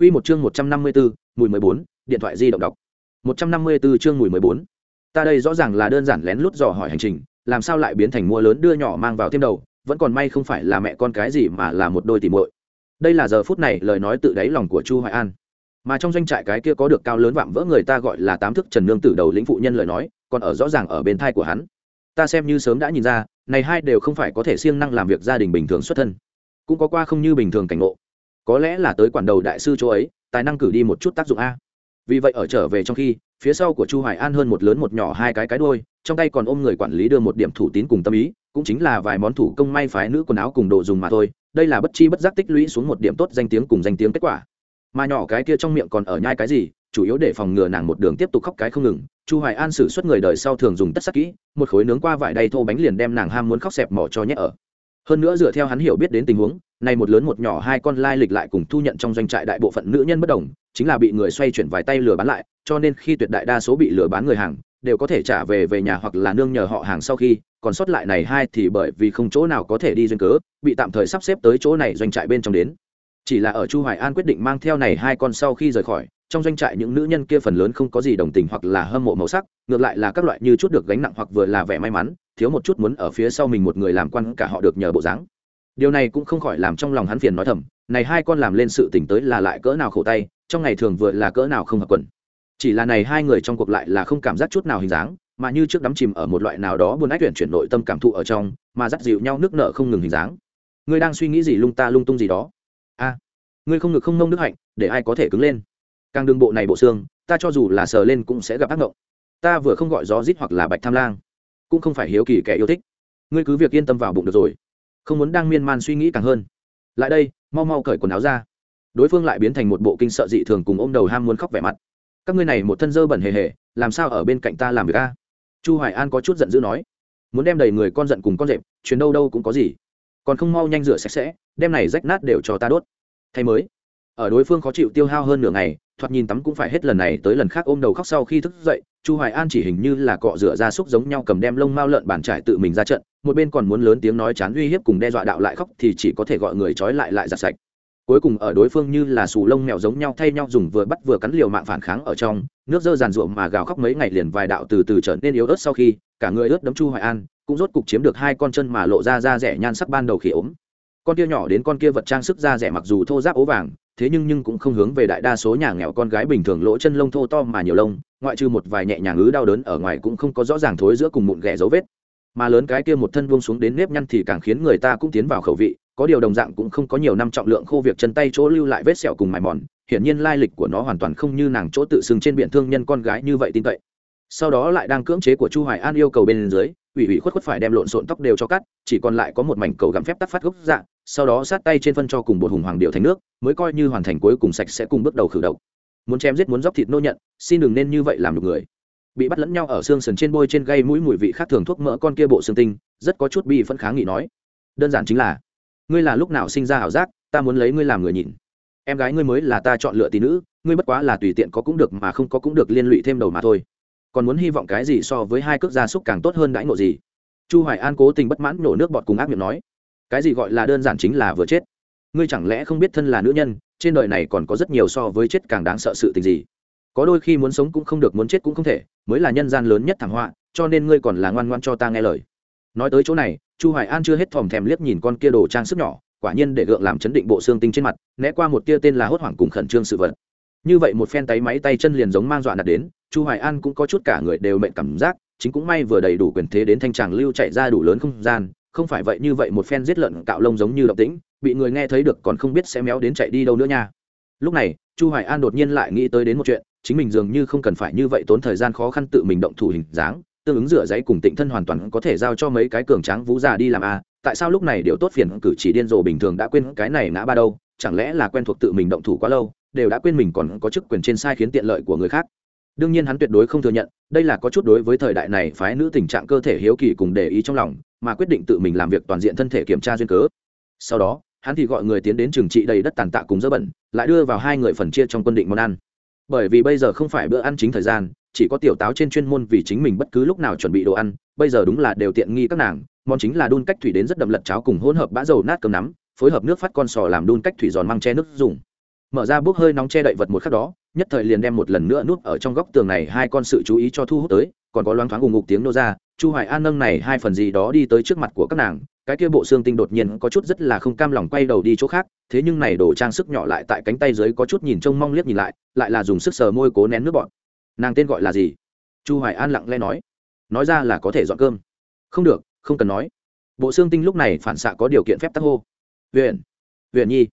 Quy một chương 154, mùi 14, điện thoại di động đọc. 154 chương mùi 14. Ta đây rõ ràng là đơn giản lén lút dò hỏi hành trình, làm sao lại biến thành mua lớn đưa nhỏ mang vào thêm đầu, vẫn còn may không phải là mẹ con cái gì mà là một đôi tỉ muội. Đây là giờ phút này lời nói tự đáy lòng của Chu Hoài An. Mà trong doanh trại cái kia có được cao lớn vạm vỡ người ta gọi là tám thức Trần Nương tử đầu lĩnh phụ nhân lời nói, còn ở rõ ràng ở bên thai của hắn. Ta xem như sớm đã nhìn ra, này hai đều không phải có thể siêng năng làm việc gia đình bình thường xuất thân, cũng có qua không như bình thường cảnh ngộ. Có lẽ là tới quản đầu đại sư chỗ ấy, tài năng cử đi một chút tác dụng a. Vì vậy ở trở về trong khi phía sau của chu hoài an hơn một lớn một nhỏ hai cái cái đôi trong tay còn ôm người quản lý đưa một điểm thủ tín cùng tâm ý cũng chính là vài món thủ công may phái nữ quần áo cùng đồ dùng mà thôi đây là bất chi bất giác tích lũy xuống một điểm tốt danh tiếng cùng danh tiếng kết quả. Mà nhỏ cái kia trong miệng còn ở nhai cái gì chủ yếu để phòng ngừa nàng một đường tiếp tục khóc cái không ngừng. Chu hoài an xử suất người đời sau thường dùng tất sắc kỹ một khối nướng qua vải đầy thô bánh liền đem nàng ham muốn khóc xẹp mỏ cho nhé ở hơn nữa dựa theo hắn hiểu biết đến tình huống, này một lớn một nhỏ hai con lai lịch lại cùng thu nhận trong doanh trại đại bộ phận nữ nhân bất đồng, chính là bị người xoay chuyển vài tay lừa bán lại, cho nên khi tuyệt đại đa số bị lừa bán người hàng, đều có thể trả về về nhà hoặc là nương nhờ họ hàng sau khi, còn sót lại này hai thì bởi vì không chỗ nào có thể đi duyên cớ, bị tạm thời sắp xếp tới chỗ này doanh trại bên trong đến. Chỉ là ở chu hoài an quyết định mang theo này hai con sau khi rời khỏi, trong doanh trại những nữ nhân kia phần lớn không có gì đồng tình hoặc là hâm mộ màu sắc, ngược lại là các loại như chút được gánh nặng hoặc vừa là vẻ may mắn thiếu một chút muốn ở phía sau mình một người làm quan cả họ được nhờ bộ dáng. Điều này cũng không khỏi làm trong lòng hắn phiền nói thầm, này hai con làm lên sự tỉnh tới là lại cỡ nào khổ tay, trong ngày thường vừa là cỡ nào không hợp quần. Chỉ là này hai người trong cuộc lại là không cảm giác chút nào hình dáng, mà như trước đắm chìm ở một loại nào đó buồn ách tuyển chuyển nội tâm cảm thụ ở trong, mà dắt dịu nhau nước nợ không ngừng hình dáng. Ngươi đang suy nghĩ gì lung ta lung tung gì đó? A, ngươi không ngực không nông đức hạnh, để ai có thể cứng lên? Càng đường bộ này bộ xương, ta cho dù là sờ lên cũng sẽ gặp ác mộng. Ta vừa không gọi gió rít hoặc là bạch tham lang cũng không phải hiếu kỳ kẻ yêu thích. Ngươi cứ việc yên tâm vào bụng được rồi. Không muốn đang miên man suy nghĩ càng hơn. Lại đây, mau mau cởi quần áo ra. Đối phương lại biến thành một bộ kinh sợ dị thường cùng ôm đầu ham muốn khóc vẻ mặt. Các ngươi này một thân dơ bẩn hề hề, làm sao ở bên cạnh ta làm việc a? Chu hoài an có chút giận dữ nói. Muốn đem đầy người con giận cùng con rệp chuyến đâu đâu cũng có gì. Còn không mau nhanh rửa sạch sẽ, đem này rách nát đều cho ta đốt. Thay mới ở đối phương khó chịu tiêu hao hơn nửa ngày, thoạt nhìn tắm cũng phải hết lần này tới lần khác ôm đầu khóc sau khi thức dậy, chu hoài an chỉ hình như là cọ rửa ra súc giống nhau cầm đem lông mao lợn bàn trải tự mình ra trận, một bên còn muốn lớn tiếng nói chán uy hiếp cùng đe dọa đạo lại khóc thì chỉ có thể gọi người trói lại lại giặt sạch. Cuối cùng ở đối phương như là sù lông mèo giống nhau thay nhau dùng vừa bắt vừa cắn liều mạng phản kháng ở trong, nước dơ giàn ruộng mà gào khóc mấy ngày liền vài đạo từ từ trở nên yếu ớt sau khi, cả người ướt đấm chu hoài an, cũng rốt cục chiếm được hai con chân mà lộ ra da rẻ nhan sắc ban đầu khi ốm. Con kia nhỏ đến con kia vật trang sức da rẻ mặc dù thô ráp ố vàng thế nhưng nhưng cũng không hướng về đại đa số nhà nghèo con gái bình thường lỗ chân lông thô to mà nhiều lông, ngoại trừ một vài nhẹ nhàng ứ đau đớn ở ngoài cũng không có rõ ràng thối giữa cùng mụn ghẻ dấu vết. Mà lớn cái kia một thân buông xuống đến nếp nhăn thì càng khiến người ta cũng tiến vào khẩu vị, có điều đồng dạng cũng không có nhiều năm trọng lượng khô việc chân tay chỗ lưu lại vết sẹo cùng mài mòn, hiển nhiên lai lịch của nó hoàn toàn không như nàng chỗ tự xưng trên biển thương nhân con gái như vậy tin cậy. Sau đó lại đang cưỡng chế của chu hoài an yêu cầu bên dưới, ủy ủy khuất khuất phải đem lộn xộn tóc đều cho cắt, chỉ còn lại có một mảnh cầu gặm phép tắt phát gốc dạng sau đó sát tay trên phân cho cùng bột hùng hoàng điệu thành nước, mới coi như hoàn thành cuối cùng sạch sẽ cùng bước đầu khử độc. Muốn chém giết muốn dóc thịt nô nhận, xin đừng nên như vậy làm được người. Bị bắt lẫn nhau ở xương sườn trên bôi trên gây mũi mùi vị khác thường thuốc mỡ con kia bộ xương tinh, rất có chút bị phân kháng nghị nói. Đơn giản chính là, ngươi là lúc nào sinh ra ảo giác, ta muốn lấy ngươi làm người nhìn em gái ngươi mới là ta chọn lựa tỷ nữ, ngươi bất quá là tùy tiện có cũng được mà không có cũng được liên lụy thêm đầu mà thôi. Còn muốn hy vọng cái gì so với hai cước gia súc càng tốt hơn đãi ngộ gì? Chu hoài an cố tình bất mãn nổ nước bọt cùng ác miệng nói cái gì gọi là đơn giản chính là vừa chết. Ngươi chẳng lẽ không biết thân là nữ nhân, trên đời này còn có rất nhiều so với chết càng đáng sợ sự tình gì? Có đôi khi muốn sống cũng không được, muốn chết cũng không thể, mới là nhân gian lớn nhất thảm họa, cho nên ngươi còn là ngoan ngoan cho ta nghe lời. Nói tới chỗ này, chu hoài an chưa hết thòm thèm liếc nhìn con kia đồ trang sức nhỏ, quả nhiên để gượng làm chấn định bộ xương tinh trên mặt, né qua một tia tên là hốt hoảng cùng khẩn trương sự vật. Như vậy một phen tay máy tay chân liền giống mang dọa nạt đến, chu hoài an cũng có chút cả người đều mệnh cảm giác, chính cũng may vừa đầy đủ quyền thế đến thanh tràng lưu chạy ra đủ lớn không gian không phải vậy như vậy một phen giết lợn cạo lông giống như động tĩnh, bị người nghe thấy được còn không biết sẽ méo đến chạy đi đâu nữa nha. Lúc này, chu hoài an đột nhiên lại nghĩ tới đến một chuyện, chính mình dường như không cần phải như vậy tốn thời gian khó khăn tự mình động thủ hình dáng, tương ứng rửa giấy cùng tịnh thân hoàn toàn có thể giao cho mấy cái cường tráng vũ già đi làm a tại sao lúc này điều tốt phiền cử chỉ điên rồ bình thường đã quên cái này ngã ba đâu, chẳng lẽ là quen thuộc tự mình động thủ quá lâu, đều đã quên mình còn có chức quyền trên sai khiến tiện lợi của người khác đương nhiên hắn tuyệt đối không thừa nhận, đây là có chút đối với thời đại này phái nữ tình trạng cơ thể hiếu kỳ cùng để ý trong lòng, mà quyết định tự mình làm việc toàn diện thân thể kiểm tra duyên cớ. Sau đó, hắn thì gọi người tiến đến trường trị đầy đất tàn tạ cùng dơ bẩn, lại đưa vào hai người phần chia trong quân định món ăn. Bởi vì bây giờ không phải bữa ăn chính thời gian, chỉ có tiểu táo trên chuyên môn vì chính mình bất cứ lúc nào chuẩn bị đồ ăn, bây giờ đúng là đều tiện nghi các nàng, món chính là đun cách thủy đến rất đậm lật cháo cùng hỗn hợp bã dầu nát cơm nắm, phối hợp nước phát con sò làm đun cách thủy giòn măng che nước dùng. Mở ra bốc hơi nóng che đậy vật một khắc đó nhất thời liền đem một lần nữa nuốt ở trong góc tường này hai con sự chú ý cho thu hút tới, còn có loáng thoáng ùng ngục tiếng nô ra, chu hoài an nâng này hai phần gì đó đi tới trước mặt của các nàng, cái kia bộ xương tinh đột nhiên có chút rất là không cam lòng quay đầu đi chỗ khác, thế nhưng này đồ trang sức nhỏ lại tại cánh tay dưới có chút nhìn trông mong liếc nhìn lại lại là dùng sức sờ môi cố nén nước bọn nàng tên gọi là gì? Chu hoài an lặng lẽ nói. Nói ra là có thể dọn cơm. Không được, không cần nói. Bộ xương tinh lúc này phản xạ có điều kiện phép tắc hô. Huyện huyện nhi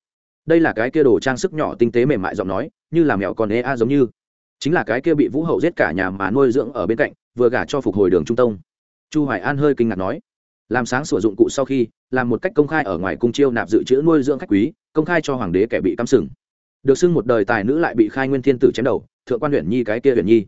đây là cái kia đồ trang sức nhỏ tinh tế mềm mại giọng nói, như là mèo con ê a giống như. Chính là cái kia bị vũ hậu giết cả nhà mà nuôi dưỡng ở bên cạnh, vừa gả cho phục hồi đường trung tông. Chu hoài an hơi kinh ngạc nói, làm sáng sửa dụng cụ sau khi, làm một cách công khai ở ngoài cung chiêu nạp dự trữ nuôi dưỡng khách quý, công khai cho hoàng đế kẻ bị cắm sừng. Được xưng một đời tài nữ lại bị khai nguyên thiên tử chém đầu, thượng quan huyện nhi cái kia huyện nhi.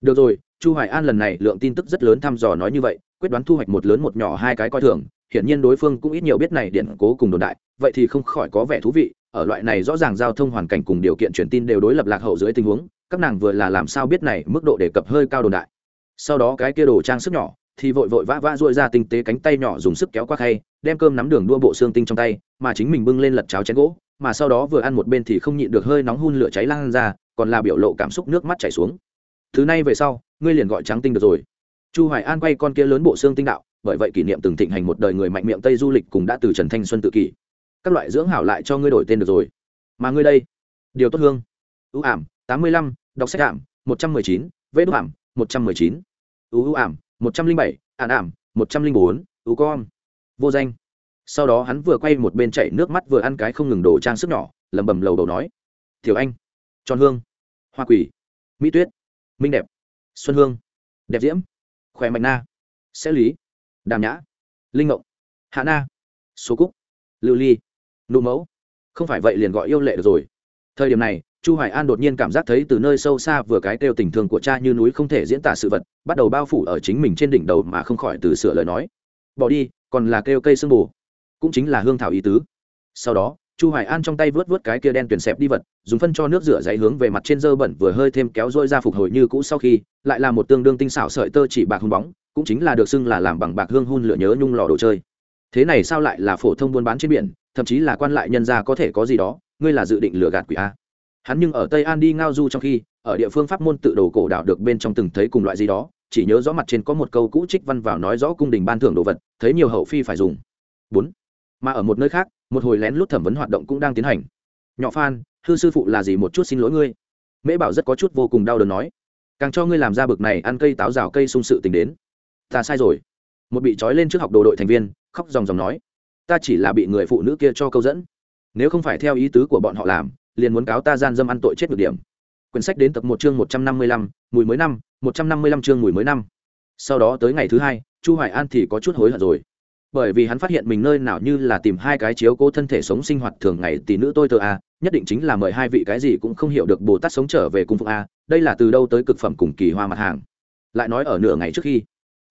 Được rồi, chu hoài an lần này lượng tin tức rất lớn thăm dò nói như vậy, quyết đoán thu hoạch một lớn một nhỏ hai cái coi thường hiển nhiên đối phương cũng ít nhiều biết này điện cố cùng đồn đại, vậy thì không khỏi có vẻ thú vị, ở loại này rõ ràng giao thông hoàn cảnh cùng điều kiện truyền tin đều đối lập lạc hậu dưới tình huống, các nàng vừa là làm sao biết này mức độ đề cập hơi cao đồn đại. Sau đó cái kia đồ trang sức nhỏ, thì vội vội vã vã duỗi ra tinh tế cánh tay nhỏ dùng sức kéo qua khay, đem cơm nắm đường đua bộ xương tinh trong tay, mà chính mình bưng lên lật cháo chén gỗ, mà sau đó vừa ăn một bên thì không nhịn được hơi nóng hun lửa cháy lan ra, còn là biểu lộ cảm xúc nước mắt chảy xuống. Thứ này về sau, ngươi liền gọi trắng tinh được rồi. Chu hoài an quay con kia lớn bộ xương tinh đạo bởi vậy kỷ niệm từng thịnh hành một đời người mạnh miệng tây du lịch cùng đã từ trần thanh xuân tự kỷ. Các loại dưỡng hảo lại cho ngươi đổi tên được rồi. Mà ngươi đây, điều tốt hương. Ưu ảm tám mươi lăm, đọc sách ảm một trăm mười chín, vê đúc ảm một trăm mười chín. Ưu ưu ảm một trăm linh bảy ạn ảm, một trăm linh bốn ưu con vô danh. Sau đó hắn vừa quay một bên chạy nước mắt vừa ăn cái không ngừng đổ trang sức nhỏ, lẩm bẩm lầu đầu nói thiểu anh, tròn hương, hoa quỷ, mỹ tuyết, minh đẹp, xuân hương, đẹp diễm, khỏe mạnh na, sẽ lý đàm nhã. Linh ngộng. Hạ na. Số cúc. Lưu ly. Nụ mẫu. Không phải vậy liền gọi yêu lệ được rồi. Thời điểm này, chu hoài an đột nhiên cảm giác thấy từ nơi sâu xa vừa cái kêu tình thương của cha như núi không thể diễn tả sự vật, bắt đầu bao phủ ở chính mình trên đỉnh đầu mà không khỏi từ sửa lời nói. Bỏ đi, còn là kêu cây sương bù. Cũng chính là hương thảo ý tứ. Sau đó chu hoài an trong tay vớt vớt cái kia đen tuyển xẹp đi vật, dùng phân cho nước rửa giấy hướng về mặt trên dơ bẩn vừa hơi thêm kéo dôi ra phục hồi như cũ sau khi, lại là một tương đương tinh xảo sợi tơ chỉ bạc hung bóng, cũng chính là được xưng là làm bằng bạc hương hun lửa nhớ nhung lò đồ chơi. Thế này sao lại là phổ thông buôn bán trên biển, thậm chí là quan lại nhân gia có thể có gì đó, ngươi là dự định lừa gạt quỷ a. Hắn nhưng ở tây an đi ngao du trong khi, ở địa phương pháp môn tự đồ cổ đạo được bên trong từng thấy cùng loại gì đó, chỉ nhớ rõ mặt trên có một câu cũ trích văn vào nói rõ cung đình ban thưởng đồ vật, thấy nhiều hậu phi phải dùng. Bốn. Mà ở một nơi khác một hồi lén lút thẩm vấn hoạt động cũng đang tiến hành. Nhỏ phan, hư sư phụ là gì một chút xin lỗi ngươi. Mễ bảo rất có chút vô cùng đau đớn nói. Càng cho ngươi làm ra bực này ăn cây táo rào cây sung sự tình đến. Ta sai rồi. Một bị trói lên trước học đồ đội thành viên, khóc dòng dòng nói. Ta chỉ là bị người phụ nữ kia cho câu dẫn. Nếu không phải theo ý tứ của bọn họ làm, liền muốn cáo ta gian dâm ăn tội chết được điểm. Quyển sách đến tập một chương một trăm năm mươi lăm, mùi mới năm, một trăm năm mươi lăm chương mùi mới năm. Sau đó tới ngày thứ hai, chu hoài an thì có chút hối hận rồi bởi vì hắn phát hiện mình nơi nào như là tìm hai cái chiếu cố thân thể sống sinh hoạt thường ngày tỷ nữ tôi tờ a, nhất định chính là mời hai vị cái gì cũng không hiểu được bồ tát sống trở về cung phụng a, đây là từ đâu tới cực phẩm cùng kỳ hoa mặt hàng. Lại nói ở nửa ngày trước khi,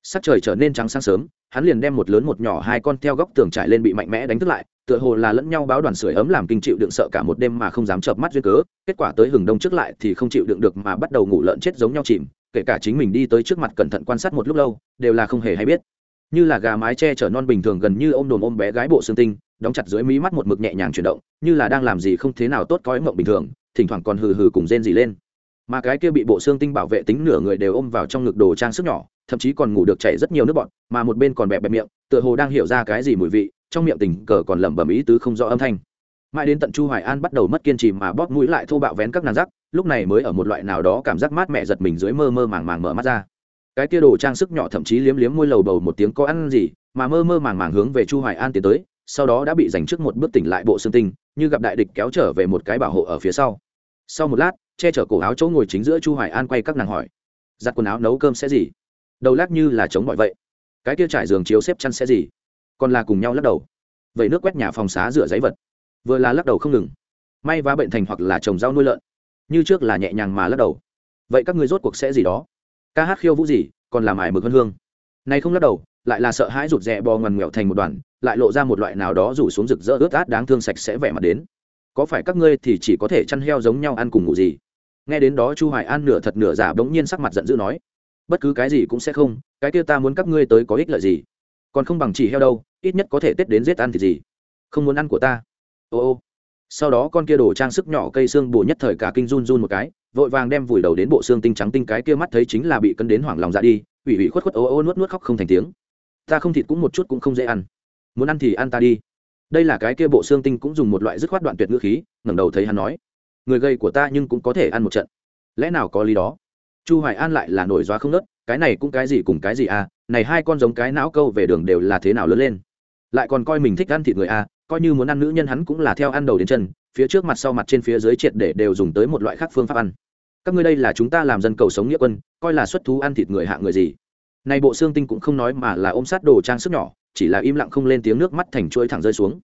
sắc trời trở nên trắng sáng sớm, hắn liền đem một lớn một nhỏ hai con theo góc tường trải lên bị mạnh mẽ đánh thức lại, tựa hồ là lẫn nhau báo đoàn sưởi ấm làm kinh chịu đựng sợ cả một đêm mà không dám chợp mắt duyên cớ, kết quả tới hừng đông trước lại thì không chịu đựng được mà bắt đầu ngủ lợn chết giống nhau chìm, kể cả chính mình đi tới trước mặt cẩn thận quan sát một lúc lâu, đều là không hề hay biết như là gà mái che chở non bình thường gần như ôm đồm ôm bé gái bộ xương tinh, đóng chặt dưới mí mắt một mực nhẹ nhàng chuyển động, như là đang làm gì không thế nào tốt cõi mộng bình thường, thỉnh thoảng còn hừ hừ cùng rên gì lên. Mà cái kia bị bộ xương tinh bảo vệ tính nửa người đều ôm vào trong ngực đồ trang sức nhỏ, thậm chí còn ngủ được chảy rất nhiều nước bọt, mà một bên còn bẹp bẹp miệng, tựa hồ đang hiểu ra cái gì mùi vị, trong miệng tình cờ còn lẩm bẩm ý tứ không rõ âm thanh. Mãi đến tận chu hoài an bắt đầu mất kiên trì mà bóp mũi lại thô bạo vén các nàng rắc, lúc này mới ở một loại nào đó cảm giác mát mẻ giật mình dưới mơ mơ màng màng mở mắt ra cái kia đồ trang sức nhỏ thậm chí liếm liếm môi lầu bầu một tiếng có ăn gì, mà mơ mơ màng màng hướng về chu hoài an tiến tới, sau đó đã bị giành trước một bước tỉnh lại bộ xương tinh, như gặp đại địch kéo trở về một cái bảo hộ ở phía sau. Sau một lát, che chở cổ áo chỗ ngồi chính giữa chu hoài an quay các nàng hỏi, giặt quần áo nấu cơm sẽ gì? Đầu lát như là chống bọi vậy. Cái kia trải giường chiếu xếp chăn sẽ gì? Còn là cùng nhau lắc đầu. Vậy nước quét nhà phòng xá rửa giấy vật. Vừa là lắc đầu không ngừng. May vá bệnh thành hoặc là trồng rau nuôi lợn. Như trước là nhẹ nhàng mà lắc đầu. Vậy các người rốt cuộc sẽ gì đó? Ca hát khiêu vũ gì, còn làm ải mực hơn hương. Nay không lắc đầu, lại là sợ hãi rụt rè bò ngoằn ngoẹo thành một đoàn, lại lộ ra một loại nào đó rủ xuống rực rỡ ướt át đáng thương sạch sẽ vẻ mặt đến. Có phải các ngươi thì chỉ có thể chăn heo giống nhau ăn cùng ngủ gì? Nghe đến đó chu hoài an nửa thật nửa giả bỗng nhiên sắc mặt giận dữ nói, bất cứ cái gì cũng sẽ không, cái kia ta muốn các ngươi tới có ích lợi gì? Còn không bằng chỉ heo đâu, ít nhất có thể tết đến giết ăn thì gì? Không muốn ăn của ta. Ô ô. Sau đó con kia đồ trang sức nhỏ cây xương bù nhất thời cả kinh run run một cái vội vàng đem vùi đầu đến bộ xương tinh trắng tinh cái kia mắt thấy chính là bị cân đến hoảng lòng ra đi, ủy ủy khuất khuất ô ô nuốt nuốt khóc không thành tiếng. Ta không thịt cũng một chút cũng không dễ ăn. Muốn ăn thì ăn ta đi. Đây là cái kia bộ xương tinh cũng dùng một loại dứt khoát đoạn tuyệt ngữ khí, ngẩng đầu thấy hắn nói. Người gây của ta nhưng cũng có thể ăn một trận. Lẽ nào có lý đó? Chu hoài an lại là nổi gió không nớt cái này cũng cái gì cùng cái gì à này hai con giống cái não câu về đường đều là thế nào lớn lên. Lại còn coi mình thích ăn thịt người à coi như muốn ăn nữ nhân hắn cũng là theo ăn đầu đến chân, phía trước mặt sau mặt trên phía dưới triệt để đều dùng tới một loại khác phương pháp ăn. Các ngươi đây là chúng ta làm dân cầu sống nghĩa quân, coi là xuất thú ăn thịt người hạ người gì? Này bộ xương tinh cũng không nói mà là ôm sát đồ trang sức nhỏ, chỉ là im lặng không lên tiếng nước mắt thành chuỗi thẳng rơi xuống.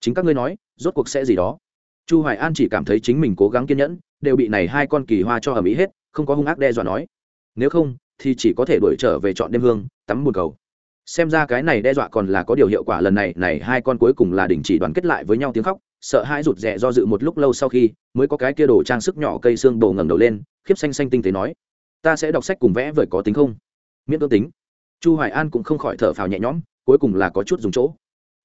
Chính các ngươi nói, rốt cuộc sẽ gì đó? Chu hoài an chỉ cảm thấy chính mình cố gắng kiên nhẫn, đều bị này hai con kỳ hoa cho ở mỹ hết, không có hung ác đe dọa nói. Nếu không, thì chỉ có thể đuổi trở về chọn đêm hương, tắm buồn cầu xem ra cái này đe dọa còn là có điều hiệu quả lần này này hai con cuối cùng là đình chỉ đoàn kết lại với nhau tiếng khóc, sợ hãi rụt rè do dự một lúc lâu sau khi, mới có cái kia đồ trang sức nhỏ cây xương bồ ngẩng đầu lên, khiếp xanh xanh tinh tế nói, ta sẽ đọc sách cùng vẽ vời có tính không? Miễn ước tính. Chu hoài an cũng không khỏi thở phào nhẹ nhõm, cuối cùng là có chút dùng chỗ.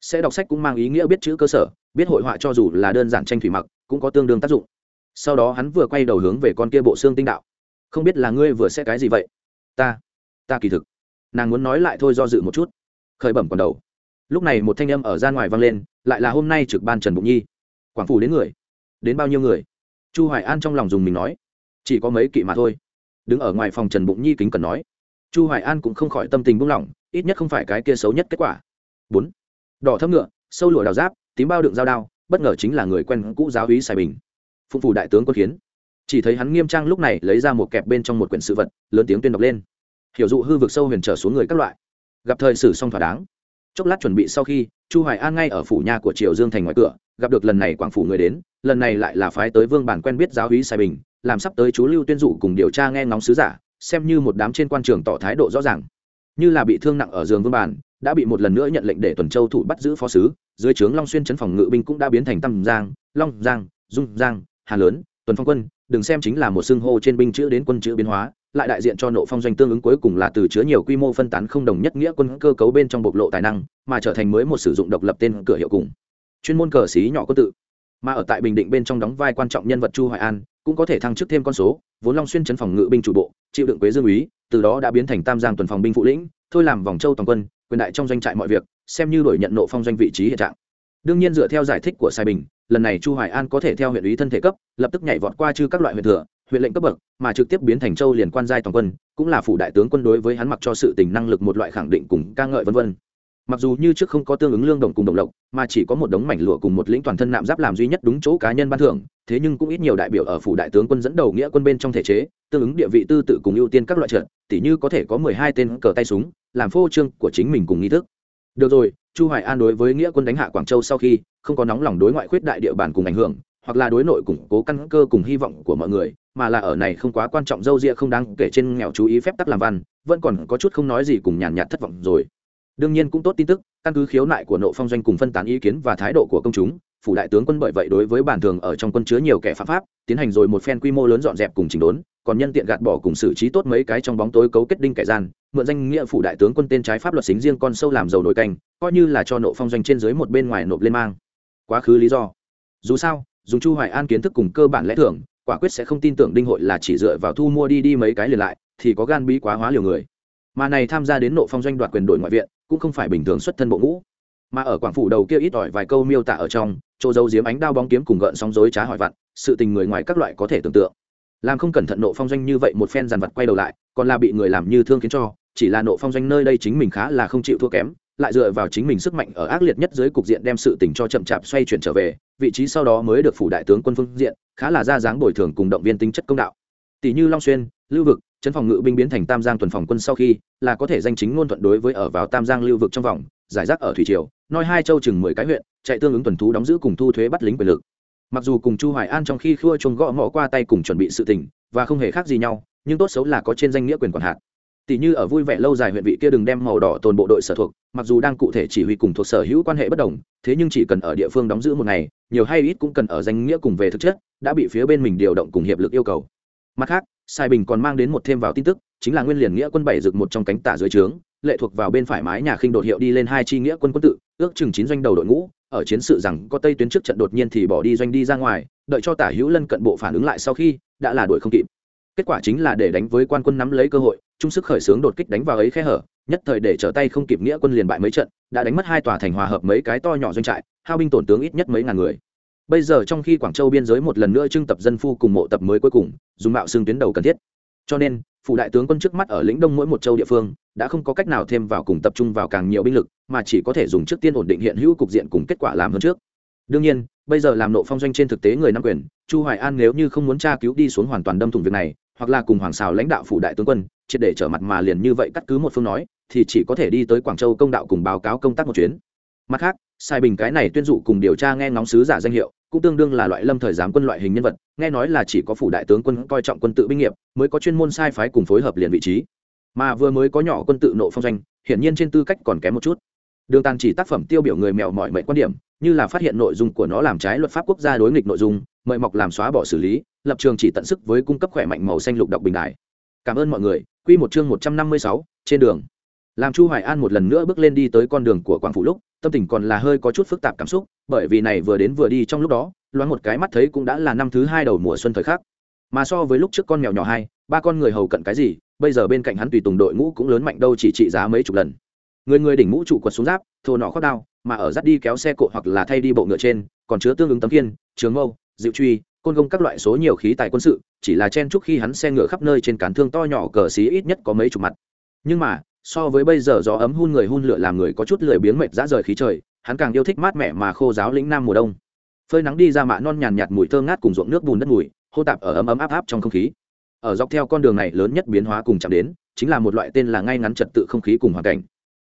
Sẽ đọc sách cũng mang ý nghĩa biết chữ cơ sở, biết hội họa cho dù là đơn giản tranh thủy mặc, cũng có tương đương tác dụng. Sau đó hắn vừa quay đầu hướng về con kia bộ xương tinh đạo. Không biết là ngươi vừa sẽ cái gì vậy? Ta ta kỳ thực nàng muốn nói lại thôi do dự một chút. Khởi bẩm còn đầu. Lúc này một thanh âm ở ra ngoài vang lên, lại là hôm nay trực ban trần bụng nhi. Quảng phủ đến người. Đến bao nhiêu người? Chu hoài an trong lòng dùng mình nói. Chỉ có mấy kỵ mà thôi. Đứng ở ngoài phòng trần bụng nhi kính cần nói. Chu hoài an cũng không khỏi tâm tình buông lỏng, ít nhất không phải cái kia xấu nhất kết quả. Bốn. Đỏ thâm ngựa, sâu lụa đào giáp, tím bao đựng dao đao, bất ngờ chính là người quen cũ giáo úy sài bình. Phụng phủ đại tướng quân khiến. Chỉ thấy hắn nghiêm trang lúc này lấy ra một kẹp bên trong một quyển sự vật, lớn tiếng tuyên đọc lên hiểu dụ hư vực sâu huyền trở xuống người các loại. Gặp thời xử xong thỏa đáng. Chốc lát chuẩn bị sau khi, chu hoài an ngay ở phủ nhà của triều dương thành ngoài cửa, gặp được lần này quảng phủ người đến, lần này lại là phái tới vương bản quen biết giáo úy sài bình, làm sắp tới chú lưu tuyên dụ cùng điều tra nghe ngóng sứ giả, xem như một đám trên quan trường tỏ thái độ rõ ràng. Như là bị thương nặng ở giường vương bản, đã bị một lần nữa nhận lệnh để tuần châu thủ bắt giữ phó sứ, dưới trướng long xuyên chấn phòng ngự binh cũng đã biến thành tâm giang, long giang, dung giang, hà lớn, tuần phong quân, đừng xem chính là một xưng hô trên binh chữ đến quân chữ biến hóa lại đại diện cho nộ phong doanh tương ứng cuối cùng là từ chứa nhiều quy mô phân tán không đồng nhất nghĩa quân cơ cấu bên trong bộc lộ tài năng, mà trở thành mới một sử dụng độc lập tên cửa hiệu cùng chuyên môn cờ xí nhỏ có tự. Mà ở tại bình định bên trong đóng vai quan trọng nhân vật chu hoài an, cũng có thể thăng chức thêm con số, vốn long xuyên chấn phòng ngự binh chủ bộ, chịu đựng quế dương úy, từ đó đã biến thành tam giang tuần phòng binh phụ lĩnh, thôi làm vòng châu toàn quân, quyền đại trong doanh trại mọi việc, xem như đổi nhận nộ phong doanh vị trí hiện trạng. Đương nhiên dựa theo giải thích của sai bình, lần này chu hoài an có thể theo huyện ý thân thể cấp, lập tức nhảy vọt qua chư các loại huyện thừa huyện lệnh cấp bậc, mà trực tiếp biến thành châu liền quan giai toàn quân, cũng là phủ đại tướng quân đối với hắn mặc cho sự tình năng lực một loại khẳng định cùng ca ngợi vân vân. Mặc dù như trước không có tương ứng lương đồng cùng đồng lộc, mà chỉ có một đống mảnh lụa cùng một lĩnh toàn thân nạm giáp làm duy nhất đúng chỗ cá nhân ban thưởng, thế nhưng cũng ít nhiều đại biểu ở phủ đại tướng quân dẫn đầu nghĩa quân bên trong thể chế, tương ứng địa vị tư tự cùng ưu tiên các loại trận tỷ như có thể có mười hai tên cờ tay súng, làm phô trương của chính mình cùng nghi thức. Được rồi, chu hoài an đối với nghĩa quân đánh hạ quảng châu sau khi, không có nóng lòng đối ngoại khuyết đại địa bàn cùng ảnh hưởng, hoặc là đối nội củng cố căn cơ cùng hy vọng của mọi người mà là ở này không quá quan trọng dâu ria không đáng kể trên nghèo chú ý phép tắc làm văn, vẫn còn có chút không nói gì cùng nhàn nhạt thất vọng rồi. Đương nhiên cũng tốt tin tức, căn cứ khiếu nại của nộ phong doanh cùng phân tán ý kiến và thái độ của công chúng, phủ đại tướng quân bởi vậy đối với bản thường ở trong quân chứa nhiều kẻ phạm pháp, tiến hành rồi một phen quy mô lớn dọn dẹp cùng chỉnh đốn, còn nhân tiện gạt bỏ cùng xử trí tốt mấy cái trong bóng tối cấu kết đinh kẻ gian, mượn danh nghĩa phủ đại tướng quân tên trái pháp luật xính riêng con sâu làm dầu nổi canh, coi như là cho nộ phong doanh trên dưới một bên ngoài nộp lên mang. Quá khứ lý do. Dù sao, dùng chu hoài an kiến thức cùng cơ bản lẽ thường quả quyết sẽ không tin tưởng đinh hội là chỉ dựa vào thu mua đi đi mấy cái liền lại, thì có gan bí quá hóa liều người. Mà này tham gia đến nộ phong doanh đoạt quyền đổi ngoại viện, cũng không phải bình thường xuất thân bộ ngũ. Mà ở quảng phủ đầu kia ít ỏi vài câu miêu tả ở trong, chỗ dấu diếm ánh đao bóng kiếm cùng gợn sóng dối trá hỏi vặn, sự tình người ngoài các loại có thể tưởng tượng. Làm không cẩn thận nộ phong doanh như vậy một phen dàn vật quay đầu lại, còn là bị người làm như thương khiến cho, chỉ là nộ phong doanh nơi đây chính mình khá là không chịu thua kém, lại dựa vào chính mình sức mạnh ở ác liệt nhất dưới cục diện đem sự tình cho chậm chạp xoay chuyển trở về vị trí sau đó mới được phủ đại tướng quân phương diện, khá là ra dáng bồi thường cùng động viên tính chất công đạo. Tỷ như long xuyên, lưu vực trấn phòng ngự binh biến thành tam giang tuần phòng quân sau khi, là có thể danh chính ngôn thuận đối với ở vào tam giang lưu vực trong vòng, giải rác ở thủy triều nói hai châu chừng mười cái huyện, chạy tương ứng tuần thú đóng giữ cùng thu thuế bắt lính quyền lực. Mặc dù cùng chu hoài an trong khi khua chuông gõ mỏ qua tay cùng chuẩn bị sự tình, và không hề khác gì nhau, nhưng tốt xấu là có trên danh nghĩa quyền quản hạt tỷ như ở vui vẻ lâu dài huyện vị kia đừng đem màu đỏ tồn bộ đội sở thuộc, mặc dù đang cụ thể chỉ huy cùng thuộc sở hữu quan hệ bất đồng, thế nhưng chỉ cần ở địa phương đóng giữ một ngày, nhiều hay ít cũng cần ở danh nghĩa cùng về thực chất, đã bị phía bên mình điều động cùng hiệp lực yêu cầu. Mặt khác, sai bình còn mang đến một thêm vào tin tức, chính là nguyên liền nghĩa quân bảy rực một trong cánh tả dưới trướng, lệ thuộc vào bên phải mái nhà khinh đột hiệu đi lên hai chi nghĩa quân quân tự, ước chừng chín doanh đầu đội ngũ, ở chiến sự rằng có tây tuyến trước trận đột nhiên thì bỏ đi doanh đi ra ngoài, đợi cho tả hữu lân cận bộ phản ứng lại sau khi, đã là đuổi không kịp. Kết quả chính là để đánh với quan quân nắm lấy cơ hội trung sức khởi xướng đột kích đánh vào ấy khe hở, nhất thời để trở tay không kịp nghĩa quân liền bại mấy trận, đã đánh mất hai tòa thành hòa hợp mấy cái to nhỏ doanh trại, hao binh tổn tướng ít nhất mấy ngàn người. Bây giờ trong khi quảng châu biên giới một lần nữa trưng tập dân phu cùng mộ tập mới cuối cùng, dùng mạo xương tuyến đầu cần thiết. Cho nên phụ đại tướng quân trước mắt ở lĩnh đông mỗi một châu địa phương, đã không có cách nào thêm vào cùng tập trung vào càng nhiều binh lực, mà chỉ có thể dùng trước tiên ổn định hiện hữu cục diện cùng kết quả làm hơn trước. Đương nhiên, bây giờ làm nộ phong doanh trên thực tế người nắm quyền, chu hoài an nếu như không muốn tra cứu đi xuống hoàn toàn đâm thủng việc này, hoặc là cùng hoàng xào lãnh đạo phủ đại tướng quân triệt để trở mặt mà liền như vậy cắt cứ một phương nói, thì chỉ có thể đi tới quảng châu công đạo cùng báo cáo công tác một chuyến. Mặt khác, sai bình cái này tuyên dụ cùng điều tra nghe ngóng sứ giả danh hiệu, cũng tương đương là loại lâm thời giám quân loại hình nhân vật, nghe nói là chỉ có phủ đại tướng quân coi trọng quân tự binh nghiệp, mới có chuyên môn sai phái cùng phối hợp liền vị trí. Mà vừa mới có nhỏ quân tự nộ phong doanh, hiển nhiên trên tư cách còn kém một chút. Đường tàn chỉ tác phẩm tiêu biểu người mèo mọi mệnh quan điểm, như là phát hiện nội dung của nó làm trái luật pháp quốc gia đối nghịch nội dung, mời mọc làm xóa bỏ xử lý, lập trường chỉ tận sức với cung cấp khỏe mạnh màu xanh lục đọc bình đại. Cảm ơn mọi người quy một chương một trăm năm mươi sáu, trên đường. Làm chu hoài an một lần nữa bước lên đi tới con đường của quảng phủ lúc, tâm tình còn là hơi có chút phức tạp cảm xúc, bởi vì này vừa đến vừa đi trong lúc đó, loáng một cái mắt thấy cũng đã là năm thứ hai đầu mùa xuân thời khắc. Mà so với lúc trước con mèo nhỏ hai, ba con người hầu cận cái gì, bây giờ bên cạnh hắn tùy tùng đội ngũ cũng lớn mạnh đâu chỉ trị giá mấy chục lần. Người người đỉnh mũ trụ quật xuống giáp, thô nọ khoác đao, mà ở dắt đi kéo xe cộ hoặc là thay đi bộ ngựa trên, còn chứa tương ứng tấm kiên trường mâu dịu truy côn gông các loại số nhiều khí tài quân sự, chỉ là chen chúc khi hắn xe ngựa khắp nơi trên cán thương to nhỏ cờ xí ít nhất có mấy chục mặt. Nhưng mà, so với bây giờ gió ấm hun người hun lửa làm người có chút lười biếng mệt dã rời khí trời, hắn càng yêu thích mát mẻ mà khô giáo lĩnh nam mùa đông. Phơi nắng đi ra mạ non nhàn nhạt mùi thơ ngát cùng ruộng nước bùn đất mùi, hô tạp ở ấm ấm áp áp trong không khí. Ở dọc theo con đường này lớn nhất biến hóa cùng chạm đến, chính là một loại tên là ngay ngắn trật tự không khí cùng hoàn cảnh.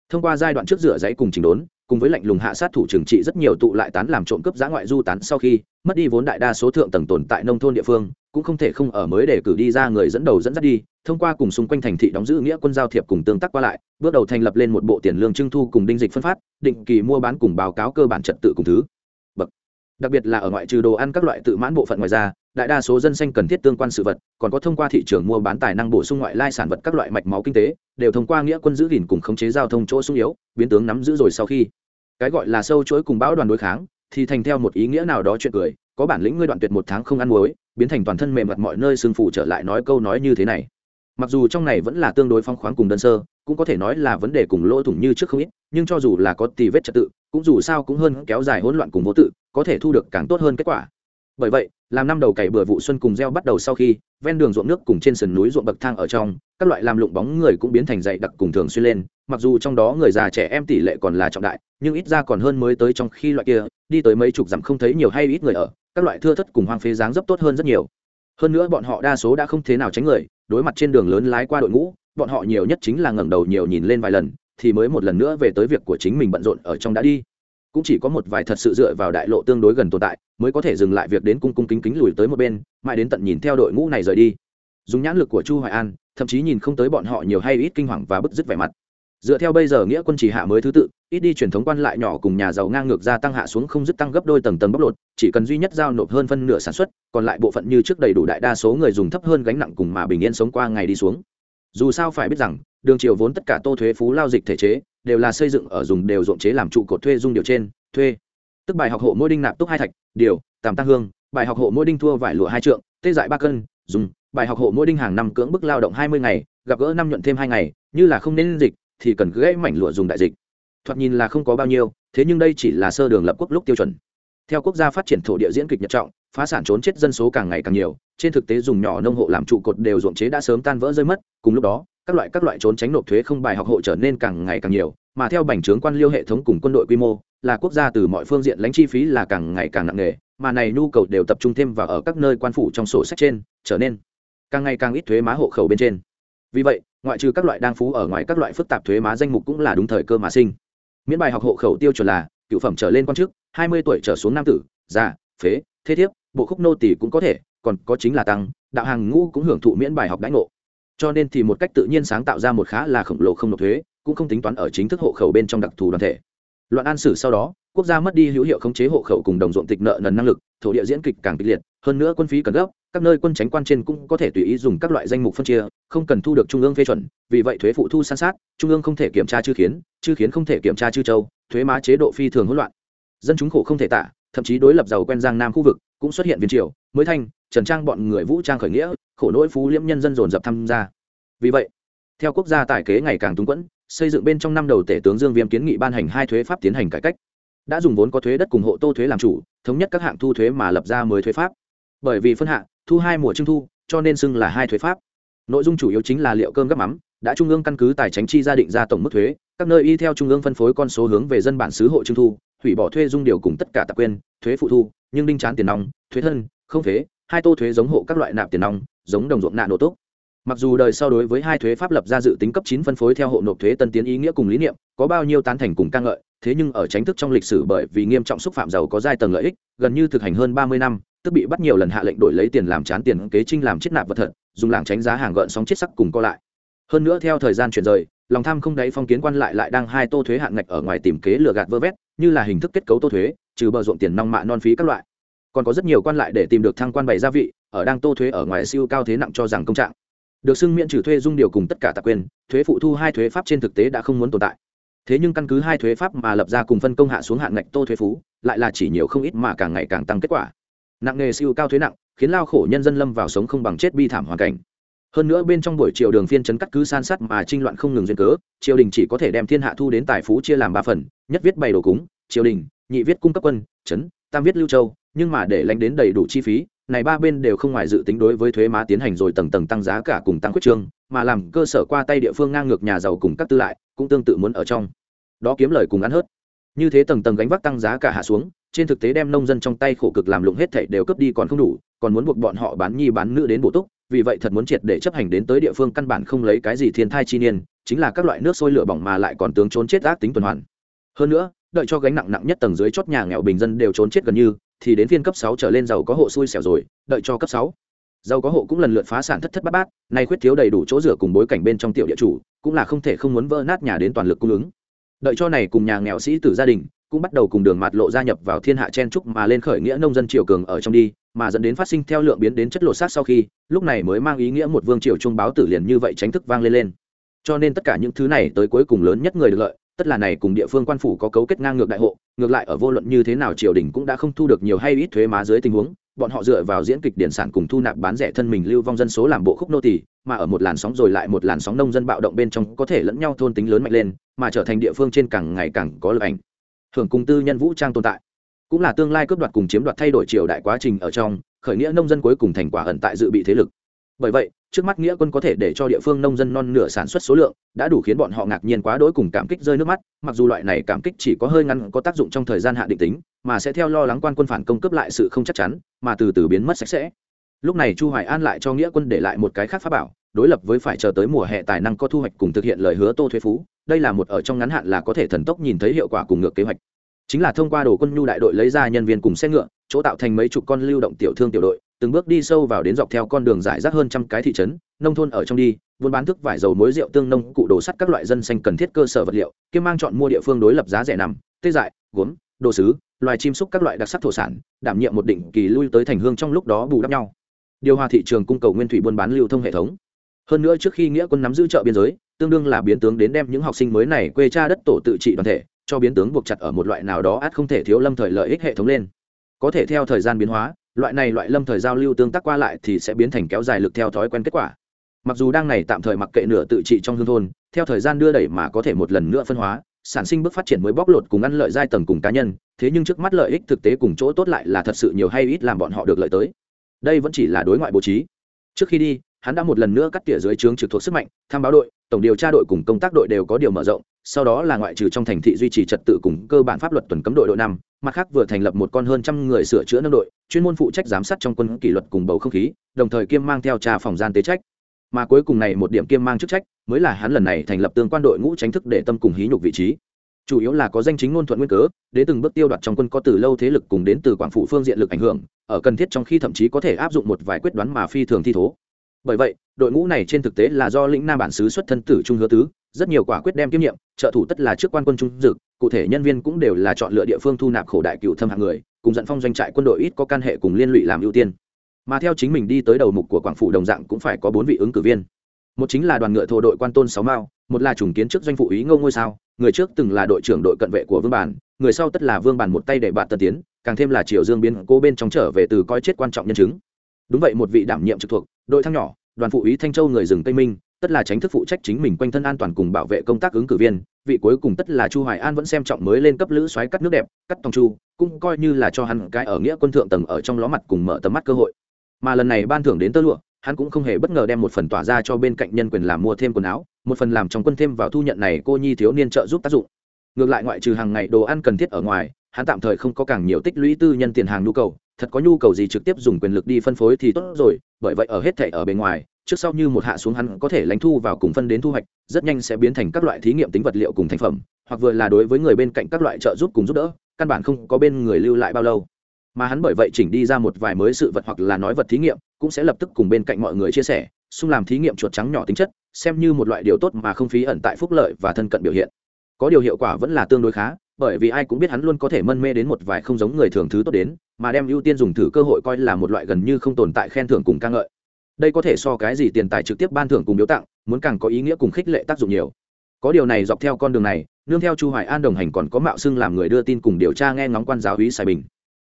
Thông qua giai đoạn trước rửa giấy cùng chỉnh đốn cùng với lạnh lùng hạ sát thủ trừng trị rất nhiều tụ lại tán làm trộm cướp giã ngoại du tán sau khi mất đi vốn đại đa số thượng tầng tồn tại nông thôn địa phương, cũng không thể không ở mới để cử đi ra người dẫn đầu dẫn dắt đi, thông qua cùng xung quanh thành thị đóng giữ nghĩa quân giao thiệp cùng tương tác qua lại, bước đầu thành lập lên một bộ tiền lương trưng thu cùng đinh dịch phân phát, định kỳ mua bán cùng báo cáo cơ bản trật tự cùng thứ. Bậc. Đặc biệt là ở ngoại trừ đồ ăn các loại tự mãn bộ phận ngoài ra, đại đa số dân xanh cần thiết tương quan sự vật, còn có thông qua thị trường mua bán tài năng bổ sung ngoại lai sản vật các loại mạch máu kinh tế, đều thông qua nghĩa quân giữ gìn cùng khống chế giao thông chỗ sung yếu, biến tướng nắm giữ rồi sau khi cái gọi là sâu chuỗi cùng bão đoàn đối kháng, thì thành theo một ý nghĩa nào đó chuyện cười, có bản lĩnh ngươi đoạn tuyệt một tháng không ăn muối, biến thành toàn thân mềm mặt mọi nơi sưng phủ trở lại nói câu nói như thế này. Mặc dù trong này vẫn là tương đối phong khoáng cùng đơn sơ, cũng có thể nói là vấn đề cùng lỗ thủng như trước không ít, nhưng cho dù là có tì vết trật tự, cũng dù sao cũng hơn kéo dài hỗn loạn cùng vô tự, có thể thu được càng tốt hơn kết quả. Bởi vậy, làm năm đầu cày bừa vụ xuân cùng gieo bắt đầu sau khi ven đường ruộng nước cùng trên sườn núi ruộng bậc thang ở trong, các loại làm lụng bóng người cũng biến thành dày đặc cùng thường xuyên lên, mặc dù trong đó người già trẻ em tỷ lệ còn là trọng đại, nhưng ít ra còn hơn mới tới trong khi loại kia, đi tới mấy chục dặm không thấy nhiều hay ít người ở, các loại thưa thất cùng hoang phế dáng dấp tốt hơn rất nhiều. Hơn nữa bọn họ đa số đã không thế nào tránh người, đối mặt trên đường lớn lái qua đội ngũ, bọn họ nhiều nhất chính là ngẩng đầu nhiều nhìn lên vài lần, thì mới một lần nữa về tới việc của chính mình bận rộn ở trong đã đi cũng chỉ có một vài thật sự dựa vào đại lộ tương đối gần tồn tại, mới có thể dừng lại việc đến cung cung kính kính lùi tới một bên, mãi đến tận nhìn theo đội ngũ này rời đi. Dùng nhãn lực của chu hoài an, thậm chí nhìn không tới bọn họ nhiều hay ít kinh hoàng và bức dứt vẻ mặt. Dựa theo bây giờ nghĩa quân chỉ hạ mới thứ tự, ít đi truyền thống quan lại nhỏ cùng nhà giàu ngang ngược ra tăng hạ xuống không dứt tăng gấp đôi tầng tầng bóc lột, chỉ cần duy nhất giao nộp hơn phân nửa sản xuất, còn lại bộ phận như trước đầy đủ đại đa số người dùng thấp hơn gánh nặng cùng mà bình yên sống qua ngày đi xuống. Dù sao phải biết rằng, đường triều vốn tất cả tô thuế phú lao dịch thể chế đều là xây dựng ở dùng đều ruộng chế làm trụ cột thuê dung điều trên, thuê. Tức bài học hộ mỗi đinh nạp túc hai thạch, điều, tàm tăng hương, bài học hộ mỗi đinh thua vải lụa hai trượng, tê dại ba cân, dùng, bài học hộ mỗi đinh hàng năm cưỡng bức lao động hai mươi ngày, gặp gỡ năm nhuận thêm hai ngày, như là không nên dịch, thì cần gãy mảnh lụa dùng đại dịch. Thoạt nhìn là không có bao nhiêu, thế nhưng đây chỉ là sơ đường lập quốc lúc tiêu chuẩn. Theo quốc gia phát triển thổ địa diễn kịch nhật trọng, phá sản trốn chết dân số càng ngày càng nhiều, trên thực tế dùng nhỏ nông hộ làm trụ cột đều ruộng chế đã sớm tan vỡ rơi mất, cùng lúc đó các loại các loại trốn tránh nộp thuế không bài học hộ trở nên càng ngày càng nhiều, mà theo bành trướng quan liêu hệ thống cùng quân đội quy mô, là quốc gia từ mọi phương diện lãnh chi phí là càng ngày càng nặng nề, mà này nhu cầu đều tập trung thêm vào ở các nơi quan phủ trong sổ sách trên, trở nên càng ngày càng ít thuế má hộ khẩu bên trên. Vì vậy, ngoại trừ các loại đang phú ở ngoài các loại phức tạp thuế má danh mục cũng là đúng thời cơ mà sinh. Miễn bài học hộ khẩu tiêu chuẩn là, cựu phẩm trở lên quan chức, hai mươi tuổi trở xuống nam tử, già, phế, thế thiếp, bộ khúc nô tỷ cũng có thể, còn có chính là tăng, đạo hàng ngũ cũng hưởng thụ miễn bài học đãi ngộ cho nên thì một cách tự nhiên sáng tạo ra một khá là khổng lồ không nộp thuế, cũng không tính toán ở chính thức hộ khẩu bên trong đặc thù đoàn thể. Loạn an sử sau đó, quốc gia mất đi hữu hiệu khống chế hộ khẩu cùng đồng ruộng tịch nợ nần năng lực, thổ địa diễn kịch càng kịch liệt, hơn nữa quân phí cần gấp, các nơi quân tránh quan trên cũng có thể tùy ý dùng các loại danh mục phân chia, không cần thu được trung ương phê chuẩn, vì vậy thuế phụ thu san sát, trung ương không thể kiểm tra chư khiến chư khiến không thể kiểm tra chư châu, thuế má chế độ phi thường hỗn loạn. Dân chúng khổ không thể tả, thậm chí đối lập giàu quen giang nam khu vực cũng xuất hiện viên triều, mới thanh, trần trang bọn người vũ trang khởi nghĩa, khổ nỗi phú liễm nhân dân dồn dập tham gia. Vì vậy, theo quốc gia tài kế ngày càng túng quẫn, xây dựng bên trong năm đầu tể tướng dương viêm kiến nghị ban hành hai thuế pháp tiến hành cải cách. Đã dùng vốn có thuế đất cùng hộ tô thuế làm chủ, thống nhất các hạng thu thuế mà lập ra mới thuế pháp. Bởi vì phân hạng thu hai mùa trung thu, cho nên xưng là hai thuế pháp. Nội dung chủ yếu chính là liệu cơm gấp mắm, đã trung ương căn cứ tài chính chi gia định ra tổng mức thuế, các nơi y theo trung ương phân phối con số hướng về dân bản xứ hộ trung thu hủy bỏ thuê dung điều cùng tất cả tạp quyền thuế phụ thu, nhưng đinh chán tiền nong, thuế thân, không thuế hai tô thuế giống hộ các loại nạp tiền nong, giống đồng ruộng nạp nổ tốt mặc dù đời sau đối với hai thuế pháp lập ra dự tính cấp chín phân phối theo hộ nộp thuế tân tiến ý nghĩa cùng lý niệm, có bao nhiêu tán thành cùng ca ngợi, thế nhưng ở tránh thức trong lịch sử bởi vì nghiêm trọng xúc phạm giàu có giai tầng lợi ích, gần như thực hành hơn ba mươi năm, tức bị bắt nhiều lần hạ lệnh đổi lấy tiền làm chán tiền kế trinh làm chết nạp vật thật, dùng làng tránh giá hàng gợn sóng chết sắc cùng co lại hơn nữa theo thời gian chuyển rời, lòng tham không đáy phong kiến quan lại lại đang hai tô thuế hạn ngạch ở ngoài tìm kế lừa gạt vơ vét, như là hình thức kết cấu tô thuế, trừ bờ ruộng tiền nong mạ non phí các loại. Còn có rất nhiều quan lại để tìm được thăng quan bày gia vị, ở đang tô thuế ở ngoài siêu cao thế nặng cho rằng công trạng. Được xưng miễn trừ thuê dung điều cùng tất cả tạc quyền, thuế phụ thu hai thuế pháp trên thực tế đã không muốn tồn tại. Thế nhưng căn cứ hai thuế pháp mà lập ra cùng phân công hạ xuống hạn ngạch tô thuế phú, lại là chỉ nhiều không ít mà càng ngày càng tăng kết quả. Nặng nghề siêu cao thuế nặng, khiến lao khổ nhân dân lâm vào sống không bằng chết bi thảm hoàn cảnh hơn nữa bên trong buổi chiều đường phiên chấn cắt cứ san sát mà trinh loạn không ngừng duyên cớ, triều đình chỉ có thể đem thiên hạ thu đến tài phú chia làm ba phần, nhất viết bày đồ cúng, triều đình, nhị viết cung cấp quân, chấn, tam viết lưu châu, nhưng mà để lãnh đến đầy đủ chi phí, này ba bên đều không ngoài dự tính đối với thuế má tiến hành rồi tầng tầng tăng giá cả cùng tăng quyết trương, mà làm cơ sở qua tay địa phương ngang ngược nhà giàu cùng các tư lại, cũng tương tự muốn ở trong. Đó kiếm lời cùng ăn hớt. Như thế tầng tầng gánh vác tăng giá cả hạ xuống trên thực tế đem nông dân trong tay khổ cực làm lụng hết thảy đều cướp đi còn không đủ, còn muốn buộc bọn họ bán nhi bán nữ đến bổ túc, vì vậy thật muốn triệt để chấp hành đến tới địa phương căn bản không lấy cái gì thiên thai chi niên, chính là các loại nước sôi lửa bỏng mà lại còn tướng trốn chết ác tính tuần hoàn. Hơn nữa, đợi cho gánh nặng nặng nhất tầng dưới chót nhà nghèo bình dân đều trốn chết gần như, thì đến phiên cấp sáu trở lên giàu có hộ xui xẻo rồi, đợi cho cấp sáu. Giàu có hộ cũng lần lượt phá sản thất thất bát bát, nay khuyết thiếu đầy đủ chỗ rửa cùng bối cảnh bên trong tiểu địa chủ, cũng là không thể không muốn vỡ nát nhà đến toàn lực cung ứng. Đợi cho này cùng nhà nghèo sĩ tử gia đình cũng bắt đầu cùng đường mạt lộ gia nhập vào thiên hạ chen trúc mà lên khởi nghĩa nông dân triều cường ở trong đi, mà dẫn đến phát sinh theo lượng biến đến chất lộ sát sau khi, lúc này mới mang ý nghĩa một vương triều trung báo tử liền như vậy tránh thức vang lên lên. Cho nên tất cả những thứ này tới cuối cùng lớn nhất người được lợi, tất là này cùng địa phương quan phủ có cấu kết ngang ngược đại hộ, ngược lại ở vô luận như thế nào triều đình cũng đã không thu được nhiều hay ít thuế má dưới tình huống, bọn họ dựa vào diễn kịch điển sản cùng thu nạp bán rẻ thân mình lưu vong dân số làm bộ khúc nô tỳ, mà ở một làn sóng rồi lại một làn sóng nông dân bạo động bên trong có thể lẫn nhau thôn tính lớn mạnh lên, mà trở thành địa phương trên càng ngày càng có lực ảnh hưởng cùng tư nhân vũ trang tồn tại. Cũng là tương lai cướp đoạt cùng chiếm đoạt thay đổi triều đại quá trình ở trong, khởi nghĩa nông dân cuối cùng thành quả ẩn tại dự bị thế lực. Bởi vậy, trước mắt nghĩa quân có thể để cho địa phương nông dân non nửa sản xuất số lượng, đã đủ khiến bọn họ ngạc nhiên quá đỗi cùng cảm kích rơi nước mắt, mặc dù loại này cảm kích chỉ có hơi ngắn có tác dụng trong thời gian hạ định tính, mà sẽ theo lo lắng quan quân phản công cấp lại sự không chắc chắn, mà từ từ biến mất sạch sẽ. Lúc này chu hoài an lại cho nghĩa quân để lại một cái khác pháp bảo, đối lập với phải chờ tới mùa hè tài năng có thu hoạch cùng thực hiện lời hứa tô thuế phú đây là một ở trong ngắn hạn là có thể thần tốc nhìn thấy hiệu quả cùng ngược kế hoạch. Chính là thông qua đồ quân nhu đại đội lấy ra nhân viên cùng xe ngựa, chỗ tạo thành mấy chục con lưu động tiểu thương tiểu đội, từng bước đi sâu vào đến dọc theo con đường giải rác hơn trăm cái thị trấn, nông thôn ở trong đi, buôn bán thức vải dầu muối rượu tương nông, cụ đồ sắt các loại dân xanh cần thiết cơ sở vật liệu, kiêm mang chọn mua địa phương đối lập giá rẻ nằm, tê dại, gốm, đồ sứ, loài chim súc các loại đặc sắc thổ sản, đảm nhiệm một định kỳ lui tới thành hương trong lúc đó bù đắp nhau. Điều hòa thị trường cung cầu nguyên thủy buôn bán lưu thông hệ thống. Hơn nữa trước khi nghĩa quân nắm giữ chợ biên giới tương đương là biến tướng đến đem những học sinh mới này quê cha đất tổ tự trị đoàn thể, cho biến tướng buộc chặt ở một loại nào đó át không thể thiếu lâm thời lợi ích hệ thống lên. Có thể theo thời gian biến hóa, loại này loại lâm thời giao lưu tương tác qua lại thì sẽ biến thành kéo dài lực theo thói quen kết quả. Mặc dù đang này tạm thời mặc kệ nửa tự trị trong hương thôn, theo thời gian đưa đẩy mà có thể một lần nữa phân hóa, sản sinh bước phát triển mới bóc lột cùng ăn lợi giai tầng cùng cá nhân, thế nhưng trước mắt lợi ích thực tế cùng chỗ tốt lại là thật sự nhiều hay ít làm bọn họ được lợi tới. Đây vẫn chỉ là đối ngoại bố trí. Trước khi đi hắn đã một lần nữa cắt tỉa dưới trướng trực thuộc sức mạnh, tham báo đội, tổng điều tra đội cùng công tác đội đều có điều mở rộng, sau đó là ngoại trừ trong thành thị duy trì trật tự cùng cơ bản pháp luật tuần cấm đội đội năm, mặt khác vừa thành lập một con hơn trăm người sửa chữa nâng đội, chuyên môn phụ trách giám sát trong quân kỷ luật cùng bầu không khí, đồng thời kiêm mang theo trà phòng gian tế trách. Mà cuối cùng này một điểm kiêm mang chức trách, mới là hắn lần này thành lập tương quan đội ngũ tránh thức để tâm cùng hí nhục vị trí. Chủ yếu là có danh chính ngôn thuận nguyên cớ, đến từng bước tiêu đoạt trong quân có từ lâu thế lực cùng đến từ quảng phủ phương diện lực ảnh hưởng, ở cần thiết trong khi thậm chí có thể áp dụng một vài quyết đoán mà phi thường thi thố bởi vậy, đội ngũ này trên thực tế là do lĩnh nam bản xứ xuất thân tử trung hứa tứ, rất nhiều quả quyết đem kiêm nhiệm, trợ thủ tất là trước quan quân trung dực, cụ thể nhân viên cũng đều là chọn lựa địa phương thu nạp khổ đại cựu thâm hạng người, cùng dẫn phong doanh trại quân đội ít có can hệ cùng liên lụy làm ưu tiên. Mà theo chính mình đi tới đầu mục của quảng phủ đồng dạng cũng phải có bốn vị ứng cử viên. Một chính là đoàn ngựa thổ đội quan tôn sáu mao, một là trùng kiến trước doanh phụ ý ngô ngôi sao, người trước từng là đội trưởng đội cận vệ của vương bản, người sau tất là vương bản một tay để bạn tân tiến, càng thêm là triều dương biến cố bên trong trở về từ coi chết quan trọng nhân chứng đúng vậy, một vị đảm nhiệm trực thuộc, đội thăng nhỏ, đoàn phụ ý thanh châu người rừng tây minh, tất là tránh thức phụ trách chính mình quanh thân an toàn cùng bảo vệ công tác ứng cử viên, vị cuối cùng tất là chu hoài an vẫn xem trọng mới lên cấp lữ xoáy cắt nước đẹp, cắt tòng chu, cũng coi như là cho hắn cái ở nghĩa quân thượng tầng ở trong ló mặt cùng mở tầm mắt cơ hội. Mà lần này ban thưởng đến tơ lụa, hắn cũng không hề bất ngờ đem một phần tỏa ra cho bên cạnh nhân quyền làm mua thêm quần áo, một phần làm trong quân thêm vào thu nhận này cô nhi thiếu niên trợ giúp tác dụng. Ngược lại ngoại trừ hàng ngày đồ ăn cần thiết ở ngoài hắn tạm thời không có càng nhiều tích lũy tư nhân tiền hàng nhu cầu, thật có nhu cầu gì trực tiếp dùng quyền lực đi phân phối thì tốt rồi, bởi vậy ở hết thể ở bên ngoài, trước sau như một hạ xuống hắn có thể lãnh thu vào cùng phân đến thu hoạch, rất nhanh sẽ biến thành các loại thí nghiệm tính vật liệu cùng thành phẩm, hoặc vừa là đối với người bên cạnh các loại trợ giúp cùng giúp đỡ, căn bản không có bên người lưu lại bao lâu. Mà hắn bởi vậy chỉnh đi ra một vài mới sự vật hoặc là nói vật thí nghiệm, cũng sẽ lập tức cùng bên cạnh mọi người chia sẻ, xung làm thí nghiệm chuột trắng nhỏ tính chất, xem như một loại điều tốt mà không phí ẩn tại phúc lợi và thân cận biểu hiện. Có điều hiệu quả vẫn là tương đối khá bởi vì ai cũng biết hắn luôn có thể mân mê đến một vài không giống người thường thứ tốt đến, mà đem ưu tiên dùng thử cơ hội coi là một loại gần như không tồn tại khen thưởng cùng ca ngợi. Đây có thể so cái gì tiền tài trực tiếp ban thưởng cùng biếu tặng, muốn càng có ý nghĩa cùng khích lệ tác dụng nhiều. Có điều này dọc theo con đường này, nương theo chu hoài an đồng hành còn có mạo xưng làm người đưa tin cùng điều tra nghe ngóng quan giáo hí sài bình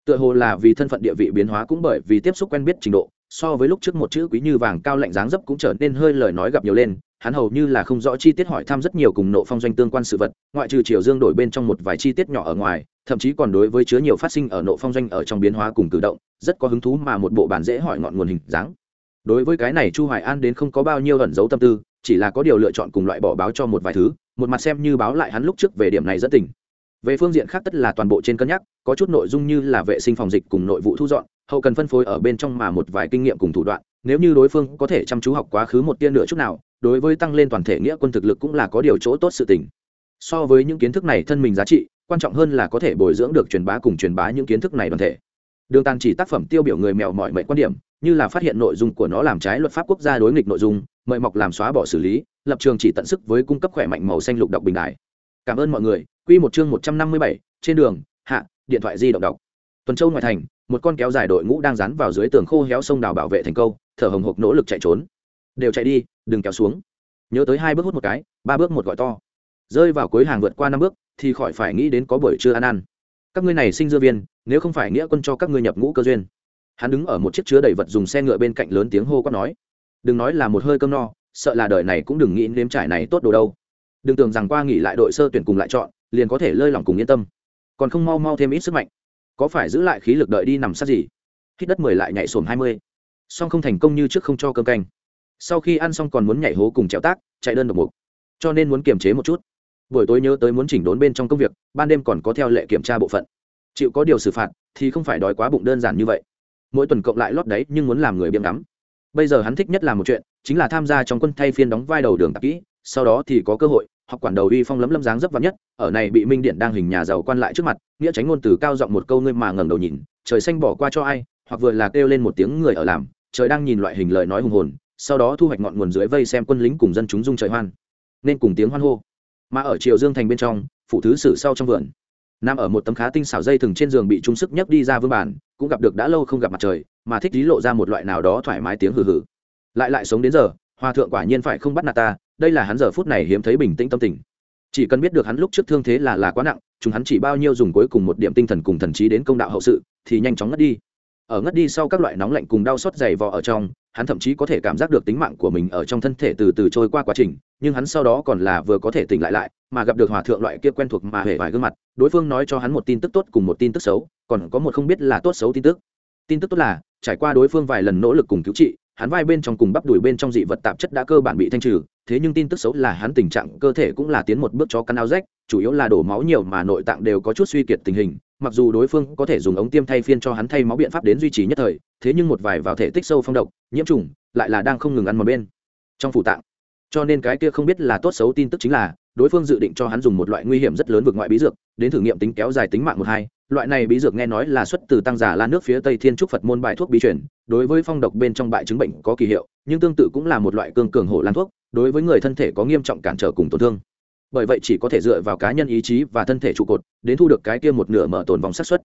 tựa hồ là vì thân phận địa vị biến hóa cũng bởi vì tiếp xúc quen biết trình độ, so với lúc trước một chữ quý như vàng cao lạnh dáng dấp cũng trở nên hơi lời nói gặp nhiều lên, hắn hầu như là không rõ chi tiết hỏi thăm rất nhiều cùng nộ phong doanh tương quan sự vật, ngoại trừ triều dương đổi bên trong một vài chi tiết nhỏ ở ngoài, thậm chí còn đối với chứa nhiều phát sinh ở nộ phong doanh ở trong biến hóa cùng cử động, rất có hứng thú mà một bộ bản dễ hỏi ngọn nguồn hình dáng. Đối với cái này chu hoài an đến không có bao nhiêu ẩn giấu tâm tư, chỉ là có điều lựa chọn cùng loại bỏ báo cho một vài thứ, một mặt xem như báo lại hắn lúc trước về điểm này rất tỉnh về phương diện khác tất là toàn bộ trên cân nhắc, có chút nội dung như là vệ sinh phòng dịch cùng nội vụ thu dọn, hậu cần phân phối ở bên trong mà một vài kinh nghiệm cùng thủ đoạn, nếu như đối phương có thể chăm chú học quá khứ một tiên nửa chút nào, đối với tăng lên toàn thể nghĩa quân thực lực cũng là có điều chỗ tốt sự tình. So với những kiến thức này thân mình giá trị, quan trọng hơn là có thể bồi dưỡng được truyền bá cùng truyền bá những kiến thức này đoàn thể. Đường tàn chỉ tác phẩm tiêu biểu người mèo mọi mệnh quan điểm, như là phát hiện nội dung của nó làm trái luật pháp quốc gia đối nghịch nội dung, mời mọc làm xóa bỏ xử lý, lập trường chỉ tận sức với cung cấp khỏe mạnh màu xanh lục đọc bình đại cảm ơn mọi người. Quy một chương một trăm năm mươi bảy, trên đường, hạ, điện thoại di động đọc. Tuần châu ngoại thành, một con kéo dài đội ngũ đang dán vào dưới tường khô héo sông đào bảo vệ thành câu, thở hồng hộc nỗ lực chạy trốn. Đều chạy đi, đừng kéo xuống. Nhớ tới hai bước hút một cái, ba bước một gọi to. Rơi vào cuối hàng vượt qua năm bước, thì khỏi phải nghĩ đến có buổi trưa ăn ăn. Các ngươi này sinh dư viên, nếu không phải nghĩa quân cho các ngươi nhập ngũ cơ duyên. Hắn đứng ở một chiếc chứa đầy vật dùng xe ngựa bên cạnh lớn tiếng hô quát nói. Đừng nói là một hơi cơm no, sợ là đời này cũng đừng nghĩ nếm trải này tốt đồ đâu đừng tưởng rằng qua nghỉ lại đội sơ tuyển cùng lại chọn, liền có thể lơi lỏng cùng yên tâm. Còn không mau mau thêm ít sức mạnh. Có phải giữ lại khí lực đợi đi nằm sát gì? Hít đất mười lại nhảy sồn hai mươi. Song không thành công như trước không cho cơm canh. Sau khi ăn xong còn muốn nhảy hố cùng trèo tác, chạy đơn độc mục. Cho nên muốn kiềm chế một chút. Buổi tối nhớ tới muốn chỉnh đốn bên trong công việc, ban đêm còn có theo lệ kiểm tra bộ phận. Chịu có điều xử phạt thì không phải đói quá bụng đơn giản như vậy. Mỗi tuần cộng lại lót đấy nhưng muốn làm người biếm đắm bây giờ hắn thích nhất làm một chuyện, chính là tham gia trong quân thay phiên đóng vai đầu đường tạp kỹ sau đó thì có cơ hội, học quản đầu uy phong lấm lấm dáng dấp vắn nhất, ở này bị minh điện đang hình nhà giàu quan lại trước mặt, nghĩa tránh ngôn từ cao giọng một câu ngươi mà ngẩng đầu nhìn, trời xanh bỏ qua cho ai, hoặc vừa là kêu lên một tiếng người ở làm, trời đang nhìn loại hình lời nói hùng hồn, sau đó thu hoạch ngọn nguồn dưới vây xem quân lính cùng dân chúng dung trời hoan, nên cùng tiếng hoan hô. Mà ở triều dương thành bên trong, phủ thứ sử sau trong vườn, nằm ở một tấm khá tinh xảo dây thừng trên giường bị trung sức nhấc đi ra vương bản cũng gặp được đã lâu không gặp mặt trời, mà thích lý lộ ra một loại nào đó thoải mái tiếng hừ hừ. Lại lại sống đến giờ, hòa thượng quả nhiên phải không bắt nạt ta đây là hắn giờ phút này hiếm thấy bình tĩnh tâm tình. Chỉ cần biết được hắn lúc trước thương thế là là quá nặng, chúng hắn chỉ bao nhiêu dùng cuối cùng một điểm tinh thần cùng thần trí đến công đạo hậu sự, thì nhanh chóng ngất đi. Ở ngất đi sau các loại nóng lạnh cùng đau xót dày vò ở trong, hắn thậm chí có thể cảm giác được tính mạng của mình ở trong thân thể từ từ trôi qua quá trình, nhưng hắn sau đó còn là vừa có thể tỉnh lại lại, mà gặp được hòa thượng loại kia quen thuộc mà hề vài gương mặt, đối phương nói cho hắn một tin tức tốt cùng một tin tức xấu, còn có một không biết là tốt xấu tin tức. Tin tức tốt là, trải qua đối phương vài lần nỗ lực cùng cứu trị hắn vai bên trong cùng bắp đùi bên trong dị vật tạp chất đã cơ bản bị thanh trừ, thế nhưng tin tức xấu là hắn tình trạng cơ thể cũng là tiến một bước cho căn ao rách, chủ yếu là đổ máu nhiều mà nội tạng đều có chút suy kiệt tình hình, mặc dù đối phương có thể dùng ống tiêm thay phiên cho hắn thay máu biện pháp đến duy trì nhất thời, thế nhưng một vài vào thể tích sâu phong độc, nhiễm trùng, lại là đang không ngừng ăn một bên trong phủ tạng. Cho nên cái kia không biết là tốt xấu tin tức chính là, đối phương dự định cho hắn dùng một loại nguy hiểm rất lớn vượt ngoại bí dược, đến thử nghiệm tính kéo dài tính mạng một hai loại này bí dược nghe nói là xuất từ tăng giả la nước phía tây thiên trúc phật môn bài thuốc bí truyền, đối với phong độc bên trong bại chứng bệnh có kỳ hiệu, nhưng tương tự cũng là một loại cương cường hổ lan thuốc, đối với người thân thể có nghiêm trọng cản trở cùng tổn thương. Bởi vậy chỉ có thể dựa vào cá nhân ý chí và thân thể trụ cột, đến thu được cái kia một nửa mở tồn vòng sát xuất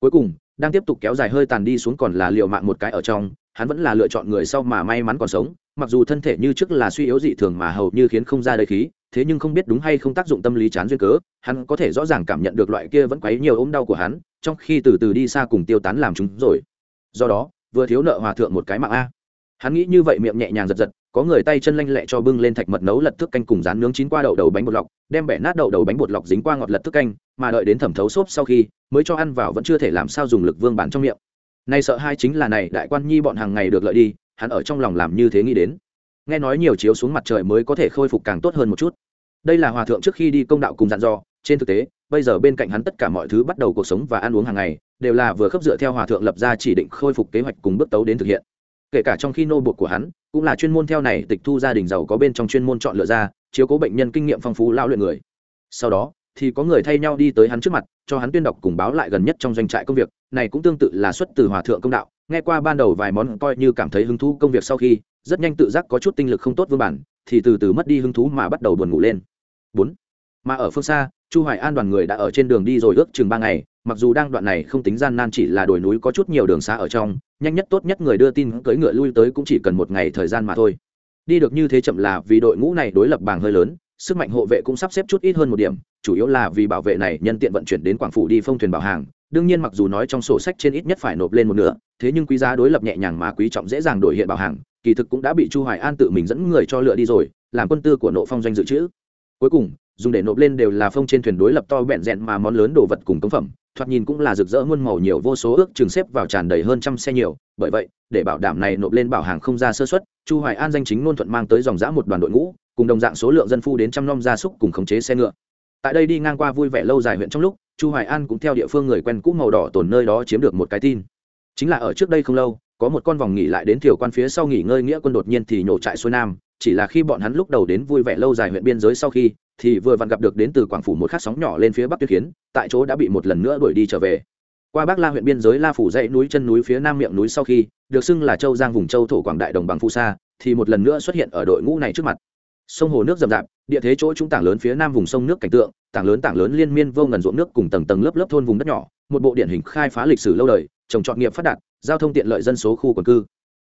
cuối cùng, đang tiếp tục kéo dài hơi tàn đi xuống còn là liệu mạng một cái ở trong, hắn vẫn là lựa chọn người sau mà may mắn còn sống, mặc dù thân thể như trước là suy yếu dị thường mà hầu như khiến không ra đầy khí thế nhưng không biết đúng hay không tác dụng tâm lý chán duyên cớ, hắn có thể rõ ràng cảm nhận được loại kia vẫn quấy nhiều ốm đau của hắn, trong khi từ từ đi xa cùng tiêu tán làm chúng rồi. Do đó, vừa thiếu nợ hòa thượng một cái mạng a. Hắn nghĩ như vậy miệng nhẹ nhàng giật giật, có người tay chân lanh lẹ cho bưng lên thạch mật nấu lật thức canh cùng rán nướng chín qua đậu đầu bánh bột lọc, đem bẻ nát đậu đầu bánh bột lọc dính qua ngọt lật thức canh, mà đợi đến thẩm thấu xốp sau khi, mới cho ăn vào vẫn chưa thể làm sao dùng lực vương bản trong miệng. Nay sợ hai chính là này, đại quan nhi bọn hàng ngày được lợi đi, hắn ở trong lòng làm như thế nghĩ đến nghe nói nhiều chiếu xuống mặt trời mới có thể khôi phục càng tốt hơn một chút. Đây là hòa thượng trước khi đi công đạo cùng dặn dò, trên thực tế, bây giờ bên cạnh hắn tất cả mọi thứ bắt đầu cuộc sống và ăn uống hàng ngày, đều là vừa khớp dựa theo hòa thượng lập ra chỉ định khôi phục kế hoạch cùng bước tấu đến thực hiện. Kể cả trong khi nô buộc của hắn, cũng là chuyên môn theo này tịch thu gia đình giàu có bên trong chuyên môn chọn lựa ra, chiếu cố bệnh nhân kinh nghiệm phong phú lao luyện người. Sau đó, thì có người thay nhau đi tới hắn trước mặt, cho hắn tuyên đọc cùng báo lại gần nhất trong doanh trại công việc. Này cũng tương tự là xuất từ hòa thượng công đạo, nghe qua ban đầu vài món coi như cảm thấy hứng thú công việc sau khi rất nhanh tự giác có chút tinh lực không tốt vương bản, thì từ từ mất đi hứng thú mà bắt đầu buồn ngủ lên. Bốn, mà ở phương xa, chu hoài an đoàn người đã ở trên đường đi rồi ước chừng ba ngày, mặc dù đang đoạn này không tính gian nan chỉ là đồi núi có chút nhiều đường xa ở trong, nhanh nhất tốt nhất người đưa tin cưỡi ngựa lui tới cũng chỉ cần một ngày thời gian mà thôi. Đi được như thế chậm là vì đội ngũ này đối lập bảng hơi lớn, sức mạnh hộ vệ cũng sắp xếp chút ít hơn một điểm, chủ yếu là vì bảo vệ này nhân tiện vận chuyển đến quảng phủ đi phong thuyền bảo hàng. Đương nhiên mặc dù nói trong sổ sách trên ít nhất phải nộp lên một nửa, thế nhưng quý giá đối lập nhẹ nhàng mà quý trọng dễ dàng đổi hiện bảo hàng kỳ thực cũng đã bị chu hoài an tự mình dẫn người cho lựa đi rồi, làm quân tư của nộ phong doanh dự trữ. Cuối cùng, dùng để nộp lên đều là phong trên thuyền đối lập to bẹn rẹn mà món lớn đồ vật cùng công phẩm, thoạt nhìn cũng là rực rỡ muôn màu nhiều vô số ước chừng xếp vào tràn đầy hơn trăm xe nhiều, bởi vậy, để bảo đảm này nộp lên bảo hàng không ra sơ xuất chu hoài an danh chính ngôn thuận mang tới dòng dã một đoàn đội ngũ, cùng đồng dạng số lượng dân phu đến trăm nom gia súc cùng khống chế xe ngựa. Tại đây đi ngang qua vui vẻ lâu dài huyện trong lúc, chu hoài an cũng theo địa phương người quen cũ màu đỏ tồn nơi đó chiếm được một cái tin. Chính là ở trước đây không lâu có một con vòng nghỉ lại đến thiểu quan phía sau nghỉ ngơi nghĩa quân đột nhiên thì nhổ trại xuôi nam, chỉ là khi bọn hắn lúc đầu đến vui vẻ lâu dài huyện biên giới sau khi, thì vừa vặn gặp được đến từ quảng phủ một khắc sóng nhỏ lên phía bắc tuyết khiến, tại chỗ đã bị một lần nữa đuổi đi trở về. Qua bắc la huyện biên giới la phủ dãy núi chân núi phía nam miệng núi sau khi, được xưng là châu giang vùng châu thổ quảng đại đồng bằng phu sa, thì một lần nữa xuất hiện ở đội ngũ này trước mặt. Sông hồ nước rậm rạp, địa thế chỗ trung tảng lớn phía nam vùng sông nước cảnh tượng, tảng lớn tảng lớn liên miên vô ngần ruộng nước cùng tầng tầng lớp lớp thôn vùng đất nhỏ, một bộ điển hình khai phá lịch sử lâu đời, trồng trọt nghiệp phát đạt giao thông tiện lợi dân số khu quần cư.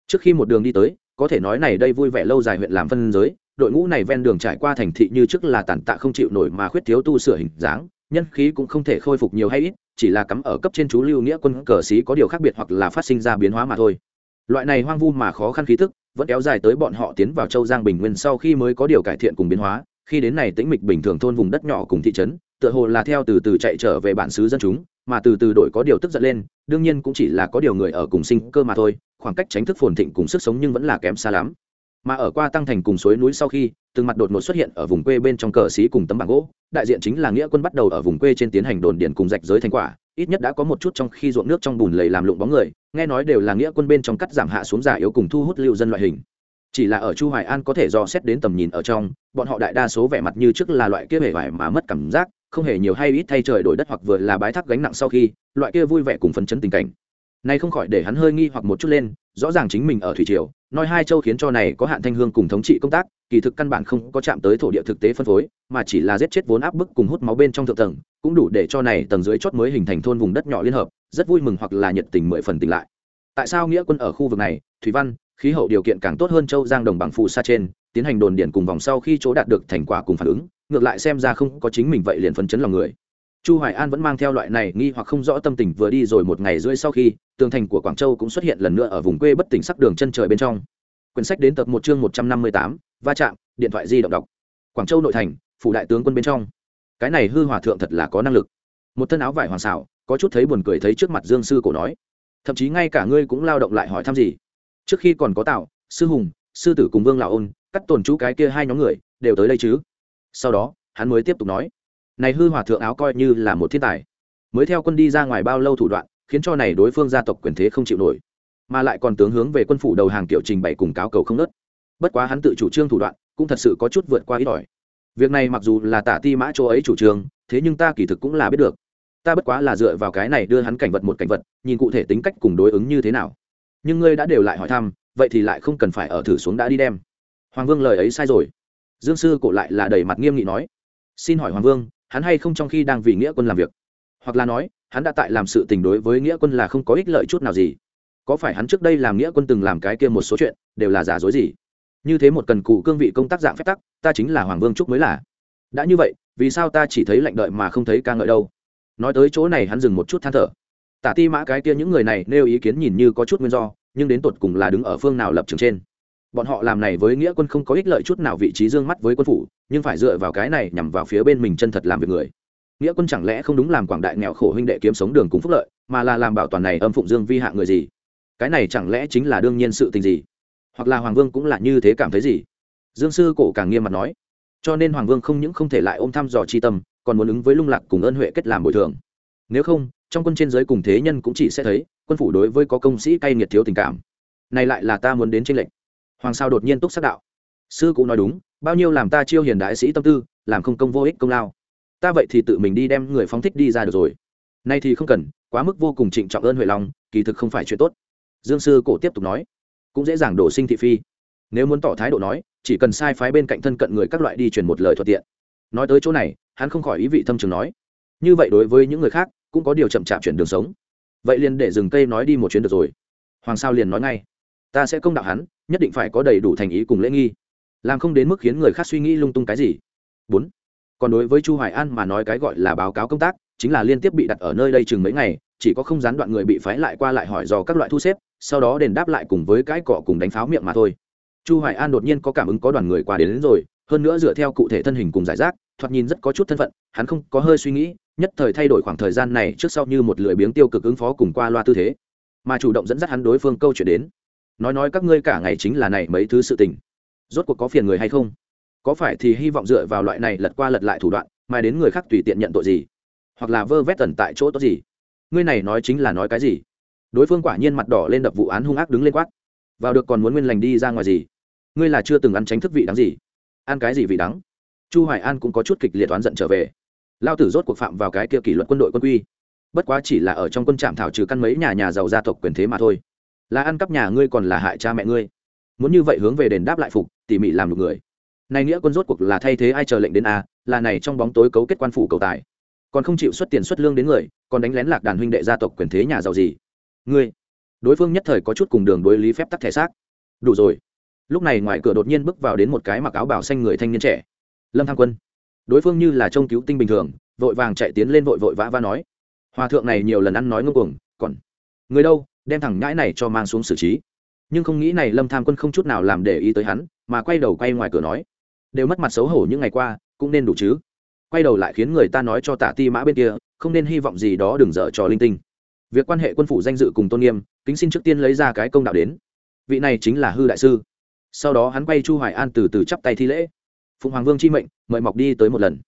Trước khi một đường đi tới, có thể nói này đây vui vẻ lâu dài huyện làm phân giới, đội ngũ này ven đường trải qua thành thị như trước là tàn tạ không chịu nổi mà khuyết thiếu tu sửa hình dáng, nhân khí cũng không thể khôi phục nhiều hay ít, chỉ là cắm ở cấp trên chú lưu nghĩa quân cờ sĩ có điều khác biệt hoặc là phát sinh ra biến hóa mà thôi. Loại này hoang vu mà khó khăn khí thức vẫn kéo dài tới bọn họ tiến vào châu giang bình nguyên sau khi mới có điều cải thiện cùng biến hóa, khi đến này tĩnh mịch bình thường thôn vùng đất nhỏ cùng thị trấn, tựa hồ là theo từ từ chạy trở về bản xứ dân chúng mà từ từ đổi có điều tức giận lên, đương nhiên cũng chỉ là có điều người ở cùng sinh cơ mà thôi, khoảng cách tránh thức phồn thịnh cùng sức sống nhưng vẫn là kém xa lắm. Mà ở qua tăng thành cùng suối núi sau khi, từng mặt đột ngột xuất hiện ở vùng quê bên trong cờ xí cùng tấm bảng gỗ, đại diện chính là nghĩa quân bắt đầu ở vùng quê trên tiến hành đồn điền cùng rạch giới thành quả, ít nhất đã có một chút trong khi ruộng nước trong bùn lầy làm lụng bóng người, nghe nói đều là nghĩa quân bên trong cắt giảm hạ xuống giả yếu cùng thu hút lưu dân loại hình. Chỉ là ở chu hoài an có thể do xét đến tầm nhìn ở trong, bọn họ đại đa số vẻ mặt như trước là loại kia vẻ vải mà mất cảm giác không hề nhiều hay ít thay trời đổi đất hoặc vừa là bái thác gánh nặng sau khi, loại kia vui vẻ cùng phấn chấn tình cảnh. Này không khỏi để hắn hơi nghi hoặc một chút lên, rõ ràng chính mình ở thủy triều, nói hai châu khiến cho này có hạn thanh hương cùng thống trị công tác, kỳ thực căn bản không có chạm tới thổ địa thực tế phân phối, mà chỉ là giết chết vốn áp bức cùng hút máu bên trong thượng tầng, cũng đủ để cho này tầng dưới chót mới hình thành thôn vùng đất nhỏ liên hợp, rất vui mừng hoặc là nhiệt tình mười phần tỉnh lại. Tại sao nghĩa quân ở khu vực này, thủy văn khí hậu điều kiện càng tốt hơn châu giang đồng bằng phù sa trên, tiến hành đồn điển cùng vòng sau khi chỗ đạt được thành quả cùng phản ứng, ngược lại xem ra không có chính mình vậy liền phấn chấn lòng người. Chu hoài an vẫn mang theo loại này nghi hoặc không rõ tâm tình vừa đi rồi một ngày rưỡi sau khi, tường thành của quảng châu cũng xuất hiện lần nữa ở vùng quê bất tỉnh sắc đường chân trời bên trong. Quyển sách đến tập một chương một trăm năm mươi tám, va chạm, điện thoại di động đọc. Quảng châu nội thành, phủ đại tướng quân bên trong. Cái này hư hòa thượng thật là có năng lực. Một thân áo vải hoàn xảo, có chút thấy buồn cười thấy trước mặt dương sư cổ nói. Thậm chí ngay cả ngươi cũng lao động lại hỏi thăm gì trước khi còn có tạo sư hùng, sư tử cùng vương lão ôn, cắt tồn chú cái kia hai nhóm người, đều tới đây chứ. Sau đó, hắn mới tiếp tục nói, này hư hòa thượng áo coi như là một thiên tài, mới theo quân đi ra ngoài bao lâu thủ đoạn, khiến cho này đối phương gia tộc quyền thế không chịu nổi, mà lại còn tướng hướng về quân phủ đầu hàng kiểu trình bày cùng cáo cầu không nớt. Bất quá hắn tự chủ trương thủ đoạn, cũng thật sự có chút vượt qua ít ỏi việc này mặc dù là tả ti mã chỗ ấy chủ trương, thế nhưng ta kỳ thực cũng là biết được. Ta bất quá là dựa vào cái này đưa hắn cảnh vật một cảnh vật, nhìn cụ thể tính cách cùng đối ứng như thế nào nhưng ngươi đã đều lại hỏi thăm, vậy thì lại không cần phải ở thử xuống đã đi đem. Hoàng vương lời ấy sai rồi. Dương sư cổ lại là đầy mặt nghiêm nghị nói. Xin hỏi hoàng vương, hắn hay không trong khi đang vì nghĩa quân làm việc? Hoặc là nói, hắn đã tại làm sự tình đối với nghĩa quân là không có ích lợi chút nào gì. Có phải hắn trước đây làm nghĩa quân từng làm cái kia một số chuyện, đều là giả dối gì? Như thế một cần cụ cương vị công tác dạng phép tắc, ta chính là hoàng vương trúc mới là. Đã như vậy, vì sao ta chỉ thấy lạnh đợi mà không thấy ca ngợi đâu? Nói tới chỗ này hắn dừng một chút than thở tả ti mã cái kia những người này nêu ý kiến nhìn như có chút nguyên do, nhưng đến tột cùng là đứng ở phương nào lập trường trên. Bọn họ làm này với nghĩa quân không có ích lợi chút nào vị trí dương mắt với quân phủ, nhưng phải dựa vào cái này nhằm vào phía bên mình chân thật làm việc người. Nghĩa quân chẳng lẽ không đúng làm quảng đại nghèo khổ huynh đệ kiếm sống đường cùng phúc lợi, mà là làm bảo toàn này âm phụng dương vi hạ người gì? Cái này chẳng lẽ chính là đương nhiên sự tình gì? Hoặc là hoàng vương cũng là như thế cảm thấy gì? Dương sư cổ càng nghiêm mặt nói. Cho nên hoàng vương không những không thể lại ôm thăm dò chi tâm, còn muốn ứng với lung lạc cùng ơn huệ kết làm bồi thường nếu không, trong quân trên giới cùng thế nhân cũng chỉ sẽ thấy, quân phủ đối với có công sĩ cay nghiệt thiếu tình cảm. Này lại là ta muốn đến tranh lệnh hoàng sao đột nhiên túc sắc đạo. Sư cũng nói đúng, bao nhiêu làm ta chiêu hiền đại sĩ tâm tư, làm không công vô ích công lao. Ta vậy thì tự mình đi đem người phóng thích đi ra được rồi. Nay thì không cần, quá mức vô cùng trịnh trọng ơn huệ lòng kỳ thực không phải chuyện tốt. Dương sư cổ tiếp tục nói, cũng dễ dàng đổ sinh thị phi. Nếu muốn tỏ thái độ nói, chỉ cần sai phái bên cạnh thân cận người các loại đi truyền một lời thuận tiện. Nói tới chỗ này, hắn không khỏi ý vị thâm trường nói, như vậy đối với những người khác cũng có điều chậm chạp chuyển đường sống. Vậy liền để rừng cây nói đi một chuyến được rồi. Hoàng sao liền nói ngay ta sẽ công đạo hắn nhất định phải có đầy đủ thành ý cùng lễ nghi. Làm không đến mức khiến người khác suy nghĩ lung tung cái gì. Bốn còn đối với chu hoài an mà nói cái gọi là báo cáo công tác chính là liên tiếp bị đặt ở nơi đây chừng mấy ngày chỉ có không gián đoạn người bị phái lại qua lại hỏi dò các loại thu xếp sau đó đền đáp lại cùng với cái cọ cùng đánh pháo miệng mà thôi. Chu hoài an đột nhiên có cảm ứng có đoàn người qua đến, đến rồi hơn nữa dựa theo cụ thể thân hình cùng giải rác thoạt nhìn rất có chút thân phận hắn không có hơi suy nghĩ nhất thời thay đổi khoảng thời gian này trước sau như một lười biếng tiêu cực ứng phó cùng qua loa tư thế, mà chủ động dẫn dắt hắn đối phương câu chuyện đến. Nói nói các ngươi cả ngày chính là này mấy thứ sự tình. Rốt cuộc có phiền người hay không? Có phải thì hy vọng dựa vào loại này lật qua lật lại thủ đoạn, mà đến người khác tùy tiện nhận tội gì? Hoặc là vơ vét tần tại chỗ tốt gì? Ngươi này nói chính là nói cái gì? Đối phương quả nhiên mặt đỏ lên đập vụ án hung ác đứng lên quát. Vào được còn muốn nguyên lành đi ra ngoài gì? Ngươi là chưa từng ăn tránh thức vị đắng gì? Ăn cái gì vị đắng? Chu hoài an cũng có chút kịch liệt oán giận trở về lao tử rốt cuộc phạm vào cái kia kỷ luật quân đội quân quy. Bất quá chỉ là ở trong quân trạm thảo trừ căn mấy nhà nhà giàu gia tộc quyền thế mà thôi. Là ăn cắp nhà ngươi còn là hại cha mẹ ngươi. Muốn như vậy hướng về đền đáp lại phục, tỉ mỉ làm được người. Này nghĩa quân rốt cuộc là thay thế ai chờ lệnh đến a, là này trong bóng tối cấu kết quan phủ cầu tài. Còn không chịu xuất tiền xuất lương đến người, còn đánh lén lạc đàn huynh đệ gia tộc quyền thế nhà giàu gì? Ngươi. Đối phương nhất thời có chút cùng đường đối lý phép tắc thể xác. Đủ rồi. Lúc này ngoài cửa đột nhiên bước vào đến một cái mặc áo bảo xanh người thanh niên trẻ. Lâm tham quân đối phương như là trông cứu tinh bình thường, vội vàng chạy tiến lên vội vội vã vã nói. Hòa thượng này nhiều lần ăn nói ngông cuồng, còn người đâu, đem thẳng nhãi này cho mang xuống xử trí. Nhưng không nghĩ này lâm tham quân không chút nào làm để ý tới hắn, mà quay đầu quay ngoài cửa nói. Đều mất mặt xấu hổ những ngày qua, cũng nên đủ chứ. Quay đầu lại khiến người ta nói cho tạ ti mã bên kia, không nên hy vọng gì đó đừng dở trò linh tinh. Việc quan hệ quân phủ danh dự cùng tôn nghiêm, kính xin trước tiên lấy ra cái công đạo đến. Vị này chính là hư đại sư. Sau đó hắn quay chu hoài an từ từ chắp tay thi lễ phụng hoàng vương chi mệnh, mời mọc đi tới một lần.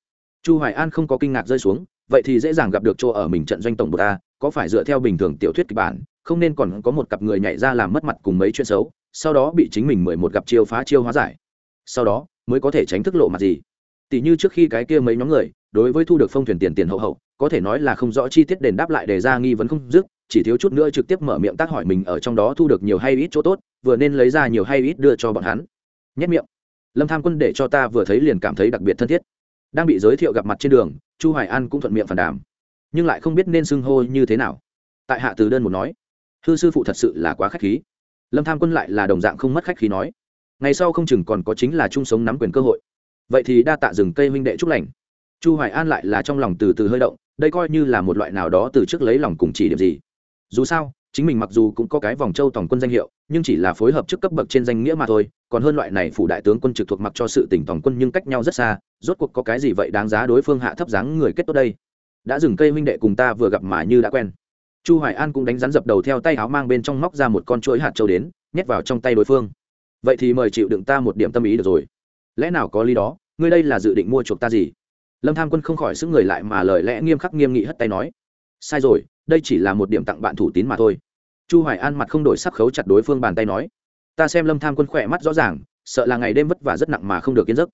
Chu hoài an không có kinh ngạc rơi xuống, vậy thì dễ dàng gặp được chỗ ở mình trận doanh tổng bột ta có phải dựa theo bình thường tiểu thuyết kịch bản, không nên còn có một cặp người nhảy ra làm mất mặt cùng mấy chuyện xấu, sau đó bị chính mình mười một gặp chiêu phá chiêu hóa giải. Sau đó, mới có thể tránh thức lộ mặt gì. Tỷ như trước khi cái kia mấy nhóm người, đối với thu được phong thuyền tiền tiền hậu hậu, có thể nói là không rõ chi tiết đền đáp lại đề ra nghi vấn không dứt, chỉ thiếu chút nữa trực tiếp mở miệng tác hỏi mình ở trong đó thu được nhiều hay ít chỗ tốt, vừa nên lấy ra nhiều hay ít đưa cho bọn hắn. Nhất miệng lâm tham quân để cho ta vừa thấy liền cảm thấy đặc biệt thân thiết. Đang bị giới thiệu gặp mặt trên đường, chu hoài an cũng thuận miệng phản đàm. Nhưng lại không biết nên xưng hô như thế nào. Tại hạ từ đơn một nói, hư sư phụ thật sự là quá khách khí. Lâm tham quân lại là đồng dạng không mất khách khí nói, ngày sau không chừng còn có chính là chung sống nắm quyền cơ hội. Vậy thì đa tạ rừng cây huynh đệ chúc lành. Chu hoài an lại là trong lòng từ từ hơi động, đây coi như là một loại nào đó từ trước lấy lòng cùng chỉ điểm gì. Dù sao chính mình mặc dù cũng có cái vòng châu tổng quân danh hiệu, nhưng chỉ là phối hợp chức cấp bậc trên danh nghĩa mà thôi, còn hơn loại này phủ đại tướng quân trực thuộc mặc cho sự tỉnh tổng quân nhưng cách nhau rất xa, rốt cuộc có cái gì vậy đáng giá đối phương hạ thấp dáng người kết tốt đây? Đã dừng cây huynh đệ cùng ta vừa gặp mà như đã quen. Chu hoài an cũng đánh rắn dập đầu theo tay áo mang bên trong móc ra một con chuỗi hạt châu đến, nhét vào trong tay đối phương. Vậy thì mời chịu đựng ta một điểm tâm ý được rồi. Lẽ nào có lý đó, ngươi đây là dự định mua chuộc ta gì? Lâm tham quân không khỏi sức người lại mà lời lẽ nghiêm khắc nghiêm nghị hất tay nói. Sai rồi đây chỉ là một điểm tặng bạn thủ tín mà thôi. Chu hoài an mặt không đổi sắc khấu chặt đối phương bàn tay nói, ta xem lâm tham quân khỏe mắt rõ ràng, sợ là ngày đêm vất vả rất nặng mà không được yên giấc.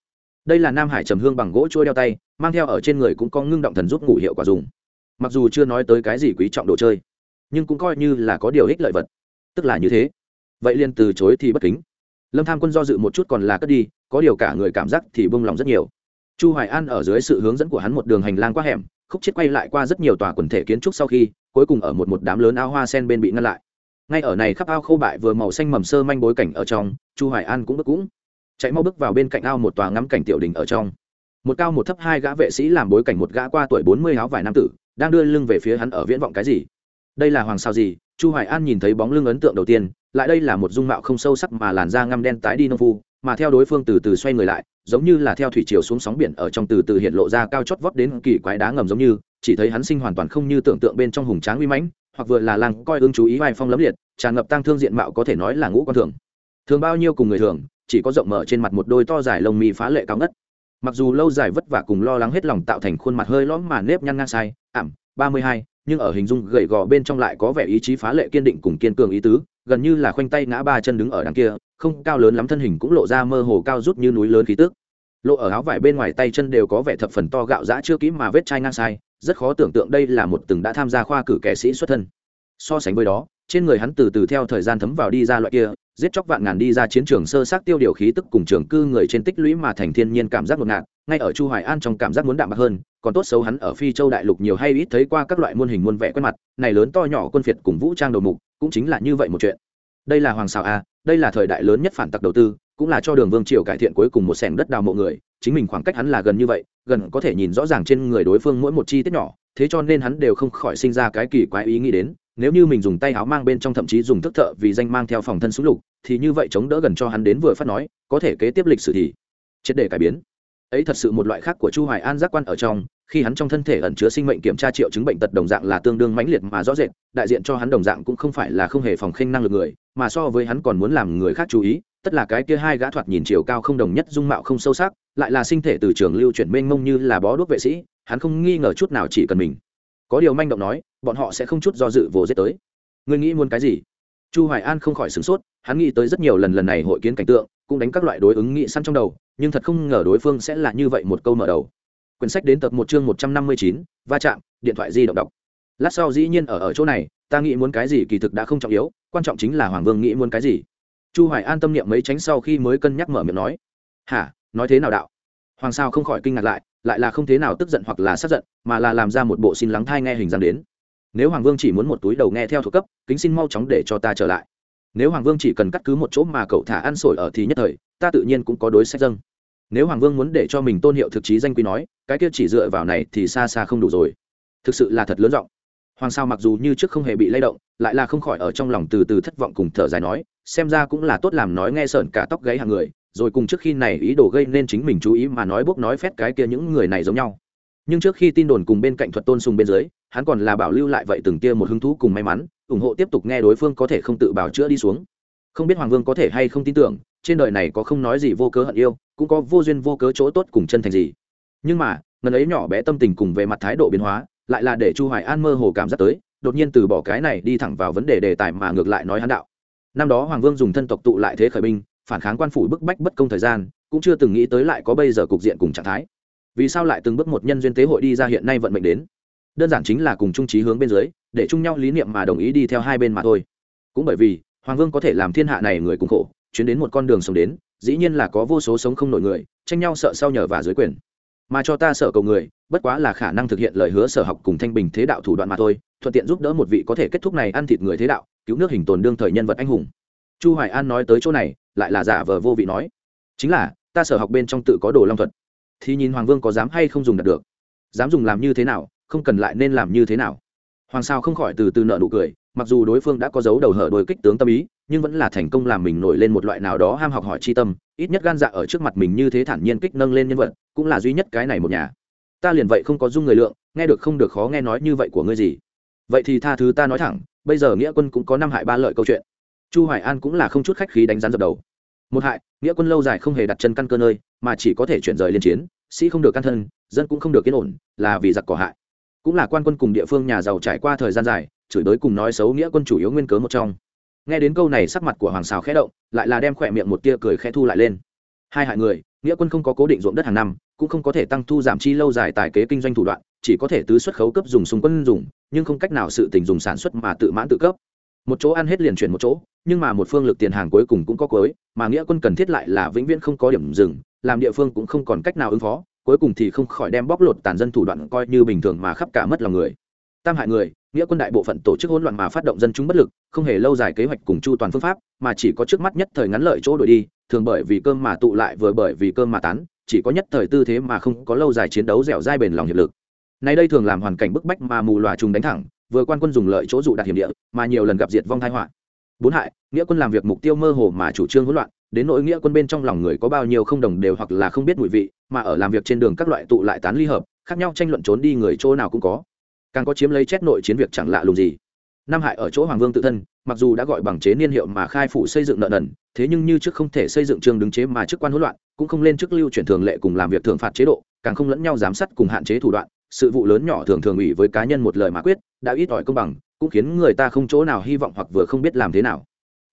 Đây là nam hải trầm hương bằng gỗ trôi đeo tay, mang theo ở trên người cũng có ngưng động thần giúp ngủ hiệu quả dùng. Mặc dù chưa nói tới cái gì quý trọng đồ chơi, nhưng cũng coi như là có điều ích lợi vật. Tức là như thế. Vậy liền từ chối thì bất kính. Lâm tham quân do dự một chút còn là cất đi, có điều cả người cảm giác thì bông lòng rất nhiều. Chu hoài an ở dưới sự hướng dẫn của hắn một đường hành lang qua hẻm, khúc chết quay lại qua rất nhiều tòa quần thể kiến trúc sau khi cuối cùng ở một một đám lớn ao hoa sen bên bị ngăn lại. Ngay ở này khắp ao khô bại vừa màu xanh mầm sơ manh bối cảnh ở trong, chu hoài an cũng bước cũng chạy mau bước vào bên cạnh ao một tòa ngắm cảnh tiểu đình ở trong. Một cao một thấp hai gã vệ sĩ làm bối cảnh một gã qua tuổi bốn mươi áo vải nam tử, đang đưa lưng về phía hắn ở viễn vọng cái gì? Đây là hoàng sao gì? Chu hoài an nhìn thấy bóng lưng ấn tượng đầu tiên, lại đây là một dung mạo không sâu sắc mà làn da ngăm đen tái đi nông phu, mà theo đối phương từ từ xoay người lại, giống như là theo thủy chiều xuống sóng biển ở trong từ từ hiện lộ ra cao chót vót đến kỳ quái đá ngầm giống như chỉ thấy hắn sinh hoàn toàn không như tưởng tượng bên trong hùng tráng uy mãnh, hoặc vừa là làng coi ương chú ý vai phong lấm liệt, tràn ngập tăng thương diện mạo có thể nói là ngũ con thường. Thường bao nhiêu cùng người thường, chỉ có rộng mở trên mặt một đôi to dài lông mi phá lệ cao ngất. Mặc dù lâu dài vất vả cùng lo lắng hết lòng tạo thành khuôn mặt hơi lõm mà nếp nhăn ngang sai, ảm, ba mươi hai, nhưng ở hình dung gầy gò bên trong lại có vẻ ý chí phá lệ kiên định cùng kiên cường ý tứ, gần như là khoanh tay ngã ba chân đứng ở đằng kia, không cao lớn lắm thân hình cũng lộ ra mơ hồ cao rút như núi lớn khí tức. Lộ ở áo vải bên ngoài tay chân đều có vẻ thập phần to gạo dã chưa kỹ mà vết chai ngang sai rất khó tưởng tượng đây là một từng đã tham gia khoa cử kẻ sĩ xuất thân. So sánh với đó, trên người hắn từ từ theo thời gian thấm vào đi ra loại kia, giết chóc vạn ngàn đi ra chiến trường sơ sát tiêu điều khí tức cùng trường cư người trên tích lũy mà thành thiên nhiên cảm giác ngột ngạt, ngay ở chu hoài an trong cảm giác muốn đạm bạc hơn, còn tốt xấu hắn ở phi châu đại lục nhiều hay ít thấy qua các loại muôn hình muôn vẻ quen mặt, này lớn to nhỏ quân phiệt cùng vũ trang đầu mục, cũng chính là như vậy một chuyện. Đây là hoàng xào a à, đây là thời đại lớn nhất phản tặc đầu tư, cũng là cho đường vương triều cải thiện cuối cùng một sẻng đất đào mộ người chính mình khoảng cách hắn là gần như vậy, gần có thể nhìn rõ ràng trên người đối phương mỗi một chi tiết nhỏ, thế cho nên hắn đều không khỏi sinh ra cái kỳ quái ý nghĩ đến, nếu như mình dùng tay áo mang bên trong thậm chí dùng thức thợ vì danh mang theo phòng thân súng lục, thì như vậy chống đỡ gần cho hắn đến vừa phát nói, có thể kế tiếp lịch sử thì triệt để cải biến. Ấy thật sự một loại khác của chu hoài an giác quan ở trong, khi hắn trong thân thể ẩn chứa sinh mệnh kiểm tra triệu chứng bệnh tật đồng dạng là tương đương mãnh liệt mà rõ rệt, đại diện cho hắn đồng dạng cũng không phải là không hề phòng khinh năng lực người, mà so với hắn còn muốn làm người khác chú ý tất là cái kia hai gã thoạt nhìn chiều cao không đồng nhất dung mạo không sâu sắc, lại là sinh thể từ trường lưu chuyển mênh mông như là bó đuốc vệ sĩ, hắn không nghi ngờ chút nào chỉ cần mình. Có điều manh động nói, bọn họ sẽ không chút do dự vồ giết tới. Ngươi nghĩ muốn cái gì? Chu hoài an không khỏi sửng sốt, hắn nghĩ tới rất nhiều lần lần này hội kiến cảnh tượng, cũng đánh các loại đối ứng nghĩ săn trong đầu, nhưng thật không ngờ đối phương sẽ là như vậy một câu mở đầu. Quyển sách đến tập một chương một trăm năm mươi chín, va chạm, điện thoại di động đọc. Lát sau dĩ nhiên ở ở chỗ này, ta nghĩ muốn cái gì kỳ thực đã không trọng yếu, quan trọng chính là hoàng vương nghĩ muốn cái gì chu hoài an tâm niệm mấy tránh sau khi mới cân nhắc mở miệng nói. Hả? Nói thế nào đạo? Hoàng sao không khỏi kinh ngạc lại lại là không thế nào tức giận hoặc là sát giận, mà là làm ra một bộ xin lắng thai nghe hình dáng đến. Nếu hoàng vương chỉ muốn một túi đầu nghe theo thuộc cấp, kính xin mau chóng để cho ta trở lại. Nếu hoàng vương chỉ cần cắt cứ một chỗ mà cậu thả ăn sổi ở thì nhất thời, ta tự nhiên cũng có đối sách dâng. Nếu hoàng vương muốn để cho mình tôn hiệu thực chí danh quy nói, cái kia chỉ dựa vào này thì xa xa không đủ rồi. Thực sự là thật lớn giọng. Hoàng sao mặc dù như trước không hề bị lay động, lại là không khỏi ở trong lòng từ từ thất vọng cùng thở dài nói xem ra cũng là tốt làm nói nghe sợn cả tóc gáy hàng người, rồi cùng trước khi này ý đồ gây nên chính mình chú ý mà nói bốc nói phét cái kia những người này giống nhau. Nhưng trước khi tin đồn cùng bên cạnh thuật tôn sùng bên dưới, hắn còn là bảo lưu lại vậy từng kia một hứng thú cùng may mắn, ủng hộ tiếp tục nghe đối phương có thể không tự bảo chữa đi xuống. Không biết hoàng vương có thể hay không tin tưởng, trên đời này có không nói gì vô cớ hận yêu, cũng có vô duyên vô cớ chỗ tốt cùng chân thành gì. Nhưng mà, ngần ấy nhỏ bé tâm tình cùng về mặt thái độ biến hóa, lại là để chu hoài an mơ hồ cảm giác tới, đột nhiên từ bỏ cái này đi thẳng vào vấn đề đề tài mà ngược lại nói hắn đạo năm đó hoàng vương dùng thân tộc tụ lại thế khởi binh, phản kháng quan phủ bức bách bất công thời gian, cũng chưa từng nghĩ tới lại có bây giờ cục diện cùng trạng thái. Vì sao lại từng bước một nhân duyên tế hội đi ra hiện nay vận mệnh đến? Đơn giản chính là cùng trung trí hướng bên dưới, để chung nhau lý niệm mà đồng ý đi theo hai bên mà thôi. Cũng bởi vì, hoàng vương có thể làm thiên hạ này người cùng khổ, chuyến đến một con đường sống đến, dĩ nhiên là có vô số sống không nổi người, tranh nhau sợ sau nhờ và dưới quyền. Mà cho ta sợ cầu người, bất quá là khả năng thực hiện lời hứa sở học cùng thanh bình thế đạo thủ đoạn mà thôi, thuận tiện giúp đỡ một vị có thể kết thúc này ăn thịt người thế đạo cứu nước hình tồn đương thời nhân vật anh hùng. Chu hoài an nói tới chỗ này, lại là giả vờ vô vị nói, chính là, ta sở học bên trong tự có đồ long thuật. Thì nhìn hoàng vương có dám hay không dùng đạt được. Dám dùng làm như thế nào, không cần lại nên làm như thế nào. Hoàng sao không khỏi từ từ nợ nụ cười, mặc dù đối phương đã có dấu đầu hở đôi kích tướng tâm ý, nhưng vẫn là thành công làm mình nổi lên một loại nào đó ham học hỏi chi tâm, ít nhất gan dạ ở trước mặt mình như thế thản nhiên kích nâng lên nhân vật, cũng là duy nhất cái này một nhà. Ta liền vậy không có dung người lượng, nghe được không được khó nghe nói như vậy của ngươi gì. Vậy thì tha thứ ta nói thẳng bây giờ nghĩa quân cũng có năm hại ba lợi câu chuyện. Chu hoài an cũng là không chút khách khí đánh rắn dập đầu. Một hại, nghĩa quân lâu dài không hề đặt chân căn cơ nơi, mà chỉ có thể chuyển rời liên chiến, sĩ không được căn thân, dân cũng không được yên ổn, là vì giặc cỏ hại. Cũng là quan quân cùng địa phương nhà giàu trải qua thời gian dài, chửi đối cùng nói xấu nghĩa quân chủ yếu nguyên cớ một trong. Nghe đến câu này sắc mặt của hoàng xào khẽ động, lại là đem khỏe miệng một tia cười khẽ thu lại lên. Hai hại người, nghĩa quân không có cố định ruộng đất hàng năm, cũng không có thể tăng thu giảm chi lâu dài tài kế kinh doanh thủ đoạn, chỉ có thể tứ xuất khấu cấp dùng súng quân dùng nhưng không cách nào sự tình dùng sản xuất mà tự mãn tự cấp. Một chỗ ăn hết liền chuyển một chỗ, nhưng mà một phương lực tiền hàng cuối cùng cũng có cuối, mà nghĩa quân cần thiết lại là vĩnh viễn không có điểm dừng, làm địa phương cũng không còn cách nào ứng phó, cuối cùng thì không khỏi đem bóc lột tàn dân thủ đoạn coi như bình thường mà khắp cả mất lòng người. Tam hại người, nghĩa quân đại bộ phận tổ chức hỗn loạn mà phát động dân chúng bất lực, không hề lâu dài kế hoạch cùng chu toàn phương pháp, mà chỉ có trước mắt nhất thời ngắn lợi chỗ đổi đi, thường bởi vì cơm mà tụ lại vừa bởi vì cơm mà tán, chỉ có nhất thời tư thế mà không có lâu dài chiến đấu dẻo dai bền lòng hiệp lực nay đây thường làm hoàn cảnh bức bách mà mù loà trùng đánh thẳng, vừa quan quân dùng lợi chỗ dụ đạt hiểm địa, mà nhiều lần gặp diệt vong tai họa. Bốn hại, nghĩa quân làm việc mục tiêu mơ hồ mà chủ trương hỗn loạn, đến nỗi nghĩa quân bên trong lòng người có bao nhiêu không đồng đều hoặc là không biết mùi vị, mà ở làm việc trên đường các loại tụ lại tán ly hợp, khác nhau tranh luận trốn đi người chỗ nào cũng có. Càng có chiếm lấy chết nội chiến việc chẳng lạ lùng gì. Nam hại ở chỗ hoàng vương tự thân, mặc dù đã gọi bằng chế niên hiệu mà khai phủ xây dựng nợ nần, thế nhưng như trước không thể xây dựng trường đứng chế mà chức quan hỗn loạn, cũng không lên chức lưu chuyển thường lệ cùng làm việc thường phạt chế độ, càng không lẫn nhau giám sát cùng hạn chế thủ đoạn sự vụ lớn nhỏ thường thường ủy với cá nhân một lời mà quyết, đã ít ỏi công bằng, cũng khiến người ta không chỗ nào hy vọng hoặc vừa không biết làm thế nào.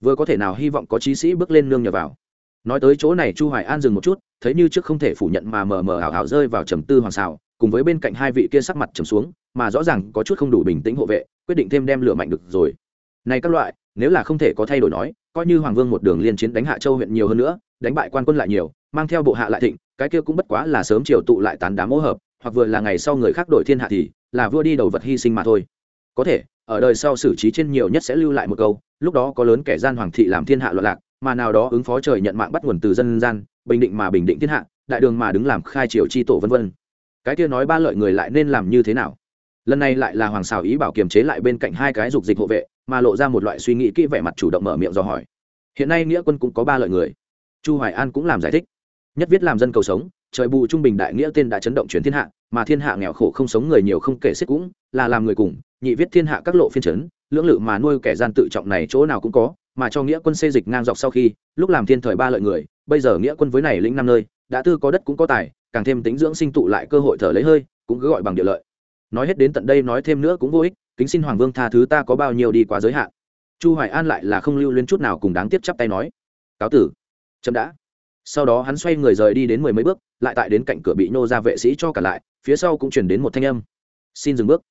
Vừa có thể nào hy vọng có trí sĩ bước lên nương nhờ vào. Nói tới chỗ này chu hoài an dừng một chút, thấy như trước không thể phủ nhận mà mờ mờ ảo ảo rơi vào trầm tư hoàng xào cùng với bên cạnh hai vị kia sắc mặt trầm xuống, mà rõ ràng có chút không đủ bình tĩnh hộ vệ, quyết định thêm đem lửa mạnh được rồi. Này các loại, nếu là không thể có thay đổi nói, coi như hoàng vương một đường liên chiến đánh hạ châu huyện nhiều hơn nữa, đánh bại quan quân lại nhiều, mang theo bộ hạ lại thịnh, cái kia cũng bất quá là sớm chiều tụ lại tán đám mỗ hợp hoặc vừa là ngày sau người khác đổi thiên hạ thì là vua đi đầu vật hy sinh mà thôi. Có thể, ở đời sau xử trí trên nhiều nhất sẽ lưu lại một câu, lúc đó có lớn kẻ gian hoàng thị làm thiên hạ loạn lạc, mà nào đó ứng phó trời nhận mạng bắt nguồn từ dân gian, bình định mà bình định thiên hạ, đại đường mà đứng làm khai triều chi tổ vân vân. Cái kia nói ba lợi người lại nên làm như thế nào? Lần này lại là hoàng xào ý bảo kiềm chế lại bên cạnh hai cái dục dịch hộ vệ, mà lộ ra một loại suy nghĩ kỹ vẻ mặt chủ động mở miệng do hỏi. Hiện nay nghĩa quân cũng có ba lợi người. Chu hoài an cũng làm giải thích. Nhất viết làm dân cầu sống trời bù trung bình đại nghĩa tên đã chấn động chuyển thiên hạ, mà thiên hạ nghèo khổ không sống người nhiều không kể xiết cũng, là làm người cùng, nhị viết thiên hạ các lộ phiên trấn lưỡng lự mà nuôi kẻ gian tự trọng này chỗ nào cũng có, mà cho nghĩa quân xây dịch ngang dọc sau khi, lúc làm thiên thời ba lợi người, bây giờ nghĩa quân với này lĩnh năm nơi, đã tư có đất cũng có tài, càng thêm tính dưỡng sinh tụ lại cơ hội thở lấy hơi, cũng cứ gọi bằng địa lợi. Nói hết đến tận đây nói thêm nữa cũng vô ích, kính xin hoàng vương tha thứ ta có bao nhiêu đi quá giới hạn. Chu hoài an lại là không lưu luyến chút nào cùng đáng tiếc chắp tay nói. Cáo tử. Chậm đã sau đó hắn xoay người rời đi đến mười mấy bước, lại tại đến cạnh cửa bị nô ra vệ sĩ cho cả lại, phía sau cũng chuyển đến một thanh âm. Xin dừng bước.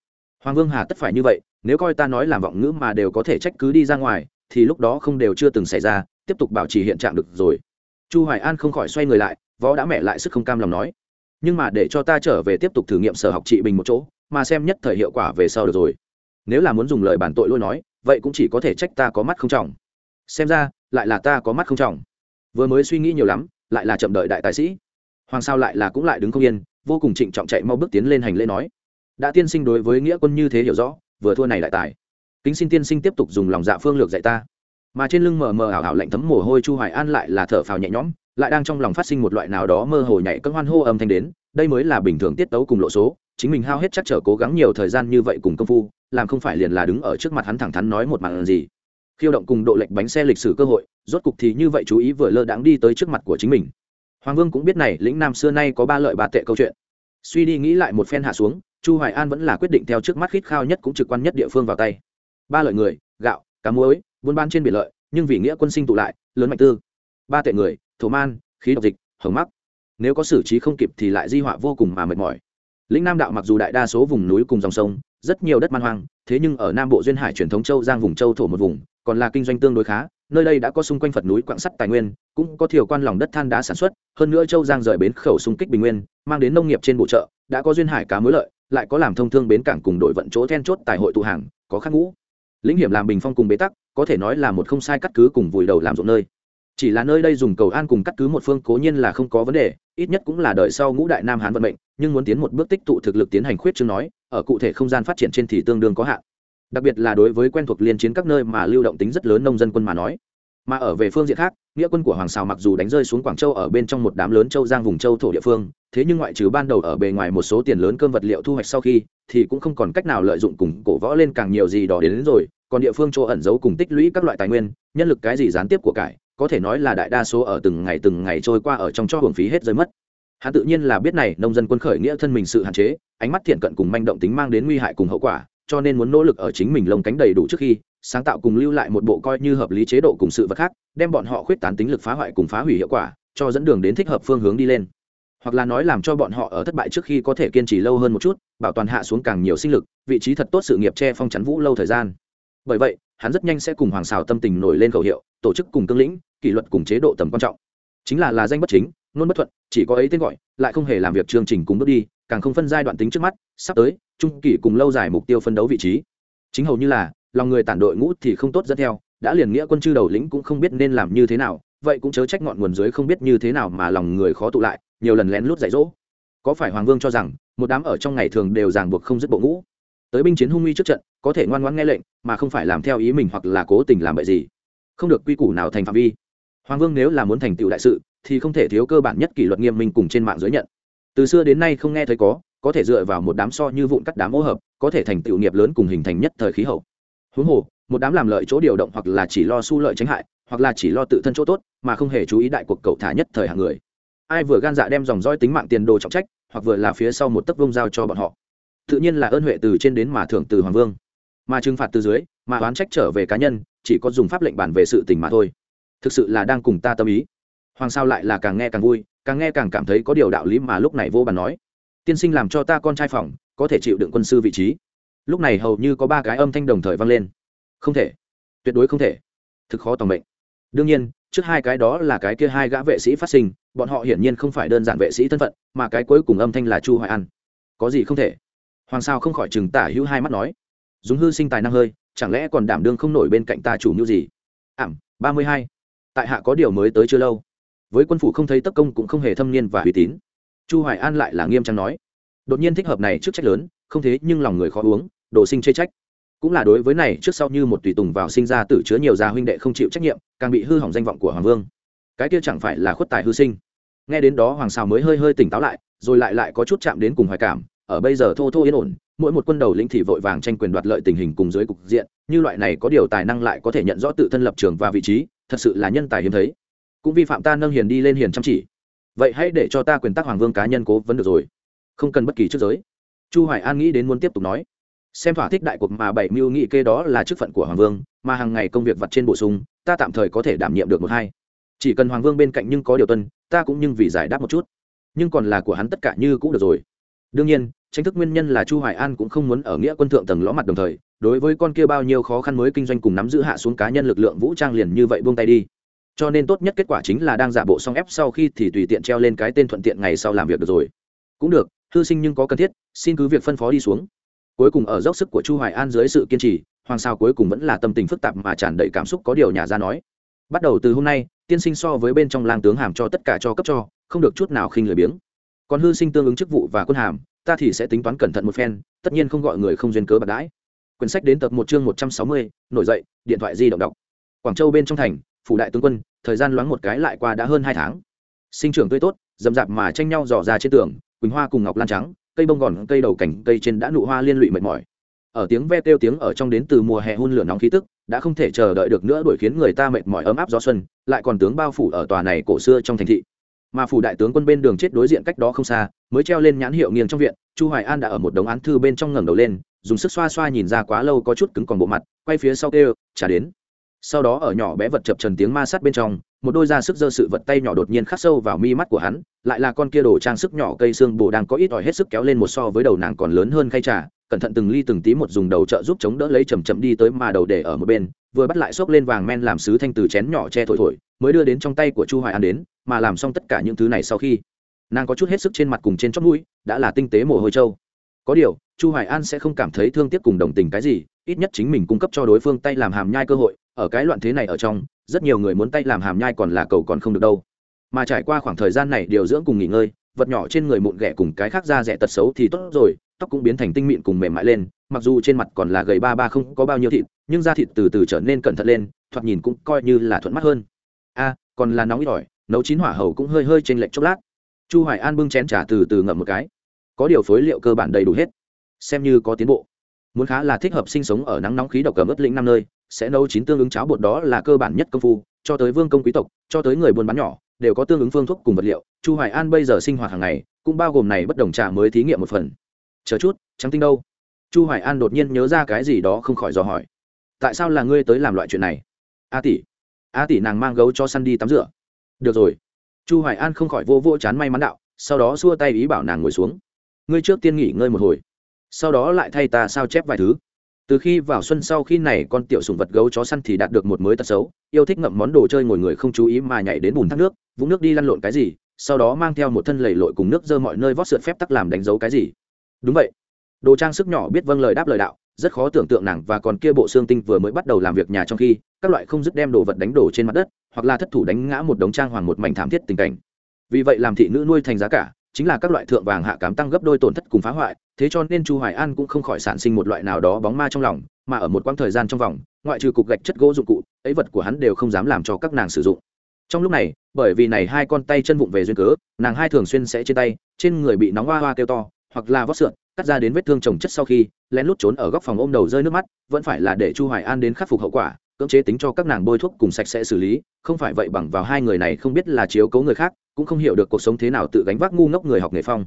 Hoàng vương hà tất phải như vậy, nếu coi ta nói làm vọng ngữ mà đều có thể trách cứ đi ra ngoài, thì lúc đó không đều chưa từng xảy ra, tiếp tục bảo trì hiện trạng được rồi. Chu hoài an không khỏi xoay người lại, võ đã mẹ lại sức không cam lòng nói. Nhưng mà để cho ta trở về tiếp tục thử nghiệm sở học trị bình một chỗ, mà xem nhất thời hiệu quả về sau được rồi. Nếu là muốn dùng lời bản tội lôi nói, vậy cũng chỉ có thể trách ta có mắt không trọng. Xem ra, lại là ta có mắt không trọng vừa mới suy nghĩ nhiều lắm, lại là chậm đợi đại tài sĩ. Hoàng sao lại là cũng lại đứng không yên, vô cùng trịnh trọng chạy mau bước tiến lên hành lễ nói. Đã tiên sinh đối với nghĩa quân như thế hiểu rõ, vừa thua này lại tài. Kính xin tiên sinh tiếp tục dùng lòng dạ phương lược dạy ta. Mà trên lưng mờ mờ ảo ảo lạnh thấm mồ hôi chu hoài an lại là thở phào nhẹ nhõm, lại đang trong lòng phát sinh một loại nào đó mơ hồ nhảy cơn hoan hô âm thanh đến, đây mới là bình thường tiết tấu cùng lộ số, chính mình hao hết chắc trở cố gắng nhiều thời gian như vậy cùng công phu, làm không phải liền là đứng ở trước mặt hắn thẳng thắn nói một màn gì khiêu động cùng độ lệch bánh xe lịch sử cơ hội, rốt cục thì như vậy chú ý vừa lơ đãng đi tới trước mặt của chính mình. Hoàng vương cũng biết này, lĩnh nam xưa nay có ba lợi ba tệ câu chuyện. Suy đi nghĩ lại một phen hạ xuống, chu hoài an vẫn là quyết định theo trước mắt khít khao nhất cũng trực quan nhất địa phương vào tay. Ba lợi người, gạo, cá muối, buôn bán trên biển lợi, nhưng vì nghĩa quân sinh tụ lại, lớn mạnh tư. Ba tệ người, thổ man, khí độc dịch, hồng mắc. Nếu có xử trí không kịp thì lại di họa vô cùng mà mệt mỏi. Lĩnh nam đạo mặc dù đại đa số vùng núi cùng dòng sông rất nhiều đất man hoang, thế nhưng ở nam bộ duyên hải truyền thống châu, giang vùng châu thổ một vùng, còn là kinh doanh tương đối khá, nơi đây đã có xung quanh phật núi quạng sắt tài nguyên, cũng có thiểu quan lòng đất than đá sản xuất, hơn nữa châu giang rời bến khẩu xung kích bình nguyên, mang đến nông nghiệp trên bộ chợ đã có duyên hải cá mối lợi, lại có làm thông thương bến cảng cùng đội vận chỗ then chốt tại hội tụ hàng, có khắc ngũ. Lĩnh hiểm làm bình phong cùng bế tắc, có thể nói là một không sai cắt cứ cùng vùi đầu làm ruộng nơi. Chỉ là nơi đây dùng cầu an cùng cắt cứ một phương cố nhiên là không có vấn đề, ít nhất cũng là đợi sau ngũ đại nam hán vận mệnh nhưng muốn tiến một bước tích tụ thực lực tiến hành khuyết chương nói ở cụ thể không gian phát triển trên thì tương đương có hạn. Đặc biệt là đối với quen thuộc liên chiến các nơi mà lưu động tính rất lớn nông dân quân mà nói. Mà ở về phương diện khác nghĩa quân của hoàng xào mặc dù đánh rơi xuống quảng châu ở bên trong một đám lớn châu giang vùng châu thổ địa phương thế nhưng ngoại trừ ban đầu ở bề ngoài một số tiền lớn cơm vật liệu thu hoạch sau khi thì cũng không còn cách nào lợi dụng cùng cổ võ lên càng nhiều gì đó đến, đến rồi còn địa phương chỗ ẩn giấu cùng tích lũy các loại tài nguyên nhân lực cái gì gián tiếp của cải có thể nói là đại đa số ở từng ngày từng ngày trôi qua ở trong cho hưởng phí hết rơi mất hắn tự nhiên là biết này nông dân quân khởi nghĩa thân mình sự hạn chế, ánh mắt thiện cận cùng manh động tính mang đến nguy hại cùng hậu quả, cho nên muốn nỗ lực ở chính mình lồng cánh đầy đủ trước khi, sáng tạo cùng lưu lại một bộ coi như hợp lý chế độ cùng sự vật khác, đem bọn họ khuyết tán tính lực phá hoại cùng phá hủy hiệu quả, cho dẫn đường đến thích hợp phương hướng đi lên. Hoặc là nói làm cho bọn họ ở thất bại trước khi có thể kiên trì lâu hơn một chút, bảo toàn hạ xuống càng nhiều sinh lực, vị trí thật tốt sự nghiệp che phong chắn vũ lâu thời gian. Bởi vậy, hắn rất nhanh sẽ cùng hoàng xào tâm tình nổi lên khẩu hiệu, tổ chức cùng cương lĩnh, kỷ luật cùng chế độ tầm quan trọng. Chính là là danh bất chính nôn bất thuận, chỉ có ấy tên gọi, lại không hề làm việc chương trình cùng bước đi, càng không phân giai đoạn tính trước mắt, sắp tới, trung kỳ cùng lâu dài mục tiêu phân đấu vị trí. Chính hầu như là, lòng người tản đội ngũ thì không tốt dẫn theo, đã liền nghĩa quân chư đầu lĩnh cũng không biết nên làm như thế nào, vậy cũng chớ trách ngọn nguồn dưới không biết như thế nào mà lòng người khó tụ lại, nhiều lần lén lút dạy dỗ. Có phải hoàng vương cho rằng, một đám ở trong ngày thường đều ràng buộc không dứt bộ ngũ? Tới binh chiến hung uy trước trận, có thể ngoan ngoãn nghe lệnh, mà không phải làm theo ý mình hoặc là cố tình làm bậy gì. Không được quy củ nào thành phạm vi. Hoàng vương nếu là muốn thành tựu đại sự thì không thể thiếu cơ bản nhất kỷ luật nghiêm minh cùng trên mạng giới nhận. Từ xưa đến nay không nghe thấy có có thể dựa vào một đám so như vụn cắt đám ô hợp, có thể thành tựu nghiệp lớn cùng hình thành nhất thời khí hậu. Huống hồ, một đám làm lợi chỗ điều động hoặc là chỉ lo su lợi tránh hại, hoặc là chỉ lo tự thân chỗ tốt, mà không hề chú ý đại cuộc cậu thả nhất thời hàng người. Ai vừa gan dạ đem dòng roi tính mạng tiền đồ trọng trách, hoặc vừa là phía sau một tấc vông giao cho bọn họ. Tự nhiên là ơn huệ từ trên đến mà thưởng từ hoàng vương. Mà trừng phạt từ dưới, mà oán trách trở về cá nhân, chỉ có dùng pháp lệnh bản về sự tình mà thôi. Thực sự là đang cùng ta tâm ý hoàng sao lại là càng nghe càng vui, càng nghe càng cảm thấy có điều đạo lý mà lúc này vô bàn nói. Tiên sinh làm cho ta con trai phòng, có thể chịu đựng quân sư vị trí. Lúc này hầu như có ba cái âm thanh đồng thời vang lên. Không thể. Tuyệt đối không thể. Thực khó tòng mệnh. Đương nhiên, trước hai cái đó là cái kia hai gã vệ sĩ phát sinh, bọn họ hiển nhiên không phải đơn giản vệ sĩ thân phận, mà cái cuối cùng âm thanh là chu hoài an. Có gì không thể? Hoàng sao không khỏi chừng tả hữu hai mắt nói. Dùng hư sinh tài năng hơi, chẳng lẽ còn đảm đương không nổi bên cạnh ta chủ như gì? Ảm, ba mươi hai. Tại hạ có điều mới tới chưa lâu với quân phủ không thấy tất công cũng không hề thâm niên và uy tín. Chu hoài an lại là nghiêm trang nói, đột nhiên thích hợp này trước trách lớn, không thế nhưng lòng người khó uống, đồ sinh chê trách. Cũng là đối với này, trước sau như một tùy tùng vào sinh ra tử chứa nhiều gia huynh đệ không chịu trách nhiệm, càng bị hư hỏng danh vọng của hoàng vương. Cái kia chẳng phải là khuất tài hư sinh. Nghe đến đó hoàng sao mới hơi hơi tỉnh táo lại, rồi lại lại có chút chạm đến cùng hoài cảm, ở bây giờ thô thô yên ổn, mỗi một quân đầu lĩnh thì vội vàng tranh quyền đoạt lợi tình hình cùng dưới cục diện, như loại này có điều tài năng lại có thể nhận rõ tự thân lập trường và vị trí, thật sự là nhân tài hiếm thấy cũng vi phạm ta nâng hiền đi lên hiền chăm chỉ. Vậy hãy để cho ta quyền tác hoàng vương cá nhân cố vấn được rồi. Không cần bất kỳ trước giới. Chu hoài an nghĩ đến muốn tiếp tục nói. Xem thỏa thích đại cuộc mà bảy mưu nghị kê đó là chức phận của hoàng vương, mà hàng ngày công việc vặt trên bổ sung, ta tạm thời có thể đảm nhiệm được một hai. Chỉ cần hoàng vương bên cạnh nhưng có điều tuân, ta cũng nhưng vì giải đáp một chút. Nhưng còn là của hắn tất cả như cũng được rồi. Đương nhiên, tranh thức nguyên nhân là chu hoài an cũng không muốn ở nghĩa quân thượng tầng lõ mặt đồng thời, đối với con kia bao nhiêu khó khăn mới kinh doanh cùng nắm giữ hạ xuống cá nhân lực lượng vũ trang liền như vậy buông tay đi cho nên tốt nhất kết quả chính là đang giả bộ xong ép sau khi thì tùy tiện treo lên cái tên thuận tiện ngày sau làm việc được rồi. Cũng được hư sinh nhưng có cần thiết, xin cứ việc phân phó đi xuống. Cuối cùng ở dốc sức của chu hoài an dưới sự kiên trì, hoàng sao cuối cùng vẫn là tâm tình phức tạp mà tràn đầy cảm xúc có điều nhà ra nói. Bắt đầu từ hôm nay, tiên sinh so với bên trong lang tướng hàm cho tất cả cho cấp cho, không được chút nào khinh lười biếng. Còn hư sinh tương ứng chức vụ và quân hàm, ta thì sẽ tính toán cẩn thận một phen, tất nhiên không gọi người không duyên cớ bạc đãi. Quyển sách đến tập một chương một trăm sáu mươi, nổi dậy, điện thoại di động đọc. Quảng châu bên trong thành phủ đại tướng quân, thời gian loáng một cái lại qua đã hơn hai tháng. Sinh trưởng tươi tốt, dầm dạp mà tranh nhau dò ra trên tường, quỳnh hoa cùng ngọc lan trắng, cây bông gòn, cây đầu cảnh cây trên đã nụ hoa liên lụy mệt mỏi. Ở tiếng ve kêu tiếng ở trong đến từ mùa hè hun lửa nóng khí tức, đã không thể chờ đợi được nữa đuổi khiến người ta mệt mỏi ấm áp gió xuân, lại còn tướng bao phủ ở tòa này cổ xưa trong thành thị. Mà phủ đại tướng quân bên đường chết đối diện cách đó không xa, mới treo lên nhãn hiệu nghiêng trong viện, chu hoài an đã ở một đống án thư bên trong ngẩng đầu lên, dùng sức xoa xoa nhìn ra quá lâu có chút cứng còn bộ mặt, quay phía sau kêu, trả đến sau đó ở nhỏ bé vật chập trần tiếng ma sát bên trong, một đôi da sức dơ sự vật tay nhỏ đột nhiên khắc sâu vào mi mắt của hắn, lại là con kia đồ trang sức nhỏ cây xương bồ đang có ít ỏi hết sức kéo lên một so với đầu nàng còn lớn hơn khay trà, cẩn thận từng ly từng tí một dùng đầu trợ giúp chống đỡ lấy chầm chậm đi tới mà đầu để ở một bên, vừa bắt lại xốc lên vàng men làm sứ thanh từ chén nhỏ che thổi thổi, mới đưa đến trong tay của chu hoài an đến, mà làm xong tất cả những thứ này sau khi, nàng có chút hết sức trên mặt cùng trên chóp mũi, đã là tinh tế mồ hôi trâu. Có điều, chu hoài an sẽ không cảm thấy thương tiếc cùng đồng tình cái gì, ít nhất chính mình cung cấp cho đối phương tay làm hàm nhai cơ hội ở cái loạn thế này ở trong, rất nhiều người muốn tay làm hàm nhai còn là cầu còn không được đâu. Mà trải qua khoảng thời gian này điều dưỡng cùng nghỉ ngơi, vật nhỏ trên người mụn ghẻ cùng cái khác da rẻ tật xấu thì tốt rồi, tóc cũng biến thành tinh mịn cùng mềm mại lên, mặc dù trên mặt còn là gầy ba ba không có bao nhiêu thịt, nhưng da thịt từ từ trở nên cẩn thận lên, thoạt nhìn cũng coi như là thuận mắt hơn. A, còn là nóng ít ỏi, nấu chín hỏa hầu cũng hơi hơi trên lệch chốc lát. Chu hoài an bưng chén trà từ từ ngậm một cái. Có điều phối liệu cơ bản đầy đủ hết. Xem như có tiến bộ. Muốn khá là thích hợp sinh sống ở nắng nóng khí độc cầm ướt lĩnh năm nơi sẽ nấu chín tương ứng cháo bột đó là cơ bản nhất công phu, cho tới vương công quý tộc, cho tới người buôn bán nhỏ, đều có tương ứng phương thuốc cùng vật liệu. Chu hoài an bây giờ sinh hoạt hàng ngày, cũng bao gồm này bất đồng trà mới thí nghiệm một phần. Chờ chút trắng tinh đâu? Chu hoài an đột nhiên nhớ ra cái gì đó không khỏi dò hỏi. Tại sao là ngươi tới làm loại chuyện này? A tỷ. A tỷ nàng mang gấu cho săn đi tắm rửa. Được rồi. Chu hoài an không khỏi vô vô chán may mắn đạo, sau đó xua tay ý bảo nàng ngồi xuống. Ngươi trước tiên nghỉ ngơi một hồi, sau đó lại thay ta sao chép vài thứ từ khi vào xuân sau khi này con tiểu sùng vật gấu chó săn thì đạt được một mới tật xấu, yêu thích ngậm món đồ chơi ngồi người không chú ý mà nhảy đến bùn thác nước, vũng nước đi lăn lộn cái gì, sau đó mang theo một thân lầy lội cùng nước dơ mọi nơi vót sượt phép tắc làm đánh dấu cái gì. Đúng vậy. Đồ trang sức nhỏ biết vâng lời đáp lời đạo, rất khó tưởng tượng nàng và còn kia bộ xương tinh vừa mới bắt đầu làm việc nhà trong khi, các loại không dứt đem đồ vật đánh đổ trên mặt đất, hoặc là thất thủ đánh ngã một đống trang hoàng một mảnh thảm thiết tình cảnh. Vì vậy làm thị nữ nuôi thành giá cả chính là các loại thượng vàng hạ cám tăng gấp đôi tổn thất cùng phá hoại, thế cho nên chu hoài an cũng không khỏi sản sinh một loại nào đó bóng ma trong lòng, mà ở một quãng thời gian trong vòng, ngoại trừ cục gạch chất gỗ dụng cụ, ấy vật của hắn đều không dám làm cho các nàng sử dụng. Trong lúc này, bởi vì này hai con tay chân vụng về duyên cớ, nàng hai thường xuyên sẽ trên tay, trên người bị nóng hoa hoa kêu to, hoặc là vót sượn, cắt ra đến vết thương trồng chất sau khi, lén lút trốn ở góc phòng ôm đầu rơi nước mắt, vẫn phải là để chu hoài an đến khắc phục hậu quả, cưỡng chế tính cho các nàng bôi thuốc cùng sạch sẽ xử lý, không phải vậy bằng vào hai người này không biết là chiếu cố người khác cũng không hiểu được cuộc sống thế nào tự gánh vác ngu ngốc người học nghề phong.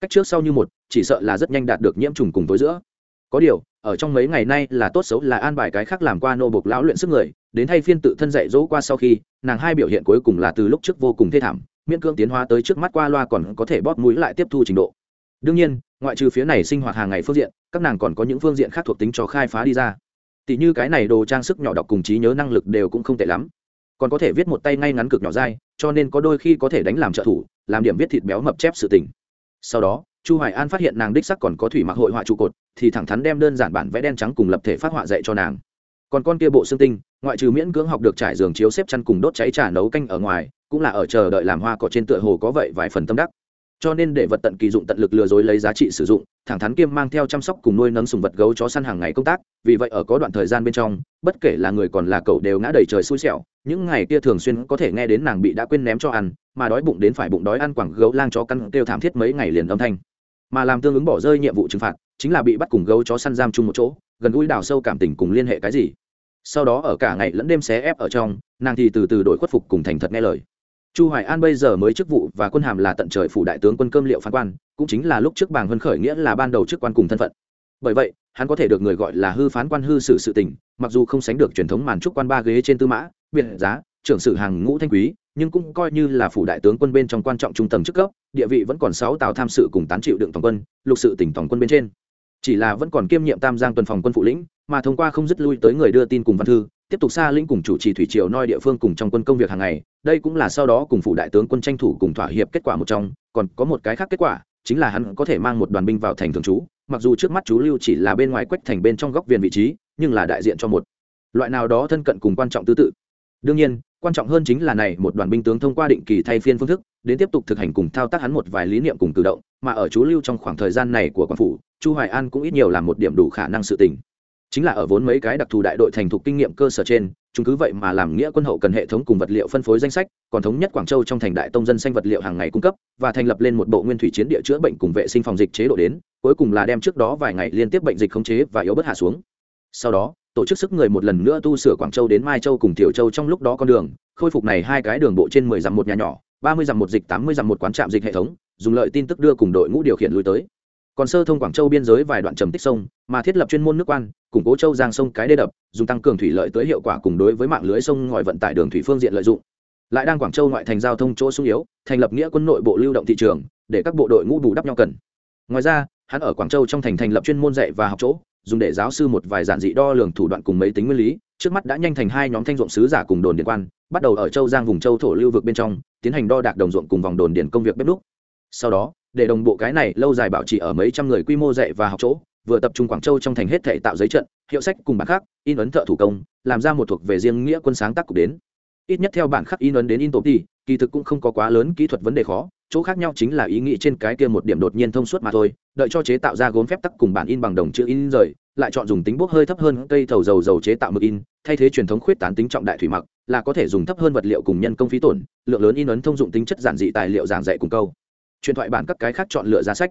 Cách trước sau như một, chỉ sợ là rất nhanh đạt được nhiễm trùng cùng tối giữa. Có điều, ở trong mấy ngày nay là tốt xấu là an bài cái khác làm qua nô bộc lão luyện sức người, đến thay phiên tự thân dạy dỗ qua sau khi, nàng hai biểu hiện cuối cùng là từ lúc trước vô cùng thê thảm, miễn cưỡng tiến hóa tới trước mắt qua loa còn có thể bóp mũi lại tiếp thu trình độ. Đương nhiên, ngoại trừ phía này sinh hoạt hàng ngày phương diện, các nàng còn có những phương diện khác thuộc tính cho khai phá đi ra. Tỷ như cái này đồ trang sức nhỏ đọc cùng trí nhớ năng lực đều cũng không tệ lắm. Còn có thể viết một tay ngay ngắn cực nhỏ dai cho nên có đôi khi có thể đánh làm trợ thủ, làm điểm viết thịt béo mập chép sự tình. Sau đó, chu hoài an phát hiện nàng đích sắc còn có thủy mặc hội họa trụ cột, thì thẳng thắn đem đơn giản bản vẽ đen trắng cùng lập thể phát họa dạy cho nàng. Còn con kia bộ xương tinh, ngoại trừ miễn cưỡng học được trải giường chiếu xếp chăn cùng đốt cháy trà nấu canh ở ngoài, cũng là ở chờ đợi làm hoa cỏ trên tựa hồ có vậy vài phần tâm đắc cho nên để vật tận kỳ dụng tận lực lừa dối lấy giá trị sử dụng, thẳng thắn kiêm mang theo chăm sóc cùng nuôi nấng sùng vật gấu chó săn hàng ngày công tác, vì vậy ở có đoạn thời gian bên trong, bất kể là người còn là cậu đều ngã đầy trời xui xẻo, những ngày kia thường xuyên có thể nghe đến nàng bị đã quên ném cho ăn, mà đói bụng đến phải bụng đói ăn quảng gấu lang chó căn kêu thảm thiết mấy ngày liền âm thanh. Mà làm tương ứng bỏ rơi nhiệm vụ trừng phạt, chính là bị bắt cùng gấu chó săn giam chung một chỗ, gần gũi đào sâu cảm tình cùng liên hệ cái gì. Sau đó ở cả ngày lẫn đêm xé ép ở trong, nàng thì từ từ đổi khuất phục cùng thành thật nghe lời chu hoài an bây giờ mới chức vụ và quân hàm là tận trời phủ đại tướng quân cơm liệu phán quan, cũng chính là lúc trước bàng hân khởi nghĩa là ban đầu chức quan cùng thân phận. Bởi vậy, hắn có thể được người gọi là hư phán quan hư sử sự tình, mặc dù không sánh được truyền thống màn trúc quan ba ghế trên tư mã, biệt giá, trưởng sử hàng ngũ thanh quý, nhưng cũng coi như là phủ đại tướng quân bên trong quan trọng trung tầng chức cấp, địa vị vẫn còn sáu tào tham sự cùng tán chịu đựng toàn quân, lục sự tỉnh toàn quân bên trên. Chỉ là vẫn còn kiêm nhiệm tam giang tuần phòng quân phụ lĩnh, mà thông qua không dứt lui tới người đưa tin cùng văn thư tiếp tục xa lĩnh cùng chủ trì thủy triều noi địa phương cùng trong quân công việc hàng ngày, đây cũng là sau đó cùng phủ đại tướng quân tranh thủ cùng thỏa hiệp kết quả một trong, còn có một cái khác kết quả, chính là hắn có thể mang một đoàn binh vào thành thường trú, mặc dù trước mắt chú lưu chỉ là bên ngoài quách thành bên trong góc viền vị trí, nhưng là đại diện cho một loại nào đó thân cận cùng quan trọng tư tự. Đương nhiên, quan trọng hơn chính là này, một đoàn binh tướng thông qua định kỳ thay phiên phương thức, đến tiếp tục thực hành cùng thao tác hắn một vài lý niệm cùng tự động, mà ở chú lưu trong khoảng thời gian này của quan phủ, chu hoài an cũng ít nhiều làm một điểm đủ khả năng sự tình chính là ở vốn mấy cái đặc thù đại đội thành thục kinh nghiệm cơ sở trên, chúng cứ vậy mà làm nghĩa quân hậu cần hệ thống cùng vật liệu phân phối danh sách, còn thống nhất quảng châu trong thành đại tông dân xanh vật liệu hàng ngày cung cấp, và thành lập lên một bộ nguyên thủy chiến địa chữa bệnh cùng vệ sinh phòng dịch chế độ đến, cuối cùng là đem trước đó vài ngày liên tiếp bệnh dịch khống chế và yếu bớt hạ xuống. Sau đó, tổ chức sức người một lần nữa tu sửa quảng châu đến mai châu cùng tiểu châu trong lúc đó con đường, khôi phục này hai cái đường bộ trên mười dặm một nhà nhỏ, ba mươi dặm một dịch, tám mươi dặm một quán trạm dịch hệ thống, dùng lợi tin tức đưa cùng đội ngũ điều khiển lui tới còn sơ thông quảng châu biên giới vài đoạn trầm tích sông, mà thiết lập chuyên môn nước quan, củng cố châu giang sông cái đê đập, dùng tăng cường thủy lợi tới hiệu quả cùng đối với mạng lưới sông ngòi vận tải đường thủy phương diện lợi dụng. Lại đang quảng châu ngoại thành giao thông chỗ sung yếu, thành lập nghĩa quân nội bộ lưu động thị trường, để các bộ đội ngũ bù đắp nhau cần. Ngoài ra, hắn ở quảng châu trong thành thành lập chuyên môn dạy và học chỗ, dùng để giáo sư một vài giản dị đo lường thủ đoạn cùng mấy tính nguyên lý, trước mắt đã nhanh thành hai nhóm thanh ruộng sứ giả cùng đồn điện quan, bắt đầu ở châu giang vùng châu thổ lưu vực bên trong, tiến hành đo đạc đồng ruộng cùng vòng đồn điện công việc bếp lúc sau đó để đồng bộ cái này lâu dài bảo trì ở mấy trăm người quy mô dạy và học chỗ, vừa tập trung quảng châu trong thành hết thể tạo giấy trận, hiệu sách cùng bản khác, in ấn thợ thủ công, làm ra một thuộc về riêng nghĩa quân sáng tác cục đến. Ít nhất theo bản khắc in ấn đến in tổ đi kỳ thực cũng không có quá lớn kỹ thuật vấn đề khó, chỗ khác nhau chính là ý nghĩ trên cái kia một điểm đột nhiên thông suốt mà thôi, đợi cho chế tạo ra gốm phép tắc cùng bản in bằng đồng chữ in rời, lại chọn dùng tính bốc hơi thấp hơn cây thầu dầu dầu chế tạo mực in, thay thế truyền thống khuyết tán tính trọng đại thủy mặc, là có thể dùng thấp hơn vật liệu cùng nhân công phí tổn, lượng lớn in ấn thông dụng tính chất giản dị tài liệu giảng dạy cùng câu truyền thoại bản các cái khác chọn lựa ra sách.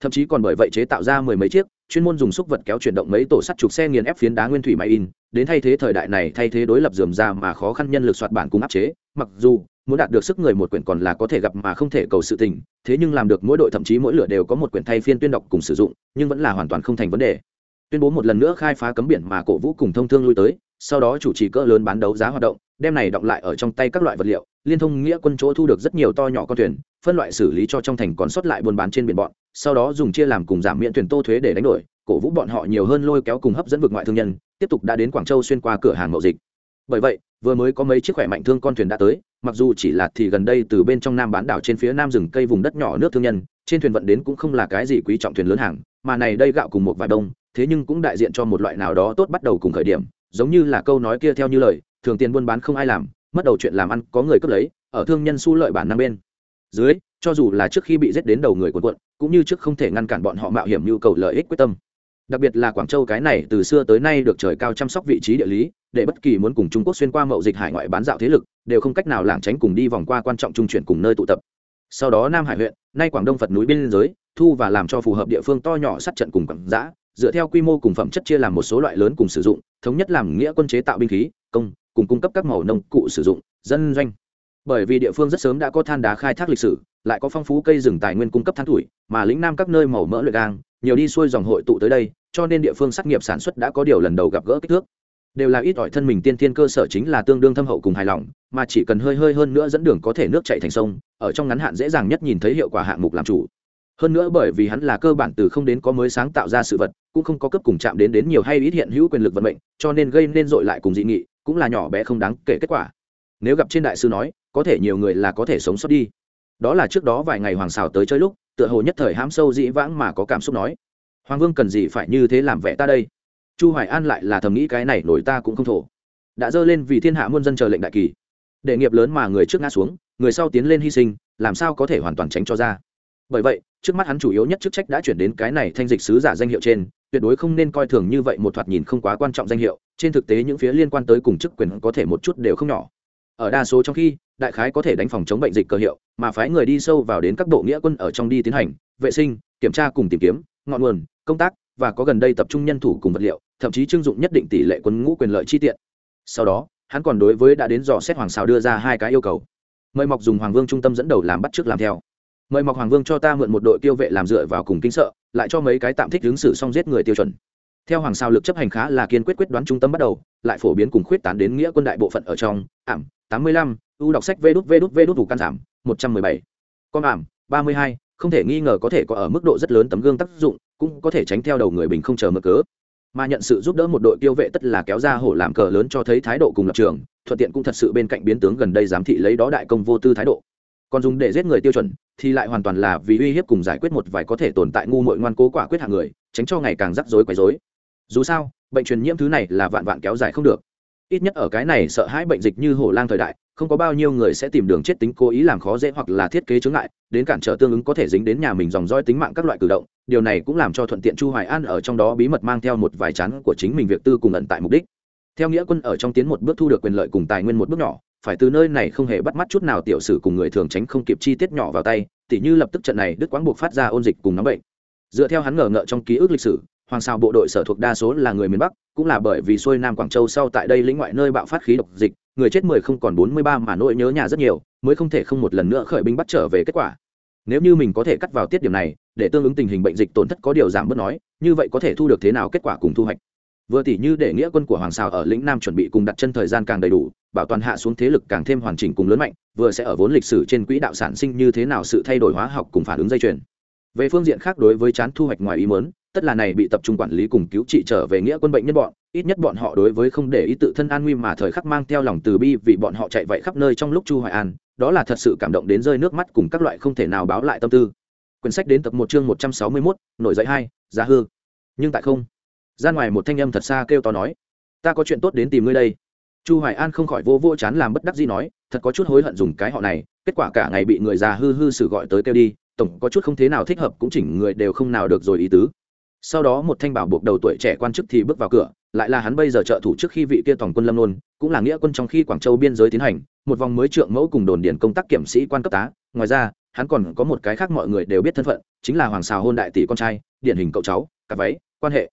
Thậm chí còn bởi vậy chế tạo ra mười mấy chiếc, chuyên môn dùng xúc vật kéo chuyển động mấy tổ sắt trục xe nghiền ép phiến đá nguyên thủy máy in, đến thay thế thời đại này, thay thế đối lập dườm ra mà khó khăn nhân lực soạt bản cùng áp chế. Mặc dù, muốn đạt được sức người một quyển còn là có thể gặp mà không thể cầu sự tình, thế nhưng làm được mỗi đội thậm chí mỗi lửa đều có một quyển thay phiên tuyên đọc cùng sử dụng, nhưng vẫn là hoàn toàn không thành vấn đề. Tuyên bố một lần nữa khai phá cấm biển mà cổ vũ cùng thông thương lui tới, sau đó chủ trì cỡ lớn bán đấu giá hoạt động, đem này đọng lại ở trong tay các loại vật liệu liên thông nghĩa quân chỗ thu được rất nhiều to nhỏ con thuyền, phân loại xử lý cho trong thành còn sót lại buôn bán trên biển bọn, sau đó dùng chia làm cùng giảm miễn thuyền tô thuế để đánh đổi, cổ vũ bọn họ nhiều hơn lôi kéo cùng hấp dẫn vực ngoại thương nhân, tiếp tục đã đến quảng châu xuyên qua cửa hàng mậu dịch. Bởi vậy, vừa mới có mấy chiếc khỏe mạnh thương con thuyền đã tới, mặc dù chỉ là thì gần đây từ bên trong nam bán đảo trên phía nam rừng cây vùng đất nhỏ nước thương nhân, trên thuyền vận đến cũng không là cái gì quý trọng thuyền lớn hàng, mà này đây gạo cùng một vài đông, thế nhưng cũng đại diện cho một loại nào đó tốt bắt đầu cùng khởi điểm, giống như là câu nói kia theo như lời, thường tiền buôn bán không ai làm mất đầu chuyện làm ăn, có người cướp lấy, ở thương nhân su lợi bản năng bên dưới, cho dù là trước khi bị giết đến đầu người quần quận cũng như trước không thể ngăn cản bọn họ mạo hiểm nhu cầu lợi ích quyết tâm. Đặc biệt là quảng châu cái này, từ xưa tới nay được trời cao chăm sóc vị trí địa lý, để bất kỳ muốn cùng trung quốc xuyên qua mậu dịch hải ngoại bán dạo thế lực, đều không cách nào lảng tránh cùng đi vòng qua quan trọng trung chuyển cùng nơi tụ tập. Sau đó nam hải huyện, nay quảng đông phật núi biên giới, thu và làm cho phù hợp địa phương to nhỏ sát trận cùng quảng giã dựa theo quy mô cùng phẩm chất chia làm một số loại lớn cùng sử dụng, thống nhất làm nghĩa quân chế tạo binh khí, công cùng cung cấp các màu nông cụ sử dụng, dân doanh. Bởi vì địa phương rất sớm đã có than đá khai thác lịch sử, lại có phong phú cây rừng tài nguyên cung cấp than tuổi, mà lĩnh nam các nơi màu mỡ luyện gang, nhiều đi xuôi dòng hội tụ tới đây, cho nên địa phương sát nghiệp sản xuất đã có điều lần đầu gặp gỡ kích thước. Đều là ít ỏi thân mình tiên tiên cơ sở chính là tương đương thâm hậu cùng hài lòng, mà chỉ cần hơi hơi hơn nữa dẫn đường có thể nước chạy thành sông, ở trong ngắn hạn dễ dàng nhất nhìn thấy hiệu quả hạng mục làm chủ. Hơn nữa bởi vì hắn là cơ bản từ không đến có mới sáng tạo ra sự vật, cũng không có cấp cùng chạm đến đến nhiều hay ít hiện hữu quyền lực vận mệnh, cho nên gây nên dội lại cùng dị nghị cũng là nhỏ bé không đáng kể kết quả. Nếu gặp trên đại sư nói, có thể nhiều người là có thể sống sót đi. Đó là trước đó vài ngày hoàng xào tới chơi lúc, tựa hồ nhất thời hám sâu dĩ vãng mà có cảm xúc nói, hoàng vương cần gì phải như thế làm vẻ ta đây? Chu hoài an lại là thầm nghĩ cái này nổi ta cũng không thổ. Đã dơ lên vì thiên hạ muôn dân chờ lệnh đại kỳ. Đệ nghiệp lớn mà người trước ngã xuống, người sau tiến lên hy sinh, làm sao có thể hoàn toàn tránh cho ra? Bởi vậy, trước mắt hắn chủ yếu nhất chức trách đã chuyển đến cái này thanh dịch sứ giả danh hiệu trên tuyệt đối không nên coi thường như vậy một thoạt nhìn không quá quan trọng danh hiệu, trên thực tế những phía liên quan tới cùng chức quyền có thể một chút đều không nhỏ. Ở đa số trong khi, đại khái có thể đánh phòng chống bệnh dịch cơ hiệu, mà phái người đi sâu vào đến các bộ nghĩa quân ở trong đi tiến hành, vệ sinh, kiểm tra cùng tìm kiếm, ngọn nguồn, công tác, và có gần đây tập trung nhân thủ cùng vật liệu, thậm chí trưng dụng nhất định tỷ lệ quân ngũ quyền lợi chi tiện. Sau đó, hắn còn đối với đã đến dò xét hoàng xào đưa ra hai cái yêu cầu. Mời mọc dùng hoàng vương trung tâm dẫn đầu làm bắt trước làm theo mời mọc hoàng vương cho ta mượn một đội tiêu vệ làm dựa vào cùng kinh sợ, lại cho mấy cái tạm thích ứng xử xong giết người tiêu chuẩn. Theo hoàng sao lực chấp hành khá là kiên quyết quyết đoán trung tâm bắt đầu, lại phổ biến cùng khuyết tán đến nghĩa quân đại bộ phận ở trong, ảm, tám mươi lăm u đọc sách vê đút vê đút vê đút thủ căn giảm, một trăm mười bảy. Con ảm, ba mươi hai, không thể nghi ngờ có thể có ở mức độ rất lớn tấm gương tác dụng, cũng có thể tránh theo đầu người bình không chờ mở cớ. Mà nhận sự giúp đỡ một đội tiêu vệ tất là kéo ra hổ làm cờ lớn cho thấy thái độ cùng lập trường, thuận tiện cũng thật sự bên cạnh biến tướng gần đây giám thị lấy đó đại công vô tư thái độ còn dùng để giết người tiêu chuẩn, thì lại hoàn toàn là vì uy hiếp cùng giải quyết một vài có thể tồn tại ngu mội ngoan cố quả quyết hạng người, tránh cho ngày càng rắc rối quấy rối. Dù sao, bệnh truyền nhiễm thứ này là vạn vạn kéo dài không được. Ít nhất ở cái này sợ hãi bệnh dịch như hổ lang thời đại, không có bao nhiêu người sẽ tìm đường chết tính cố ý làm khó dễ hoặc là thiết kế chướng ngại, đến cản trở tương ứng có thể dính đến nhà mình dòng roi tính mạng các loại cử động, điều này cũng làm cho thuận tiện chu hoài an ở trong đó bí mật mang theo một vài chán của chính mình việc tư cùng ẩn tại mục đích theo nghĩa quân ở trong tiến một bước thu được quyền lợi cùng tài nguyên một bước nhỏ, phải từ nơi này không hề bắt mắt chút nào tiểu sử cùng người thường tránh không kịp chi tiết nhỏ vào tay, tỉ như lập tức trận này đức quãng buộc phát ra ôn dịch cùng nóng bệnh. Dựa theo hắn ngờ ngợ trong ký ức lịch sử, hoàng sao bộ đội sở thuộc đa số là người miền bắc, cũng là bởi vì xuôi nam quảng châu sau tại đây lĩnh ngoại nơi bạo phát khí độc dịch, người chết mười không còn bốn mươi ba mà nỗi nhớ nhà rất nhiều, mới không thể không một lần nữa khởi binh bắt trở về kết quả. Nếu như mình có thể cắt vào tiết điểm này, để tương ứng tình hình bệnh dịch tổn thất có điều giảm bớt nói, như vậy có thể thu được thế nào kết quả cùng thu hoạch? Vừa tỉ như để nghĩa quân của hoàng xào ở lĩnh nam chuẩn bị cùng đặt chân thời gian càng đầy đủ bảo toàn hạ xuống thế lực càng thêm hoàn chỉnh cùng lớn mạnh vừa sẽ ở vốn lịch sử trên quỹ đạo sản sinh như thế nào sự thay đổi hóa học cùng phản ứng dây chuyền. Về phương diện khác đối với chán thu hoạch ngoài ý mớn tất là này bị tập trung quản lý cùng cứu trị trở về nghĩa quân bệnh nhân bọn ít nhất bọn họ đối với không để ý tự thân an nguy mà thời khắc mang theo lòng từ bi vì bọn họ chạy vậy khắp nơi trong lúc chu hoài an đó là thật sự cảm động đến rơi nước mắt cùng các loại không thể nào báo lại tâm tư. Quyển sách đến tập một chương một trăm sáu mươi 161, nổi dậy hai giá hư. Nhưng tại không ra ngoài một thanh âm thật xa kêu to nói, ta có chuyện tốt đến tìm ngươi đây. Chu hoài an không khỏi vô vô chán làm bất đắc gì nói, thật có chút hối hận dùng cái họ này, kết quả cả ngày bị người già hư hư sử gọi tới kêu đi, tổng có chút không thế nào thích hợp cũng chỉnh người đều không nào được rồi ý tứ. Sau đó một thanh bảo buộc đầu tuổi trẻ quan chức thì bước vào cửa, lại là hắn bây giờ trợ thủ trước khi vị kia tổng quân lâm nôn, cũng là nghĩa quân trong khi quảng châu biên giới tiến hành, một vòng mới trượng mẫu cùng đồn điền công tác kiểm sĩ quan cấp tá. Ngoài ra, hắn còn có một cái khác mọi người đều biết thân phận, chính là hoàng xào hôn đại tỷ con trai, điển hình cậu cháu, cặp váy, quan hệ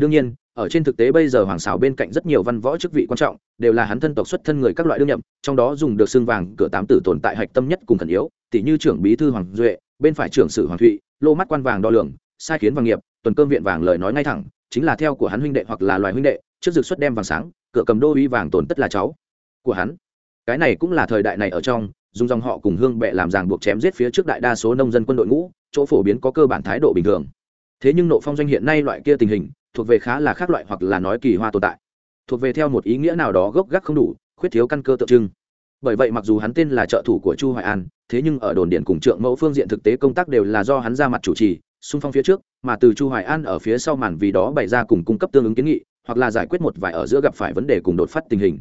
đương nhiên, ở trên thực tế bây giờ hoàng xảo bên cạnh rất nhiều văn võ chức vị quan trọng, đều là hắn thân tộc xuất thân người các loại đương nhậm trong đó dùng được xương vàng, cửa tám tử tồn tại hạch tâm nhất cùng thần yếu tỷ như trưởng bí thư hoàng duệ, bên phải trưởng sử hoàng thụy, lô mắt quan vàng đo lường, sai khiến vàng nghiệp, tuần cơm viện vàng lời nói ngay thẳng, chính là theo của hắn huynh đệ hoặc là loài huynh đệ, trước dược xuất đem vàng sáng, cửa cầm đô uy vàng tồn tất là cháu của hắn. Cái này cũng là thời đại này ở trong, dùng dòng họ cùng hương bệ làm ràng buộc chém giết phía trước đại đa số nông dân quân đội ngũ, chỗ phổ biến có cơ bản thái độ bình thường. Thế nhưng nộ phong doanh hiện nay loại kia tình hình thuộc về khá là khác loại hoặc là nói kỳ hoa tồn tại. Thuộc về theo một ý nghĩa nào đó gốc gác không đủ, khuyết thiếu căn cơ tượng trưng. Bởi vậy mặc dù hắn tên là trợ thủ của chu hoài an, thế nhưng ở đồn điện cùng trượng mẫu phương diện thực tế công tác đều là do hắn ra mặt chủ trì, xung phong phía trước, mà từ chu hoài an ở phía sau màn vì đó bày ra cùng cung cấp tương ứng kiến nghị, hoặc là giải quyết một vài ở giữa gặp phải vấn đề cùng đột phát tình hình.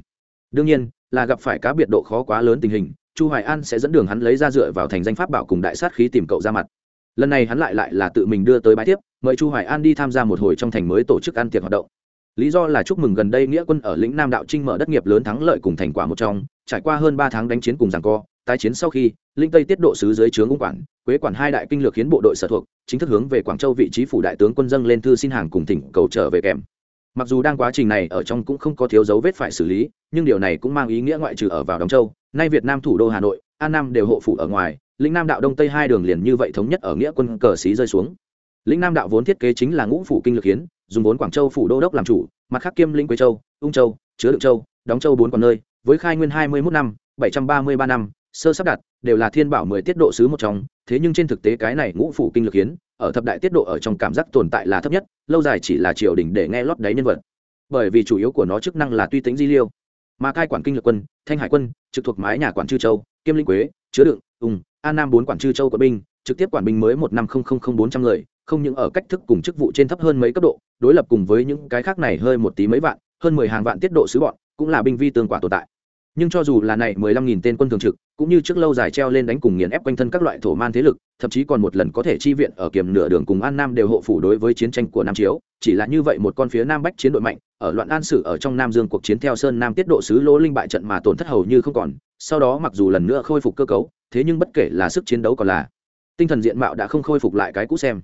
Đương nhiên, là gặp phải cá biệt độ khó quá lớn tình hình, chu hoài an sẽ dẫn đường hắn lấy ra dựa vào thành danh pháp bảo cùng đại sát khí tìm cậu ra mặt lần này hắn lại lại là tự mình đưa tới bãi tiếp mời chu hoài an đi tham gia một hồi trong thành mới tổ chức ăn tiệc hoạt động. Lý do là chúc mừng gần đây nghĩa quân ở lĩnh nam đạo trinh mở đất nghiệp lớn thắng lợi cùng thành quả một trong, trải qua hơn ba tháng đánh chiến cùng giằng co, tái chiến sau khi linh tây tiết độ sứ dưới trướng ung quản, quế quản hai đại kinh lược khiến bộ đội sở thuộc, chính thức hướng về quảng châu vị trí phủ đại tướng quân dân lên thư xin hàng cùng thỉnh cầu trở về kèm. Mặc dù đang quá trình này ở trong cũng không có thiếu dấu vết phải xử lý, nhưng điều này cũng mang ý nghĩa ngoại trừ ở vào đóng châu, nay việt nam thủ đô hà nội an nam đều hộ phủ ở ngoài lĩnh nam đạo đông tây hai đường liền như vậy thống nhất ở nghĩa quân cờ xí rơi xuống. Lĩnh nam đạo vốn thiết kế chính là ngũ phủ kinh lược hiến, dùng vốn quảng châu phủ đô đốc làm chủ, mặt khác kiêm lĩnh quế châu, ung châu, chứa đựng châu, đóng châu bốn còn nơi, với khai nguyên hai mươi mốt năm, bảy trăm ba mươi ba năm, sơ sắp đặt, đều là thiên bảo mười tiết độ sứ một trong, thế nhưng trên thực tế cái này ngũ phủ kinh lược hiến, ở thập đại tiết độ ở trong cảm giác tồn tại là thấp nhất, lâu dài chỉ là triều đình để nghe lót đáy nhân vật. Bởi vì chủ yếu của nó chức năng là tuy tính di liêu. Mà cai quản kinh lược quân, thanh hải quân, trực thuộc mái nhà quản chư châu, kiêm linh quế, chứa đựng, ung an nam bốn quản chư châu quận binh, trực tiếp quản binh mới một năm không không không bốn trăm người, không những ở cách thức cùng chức vụ trên thấp hơn mấy cấp độ, đối lập cùng với những cái khác này hơi một tí mấy vạn, hơn mười hàng vạn tiết độ sứ bọn, cũng là binh vi tương quả tồn tại nhưng cho dù là này mười lăm nghìn tên quân thường trực, cũng như trước lâu dài treo lên đánh cùng nghiền ép quanh thân các loại thổ man thế lực, thậm chí còn một lần có thể chi viện ở kiềm nửa đường cùng an nam đều hộ phủ đối với chiến tranh của nam chiếu. Chỉ là như vậy một con phía nam bách chiến đội mạnh, ở loạn an sử ở trong nam dương cuộc chiến theo sơn nam tiết độ sứ lỗ linh bại trận mà tổn thất hầu như không còn, sau đó mặc dù lần nữa khôi phục cơ cấu, thế nhưng bất kể là sức chiến đấu còn là tinh thần diện mạo đã không khôi phục lại cái cũ xem.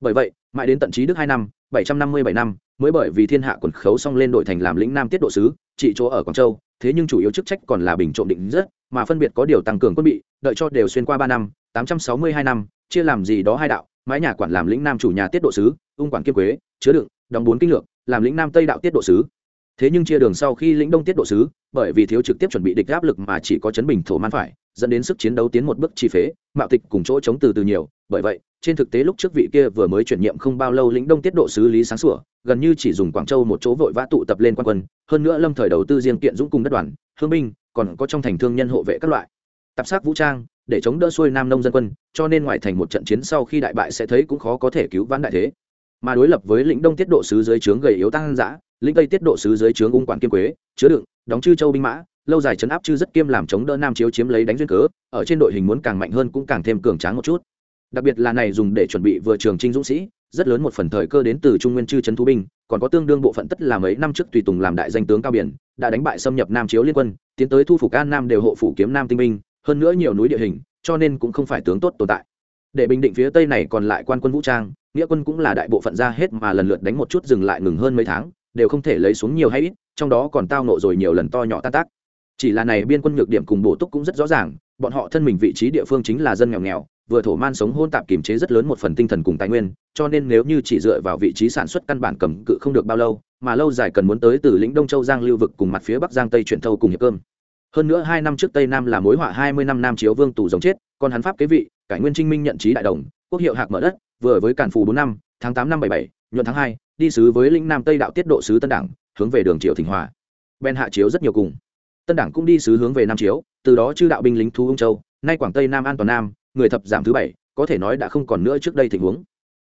Bởi vậy, mãi đến tận trí đức hai năm, bảy trăm năm mươi bảy năm mới bởi vì thiên hạ quần khấu xong lên đội thành làm lĩnh nam tiết độ sứ trị chỗ ở quảng châu, thế nhưng chủ yếu chức trách còn là bình trộm định rất, mà phân biệt có điều tăng cường quân bị, đợi cho đều xuyên qua ba năm, tám trăm sáu mươi hai năm, chia làm gì đó hai đạo, mái nhà quản làm lĩnh nam chủ nhà tiết độ sứ, ung quản kiêm quế, chứa đựng, đóng bốn kinh lược, làm lĩnh nam tây đạo tiết độ sứ. Thế nhưng chia đường sau khi lĩnh đông tiết độ sứ, bởi vì thiếu trực tiếp chuẩn bị địch áp lực mà chỉ có chấn bình thổ man phải, dẫn đến sức chiến đấu tiến một bước chi phế, mạo tịch cùng chỗ chống từ từ nhiều. Bởi vậy, trên thực tế lúc trước vị kia vừa mới chuyển nhiệm không bao lâu lĩnh đông tiết độ sứ lý sáng sủa gần như chỉ dùng quảng châu một chỗ vội vã tụ tập lên quan quân, hơn nữa lâm thời đầu tư riêng kiện dũng cùng đất đoàn hương binh, còn có trong thành thương nhân hộ vệ các loại. Tạp sắc vũ trang, để chống đỡ xuôi nam nông dân quân, cho nên ngoài thành một trận chiến sau khi đại bại sẽ thấy cũng khó có thể cứu vãn đại thế. Mà đối lập với lĩnh đông tiết độ sứ dưới trướng gầy yếu tăng dã, lĩnh tây tiết độ sứ dưới trướng ung quản kiêm quế, chứa đựng, đóng chư châu binh mã, lâu dài chấn áp chư rất kiêm làm chống đỡ nam chiếu chiếm lấy đánh duyên cớ, ở trên đội hình muốn càng mạnh hơn cũng càng thêm cường tráng một chút. Đặc biệt là này dùng để chuẩn bị vừa trường trinh dũng sĩ rất lớn một phần thời cơ đến từ trung nguyên chư trấn thú binh, còn có tương đương bộ phận tất là mấy năm trước tùy tùng làm đại danh tướng cao biển, đã đánh bại xâm nhập nam chiếu liên quân, tiến tới thu phục an nam đều hộ phủ kiếm nam tinh binh, hơn nữa nhiều núi địa hình, cho nên cũng không phải tướng tốt tồn tại. Để bình định phía tây này còn lại quan quân vũ trang, nghĩa quân cũng là đại bộ phận ra hết mà lần lượt đánh một chút dừng lại ngừng hơn mấy tháng, đều không thể lấy xuống nhiều hay ít, trong đó còn tao nộ rồi nhiều lần to nhỏ tan tác. Chỉ là này biên quân nhược điểm cùng bổ túc cũng rất rõ ràng, bọn họ thân mình vị trí địa phương chính là dân nghèo nghèo vừa thổ man sống hôn tạp kiềm chế rất lớn một phần tinh thần cùng tài nguyên, cho nên nếu như chỉ dựa vào vị trí sản xuất căn bản cầm cự không được bao lâu, mà lâu dài cần muốn tới từ lĩnh đông châu giang lưu vực cùng mặt phía bắc giang tây chuyển thâu cùng hiệp cơm. Hơn nữa hai năm trước tây nam là mối họa hai mươi năm nam chiếu vương tù giống chết, còn hắn pháp kế vị, cải nguyên trinh minh nhận trí đại đồng, quốc hiệu hạc mở đất, vừa với cản phù bốn năm, tháng tám năm bảy bảy, nhuận tháng hai, đi sứ với lĩnh nam tây đạo tiết độ sứ tân đảng, hướng về đường triều thịnh hòa. Ben hạ chiếu rất nhiều cùng. Tân đảng cũng đi sứ hướng về nam chiếu, từ đó chư đạo binh lính thu ung châu, nay quảng tây nam an toàn nam người thập giảm thứ bảy, có thể nói đã không còn nữa trước đây tình huống.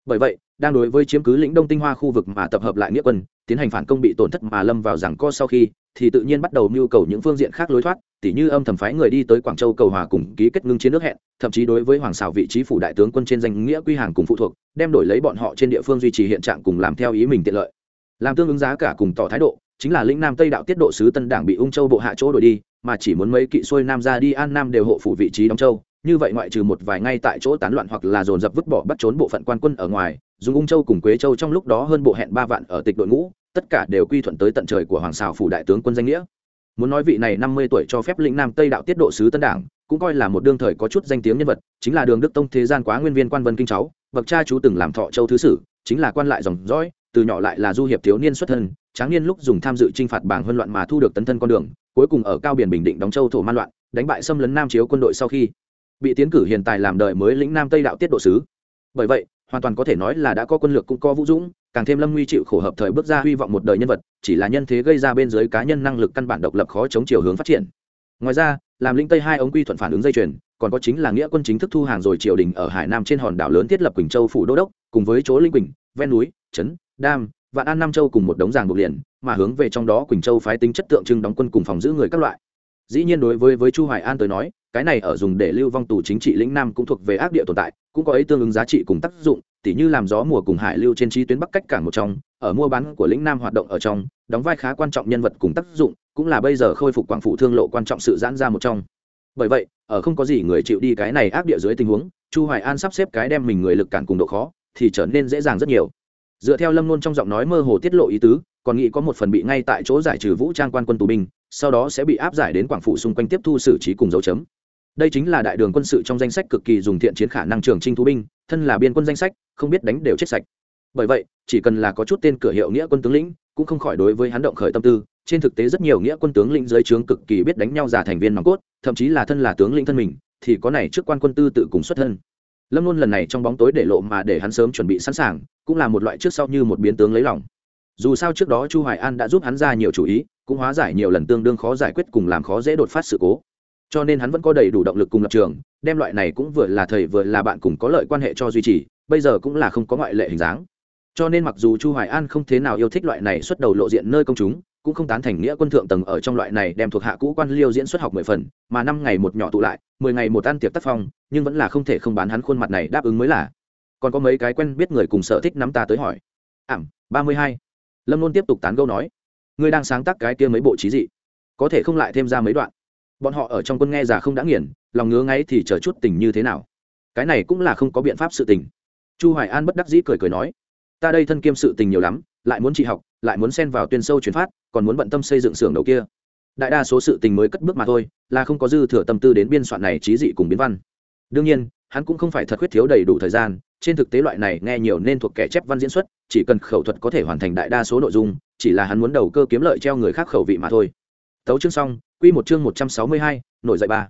Bởi vậy, đang đối với chiếm cứ lĩnh đông tinh hoa khu vực mà tập hợp lại nghĩa quân, tiến hành phản công bị tổn thất mà lâm vào rằng co sau khi, thì tự nhiên bắt đầu mưu cầu những phương diện khác lối thoát, tỉ như âm thầm phái người đi tới quảng châu cầu hòa cùng ký kết ngưng chiến nước hẹn, thậm chí đối với hoàng xào vị trí phủ đại tướng quân trên danh nghĩa quy hàng cùng phụ thuộc, đem đổi lấy bọn họ trên địa phương duy trì hiện trạng cùng làm theo ý mình tiện lợi. Làm tương ứng giá cả cùng tỏ thái độ, chính là lĩnh nam tây đạo tiết độ sứ tân đảng bị ung châu bộ hạ chỗ đổi đi, mà chỉ muốn mấy kỵ xuôi nam ra đi an nam đều hộ phủ vị trí đóng châu như vậy ngoại trừ một vài ngay tại chỗ tán loạn hoặc là dồn dập vứt bỏ bắt trốn bộ phận quan quân ở ngoài, dùng ung châu cùng quế châu trong lúc đó hơn bộ hẹn ba vạn ở tịch đội ngũ, tất cả đều quy thuận tới tận trời của hoàng xào phủ đại tướng quân danh nghĩa. Muốn nói vị này năm mươi tuổi cho phép lĩnh nam tây đạo tiết độ sứ tân đảng, cũng coi là một đương thời có chút danh tiếng nhân vật, chính là đường đức tông thế gian quá nguyên viên quan vân kinh cháu, bậc cha chú từng làm thọ châu thứ sử, chính là quan lại dòng dõi, từ nhỏ lại là du hiệp thiếu niên xuất thân, tráng niên lúc dùng tham dự t r i n h phạt bảng huân loạn mà thu được tấn thân con đường, cuối cùng ở cao biển bình định đóng châu thổ man loạn, đánh bại xâm lấn nam chiếu quân đội sau khi bị tiến cử hiện tại làm đời mới lĩnh nam tây đạo tiết độ sứ. Bởi vậy, hoàn toàn có thể nói là đã có quân lược cũng có vũ dũng, càng thêm lâm nguy chịu khổ hợp thời bước ra hy vọng một đời nhân vật, chỉ là nhân thế gây ra bên dưới cá nhân năng lực căn bản độc lập khó chống chiều hướng phát triển. Ngoài ra, làm lĩnh tây hai ống quy thuận phản ứng dây chuyền, còn có chính là nghĩa quân chính thức thu hàng rồi triều đình ở hải nam trên hòn đảo lớn thiết lập quỳnh châu phủ đô đốc, cùng với chỗ linh quỳnh, ven núi, trấn, đam, vạn an nam châu cùng một đống giàng buộc liền, mà hướng về trong đó quỳnh châu phái tính chất tượng trưng đóng quân cùng phòng giữ người các loại. Dĩ nhiên đối với với chu hoài an tới nói cái này ở dùng để lưu vong tù chính trị lĩnh nam cũng thuộc về ác địa tồn tại, cũng có ấy tương ứng giá trị cùng tác dụng, tỉ như làm gió mùa cùng hải lưu trên trí tuyến bắc cách cảng một trong, ở mua bán của lĩnh nam hoạt động ở trong, đóng vai khá quan trọng nhân vật cùng tác dụng, cũng là bây giờ khôi phục quảng phủ thương lộ quan trọng sự giãn ra một trong. Bởi vậy, ở không có gì người chịu đi cái này ác địa dưới tình huống, chu hoài an sắp xếp cái đem mình người lực cản cùng độ khó, thì trở nên dễ dàng rất nhiều. Dựa theo lâm luôn trong giọng nói mơ hồ tiết lộ ý tứ, còn nghĩ có một phần bị ngay tại chỗ giải trừ vũ trang quan quân tù binh sau đó sẽ bị áp giải đến quảng phủ xung quanh tiếp thu xử trí cùng dấu chấm. Đây chính là đại đường quân sự trong danh sách cực kỳ dùng thiện chiến khả năng trường trinh thú binh, thân là biên quân danh sách, không biết đánh đều chết sạch. Bởi vậy, chỉ cần là có chút tên cửa hiệu nghĩa quân tướng lĩnh, cũng không khỏi đối với hắn động khởi tâm tư. Trên thực tế rất nhiều nghĩa quân tướng lĩnh dưới trướng cực kỳ biết đánh nhau giả thành viên nòng cốt, thậm chí là thân là tướng lĩnh thân mình, thì có này trước quan quân tư tự cùng xuất thân. Lâm luôn lần này trong bóng tối để lộ mà để hắn sớm chuẩn bị sẵn sàng, cũng là một loại trước sau như một biến tướng lấy lòng. Dù sao trước đó chu hoài an đã giúp hắn ra nhiều chủ ý cũng hóa giải nhiều lần tương đương khó giải quyết cùng làm khó dễ đột phát sự cố. Cho nên hắn vẫn có đầy đủ động lực cùng lập trường, đem loại này cũng vừa là thầy vừa là bạn cùng có lợi quan hệ cho duy trì, bây giờ cũng là không có ngoại lệ hình dáng. Cho nên mặc dù chu hoài an không thế nào yêu thích loại này xuất đầu lộ diện nơi công chúng, cũng không tán thành nghĩa quân thượng tầng ở trong loại này đem thuộc hạ cũ quan liêu diễn xuất học mười phần, mà năm ngày một nhỏ tụ lại, mười ngày một ăn tiệc tác phong, nhưng vẫn là không thể không bán hắn khuôn mặt này đáp ứng mới là. Còn có mấy cái quen biết người cùng sở thích nắm ta tới hỏi. Ảm, ba mươi hai. Lâm luôn tiếp tục tán gâu nói ngươi đang sáng tác cái kia mấy bộ trí dị, có thể không lại thêm ra mấy đoạn. Bọn họ ở trong quân nghe già không đã nghiền, lòng ngứa ngáy thì chờ chút tình như thế nào. Cái này cũng là không có biện pháp sự tình. Chu hoài an bất đắc dĩ cười cười nói, ta đây thân kiêm sự tình nhiều lắm, lại muốn trị học, lại muốn xen vào tuyên sâu truyền phát, còn muốn bận tâm xây dựng xưởng đầu kia. Đại đa số sự tình mới cất bước mà thôi, là không có dư thừa tâm tư đến biên soạn này trí dị cùng biến văn. Đương nhiên, hắn cũng không phải thật khuyết thiếu đầy đủ thời gian, trên thực tế loại này nghe nhiều nên thuộc kẻ chép văn diễn xuất, chỉ cần khẩu thuật có thể hoàn thành đại đa số nội dung chỉ là hắn muốn đầu cơ kiếm lợi treo người khác khẩu vị mà thôi. Tấu chương xong, quy một chương một trăm sáu mươi hai, nổi dậy ba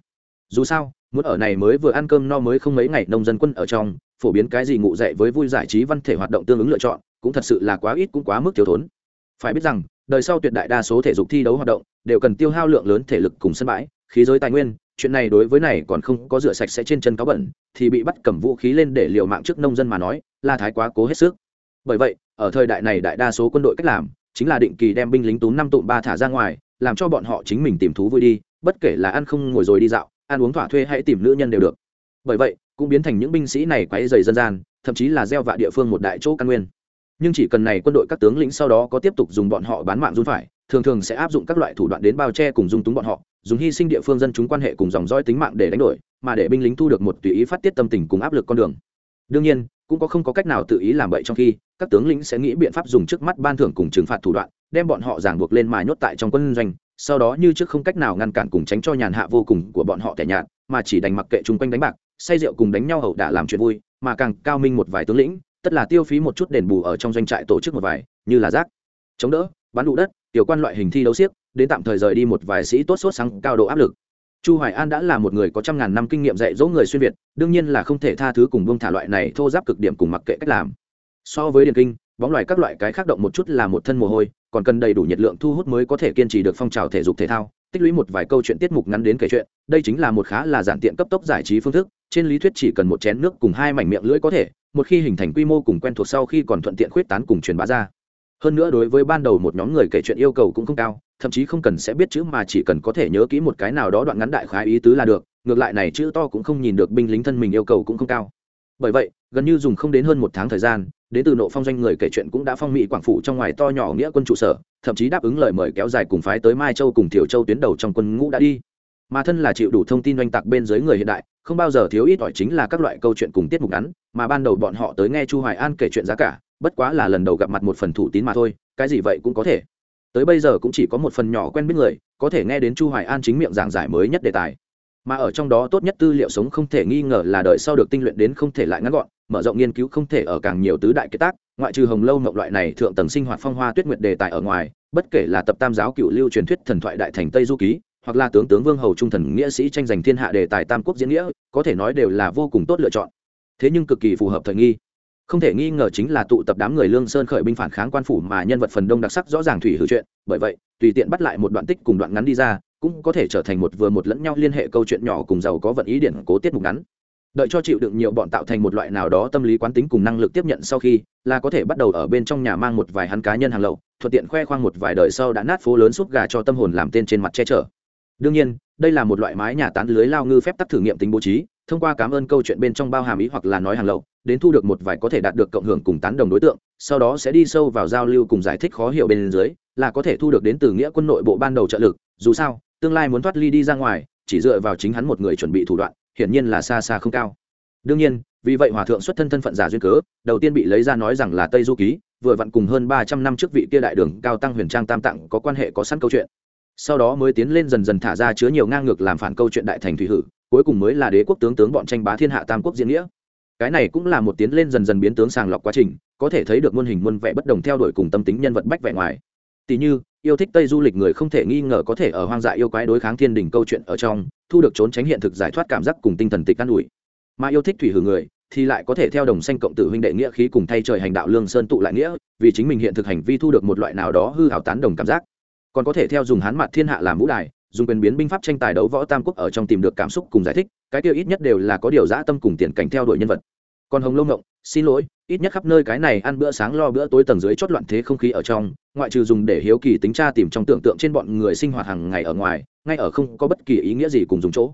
dù sao, muốn ở này mới vừa ăn cơm no mới không mấy ngày, nông dân quân ở trong, phổ biến cái gì ngụ dậy với vui giải trí văn thể hoạt động tương ứng lựa chọn, cũng thật sự là quá ít cũng quá mức thiếu thốn. Phải biết rằng, đời sau tuyệt đại đa số thể dục thi đấu hoạt động, đều cần tiêu hao lượng lớn thể lực cùng sân bãi, khí giới tài nguyên, chuyện này đối với này còn không có rửa sạch sẽ trên chân cáo bẩn, thì bị bắt cầm vũ khí lên để liều mạng trước nông dân mà nói, là thái quá cố hết sức. Bởi vậy, ở thời đại này đại đa số quân đội cách làm chính là định kỳ đem binh lính tú năm tụm ba thả ra ngoài, làm cho bọn họ chính mình tìm thú vui đi, bất kể là ăn không ngồi rồi đi dạo, ăn uống thỏa thuê hãy tìm nữ nhân đều được. Bởi vậy, cũng biến thành những binh sĩ này quấy dày dân gian, thậm chí là gieo vạ địa phương một đại chỗ căn nguyên. Nhưng chỉ cần này quân đội các tướng lĩnh sau đó có tiếp tục dùng bọn họ bán mạng run phải, thường thường sẽ áp dụng các loại thủ đoạn đến bao che cùng dung túng bọn họ, dùng hy sinh địa phương dân chúng quan hệ cùng dòng dõi tính mạng để đánh đổi, mà để binh lính thu được một tùy ý phát tiết tâm tình cùng áp lực con đường. Đương nhiên cũng có không có cách nào tự ý làm bậy trong khi, các tướng lĩnh sẽ nghĩ biện pháp dùng trước mắt ban thưởng cùng trừng phạt thủ đoạn, đem bọn họ giảng buộc lên mà nhốt tại trong quân doanh, sau đó như trước không cách nào ngăn cản cùng tránh cho nhàn hạ vô cùng của bọn họ tẻ nhạt, mà chỉ đánh mặc kệ chung quanh đánh bạc, say rượu cùng đánh nhau hậu đả làm chuyện vui, mà càng cao minh một vài tướng lĩnh, tất là tiêu phí một chút đền bù ở trong doanh trại tổ chức một vài, như là rác, chống đỡ bắn đủ đất, tiểu quan loại hình thi đấu xiếc đến tạm thời rời đi một vài sĩ tốt sốt sáng cao độ áp lực chu hoài an đã là một người có trăm ngàn năm kinh nghiệm dạy dỗ người xuyên việt, đương nhiên là không thể tha thứ cùng buông thả loại này thô giáp cực điểm cùng mặc kệ cách làm. So với điền kinh, bóng loài các loại cái khác động một chút là một thân mồ hôi, còn cần đầy đủ nhiệt lượng thu hút mới có thể kiên trì được phong trào thể dục thể thao, tích lũy một vài câu chuyện tiết mục ngắn đến kể chuyện, đây chính là một khá là giản tiện cấp tốc giải trí phương thức, trên lý thuyết chỉ cần một chén nước cùng hai mảnh miệng lưỡi có thể, một khi hình thành quy mô cùng quen thuộc sau khi còn thuận tiện khuyết tán cùng truyền bá ra hơn nữa đối với ban đầu một nhóm người kể chuyện yêu cầu cũng không cao, thậm chí không cần sẽ biết chữ mà chỉ cần có thể nhớ kỹ một cái nào đó đoạn ngắn đại khái ý tứ là được, ngược lại này chữ to cũng không nhìn được binh lính thân mình yêu cầu cũng không cao. Bởi vậy, gần như dùng không đến hơn một tháng thời gian, đến từ nộ phong doanh người kể chuyện cũng đã phong mỹ quảng phủ trong ngoài to nhỏ nghĩa quân trụ sở, thậm chí đáp ứng lời mời kéo dài cùng phái tới mai châu cùng thiểu châu tuyến đầu trong quân ngũ đã đi. Mà thân là chịu đủ thông tin oanh tạc bên dưới người hiện đại, không bao giờ thiếu ít ỏi chính là các loại câu chuyện cùng tiết mục ngắn, mà ban đầu bọn họ tới nghe chu hoài an kể chuyện giá cả bất quá là lần đầu gặp mặt một phần thủ tín mà thôi, cái gì vậy cũng có thể. Tới bây giờ cũng chỉ có một phần nhỏ quen biết người, có thể nghe đến chu hoài an chính miệng giảng giải mới nhất đề tài. Mà ở trong đó tốt nhất tư liệu sống không thể nghi ngờ là đợi sau được tinh luyện đến không thể lại ngắn gọn, mở rộng nghiên cứu không thể ở càng nhiều tứ đại kết tác, ngoại trừ hồng lâu mộng loại này thượng tầng sinh hoạt phong hoa tuyết nguyệt đề tài ở ngoài, bất kể là tập tam giáo cựu lưu truyền thuyết thần thoại đại thành tây du ký, hoặc là tướng tướng vương hầu trung thần nghĩa sĩ tranh giành thiên hạ đề tài tam quốc diễn nghĩa, có thể nói đều là vô cùng tốt lựa chọn. Thế nhưng cực kỳ phù hợp thời nghi không thể nghi ngờ chính là tụ tập đám người lương sơn khởi binh phản kháng quan phủ mà nhân vật phần đông đặc sắc rõ ràng thủy hư chuyện. Bởi vậy, tùy tiện bắt lại một đoạn tích cùng đoạn ngắn đi ra, cũng có thể trở thành một vừa một lẫn nhau liên hệ câu chuyện nhỏ cùng giàu có vận ý điển cố tiết mục ngắn. Đợi cho chịu đựng nhiều bọn tạo thành một loại nào đó tâm lý quán tính cùng năng lực tiếp nhận sau khi, là có thể bắt đầu ở bên trong nhà mang một vài hắn cá nhân hàng lậu, thuận tiện khoe khoang một vài đời sau đã nát phố lớn suốt gà cho tâm hồn làm tên trên mặt che chở. Đương nhiên, đây là một loại mái nhà tán lưới lao ngư phép tắc thử nghiệm tính bố trí, thông qua cảm ơn câu chuyện bên trong bao hàm ý hoặc là nói hàng lậu đến thu được một vài có thể đạt được cộng hưởng cùng tán đồng đối tượng, sau đó sẽ đi sâu vào giao lưu cùng giải thích khó hiểu bên dưới, là có thể thu được đến từ nghĩa quân nội bộ ban đầu trợ lực, dù sao, tương lai muốn thoát ly đi ra ngoài, chỉ dựa vào chính hắn một người chuẩn bị thủ đoạn, hiển nhiên là xa xa không cao. Đương nhiên, vì vậy hòa thượng xuất thân thân phận giả duyên cớ, đầu tiên bị lấy ra nói rằng là tây du ký, vừa vặn cùng hơn ba trăm năm trước vị kia đại đường cao tăng huyền trang tam tặng có quan hệ có sẵn câu chuyện. Sau đó mới tiến lên dần dần thả ra chứa nhiều ngang ngược làm phản câu chuyện đại thành thủy hử, cuối cùng mới là đế quốc tướng tướng bọn tranh bá thiên hạ tam quốc diễn nghĩa cái này cũng là một tiến lên dần dần biến tướng sàng lọc quá trình, có thể thấy được muôn hình muôn vẻ bất đồng theo đuổi cùng tâm tính nhân vật bách vẻ ngoài. Tỷ như, yêu thích tây du lịch người không thể nghi ngờ có thể ở hoang dại yêu quái đối kháng thiên đình câu chuyện ở trong, thu được trốn tránh hiện thực giải thoát cảm giác cùng tinh thần tịch an ủi. Mà yêu thích thủy hử người, thì lại có thể theo đồng xanh cộng tử huynh đệ nghĩa khí cùng thay trời hành đạo lương sơn tụ lại nghĩa, vì chính mình hiện thực hành vi thu được một loại nào đó hư hảo tán đồng cảm giác. Còn có thể theo dùng hán mặt thiên hạ làm vũ đài dùng quyền biến binh pháp tranh tài đấu võ tam quốc ở trong tìm được cảm xúc cùng giải thích, cái tiêu ít nhất đều là có điều dã tâm cùng tiền cảnh theo đuổi nhân vật. Còn hồng lâu ngộng, xin lỗi, ít nhất khắp nơi cái này ăn bữa sáng lo bữa tối tầng dưới chót loạn thế không khí ở trong, ngoại trừ dùng để hiếu kỳ tính tra tìm trong tưởng tượng trên bọn người sinh hoạt hàng ngày ở ngoài, ngay ở không có bất kỳ ý nghĩa gì cùng dùng chỗ.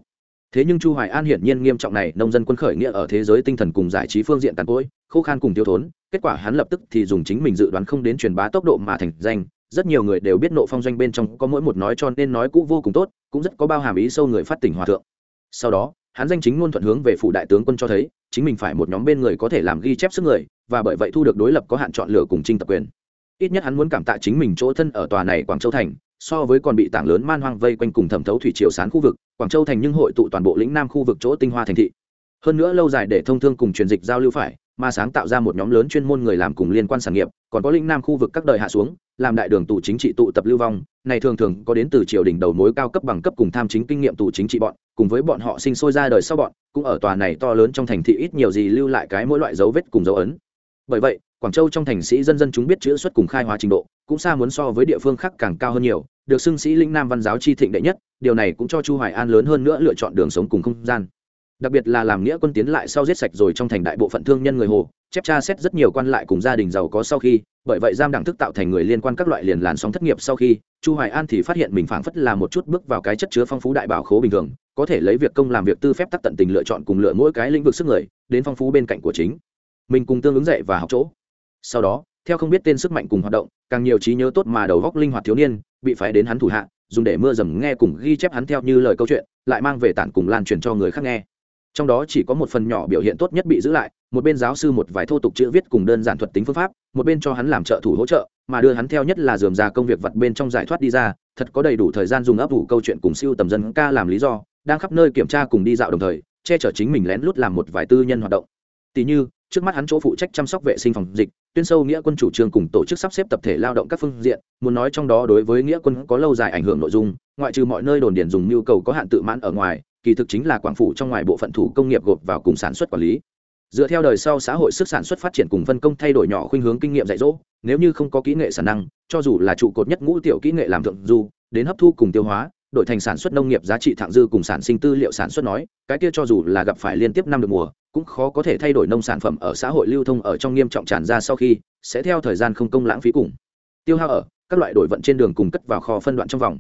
Thế nhưng chu hoài an hiển nhiên nghiêm trọng này, nông dân quân khởi nghĩa ở thế giới tinh thần cùng giải trí phương diện tàn cỗi, khô khan cùng tiêu thốn, kết quả hắn lập tức thì dùng chính mình dự đoán không đến truyền bá tốc độ mà thành danh rất nhiều người đều biết nộ phong doanh bên trong có mỗi một nói cho nên nói cũ vô cùng tốt, cũng rất có bao hàm ý sâu người phát tỉnh hòa thượng. Sau đó, hắn danh chính ngôn thuận hướng về phủ đại tướng quân cho thấy, chính mình phải một nhóm bên người có thể làm ghi chép sức người, và bởi vậy thu được đối lập có hạn chọn lựa cùng trinh tập quyền. Ít nhất hắn muốn cảm tạ chính mình chỗ thân ở tòa này quảng châu thành, so với còn bị tảng lớn man hoang vây quanh cùng thẩm thấu thủy triều sán khu vực, quảng châu thành nhưng hội tụ toàn bộ lĩnh nam khu vực chỗ tinh hoa thành thị. Hơn nữa lâu dài để thông thương cùng truyền dịch giao lưu phải mà sáng tạo ra một nhóm lớn chuyên môn người làm cùng liên quan sản nghiệp, còn có linh nam khu vực các đời hạ xuống, làm đại đường tù chính trị tụ tập lưu vong, này thường thường có đến từ triều đình đầu mối cao cấp bằng cấp cùng tham chính kinh nghiệm tù chính trị bọn, cùng với bọn họ sinh sôi ra đời sau bọn, cũng ở tòa này to lớn trong thành thị ít nhiều gì lưu lại cái mỗi loại dấu vết cùng dấu ấn. Bởi vậy, quảng châu trong thành sĩ dân dân chúng biết chữ xuất cùng khai hóa trình độ, cũng xa muốn so với địa phương khác càng cao hơn nhiều, được xưng sĩ linh nam văn giáo chi thịnh đệ nhất, điều này cũng cho chu hoài an lớn hơn nữa lựa chọn đường sống cùng không gian đặc biệt là làm nghĩa quân tiến lại sau giết sạch rồi trong thành đại bộ phận thương nhân người hồ, chép tra xét rất nhiều quan lại cùng gia đình giàu có sau khi, bởi vậy giam đẳng thức tạo thành người liên quan các loại liền làn sóng thất nghiệp sau khi, chu hoài an thì phát hiện mình phảng phất là một chút bước vào cái chất chứa phong phú đại bảo khố bình thường, có thể lấy việc công làm việc tư phép tắc tận tình lựa chọn cùng lựa mỗi cái lĩnh vực sức người, đến phong phú bên cạnh của chính. Mình cùng tương ứng dạy và học chỗ. Sau đó, theo không biết tên sức mạnh cùng hoạt động, càng nhiều trí nhớ tốt mà đầu góc linh hoạt thiếu niên, bị phái đến hắn thủ hạ, dùng để mưa dầm nghe cùng ghi chép hắn theo như lời câu chuyện, lại mang về tản cùng lan truyền cho người khác nghe trong đó chỉ có một phần nhỏ biểu hiện tốt nhất bị giữ lại, một bên giáo sư một vài thô tục chữ viết cùng đơn giản thuật tính phương pháp, một bên cho hắn làm trợ thủ hỗ trợ, mà đưa hắn theo nhất là dườm ra công việc vặt bên trong giải thoát đi ra, thật có đầy đủ thời gian dùng ấp ủ câu chuyện cùng siêu tầm dân ca làm lý do, đang khắp nơi kiểm tra cùng đi dạo đồng thời, che chở chính mình lén lút làm một vài tư nhân hoạt động. Tỷ như, trước mắt hắn chỗ phụ trách chăm sóc vệ sinh phòng dịch, tuyên sâu nghĩa quân chủ trương cùng tổ chức sắp xếp tập thể lao động các phương diện, muốn nói trong đó đối với nghĩa quân có lâu dài ảnh hưởng nội dung, ngoại trừ mọi nơi đồn điền dùng nhu cầu có hạn tự mãn ở ngoài kỳ thực chính là quảng phủ trong ngoài bộ phận thủ công nghiệp gộp vào cùng sản xuất quản lý. Dựa theo đời sau xã hội sức sản xuất phát triển cùng phân công thay đổi nhỏ khuynh hướng kinh nghiệm dạy dỗ, nếu như không có kỹ nghệ sản năng, cho dù là trụ cột nhất ngũ tiểu kỹ nghệ làm thượng du, đến hấp thu cùng tiêu hóa, đổi thành sản xuất nông nghiệp giá trị thẳng dư cùng sản sinh tư liệu sản xuất nói, cái kia cho dù là gặp phải liên tiếp năm được mùa, cũng khó có thể thay đổi nông sản phẩm ở xã hội lưu thông ở trong nghiêm trọng tràn ra sau khi, sẽ theo thời gian không công lãng phí cùng. Tiêu hao ở, các loại đổi vận trên đường cùng cất vào kho phân đoạn trong vòng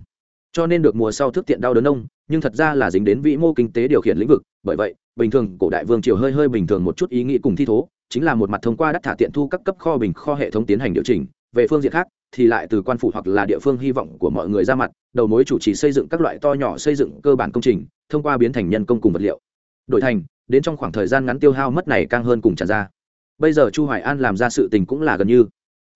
cho nên được mùa sau thức tiện đau đớn ông, nhưng thật ra là dính đến vĩ mô kinh tế điều khiển lĩnh vực. Bởi vậy, bình thường cổ đại vương triều hơi hơi bình thường một chút ý nghĩ cùng thi thố, chính là một mặt thông qua đắt thả tiện thu các cấp kho bình kho hệ thống tiến hành điều chỉnh. Về phương diện khác, thì lại từ quan phủ hoặc là địa phương hy vọng của mọi người ra mặt, đầu mối chủ trì xây dựng các loại to nhỏ xây dựng cơ bản công trình, thông qua biến thành nhân công cùng vật liệu. Đổi thành, đến trong khoảng thời gian ngắn tiêu hao mất này càng hơn cùng tràn ra. Bây giờ chu hoài an làm ra sự tình cũng là gần như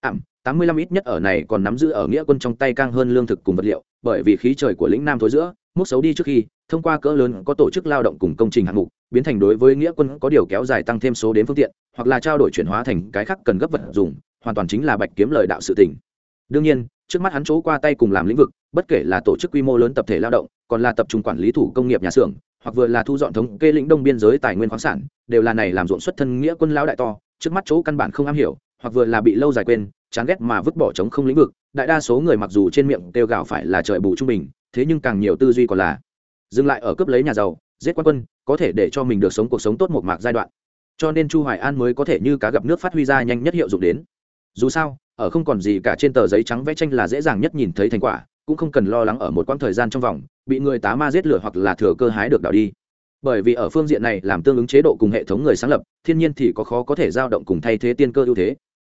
ảm tám mươi lăm ít nhất ở này còn nắm giữ ở nghĩa quân trong tay càng hơn lương thực cùng vật liệu, bởi vì khí trời của lĩnh nam thối giữa, múc xấu đi trước khi, thông qua cỡ lớn có tổ chức lao động cùng công trình hạng mục, biến thành đối với nghĩa quân có điều kéo dài tăng thêm số đến phương tiện, hoặc là trao đổi chuyển hóa thành cái khác cần gấp vật dùng, hoàn toàn chính là bạch kiếm lời đạo sự tỉnh đương nhiên, trước mắt hắn chỗ qua tay cùng làm lĩnh vực, bất kể là tổ chức quy mô lớn tập thể lao động, còn là tập trung quản lý thủ công nghiệp nhà xưởng, hoặc vừa là thu dọn thống kê lĩnh đông biên giới tài nguyên khoáng sản, đều là này làm ruộng xuất thân nghĩa quân lão đại to, trước mắt chỗ căn bản không am hiểu hoặc vừa là bị lâu dài quên, chán ghét mà vứt bỏ chống không lĩnh vực, đại đa số người mặc dù trên miệng kêu gào phải là trời bù trung bình, thế nhưng càng nhiều tư duy còn là dừng lại ở cướp lấy nhà giàu, giết quan quân, có thể để cho mình được sống cuộc sống tốt một mạc giai đoạn. Cho nên chu hoài an mới có thể như cá gặp nước phát huy ra nhanh nhất hiệu dụng đến. Dù sao, ở không còn gì cả trên tờ giấy trắng vẽ tranh là dễ dàng nhất nhìn thấy thành quả, cũng không cần lo lắng ở một quãng thời gian trong vòng, bị người tá ma giết lửa hoặc là thừa cơ hái được đảo đi. Bởi vì ở phương diện này làm tương ứng chế độ cùng hệ thống người sáng lập, thiên nhiên thì có khó có thể dao động cùng thay thế tiên cơ ưu thế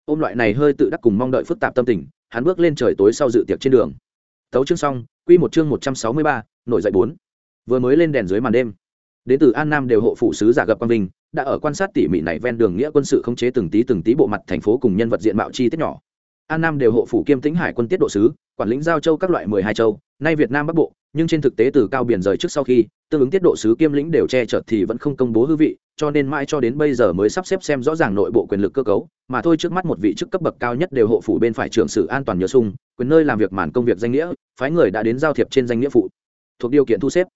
ôm loại này hơi tự đắc cùng mong đợi phức tạp tâm tình, hắn bước lên trời tối sau dự tiệc trên đường. Tấu chương xong, quy một chương một trăm sáu mươi ba, nổi dậy bốn. Vừa mới lên đèn dưới màn đêm, đến từ an nam đều hộ phụ sứ giả gặp quang vinh, đã ở quan sát tỉ mỉ này ven đường nghĩa quân sự khống chế từng tí từng tí bộ mặt thành phố cùng nhân vật diện mạo chi tiết nhỏ. An nam đều hộ phủ kiêm tĩnh hải quân tiết độ sứ, quản lĩnh giao châu các loại mười hai châu, nay việt nam bắc bộ nhưng trên thực tế từ cao biển rời trước sau khi, tương ứng tiết độ sứ kiêm lĩnh đều che chở thì vẫn không công bố hư vị, cho nên mãi cho đến bây giờ mới sắp xếp xem rõ ràng nội bộ quyền lực cơ cấu, mà thôi trước mắt một vị chức cấp bậc cao nhất đều hộ phủ bên phải trưởng sử an toàn nhớ sung, quyền nơi làm việc màn công việc danh nghĩa, phái người đã đến giao thiệp trên danh nghĩa phụ. Thuộc điều kiện thu xếp.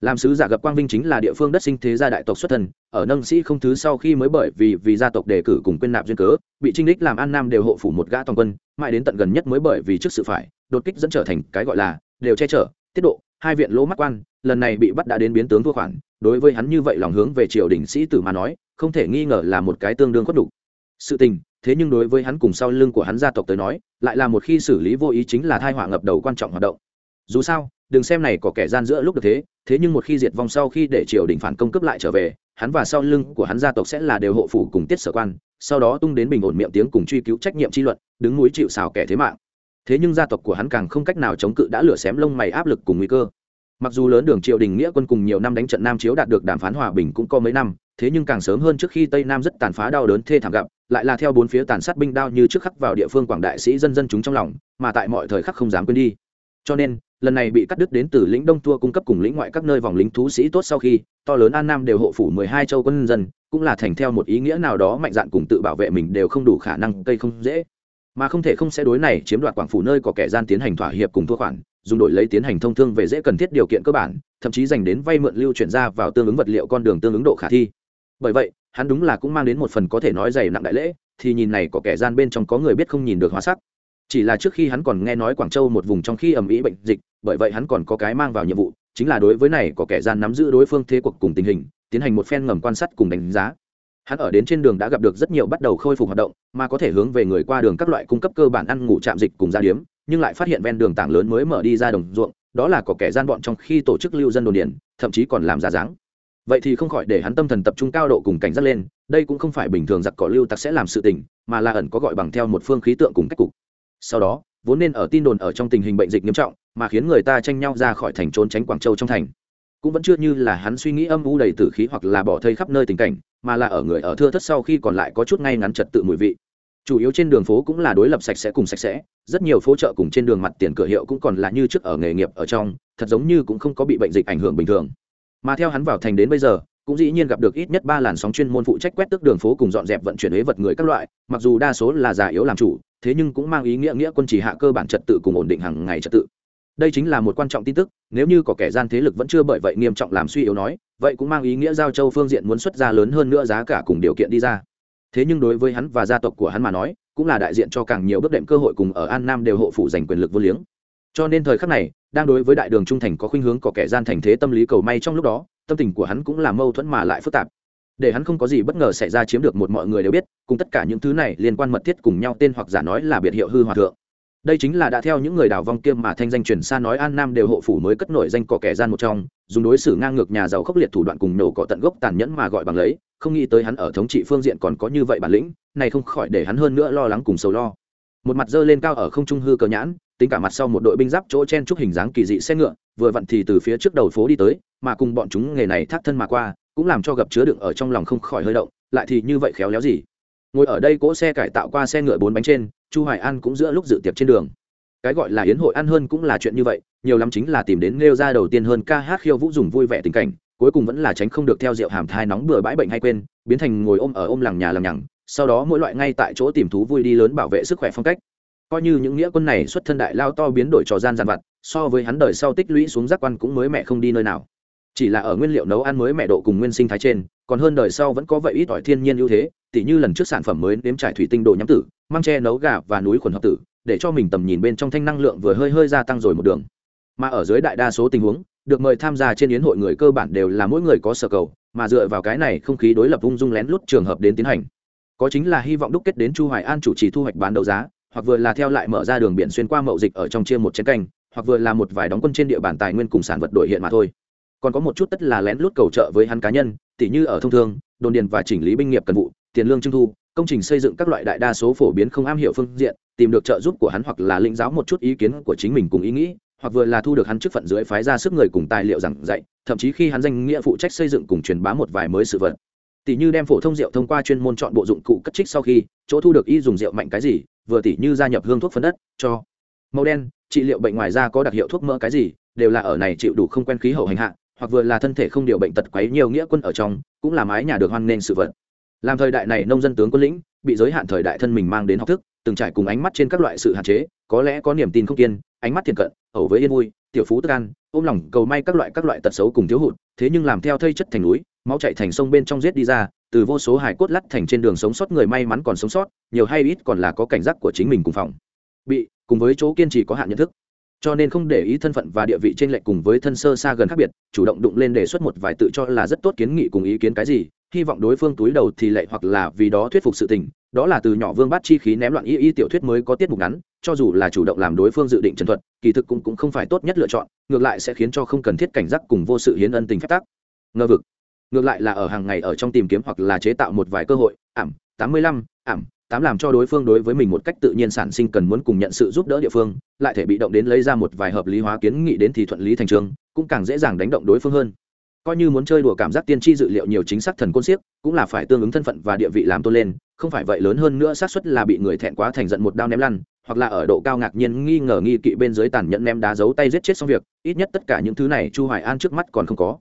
Làm sứ giả gặp quang vinh chính là địa phương đất sinh thế gia đại tộc xuất thần ở nâng sĩ không thứ sau khi mới bởi vì vì gia tộc đề cử cùng quyên nạp duyên cớ, bị trinh đích làm an nam đều hộ phủ một gã toàn quân, mãi đến tận gần nhất mới bởi vì trước sự phải, đột kích dẫn trở thành cái gọi là, đều che chở tiết độ, hai viện lỗ mắt quan, lần này bị bắt đã đến biến tướng thua khoản, đối với hắn như vậy lòng hướng về triều đình sĩ tử mà nói, không thể nghi ngờ là một cái tương đương khuất đủ. Sự tình, thế nhưng đối với hắn cùng sau lưng của hắn gia tộc tới nói, lại là một khi xử lý vô ý chính là thai họa ngập đầu quan trọng hoạt động. Dù sao, đừng xem này có kẻ gian giữa lúc được thế thế nhưng một khi diệt vong sau khi để triều đình phản công cướp lại trở về, hắn và sau lưng của hắn gia tộc sẽ là đều hộ phủ cùng tiết sở quan, sau đó tung đến bình ổn miệng tiếng cùng truy cứu trách nhiệm chi luận đứng núi chịu xào kẻ thế mạng thế nhưng gia tộc của hắn càng không cách nào chống cự đã lửa xém lông mày áp lực cùng nguy cơ. Mặc dù lớn đường triều đình nghĩa quân cùng nhiều năm đánh trận nam chiếu đạt được đàm phán hòa bình cũng có mấy năm, thế nhưng càng sớm hơn trước khi tây nam rất tàn phá đau đớn thê thảm gặp, lại là theo bốn phía tàn sát binh đao như trước khắc vào địa phương quảng đại sĩ dân dân chúng trong lòng, mà tại mọi thời khắc không dám quên đi. Cho nên, lần này bị cắt đứt đến từ lĩnh đông tua cung cấp cùng lĩnh ngoại các nơi vòng lính thú sĩ tốt sau khi, to lớn an nam đều hộ phủ mười hai châu quân dân, cũng là thành theo một ý nghĩa nào đó mạnh dạn cùng tự bảo vệ mình đều không đủ khả năng, cây không dễ mà không thể không sẽ đối này chiếm đoạt quảng phủ nơi có kẻ gian tiến hành thỏa hiệp cùng thua khoản, dùng đổi lấy tiến hành thông thương về dễ cần thiết điều kiện cơ bản, thậm chí dành đến vay mượn lưu chuyển ra vào tương ứng vật liệu con đường tương ứng độ khả thi. Bởi vậy, hắn đúng là cũng mang đến một phần có thể nói dày nặng đại lễ, thì nhìn này có kẻ gian bên trong có người biết không nhìn được hóa sắc. Chỉ là trước khi hắn còn nghe nói quảng châu một vùng trong khi ầm ĩ bệnh dịch, bởi vậy hắn còn có cái mang vào nhiệm vụ, chính là đối với này có kẻ gian nắm giữ đối phương thế cuộc cùng tình hình, tiến hành một phen ngầm quan sát cùng đánh giá hắn ở đến trên đường đã gặp được rất nhiều bắt đầu khôi phục hoạt động, mà có thể hướng về người qua đường các loại cung cấp cơ bản ăn ngủ trạm dịch cùng gia điếm, nhưng lại phát hiện ven đường tảng lớn mới mở đi ra đồng ruộng, đó là có kẻ gian bọn trong khi tổ chức lưu dân đồn điền, thậm chí còn làm giả dáng. Vậy thì không khỏi để hắn tâm thần tập trung cao độ cùng cảnh giác lên, đây cũng không phải bình thường giặc cỏ lưu tặc sẽ làm sự tình, mà là ẩn có gọi bằng theo một phương khí tượng cùng cách cục. Sau đó, vốn nên ở tin đồn ở trong tình hình bệnh dịch nghiêm trọng, mà khiến người ta tranh nhau ra khỏi thành trốn tránh quảng châu trong thành. Cũng vẫn chưa như là hắn suy nghĩ âm u đầy tử khí hoặc là bỏ thây khắp nơi tình cảnh mà là ở người ở thưa thất sau khi còn lại có chút ngay ngắn trật tự mùi vị. Chủ yếu trên đường phố cũng là đối lập sạch sẽ cùng sạch sẽ, rất nhiều phố chợ cùng trên đường mặt tiền cửa hiệu cũng còn là như trước ở nghề nghiệp ở trong, thật giống như cũng không có bị bệnh dịch ảnh hưởng bình thường. Mà theo hắn vào thành đến bây giờ, cũng dĩ nhiên gặp được ít nhất ba làn sóng chuyên môn phụ trách quét tước đường phố cùng dọn dẹp vận chuyển huế vật người các loại, mặc dù đa số là già yếu làm chủ, thế nhưng cũng mang ý nghĩa nghĩa quân chỉ hạ cơ bản trật tự cùng ổn định hàng ngày trật tự đây chính là một quan trọng tin tức, nếu như có kẻ gian thế lực vẫn chưa bởi vậy nghiêm trọng làm suy yếu nói, vậy cũng mang ý nghĩa giao châu phương diện muốn xuất ra lớn hơn nữa giá cả cùng điều kiện đi ra. Thế nhưng đối với hắn và gia tộc của hắn mà nói, cũng là đại diện cho càng nhiều bước đệm cơ hội cùng ở an nam đều hộ phủ giành quyền lực vô liếng. Cho nên thời khắc này, đang đối với đại đường trung thành có khuynh hướng có kẻ gian thành thế tâm lý cầu may trong lúc đó, tâm tình của hắn cũng là mâu thuẫn mà lại phức tạp. Để hắn không có gì bất ngờ xảy ra chiếm được một mọi người đều biết, cùng tất cả những thứ này liên quan mật thiết cùng nhau tên hoặc giả nói là biệt hiệu hư hòa thượng đây chính là đã theo những người đào vong kiêm mà thanh danh truyền xa nói an nam đều hộ phủ mới cất nổi danh cỏ kẻ gian một trong, dùng đối xử ngang ngược nhà giàu khốc liệt thủ đoạn cùng nổ cỏ tận gốc tàn nhẫn mà gọi bằng lấy, không nghĩ tới hắn ở thống trị phương diện còn có như vậy bản lĩnh, này không khỏi để hắn hơn nữa lo lắng cùng sầu lo. Một mặt dơ lên cao ở không trung hư cờ nhãn, tính cả mặt sau một đội binh giáp chỗ chen chúc hình dáng kỳ dị xe ngựa, vừa vặn thì từ phía trước đầu phố đi tới, mà cùng bọn chúng nghề này thác thân mà qua, cũng làm cho gặp chứa đựng ở trong lòng không khỏi hơi động, lại thì như vậy khéo léo gì? Ngồi ở đây cỗ xe cải tạo qua xe ngựa bốn bánh trên chu hoài an cũng giữa lúc dự tiệc trên đường. Cái gọi là yến hội ăn hơn cũng là chuyện như vậy, nhiều lắm chính là tìm đến nêu ra đầu tiên hơn ca hát khiêu vũ dùng vui vẻ tình cảnh, cuối cùng vẫn là tránh không được theo rượu hàm thai nóng bừa bãi bệnh hay quên, biến thành ngồi ôm ở ôm làng nhà làng nhằng, sau đó mỗi loại ngay tại chỗ tìm thú vui đi lớn bảo vệ sức khỏe phong cách. Coi như những nghĩa quân này xuất thân đại lao to biến đổi trò gian dàn vặt, so với hắn đời sau tích lũy xuống giác quan cũng mới mẹ không đi nơi nào. Chỉ là ở nguyên liệu nấu ăn mới mẹ độ cùng nguyên sinh thái trên, còn hơn đời sau vẫn có vậy ít ỏi thiên nhiên ưu thế, tỉ như lần trước sản phẩm mới nếm trải thủy tinh đồ nhắm tử mang tre nấu gà và núi khuẩn hợp tử, để cho mình tầm nhìn bên trong thanh năng lượng vừa hơi hơi gia tăng rồi một đường. Mà ở dưới đại đa số tình huống, được mời tham gia trên yến hội người cơ bản đều là mỗi người có sở cầu, mà dựa vào cái này không khí đối lập ung dung lén lút trường hợp đến tiến hành. Có chính là hy vọng đúc kết đến chu hoài an chủ trì thu hoạch bán đấu giá, hoặc vừa là theo lại mở ra đường biển xuyên qua mậu dịch ở trong chia một chén canh, hoặc vừa là một vài đóng quân trên địa bàn tài nguyên cùng sản vật đổi hiện mà thôi. Còn có một chút tất là lén lút cầu trợ với hắn cá nhân, tỉ như ở thông thương, đồn điền và chỉnh lý binh nghiệp cần vụ, tiền lương trưng thu công trình xây dựng các loại đại đa số phổ biến không am hiểu phương diện, tìm được trợ giúp của hắn hoặc là lĩnh giáo một chút ý kiến của chính mình cùng ý nghĩ, hoặc vừa là thu được hắn chức phận dưới phái ra sức người cùng tài liệu giảng dạy, thậm chí khi hắn danh nghĩa phụ trách xây dựng cùng truyền bá một vài mới sự vật. Tỷ như đem phổ thông rượu thông qua chuyên môn chọn bộ dụng cụ cất trích sau khi, chỗ thu được y dùng rượu mạnh cái gì, vừa tỷ như gia nhập hương thuốc phân đất, cho. Màu đen, trị liệu bệnh ngoài da có đặc hiệu thuốc mỡ cái gì, đều là ở này chịu đủ không quen khí hậu hành hạ, hoặc vừa là thân thể không điều bệnh tật quấy nhiều nghĩa quân ở trong, cũng là mái nhà được hoan nghênh sự vật làm thời đại này nông dân tướng quân lĩnh, bị giới hạn thời đại thân mình mang đến học thức, từng trải cùng ánh mắt trên các loại sự hạn chế, có lẽ có niềm tin không kiên, ánh mắt thiện cận, ẩu với yên vui, tiểu phú tức an, ôm lòng cầu may các loại các loại tật xấu cùng thiếu hụt, thế nhưng làm theo thây chất thành núi, máu chạy thành sông bên trong giết đi ra, từ vô số hải cốt lắt thành trên đường sống sót người may mắn còn sống sót, nhiều hay ít còn là có cảnh giác của chính mình cùng phòng. Bị, cùng với chỗ kiên trì có hạn nhận thức. Cho nên không để ý thân phận và địa vị trên lệch cùng với thân sơ xa gần khác biệt, chủ động đụng lên đề xuất một vài tự cho là rất tốt kiến nghị cùng ý kiến cái gì hy vọng đối phương túi đầu thì lệ hoặc là vì đó thuyết phục sự tình. Đó là từ nhỏ vương bát chi khí ném loạn y y tiểu thuyết mới có tiết mục ngắn cho dù là chủ động làm đối phương dự định trần thuật kỳ thực cũng, cũng không phải tốt nhất lựa chọn ngược lại sẽ khiến cho không cần thiết cảnh giác cùng vô sự hiến ân tình phép tắc. Ngờ vực. Ngược lại là ở hàng ngày ở trong tìm kiếm hoặc là chế tạo một vài cơ hội ảm tám mươi lăm ảm tám làm cho đối phương đối với mình một cách tự nhiên sản sinh cần muốn cùng nhận sự giúp đỡ địa phương lại thể bị động đến lấy ra một vài hợp lý hóa kiến nghị đến thì thuận lý thành trường cũng càng dễ dàng đánh động đối phương hơn coi như muốn chơi đùa cảm giác tiên tri dự liệu nhiều chính xác thần côn siếc cũng là phải tương ứng thân phận và địa vị làm tôn lên, không phải vậy lớn hơn nữa xác suất là bị người thẹn quá thành giận một đao ném lăn, hoặc là ở độ cao ngạc nhiên nghi ngờ nghi kỵ bên dưới tàn nhẫn ném đá giấu tay giết chết xong việc, ít nhất tất cả những thứ này chu hoài an trước mắt còn không có.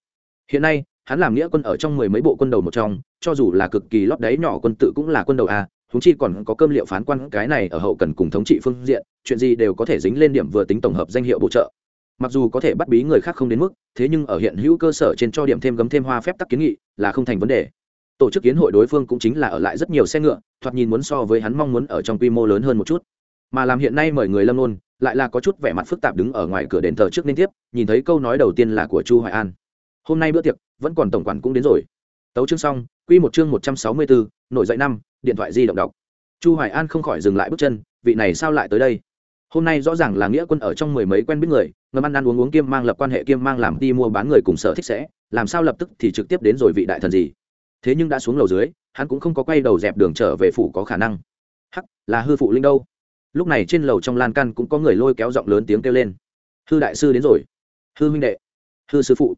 Hiện nay, hắn làm nghĩa quân ở trong mười mấy bộ quân đầu một trong, cho dù là cực kỳ lót đáy nhỏ quân tự cũng là quân đầu a chúng chi còn có cơm liệu phán quan cái này ở hậu cần cùng thống trị phương diện, chuyện gì đều có thể dính lên điểm vừa tính tổng hợp danh hiệu bổ trợ mặc dù có thể bắt bí người khác không đến mức, thế nhưng ở hiện hữu cơ sở trên cho điểm thêm gấm thêm hoa phép tắc kiến nghị là không thành vấn đề. Tổ chức kiến hội đối phương cũng chính là ở lại rất nhiều xe ngựa, thoạt nhìn muốn so với hắn mong muốn ở trong quy mô lớn hơn một chút. Mà làm hiện nay mời người lâm nôn lại là có chút vẻ mặt phức tạp đứng ở ngoài cửa đền thờ trước liên tiếp, nhìn thấy câu nói đầu tiên là của chu hoài an. Hôm nay bữa tiệc, vẫn còn tổng quản cũng đến rồi. Tấu chương xong, quy một chương một trăm sáu mươi bốn nổi dậy năm, điện thoại di động đọc. Chu hoài an không khỏi dừng lại bước chân, vị này sao lại tới đây? Hôm nay rõ ràng là nghĩa quân ở trong mười mấy quen biết người, ngâm ăn ăn uống uống kiêm mang lập quan hệ kiêm mang làm đi mua bán người cùng sở thích sẽ, làm sao lập tức thì trực tiếp đến rồi vị đại thần gì? Thế nhưng đã xuống lầu dưới, hắn cũng không có quay đầu dẹp đường trở về phủ có khả năng. Hắc, là hư phụ linh đâu? Lúc này trên lầu trong lan căn cũng có người lôi kéo giọng lớn tiếng kêu lên. Hư đại sư đến rồi. Hư huynh đệ. Hư sư phụ.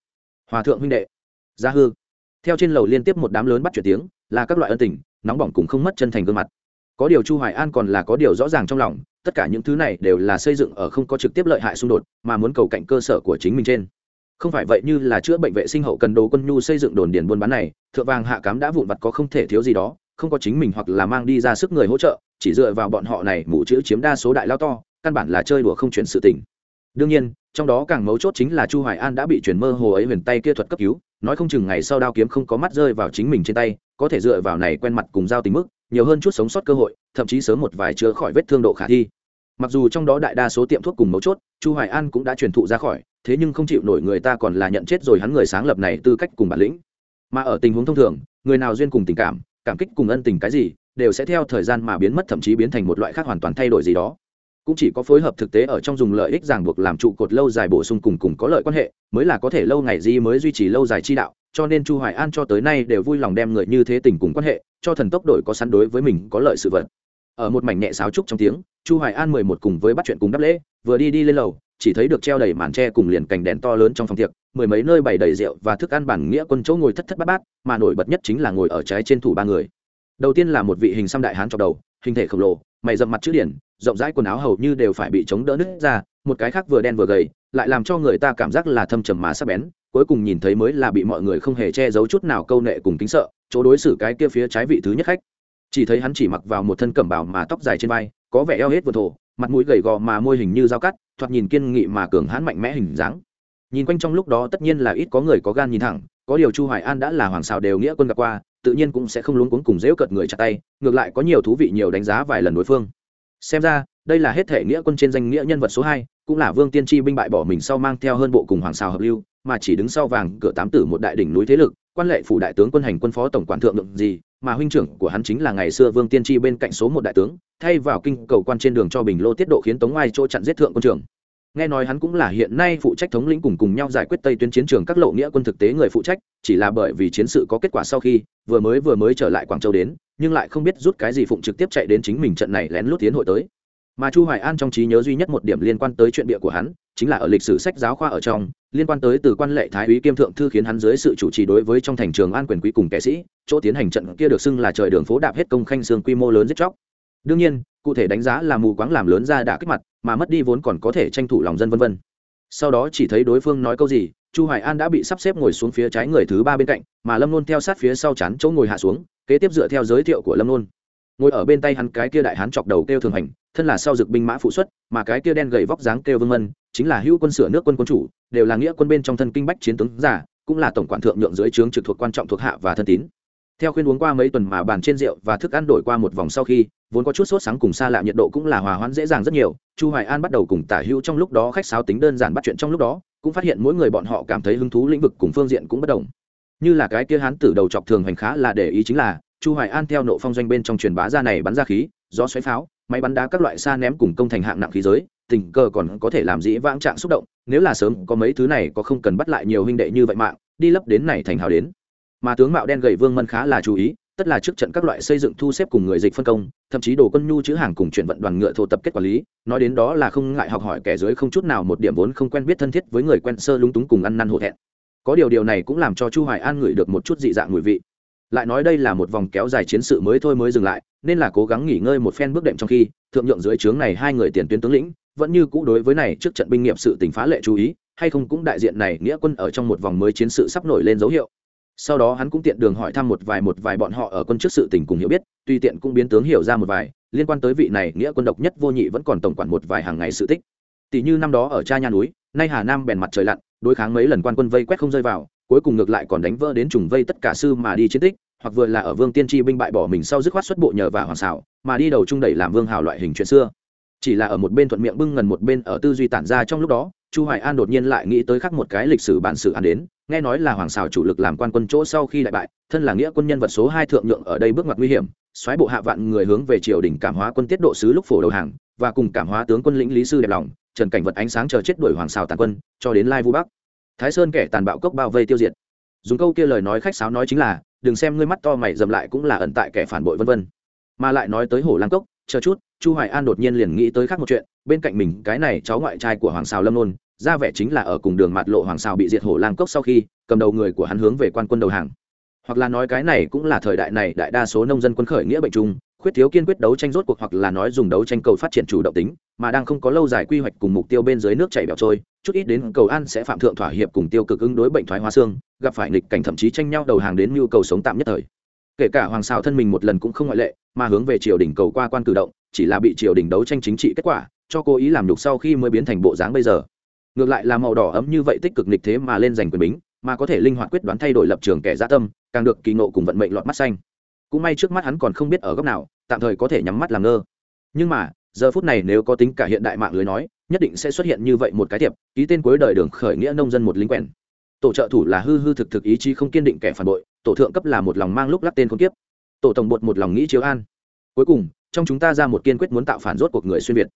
Hòa thượng huynh đệ. Gia hư. Theo trên lầu liên tiếp một đám lớn bắt chuyển tiếng, là các loại ân tình, nóng bỏng cũng không mất chân thành gương mặt có điều chu hoài an còn là có điều rõ ràng trong lòng, tất cả những thứ này đều là xây dựng ở không có trực tiếp lợi hại xung đột, mà muốn cầu cạnh cơ sở của chính mình trên. Không phải vậy như là chữa bệnh vệ sinh hậu cần đồ quân nhu xây dựng đồn điền buôn bán này, thượng vàng hạ cám đã vụn vặt có không thể thiếu gì đó, không có chính mình hoặc là mang đi ra sức người hỗ trợ, chỉ dựa vào bọn họ này mũ chữ chiếm đa số đại lao to, căn bản là chơi đùa không chuyển sự tình. Đương nhiên, trong đó càng mấu chốt chính là chu hoài an đã bị chuyển mơ hồ ấy huyền tay kia thuật cấp cứu, nói không chừng ngày sau đao kiếm không có mắt rơi vào chính mình trên tay, có thể dựa vào này quen mặt cùng giao tình mức nhiều hơn chút sống sót cơ hội, thậm chí sớm một vài chữa khỏi vết thương độ khả thi. Mặc dù trong đó đại đa số tiệm thuốc cùng mấu chốt, chu hoài an cũng đã truyền thụ ra khỏi, thế nhưng không chịu nổi người ta còn là nhận chết rồi hắn người sáng lập này tư cách cùng bản lĩnh. Mà ở tình huống thông thường, người nào duyên cùng tình cảm cảm kích cùng ân tình cái gì, đều sẽ theo thời gian mà biến mất, thậm chí biến thành một loại khác hoàn toàn thay đổi gì đó. Cũng chỉ có phối hợp thực tế ở trong dùng lợi ích ràng buộc làm trụ cột lâu dài bổ sung cùng cùng có lợi quan hệ, mới là có thể lâu ngày gì mới duy trì lâu dài chi đạo cho nên chu hoài an cho tới nay đều vui lòng đem người như thế tình cùng quan hệ, cho thần tốc đổi có sẵn đối với mình có lợi sự vật. Ở một mảnh nhẹ sáo trúc trong tiếng, chu hoài an mười một cùng với bắt chuyện cùng đáp lễ, vừa đi đi lên lầu, chỉ thấy được treo đầy màn tre cùng liền cành đèn to lớn trong phòng tiệc, mười mấy nơi bày đầy rượu và thức ăn bản nghĩa quân chỗ ngồi thất thất bát bát, mà nổi bật nhất chính là ngồi ở trái trên thủ ba người. Đầu tiên là một vị hình xăm đại hán trong đầu, hình thể khổng lồ, mày dậm mặt chữ điển, rộng rãi quần áo hầu như đều phải bị chống đỡ nứt ra, một cái khác vừa đen vừa gầy, lại làm cho người ta cảm giác là thâm trầm má sắc bén cuối cùng nhìn thấy mới là bị mọi người không hề che giấu chút nào câu nệ cùng kính sợ, chỗ đối xử cái kia phía trái vị thứ nhất khách. Chỉ thấy hắn chỉ mặc vào một thân cẩm bào mà tóc dài trên vai, có vẻ eo hết vừa thổ, mặt mũi gầy gò mà môi hình như dao cắt, thoạt nhìn kiên nghị mà cường hãn mạnh mẽ hình dáng. Nhìn quanh trong lúc đó tất nhiên là ít có người có gan nhìn thẳng, có điều chu hoài an đã là hoàng xào đều nghĩa quân gặp qua, tự nhiên cũng sẽ không luống cuống cùng dễu cợt người chặt tay, ngược lại có nhiều thú vị nhiều đánh giá vài lần đối phương. Xem ra, đây là hết thể nghĩa quân trên danh nghĩa nhân vật số hai, cũng là vương tiên tri binh bại bỏ mình sau mang theo hơn bộ cùng hoàng xào hợp lưu mà chỉ đứng sau vàng cửa tám tử một đại đỉnh núi thế lực, quan lệ phủ đại tướng quân hành quân phó tổng quản thượng lượng gì, mà huynh trưởng của hắn chính là ngày xưa vương tiên tri bên cạnh số một đại tướng, thay vào kinh cầu quan trên đường cho bình lô tiết độ khiến tống ngoài chỗ chặn giết thượng quân trưởng. Nghe nói hắn cũng là hiện nay phụ trách thống lĩnh cùng cùng nhau giải quyết tây tuyến chiến trường các lộ nghĩa quân thực tế người phụ trách, chỉ là bởi vì chiến sự có kết quả sau khi, vừa mới vừa mới trở lại quảng châu đến, nhưng lại không biết rút cái gì phụng trực tiếp chạy đến chính mình trận này lén lút tiến hội tới mà chu hoài an trong trí nhớ duy nhất một điểm liên quan tới chuyện bịa của hắn, chính là ở lịch sử sách giáo khoa ở trong, liên quan tới từ quan lệ thái úy kiêm thượng thư khiến hắn dưới sự chủ trì đối với trong thành trường an quyền quý cùng kẻ sĩ, chỗ tiến hành trận kia được xưng là trời đường phố đạp hết công khanh xương quy mô lớn giết chóc. Đương nhiên, cụ thể đánh giá là mù quáng làm lớn ra đã kích mặt, mà mất đi vốn còn có thể tranh thủ lòng dân vân vân. Sau đó chỉ thấy đối phương nói câu gì, chu hoài an đã bị sắp xếp ngồi xuống phía trái người thứ ba bên cạnh, mà lâm luôn theo sát phía sau chắn chỗ ngồi hạ xuống, kế tiếp dựa theo giới thiệu của lâm luôn ngồi ở bên tay hắn cái kia đại hán chọc đầu kêu thường hành thân là sau dực binh mã phụ xuất, mà cái kia đen gầy vóc dáng kêu vương mân, chính là hữu quân sửa nước quân quân chủ, đều là nghĩa quân bên trong thân kinh bách chiến tướng giả, cũng là tổng quản thượng nhượng dưới trướng trực thuộc quan trọng thuộc hạ và thân tín. Theo khuyên uống qua mấy tuần mà bàn trên rượu và thức ăn đổi qua một vòng sau khi, vốn có chút sốt sáng cùng xa lạ nhiệt độ cũng là hòa hoãn dễ dàng rất nhiều, chu hoài an bắt đầu cùng tả hữu trong lúc đó khách sáo tính đơn giản bắt chuyện trong lúc đó, cũng phát hiện mỗi người bọn họ cảm thấy hứng thú lĩnh vực cùng phương diện cũng bất đồng. Như là cái kia hán tử đầu chọc thường hành khá là để ý chính là, chu hoài an theo nộ phong doanh bên trong truyền bá ra này bắn ra khí, gió xoáy pháo máy bắn đá các loại xa ném cùng công thành hạng nặng khí giới, tình cờ còn có thể làm dĩ vãng trạng xúc động, nếu là sớm có mấy thứ này có không cần bắt lại nhiều huynh đệ như vậy mạng, đi lấp đến này thành hào đến. Mà tướng mạo đen gầy vương mân khá là chú ý, tất là trước trận các loại xây dựng thu xếp cùng người dịch phân công, thậm chí đồ quân nhu chữ hàng cùng chuyển vận đoàn ngựa thổ tập kết quản lý, nói đến đó là không ngại học hỏi kẻ dưới không chút nào một điểm vốn không quen biết thân thiết với người quen sơ lúng túng cùng ăn năn hổ thẹn. Có điều điều này cũng làm cho chu hoài an ngửi được một chút dị dạng mùi vị lại nói đây là một vòng kéo dài chiến sự mới thôi mới dừng lại, nên là cố gắng nghỉ ngơi một phen bước đệm trong khi, thượng nhượng dưới trướng này hai người tiền tuyến tướng lĩnh, vẫn như cũ đối với này trước trận binh nghiệp sự tình phá lệ chú ý, hay không cũng đại diện này nghĩa quân ở trong một vòng mới chiến sự sắp nổi lên dấu hiệu. Sau đó hắn cũng tiện đường hỏi thăm một vài một vài bọn họ ở quân trước sự tình cùng hiểu biết tuy tiện cũng biến tướng hiểu ra một vài, liên quan tới vị này nghĩa quân độc nhất vô nhị vẫn còn tổng quản một vài hàng ngày sự tích. Tỷ như năm đó ở cha nha núi, nay hà nam bèn mặt trời lặn, đối kháng mấy lần quan quân vây quét không rơi vào cuối cùng ngược lại còn đánh vỡ đến trùng vây tất cả sư mà đi chiến tích, hoặc vừa là ở vương tiên tri binh bại bỏ mình sau dứt khoát xuất bộ nhờ và hoàng xảo mà đi đầu trung đẩy làm vương hào loại hình chuyện xưa. Chỉ là ở một bên thuận miệng bưng ngần một bên ở tư duy tản ra trong lúc đó, chu hoài an đột nhiên lại nghĩ tới khác một cái lịch sử bản sự an đến, nghe nói là hoàng xào chủ lực làm quan quân chỗ sau khi đại bại, thân là nghĩa quân nhân vật số hai thượng nhượng ở đây bước ngoặt nguy hiểm, xoáy bộ hạ vạn người hướng về triều đình cảm hóa quân tiết độ sứ lúc phổ đầu hàng, và cùng cảm hóa tướng quân lĩnh lý sư đẹp lòng, trần cảnh vật ánh sáng chờ chết đuổi hoàng xào tàn quân, cho đến lai vu bắc thái sơn kẻ tàn bạo cốc bao vây tiêu diệt. Dùng câu kia lời nói khách sáo nói chính là, đừng xem ngươi mắt to mày dầm lại cũng là ẩn tại kẻ phản bội vân vân. Mà lại nói tới hổ lang cốc, chờ chút, chu hoài an đột nhiên liền nghĩ tới khác một chuyện, bên cạnh mình, cái này cháu ngoại trai của hoàng xào lâm nôn, ra vẻ chính là ở cùng đường mặt lộ hoàng xào bị diệt hổ lang cốc sau khi, cầm đầu người của hắn hướng về quan quân đầu hàng hoặc là nói cái này cũng là thời đại này đại đa số nông dân quân khởi nghĩa bệnh chung khuyết thiếu kiên quyết đấu tranh rốt cuộc hoặc là nói dùng đấu tranh cầu phát triển chủ động tính, mà đang không có lâu dài quy hoạch cùng mục tiêu bên dưới nước chảy bẹo trôi, chút ít đến cầu an sẽ phạm thượng thỏa hiệp cùng tiêu cực ứng đối bệnh thoái hóa xương, gặp phải nghịch cảnh thậm chí tranh nhau đầu hàng đến nhu cầu sống tạm nhất thời. Kể cả hoàng xào thân mình một lần cũng không ngoại lệ, mà hướng về triều đình cầu qua quan cử động, chỉ là bị triều đình đấu tranh chính trị kết quả, cho cố ý làm nhục sau khi mới biến thành bộ dáng bây giờ. Ngược lại là màu đỏ ấm như vậy tích cực nghịch thế mà lên giành quyền bính, mà có thể linh hoạt quyết đoán thay đổi lập trường kẻ gia tâm càng được kỳ nộ cùng vận mệnh lọt mắt xanh. Cũng may trước mắt hắn còn không biết ở góc nào, tạm thời có thể nhắm mắt làm ngơ. Nhưng mà, giờ phút này nếu có tính cả hiện đại mạng lưới nói, nhất định sẽ xuất hiện như vậy một cái tiệp ký tên cuối đời đường khởi nghĩa nông dân một lính quèn. Tổ trợ thủ là hư hư thực thực ý chí không kiên định kẻ phản bội, tổ thượng cấp là một lòng mang lúc lắc tên không tiếp tổ tổng bột một lòng nghĩ chiếu an. Cuối cùng, trong chúng ta ra một kiên quyết muốn tạo phản rốt cuộc người xuyên việt.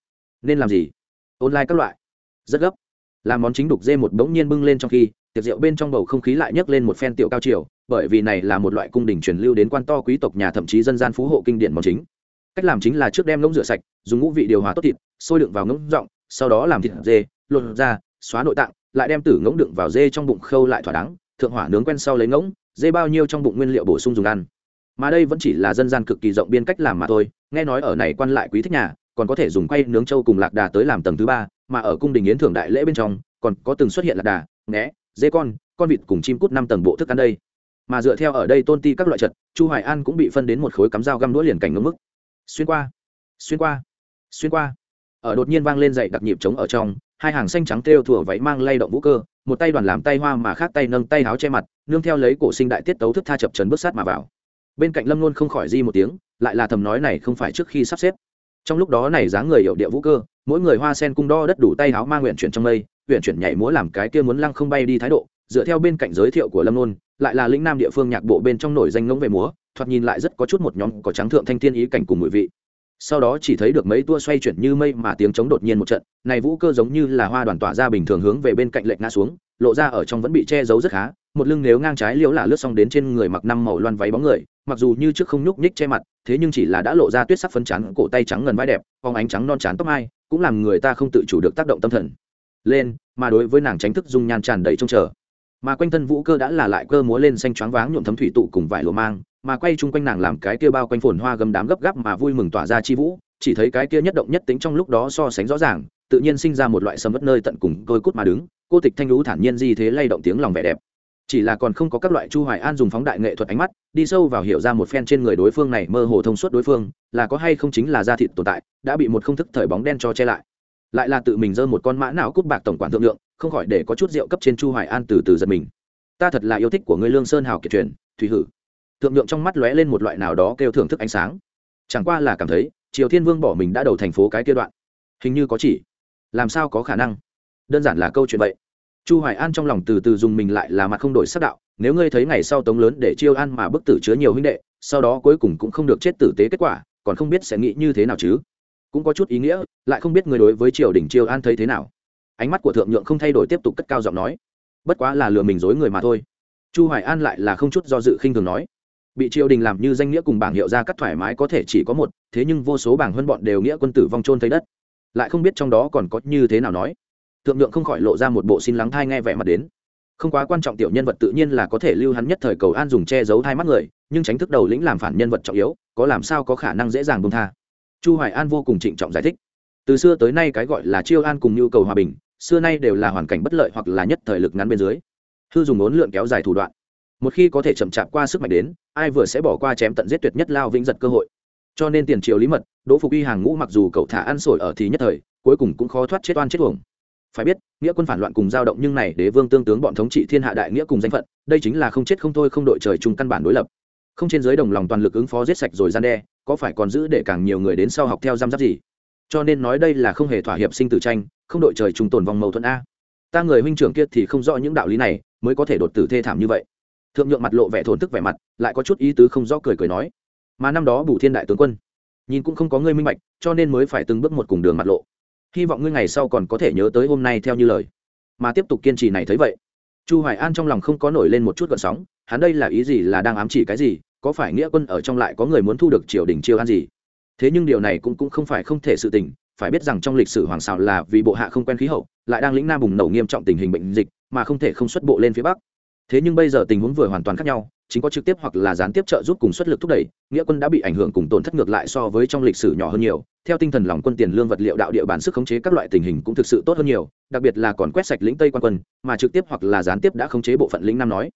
Nên làm gì? Online các loại. Rất gấp. Làm món chính đục dê một bỗng nhiên bưng lên trong khi, tiệc rượu bên trong bầu không khí lại nhấc lên một phen tiểu cao chiều bởi vì này là một loại cung đình truyền lưu đến quan to quý tộc nhà thậm chí dân gian phú hộ kinh điển món chính. Cách làm chính là trước đem ngỗng rửa sạch, dùng ngũ vị điều hòa tốt thịt, sôi đựng vào ngỗng rộng, sau đó làm thịt dê, lột ra, xóa nội tạng, lại đem tử ngỗng đựng vào dê trong bụng khâu lại thỏa đáng, thượng hỏa nướng quen sau lấy ngỗng, dê bao nhiêu trong bụng nguyên liệu bổ sung dùng ăn. Mà đây vẫn chỉ là dân gian cực kỳ rộng biên cách làm mà thôi, nghe nói ở này quan lại quý thích nhà, còn có thể dùng quay nướng châu cùng lạc đà tới làm tầng thứ ba, mà ở cung đình yến thưởng đại lễ bên trong, còn có từng xuất hiện lạc đà ngẽ dê con con vịt cùng chim cút năm tầng bộ thức ăn đây mà dựa theo ở đây tôn ti các loại trật, chu hoài an cũng bị phân đến một khối cắm dao găm đũa liền cảnh ngưỡng mức. Xuyên qua xuyên qua xuyên qua. Ở đột nhiên vang lên dậy đặc nhịp trống ở trong, hai hàng xanh trắng kêu thủa váy mang lay động vũ cơ, một tay đoàn làm tay hoa mà khác tay nâng tay háo che mặt, nương theo lấy cổ sinh đại tiết tấu thức tha chập trần bước sát mà vào. Bên cạnh lâm luôn không khỏi di một tiếng, lại là thầm nói này không phải trước khi sắp xếp. Trong lúc đó này dáng người hiệu địa vũ cơ, mỗi người hoa sen cung đo đất đủ tay háo mang nguyện chuyển trong mây, nguyện chuyển nhảy múa làm cái kia muốn lăng không bay đi thái độ dựa theo bên cạnh giới thiệu của lâm nôn, lại là lĩnh nam địa phương nhạc bộ bên trong nổi danh ngỗng về múa, thoạt nhìn lại rất có chút một nhóm có trắng thượng thanh thiên ý cảnh cùng mùi vị. Sau đó chỉ thấy được mấy tua xoay chuyển như mây mà tiếng chống đột nhiên một trận, này vũ cơ giống như là hoa đoàn tỏa ra bình thường hướng về bên cạnh lệnh ngã xuống, lộ ra ở trong vẫn bị che giấu rất khá, một lưng nếu ngang trái liễu là lướt xong đến trên người mặc năm màu loan váy bóng người, mặc dù như trước không nhúc nhích che mặt, thế nhưng chỉ là đã lộ ra tuyết sắc phấn trắng cổ tay trắng ngần vai đẹp phóng ánh trắng non trán tóc mai, cũng làm người ta không tự chủ được tác động tâm thần. Lên, mà đối với nàng tránh thức dung nhan tràn đầy trông chờ mà quanh thân vũ cơ đã là lại cơ múa lên xanh choáng váng nhuộm thấm thủy tụ cùng vải lụa mang, mà quay chung quanh nàng làm cái kia bao quanh phồn hoa gầm đám gấp gáp mà vui mừng tỏa ra chi vũ, chỉ thấy cái kia nhất động nhất tính trong lúc đó so sánh rõ ràng, tự nhiên sinh ra một loại sầm mất nơi tận cùng tôi cút mà đứng, cô tịch thanh lũ thản nhiên di thế lay động tiếng lòng vẻ đẹp. Chỉ là còn không có các loại chu hoài an dùng phóng đại nghệ thuật ánh mắt, đi sâu vào hiểu ra một phen trên người đối phương này mơ hồ thông suốt đối phương, là có hay không chính là da thịt tồn tại, đã bị một không thức thời bóng đen cho che lại lại là tự mình dơ một con mã não cút bạc tổng quản thượng lượng, không khỏi để có chút rượu cấp trên chu hoài an từ từ giật mình. Ta thật là yêu thích của ngươi lương sơn hào kiệt truyền, thủy hử. Thượng lượng trong mắt lóe lên một loại nào đó kêu thưởng thức ánh sáng. Chẳng qua là cảm thấy, triều thiên vương bỏ mình đã đầu thành phố cái kia đoạn. Hình như có chỉ. Làm sao có khả năng? Đơn giản là câu chuyện vậy. Chu hoài an trong lòng từ từ dùng mình lại là mặt không đổi sắc đạo, nếu ngươi thấy ngày sau tống lớn để chiêu an mà bức tử chứa nhiều huynh đệ, sau đó cuối cùng cũng không được chết tử tế kết quả, còn không biết sẽ nghĩ như thế nào chứ? Cũng có chút ý nghĩa, lại không biết người đối với triều đình triều an thấy thế nào. Ánh mắt của thượng nhượng không thay đổi tiếp tục cất cao giọng nói, bất quá là lừa mình dối người mà thôi. Chu hoài an lại là không chút do dự khinh thường nói, bị triều đình làm như danh nghĩa cùng bảng hiệu ra cắt thoải mái có thể chỉ có một, thế nhưng vô số bảng hơn bọn đều nghĩa quân tử vong trôn thấy đất. Lại không biết trong đó còn có như thế nào nói. Thượng nhượng không khỏi lộ ra một bộ xin lắng thai nghe vẻ mặt đến. Không quá quan trọng tiểu nhân vật tự nhiên là có thể lưu hắn nhất thời cầu an dùng che giấu thai mắt người, nhưng tránh thức đầu lĩnh làm phản nhân vật trọng yếu, có làm sao có khả năng dễ dàng bông tha chu hoài an vô cùng trịnh trọng giải thích. Từ xưa tới nay cái gọi là chiêu an cùng nhu cầu hòa bình, xưa nay đều là hoàn cảnh bất lợi hoặc là nhất thời lực ngắn bên dưới. Hư dùng ốn lượn kéo dài thủ đoạn. Một khi có thể chậm chạp qua sức mạnh đến, ai vừa sẽ bỏ qua chém tận giết tuyệt nhất lao vĩnh giật cơ hội. Cho nên tiền triều lý mật, đỗ phục y hàng ngũ mặc dù cậu thả ăn sổi ở thì nhất thời, cuối cùng cũng khó thoát chết oan chết uổng. Phải biết, nghĩa quân phản loạn cùng dao động nhưng này đế vương tương tướng bọn thống trị thiên hạ đại nghĩa cùng danh phận, đây chính là không chết không thôi không đội trời chung căn bản đối lập. Không trên giới đồng lòng toàn lực ứng phó giết sạch rồi gian đe có phải còn giữ để càng nhiều người đến sau học theo giam giáp gì? Cho nên nói đây là không hề thỏa hiệp sinh tử tranh, không đội trời chung tồn vòng mâu thuẫn a. Ta người huynh trưởng kia thì không rõ những đạo lý này, mới có thể đột tử thê thảm như vậy. Thượng nhượng mặt lộ vẻ thốn tức vẻ mặt, lại có chút ý tứ không rõ cười cười nói. Mà năm đó bù thiên đại tướng quân, nhìn cũng không có ngươi minh bạch, cho nên mới phải từng bước một cùng đường mặt lộ. Hy vọng ngươi ngày sau còn có thể nhớ tới hôm nay theo như lời. Mà tiếp tục kiên trì này thấy vậy, chu hoài an trong lòng không có nổi lên một chút gợn sóng, hắn đây là ý gì, là đang ám chỉ cái gì có phải nghĩa quân ở trong lại có người muốn thu được triều đình chiêu an gì? Thế nhưng điều này cũng cũng không phải không thể sự tình, phải biết rằng trong lịch sử hoàng xào là vì bộ hạ không quen khí hậu, lại đang lĩnh nam bùng nổ nghiêm trọng tình hình bệnh dịch, mà không thể không xuất bộ lên phía bắc. Thế nhưng bây giờ tình huống vừa hoàn toàn khác nhau, chính có trực tiếp hoặc là gián tiếp trợ giúp cùng xuất lực thúc đẩy, nghĩa quân đã bị ảnh hưởng cùng tổn thất ngược lại so với trong lịch sử nhỏ hơn nhiều. Theo tinh thần lòng quân tiền lương vật liệu đạo địa bản sức khống chế các loại tình hình cũng thực sự tốt hơn nhiều, đặc biệt là còn quét sạch lĩnh tây quan quân, mà trực tiếp hoặc là gián tiếp đã khống chế bộ phận lĩnh nam nói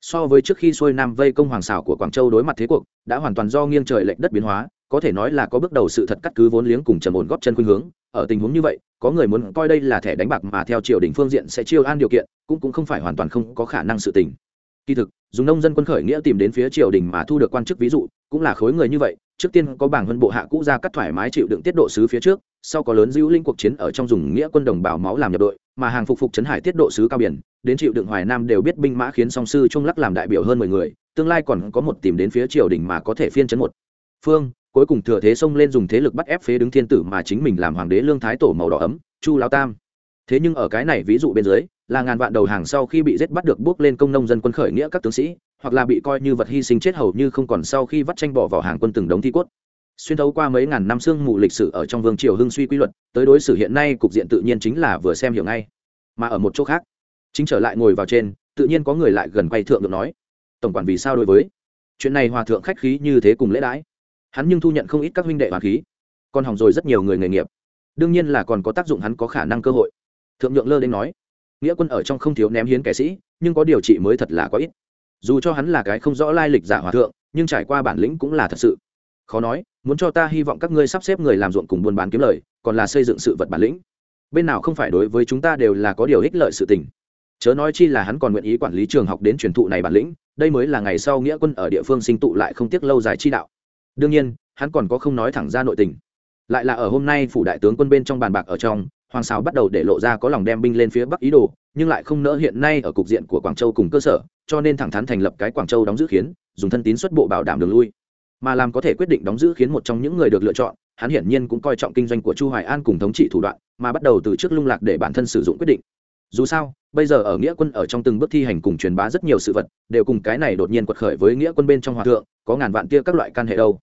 so với trước khi xuôi nam vây công hoàng xảo của quảng châu đối mặt thế cuộc, đã hoàn toàn do nghiêng trời lệch đất biến hóa, có thể nói là có bước đầu sự thật cắt cứ vốn liếng cùng trầm ổn góp chân khuynh hướng. Ở tình huống như vậy, có người muốn coi đây là thẻ đánh bạc mà theo triều đình phương diện sẽ chiêu an điều kiện, cũng cũng không phải hoàn toàn không có khả năng sự tình. Kỳ thực, dùng nông dân quân khởi nghĩa tìm đến phía triều đình mà thu được quan chức ví dụ, cũng là khối người như vậy, trước tiên có bảng hơn bộ hạ cũ ra cắt thoải mái chịu đựng tiết độ sứ phía trước sau có lớn dữ linh cuộc chiến ở trong dùng nghĩa quân đồng bào máu làm nhập đội, mà hàng phục phục trấn hải tiết độ sứ cao biển, đến chịu đựng hoài nam đều biết binh mã khiến song sư trung lắc làm đại biểu hơn mười người, tương lai còn có một tìm đến phía triều đình mà có thể phiên chấn một. Phương, cuối cùng thừa thế xông lên dùng thế lực bắt ép phế đứng thiên tử mà chính mình làm hoàng đế lương thái tổ màu đỏ ấm, chu lao tam. Thế nhưng ở cái này ví dụ bên dưới, là ngàn vạn đầu hàng sau khi bị giết bắt được bước lên công nông dân quân khởi nghĩa các tướng sĩ, hoặc là bị coi như vật hy sinh chết hầu như không còn sau khi vắt tranh bỏ vào hàng quân từng đống thi cốt xuyên thấu qua mấy ngàn năm xương mù lịch sử ở trong vương triều hưng suy quy luật, tới đối xử hiện nay cục diện tự nhiên chính là vừa xem hiểu ngay. Mà ở một chỗ khác, chính trở lại ngồi vào trên, tự nhiên có người lại gần quay thượng được nói, tổng quản vì sao đối với? Chuyện này hòa thượng khách khí như thế cùng lễ đãi. Hắn nhưng thu nhận không ít các huynh đệ hòa khí, còn hỏng rồi rất nhiều người nghề nghiệp. Đương nhiên là còn có tác dụng hắn có khả năng cơ hội. Thượng nhượng lơ đến nói, nghĩa quân ở trong không thiếu ném hiến kẻ sĩ, nhưng có điều trị mới thật là có ít. Dù cho hắn là cái không rõ lai lịch giả hòa thượng, nhưng trải qua bản lĩnh cũng là thật sự. Khó nói muốn cho ta hy vọng các ngươi sắp xếp người làm ruộng cùng buôn bán kiếm lời, còn là xây dựng sự vật bản lĩnh. Bên nào không phải đối với chúng ta đều là có điều ích lợi sự tình. Chớ nói chi là hắn còn nguyện ý quản lý trường học đến truyền thụ này bản lĩnh, đây mới là ngày sau nghĩa quân ở địa phương sinh tụ lại không tiếc lâu dài chi đạo. Đương nhiên, hắn còn có không nói thẳng ra nội tình. Lại là ở hôm nay phủ đại tướng quân bên trong bàn bạc ở trong, hoàng sao bắt đầu để lộ ra có lòng đem binh lên phía bắc ý đồ, nhưng lại không nỡ hiện nay ở cục diện của quảng châu cùng cơ sở, cho nên thẳng thắn thành lập cái quảng châu đóng giữ khiến, dùng thân tín xuất bộ bảo đảm đường lui mà làm có thể quyết định đóng giữ khiến một trong những người được lựa chọn, hắn hiển nhiên cũng coi trọng kinh doanh của chu hoài an cùng thống trị thủ đoạn, mà bắt đầu từ trước lung lạc để bản thân sử dụng quyết định. Dù sao, bây giờ ở nghĩa quân ở trong từng bước thi hành cùng truyền bá rất nhiều sự vật, đều cùng cái này đột nhiên quật khởi với nghĩa quân bên trong hòa thượng, có ngàn vạn tia các loại can hệ đâu.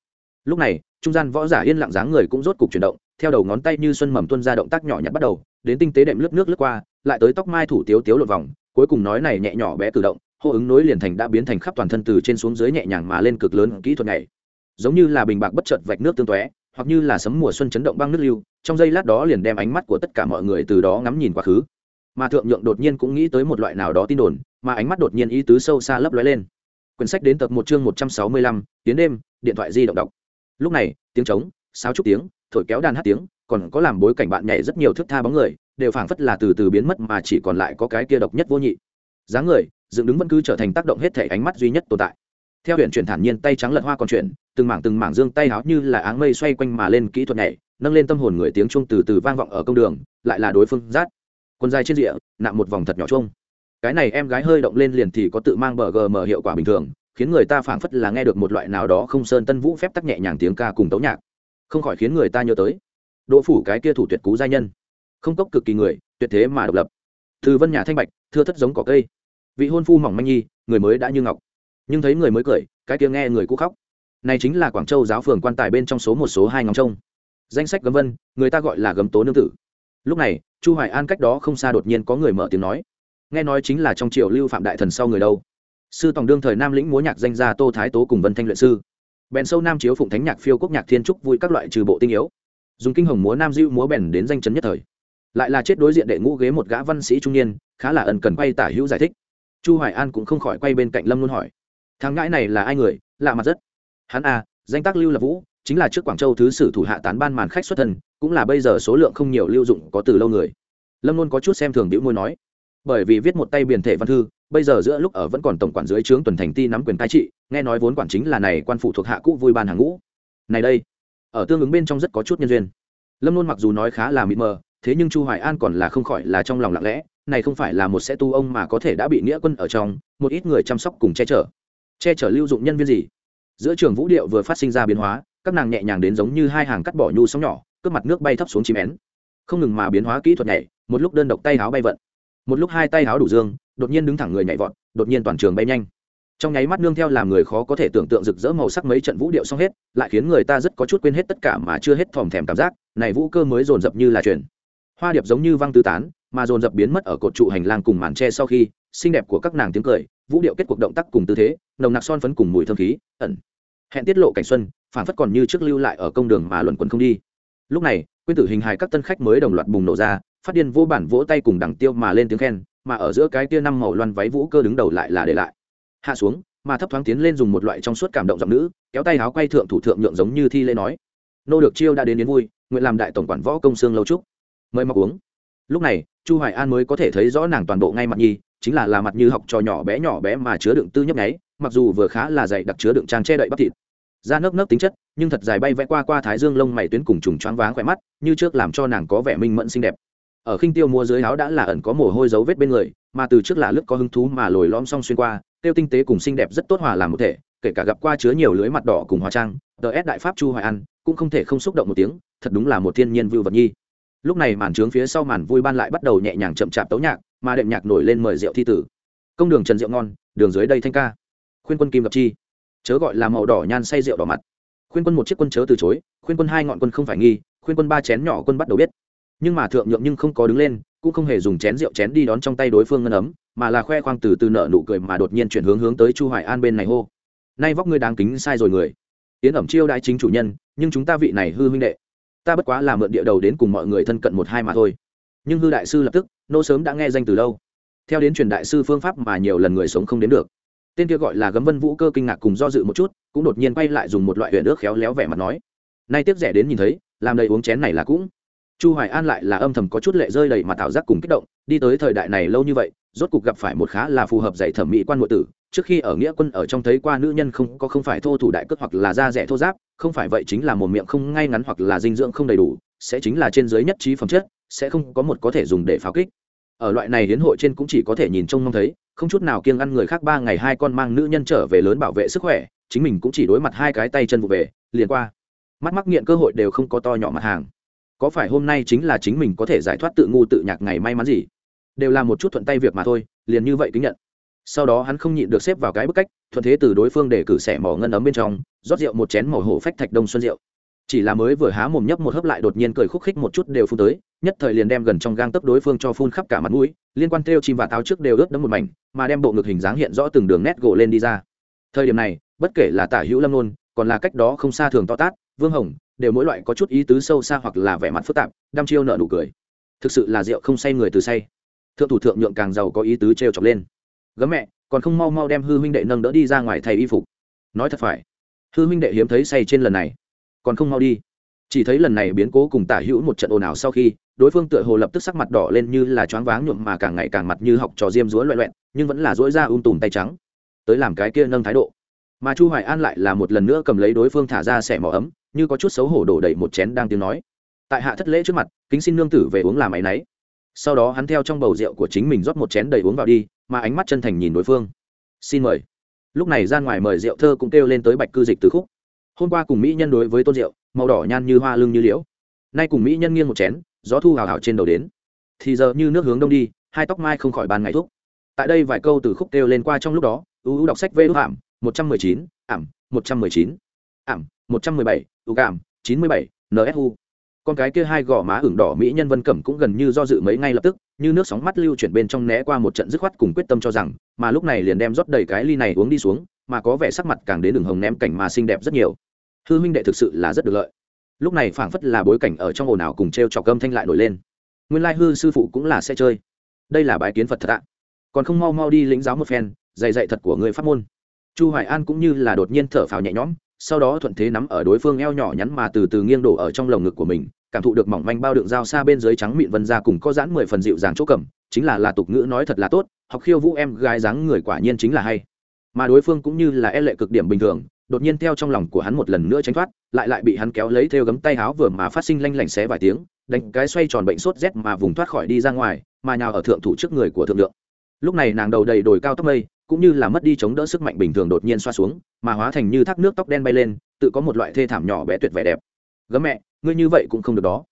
Lúc này, trung gian võ giả yên lặng dáng người cũng rốt cục chuyển động, theo đầu ngón tay như xuân mầm tuân ra động tác nhỏ nhặt bắt đầu, đến tinh tế đệm lướt nước lướt qua, lại tới tóc mai thủ tiếu tiếu lột vòng, cuối cùng nói này nhẹ nhỏ bé cử động, hô ứng nối liền thành đã biến thành khắp toàn thân từ trên xuống dưới nhẹ nhàng mà lên cực lớn kỹ thuật này giống như là bình bạc bất chợt vạch nước tương tóe, hoặc như là sấm mùa xuân chấn động băng nước lưu, trong giây lát đó liền đem ánh mắt của tất cả mọi người từ đó ngắm nhìn quá khứ. Mà thượng nhượng đột nhiên cũng nghĩ tới một loại nào đó tin đồn, mà ánh mắt đột nhiên ý tứ sâu xa lấp lóe lên. Quyển sách đến tập một chương một trăm sáu mươi lăm tiếng đêm, điện thoại di động đọc. Lúc này, tiếng trống, sáo trúc tiếng, thổi kéo đàn hát tiếng, còn có làm bối cảnh bạn nhảy rất nhiều thước tha bóng người, đều phảng phất là từ từ biến mất mà chỉ còn lại có cái kia độc nhất vô nhị. Dáng người, dựng đứng vẫn cứ trở thành tác động hết thể ánh mắt duy nhất tồn tại theo huyện chuyển thản nhiên tay trắng lật hoa còn chuyển, từng mảng từng mảng dương tay háo như là áng mây xoay quanh mà lên kỹ thuật nhảy, nâng lên tâm hồn người tiếng chuông từ từ vang vọng ở công đường, lại là đối phương rát. Quân dài trên rìa nạm một vòng thật nhỏ chuông. Cái này em gái hơi động lên liền thì có tự mang bờ gm hiệu quả bình thường, khiến người ta phảng phất là nghe được một loại nào đó không sơn tân vũ phép tắc nhẹ nhàng tiếng ca cùng tấu nhạc. Không khỏi khiến người ta nhớ tới, đỗ phủ cái kia thủ tuyệt cú giai nhân. Không cốc cực kỳ người, tuyệt thế mà độc lập. Từ vân nhà thanh bạch, thưa thất giống cỏ cây. Vị hôn phu mỏng manh nhi, người mới đã như ngọc nhưng thấy người mới cười, cái kia nghe người cũ khóc. Này chính là quảng châu giáo phường quan tài bên trong số một, số hai ngóng trông. Danh sách gấm vân, người ta gọi là gấm tố nương tử. Lúc này, chu hoài an cách đó không xa đột nhiên có người mở tiếng nói. Nghe nói chính là trong triều lưu phạm đại thần sau người đâu. Sư tòng đương thời nam lĩnh múa nhạc danh gia tô thái tố cùng vân thanh luyện sư. Bèn sâu nam chiếu phụng thánh nhạc phiêu quốc nhạc thiên trúc vui các loại trừ bộ tinh yếu. Dùng kinh hồng múa nam diệu múa bèn đến danh chấn nhất thời. Lại là chết đối diện đệ ngũ ghế một gã văn sĩ trung niên, khá là ẩn cần quay tả hữu giải thích. Chu hoài an cũng không khỏi quay bên cạnh lâm luôn hỏi thằng ngãi này là ai người? Lạ mặt rất. Hắn a à, danh tác lưu là vũ chính là trước quảng châu thứ sử thủ hạ tán ban màn khách xuất thân cũng là bây giờ số lượng không nhiều lưu dụng có từ lâu người. Lâm luôn có chút xem thường đĩu môi nói bởi vì viết một tay biển thể văn thư bây giờ giữa lúc ở vẫn còn tổng quản dưới trướng tuần thành ti nắm quyền cai trị nghe nói vốn quản chính là này quan phụ thuộc hạ cũ vui ban hàng ngũ. Này đây ở tương ứng bên trong rất có chút nhân duyên. Lâm luôn mặc dù nói khá là mịt mờ thế nhưng chu hoài an còn là không khỏi là trong lòng lặng lẽ này không phải là một sẽ tu ông mà có thể đã bị nghĩa quân ở trong một ít người chăm sóc cùng che chở che chở lưu dụng nhân viên gì? Giữa trường vũ điệu vừa phát sinh ra biến hóa, các nàng nhẹ nhàng đến giống như hai hàng cắt bỏ nhu sóng nhỏ, cướp mặt nước bay thấp xuống chim én. Không ngừng mà biến hóa kỹ thuật nhảy, một lúc đơn độc tay áo bay vận, một lúc hai tay áo đủ dương, đột nhiên đứng thẳng người nhảy vọt, đột nhiên toàn trường bay nhanh. Trong nháy mắt nương theo làm người khó có thể tưởng tượng rực rỡ màu sắc mấy trận vũ điệu xong hết, lại khiến người ta rất có chút quên hết tất cả mà chưa hết thòm thèm cảm giác, này vũ cơ mới dồn dập như là truyền. Hoa điệp giống như văng tứ tán, mà dồn dập biến mất ở cột trụ hành lang cùng màn tre sau khi, xinh đẹp của các nàng tiếng cười vũ điệu kết cuộc động tác cùng tư thế, nồng nặc son phấn cùng mùi thơm khí, ẩn. Hẹn tiết lộ cảnh xuân phản phất còn như trước lưu lại ở công đường mà luẩn quẩn không đi. Lúc này quyên tử hình hài các tân khách mới đồng loạt bùng nổ ra, phát điên vô bản vỗ tay cùng đằng tiêu mà lên tiếng khen, mà ở giữa cái tia năm màu loan váy vũ cơ đứng đầu lại là để lại. Hạ xuống, mà thấp thoáng tiến lên dùng một loại trong suốt cảm động giọng nữ, kéo tay áo quay thượng thủ thượng nhượng giống như thi lễ nói. Nô được chiêu đã đến đến vui, nguyện làm đại tổng quản võ công xương lâu trúc mời mặc uống. Lúc này, chu hoài an mới có thể thấy rõ nàng toàn bộ ngay mặt nhi chính là là mặt như học trò nhỏ bé nhỏ bé mà chứa đựng tư nhấp nháy, mặc dù vừa khá là dày đặc chứa đựng trang che đậy bắp thịt. Da nấc nấc tính chất, nhưng thật dài bay vẽ qua qua thái dương lông mày tuyến cùng trùng choáng váng khỏe mắt, như trước làm cho nàng có vẻ minh mẫn xinh đẹp. Ở khinh tiêu mua dưới áo đã là ẩn có mồ hôi dấu vết bên người, mà từ trước là lướt có hứng thú mà lồi lõm xong xuyên qua, tiêu tinh tế cùng xinh đẹp rất tốt hòa làm một thể, kể cả gặp qua chứa nhiều lưới mặt đỏ cùng hóa trang ts đại pháp chu hoài an cũng không thể không xúc động một tiếng, thật đúng là một thiên nhiên vưu vật nhi. Lúc này màn trướng phía sau màn vui ban lại bắt đầu nhẹ nhàng chậm chạp tấu nhạc mà đệm nhạc nổi lên mời rượu thi tử. Công đường trần rượu ngon, đường dưới đây thanh ca. Khuyên quân kim gặp chi. Chớ gọi là màu đỏ nhan say rượu đỏ mặt. Khuyên quân một chiếc quân chớ từ chối, khuyên quân hai ngọn quân không phải nghi, khuyên quân ba chén nhỏ quân bắt đầu biết. Nhưng mà thượng nhượng nhưng không có đứng lên, cũng không hề dùng chén rượu chén đi đón trong tay đối phương ngân ấm, mà là khoe khoang từ từ nợ nụ cười mà đột nhiên chuyển hướng hướng tới chu hoài an bên này hô. Nay vóc ngươi đáng kính sai rồi người. Tiến ẩm chiêu đại chính chủ nhân, nhưng chúng ta vị này hư huynh đệ. Ta bất quá là mượn địa đầu đến cùng mọi người thân cận một hai mà thôi. Nhưng hư đại sư lập tức nô sớm đã nghe danh từ lâu. Theo đến truyền đại sư phương pháp mà nhiều lần người sống không đến được. Tên kia gọi là gấm vân vũ cơ kinh ngạc cùng do dự một chút, cũng đột nhiên quay lại dùng một loại huyền nước khéo léo vẻ mặt nói. Nay tiếp rẻ đến nhìn thấy, làm đầy uống chén này là cũng. Chu hoài an lại là âm thầm có chút lệ rơi đầy mà tạo giác cùng kích động, đi tới thời đại này lâu như vậy, rốt cục gặp phải một khá là phù hợp dạy thẩm mỹ quan nội tử. Trước khi ở nghĩa quân ở trong thấy qua nữ nhân không có không phải thô thủ đại cước hoặc là da rẻ thô giáp, không phải vậy chính là một miệng không ngay ngắn hoặc là dinh dưỡng không đầy đủ, sẽ chính là trên dưới nhất trí phẩm chất sẽ không có một có thể dùng để pháo kích. Ở loại này hiến hội trên cũng chỉ có thể nhìn trông mong thấy, không chút nào kiêng ăn người khác ba ngày hai con mang nữ nhân trở về lớn bảo vệ sức khỏe, chính mình cũng chỉ đối mặt hai cái tay chân vụ về, liền qua. Mắt mắc nghiện cơ hội đều không có to nhỏ mặt hàng. Có phải hôm nay chính là chính mình có thể giải thoát tự ngu tự nhạc ngày may mắn gì? Đều là một chút thuận tay việc mà thôi, liền như vậy kính nhận. Sau đó hắn không nhịn được xếp vào cái bức cách, thuận thế từ đối phương để cử sẻ mỏ ngân ấm bên trong, rót rượu một chén màu hổ phách thạch đông xuân rượu chỉ là mới vừa há mồm nhấp một hớp lại đột nhiên cười khúc khích một chút đều phun tới, nhất thời liền đem gần trong gang tấp đối phương cho phun khắp cả mặt mũi, liên quan theo chim và táo trước đều ướt đẫm một mảnh, mà đem bộ ngực hình dáng hiện rõ từng đường nét gỗ lên đi ra. Thời điểm này, bất kể là tả hữu lâm nôn còn là cách đó không xa thường to tát, vương hồng, đều mỗi loại có chút ý tứ sâu xa hoặc là vẻ mặt phức tạp, đăm chiêu nợ nụ cười. Thực sự là rượu không say người từ say. Thượng thủ thượng nhượng càng giàu có ý tứ trêu chọc lên. Gấm mẹ, còn không mau mau đem hư huynh đệ nâng đỡ đi ra ngoài thay y phục. Nói thật phải, hư huynh đệ hiếm thấy say trên lần này còn không mau đi. Chỉ thấy lần này biến cố cùng tả hữu một trận ồn ào sau khi, đối phương tựa hồ lập tức sắc mặt đỏ lên như là choáng váng nhuộm mà càng ngày càng mặt như học trò diêm rúa loẹ loẹn, nhưng vẫn là dỗi ra um tùm tay trắng. Tới làm cái kia nâng thái độ. Mà chu hoài an lại là một lần nữa cầm lấy đối phương thả ra xẻ mỏ ấm, như có chút xấu hổ đổ đầy một chén đang tiếng nói. Tại hạ thất lễ trước mặt, kính xin nương tử về uống làm áy náy sau đó hắn theo trong bầu rượu của chính mình rót một chén đầy uống vào đi, mà ánh mắt chân thành nhìn đối phương. Xin mời. Lúc này ra ngoài mời rượu thơ cũng kêu lên tới bạch cư dịch từ khúc hôm qua cùng mỹ nhân đối với tôn rượu màu đỏ nhan như hoa lưng như liễu. Nay cùng mỹ nhân nghiêng một chén, gió thu hào hào trên đầu đến. Thì giờ như nước hướng đông đi, hai tóc mai không khỏi bàn ngày thuốc. Tại đây vài câu từ khúc kêu lên qua trong lúc đó, u u đọc sách vê đúc ảm một trăm mười chín, ảm, một trăm mười chín, ảm, một trăm mười bảy, u cảm chín mươi bảy nsu con cái kia hai gò má ửng đỏ mỹ nhân vân cẩm cũng gần như do dự mấy ngay lập tức, như nước sóng mắt lưu chuyển bên trong né qua một trận dứt khoát cùng quyết tâm cho rằng, mà lúc này liền đem rót đầy cái ly này uống đi xuống, mà có vẻ sắc mặt càng đến đường hồng ném cảnh mà xinh đẹp rất nhiều hư huynh đệ thực sự là rất được lợi. Lúc này phảng phất là bối cảnh ở trong ồn ào cùng t r e o trọc gâm thanh lại nổi lên. Nguyên lai hư sư phụ cũng là sẽ chơi. Đây là bài kiến phật thật ạ. Còn không mau mau đi lĩnh giáo một phen, dạy dạy thật của người pháp môn. Chu hoài an cũng như là đột nhiên thở phào nhẹ nhõm, sau đó thuận thế nắm ở đối phương eo nhỏ nhắn mà từ từ nghiêng đổ ở trong lồng ngực của mình, cảm thụ được mỏng manh bao đựng dao xa bên dưới trắng mịn vân ra cùng có giãn mười phần dịu dàng chỗ cầm, chính là là tục ngữ nói thật là tốt, học khiêu vũ em gái dáng người quả nhiên chính là hay. Mà đối phương cũng như là e lệ cực điểm bình thường đột nhiên theo trong lòng của hắn một lần nữa tránh thoát, lại lại bị hắn kéo lấy theo gấm tay áo vừa mà phát sinh lanh lảnh xé vài tiếng, đánh cái xoay tròn bệnh sốt rét mà vùng thoát khỏi đi ra ngoài, mà nhào ở thượng thủ trước người của thượng lượng. Lúc này nàng đầu đầy đồi cao tóc mây, cũng như là mất đi chống đỡ sức mạnh bình thường đột nhiên xoa xuống, mà hóa thành như thác nước tóc đen bay lên, tự có một loại thê thảm nhỏ bé tuyệt vẻ đẹp. Gấm mẹ, ngươi như vậy cũng không được đó.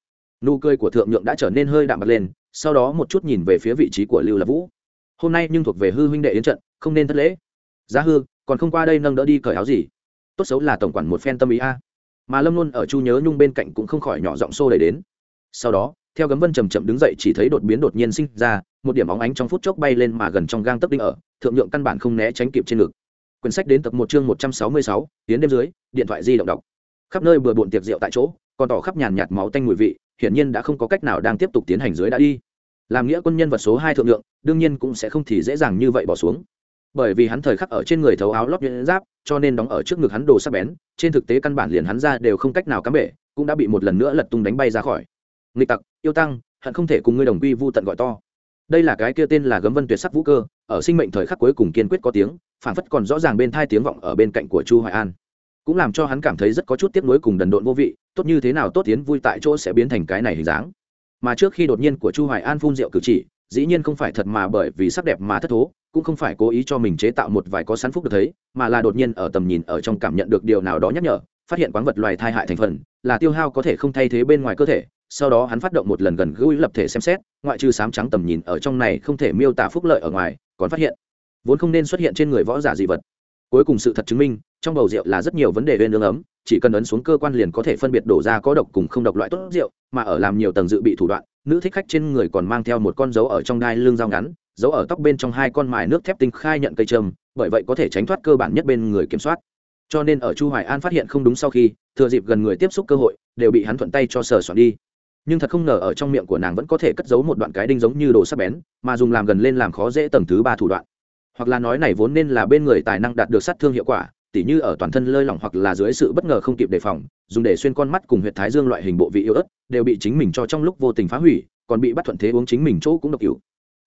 Nụ cười của thượng nhượng đã trở nên hơi đạm bật lên, sau đó một chút nhìn về phía vị trí của lưu lập vũ. Hôm nay nhưng thuộc về hư huynh đệ yến trận, không nên thất lễ. Giá hư, còn không qua đây nâng đỡ đi cởi áo gì? Tốt xấu là tổng quản một phen tâm ý a. Mà lâm luôn ở chu nhớ nhung bên cạnh cũng không khỏi nhỏ giọng xô đẩy đến. Sau đó, theo gấm vân chầm chậm đứng dậy chỉ thấy đột biến đột nhiên sinh ra, một điểm óng ánh trong phút chốc bay lên mà gần trong gang tấp đinh ở, thượng nhượng căn bản không né tránh kịp trên ngực. Quyển sách đến tập một chương một trăm sáu mươi sáu, tiến đêm dưới, điện thoại di động đọc. Khắp nơi vừa bộn tiệc rượu tại chỗ, còn tỏ khắp nhàn nhạt máu tanh mùi vị, hiển nhiên đã không có cách nào đang tiếp tục tiến hành dưới đã đi. Làm nghĩa quân nhân vật số hai thượng lượng đương nhiên cũng sẽ không thì dễ dàng như vậy bỏ xuống bởi vì hắn thời khắc ở trên người thấu áo lót nhuyễn giáp, cho nên đóng ở trước ngực hắn đồ sắc bén, trên thực tế căn bản liền hắn ra đều không cách nào cắm bể, cũng đã bị một lần nữa lật tung đánh bay ra khỏi. Nghịch tặc, yêu tăng, hận không thể cùng ngươi đồng quy vu tận gọi to. Đây là cái kia tên là gấm vân tuyệt sắc vũ cơ, ở sinh mệnh thời khắc cuối cùng kiên quyết có tiếng, phản phất còn rõ ràng bên thai tiếng vọng ở bên cạnh của chu hoài an. Cũng làm cho hắn cảm thấy rất có chút tiếc nuối cùng đần độn vô vị, tốt như thế nào tốt tiến vui tại chỗ sẽ biến thành cái này hình dáng. Mà trước khi đột nhiên của chu hoài an phun rượu cử chỉ dĩ nhiên không phải thật mà bởi vì sắc đẹp mà thất thố, cũng không phải cố ý cho mình chế tạo một vài có sẵn phúc được thấy, mà là đột nhiên ở tầm nhìn ở trong cảm nhận được điều nào đó nhắc nhở, phát hiện quán vật loài thai hại thành phần, là tiêu hao có thể không thay thế bên ngoài cơ thể. Sau đó hắn phát động một lần gần gũi lập thể xem xét, ngoại trừ sám trắng tầm nhìn ở trong này không thể miêu tả phúc lợi ở ngoài, còn phát hiện vốn không nên xuất hiện trên người võ giả dị vật. Cuối cùng sự thật chứng minh trong bầu rượu là rất nhiều vấn đề bên lương ấm chỉ cần ấn xuống cơ quan liền có thể phân biệt đổ ra có độc cùng không độc loại tốt rượu mà ở làm nhiều tầng dự bị thủ đoạn nữ thích khách trên người còn mang theo một con dấu ở trong đai lưng dao ngắn dấu ở tóc bên trong hai con mài nước thép tinh khai nhận cây trầm, bởi vậy có thể tránh thoát cơ bản nhất bên người kiểm soát. Cho nên ở chu hoài an phát hiện không đúng sau khi thừa dịp gần người tiếp xúc cơ hội đều bị hắn thuận tay cho sờ soạn đi. Nhưng thật không ngờ ở trong miệng của nàng vẫn có thể cất giấu một đoạn cái đinh giống như đồ sắp bén mà dùng làm gần lên làm khó dễ tầng thứ ba thủ đoạn. Hoặc là nói này vốn nên là bên người tài năng đạt được sát thương hiệu quả tỉ như ở toàn thân lơi lỏng hoặc là dưới sự bất ngờ không kịp đề phòng, dùng để xuyên con mắt cùng huyệt thái dương loại hình bộ vị yếu ớt, đều bị chính mình cho trong lúc vô tình phá hủy, còn bị bắt thuận thế uống chính mình chỗ cũng độc cựu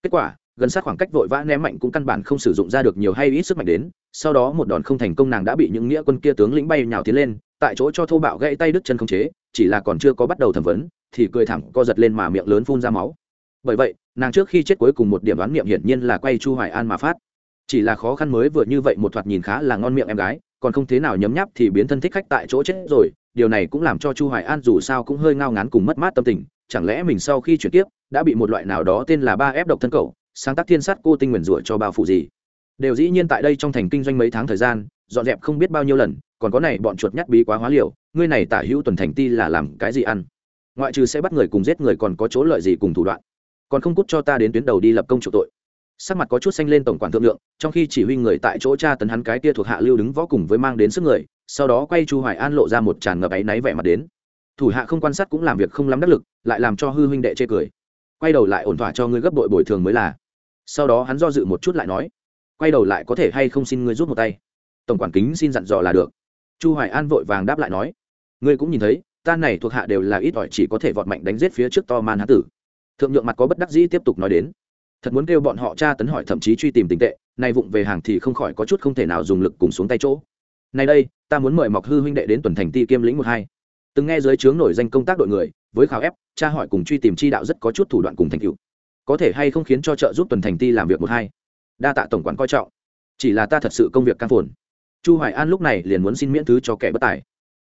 kết quả, gần sát khoảng cách vội vã ném mạnh cũng căn bản không sử dụng ra được nhiều hay ít sức mạnh đến, sau đó một đòn không thành công nàng đã bị những nghĩa quân kia tướng lĩnh bay nhào tiến lên, tại chỗ cho thô bạo gãy tay đứt chân không chế, chỉ là còn chưa có bắt đầu thẩm vấn, thì cười thẳng co giật lên mà miệng lớn phun ra máu. Bởi vậy, nàng trước khi chết cuối cùng một điểm đoán niệm hiển nhiên là quay chu hoài an mà phát chỉ là khó khăn mới vừa như vậy một thoạt nhìn khá là ngon miệng em gái, còn không thế nào nhấm nháp thì biến thân thích khách tại chỗ chết rồi, điều này cũng làm cho chu hoài an dù sao cũng hơi ngao ngán cùng mất mát tâm tình, chẳng lẽ mình sau khi chuyển tiếp đã bị một loại nào đó tên là ba ép độc thân cầu sáng tác thiên sát cô tinh nguyền rủa cho bao phụ gì. Đều dĩ nhiên tại đây trong thành kinh doanh mấy tháng thời gian, dọn dẹp không biết bao nhiêu lần, còn có này bọn chuột nhắt bí quá hóa liều, ngươi này tả hữu tuần thành ti là làm cái gì ăn? Ngoại trừ sẽ bắt người cùng giết người còn có chỗ lợi gì cùng thủ đoạn. Còn không cút cho ta đến tuyến đầu đi lập công chủ tội sắc mặt có chút xanh lên tổng quản thượng lượng, trong khi chỉ huy người tại chỗ tra tấn hắn cái kia thuộc hạ lưu đứng võ cùng với mang đến sức người, sau đó quay chu hoài an lộ ra một tràn ngập áy náy vẻ mặt đến. Thủ hạ không quan sát cũng làm việc không lắm đắc lực, lại làm cho hư huynh đệ chê cười. Quay đầu lại ổn thỏa cho ngươi gấp bội bồi thường mới là. Sau đó hắn do dự một chút lại nói, quay đầu lại có thể hay không xin ngươi rút một tay. Tổng quản kính xin dặn dò là được. Chu hoài an vội vàng đáp lại nói, ngươi cũng nhìn thấy, ta này thuộc hạ đều là ít ỏi chỉ có thể vọt mạnh đánh giết phía trước to man hán tử. Thượng nhượng mặt có bất đắc dĩ tiếp tục nói đến thật muốn kêu bọn họ tra tấn hỏi thậm chí truy tìm tình tệ, nay vụng về hàng thì không khỏi có chút không thể nào dùng lực cùng xuống tay chỗ. Nay đây, ta muốn mời mọc hư huynh đệ đến tuần thành ti kiêm lĩnh một hai. Từng nghe dưới trướng nổi danh công tác đội người, với khảo ép, tra hỏi cùng truy tìm chi đạo rất có chút thủ đoạn cùng thành tựu. Có thể hay không khiến cho trợ giúp tuần thành ti làm việc một hai? Đa tạ tổng quản coi trọng. Chỉ là ta thật sự công việc căng phồn. Chu hoài an lúc này liền muốn xin miễn thứ cho kẻ bất tài.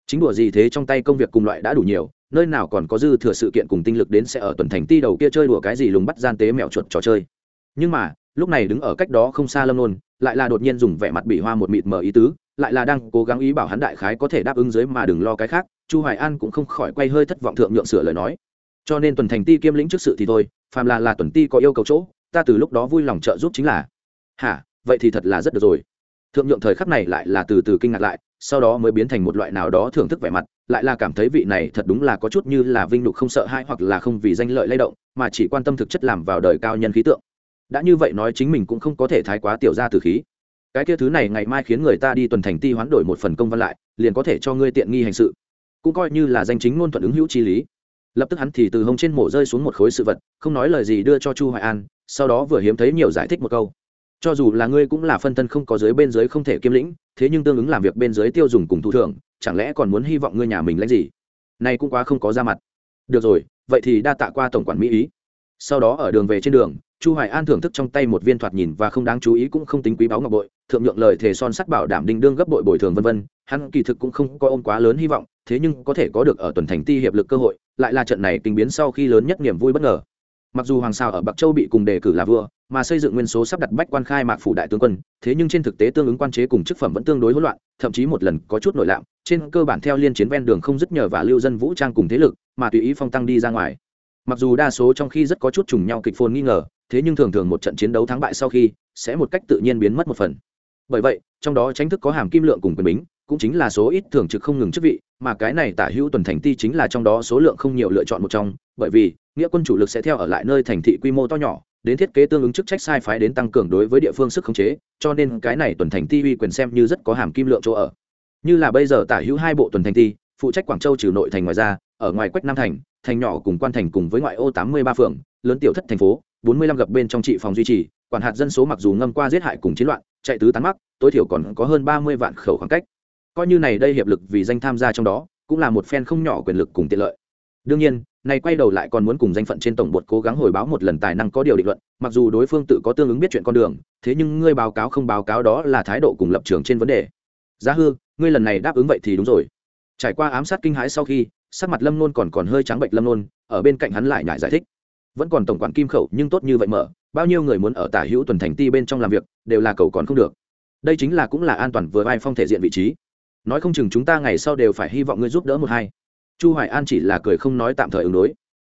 Chính đùa gì thế trong tay công việc cùng loại đã đủ nhiều nơi nào còn có dư thừa sự kiện cùng tinh lực đến sẽ ở tuần thành ti đầu kia chơi đùa cái gì lùng bắt gian tế mèo chuột trò chơi. Nhưng mà, lúc này đứng ở cách đó không xa lâm nôn, lại là đột nhiên dùng vẻ mặt bị hoa một mịt mờ ý tứ, lại là đang cố gắng ý bảo hắn đại khái có thể đáp ứng dưới mà đừng lo cái khác, chu hoài an cũng không khỏi quay hơi thất vọng thượng nhượng sửa lời nói. Cho nên tuần thành ti kiêm lĩnh trước sự thì thôi, phàm là là tuần ti có yêu cầu chỗ, ta từ lúc đó vui lòng trợ giúp chính là. Hả, vậy thì thật là rất được rồi. Thượng nhượng thời khắc này lại là từ từ kinh ngạc lại, sau đó mới biến thành một loại nào đó thưởng thức vẻ mặt lại là cảm thấy vị này thật đúng là có chút như là vinh nhục không sợ hãi hoặc là không vì danh lợi lay động, mà chỉ quan tâm thực chất làm vào đời cao nhân khí tượng. Đã như vậy nói chính mình cũng không có thể thái quá tiểu ra từ khí. Cái kia thứ này ngày mai khiến người ta đi tuần thành ti hoán đổi một phần công văn lại, liền có thể cho ngươi tiện nghi hành sự. Cũng coi như là danh chính ngôn thuận ứng hữu chi lý. Lập tức hắn thì từ hông trên mổ rơi xuống một khối sự vật, không nói lời gì đưa cho chu hoài an, sau đó vừa hiếm thấy nhiều giải thích một câu cho dù là ngươi cũng là phân thân không có giới bên dưới không thể kiêm lĩnh, thế nhưng tương ứng làm việc bên dưới tiêu dùng cùng thu thưởng, chẳng lẽ còn muốn hy vọng ngươi nhà mình lãnh gì? Này cũng quá không có ra mặt. Được rồi, vậy thì đa tạ qua tổng quản mỹ ý. Sau đó ở đường về trên đường, chu hoài an thưởng thức trong tay một viên thoạt nhìn và không đáng chú ý cũng không tính quý báu ngọc bội, thượng nhượng lời thề son sắt bảo đảm đinh đương gấp bội bồi thường vân vân. Hắn kỳ thực cũng không có ôm quá lớn hy vọng, thế nhưng có thể có được ở tuần thành ti hiệp lực cơ hội, lại là trận này kinh biến sau khi lớn nhất niềm vui bất ngờ mặc dù hoàng sao ở bắc châu bị cùng đề cử là vua, mà xây dựng nguyên số sắp đặt bách quan khai mạc phủ đại tướng quân, thế nhưng trên thực tế tương ứng quan chế cùng chức phẩm vẫn tương đối hỗn loạn, thậm chí một lần có chút nội lạm, trên cơ bản theo liên chiến ven đường không dứt nhờ và lưu dân vũ trang cùng thế lực, mà tùy ý phong tăng đi ra ngoài. Mặc dù đa số trong khi rất có chút trùng nhau kịch phồn nghi ngờ, thế nhưng thường thường một trận chiến đấu thắng bại sau khi, sẽ một cách tự nhiên biến mất một phần. Bởi vậy, trong đó tranh thức có hàm kim lượng cùng quyền bính cũng chính là số ít thường trực không ngừng chức vị, mà cái này tả hữu tuần thành ti chính là trong đó số lượng không nhiều lựa chọn một trong, bởi vì, nghĩa quân chủ lực sẽ theo ở lại nơi thành thị quy mô to nhỏ, đến thiết kế tương ứng chức trách sai phái đến tăng cường đối với địa phương sức khống chế, cho nên cái này tuần thành ti uy quyền xem như rất có hàm kim lượng chỗ ở. Như là bây giờ tả hữu hai bộ tuần thành ti, phụ trách quảng châu trừ nội thành ngoài ra, ở ngoài quách nam thành thành nhỏ cùng quan thành cùng với ngoại ô tám mươi ba phường, lớn tiểu thất thành phố, bốn mươi lăm gập bên trong trị phòng duy trì, quản hạt dân số mặc dù ngâm qua giết hại cùng chiến loạn, chạy tứ tán mắc, tối thiểu còn có hơn ba mươi vạn khẩu khoảng cách coi như này đây hiệp lực vì danh tham gia trong đó, cũng là một phen không nhỏ quyền lực cùng tiện lợi. Đương nhiên, này quay đầu lại còn muốn cùng danh phận trên tổng bột cố gắng hồi báo một lần tài năng có điều định luận, mặc dù đối phương tự có tương ứng biết chuyện con đường, thế nhưng ngươi báo cáo không báo cáo đó là thái độ cùng lập trường trên vấn đề. Giá hư, ngươi lần này đáp ứng vậy thì đúng rồi. Trải qua ám sát kinh hãi sau khi, sắc mặt lâm nôn còn còn hơi trắng bệnh lâm nôn, ở bên cạnh hắn lại nhại giải thích. Vẫn còn tổng quản kim khẩu, nhưng tốt như vậy mở, bao nhiêu người muốn ở tả hữu tuần thành ti bên trong làm việc, đều là cầu còn không được. Đây chính là cũng là an toàn vừa vai phong thể diện vị trí nói không chừng chúng ta ngày sau đều phải hy vọng ngươi giúp đỡ một hai. Chu hoài an chỉ là cười không nói tạm thời ứng đối.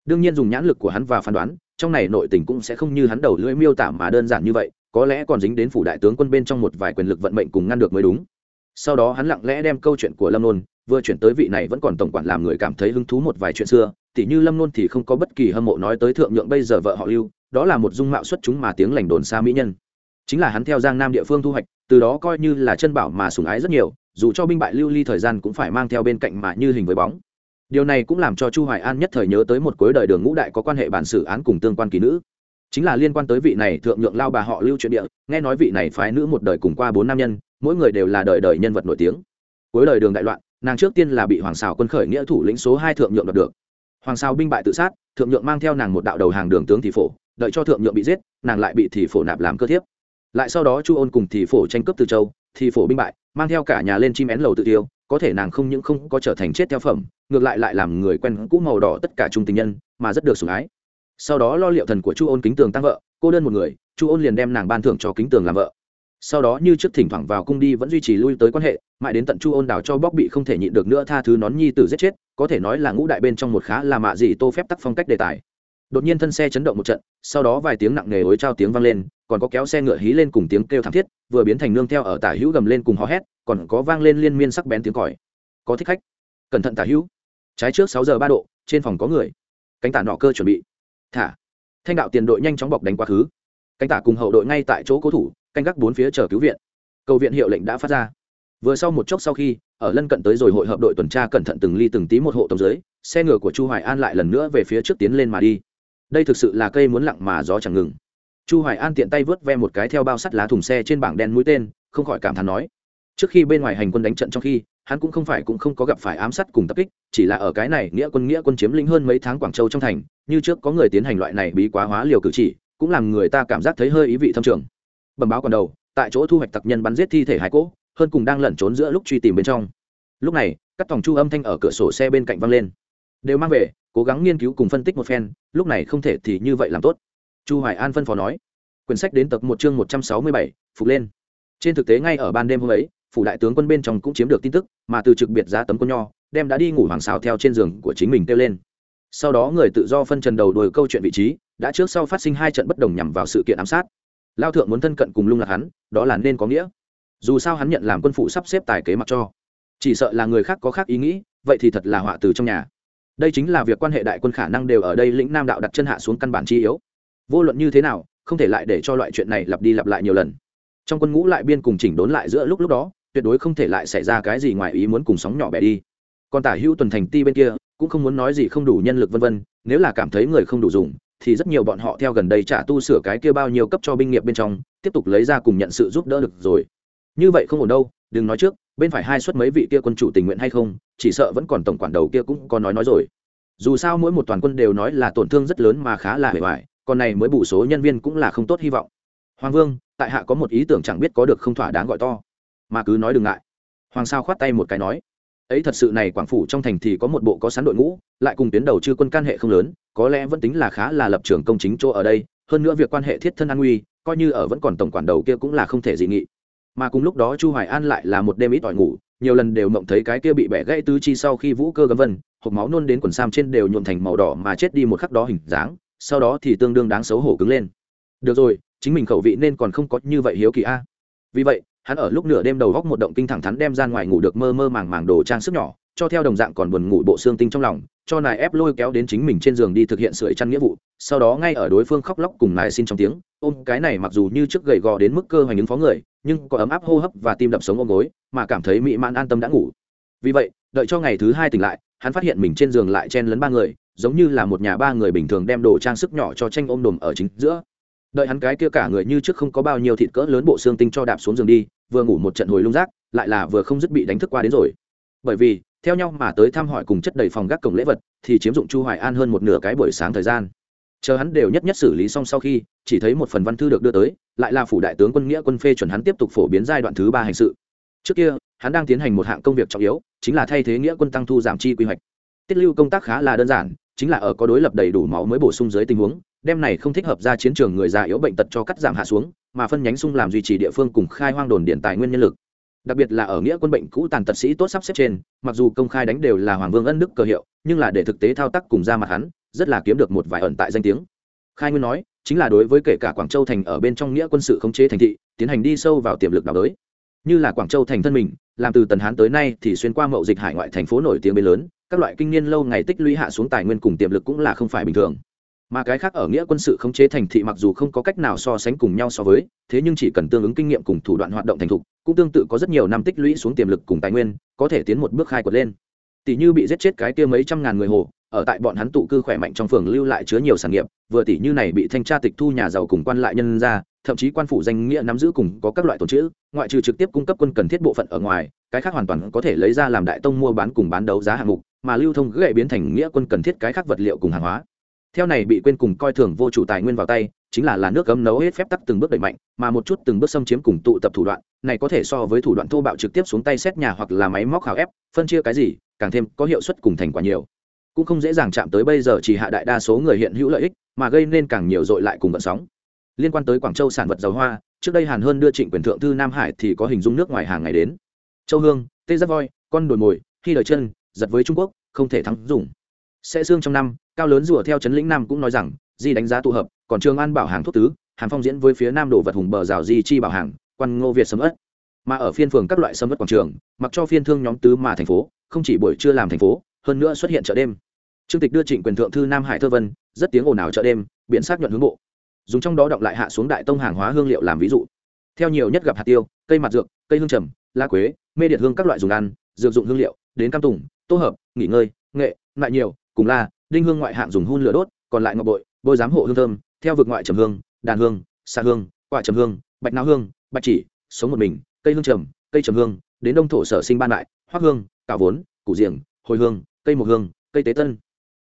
Đương nhiên dùng nhãn lực của hắn và phán đoán, trong này nội tình cũng sẽ không như hắn đầu lưỡi miêu tả mà đơn giản như vậy, có lẽ còn dính đến phủ đại tướng quân bên trong một vài quyền lực vận mệnh cùng ngăn được mới đúng. Sau đó hắn lặng lẽ đem câu chuyện của lâm nôn vừa chuyển tới vị này vẫn còn tổng quản làm người cảm thấy hứng thú một vài chuyện xưa, tỉ như lâm nôn thì không có bất kỳ hâm mộ nói tới thượng nhượng bây giờ vợ họ lưu, đó là một dung mạo xuất chúng mà tiếng lành đồn xa mỹ nhân. Chính là hắn theo giang nam địa phương thu hoạch, từ đó coi như là chân bảo mà sủng ái rất nhiều dù cho binh bại lưu ly thời gian cũng phải mang theo bên cạnh mà như hình với bóng. Điều này cũng làm cho chu hoài an nhất thời nhớ tới một cuối đời đường ngũ đại có quan hệ bản xử án cùng tương quan kỳ nữ. Chính là liên quan tới vị này thượng nhượng lao bà họ lưu chuyện địa, nghe nói vị này phái nữ một đời cùng qua bốn nam nhân, mỗi người đều là đời đời nhân vật nổi tiếng. Cuối đời đường đại loạn, nàng trước tiên là bị hoàng xào quân khởi nghĩa thủ lĩnh số hai thượng nhượng đoạt được. Hoàng xào binh bại tự sát, thượng nhượng mang theo nàng một đạo đầu hàng đường tướng thị phổ, đợi cho thượng nhượng bị giết, nàng lại bị thị phổ nạp làm cơ thiếp. Lại sau đó chu ôn cùng thị phổ tranh cướp từ châu thì phổ binh bại, mang theo cả nhà lên chim én lầu tự tiêu có thể nàng không những không có trở thành chết theo phẩm, ngược lại lại làm người quen cũ màu đỏ tất cả trung tình nhân, mà rất được sủng ái. Sau đó lo liệu thần của chu ôn kính tường tăng vợ, cô đơn một người, chu ôn liền đem nàng ban thưởng cho kính tường làm vợ. Sau đó như trước thỉnh thoảng vào cung đi vẫn duy trì lui tới quan hệ, mãi đến tận chu ôn đào cho bóc bị không thể nhịn được nữa tha thứ nón nhi tử giết chết, có thể nói là ngũ đại bên trong một khá là mạ gì tô phép tắc phong cách đề tài đột nhiên thân xe chấn động một trận, sau đó vài tiếng nặng nề ối trao tiếng vang lên, còn có kéo xe ngựa hí lên cùng tiếng kêu thảm thiết, vừa biến thành nương theo ở tả hữu gầm lên cùng hò hét, còn có vang lên liên miên sắc bén tiếng còi. Có thích khách. Cẩn thận tả hữu. Trái trước sáu giờ ba độ, trên phòng có người. Cánh tả nọ cơ chuẩn bị. Thả. Thanh đạo tiền đội nhanh chóng bọc đánh quá khứ. Cánh tả cùng hậu đội ngay tại chỗ cố thủ, canh gác bốn phía chờ cứu viện. Cầu viện hiệu lệnh đã phát ra. Vừa sau một chốc sau khi, ở lân cận tới rồi hội hợp đội tuần tra cẩn thận từng ly từng tí một hộ tổng dưới, xe ngựa của chu hoài an lại lần nữa về phía trước tiến lên mà đi đây thực sự là cây muốn lặng mà gió chẳng ngừng. Chu hoài an tiện tay vớt ve một cái theo bao sắt lá thùng xe trên bảng đen mũi tên, không khỏi cảm thán nói. Trước khi bên ngoài hành quân đánh trận trong khi, hắn cũng không phải cũng không có gặp phải ám sát cùng tập kích, chỉ là ở cái này nghĩa quân nghĩa quân chiếm lĩnh hơn mấy tháng quảng châu trong thành, như trước có người tiến hành loại này bí quá hóa liều cử chỉ, cũng làm người ta cảm giác thấy hơi ý vị thâm trường. Bẩm báo còn đầu, tại chỗ thu hoạch tặc nhân bắn giết thi thể hải cỗ, hơn cùng đang lẩn trốn giữa lúc truy tìm bên trong. Lúc này, các tòng chu âm thanh ở cửa sổ xe bên cạnh văng lên. Đều mang về cố gắng nghiên cứu cùng phân tích một phen, lúc này không thể thì như vậy làm tốt. Chu hoài an phân phó nói. Quyển sách đến tập một chương một trăm sáu mươi bảy, phục lên. Trên thực tế ngay ở ban đêm hôm ấy, phủ đại tướng quân bên trong cũng chiếm được tin tức, mà từ trực biệt giá tấm quân nho, đem đã đi ngủ hoàng xào theo trên giường của chính mình kêu lên. Sau đó người tự do phân trần đầu đuổi câu chuyện vị trí, đã trước sau phát sinh hai trận bất đồng nhằm vào sự kiện ám sát. Lao thượng muốn thân cận cùng lung lạc hắn, đó là nên có nghĩa. Dù sao hắn nhận làm quân phụ sắp xếp tài kế mặc cho. Chỉ sợ là người khác có khác ý nghĩ, vậy thì thật là họa từ trong nhà đây chính là việc quan hệ đại quân khả năng đều ở đây lĩnh nam đạo đặt chân hạ xuống căn bản chi yếu. Vô luận như thế nào, không thể lại để cho loại chuyện này lặp đi lặp lại nhiều lần. Trong quân ngũ lại biên cùng chỉnh đốn lại giữa lúc lúc đó, tuyệt đối không thể lại xảy ra cái gì ngoài ý muốn cùng sóng nhỏ bẻ đi. Còn tả hữu tuần thành ti bên kia, cũng không muốn nói gì không đủ nhân lực vân vân, nếu là cảm thấy người không đủ dùng, thì rất nhiều bọn họ theo gần đây trả tu sửa cái kia bao nhiêu cấp cho binh nghiệp bên trong, tiếp tục lấy ra cùng nhận sự giúp đỡ được rồi. Như vậy không ổn đâu đừng nói trước, bên phải hai suất mấy vị kia quân chủ tình nguyện hay không, chỉ sợ vẫn còn tổng quản đầu kia cũng có nói nói rồi. Dù sao mỗi một toàn quân đều nói là tổn thương rất lớn mà khá là hề hoài, còn này mới bù số nhân viên cũng là không tốt hy vọng. Hoàng vương, tại hạ có một ý tưởng chẳng biết có được không thỏa đáng gọi to. Mà cứ nói đừng ngại. Hoàng sao khoát tay một cái nói, ấy thật sự này quảng phủ trong thành thì có một bộ có sẵn đội ngũ, lại cùng tuyến đầu chư quân can hệ không lớn, có lẽ vẫn tính là khá là lập trường công chính chỗ ở đây, hơn nữa việc quan hệ thiết thân an nguy, coi như ở vẫn còn tổng quản đầu kia cũng là không thể dị nghị mà cùng lúc đó chu hoài an lại là một đêm ít ỏi ngủ, nhiều lần đều mộng thấy cái kia bị bẻ gãy tứ chi sau khi vũ cơ gấm vân, hộp máu nôn đến quần sam trên đều nhuộm thành màu đỏ mà chết đi một khắc đó hình dáng, sau đó thì tương đương đáng xấu hổ cứng lên. Được rồi, chính mình khẩu vị nên còn không có như vậy hiếu kỳ a. Vì vậy, hắn ở lúc nửa đêm đầu góc một động kinh thẳng thắn đem ra ngoài ngủ được mơ mơ màng màng đồ trang sức nhỏ cho theo đồng dạng còn buồn ngủ bộ xương tinh trong lòng, cho nài ép lôi kéo đến chính mình trên giường đi thực hiện sưởi chăn nghĩa vụ, sau đó ngay ở đối phương khóc lóc cùng nài xin trong tiếng, ôm cái này mặc dù như trước gầy gò đến mức cơ hoành ứng phó người, nhưng có ấm áp hô hấp và tim đập sống ôm gối, mà cảm thấy mỹ mãn an tâm đã ngủ. Vì vậy, đợi cho ngày thứ hai tỉnh lại, hắn phát hiện mình trên giường lại chen lấn ba người, giống như là một nhà ba người bình thường đem đồ trang sức nhỏ cho tranh ôm đồm ở chính giữa. Đợi hắn cái kia cả người như trước không có bao nhiêu thịt cỡ lớn bộ xương tinh cho đạp xuống giường đi, vừa ngủ một trận hồi lung rác, lại là vừa không dứt bị đánh thức qua đến rồi. Bởi vì theo nhau mà tới thăm hỏi cùng chất đầy phòng gác cổng lễ vật, thì chiếm dụng chu hoài an hơn một nửa cái buổi sáng thời gian. Chờ hắn đều nhất nhất xử lý xong sau khi, chỉ thấy một phần văn thư được đưa tới, lại là phủ đại tướng quân nghĩa quân phê chuẩn hắn tiếp tục phổ biến giai đoạn thứ ba hành sự. Trước kia, hắn đang tiến hành một hạng công việc trọng yếu, chính là thay thế nghĩa quân tăng thu giảm chi quy hoạch. Tiết lưu công tác khá là đơn giản, chính là ở có đối lập đầy đủ máu mới bổ sung dưới tình huống, đem này không thích hợp ra chiến trường người già yếu bệnh tật cho cắt giảm hạ xuống, mà phân nhánh sung làm duy trì địa phương cùng khai hoang đồn điện tài nguyên nhân lực đặc biệt là ở nghĩa quân bệnh cũ tàn tật sĩ tốt sắp xếp trên, mặc dù công khai đánh đều là hoàng vương ân đức cơ hiệu, nhưng là để thực tế thao tác cùng ra mặt hắn, rất là kiếm được một vài ẩn tại danh tiếng. Khai nguyên nói, chính là đối với kể cả quảng châu thành ở bên trong nghĩa quân sự khống chế thành thị, tiến hành đi sâu vào tiềm lực đảo đới. Như là quảng châu thành thân mình, làm từ tần hán tới nay thì xuyên qua mậu dịch hải ngoại thành phố nổi tiếng bên lớn, các loại kinh niên lâu ngày tích lũy hạ xuống tài nguyên cùng tiềm lực cũng là không phải bình thường mà cái khác ở nghĩa quân sự khống chế thành thị mặc dù không có cách nào so sánh cùng nhau so với, thế nhưng chỉ cần tương ứng kinh nghiệm cùng thủ đoạn hoạt động thành thục, cũng tương tự có rất nhiều năm tích lũy xuống tiềm lực cùng tài nguyên, có thể tiến một bước khai quật lên. Tỷ như bị giết chết cái kia mấy trăm ngàn người hồ, ở tại bọn hắn tụ cư khỏe mạnh trong phường lưu lại chứa nhiều sản nghiệp, vừa tỷ như này bị thanh tra tịch thu nhà giàu cùng quan lại nhân ra, thậm chí quan phủ danh nghĩa nắm giữ cùng có các loại tổ chữ, ngoại trừ trực tiếp cung cấp quân cần thiết bộ phận ở ngoài, cái khác hoàn toàn có thể lấy ra làm đại tông mua bán cùng bán đấu giá hạng mục, mà lưu thông gậy biến thành nghĩa quân cần thiết cái khác vật liệu cùng hàng hóa theo này bị quên cùng coi thường vô chủ tài nguyên vào tay, chính là là nước cấm nấu hết phép tắc từng bước đẩy mạnh, mà một chút từng bước xâm chiếm cùng tụ tập thủ đoạn, này có thể so với thủ đoạn thô bạo trực tiếp xuống tay xét nhà hoặc là máy móc khảo ép, phân chia cái gì, càng thêm có hiệu suất cùng thành quả nhiều. Cũng không dễ dàng chạm tới bây giờ chỉ hạ đại đa số người hiện hữu lợi ích, mà gây nên càng nhiều dội lại cùng vận sóng. Liên quan tới quảng châu sản vật dầu hoa, trước đây hàn hơn đưa trịnh quyền thượng thư nam hải thì có hình dung nước ngoài hàng ngày đến. Châu hương, tê giác voi, con đồi mồi, khi đời chân, giật với trung quốc, không thể thắng dùng. Sẽ xương trong năm cao lớn rùa theo trấn lĩnh nam cũng nói rằng, di đánh giá tụ hợp, còn trường an bảo hàng thuốc tứ, hàn phong diễn với phía nam đổ vật hùng bờ rào di chi bảo hàng, quan ngô việt sầm ất mà ở phiên phường các loại sâm ất quảng trường, mặc cho phiên thương nhóm tứ mà thành phố, không chỉ buổi trưa làm thành phố, hơn nữa xuất hiện chợ đêm. Trương tịch đưa trịnh quyền thượng thư nam hải thơ vân, rất tiếng ồn ào chợ đêm, biện xác nhuận hướng bộ. Dùng trong đó đọc lại hạ xuống đại tông hàng hóa hương liệu làm ví dụ. Theo nhiều nhất gặp hạt tiêu, cây mặt dược, cây hương trầm la quế, mê điện hương các loại dùng ăn, dược dụng hương liệu, đến cam tùng, tô hợp, nghỉ ngơi, nghệ lại nhiều, cùng la đinh hương ngoại hạng dùng hun lửa đốt còn lại ngọc bội bôi giám hộ hương thơm theo vực ngoại trầm hương đàn hương xa hương quả trầm hương bạch nao hương bạch chỉ sống một mình cây hương trầm cây trầm hương đến đông thổ sở sinh ban đại hoác hương cảo vốn củ diềng hồi hương cây mộc hương cây tế tân.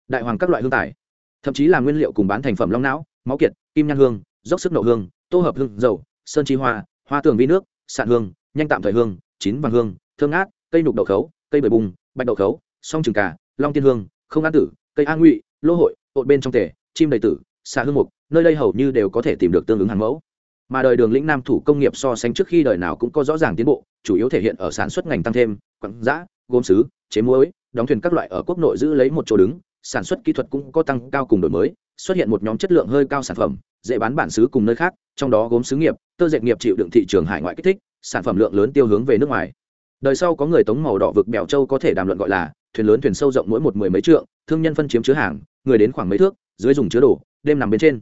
Đại hoàng các loại hương tài thậm chí là nguyên liệu cùng bán thành phẩm long não máu kiệt kim nhan hương dốc sức nậu hương tô hợp hương dầu sơn chi hoa hoa tường vi nước sạn hương nhanh tạm thời hương chín vàng hương thương ngát, cây nục đậu khấu cây bưởi bùng bạch đậu khấu song trừng cà long tiên hương không an tử cây a ngụy lô hội ộn bên trong tể chim đầy tử xạ hương mục, nơi đây hầu như đều có thể tìm được tương ứng hàng mẫu. Mà đời đường lĩnh nam thủ công nghiệp so sánh trước khi đời nào cũng có rõ ràng tiến bộ, chủ yếu thể hiện ở sản xuất ngành tăng thêm, quặng giã gốm xứ chế muối, đóng thuyền các loại ở quốc nội giữ lấy một chỗ đứng, sản xuất kỹ thuật cũng có tăng cao cùng đổi mới, xuất hiện một nhóm chất lượng hơi cao sản phẩm, dễ bán bản xứ cùng nơi khác, trong đó gốm xứ nghiệp, tơ dệt nghiệp chịu đựng thị trường hải ngoại kích thích, sản phẩm lượng lớn tiêu hướng về nước ngoài. Đời sau có người tống màu đỏ vực bèo châu có thể đàm luận gọi là thuyền lớn thuyền sâu rộng mỗi một mười mấy trượng, thương nhân phân chiếm chứa hàng, người đến khoảng mấy thước, dưới dùng chứa đồ, đêm nằm bên trên.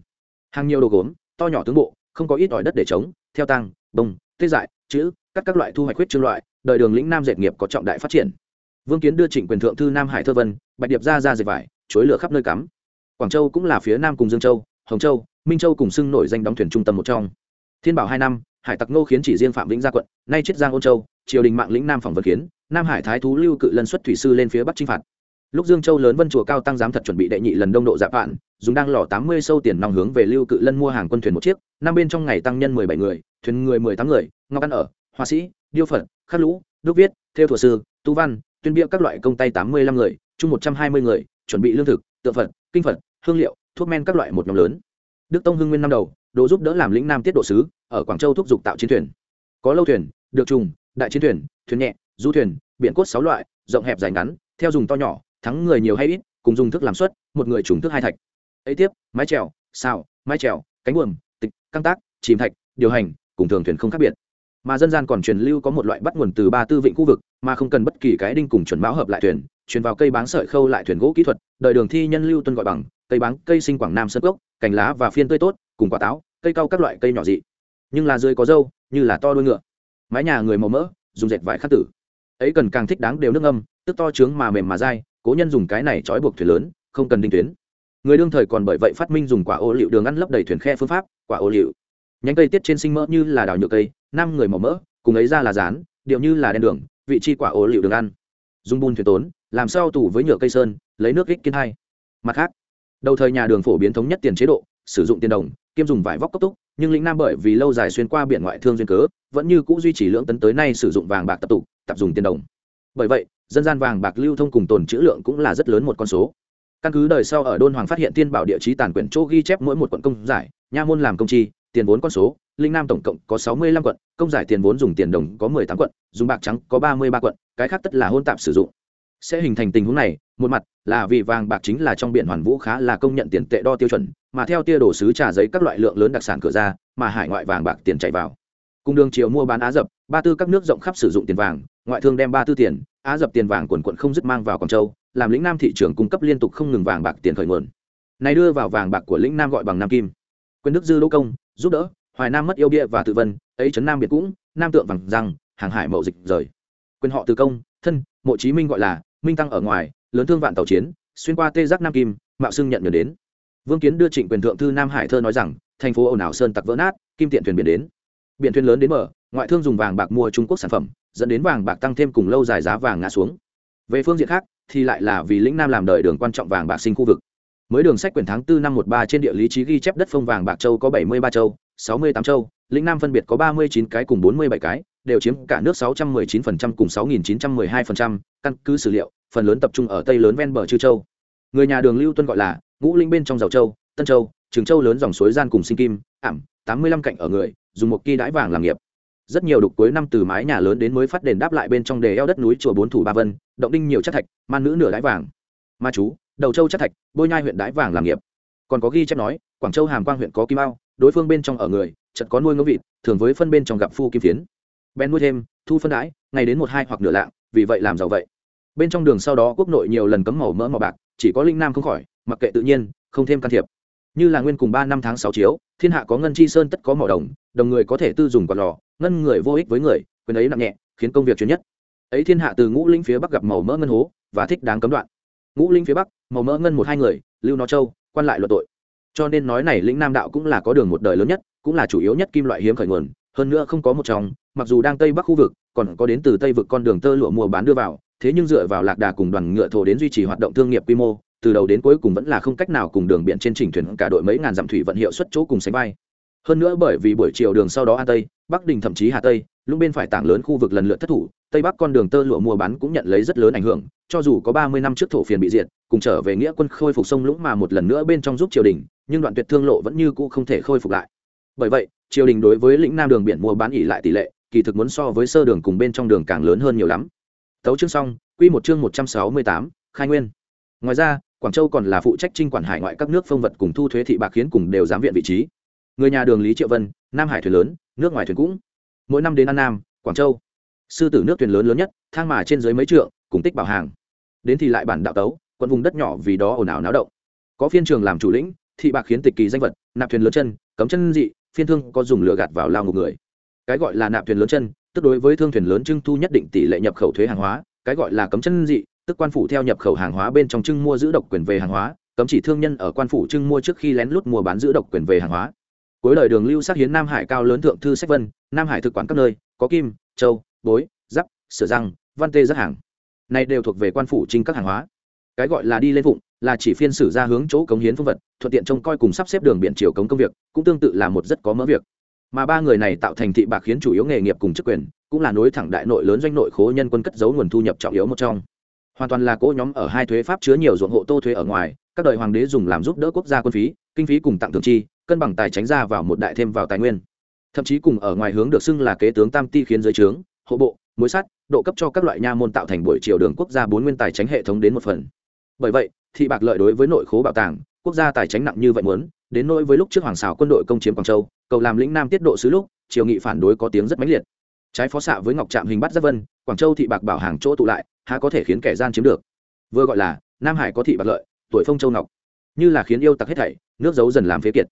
Hàng nhiều đồ gốm, to nhỏ tướng bộ, không có ít ỏi đất để chống theo tăng bông, tê dại, chữ các các loại thu hoạch huyết trương loại, đời đường lĩnh nam dệt nghiệp có trọng đại phát triển. Vương kiến đưa trịnh quyền thượng thư nam hải thơ vân, bạch điệp ra ra dệt vải, chối lửa khắp nơi cắm. Quảng châu cũng là phía nam cùng dương châu, hồng châu, minh châu cùng xưng nổi danh đóng thuyền trung tâm một trong. Thiên bảo hai năm, hải tặc ngô khiến chỉ riêng phạm vĩnh gia quận, nay chiết giang ôn châu, triều đình mạng lĩnh nam phỏng vật kiến nam hải thái thú lưu cự lân xuất thủy sư lên phía bắc chinh phạt. Lúc dương châu lớn vân chùa cao tăng giám thật chuẩn bị đệ nhị lần đông độ dạp vạn dùng đang lò tám mươi sâu tiền nòng hướng về lưu cự lân mua hàng quân thuyền một chiếc, năm bên trong ngày tăng nhân mười bảy người, thuyền người mười tám người, ngọc ăn ở, họa sĩ, điêu phật, khắc lũ, đúc viết, theo thùa sư, tu văn, tuyên bia các loại công tay tám mươi lăm người, chung một trăm hai mươi người, chuẩn bị lương thực, tượng phật, kinh phật, hương liệu, thuốc men các loại một nhóm lớn. Đức tông hưng nguyên năm đầu đồ giúp đỡ làm lĩnh nam tiết độ sứ, ở quảng châu thúc giục tạo chiến thuyền. Có lâu thuyền, được trùng, đại chiến thuyền thuyền nhẹ du thuyền biện cốt sáu loại, rộng hẹp dài ngắn, theo dùng to nhỏ, thắng người nhiều hay ít, cùng dùng thức làm suất, một người trùng thức hai thạch. Ấy tiếp, mái trèo xào, mái trèo cánh buồm, tịch, căng tác, chìm thạch, điều hành, cùng thường thuyền không khác biệt. Mà dân gian còn truyền lưu có một loại bắt nguồn từ ba tư vịnh khu vực, mà không cần bất kỳ cái đinh cùng chuẩn báo hợp lại thuyền, truyền vào cây báng sợi khâu lại thuyền gỗ kỹ thuật đợi đường thi nhân lưu tuân gọi bằng, cây báng, cây sinh quảng nam sơn gốc cành lá và phiên tươi tốt, cùng quả táo, cây cao các loại cây nhỏ dị. Nhưng là dưới có dâu, như là to đuôi ngựa. Mái nhà người màu mỡ, dùng dệt vải khắc tử ấy cần càng thích đáng đều nước âm tức to trướng mà mềm mà dai, cố nhân dùng cái này trói buộc thuyền lớn, không cần đinh tuyến. Người đương thời còn bởi vậy phát minh dùng quả ô liu đường ăn lấp đầy thuyền khe phương pháp, quả ô liu. Nhánh cây tiết trên sinh mỡ như là đào nhựa cây, năm người màu mỡ, cùng ấy ra là rán, điệu như là đen đường, vị chi quả ô liu đường ăn. Dùng bùn thuyền tốn, làm sao tủ với nhựa cây sơn, lấy nước ít kiên hai. Mặt khác, đầu thời nhà đường phổ biến thống nhất tiền chế độ sử dụng tiền đồng, kiêm dùng vải vóc cấp túc, nhưng lĩnh nam bởi vì lâu dài xuyên qua biển ngoại thương duyên cớ, vẫn như cũ duy trì lưỡng tấn tới nay sử dụng vàng bạc tập tụ tập dùng tiền đồng. Bởi vậy, dân gian vàng bạc lưu thông cùng tồn trữ lượng cũng là rất lớn một con số. Căn cứ đời sau ở đôn hoàng phát hiện tiên bảo địa chí tàn quyển chỗ ghi chép mỗi một quận công giải, nha môn làm công chi, tiền vốn con số linh nam tổng cộng có sáu mươi lăm quận, công giải tiền vốn dùng tiền đồng có mười tám quận, dùng bạc trắng có ba mươi ba quận, cái khác tất là hôn tạp sử dụng. Sẽ hình thành tình huống này một mặt, là vì vàng bạc chính là trong biển hoàn vũ khá là công nhận tiền tệ đo tiêu chuẩn, mà theo tia đổ sứ trà giấy các loại lượng lớn đặc sản cửa ra, mà hải ngoại vàng bạc tiền chạy vào. Cùng đường chiều mua bán á dập, ba tư các nước rộng khắp sử dụng tiền vàng, ngoại thương đem ba tư tiền, á dập tiền vàng quần quận không dứt mang vào quảng châu, làm lĩnh nam thị trường cung cấp liên tục không ngừng vàng bạc tiền khởi nguồn. Này đưa vào vàng bạc của lĩnh nam gọi bằng nam kim. Quyền đức dư đỗ công, giúp đỡ, hoài nam mất yêu bia và tự vân, ấy trấn nam biệt cũng, nam tượng vàng răng, hàng hải mậu dịch rời. Quyền họ từ công, thân, mộ chí minh gọi là, minh tăng ở ngoài lớn thương vạn tàu chiến, xuyên qua tê giác nam kim, mạo xưng nhận nhờ đến. Vương kiến đưa trịnh quyền thượng thư nam hải thơ nói rằng, thành phố ồn ào sơn tặc vỡ nát, kim tiện thuyền biển đến. Biển thuyền lớn đến mở, ngoại thương dùng vàng bạc mua trung quốc sản phẩm, dẫn đến vàng bạc tăng thêm cùng lâu dài giá vàng ngã xuống. Về phương diện khác, thì lại là vì lĩnh nam làm đời đường quan trọng vàng bạc sinh khu vực. Mới đường sách quyển tháng tư năm một ba trên địa lý trí ghi chép đất phong vàng bạc châu có bảy mươi ba châu, sáu mươi tám châu, lĩnh nam phân biệt có ba mươi chín cái cùng bốn mươi bảy cái, đều chiếm cả nước sáu trăm mười chín phần trăm cùng sáu nghìn chín trăm mười hai phần trăm, căn cứ sử liệu phần lớn tập trung ở tây lớn ven bờ chư châu. Người nhà đường lưu tuân gọi là ngũ linh bên trong giàu châu tân châu trường châu lớn dòng suối gian cùng sinh kim ảm tám mươi lăm cạnh ở người dùng một kỳ đãi vàng làm nghiệp. Rất nhiều đục cuối năm từ mái nhà lớn đến mới phát đền đáp lại bên trong đề eo đất núi chùa bốn thủ ba vân động đinh nhiều chất thạch man nữ nửa đái vàng. Ma chú đầu châu chất thạch bôi nhai huyện đái vàng làm nghiệp. Còn có ghi chép nói quảng châu hàm quang huyện có kim ao đối phương bên trong ở người chật có nuôi ngẫu vịt thường với phân bên trong gặp phu kim phiến. Bèn nuôi thêm thu phân đái, ngày đến một hai hoặc nửa lạng vì vậy làm giàu vậy bên trong đường sau đó quốc nội nhiều lần cấm màu mỡ màu bạc, chỉ có linh nam không khỏi, mặc kệ tự nhiên, không thêm can thiệp. Như là nguyên cùng ba năm tháng sáu chiếu, thiên hạ có ngân chi sơn tất có mỏ đồng đồng người có thể tư dùng quạt lò, ngân người vô ích với người, quyền ấy nặng nhẹ, khiến công việc chuyên nhất. Ấy thiên hạ từ ngũ linh phía bắc gặp màu mỡ ngân hố, và thích đáng cấm đoạn. Ngũ linh phía bắc, màu mỡ ngân một hai người, lưu nó châu, quan lại luận tội. Cho nên nói này lĩnh nam đạo cũng là có đường một đời lớn nhất, cũng là chủ yếu nhất kim loại hiếm khởi nguồn, hơn nữa không có một trong, mặc dù đang tây bắc khu vực, còn có đến từ tây vực con đường tơ lụa mua bán đưa vào thế nhưng dựa vào lạc đà cùng đoàn ngựa thổ đến duy trì hoạt động thương nghiệp quy mô, từ đầu đến cuối cùng vẫn là không cách nào cùng đường biển trên trình thuyền cả đội mấy ngàn dặm thủy vận hiệu suất chỗ cùng sánh bay hơn nữa bởi vì buổi chiều đường sau đó an tây, bắc đình thậm chí hà tây, lúc bên phải tảng lớn khu vực lần lượt thất thủ, tây bắc con đường tơ lụa mua bán cũng nhận lấy rất lớn ảnh hưởng, cho dù có ba mươi năm trước thổ phiền bị diệt, cùng trở về nghĩa quân khôi phục sông lũng mà một lần nữa bên trong giúp triều đình, nhưng đoạn tuyệt thương lộ vẫn như cũ không thể khôi phục lại. Bởi vậy, triều đình đối với lĩnh nam đường biển mua bán ỉ lại tỷ lệ, kỳ thực muốn so với sơ đường cùng bên trong đường càng lớn hơn nhiều lắm tấu chương xong, quy một chương một trăm sáu mươi tám, khai nguyên. Ngoài ra, quảng châu còn là phụ trách trinh quản hải ngoại các nước phong vật cùng thu thuế thị bạc khiến cùng đều giám viện vị trí. Người nhà đường lý triệu vân, nam hải thuyền lớn, nước ngoài thuyền cũng. Mỗi năm đến an nam, quảng châu. Sư tử nước thuyền lớn lớn nhất, thang mà trên dưới mấy trượng, cùng tích bảo hàng. Đến thì lại bản đạo tấu, quận vùng đất nhỏ vì đó ồn ào náo động. Có phiên trường làm chủ lĩnh, thị bạc khiến tịch kỳ danh vật, nạp thuyền lớn chân, cấm chân dị, phiên thương có dùng lửa gạt vào lao ngục người. Cái gọi là nạp thuyền lớn chân tức đối với thương thuyền lớn trưng thu nhất định tỷ lệ nhập khẩu thuế hàng hóa, cái gọi là cấm chân dị, tức quan phủ theo nhập khẩu hàng hóa bên trong trưng mua giữ độc quyền về hàng hóa, cấm chỉ thương nhân ở quan phủ trưng mua trước khi lén lút mua bán giữ độc quyền về hàng hóa. Cuối lời đường lưu sát hiến nam hải cao lớn thượng thư sách vân, nam hải thực quản các nơi, có kim, châu, bối, giáp, sửa răng, văn tê rất hàng. Này đều thuộc về quan phủ trinh các hàng hóa. Cái gọi là đi lên vụng là chỉ phiên sử ra hướng chỗ cống hiến phương vật, thuận tiện trông coi cùng sắp xếp đường biển chiều cống công việc, cũng tương tự là một rất có mỡ việc mà ba người này tạo thành thị bạc khiến chủ yếu nghề nghiệp cùng chức quyền, cũng là nối thẳng đại nội lớn doanh nội khố nhân quân cất giấu nguồn thu nhập trọng yếu một trong. Hoàn toàn là cỗ nhóm ở hai thuế pháp chứa nhiều ruộng hộ tô thuế ở ngoài, các đời hoàng đế dùng làm giúp đỡ quốc gia quân phí, kinh phí cùng tặng thường chi, cân bằng tài tránh ra vào một đại thêm vào tài nguyên. Thậm chí cùng ở ngoài hướng được xưng là kế tướng tam ti khiến giới trướng, hộ bộ mối sắt, độ cấp cho các loại nha môn tạo thành buổi triều đường quốc gia bốn nguyên tài tránh hệ thống đến một phần. Bởi vậy, thị bạc lợi đối với nội khố bảo tàng, quốc gia tài tránh nặng như vậy muốn, đến nỗi với lúc trước hoàng xào quân đội công chiếm quảng châu cầu làm lĩnh nam tiết độ sứ lúc, triều nghị phản đối có tiếng rất mãnh liệt. Trái phó xạ với ngọc trạm hình bắt giáp vân, quảng châu thị bạc bảo hàng chỗ tụ lại, há có thể khiến kẻ gian chiếm được. Vừa gọi là, nam hải có thị bạc lợi, tuổi phong châu ngọc. Như là khiến yêu tặc hết thảy, nước giấu dần làm phế kiệt.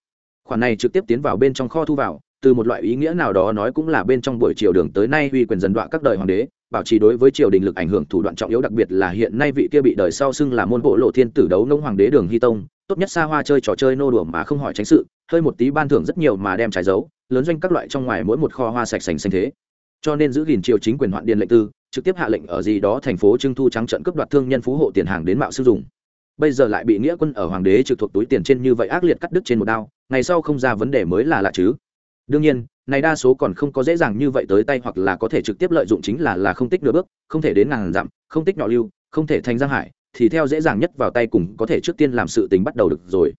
Khoản này trực tiếp tiến vào bên trong kho thu vào, từ một loại ý nghĩa nào đó nói cũng là bên trong buổi triều đường tới nay uy quyền dần đoạn các đời hoàng đế, bảo trì đối với triều đình lực ảnh hưởng thủ đoạn trọng yếu đặc biệt là hiện nay vị kia bị đời sau xưng là môn bộ lộ thiên tử đấu nông hoàng đế đường hy tông tốt nhất xa hoa chơi trò chơi nô đùa mà không hỏi tránh sự, hơi một tí ban thưởng rất nhiều mà đem trái dấu lớn doanh các loại trong ngoài mỗi một kho hoa sạch sành xanh thế. Cho nên giữ gìn triều chính quyền hoạn điện lệnh tư, trực tiếp hạ lệnh ở gì đó thành phố trưng thu trắng trận cướp đoạt thương nhân phú hộ tiền hàng đến mạo sử dụng. Bây giờ lại bị nghĩa quân ở hoàng đế trực thuộc túi tiền trên như vậy ác liệt cắt đứt trên một đao, ngày sau không ra vấn đề mới là lạ chứ. Đương nhiên, này đa số còn không có dễ dàng như vậy tới tay hoặc là có thể trực tiếp lợi dụng chính là là không tích nửa bước, không thể đến ngàn dặm, không tích nhỏ lưu, không thể thành giang hải thì theo dễ dàng nhất vào tay cùng có thể trước tiên làm sự tính bắt đầu được rồi.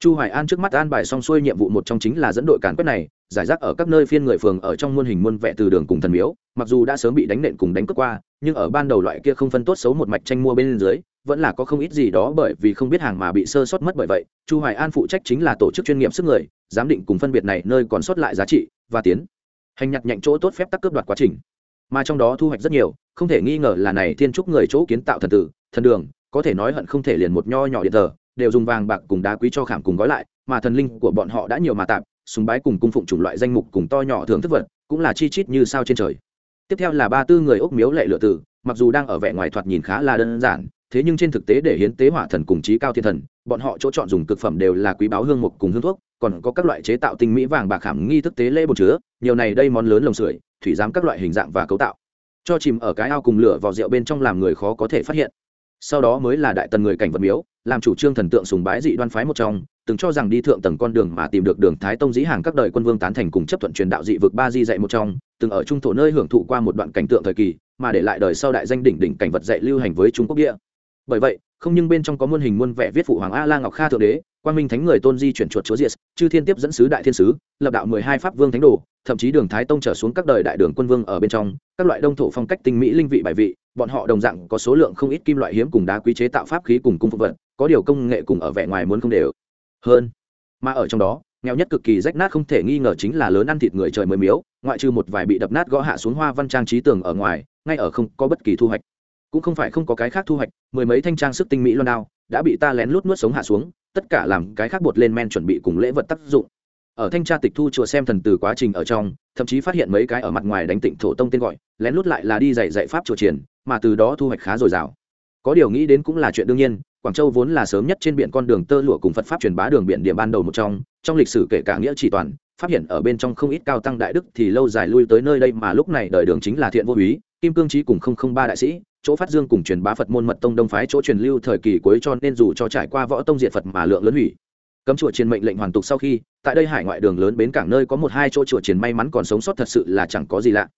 Chu hoài an trước mắt an bài xong xuôi nhiệm vụ một trong chính là dẫn đội càn quét này, giải rác ở các nơi phiên người phường ở trong muôn hình muôn vẻ từ đường cùng thần miếu, mặc dù đã sớm bị đánh nện cùng đánh cướp qua, nhưng ở ban đầu loại kia không phân tốt xấu một mạch tranh mua bên dưới, vẫn là có không ít gì đó bởi vì không biết hàng mà bị sơ sót mất bởi vậy, chu hoài an phụ trách chính là tổ chức chuyên nghiệp sức người, giám định cùng phân biệt này nơi còn sót lại giá trị, và tiến. Hành nhặt nhạnh chỗ tốt phép tắc cướp đoạt quá trình. Mà trong đó thu hoạch rất nhiều, không thể nghi ngờ là này thiên trúc người chỗ kiến tạo thần tử, thần đường có thể nói hận không thể liền một nho nhỏ điện thờ, đều dùng vàng bạc cùng đá quý cho khảm cùng gói lại, mà thần linh của bọn họ đã nhiều mà tạm súng bái cùng cung phụng chủng loại danh mục cùng to nhỏ thường thức vật, cũng là chi chít như sao trên trời. Tiếp theo là ba tư người ốc miếu lệ lựa tử, mặc dù đang ở vẻ ngoài thoạt nhìn khá là đơn giản, thế nhưng trên thực tế để hiến tế hỏa thần cùng trí cao thiên thần, bọn họ chỗ chọn dùng cực phẩm đều là quý báo hương mục cùng hương thuốc, còn có các loại chế tạo tinh mỹ vàng bạc khảm nghi thức tế lễ bột chứa, nhiều này đây món lớn lồng sưởi, thủy giám các loại hình dạng và cấu tạo. Cho chìm ở cái ao cùng lửa vào rượu bên trong làm người khó có thể phát hiện sau đó mới là đại tần người cảnh vật miếu, làm chủ trương thần tượng sùng bái dị đoan phái một trong, từng cho rằng đi thượng tầng con đường mà tìm được đường thái tông dĩ hàng các đời quân vương tán thành cùng chấp thuận truyền đạo dị vực ba di dạy một trong, từng ở trung thổ nơi hưởng thụ qua một đoạn cảnh tượng thời kỳ, mà để lại đời sau đại danh đỉnh đỉnh cảnh vật dạy lưu hành với trung quốc địa. Bởi vậy không nhưng bên trong có muôn hình muôn vẻ viết phụ hoàng a la ngọc kha thượng đế quan minh thánh người tôn di chuyển chuột chúa diệt, chư thiên tiếp dẫn sứ đại thiên sứ, lập đạo mười hai pháp vương thánh đồ, thậm chí đường thái tông trở xuống các đời đại đường quân vương ở bên trong, các loại đông thổ phong cách tinh mỹ linh vị bài vị, bọn họ đồng dạng có số lượng không ít kim loại hiếm cùng đá quý chế tạo pháp khí cùng cung phục vật, có điều công nghệ cùng ở vẻ ngoài muốn không đều. Hơn, mà ở trong đó, nghèo nhất cực kỳ rách nát không thể nghi ngờ chính là lớn ăn thịt người trời mới miếu, ngoại trừ một vài bị đập nát gõ hạ xuống hoa văn trang trí tường ở ngoài, ngay ở không có bất kỳ thu hoạch cũng không phải không có cái khác thu hoạch, mười mấy thanh trang sức tinh mỹ loan đao đã bị ta lén lút nuốt sống hạ xuống, tất cả làm cái khác bột lên men chuẩn bị cùng lễ vật tác dụng. Ở thanh tra tịch thu chùa xem thần từ quá trình ở trong, thậm chí phát hiện mấy cái ở mặt ngoài đánh tịnh thổ tông tên gọi, lén lút lại là đi dạy dạy pháp chùa triển mà từ đó thu hoạch khá dồi dào. Có điều nghĩ đến cũng là chuyện đương nhiên, quảng châu vốn là sớm nhất trên biển con đường tơ lụa cùng phật pháp truyền bá đường biển điểm ban đầu một trong trong lịch sử kể cả nghĩa chỉ toàn phát hiện ở bên trong không ít cao tăng đại đức thì lâu dài lui tới nơi đây mà lúc này đời đường chính là thiện vô úy, kim cương trí cùng không không ba đại sĩ chỗ phát dương cùng truyền bá phật môn mật tông đông phái chỗ truyền lưu thời kỳ cuối cho nên dù cho trải qua võ tông diện phật mà lượng lớn hủy. Cấm chùa chiến mệnh lệnh hoàn tục sau khi, tại đây hải ngoại đường lớn bến cảng nơi có một hai chỗ chùa chiến may mắn còn sống sót thật sự là chẳng có gì lạ.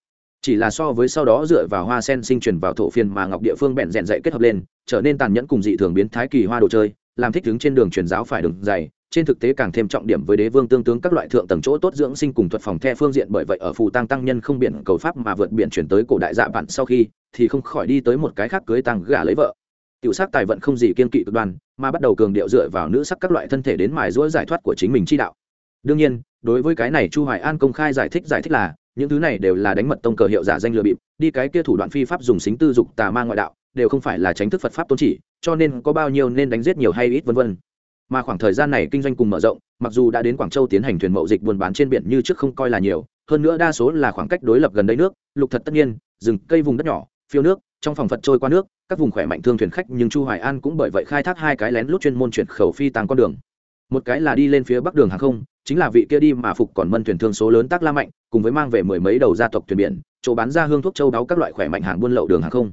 Chỉ là so với sau đó dựa vào hoa sen sinh truyền vào thổ phiên mà ngọc địa phương bẹn rèn dạy kết hợp lên, trở nên tàn nhẫn cùng dị thường biến thái kỳ hoa đồ chơi làm thích đứng trên đường truyền giáo phải đường dày, trên thực tế càng thêm trọng điểm với đế vương tương tướng các loại thượng tầng chỗ tốt dưỡng sinh cùng thuật phòng the phương diện bởi vậy ở phù tăng tăng nhân không biển cầu pháp mà vượt biển chuyển tới cổ đại dạ bản sau khi, thì không khỏi đi tới một cái khác cưới tăng gả lấy vợ. Tiểu sắc tài vận không gì kiên kỵ cực đoan, mà bắt đầu cường điệu dựa vào nữ sắc các loại thân thể đến mài giũa giải thoát của chính mình chi đạo. Đương nhiên, đối với cái này chu hoài an công khai giải thích giải thích là, những thứ này đều là đánh mật tông cờ hiệu giả danh lừa bịp, đi cái kia thủ đoạn phi pháp dùng xính tư dục tà ma ngoại đạo đều không phải là tránh thức phật pháp tôn chỉ, cho nên có bao nhiêu nên đánh giết nhiều hay ít vân vân. Mà khoảng thời gian này kinh doanh cùng mở rộng, mặc dù đã đến quảng châu tiến hành thuyền mậu dịch buôn bán trên biển như trước không coi là nhiều, hơn nữa đa số là khoảng cách đối lập gần đây nước, lục thật tất nhiên, rừng, cây vùng đất nhỏ, phiêu nước, trong phòng phật trôi qua nước, các vùng khỏe mạnh thương thuyền khách nhưng chu hoài an cũng bởi vậy khai thác hai cái lén lút chuyên môn chuyển khẩu phi tàng con đường. Một cái là đi lên phía bắc đường hàng không, chính là vị kia đi mà phục còn mân thuyền thương số lớn tác la mạnh, cùng với mang về mười mấy đầu gia tộc thuyền biển, chỗ bán ra hương thuốc châu đáo các loại khỏe mạnh hàng buôn lậu đường hàng không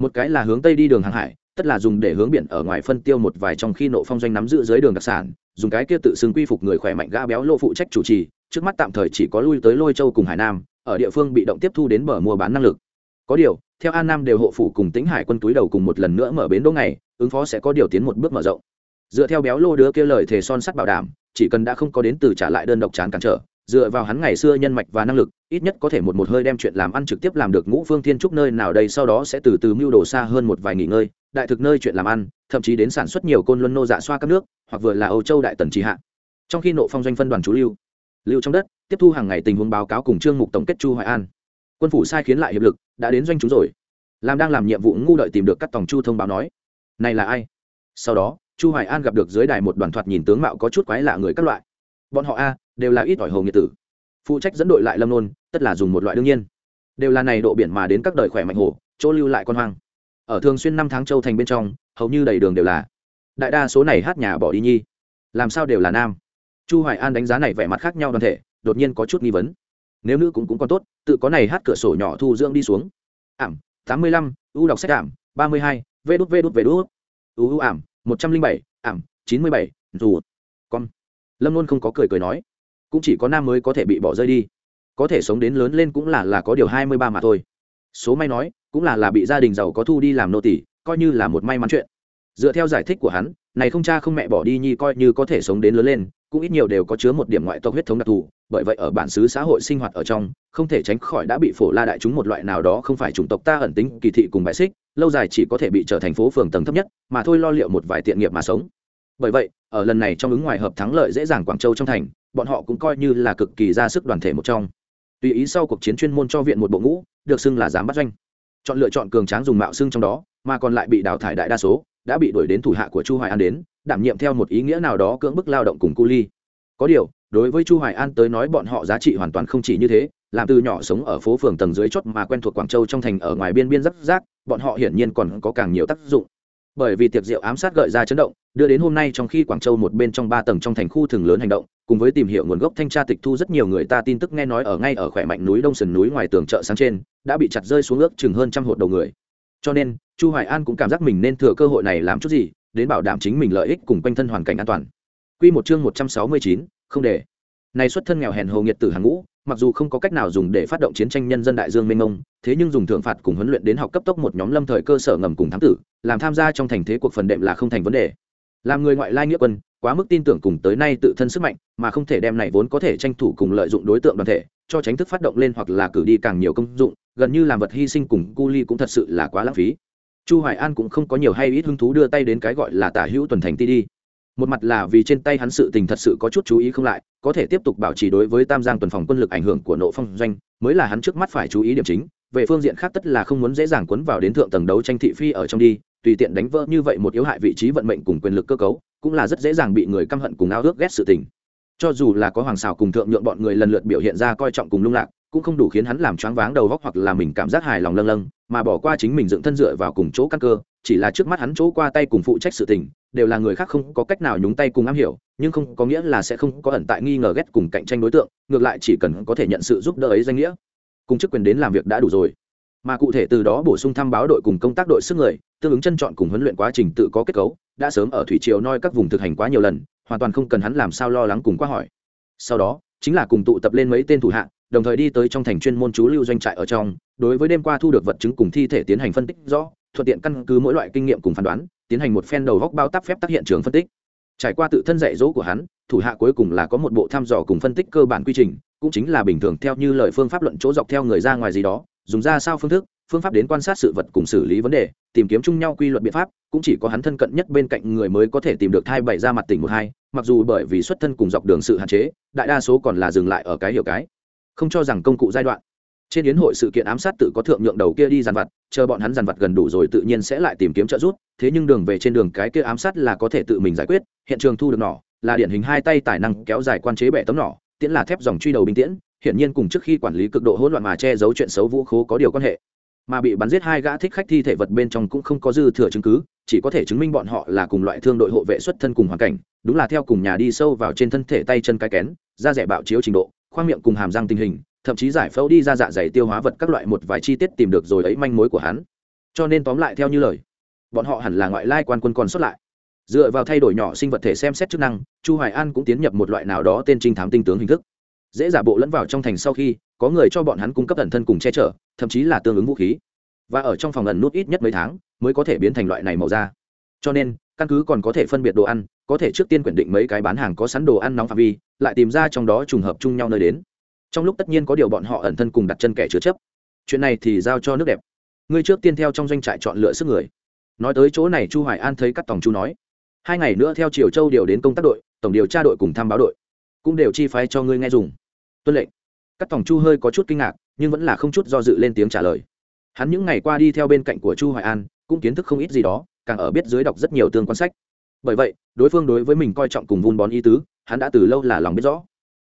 một cái là hướng tây đi đường hàng hải, tất là dùng để hướng biển ở ngoài phân tiêu một vài trong khi nộ phong doanh nắm giữ dưới đường đặc sản, dùng cái kia tự xưng quy phục người khỏe mạnh gã béo lô phụ trách chủ trì, trước mắt tạm thời chỉ có lui tới lôi châu cùng hải nam, ở địa phương bị động tiếp thu đến bờ mua bán năng lực. Có điều, theo an nam đều hộ phủ cùng tính hải quân túi đầu cùng một lần nữa mở bến đỗ ngày, ứng phó sẽ có điều tiến một bước mở rộng. Dựa theo béo lô đứa kia lời thề son sắt bảo đảm, chỉ cần đã không có đến từ trả lại đơn độc chán cản trở dựa vào hắn ngày xưa nhân mạch và năng lực, ít nhất có thể một một hơi đem chuyện làm ăn trực tiếp làm được ngũ phương thiên trúc nơi nào đây, sau đó sẽ từ từ mưu đồ xa hơn một vài nghỉ ngơi, đại thực nơi chuyện làm ăn, thậm chí đến sản xuất nhiều côn luân nô dạ xoa các nước, hoặc vừa là âu châu đại tần trì hạ. Trong khi nộ phong doanh phân đoàn chú lưu lưu trong đất, tiếp thu hàng ngày tình huống báo cáo cùng trương mục tổng kết chu hoài an. Quân phủ sai khiến lại hiệp lực, đã đến doanh chúng rồi. Làm đang làm nhiệm vụ ngu đợi tìm được các tổng chu thông báo nói, này là ai? Sau đó, chu hoài an gặp được dưới đài một đoàn thoạt nhìn tướng mạo có chút quái lạ người các loại. Bọn họ a đều là ít ỏi hồ nghiệt tử. Phụ trách dẫn đội lại lâm nôn, tất là dùng một loại đương nhiên. Đều là này độ biển mà đến các đời khỏe mạnh hồ chỗ lưu lại con hoang. Ở thường xuyên năm tháng châu thành bên trong, hầu như đầy đường đều là. Đại đa số này hát nhà bỏ đi nhi. Làm sao đều là nam. Chu hoài an đánh giá này vẻ mặt khác nhau đoàn thể, đột nhiên có chút nghi vấn. Nếu nữ cũng cũng còn tốt, tự có này hát cửa sổ nhỏ thu dưỡng đi xuống. Ảm, tám mươi lăm u đọc sách ảm, ba mươi hai, vê đút vê đút vê đút. U u ảm, một trăm linh bảy, ảm, chín mươi bảy, dù. Con. Lâm luôn không có cười cười nói cũng chỉ có nam mới có thể bị bỏ rơi đi. Có thể sống đến lớn lên cũng là là có điều hai mươi ba mà thôi. Số may nói, cũng là là bị gia đình giàu có thu đi làm nô tỷ coi như là một may mắn chuyện. Dựa theo giải thích của hắn, này không cha không mẹ bỏ đi nhi coi như có thể sống đến lớn lên, cũng ít nhiều đều có chứa một điểm ngoại tộc huyết thống đặc thù, bởi vậy ở bản xứ xã hội sinh hoạt ở trong, không thể tránh khỏi đã bị phổ la đại chúng một loại nào đó không phải chủng tộc ta ẩn tính, kỳ thị cùng bại xích, lâu dài chỉ có thể bị trở thành phố phường tầng thấp nhất, mà thôi lo liệu một vài tiện nghiệp mà sống. Bởi vậy, ở lần này trong ứng ngoài hợp thắng lợi dễ dàng quảng châu trong thành bọn họ cũng coi như là cực kỳ ra sức đoàn thể một trong. Tùy ý sau cuộc chiến chuyên môn cho viện một bộ ngũ, được xưng là giám bắt doanh. Chọn lựa chọn cường tráng dùng mạo xưng trong đó, mà còn lại bị đào thải đại đa số, đã bị đuổi đến thủ hạ của chu hoài an đến, đảm nhiệm theo một ý nghĩa nào đó cưỡng bức lao động cùng cu ly. Có điều, đối với chu hoài an tới nói bọn họ giá trị hoàn toàn không chỉ như thế, làm từ nhỏ sống ở phố phường tầng dưới chốt mà quen thuộc quảng châu trong thành ở ngoài biên biên rắc rác, bọn họ hiển nhiên còn có càng nhiều tác dụng. Bởi vì tiệc rượu ám sát gợi ra chấn động đưa đến hôm nay trong khi quảng châu một bên trong ba tầng trong thành khu thường lớn hành động cùng với tìm hiểu nguồn gốc thanh tra tịch thu rất nhiều người ta tin tức nghe nói ở ngay ở khỏe mạnh núi đông sườn núi ngoài tường chợ sáng trên đã bị chặt rơi xuống ước chừng hơn trăm hột đầu người. Cho nên chu hoài an cũng cảm giác mình nên thừa cơ hội này làm chút gì đến bảo đảm chính mình lợi ích cùng quanh thân hoàn cảnh an toàn. Quy một chương 169, không để. Này xuất thân nghèo hèn hồ nghiệt tử hàng ngũ mặc dù không có cách nào dùng để phát động chiến tranh nhân dân đại dương mênh mông thế nhưng dùng thượng phạt cùng huấn luyện đến học cấp tốc một nhóm lâm thời cơ sở ngầm cùng thám tử làm tham gia trong thành thế cuộc phần đệm là không thành vấn đề làm người ngoại lai nghĩa quân, quá mức tin tưởng cùng tới nay tự thân sức mạnh, mà không thể đem này vốn có thể tranh thủ cùng lợi dụng đối tượng đoàn thể, cho tránh thức phát động lên hoặc là cử đi càng nhiều công dụng, gần như làm vật hy sinh cùng cu ly cũng thật sự là quá lãng phí. Chu hoài an cũng không có nhiều hay ít hứng thú đưa tay đến cái gọi là tả hữu tuần thành ti đi. Một mặt là vì trên tay hắn sự tình thật sự có chút chú ý không lại, có thể tiếp tục bảo trì đối với tam giang tuần phòng quân lực ảnh hưởng của nộ phong doanh, mới là hắn trước mắt phải chú ý điểm chính, về phương diện khác tất là không muốn dễ dàng cuốn vào đến thượng tầng đấu tranh thị phi ở trong đi tùy tiện đánh vỡ như vậy một yếu hại vị trí vận mệnh cùng quyền lực cơ cấu, cũng là rất dễ dàng bị người căm hận cùng ao ước ghét sự tình. Cho dù là có hoàng xào cùng thượng nhượng bọn người lần lượt biểu hiện ra coi trọng cùng lung lạc, cũng không đủ khiến hắn làm choáng váng đầu góc hoặc là mình cảm giác hài lòng lâng lâng, mà bỏ qua chính mình dựng thân dựa vào cùng chỗ căn cơ, chỉ là trước mắt hắn chỗ qua tay cùng phụ trách sự tình, đều là người khác không có cách nào nhúng tay cùng am hiểu, nhưng không có nghĩa là sẽ không có ẩn tại nghi ngờ ghét cùng cạnh tranh đối tượng, ngược lại chỉ cần có thể nhận sự giúp đỡ ấy danh nghĩa, cùng chức quyền đến làm việc đã đủ rồi. Mà cụ thể từ đó bổ sung thăm báo đội cùng công tác đội sức người tương ứng chân chọn cùng huấn luyện quá trình tự có kết cấu, đã sớm ở thủy triều noi các vùng thực hành quá nhiều lần, hoàn toàn không cần hắn làm sao lo lắng cùng qua hỏi. Sau đó, chính là cùng tụ tập lên mấy tên thủ hạ, đồng thời đi tới trong thành chuyên môn chú lưu doanh trại ở trong, đối với đêm qua thu được vật chứng cùng thi thể tiến hành phân tích rõ, thuận tiện căn cứ mỗi loại kinh nghiệm cùng phán đoán, tiến hành một phen đầu góc bao tác phép tác hiện trường phân tích. Trải qua tự thân dạy dỗ của hắn, thủ hạ cuối cùng là có một bộ thăm dò cùng phân tích cơ bản quy trình, cũng chính là bình thường theo như lời phương pháp luận chỗ dọc theo người ra ngoài gì đó, dùng ra sao phương thức phương pháp đến quan sát sự vật cùng xử lý vấn đề, tìm kiếm chung nhau quy luật biện pháp, cũng chỉ có hắn thân cận nhất bên cạnh người mới có thể tìm được thai bảy ra mặt tỉnh một hai, mặc dù bởi vì xuất thân cùng dọc đường sự hạn chế, đại đa số còn là dừng lại ở cái hiểu cái. Không cho rằng công cụ giai đoạn. Trên yến hội sự kiện ám sát tự có thượng nhượng đầu kia đi dàn vặt, chờ bọn hắn dàn vặt gần đủ rồi tự nhiên sẽ lại tìm kiếm trợ giúp, thế nhưng đường về trên đường cái kia ám sát là có thể tự mình giải quyết, hiện trường thu được nỏ, là điển hình hai tay tài năng kéo dài quan chế bẻ tấm nỏ, tiễn là thép dòng truy đầu binh tiễn, hiển nhiên cùng trước khi quản lý cực độ hỗn loạn mà che giấu chuyện xấu vũ khố có điều quan hệ mà bị bắn giết hai gã thích khách thi thể vật bên trong cũng không có dư thừa chứng cứ, chỉ có thể chứng minh bọn họ là cùng loại thương đội hộ vệ xuất thân cùng hoàn cảnh, đúng là theo cùng nhà đi sâu vào trên thân thể tay chân cái kén, da rẻ bạo chiếu trình độ, khoang miệng cùng hàm răng tình hình, thậm chí giải phẫu đi ra dạ dày tiêu hóa vật các loại một vài chi tiết tìm được rồi ấy manh mối của hắn. Cho nên tóm lại theo như lời, bọn họ hẳn là ngoại lai quan quân còn xuất lại. Dựa vào thay đổi nhỏ sinh vật thể xem xét chức năng, chu hoài an cũng tiến nhập một loại nào đó tên trinh thám tinh tướng hình thức. Dễ giả bộ lẫn vào trong thành sau khi, có người cho bọn hắn cung cấp thần thân cùng che chở, thậm chí là tương ứng vũ khí và ở trong phòng ẩn nút ít nhất mấy tháng mới có thể biến thành loại này màu da. Cho nên, căn cứ còn có thể phân biệt đồ ăn, có thể trước tiên quyển định mấy cái bán hàng có sẵn đồ ăn nóng phạm vi, lại tìm ra trong đó trùng hợp chung nhau nơi đến. Trong lúc tất nhiên có điều bọn họ ẩn thân cùng đặt chân kẻ chứa chấp. Chuyện này thì giao cho nước đẹp. Ngươi trước tiên theo trong doanh trại chọn lựa sức người. Nói tới chỗ này chu hoài an thấy các tòng chu nói. Hai ngày nữa theo triều châu điều đến công tác đội, tổng điều tra đội cùng tham báo đội. Cũng đều chi phái cho ngươi nghe dùng. Tuân lệnh. Các tòng chu hơi có chút kinh ngạc, nhưng vẫn là không chút do dự lên tiếng trả lời hắn những ngày qua đi theo bên cạnh của chu hoài an, cũng kiến thức không ít gì đó, càng ở biết dưới đọc rất nhiều tương quan sách. Bởi vậy, đối phương đối với mình coi trọng cùng vun bón ý tứ, hắn đã từ lâu là lòng biết rõ.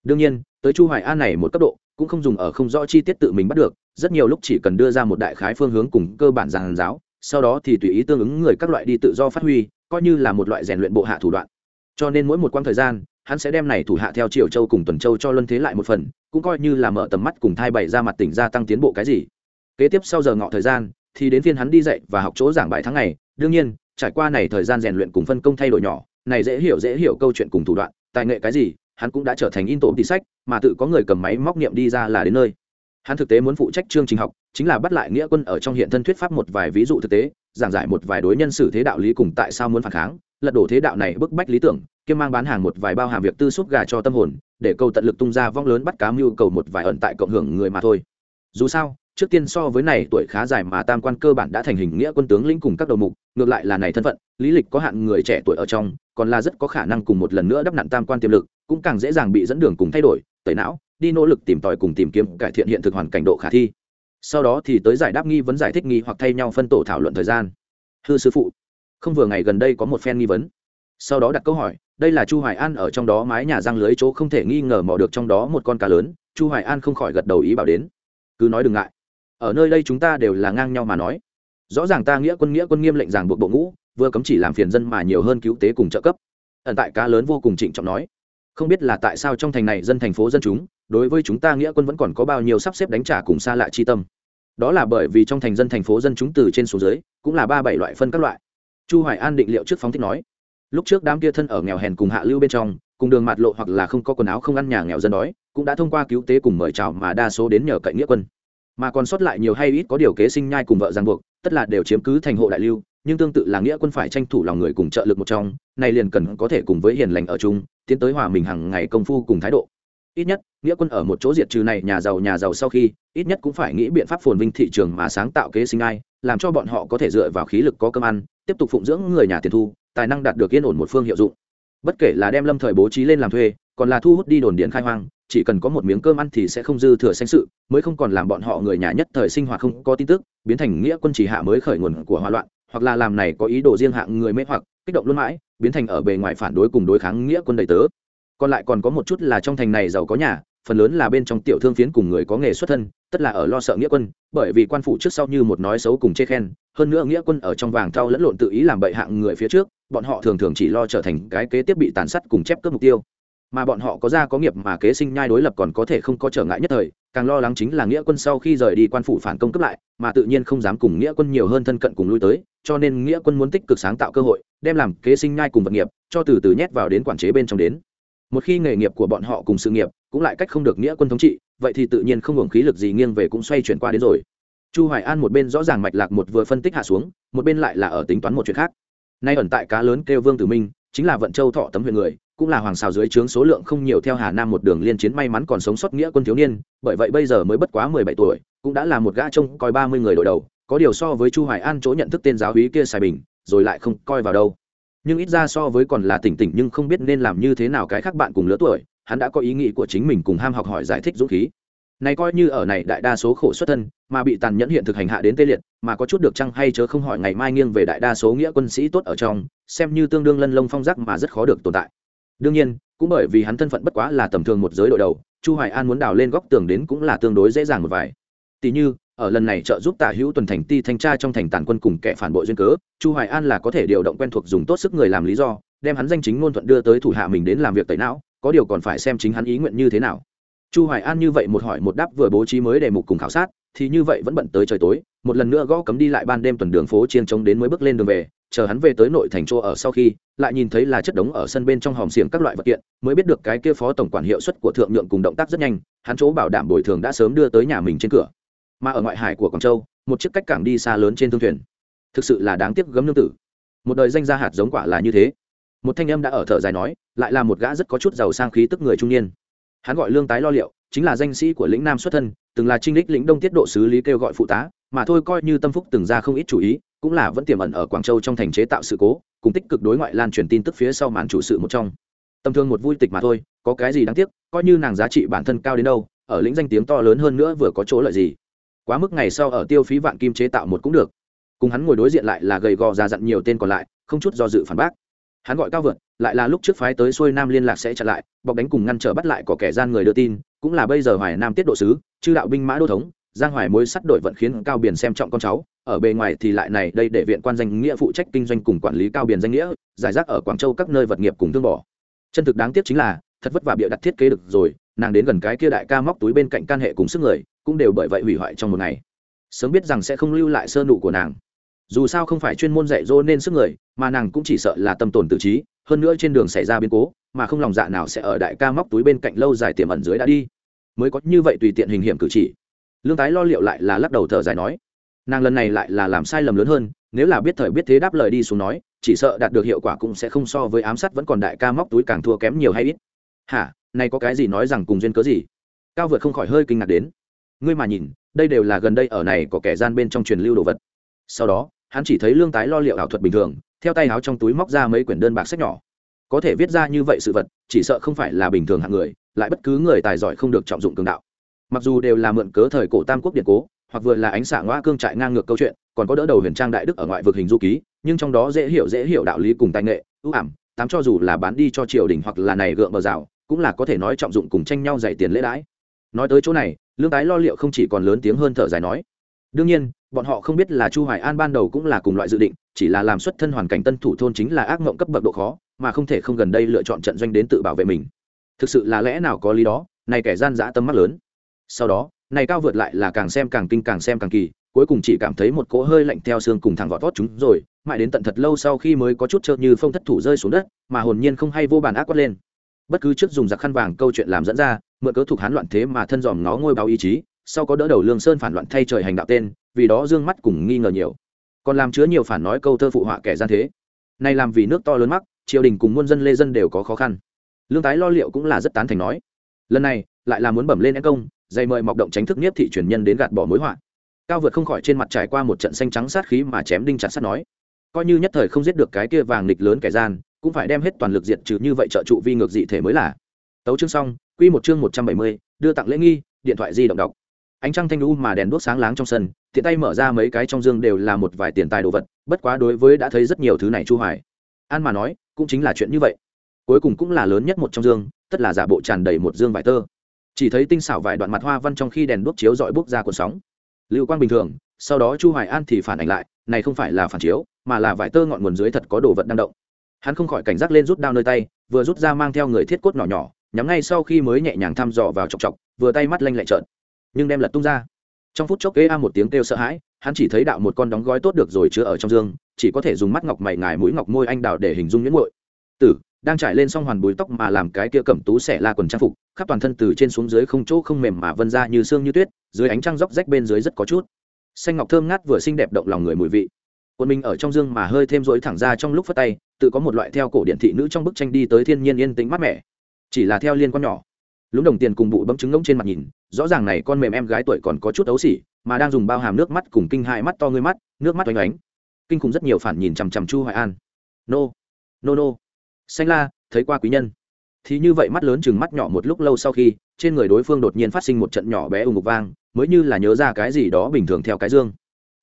Đương nhiên, tới chu hoài an này một cấp độ, cũng không dùng ở không rõ chi tiết tự mình bắt được, rất nhiều lúc chỉ cần đưa ra một đại khái phương hướng cùng cơ bản giàn giáo, sau đó thì tùy ý tương ứng người các loại đi tự do phát huy, coi như là một loại rèn luyện bộ hạ thủ đoạn. Cho nên mỗi một quãng thời gian, hắn sẽ đem này thủ hạ theo triều châu cùng tuần châu cho luân thế lại một phần, cũng coi như là mở tầm mắt cùng thai bày ra mặt tỉnh gia tăng tiến bộ cái gì kế tiếp sau giờ ngọ thời gian, thì đến phiên hắn đi dạy và học chỗ giảng bài tháng ngày. Đương nhiên, trải qua này thời gian rèn luyện cùng phân công thay đổi nhỏ, này dễ hiểu dễ hiểu câu chuyện cùng thủ đoạn, tài nghệ cái gì, hắn cũng đã trở thành in tổ tỷ sách, mà tự có người cầm máy móc niệm đi ra là đến nơi. Hắn thực tế muốn phụ trách chương trình học, chính là bắt lại nghĩa quân ở trong hiện thân thuyết pháp một vài ví dụ thực tế, giảng giải một vài đối nhân xử thế đạo lý cùng tại sao muốn phản kháng, lật đổ thế đạo này bức bách lý tưởng, kiêm mang bán hàng một vài bao hàm việc tư xúc gà cho tâm hồn, để câu tận lực tung ra vong lớn bắt cá mưu cầu một vài ẩn tại cộng hưởng người mà thôi. Dù sao trước tiên so với này tuổi khá dài mà tam quan cơ bản đã thành hình nghĩa quân tướng lĩnh cùng các đầu mục, ngược lại là này thân phận, lý lịch có hạn người trẻ tuổi ở trong, còn là rất có khả năng cùng một lần nữa đắp nặn tam quan tiềm lực, cũng càng dễ dàng bị dẫn đường cùng thay đổi, tẩy não, đi nỗ lực tìm tòi cùng tìm kiếm, cải thiện hiện thực hoàn cảnh độ khả thi. Sau đó thì tới giải đáp nghi vấn giải thích nghi hoặc thay nhau phân tổ thảo luận thời gian. Hư sư phụ, không vừa ngày gần đây có một phen nghi vấn. Sau đó đặt câu hỏi, đây là chu hoài an ở trong đó mái nhà răng lưới chỗ không thể nghi ngờ mò được trong đó một con cá lớn, chu hoài an không khỏi gật đầu ý bảo đến. Cứ nói đừng ngại ở nơi đây chúng ta đều là ngang nhau mà nói. Rõ ràng ta nghĩa quân nghĩa quân nghiêm lệnh ràng buộc bộ ngũ, vừa cấm chỉ làm phiền dân mà nhiều hơn cứu tế cùng trợ cấp. Ẩn tại cá lớn vô cùng trịnh trọng nói. Không biết là tại sao trong thành này dân thành phố dân chúng, đối với chúng ta nghĩa quân vẫn còn có bao nhiêu sắp xếp đánh trả cùng xa lạ chi tâm. Đó là bởi vì trong thành dân thành phố dân chúng từ trên xuống dưới, cũng là ba bảy loại phân các loại. Chu hoài an định liệu trước phóng thích nói. Lúc trước đám kia thân ở nghèo hèn cùng hạ lưu bên trong, cùng đường mạt lộ hoặc là không có quần áo không ăn nhà nghèo dân đói, cũng đã thông qua cứu tế cùng mời chào mà đa số đến nhờ cậy nghĩa quân mà còn sót lại nhiều hay ít có điều kế sinh nhai cùng vợ giang buộc, tất là đều chiếm cứ thành hộ đại lưu, nhưng tương tự là nghĩa quân phải tranh thủ lòng người cùng trợ lực một trong này liền cần có thể cùng với hiền lành ở chung, tiến tới hòa mình hàng ngày công phu cùng thái độ. Ít nhất, nghĩa quân ở một chỗ diệt trừ này nhà giàu nhà giàu sau khi, ít nhất cũng phải nghĩ biện pháp phồn vinh thị trường mà sáng tạo kế sinh ai làm cho bọn họ có thể dựa vào khí lực có cơm ăn, tiếp tục phụng dưỡng người nhà tiền thu, tài năng đạt được yên ổn một phương hiệu dụng. Bất kể là đem lâm thời bố trí lên làm thuê còn là thu hút đi đồn điện khai hoang, chỉ cần có một miếng cơm ăn thì sẽ không dư thừa sanh sự, mới không còn làm bọn họ người nhà nhất thời sinh hoạt không có tin tức, biến thành nghĩa quân chỉ hạ mới khởi nguồn của hòa loạn, hoặc là làm này có ý đồ riêng hạng người mê hoặc, kích động luôn mãi, biến thành ở bề ngoài phản đối cùng đối kháng nghĩa quân đầy tớ. Còn lại còn có một chút là trong thành này giàu có nhà, phần lớn là bên trong tiểu thương phiến cùng người có nghề xuất thân, tất là ở lo sợ nghĩa quân, bởi vì quan phủ trước sau như một nói xấu cùng chê khen, hơn nữa nghĩa quân ở trong vàng thau lẫn lộn tự ý làm bậy hạng người phía trước, bọn họ thường thường chỉ lo trở thành cái kế tiếp bị tàn sát cùng chép cướp mục tiêu mà bọn họ có gia có nghiệp mà kế sinh nhai đối lập còn có thể không có trở ngại nhất thời, càng lo lắng chính là nghĩa quân sau khi rời đi quan phủ phản công cấp lại, mà tự nhiên không dám cùng nghĩa quân nhiều hơn thân cận cùng lui tới, cho nên nghĩa quân muốn tích cực sáng tạo cơ hội, đem làm kế sinh nhai cùng vật nghiệp, cho từ từ nhét vào đến quản chế bên trong đến. Một khi nghề nghiệp của bọn họ cùng sự nghiệp, cũng lại cách không được nghĩa quân thống trị, vậy thì tự nhiên không hưởng khí lực gì nghiêng về cũng xoay chuyển qua đến rồi. Chu hoài an một bên rõ ràng mạch lạc một vừa phân tích hạ xuống, một bên lại là ở tính toán một chuyện khác. Nay ẩn tại cá lớn kêu vương tử minh, chính là vận châu thọ tấm huyện người cũng là hoàng xào dưới trướng số lượng không nhiều theo hà nam một đường liên chiến, may mắn còn sống sót nghĩa quân thiếu niên, bởi vậy bây giờ mới bất quá mười bảy tuổi, cũng đã là một gã trông coi ba mươi người đội đầu, có điều so với chu hoài an chỗ nhận thức tên giáo úy kia xài bình, rồi lại không coi vào đâu. Nhưng ít ra so với còn là tỉnh tỉnh nhưng không biết nên làm như thế nào cái khác bạn cùng lứa tuổi, hắn đã có ý nghĩ của chính mình cùng ham học hỏi giải thích dũng khí. Này coi như ở này đại đa số khổ xuất thân, mà bị tàn nhẫn hiện thực hành hạ đến tê liệt, mà có chút được chăng hay chớ không hỏi ngày mai nghiêng về đại đa số nghĩa quân sĩ tốt ở trong, xem như tương đương lân lông phong giác mà rất khó được tồn tại đương nhiên, cũng bởi vì hắn thân phận bất quá là tầm thường một giới đội đầu, chu hoài an muốn đào lên góc tường đến cũng là tương đối dễ dàng một vài. Tỷ như, ở lần này trợ giúp tả hữu tuần thành ti thanh tra trong thành tàn quân cùng kẻ phản bội duyên cớ, chu hoài an là có thể điều động quen thuộc dùng tốt sức người làm lý do, đem hắn danh chính ngôn thuận đưa tới thủ hạ mình đến làm việc tẩy não, có điều còn phải xem chính hắn ý nguyện như thế nào chu hoài an như vậy một hỏi một đáp vừa bố trí mới đề mục cùng khảo sát, thì như vậy vẫn bận tới trời tối, một lần nữa gõ cấm đi lại ban đêm tuần đường phố chiên trống đến mới bước lên đường về, chờ hắn về tới nội thành chỗ ở sau khi, lại nhìn thấy là chất đống ở sân bên trong hòm xiềng các loại vật kiện, mới biết được cái kia phó tổng quản hiệu suất của thượng nhượng cùng động tác rất nhanh, hắn chỗ bảo đảm bồi thường đã sớm đưa tới nhà mình trên cửa. Mà ở ngoại hải của quảng châu, một chiếc cách cảng đi xa lớn trên thương thuyền. Thực sự là đáng tiếc gấm nương tử. Một đời danh gia hạt giống quả là như thế. Một thanh âm đã ở thở dài nói, lại là một gã rất có chút giàu sang khí tức người trung niên hắn gọi lương tái lo liệu, chính là danh sĩ của lĩnh nam xuất thân, từng là trinh đích lĩnh đông tiết độ sứ lý kêu gọi phụ tá, mà thôi coi như tâm phúc từng ra không ít chủ ý, cũng là vẫn tiềm ẩn ở quảng châu trong thành chế tạo sự cố, cùng tích cực đối ngoại lan truyền tin tức phía sau màn chủ sự một trong. Tầm thường một vui tịch mà thôi, có cái gì đáng tiếc, coi như nàng giá trị bản thân cao đến đâu, ở lĩnh danh tiếng to lớn hơn nữa vừa có chỗ lợi gì. Quá mức ngày sau ở tiêu phí vạn kim chế tạo một cũng được. Cùng hắn ngồi đối diện lại là gầy gò ra dặn nhiều tên còn lại, không chút do dự phản bác hắn gọi cao vượt, lại là lúc trước phái tới xuôi nam liên lạc sẽ chặn lại, bọc đánh cùng ngăn trở bắt lại có kẻ gian người đưa tin, cũng là bây giờ hoài nam tiết độ sứ, chư đạo binh mã đô thống, giang hoài mối sắt đổi vận khiến cao biển xem trọng con cháu, ở bề ngoài thì lại này đây để viện quan danh nghĩa phụ trách kinh doanh cùng quản lý cao biển danh nghĩa, giải rác ở quảng châu các nơi vật nghiệp cùng thương bỏ. Chân thực đáng tiếc chính là, thật vất vả bịa đặt thiết kế được rồi, nàng đến gần cái kia đại ca móc túi bên cạnh can hệ cùng sức người, cũng đều bởi vậy hủy hoại trong một ngày. Sớm biết rằng sẽ không lưu lại sơ nụ của nàng dù sao không phải chuyên môn dạy dỗ nên sức người, mà nàng cũng chỉ sợ là tâm tồn tự trí, hơn nữa trên đường xảy ra biến cố, mà không lòng dạ nào sẽ ở đại ca móc túi bên cạnh lâu dài tiềm ẩn dưới đã đi. Mới có như vậy tùy tiện hình hiểm cử chỉ. Lương tái lo liệu lại là lắc đầu thở dài nói, nàng lần này lại là làm sai lầm lớn hơn, nếu là biết thời biết thế đáp lời đi xuống nói, chỉ sợ đạt được hiệu quả cũng sẽ không so với ám sát vẫn còn đại ca móc túi càng thua kém nhiều hay ít. Hả nay có cái gì nói rằng cùng duyên cớ gì? Cao vượt không khỏi hơi kinh ngạc đến. Ngươi mà nhìn, đây đều là gần đây ở này có kẻ gian bên trong truyền lưu đồ vật. Sau đó hắn chỉ thấy lương tái lo liệu ảo thuật bình thường, theo tay áo trong túi móc ra mấy quyển đơn bạc sách nhỏ. Có thể viết ra như vậy sự vật, chỉ sợ không phải là bình thường hạng người, lại bất cứ người tài giỏi không được trọng dụng cường đạo. Mặc dù đều là mượn cớ thời cổ tam quốc điện cố, hoặc vừa là ánh xạ ngoa cương trại ngang ngược câu chuyện, còn có đỡ đầu huyền trang đại đức ở ngoại vực hình du ký, nhưng trong đó dễ hiểu dễ hiểu đạo lý cùng tài nghệ, ưu ảm, tám cho dù là bán đi cho triều đình hoặc là này gượng bờ rào, cũng là có thể nói trọng dụng cùng tranh nhau dạy tiền lễ đãi. Nói tới chỗ này, lương tái lo liệu không chỉ còn lớn tiếng hơn thở dài nói đương nhiên, bọn họ không biết là chu hoài an ban đầu cũng là cùng loại dự định, chỉ là làm xuất thân hoàn cảnh tân thủ thôn chính là ác mộng cấp bậc độ khó, mà không thể không gần đây lựa chọn trận doanh đến tự bảo vệ mình. Thực sự là lẽ nào có lý đó, này kẻ gian dã tâm mắt lớn. Sau đó, này cao vượt lại là càng xem càng kinh càng xem càng kỳ, cuối cùng chỉ cảm thấy một cỗ hơi lạnh theo xương cùng thẳng vọt vót chúng rồi, mãi đến tận thật lâu sau khi mới có chút chợt như phong thất thủ rơi xuống đất, mà hồn nhiên không hay vô bàn ác quát lên. Bất cứ trước dùng giặc khăn vàng câu chuyện làm dẫn ra, mượn cớ thuộc hán loạn thế mà thân dòm ngó ngôi báo ý chí sau có đỡ đầu lương sơn phản loạn thay trời hành đạo tên, vì đó dương mắt cùng nghi ngờ nhiều. Còn làm chứa nhiều phản nói câu thơ phụ họa kẻ gian thế. Nay làm vì nước to lớn mắc, triều đình cùng muôn dân lê dân đều có khó khăn. Lương tái lo liệu cũng là rất tán thành nói. Lần này, lại là muốn bẩm lên em công, dày mời mọc động tránh thức nhiếp thị truyền nhân đến gạt bỏ mối họa. Cao vượt không khỏi trên mặt trải qua một trận xanh trắng sát khí mà chém đinh chặt sắt nói. Coi như nhất thời không giết được cái kia vàng nghịch lớn kẻ gian, cũng phải đem hết toàn lực diệt trừ như vậy trợ trụ vi ngược dị thể mới là. Tấu chương xong, quy một chương một trăm bảy mươi, đưa tặng lễ nghi, điện thoại di động đọc ánh trăng thanh lũ mà đèn đuốc sáng láng trong sân, tiện tay mở ra mấy cái trong dương đều là một vài tiền tài đồ vật, bất quá đối với đã thấy rất nhiều thứ này chu hoài. An mà nói, cũng chính là chuyện như vậy. Cuối cùng cũng là lớn nhất một trong dương, tất là giả bộ tràn đầy một dương vải tơ. Chỉ thấy tinh xảo vài đoạn mặt hoa văn trong khi đèn đuốc chiếu dọi bước ra cuộn sóng. Lưu quang bình thường, sau đó chu hoài an thì phản ảnh lại, này không phải là phản chiếu, mà là vải tơ ngọn nguồn dưới thật có đồ vật đang động. Hắn không khỏi cảnh giác lên rút đao nơi tay, vừa rút ra mang theo người thiết cốt nhỏ nhỏ, nhắm ngay sau khi mới nhẹ nhàng thăm dò vào chọc chọc, vừa tay mắt lanh lẹ trợn nhưng đem lật tung ra. Trong phút chốc kế a một tiếng kêu sợ hãi, hắn chỉ thấy đạo một con đóng gói tốt được rồi chứa ở trong dương, chỉ có thể dùng mắt ngọc mày ngài mũi ngọc môi anh đào để hình dung nhuyễn ngội tử, đang trải lên xong hoàn bùi tóc mà làm cái kia cẩm tú xẻ la quần trang phục, khắp toàn thân từ trên xuống dưới không chỗ không mềm mà vân ra như xương như tuyết, dưới ánh trăng róc rách bên dưới rất có chút. Xanh ngọc thơm ngát vừa xinh đẹp động lòng người mùi vị. Quân mình ở trong dương mà hơi thêm rối thẳng ra trong lúc phất tay, tự có một loại theo cổ điện thị nữ trong bức tranh đi tới thiên nhiên yên tĩnh mát mẻ. Chỉ là theo liên quan nhỏ. Lúng đồng tiền cùng bụi bấm trứng ngỗng trên mặt nhìn rõ ràng này con mềm em gái tuổi còn có chút ấu xỉ, mà đang dùng bao hàm nước mắt cùng kinh hại mắt to ngươi mắt, nước mắt oanh oánh. Kinh khủng rất nhiều phản nhìn chằm chằm chu hoài an. Nô nô nô. Xanh la, thấy qua quý nhân. Thì như vậy mắt lớn chừng mắt nhỏ một lúc lâu sau khi, trên người đối phương đột nhiên phát sinh một trận nhỏ bé ù ngục vang, mới như là nhớ ra cái gì đó bình thường theo cái dương.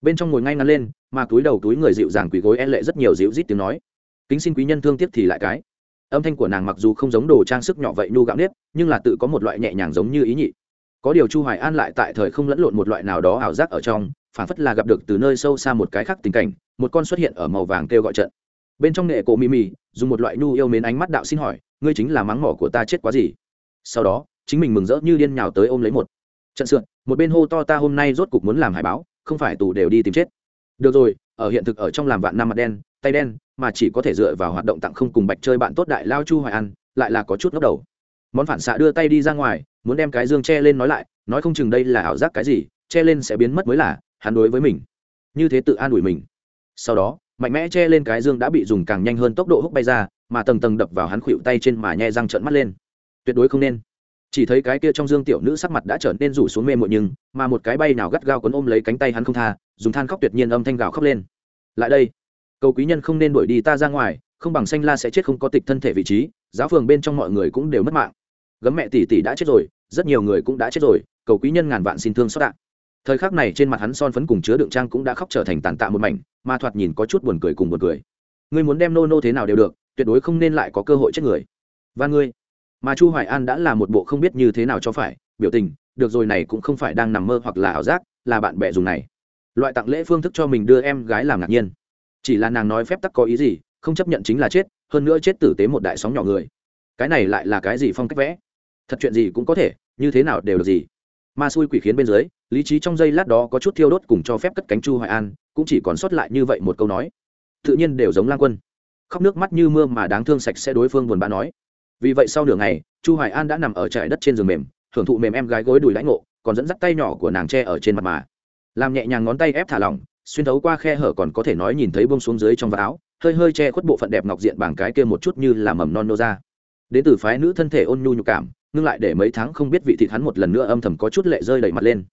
Bên trong ngồi ngay ngắn lên, mà túi đầu túi người dịu dàng quỳ gối e lệ rất nhiều dịu rít tiếng nói. Kính xin quý nhân thương tiếc thì lại cái. Âm thanh của nàng mặc dù không giống đồ trang sức nhỏ vậy nu gạo nếp, nhưng là tự có một loại nhẹ nhàng giống như ý nhị có điều chu hoài an lại tại thời không lẫn lộn một loại nào đó ảo giác ở trong phản phất là gặp được từ nơi sâu xa một cái khác tình cảnh, một con xuất hiện ở màu vàng kêu gọi trận. Bên trong nghệ cổ mì mì dùng một loại nu yêu mến ánh mắt đạo xin hỏi, ngươi chính là mắng mỏ của ta chết quá gì? Sau đó, chính mình mừng rỡ như điên nhào tới ôm lấy một trận sượn, một bên hô to ta hôm nay rốt cục muốn làm hải báo, không phải tù đều đi tìm chết. Được rồi, ở hiện thực ở trong làm vạn năm mặt đen, tay đen, mà chỉ có thể dựa vào hoạt động tặng không cùng bạch chơi bạn tốt đại lao chu hoài ăn lại là có chút ngốc đầu món phản xạ đưa tay đi ra ngoài, muốn đem cái dương che lên nói lại, nói không chừng đây là ảo giác cái gì, che lên sẽ biến mất mới là, hắn đối với mình. Như thế tự an ủi mình. Sau đó, mạnh mẽ che lên cái dương đã bị dùng càng nhanh hơn tốc độ húc bay ra, mà tầng tầng đập vào hắn khuỵu tay trên mà nhẹ răng trợn mắt lên. Tuyệt đối không nên. Chỉ thấy cái kia trong dương tiểu nữ sắc mặt đã trở nên rủ xuống mê muội nhưng, mà một cái bay nào gắt gao quấn ôm lấy cánh tay hắn không tha, dùng than khóc tuyệt nhiên âm thanh gào khóc lên. Lại đây, cầu quý nhân không nên đuổi đi ta ra ngoài không bằng xanh la sẽ chết không có tịch thân thể vị trí, giáo phường bên trong mọi người cũng đều mất mạng. Gấm mẹ tỷ tỷ đã chết rồi, rất nhiều người cũng đã chết rồi, cầu quý nhân ngàn vạn xin thương xót đạn thời khắc này trên mặt hắn son phấn cùng chứa đựng trang cũng đã khóc trở thành tàn tạ một mảnh, mà thoạt nhìn có chút buồn cười cùng buồn cười. Ngươi muốn đem nô nô thế nào đều được, tuyệt đối không nên lại có cơ hội chết người. Và ngươi. Mà chu hoài an đã là một bộ không biết như thế nào cho phải, biểu tình, được rồi này cũng không phải đang nằm mơ hoặc là ảo giác, là bạn bè dùng này. Loại tặng lễ phương thức cho mình đưa em gái làm ngạc nhiên. Chỉ là nàng nói phép tắc có ý gì không chấp nhận chính là chết, hơn nữa chết tử tế một đại sóng nhỏ người. Cái này lại là cái gì phong cách vẽ? Thật chuyện gì cũng có thể, như thế nào đều được gì. Ma xui quỷ khiến bên dưới, lý trí trong giây lát đó có chút thiêu đốt cùng cho phép cất cánh chu hoài an, cũng chỉ còn sót lại như vậy một câu nói. Tự nhiên đều giống lang quân. Khóc nước mắt như mưa mà đáng thương sạch sẽ đối phương buồn bã nói. Vì vậy sau nửa ngày, chu hoài an đã nằm ở trại đất trên giường mềm thưởng thụ mềm em gái gối đùi lãnh ngộ, còn dẫn dắt tay nhỏ của nàng tre ở trên mặt mà. Làm nhẹ nhàng ngón tay ép thả lỏng xuyên thấu qua khe hở còn có thể nói nhìn thấy bông xuống dưới trong vạt áo, hơi hơi che khuất bộ phận đẹp ngọc diện bằng cái kia một chút như là mầm non nô ra. Đến từ phái nữ thân thể ôn nhu nhục cảm, ngưng lại để mấy tháng không biết vị thịt hắn một lần nữa âm thầm có chút lệ rơi đầy mặt lên.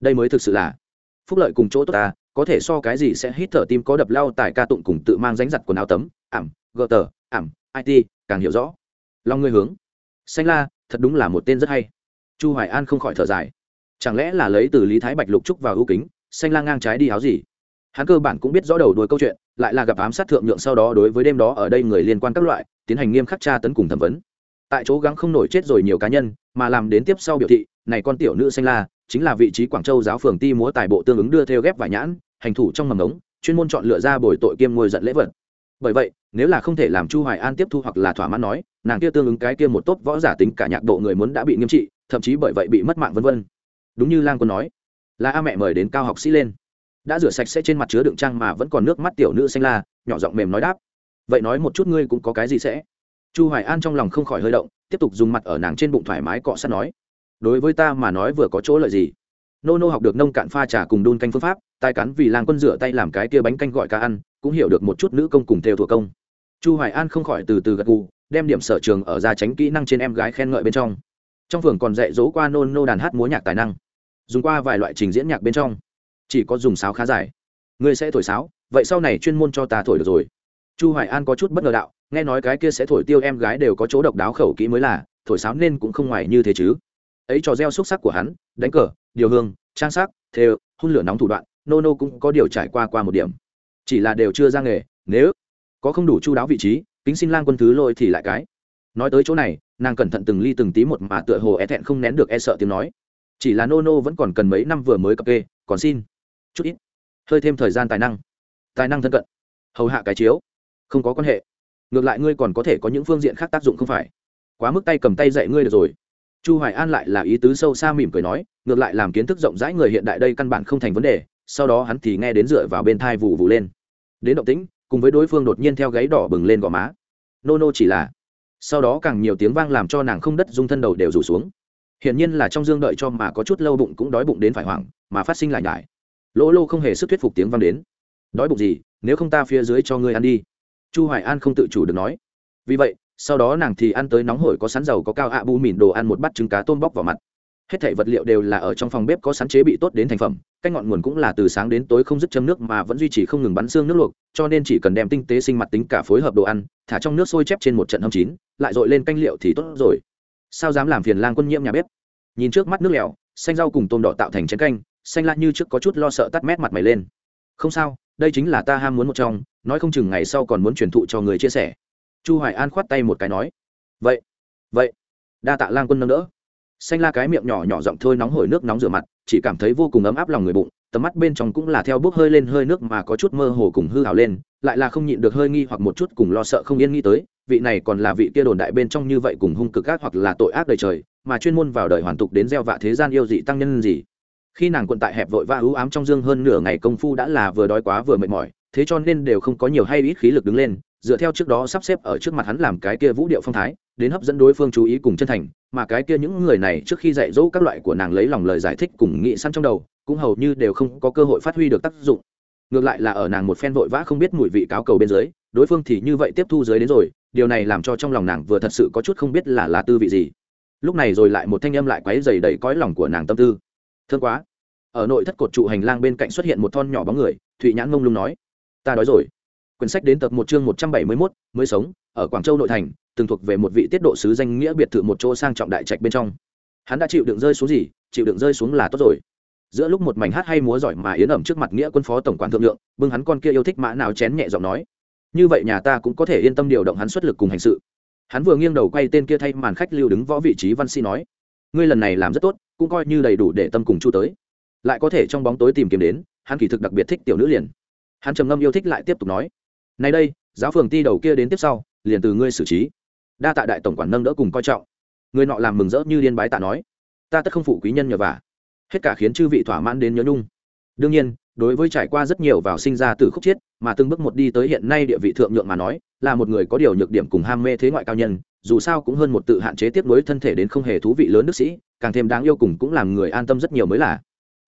Đây mới thực sự là phúc lợi cùng chỗ tốt ta, có thể so cái gì sẽ hít thở tim có đập lao tài ca tụng cùng tự mang ránh giặt quần áo tấm, ảm, gờ tờ, ảm it càng hiểu rõ. Long người hướng. Xanh la, thật đúng là một tên rất hay. Chu hoài an không khỏi thở dài. Chẳng lẽ là lấy từ lý thái bạch lục trúc vào ưu kính, xanh la ngang trái đi áo gì? Hắn cơ bản cũng biết rõ đầu đuôi câu chuyện, lại là gặp ám sát thượng nhượng sau đó đối với đêm đó ở đây người liên quan các loại, tiến hành nghiêm khắc tra tấn cùng thẩm vấn. Tại chỗ gắng không nổi chết rồi nhiều cá nhân, mà làm đến tiếp sau biểu thị, này con tiểu nữ xanh la, chính là vị trí quảng châu giáo phường ti múa tài bộ tương ứng đưa theo ghép vải nhãn, hành thủ trong mầm ống chuyên môn chọn lựa ra bồi tội kiêm ngồi giận lễ vật. Bởi vậy, nếu là không thể làm chu hoài an tiếp thu hoặc là thỏa mãn nói, nàng kia tương ứng cái kia một tốt võ giả tính cả nhạc độ người muốn đã bị nghiêm trị, thậm chí bởi vậy bị mất mạng vân vân. Đúng như lang quân nói, là a mẹ mời đến cao học sĩ lên đã rửa sạch sẽ trên mặt chứa đựng trang mà vẫn còn nước mắt tiểu nữ xanh la, nhỏ giọng mềm nói đáp. Vậy nói một chút ngươi cũng có cái gì sẽ? Chu hoài an trong lòng không khỏi hơi động, tiếp tục dùng mặt ở nàng trên bụng thoải mái cọ sát nói. Đối với ta mà nói vừa có chỗ lợi gì? Nô nô học được nông cạn pha trà cùng đun canh phương pháp tài cán vì lang quân rửa tay làm cái kia bánh canh gọi ca ăn, cũng hiểu được một chút nữ công cùng theo thủ công. Chu hoài an không khỏi từ từ gật gù, đem điểm sở trường ở ra tránh kỹ năng trên em gái khen ngợi bên trong. Trong phường còn dạy dỗ qua nô nô đàn hát múa nhạc tài năng. Dùng qua vài loại trình diễn nhạc bên trong chỉ có dùng sáo khá dài. Ngươi sẽ thổi sáo, vậy sau này chuyên môn cho ta thổi được rồi. Chu hoài an có chút bất ngờ đạo, nghe nói cái kia sẽ thổi tiêu em gái đều có chỗ độc đáo khẩu kỹ mới là, thổi sáo nên cũng không ngoài như thế chứ. Ấy trò gieo xúc sắc của hắn, đánh cờ, điều hương, trang sắc thêu hôn lửa nóng thủ đoạn, nô nô cũng có điều trải qua qua một điểm. Chỉ là đều chưa ra nghề, nếu có không đủ chu đáo vị trí, kính xin lang quân thứ lôi thì lại cái. Nói tới chỗ này, nàng cẩn thận từng ly từng tí một mà tựa hồ e thẹn không nén được e sợ tiếng nói. Chỉ là nô nô vẫn còn cần mấy năm vừa mới cập kê, còn xin chút ít. Hơi thêm thời gian tài năng. Tài năng thân cận. Hầu hạ cái chiếu. Không có quan hệ. Ngược lại ngươi còn có thể có những phương diện khác tác dụng không phải. Quá mức tay cầm tay dạy ngươi được rồi. Chu hoài an lại là ý tứ sâu xa mỉm cười nói, ngược lại làm kiến thức rộng rãi người hiện đại đây căn bản không thành vấn đề, sau đó hắn thì nghe đến dựa vào bên thai vụ vụ lên. Đến động tĩnh, cùng với đối phương đột nhiên theo gáy đỏ bừng lên gò má. Nô nô chỉ là. Sau đó càng nhiều tiếng vang làm cho nàng không đất dung thân đầu đều rủ xuống. Hiển nhiên là trong dương đợi cho mà có chút lâu bụng cũng đói bụng đến phải hoảng, mà phát sinh lại nhải lỗ lô không hề sức thuyết phục tiếng vang đến. Đói bụng gì, nếu không ta phía dưới cho ngươi ăn đi. Chu hoài an không tự chủ được nói. Vì vậy, sau đó nàng thì ăn tới nóng hổi có sắn dầu có cao ạ bu mìn đồ ăn một bát trứng cá tôm bóc vào mặt. Hết thảy vật liệu đều là ở trong phòng bếp có sắn chế bị tốt đến thành phẩm, cách ngọn nguồn cũng là từ sáng đến tối không dứt châm nước mà vẫn duy trì không ngừng bắn xương nước luộc, cho nên chỉ cần đem tinh tế sinh mặt tính cả phối hợp đồ ăn, thả trong nước sôi chép trên một trận hâm chín, lại dội lên canh liệu thì tốt rồi. Sao dám làm phiền lang quân nhiễm nhà bếp? Nhìn trước mắt nước lèo, xanh rau cùng tôm đỏ tạo thành chén canh xanh lạ như trước có chút lo sợ tắt mét mặt mày lên. Không sao, đây chính là ta ham muốn một trong, nói không chừng ngày sau còn muốn truyền thụ cho người chia sẻ. Chu hoài an khoát tay một cái nói. Vậy vậy, đa tạ lang quân nâng đỡ. Xanh la cái miệng nhỏ nhỏ giọng thôi nóng hổi nước nóng rửa mặt, chỉ cảm thấy vô cùng ấm áp lòng người bụng, tầm mắt bên trong cũng là theo bước hơi lên hơi nước mà có chút mơ hồ cùng hư hào lên, lại là không nhịn được hơi nghi hoặc một chút cùng lo sợ không yên nghĩ tới, vị này còn là vị kia đồn đại bên trong như vậy cùng hung cực ác hoặc là tội ác đời trời, mà chuyên môn vào đời hoàn tục đến gieo vạ thế gian yêu dị tăng nhân gì khi nàng quận tại hẹp vội và ưu ám trong dương hơn nửa ngày công phu đã là vừa đói quá vừa mệt mỏi, thế cho nên đều không có nhiều hay ít khí lực đứng lên, dựa theo trước đó sắp xếp ở trước mặt hắn làm cái kia vũ điệu phong thái, đến hấp dẫn đối phương chú ý cùng chân thành, mà cái kia những người này trước khi dạy dỗ các loại của nàng lấy lòng lời giải thích cùng nghị săn trong đầu, cũng hầu như đều không có cơ hội phát huy được tác dụng. Ngược lại là ở nàng một phen vội vã không biết mùi vị cáo cầu bên dưới, đối phương thì như vậy tiếp thu dưới đến rồi, điều này làm cho trong lòng nàng vừa thật sự có chút không biết là là tư vị gì. Lúc này rồi lại một thanh âm lại quấy dày đầy cõi lòng của nàng tâm tư thương quá. Ở nội thất cột trụ hành lang bên cạnh xuất hiện một thon nhỏ bóng người, thụy nhãn mông lung nói, ta đói rồi. Quyển sách đến tập một chương một trăm bảy mươi mốt, mới sống, ở quảng châu nội thành, từng thuộc về một vị tiết độ sứ danh nghĩa biệt thự một chỗ sang trọng đại trạch bên trong. Hắn đã chịu đựng rơi xuống gì? Chịu đựng rơi xuống là tốt rồi. Giữa lúc một mảnh hát hay múa giỏi mà yến ẩm trước mặt nghĩa quân phó tổng quản thượng lượng, bưng hắn con kia yêu thích mã nào chén nhẹ giọng nói, như vậy nhà ta cũng có thể yên tâm điều động hắn xuất lực cùng hành sự. Hắn vừa nghiêng đầu quay tên kia thay màn khách lưu đứng võ vị trí văn sĩ nói, ngươi lần này làm rất tốt cũng coi như đầy đủ để tâm cùng chu tới. Lại có thể trong bóng tối tìm kiếm đến, hắn kỳ thực đặc biệt thích tiểu nữ liền. Hắn trầm ngâm yêu thích lại tiếp tục nói nay đây, giáo phường ti đầu kia đến tiếp sau, liền từ ngươi xử trí. Đa tạ đại tổng quản nâng đỡ cùng coi trọng. Người nọ làm mừng rỡ như điên bái tạ nói, ta tất không phụ quý nhân nhờ vả. Hết cả khiến chư vị thỏa mãn đến nhớ nhung đương nhiên, đối với trải qua rất nhiều vào sinh ra từ khúc chiết, mà từng bước một đi tới hiện nay địa vị thượng nhượng mà nói, là một người có điều nhược điểm cùng ham mê thế ngoại cao nhân, dù sao cũng hơn một tự hạn chế tiếp nối thân thể đến không hề thú vị lớn đức sĩ, càng thêm đáng yêu cùng cũng làm người an tâm rất nhiều mới là.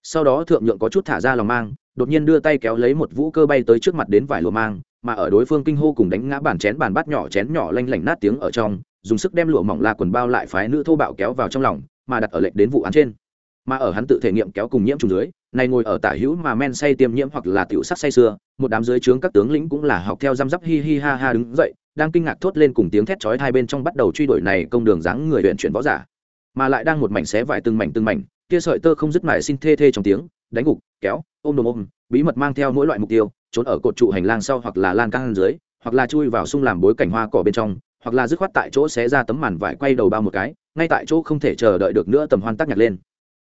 Sau đó thượng nhượng có chút thả ra lòng mang, đột nhiên đưa tay kéo lấy một vũ cơ bay tới trước mặt đến vải lùa mang, mà ở đối phương kinh hô cùng đánh ngã bàn chén bàn bát nhỏ chén nhỏ lanh lảnh nát tiếng ở trong, dùng sức đem lụa mỏng la quần bao lại phái nữ thô bạo kéo vào trong lòng, mà đặt ở lệnh đến vụ án trên mà ở hắn tự thể nghiệm kéo cùng nhiễm trùng dưới, này ngồi ở tả hữu mà men say tiêm nhiễm hoặc là tiểu sắc say xưa một đám dưới trướng các tướng lĩnh cũng là học theo răm rắp hi hi ha ha đứng dậy, đang kinh ngạc thốt lên cùng tiếng thét chói hai bên trong bắt đầu truy đuổi này công đường dáng người luyện chuyển võ giả. Mà lại đang một mảnh xé vải từng mảnh từng mảnh, kia sợi tơ không dứt mải xin thê thê trong tiếng, đánh gục, kéo, ôm đồm ôm, bí mật mang theo mỗi loại mục tiêu, trốn ở cột trụ hành lang sau hoặc là lan can dưới, hoặc là chui vào sung làm bối cảnh hoa cỏ bên trong, hoặc là dứt khoát tại chỗ xé ra tấm màn vải quay đầu bao một cái, ngay tại chỗ không thể chờ đợi được nữa tầm hoan tác nhạc lên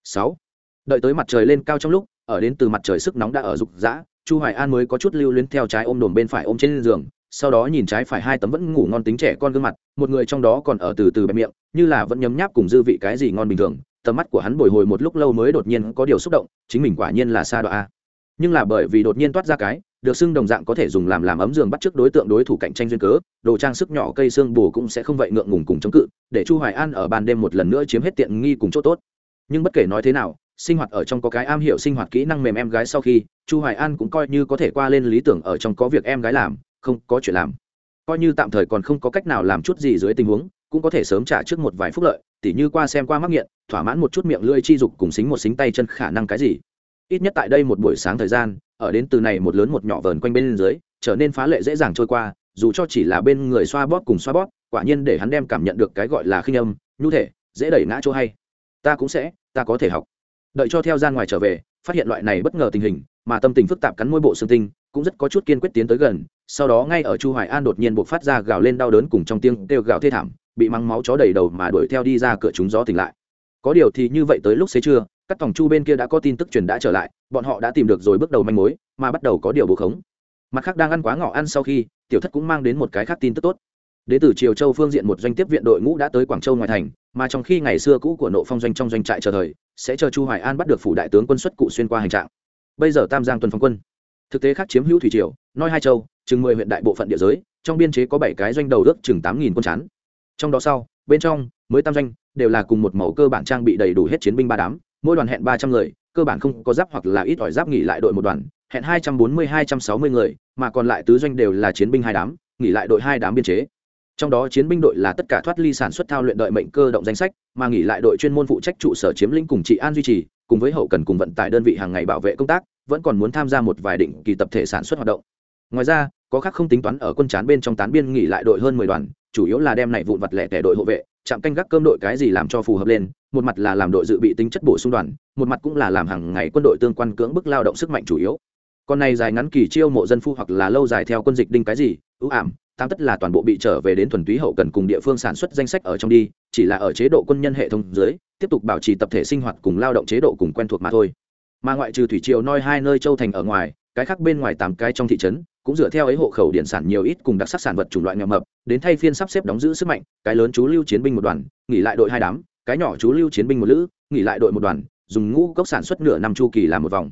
sáu. Đợi tới mặt trời lên cao trong lúc, ở đến từ mặt trời sức nóng đã ở rục rã chu hoài an mới có chút lưu luyến theo trái ôm đồn bên phải ôm trên giường, sau đó nhìn trái phải hai tấm vẫn ngủ ngon tính trẻ con gương mặt, một người trong đó còn ở từ từ bẹp miệng, như là vẫn nhấm nháp cùng dư vị cái gì ngon bình thường, tầm mắt của hắn bồi hồi một lúc lâu mới đột nhiên có điều xúc động, chính mình quả nhiên là xa đoạ a. Nhưng là bởi vì đột nhiên toát ra cái, được xưng đồng dạng có thể dùng làm làm ấm giường bắt trước đối tượng đối thủ cạnh tranh duyên cớ, đồ trang sức nhỏ cây xương bù cũng sẽ không vậy ngượng ngùng cùng chống cự, để chu hoài an ở ban đêm một lần nữa chiếm hết tiện nghi cùng chỗ tốt nhưng bất kể nói thế nào, sinh hoạt ở trong có cái am hiểu sinh hoạt kỹ năng mềm em gái sau khi, chu hoài an cũng coi như có thể qua lên lý tưởng ở trong có việc em gái làm, không có chuyện làm. Coi như tạm thời còn không có cách nào làm chút gì dưới tình huống, cũng có thể sớm trả trước một vài phúc lợi, tỉ như qua xem qua mắc nghiện, thỏa mãn một chút miệng lưỡi chi dục cùng xính một xính tay chân khả năng cái gì. Ít nhất tại đây một buổi sáng thời gian, ở đến từ này một lớn một nhỏ vờn quanh bên dưới, trở nên phá lệ dễ dàng trôi qua, dù cho chỉ là bên người xoa bóp cùng xoa bóp, quả nhiên để hắn đem cảm nhận được cái gọi là khinh âm, nhu thể, dễ đẩy ngã chỗ hay ta cũng sẽ, ta có thể học. Đợi cho theo gian ngoài trở về, phát hiện loại này bất ngờ tình hình, mà tâm tình phức tạp cắn môi bộ xương tinh, cũng rất có chút kiên quyết tiến tới gần, sau đó ngay ở chu hoài an đột nhiên buộc phát ra gào lên đau đớn cùng trong tiếng kêu gào thê thảm, bị mang máu chó đầy đầu mà đuổi theo đi ra cửa chúng gió tỉnh lại. Có điều thì như vậy tới lúc xế trưa, các tổng chu bên kia đã có tin tức truyền đã trở lại, bọn họ đã tìm được rồi bước đầu manh mối, mà bắt đầu có điều bố khống. Mặt khác đang ăn quá ngọ ăn sau khi, tiểu thất cũng mang đến một cái khác tin tức tốt. Đến từ triều châu phương diện một doanh tiếp viện đội ngũ đã tới quảng châu ngoài thành mà trong khi ngày xưa cũ của nộ phong doanh trong doanh trại chờ thời, sẽ chờ chu hoài an bắt được phủ đại tướng quân xuất cụ xuyên qua hành trạng. Bây giờ tam giang tuần phong quân. Thực tế khác chiếm hữu thủy triều nói hai châu, chừng mười huyện đại bộ phận địa giới, trong biên chế có bảy cái doanh đầu ước chừng tám nghìn quân chán. Trong đó sau, bên trong, mới tam doanh, đều là cùng một mẫu cơ bản trang bị đầy đủ hết chiến binh ba đám, mỗi đoàn hẹn ba trăm người, cơ bản không có giáp hoặc là ít ỏi giáp nghỉ lại đội một đoàn, hẹn hai trăm bốn mươi, hai trăm sáu mươi người, mà còn lại tứ doanh đều là chiến binh hai đám, nghỉ lại đội hai đám biên chế trong đó chiến binh đội là tất cả thoát ly sản xuất thao luyện đợi mệnh cơ động danh sách, mà nghỉ lại đội chuyên môn phụ trách trụ sở chiếm lĩnh cùng trị an duy trì, cùng với hậu cần cùng vận tải đơn vị hàng ngày bảo vệ công tác, vẫn còn muốn tham gia một vài định kỳ tập thể sản xuất hoạt động. Ngoài ra, có khác không tính toán ở quân chán bên trong tán biên nghỉ lại đội hơn mười đoàn, chủ yếu là đem này vụn vặt lẻ tẻ đội hộ vệ, chạm canh gác cơm đội cái gì làm cho phù hợp lên, một mặt là làm đội dự bị tính chất bổ sung đoàn, một mặt cũng là làm hàng ngày quân đội tương quan cưỡng bức lao động sức mạnh chủ yếu. Còn này dài ngắn kỳ chiêu mộ dân phu hoặc là lâu dài theo quân dịch đinh cái gì, ưu ảm tam tất là toàn bộ bị trở về đến thuần túy hậu cần cùng địa phương sản xuất danh sách ở trong đi, chỉ là ở chế độ quân nhân hệ thống dưới, tiếp tục bảo trì tập thể sinh hoạt cùng lao động chế độ cùng quen thuộc mà thôi. Mà ngoại trừ thủy triều noi hai nơi châu thành ở ngoài, cái khác bên ngoài tám cái trong thị trấn, cũng dựa theo ấy hộ khẩu điện sản nhiều ít cùng đặc sắc sản vật chủng loại nghèo mập, đến thay phiên sắp xếp đóng giữ sức mạnh, cái lớn chú lưu chiến binh một đoàn, nghỉ lại đội hai đám, cái nhỏ chú lưu chiến binh một lữ, nghỉ lại đội một đoàn, dùng ngũ cốc sản xuất nửa năm chu kỳ làm một vòng.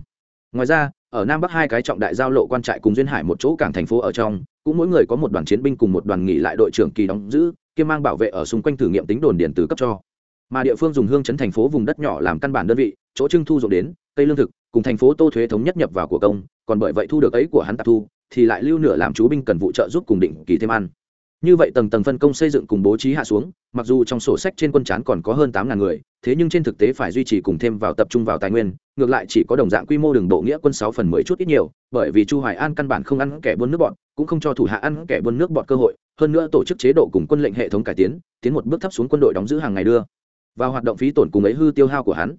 Ngoài ra ở nam bắc hai cái trọng đại giao lộ quan trại cùng duyên hải một chỗ cảng thành phố ở trong, cũng mỗi người có một đoàn chiến binh cùng một đoàn nghỉ lại đội trưởng kỳ đóng giữ, kiêm mang bảo vệ ở xung quanh thử nghiệm tính đồn điện từ cấp cho. Mà địa phương dùng hương chấn thành phố vùng đất nhỏ làm căn bản đơn vị, chỗ trưng thu dụng đến, cây lương thực, cùng thành phố tô thuế thống nhất nhập vào của công, còn bởi vậy thu được ấy của hắn tạp thu, thì lại lưu nửa làm chú binh cần vụ trợ giúp cùng định kỳ thêm ăn như vậy tầng tầng phân công xây dựng cùng bố trí hạ xuống, mặc dù trong sổ sách trên quân chán còn có hơn tám ngàn người, thế nhưng trên thực tế phải duy trì cùng thêm vào tập trung vào tài nguyên, ngược lại chỉ có đồng dạng quy mô đường bộ nghĩa quân sáu phần mười chút ít nhiều, bởi vì chu hoài an căn bản không ăn kẻ buôn nước bọn, cũng không cho thủ hạ ăn kẻ buôn nước bọn cơ hội, hơn nữa tổ chức chế độ cùng quân lệnh hệ thống cải tiến tiến một bước thấp xuống quân đội đóng giữ hàng ngày đưa vào hoạt động phí tổn cùng ấy hư tiêu hao của hắn.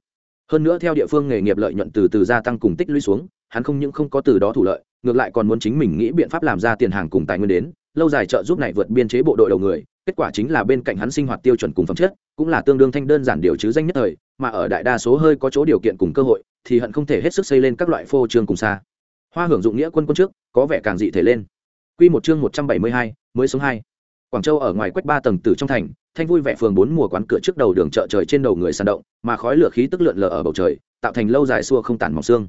Hơn nữa theo địa phương nghề nghiệp lợi nhuận từ từ gia tăng cùng tích lũy xuống, hắn không những không có từ đó thủ lợi, ngược lại còn muốn chính mình nghĩ biện pháp làm ra tiền hàng cùng tài nguyên đến lâu dài trợ giúp này vượt biên chế bộ đội đầu người, kết quả chính là bên cạnh hắn sinh hoạt tiêu chuẩn cùng phẩm chất, cũng là tương đương thanh đơn giản điều chứ danh nhất thời, mà ở đại đa số hơi có chỗ điều kiện cùng cơ hội, thì hận không thể hết sức xây lên các loại phô trương cùng xa. Hoa hưởng dụng nghĩa quân quân trước, có vẻ càng dị thể lên. Quy một chương một trăm bảy mươi hai, mới sống hai. Quảng châu ở ngoài quách ba tầng tử trong thành, thanh vui vẻ phường bốn mùa quán cửa trước đầu đường chợ trời trên đầu người sàn động, mà khói lửa khí tức lượn lờ ở bầu trời, tạo thành lâu dài xua không tàn mỏng xương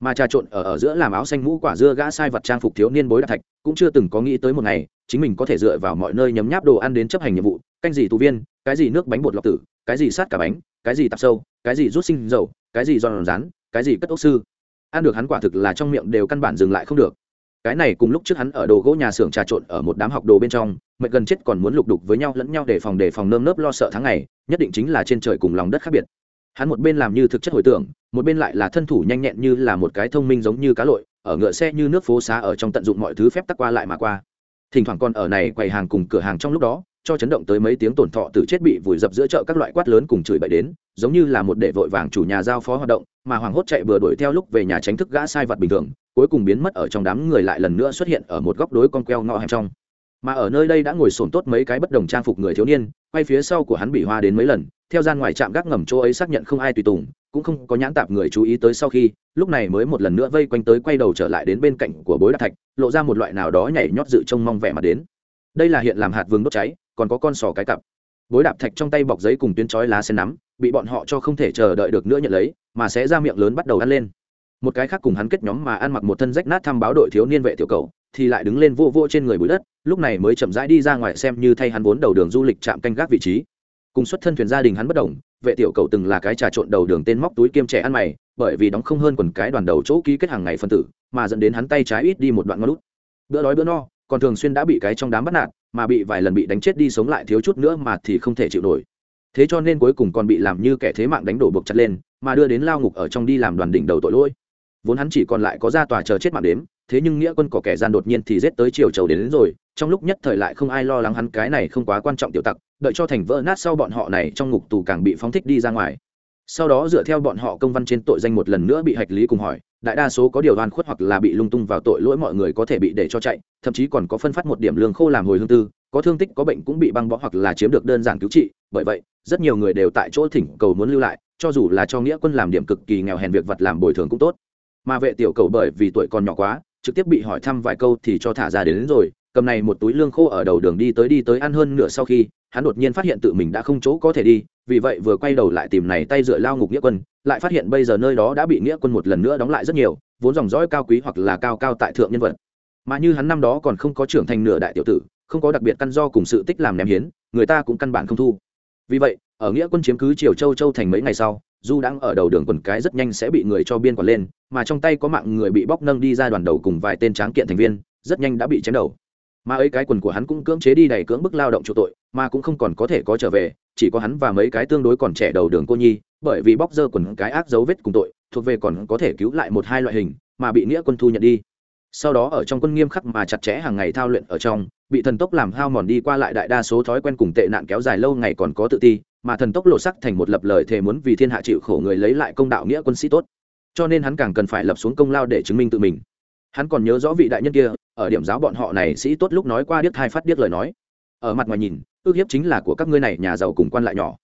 mà trà trộn ở ở giữa làm áo xanh mũ quả dưa gã sai vật trang phục thiếu niên bối đặc thạch, cũng chưa từng có nghĩ tới một ngày, chính mình có thể dựa vào mọi nơi nhấm nháp đồ ăn đến chấp hành nhiệm vụ, canh gì tù viên, cái gì nước bánh bột lọc tử, cái gì sát cả bánh, cái gì tạp sâu, cái gì rút sinh dầu, cái gì giòn rán, cái gì cất ốc sư. Ăn được hắn quả thực là trong miệng đều căn bản dừng lại không được. Cái này cùng lúc trước hắn ở đồ gỗ nhà xưởng trà trộn ở một đám học đồ bên trong, mệt gần chết còn muốn lục đục với nhau lẫn nhau để phòng để phòng nơm nớp lo sợ tháng ngày, nhất định chính là trên trời cùng lòng đất khác biệt. Hắn một bên làm như thực chất hồi tưởng một bên lại là thân thủ nhanh nhẹn như là một cái thông minh giống như cá lội, ở ngựa xe như nước phố xá ở trong tận dụng mọi thứ phép tắc qua lại mà qua. Thỉnh thoảng còn ở này quầy hàng cùng cửa hàng trong lúc đó, cho chấn động tới mấy tiếng tổn thọ từ chết bị vùi dập giữa chợ các loại quát lớn cùng chửi bậy đến, giống như là một đệ vội vàng chủ nhà giao phó hoạt động, mà hoàng hốt chạy vừa đuổi theo lúc về nhà tránh thức gã sai vật bình thường, cuối cùng biến mất ở trong đám người lại lần nữa xuất hiện ở một góc đối con queo ngõ hẹp trong. Mà ở nơi đây đã ngồi sồn tốt mấy cái bất đồng trang phục người thiếu niên, quay phía sau của hắn bị hoa đến mấy lần, theo gian ngoài trạm gác ngầm chỗ ấy xác nhận không ai tùy tùng cũng không có nhãn tạp người chú ý tới sau khi, lúc này mới một lần nữa vây quanh tới quay đầu trở lại đến bên cạnh của bối đạp thạch, lộ ra một loại nào đó nhảy nhót dự trông mong vẻ mà đến. Đây là hiện làm hạt vương đốt cháy, còn có con sò cái cặp. Bối đạp thạch trong tay bọc giấy cùng tuyến chói lá sen nắm, bị bọn họ cho không thể chờ đợi được nữa nhận lấy, mà sẽ ra miệng lớn bắt đầu ăn lên. Một cái khác cùng hắn kết nhóm mà ăn mặc một thân rách nát thăm báo đội thiếu niên vệ tiểu cầu, thì lại đứng lên vô vô trên người bụi đất, lúc này mới chậm rãi đi ra ngoài xem như thay hắn vốn đầu đường du lịch chạm canh gác vị trí cùng xuất thân thuyền gia đình hắn bất đồng, vệ tiểu cầu từng là cái trà trộn đầu đường tên móc túi kiêm trẻ ăn mày, bởi vì đóng không hơn quần cái đoàn đầu chỗ ký kết hàng ngày phân tử, mà dẫn đến hắn tay trái ít đi một đoạn ngón lút bữa đói bữa no, còn thường xuyên đã bị cái trong đám bắt nạt, mà bị vài lần bị đánh chết đi sống lại thiếu chút nữa mà thì không thể chịu nổi. Thế cho nên cuối cùng còn bị làm như kẻ thế mạng đánh đổ buộc chặt lên, mà đưa đến lao ngục ở trong đi làm đoàn đỉnh đầu tội lỗi. Vốn hắn chỉ còn lại có ra tòa chờ chết mạng đếm thế nhưng nghĩa quân có kẻ gian đột nhiên thì rết tới chiều trầu đến, đến rồi trong lúc nhất thời lại không ai lo lắng hắn cái này không quá quan trọng tiểu tặc đợi cho thành vỡ nát sau bọn họ này trong ngục tù càng bị phóng thích đi ra ngoài. Sau đó dựa theo bọn họ công văn trên tội danh một lần nữa bị hạch lý cùng hỏi đại đa số có điều đoan khuất hoặc là bị lung tung vào tội lỗi mọi người có thể bị để cho chạy thậm chí còn có phân phát một điểm lương khô làm hồi hương tư có thương tích có bệnh cũng bị băng bó hoặc là chiếm được đơn giản cứu trị bởi vậy rất nhiều người đều tại chỗ thỉnh cầu muốn lưu lại cho dù là cho nghĩa quân làm điểm cực kỳ nghèo hèn việc vật làm bồi thường cũng tốt. Mà vệ tiểu cầu bởi vì tuổi còn nhỏ quá trực tiếp bị hỏi thăm vài câu thì cho thả ra đến, đến rồi. Cầm này một túi lương khô ở đầu đường đi tới đi tới ăn hơn nửa sau khi hắn đột nhiên phát hiện tự mình đã không chỗ có thể đi vì vậy vừa quay đầu lại tìm này tay dựa lao ngục nghĩa quân lại phát hiện bây giờ nơi đó đã bị nghĩa quân một lần nữa đóng lại rất nhiều vốn dòng dõi cao quý hoặc là cao cao tại thượng nhân vật. Mà như hắn năm đó còn không có trưởng thành nửa đại tiểu tử không có đặc biệt căn do cùng sự tích làm ném hiến người ta cũng căn bản không thu. Vì vậy ở nghĩa quân chiếm cứ triều châu châu thành mấy ngày sau du đang ở đầu đường quần cái rất nhanh sẽ bị người cho biên quản lên, mà trong tay có mạng người bị bóc nâng đi ra đoàn đầu cùng vài tên tráng kiện thành viên, rất nhanh đã bị chém đầu. Mà ấy cái quần của hắn cũng cưỡng chế đi đầy cưỡng bức lao động chỗ tội, mà cũng không còn có thể có trở về, chỉ có hắn và mấy cái tương đối còn trẻ đầu đường cô nhi, bởi vì bóc dơ quần cái ác dấu vết cùng tội, thuộc về còn có thể cứu lại một hai loại hình, mà bị nghĩa quân thu nhận đi. Sau đó ở trong quân nghiêm khắc mà chặt chẽ hàng ngày thao luyện ở trong, bị thần tốc làm hao mòn đi qua lại đại đa số thói quen cùng tệ nạn kéo dài lâu ngày còn có tự ti mà thần tốc lộ sắc thành một lập lời thề muốn vì thiên hạ chịu khổ người lấy lại công đạo nghĩa quân sĩ tốt. Cho nên hắn càng cần phải lập xuống công lao để chứng minh tự mình. Hắn còn nhớ rõ vị đại nhân kia, ở điểm giáo bọn họ này sĩ tốt lúc nói qua điếc hai phát điếc lời nói. Ở mặt ngoài nhìn, ước hiếp chính là của các ngươi này, nhà giàu cùng quan lại nhỏ.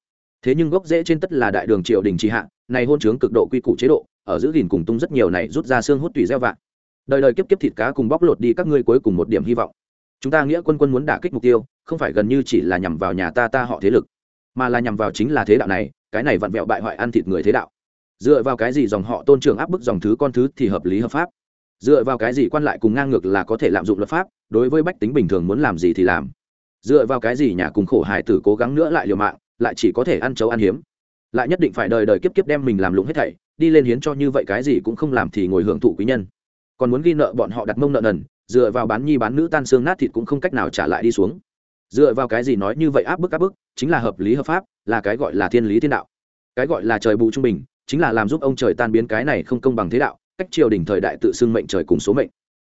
Thế nhưng gốc rễ trên tất là đại đường triều đình trì hạ, này hôn chướng cực độ quy củ chế độ, ở giữ gìn cùng tung rất nhiều này rút ra xương hút tùy gieo vạn đời đời kiếp kiếp thịt cá cùng bóc lột đi các ngươi cuối cùng một điểm hy vọng. Chúng ta nghĩa quân quân muốn đả kích mục tiêu, không phải gần như chỉ là nhằm vào nhà ta ta họ thế lực mà là nhằm vào chính là thế đạo này, cái này vặn vẹo bại hoại ăn thịt người thế đạo. Dựa vào cái gì dòng họ tôn trưởng áp bức dòng thứ con thứ thì hợp lý hợp pháp? Dựa vào cái gì quan lại cùng ngang ngược là có thể lạm dụng luật pháp, đối với bách tính bình thường muốn làm gì thì làm. Dựa vào cái gì nhà cùng khổ hải tử cố gắng nữa lại liều mạng, lại chỉ có thể ăn chấu ăn hiếm? Lại nhất định phải đời đời kiếp kiếp đem mình làm lụng hết thảy, đi lên hiến cho như vậy cái gì cũng không làm thì ngồi hưởng thụ quý nhân. Còn muốn ghi nợ bọn họ đặt mông nợ nần, dựa vào bán nhi bán nữ tan xương nát thịt cũng không cách nào trả lại đi xuống dựa vào cái gì nói như vậy áp bức áp bức, chính là hợp lý hợp pháp, là cái gọi là thiên lý thiên đạo. Cái gọi là trời bù trung bình, chính là làm giúp ông trời tan biến cái này không công bằng thế đạo, cách triều đình thời đại tự xưng mệnh trời cùng số mệnh.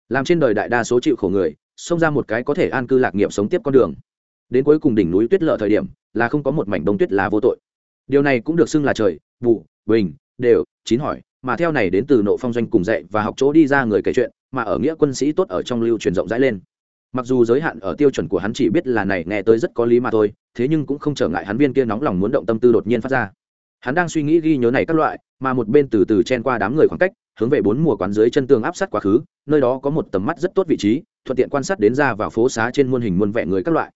Làm trên đời đại đa số chịu khổ người, xông ra một cái có thể an cư lạc nghiệp sống tiếp con đường. Đến cuối cùng đỉnh núi tuyết lợ thời điểm, là không có một mảnh đông tuyết là vô tội. Điều này cũng được xưng là trời, bù, bình, đều, chín hỏi, mà theo này đến từ nộ phong doanh cùng dạy và học chỗ đi ra người kể chuyện, mà ở nghĩa quân sĩ tốt ở trong lưu truyền rộng rãi lên mặc dù giới hạn ở tiêu chuẩn của hắn chỉ biết là này nghe tới rất có lý mà thôi, thế nhưng cũng không trở ngại hắn viên kia nóng lòng muốn động tâm tư đột nhiên phát ra. Hắn đang suy nghĩ ghi nhớ này các loại, mà một bên từ từ chen qua đám người khoảng cách, hướng về bốn mùa quán dưới chân tường áp sát quá khứ, nơi đó có một tầm mắt rất tốt vị trí, thuận tiện quan sát đến ra vào phố xá trên muôn hình muôn vẻ người các loại.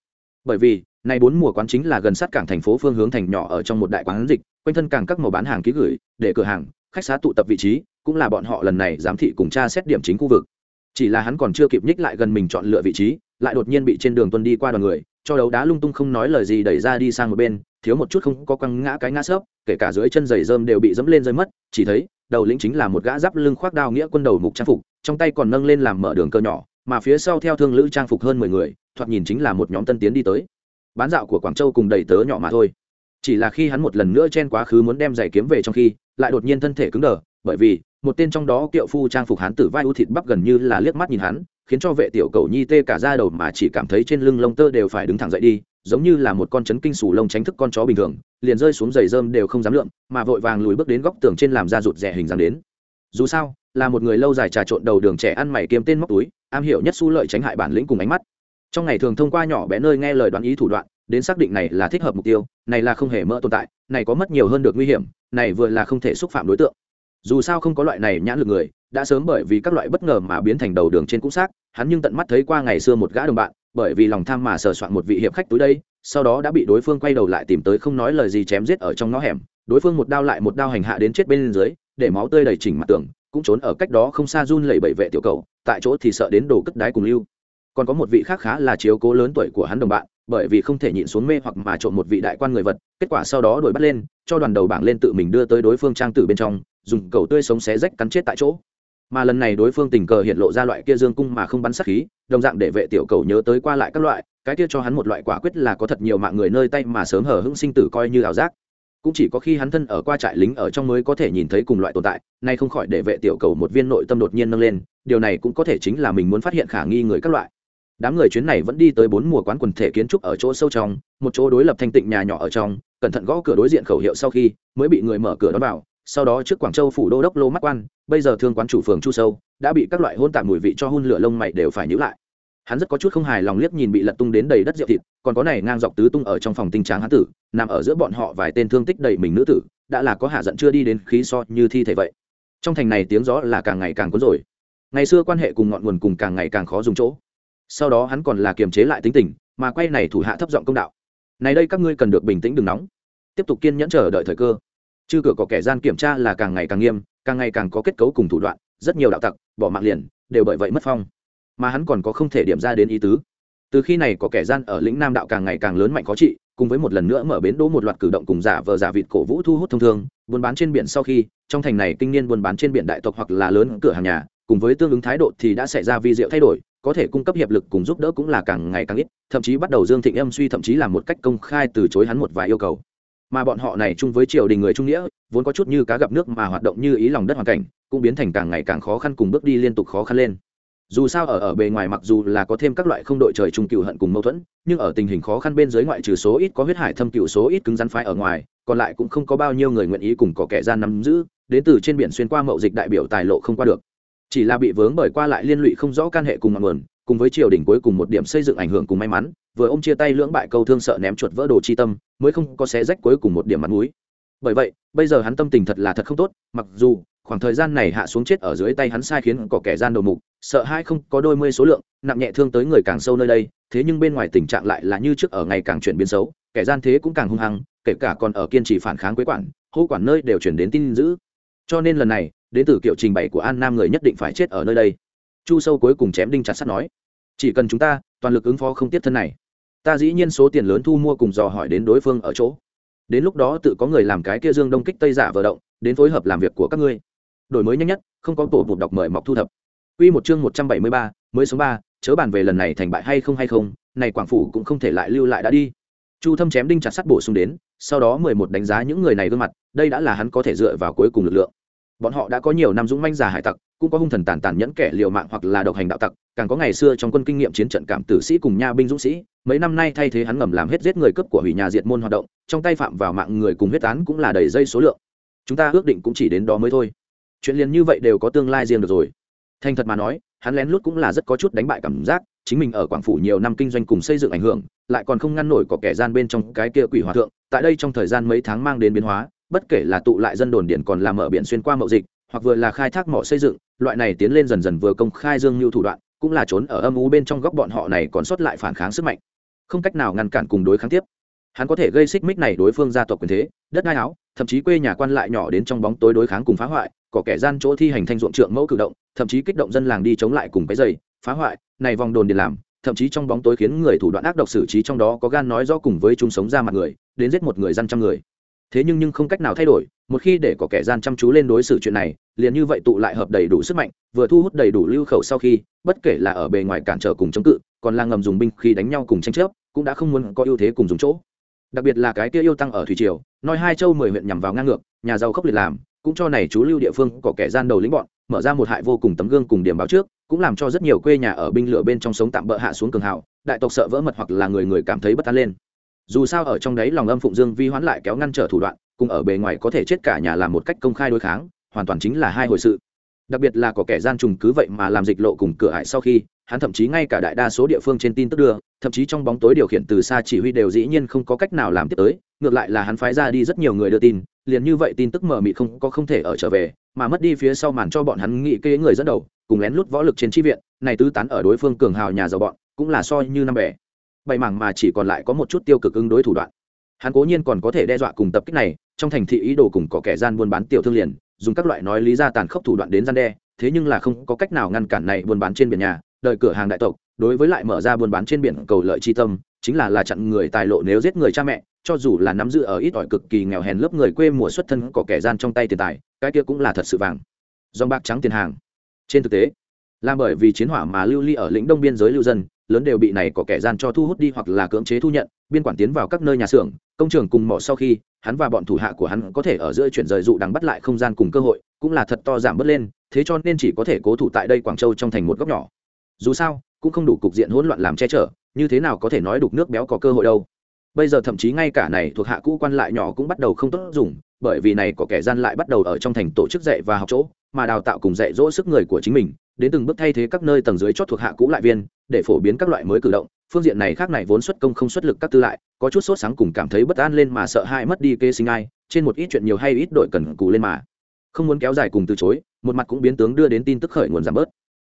Bởi vì, này bốn mùa quán chính là gần sát cảng thành phố phương hướng thành nhỏ ở trong một đại quán dịch, quanh thân càng các màu bán hàng ký gửi, để cửa hàng, khách xá tụ tập vị trí, cũng là bọn họ lần này giám thị cùng tra xét điểm chính khu vực chỉ là hắn còn chưa kịp nhích lại gần mình chọn lựa vị trí, lại đột nhiên bị trên đường tuân đi qua đoàn người, cho đấu đá lung tung không nói lời gì đẩy ra đi sang một bên, thiếu một chút không có quăng ngã cái ngã sấp, kể cả dưới chân giày rơm đều bị dẫm lên rơi mất, chỉ thấy, đầu lĩnh chính là một gã giáp lưng khoác đao nghĩa quân đầu mục trang phục, trong tay còn nâng lên làm mở đường cơ nhỏ, mà phía sau theo thương lữ trang phục hơn mười người, thoạt nhìn chính là một nhóm tân tiến đi tới. Bán dạo của quảng châu cùng đầy tớ nhỏ mà thôi. Chỉ là khi hắn một lần nữa chen quá khứ muốn đem giày kiếm về trong khi, lại đột nhiên thân thể cứng đờ, bởi vì một tên trong đó kiệu phu trang phục hán tử vai ưu thịt bắp gần như là liếc mắt nhìn hắn, khiến cho vệ tiểu cầu nhi tê cả ra đầu mà chỉ cảm thấy trên lưng lông tơ đều phải đứng thẳng dậy đi, giống như là một con chấn kinh sù lông tránh thức con chó bình thường, liền rơi xuống giày rơm đều không dám lượm, mà vội vàng lùi bước đến góc tường trên làm ra rụt rẻ hình dáng đến. Dù sao, là một người lâu dài trà trộn đầu đường trẻ ăn mày kiếm tên móc túi, am hiểu nhất su lợi tránh hại bản lĩnh cùng ánh mắt. Trong ngày thường thông qua nhỏ bé nơi nghe lời đoán ý thủ đoạn, đến xác định này là thích hợp mục tiêu, này là không hề mơ tồn tại, này có mất nhiều hơn được nguy hiểm, này vừa là không thể xúc phạm đối tượng dù sao không có loại này nhãn lực người, đã sớm bởi vì các loại bất ngờ mà biến thành đầu đường trên cũng xác, hắn nhưng tận mắt thấy qua ngày xưa một gã đồng bạn, bởi vì lòng tham mà sờ soạn một vị hiệp khách túi đây, sau đó đã bị đối phương quay đầu lại tìm tới không nói lời gì chém giết ở trong ngõ hẻm, đối phương một đao lại một đao hành hạ đến chết bên dưới, để máu tươi đầy chỉnh mặt tường, cũng trốn ở cách đó không xa run lẩy bẩy vệ tiểu cầu, tại chỗ thì sợ đến đồ cất đái cùng lưu. Còn có một vị khác khá là chiếu cố lớn tuổi của hắn đồng bạn, bởi vì không thể nhịn xuống mê hoặc mà trộm một vị đại quan người vật, kết quả sau đó đuổi bắt lên, cho đoàn đầu bảng lên tự mình đưa tới đối phương trang tử bên trong dùng cầu tươi sống xé rách cắn chết tại chỗ. Mà lần này đối phương tình cờ hiện lộ ra loại kia dương cung mà không bắn sát khí, đồng dạng để vệ tiểu cầu nhớ tới qua lại các loại, cái kia cho hắn một loại quả quyết là có thật nhiều mạng người nơi tay mà sớm hở hững sinh tử coi như ảo giác. Cũng chỉ có khi hắn thân ở qua trại lính ở trong mới có thể nhìn thấy cùng loại tồn tại, nay không khỏi để vệ tiểu cầu một viên nội tâm đột nhiên nâng lên, điều này cũng có thể chính là mình muốn phát hiện khả nghi người các loại. Đám người chuyến này vẫn đi tới bốn mùa quán quần thể kiến trúc ở chỗ sâu trong, một chỗ đối lập thanh tịnh nhà nhỏ ở trong, cẩn thận gõ cửa đối diện khẩu hiệu sau khi mới bị người mở cửa đón vào sau đó trước quảng châu phủ đô đốc lô mắt quan, bây giờ thương quán chủ phường chu sâu, đã bị các loại hôn tạp mùi vị cho hun lửa lông mày đều phải nhữ lại. Hắn rất có chút không hài lòng liếc nhìn bị lật tung đến đầy đất rượu thịt, còn có này ngang dọc tứ tung ở trong phòng tinh tráng hán tử, nằm ở giữa bọn họ vài tên thương tích đầy mình nữ tử, đã là có hạ giận chưa đi đến khí so như thi thể vậy. Trong thành này tiếng gió là càng ngày càng cuốn rồi. Ngày xưa quan hệ cùng ngọn nguồn cùng càng ngày càng khó dùng chỗ. Sau đó hắn còn là kiềm chế lại tính tình, mà quay này thủ hạ thấp giọng công đạo. Này đây các ngươi cần được bình tĩnh đừng nóng. Tiếp tục kiên nhẫn chờ đợi thời cơ chư cửa có kẻ gian kiểm tra là càng ngày càng nghiêm, càng ngày càng có kết cấu cùng thủ đoạn, rất nhiều đạo tặc, bỏ mạng liền, đều bởi vậy mất phong. Mà hắn còn có không thể điểm ra đến ý tứ. Từ khi này có kẻ gian ở lĩnh nam đạo càng ngày càng lớn mạnh khó trị, cùng với một lần nữa mở bến đỗ một loạt cử động cùng giả vờ giả vịt cổ vũ thu hút thông thường buôn bán trên biển sau khi, trong thành này kinh niên buôn bán trên biển đại tộc hoặc là lớn cửa hàng nhà, cùng với tương ứng thái độ thì đã xảy ra vi diệu thay đổi, có thể cung cấp hiệp lực cùng giúp đỡ cũng là càng ngày càng ít, thậm chí bắt đầu dương thịnh âm suy thậm chí là một cách công khai từ chối hắn một vài yêu cầu mà bọn họ này chung với triều đình người trung nghĩa, vốn có chút như cá gặp nước mà hoạt động như ý lòng đất hoàn cảnh, cũng biến thành càng ngày càng khó khăn cùng bước đi liên tục khó khăn lên. Dù sao ở ở bề ngoài mặc dù là có thêm các loại không đội trời chung cựu hận cùng mâu thuẫn, nhưng ở tình hình khó khăn bên dưới ngoại trừ số ít có huyết hải thâm cựu, số ít cứng rắn phái ở ngoài, còn lại cũng không có bao nhiêu người nguyện ý cùng có kẻ gian nắm giữ, đến từ trên biển xuyên qua mậu dịch đại biểu tài lộ không qua được. Chỉ là bị vướng bởi qua lại liên lụy không rõ can hệ cùng ngọn nguồn cùng với triều đình cuối cùng một điểm xây dựng ảnh hưởng cùng may mắn, vừa ôm chia tay lưỡng bại câu thương sợ ném chuột vỡ đồ chi tâm, mới không có xé rách cuối cùng một điểm mặt mũi. Bởi vậy, bây giờ hắn tâm tình thật là thật không tốt, mặc dù, khoảng thời gian này hạ xuống chết ở dưới tay hắn sai khiến có kẻ gian đầu mục, sợ hai không có đôi mươi số lượng, nặng nhẹ thương tới người càng sâu nơi đây, thế nhưng bên ngoài tình trạng lại là như trước ở ngày càng chuyển biến xấu, kẻ gian thế cũng càng hung hăng, kể cả còn ở kiên trì phản kháng quế quản, hô quản nơi đều chuyển đến tin dữ. Cho nên lần này, đến từ kiểu trình bày của an nam người nhất định phải chết ở nơi đây chu sâu cuối cùng chém đinh chặt sắt nói chỉ cần chúng ta toàn lực ứng phó không tiếp thân này ta dĩ nhiên số tiền lớn thu mua cùng dò hỏi đến đối phương ở chỗ đến lúc đó tự có người làm cái kia dương đông kích tây giả vờ động đến phối hợp làm việc của các ngươi đổi mới nhanh nhất không có tổ bụt đọc mời mọc thu thập Quy một chương một trăm bảy mươi ba, mới số ba, chớ bàn về lần này thành bại hay không hay không, này quảng phủ cũng không thể lại lưu lại đã đi. Chu Thâm chém đinh chặt sắt bổ sung đến, sau đó mười một đánh giá những người này gương mặt, đây đã là hắn có thể dựa vào cuối cùng lực lượng. Bọn họ đã có nhiều năm dũng manh giả hải tặc, cũng có hung thần tàn tàn nhẫn kẻ liều mạng hoặc là độc hành đạo tặc, càng có ngày xưa trong quân kinh nghiệm chiến trận cảm tử sĩ cùng nha binh dũng sĩ, mấy năm nay thay thế hắn ngầm làm hết giết người cướp của hủy nhà diệt môn hoạt động, trong tay phạm vào mạng người cùng huyết án cũng là đầy dây số lượng. Chúng ta ước định cũng chỉ đến đó mới thôi. Chuyện liền như vậy đều có tương lai riêng được rồi. Thành thật mà nói, hắn lén lút cũng là rất có chút đánh bại cảm giác, chính mình ở quảng phủ nhiều năm kinh doanh cùng xây dựng ảnh hưởng, lại còn không ngăn nổi có kẻ gian bên trong cái kia quỷ hòa thượng, tại đây trong thời gian mấy tháng mang đến biến hóa, bất kể là tụ lại dân đồn điền còn làm mở biển xuyên qua mậu dịch, hoặc vừa là khai thác mỏ xây dựng, loại này tiến lên dần dần vừa công khai dương lưu thủ đoạn, cũng là trốn ở âm u bên trong góc bọn họ này còn sót lại phản kháng sức mạnh. Không cách nào ngăn cản cùng đối kháng tiếp. Hắn có thể gây xích mích này đối phương gia tộc quyền thế đất ngai áo thậm chí quê nhà quan lại nhỏ đến trong bóng tối đối kháng cùng phá hoại có kẻ gian chỗ thi hành thanh ruộng trượng mẫu cử động thậm chí kích động dân làng đi chống lại cùng cái dày phá hoại này vòng đồn điền làm thậm chí trong bóng tối khiến người thủ đoạn ác độc xử trí trong đó có gan nói rõ cùng với chung sống ra mặt người đến giết một người dân trăm người thế nhưng nhưng không cách nào thay đổi, một khi để có kẻ gian chăm chú lên đối xử chuyện này, liền như vậy tụ lại hợp đầy đủ sức mạnh, vừa thu hút đầy đủ lưu khẩu sau khi, bất kể là ở bề ngoài cản trở cùng chống cự, còn là ngầm dùng binh khi đánh nhau cùng tranh chấp, cũng đã không muốn có ưu thế cùng dùng chỗ. Đặc biệt là cái kia yêu tăng ở thủy triều, nói hai châu mười huyện nhằm vào ngang ngược, nhà giàu khốc liệt làm, cũng cho này chú lưu địa phương có kẻ gian đầu lĩnh bọn, mở ra một hại vô cùng tấm gương cùng điểm báo trước, cũng làm cho rất nhiều quê nhà ở binh lửa bên trong sống tạm bỡ hạ xuống cường hào, đại tộc sợ vỡ mật hoặc là người người cảm thấy bất an lên dù sao ở trong đấy lòng âm phụng dương vi hoán lại kéo ngăn trở thủ đoạn, cùng ở bề ngoài có thể chết cả nhà làm một cách công khai đối kháng, hoàn toàn chính là hai hồi sự. Đặc biệt là có kẻ gian trùng cứ vậy mà làm dịch lộ cùng cửa hại sau khi, hắn thậm chí ngay cả đại đa số địa phương trên tin tức đưa, thậm chí trong bóng tối điều khiển từ xa chỉ huy đều dĩ nhiên không có cách nào làm tiếp tới, ngược lại là hắn phái ra đi rất nhiều người đưa tin, liền như vậy tin tức mờ mịt không có không thể ở trở về, mà mất đi phía sau màn cho bọn hắn nghĩ kế người dẫn đầu, cùng lén lút võ lực trên tri viện, này tứ tán ở đối phương cường hào nhà giàu bọn, cũng là so như năm bẻ bảy mảng mà chỉ còn lại có một chút tiêu cực ứng đối thủ đoạn. Hắn cố nhiên còn có thể đe dọa cùng tập kích này, trong thành thị ý đồ cùng có kẻ gian buôn bán tiểu thương liền, dùng các loại nói lý ra tàn khốc thủ đoạn đến gian đe, thế nhưng là không có cách nào ngăn cản này buôn bán trên biển nhà, đợi cửa hàng đại tộc, đối với lại mở ra buôn bán trên biển cầu lợi chi tâm, chính là là chặn người tài lộ nếu giết người cha mẹ, cho dù là nắm giữ ở ít ỏi cực kỳ nghèo hèn lớp người quê mùa xuất thân có kẻ gian trong tay tiền tài, cái kia cũng là thật sự vàng. Dòng bạc trắng tiền hàng. Trên thực tế, là bởi vì chiến hỏa mà lưu ly ở lĩnh đông biên giới lưu dân lớn đều bị này có kẻ gian cho thu hút đi hoặc là cưỡng chế thu nhận, biên quản tiến vào các nơi nhà xưởng, công trường cùng mỏ sau khi, hắn và bọn thủ hạ của hắn có thể ở giữa chuyển rời dụ đằng bắt lại không gian cùng cơ hội, cũng là thật to giảm bớt lên, thế cho nên chỉ có thể cố thủ tại đây quảng châu trong thành một góc nhỏ. Dù sao, cũng không đủ cục diện hỗn loạn làm che chở, như thế nào có thể nói đục nước béo có cơ hội đâu. Bây giờ thậm chí ngay cả này thuộc hạ cũ quan lại nhỏ cũng bắt đầu không tốt dùng, bởi vì này có kẻ gian lại bắt đầu ở trong thành tổ chức dạy và học chỗ, mà đào tạo cùng dạy dỗ sức người của chính mình đến từng bước thay thế các nơi tầng dưới chót thuộc hạ cũ lại viên, để phổ biến các loại mới cử động. Phương diện này khác này vốn xuất công không xuất lực các tư lại, có chút sốt sáng cùng cảm thấy bất an lên mà sợ hãi mất đi kê sinh ai, trên một ít chuyện nhiều hay ít đội cần cù lên mà. Không muốn kéo dài cùng từ chối, một mặt cũng biến tướng đưa đến tin tức khởi nguồn giảm bớt.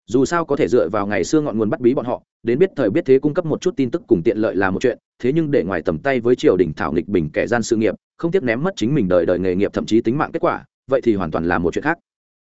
Dù sao có thể dựa vào ngày xưa ngọn nguồn bắt bí bọn họ, đến biết thời biết thế cung cấp một chút tin tức cùng tiện lợi là một chuyện, thế nhưng để ngoài tầm tay với triều đình thảo nghịch bình kẻ gian sự nghiệp, không tiếp ném mất chính mình đời đời nghề nghiệp thậm chí tính mạng kết quả, vậy thì hoàn toàn là một chuyện khác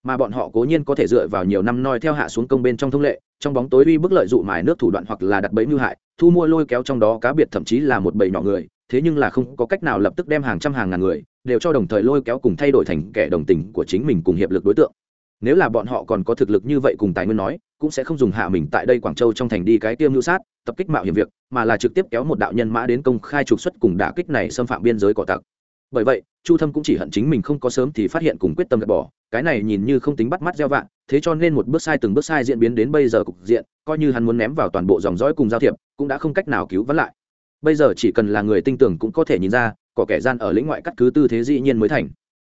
mà bọn họ cố nhiên có thể dựa vào nhiều năm noi theo hạ xuống công bên trong thông lệ, trong bóng tối uy bức lợi dụ mài nước thủ đoạn hoặc là đặt bẫy mưu hại, thu mua lôi kéo trong đó cá biệt thậm chí là một bầy nhỏ người, thế nhưng là không có cách nào lập tức đem hàng trăm hàng ngàn người đều cho đồng thời lôi kéo cùng thay đổi thành kẻ đồng tình của chính mình cùng hiệp lực đối tượng. Nếu là bọn họ còn có thực lực như vậy cùng tài nguyên nói, cũng sẽ không dùng hạ mình tại đây quảng châu trong thành đi cái tiêm mưu sát, tập kích mạo hiểm việc, mà là trực tiếp kéo một đạo nhân mã đến công khai trục xuất cùng đả kích này xâm phạm biên giới cỏ tặc. Bởi vậy, chu thâm cũng chỉ hận chính mình không có sớm thì phát hiện cùng quyết tâm gạt bỏ cái này nhìn như không tính bắt mắt gieo vạn thế cho nên một bước sai từng bước sai diễn biến đến bây giờ cục diện, coi như hắn muốn ném vào toàn bộ dòng dõi cùng giao thiệp, cũng đã không cách nào cứu vãn lại. Bây giờ chỉ cần là người tinh tưởng cũng có thể nhìn ra, có kẻ gian ở lĩnh ngoại cắt cứ tư thế dĩ nhiên mới thành.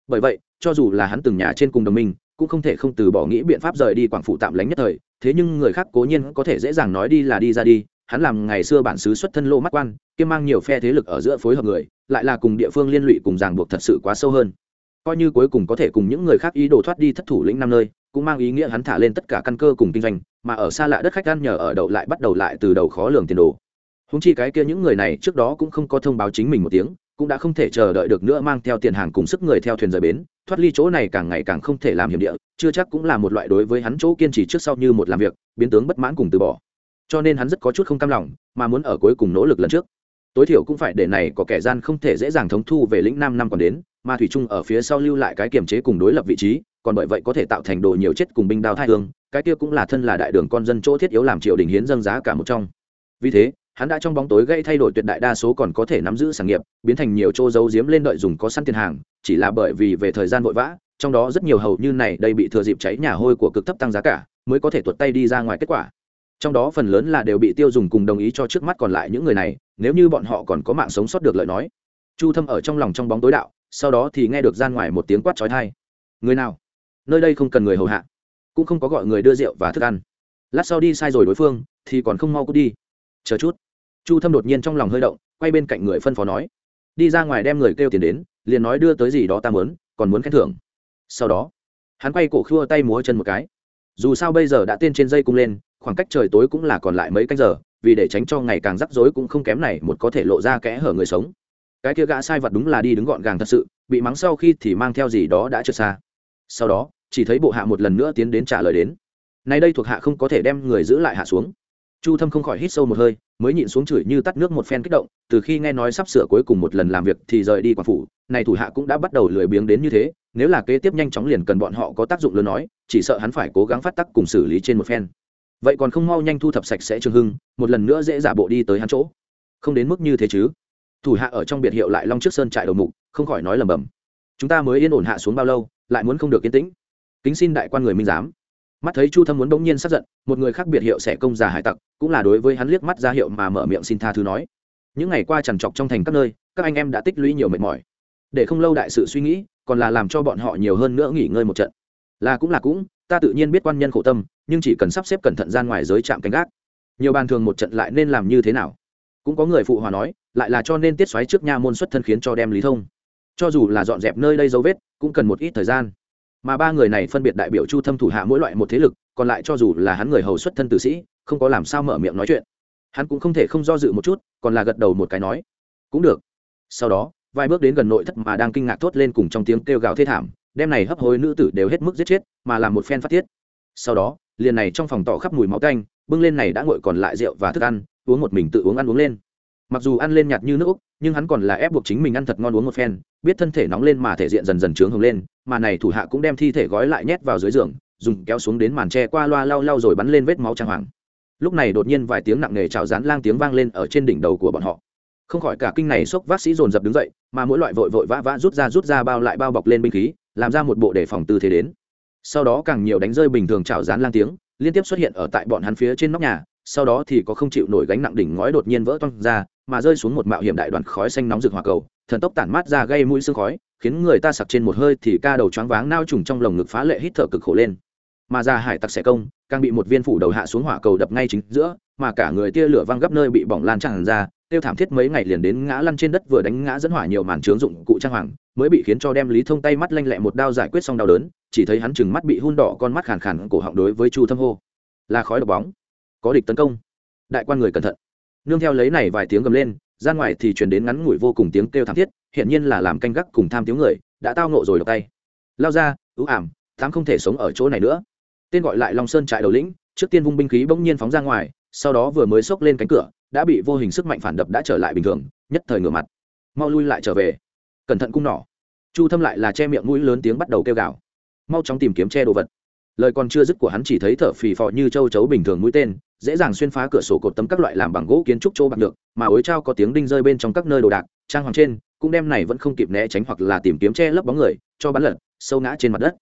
Bởi vậy, cho dù là hắn từng nhà trên cùng đồng minh, cũng không thể không từ bỏ nghĩ biện pháp rời đi quảng phụ tạm lánh nhất thời, thế nhưng người khác cố nhiên có thể dễ dàng nói đi là đi ra đi, hắn làm ngày xưa bản xứ xuất thân lô mắt quan kiêm mang nhiều phe thế lực ở giữa phối hợp người, lại là cùng địa phương liên lụy cùng ràng buộc thật sự quá sâu hơn coi như cuối cùng có thể cùng những người khác ý đồ thoát đi thất thủ lĩnh năm nơi, cũng mang ý nghĩa hắn thả lên tất cả căn cơ cùng kinh doanh, mà ở xa lạ đất khách ăn nhờ ở đậu lại bắt đầu lại từ đầu khó lường tiền đồ. Húng chi cái kia những người này trước đó cũng không có thông báo chính mình một tiếng, cũng đã không thể chờ đợi được nữa mang theo tiền hàng cùng sức người theo thuyền rời bến, thoát ly chỗ này càng ngày càng không thể làm hiểm địa, chưa chắc cũng là một loại đối với hắn chỗ kiên trì trước sau như một làm việc, biến tướng bất mãn cùng từ bỏ. Cho nên hắn rất có chút không cam lòng, mà muốn ở cuối cùng nỗ lực lần trước. Tối thiểu cũng phải để này có kẻ gian không thể dễ dàng thống thu về lĩnh nam năm còn đến mà thủy trung ở phía sau lưu lại cái kiềm chế cùng đối lập vị trí, còn bởi vậy có thể tạo thành đồ nhiều chết cùng binh đao thai hương, cái kia cũng là thân là đại đường con dân chỗ thiết yếu làm triều đình hiến dâng giá cả một trong. Vì thế, hắn đã trong bóng tối gây thay đổi tuyệt đại đa số còn có thể nắm giữ sản nghiệp, biến thành nhiều chỗ giấu giếm lên đợi dùng có săn tiền hàng, chỉ là bởi vì về thời gian vội vã, trong đó rất nhiều hầu như này đây bị thừa dịp cháy nhà hôi của cực thấp tăng giá cả, mới có thể tuột tay đi ra ngoài kết quả. Trong đó phần lớn là đều bị tiêu dùng cùng đồng ý cho trước mắt còn lại những người này, nếu như bọn họ còn có mạng sống sót được lời nói. Chu thâm ở trong lòng trong bóng tối đạo sau đó thì nghe được gian ngoài một tiếng quát trói thai. Người nào? Nơi đây không cần người hầu hạ, cũng không có gọi người đưa rượu và thức ăn. Lát sau đi sai rồi đối phương, thì còn không mau cút đi. Chờ chút. Chu thâm đột nhiên trong lòng hơi động, quay bên cạnh người phân phó nói. Đi ra ngoài đem người kêu tiền đến, liền nói đưa tới gì đó ta muốn, còn muốn khen thưởng. Sau đó, hắn quay cổ khua tay múa chân một cái. Dù sao bây giờ đã tên trên dây cung lên, khoảng cách trời tối cũng là còn lại mấy canh giờ, vì để tránh cho ngày càng rắc rối cũng không kém này, một có thể lộ ra kẽ hở người sống cái kia gã sai vật đúng là đi đứng gọn gàng thật sự, bị mắng sau khi thì mang theo gì đó đã trượt xa. Sau đó, chỉ thấy bộ hạ một lần nữa tiến đến trả lời đến. Nay đây thuộc hạ không có thể đem người giữ lại hạ xuống. Chu thâm không khỏi hít sâu một hơi, mới nhịn xuống chửi như tắt nước một phen kích động, từ khi nghe nói sắp sửa cuối cùng một lần làm việc thì rời đi quả phủ, này thủ hạ cũng đã bắt đầu lười biếng đến như thế, nếu là kế tiếp nhanh chóng liền cần bọn họ có tác dụng lớn nói, chỉ sợ hắn phải cố gắng phát tắc cùng xử lý trên một phen. Vậy còn không mau nhanh thu thập sạch sẽ trương hưng, một lần nữa dễ giả bộ đi tới hắn chỗ. Không đến mức như thế chứ? Thủ hạ ở trong biệt hiệu lại long trước sơn trại đầu mục, không khỏi nói lầm bầm. Chúng ta mới yên ổn hạ xuống bao lâu, lại muốn không được yên tĩnh. Kính xin đại quan người minh giám. Mắt thấy chu thâm muốn bỗng nhiên sát giận, một người khác biệt hiệu sẽ công già hải tặc, cũng là đối với hắn liếc mắt ra hiệu mà mở miệng xin tha thứ nói. Những ngày qua trằn trọc trong thành các nơi, các anh em đã tích lũy nhiều mệt mỏi. Để không lâu đại sự suy nghĩ, còn là làm cho bọn họ nhiều hơn nữa nghỉ ngơi một trận. Là cũng là cũng, ta tự nhiên biết quan nhân khổ tâm, nhưng chỉ cần sắp xếp cẩn thận ra ngoài giới trạm canh gác. Nhiều bàn thường một trận lại nên làm như thế nào? Cũng có người phụ hòa nói, lại là cho nên tiết xoáy trước nha môn xuất thân khiến cho đem lý thông. Cho dù là dọn dẹp nơi đây dấu vết, cũng cần một ít thời gian. Mà ba người này phân biệt đại biểu chu thâm thủ hạ mỗi loại một thế lực, còn lại cho dù là hắn người hầu xuất thân tử sĩ, không có làm sao mở miệng nói chuyện. Hắn cũng không thể không do dự một chút, còn là gật đầu một cái nói, cũng được. Sau đó, vài bước đến gần nội thất mà đang kinh ngạc thốt lên cùng trong tiếng kêu gào thê thảm đem này hấp hối nữ tử đều hết mức giết chết, mà làm một phen phát tiết. Sau đó liền này trong phòng tỏ khắp mùi máu tanh bưng lên này đã nguội còn lại rượu và thức ăn, uống một mình tự uống ăn uống lên. Mặc dù ăn lên nhạt như nước nhưng hắn còn là ép buộc chính mình ăn thật ngon uống một phen, biết thân thể nóng lên mà thể diện dần dần trướng hồng lên, mà này thủ hạ cũng đem thi thể gói lại nhét vào dưới giường, dùng kéo xuống đến màn tre qua loa lau lau rồi bắn lên vết máu trang hoàng. Lúc này đột nhiên vài tiếng nặng nề chào rán lang tiếng vang lên ở trên đỉnh đầu của bọn họ. Không khỏi cả kinh này sốc vác sĩ dồn dập đứng dậy, mà mỗi loại vội vội vã vã rút ra rút ra bao lại bao bọc lên binh khí, làm ra một bộ đề phòng tư thế đến sau đó càng nhiều đánh rơi bình thường trào rán lan tiếng, liên tiếp xuất hiện ở tại bọn hắn phía trên nóc nhà, sau đó thì có không chịu nổi gánh nặng đỉnh ngói đột nhiên vỡ toang ra, mà rơi xuống một mạo hiểm đại đoàn khói xanh nóng rực hỏa cầu, thần tốc tản mát ra gây mũi xương khói, khiến người ta sặc trên một hơi thì ca đầu choáng váng nao trùng trong lồng ngực phá lệ hít thở cực khổ lên. Mà ra hải tặc xẻ công, càng bị một viên phủ đầu hạ xuống hỏa cầu đập ngay chính giữa, mà cả người tia lửa văng gấp nơi bị bỏng lan tràn ra tiêu thảm thiết mấy ngày liền đến ngã lăn trên đất vừa đánh ngã dẫn hỏa nhiều màn trướng dụng cụ trang hoàng, mới bị khiến cho đem lý thông tay mắt lanh lẹ một đao giải quyết xong đau đớn, chỉ thấy hắn chừng mắt bị hun đỏ con mắt khàn khàn cổ họng đối với chu thâm hô. Là khói độc bóng. Có địch tấn công. Đại quan người cẩn thận. Nương theo lấy này vài tiếng gầm lên, ra ngoài thì chuyển đến ngắn ngủi vô cùng tiếng kêu thảm thiết hiện nhiên là làm canh gác cùng tham tiếng người, đã tao nộ rồi độc tay. Lao ra, ưu ảm, thám không thể sống ở chỗ này nữa. Tên gọi lại long sơn trại đầu lĩnh, trước tiên vung binh khí bỗng nhiên phóng ra ngoài, sau đó vừa mới xốc lên cánh cửa đã bị vô hình sức mạnh phản đập đã trở lại bình thường, nhất thời ngửa mặt. Mau lui lại trở về. Cẩn thận cung nỏ. Chu thâm lại là che miệng mũi lớn tiếng bắt đầu kêu gào. Mau chóng tìm kiếm che đồ vật. Lời còn chưa dứt của hắn chỉ thấy thở phì phò như châu chấu bình thường mũi tên, dễ dàng xuyên phá cửa sổ cột tấm các loại làm bằng gỗ kiến trúc chỗ bạc được, mà ối trao có tiếng đinh rơi bên trong các nơi đồ đạc, trang hoàng trên, cũng đem này vẫn không kịp né tránh hoặc là tìm kiếm che lấp bóng người, cho bắn lật, sâu ngã trên mặt đất.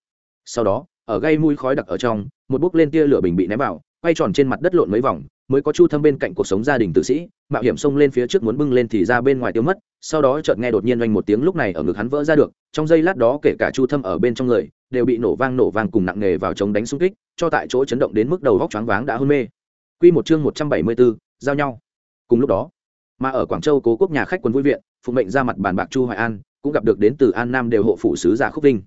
Sau đó, ở gây mũi khói đặc ở trong, một bốc lên tia lửa bình bị ném vào quay tròn trên mặt đất lộn mấy vòng mới có chu thâm bên cạnh cuộc sống gia đình tử sĩ mạo hiểm xông lên phía trước muốn bưng lên thì ra bên ngoài tiêu mất sau đó chợt nghe đột nhiên oanh một tiếng lúc này ở ngực hắn vỡ ra được trong giây lát đó kể cả chu thâm ở bên trong người đều bị nổ vang nổ vang cùng nặng nề vào chống đánh xung kích cho tại chỗ chấn động đến mức đầu vóc choáng váng đã hôn mê Quy một chương một trăm bảy mươi 174, giao nhau. Cùng lúc đó, mà ở Quảng Châu Cố Quốc nhà khách quân vui viện, phụ mệnh ra mặt bàn bạc Chu Hoài An, cũng gặp được đến từ An Nam đều hộ phủ sứ giả Khúc Vinh.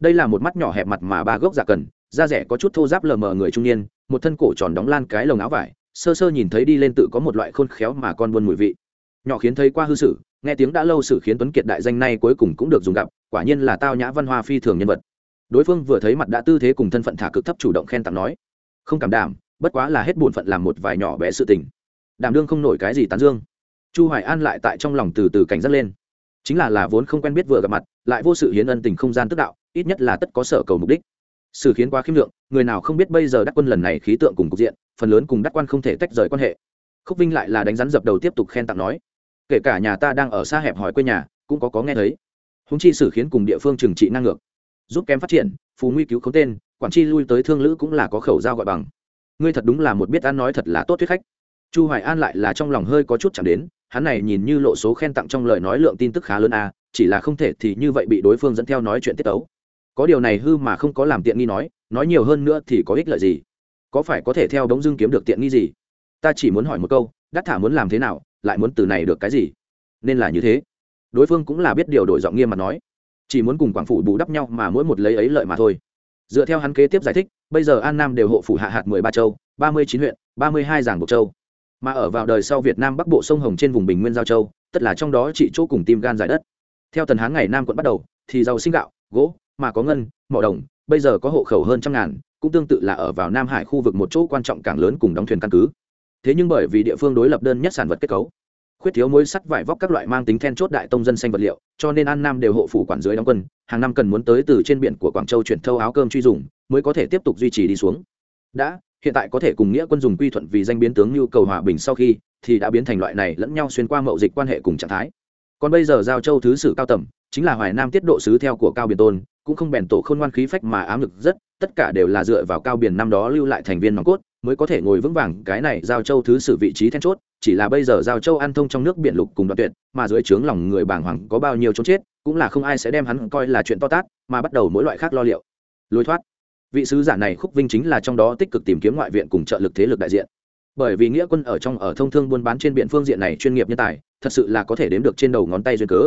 Đây là một mắt nhỏ hẹp mặt mà ba gốc giả cần, da rẻ có chút thô ráp lờ mờ người trung niên, một thân cổ tròn đóng lan cái lồng áo vải, sơ sơ nhìn thấy đi lên tự có một loại khôn khéo mà con buôn mùi vị. Nhỏ khiến thấy qua hư sử nghe tiếng đã lâu sử khiến Tuấn Kiệt đại danh này cuối cùng cũng được dùng gặp, quả nhiên là tao nhã văn hoa phi thường nhân vật. Đối phương vừa thấy mặt đã tư thế cùng thân phận thả cực thấp chủ động khen tặng nói: "Không cảm đảm, bất quá là hết bổn phận làm một vài nhỏ bé sự tình đảm đương không nổi cái gì tán dương chu hoài an lại tại trong lòng từ từ cảnh giác lên chính là là vốn không quen biết vừa gặp mặt lại vô sự hiến ân tình không gian tức đạo ít nhất là tất có sở cầu mục đích Sử khiến quá khiêm lượng, người nào không biết bây giờ đắc quân lần này khí tượng cùng cục diện, phần lớn cùng đắc quan không thể tách rời quan hệ. Khúc vinh lại là đánh rắn dập đầu tiếp tục khen tặng nói, kể cả nhà ta đang ở xa hẹp hỏi quê nhà, cũng có có nghe thấy. Húng chi sử khiến cùng địa phương trừng trị năng ngược, giúp kém phát triển phú nguy cứu khống tên, quản chi lui tới thương lữ cũng là có khẩu giao gọi bằng. Ngươi thật đúng là một biết ăn nói thật là tốt thuyết khách. Chu hoài an lại là trong lòng hơi có chút chẳng đến, hắn này nhìn như lộ số khen tặng trong lời nói lượng tin tức khá lớn a chỉ là không thể thì như vậy bị đối phương dẫn theo nói chuyện tiết tấu có điều này hư mà không có làm tiện nghi nói nói nhiều hơn nữa thì có ích lợi gì? Có phải có thể theo đống dương kiếm được tiện nghi gì? Ta chỉ muốn hỏi một câu, đắc thả muốn làm thế nào, lại muốn từ này được cái gì? Nên là như thế. Đối phương cũng là biết điều đổi giọng nghiêm mà nói. Chỉ muốn cùng quảng phủ bù đắp nhau mà mỗi một lấy ấy lợi mà thôi. Dựa theo hắn kế tiếp giải thích, bây giờ an nam đều hộ phủ hạ hạt mười ba châu, ba mươi chín huyện, ba mươi hai giảng bộ châu. Mà ở vào đời sau việt nam bắc bộ sông hồng trên vùng bình nguyên giao châu, tất là trong đó chỉ chỗ cùng tim gan giải đất. Theo tần hán ngày nam quận bắt đầu, thì giàu sinh gạo, gỗ mà có ngân, mỏ đồng, bây giờ có hộ khẩu hơn trăm ngàn, cũng tương tự là ở vào nam hải khu vực một chỗ quan trọng cảng lớn cùng đóng thuyền căn cứ. Thế nhưng bởi vì địa phương đối lập đơn nhất sản vật kết cấu, khuyết thiếu mối sắt vải vóc các loại mang tính then chốt đại tông dân xanh vật liệu, cho nên an nam đều hộ phủ quản dưới đóng quân, hàng năm cần muốn tới từ trên biển của quảng châu chuyển thâu áo cơm truy dùng, mới có thể tiếp tục duy trì đi xuống. Đã, hiện tại có thể cùng nghĩa quân dùng quy thuận vì danh biến tướng nhu cầu hòa bình sau khi, thì đã biến thành loại này lẫn nhau xuyên qua mậu dịch quan hệ cùng trạng thái. Còn bây giờ giao châu thứ sử cao tầm, chính là hoài nam tiết độ sứ theo của cao biển tôn cũng không bèn tổ khôn ngoan khí phách mà ám lực rất, tất cả đều là dựa vào cao biển năm đó lưu lại thành viên nòng cốt, mới có thể ngồi vững vàng. Cái này giao châu thứ sử vị trí then chốt, chỉ là bây giờ giao châu ăn thông trong nước biển lục cùng đoạn tuyệt, mà dưới trướng lòng người bàng hoàng có bao nhiêu chốn chết, cũng là không ai sẽ đem hắn coi là chuyện to tát, mà bắt đầu mỗi loại khác lo liệu. Lối thoát. Vị sứ giả này khúc vinh chính là trong đó tích cực tìm kiếm ngoại viện cùng trợ lực thế lực đại diện. Bởi vì nghĩa quân ở trong, ở thông thương buôn bán trên biển phương diện này chuyên nghiệp nhân tài, thật sự là có thể đếm được trên đầu ngón tay duyên cớ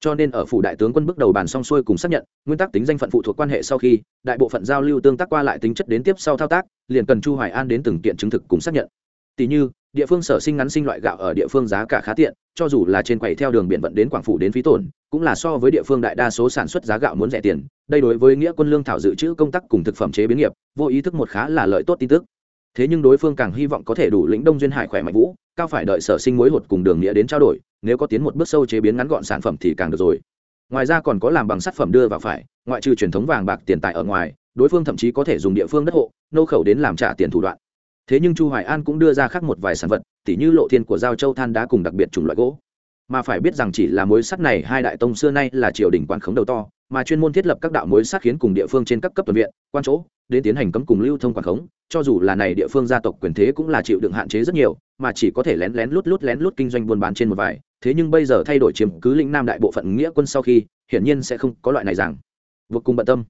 cho nên ở phủ đại tướng quân bước đầu bàn song xuôi cùng xác nhận, nguyên tắc tính danh phận phụ thuộc quan hệ sau khi, đại bộ phận giao lưu tương tác qua lại tính chất đến tiếp sau thao tác, liền cần chu hoài an đến từng kiện chứng thực cùng xác nhận. Tỷ như, địa phương sở sinh ngắn sinh loại gạo ở địa phương giá cả khá tiện, cho dù là trên quầy theo đường biển vận đến quảng phủ đến phí tổn, cũng là so với địa phương đại đa số sản xuất giá gạo muốn rẻ tiền, đây đối với nghĩa quân lương thảo dự trữ công tác cùng thực phẩm chế biến nghiệp, vô ý thức một khá là lợi tốt tin tức thế nhưng đối phương càng hy vọng có thể đủ lĩnh đông duyên hải khỏe mạnh vũ, cao phải đợi sở sinh mối hột cùng đường nghĩa đến trao đổi, nếu có tiến một bước sâu chế biến ngắn gọn sản phẩm thì càng được rồi. Ngoài ra còn có làm bằng sắt phẩm đưa vào phải, ngoại trừ truyền thống vàng bạc tiền tài ở ngoài, đối phương thậm chí có thể dùng địa phương đất hộ, nô khẩu đến làm trả tiền thủ đoạn. Thế nhưng chu hoài an cũng đưa ra khác một vài sản vật, tỉ như lộ thiên của giao châu than đá cùng đặc biệt chủng loại gỗ. Mà phải biết rằng chỉ là mối sắt này hai đại tông xưa nay là triều đình quản khống đầu to mà chuyên môn thiết lập các đạo mối sát khiến cùng địa phương trên các cấp tuần viện, quan chỗ, đến tiến hành cấm cùng lưu thông quản khống, cho dù là này địa phương gia tộc quyền thế cũng là chịu đựng hạn chế rất nhiều, mà chỉ có thể lén lén lút lút lén lút kinh doanh buôn bán trên một vài, thế nhưng bây giờ thay đổi chiếm cứ lĩnh nam đại bộ phận nghĩa quân sau khi, hiển nhiên sẽ không có loại này rằng vô cùng bận tâm,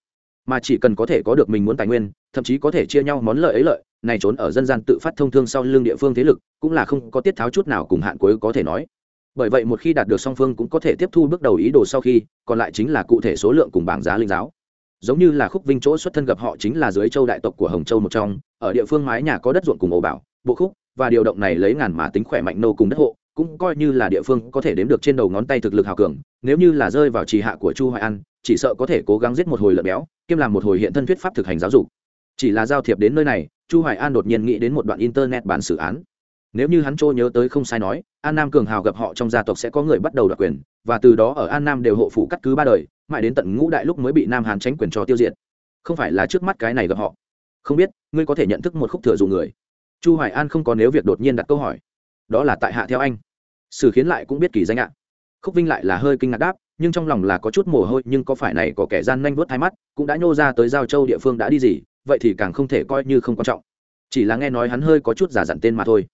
mà chỉ cần có thể có được mình muốn tài nguyên, thậm chí có thể chia nhau món lợi ấy lợi, này trốn ở dân gian tự phát thông thương sau lưng địa phương thế lực, cũng là không có tiết tháo chút nào cùng hạn cuối có thể nói bởi vậy một khi đạt được song phương cũng có thể tiếp thu bước đầu ý đồ sau khi, còn lại chính là cụ thể số lượng cùng bảng giá linh giáo. Giống như là khúc vinh chỗ xuất thân gặp họ chính là dưới châu đại tộc của hồng châu một trong, ở địa phương mái nhà có đất ruộng cùng ổ bảo, bộ khúc và điều động này lấy ngàn mà tính khỏe mạnh nô cùng đất hộ, cũng coi như là địa phương có thể đếm được trên đầu ngón tay thực lực hào cường, nếu như là rơi vào trì hạ của chu hoài an, chỉ sợ có thể cố gắng giết một hồi lợn béo, kiêm làm một hồi hiện thân thuyết pháp thực hành giáo dục. Chỉ là giao thiệp đến nơi này, chu hoài an đột nhiên nghĩ đến một đoạn internet bản xử án nếu như hắn trô nhớ tới không sai nói, an nam cường hào gặp họ trong gia tộc sẽ có người bắt đầu đoạt quyền, và từ đó ở an nam đều hộ phủ cắt cứ ba đời, mãi đến tận ngũ đại lúc mới bị nam hàn tránh quyền cho tiêu diệt. Không phải là trước mắt cái này gặp họ. Không biết, ngươi có thể nhận thức một khúc thừa dụ người. Chu hoài an không có nếu việc đột nhiên đặt câu hỏi. Đó là tại hạ theo anh. Sử khiến lại cũng biết kỳ danh ạ. Khúc vinh lại là hơi kinh ngạc đáp, nhưng trong lòng là có chút mồ hôi, nhưng có phải này có kẻ gian nhanh vớt hai mắt, cũng đã nhô ra tới giao châu địa phương đã đi gì, vậy thì càng không thể coi như không quan trọng. Chỉ là nghe nói hắn hơi có chút giả dặn tên mà thôi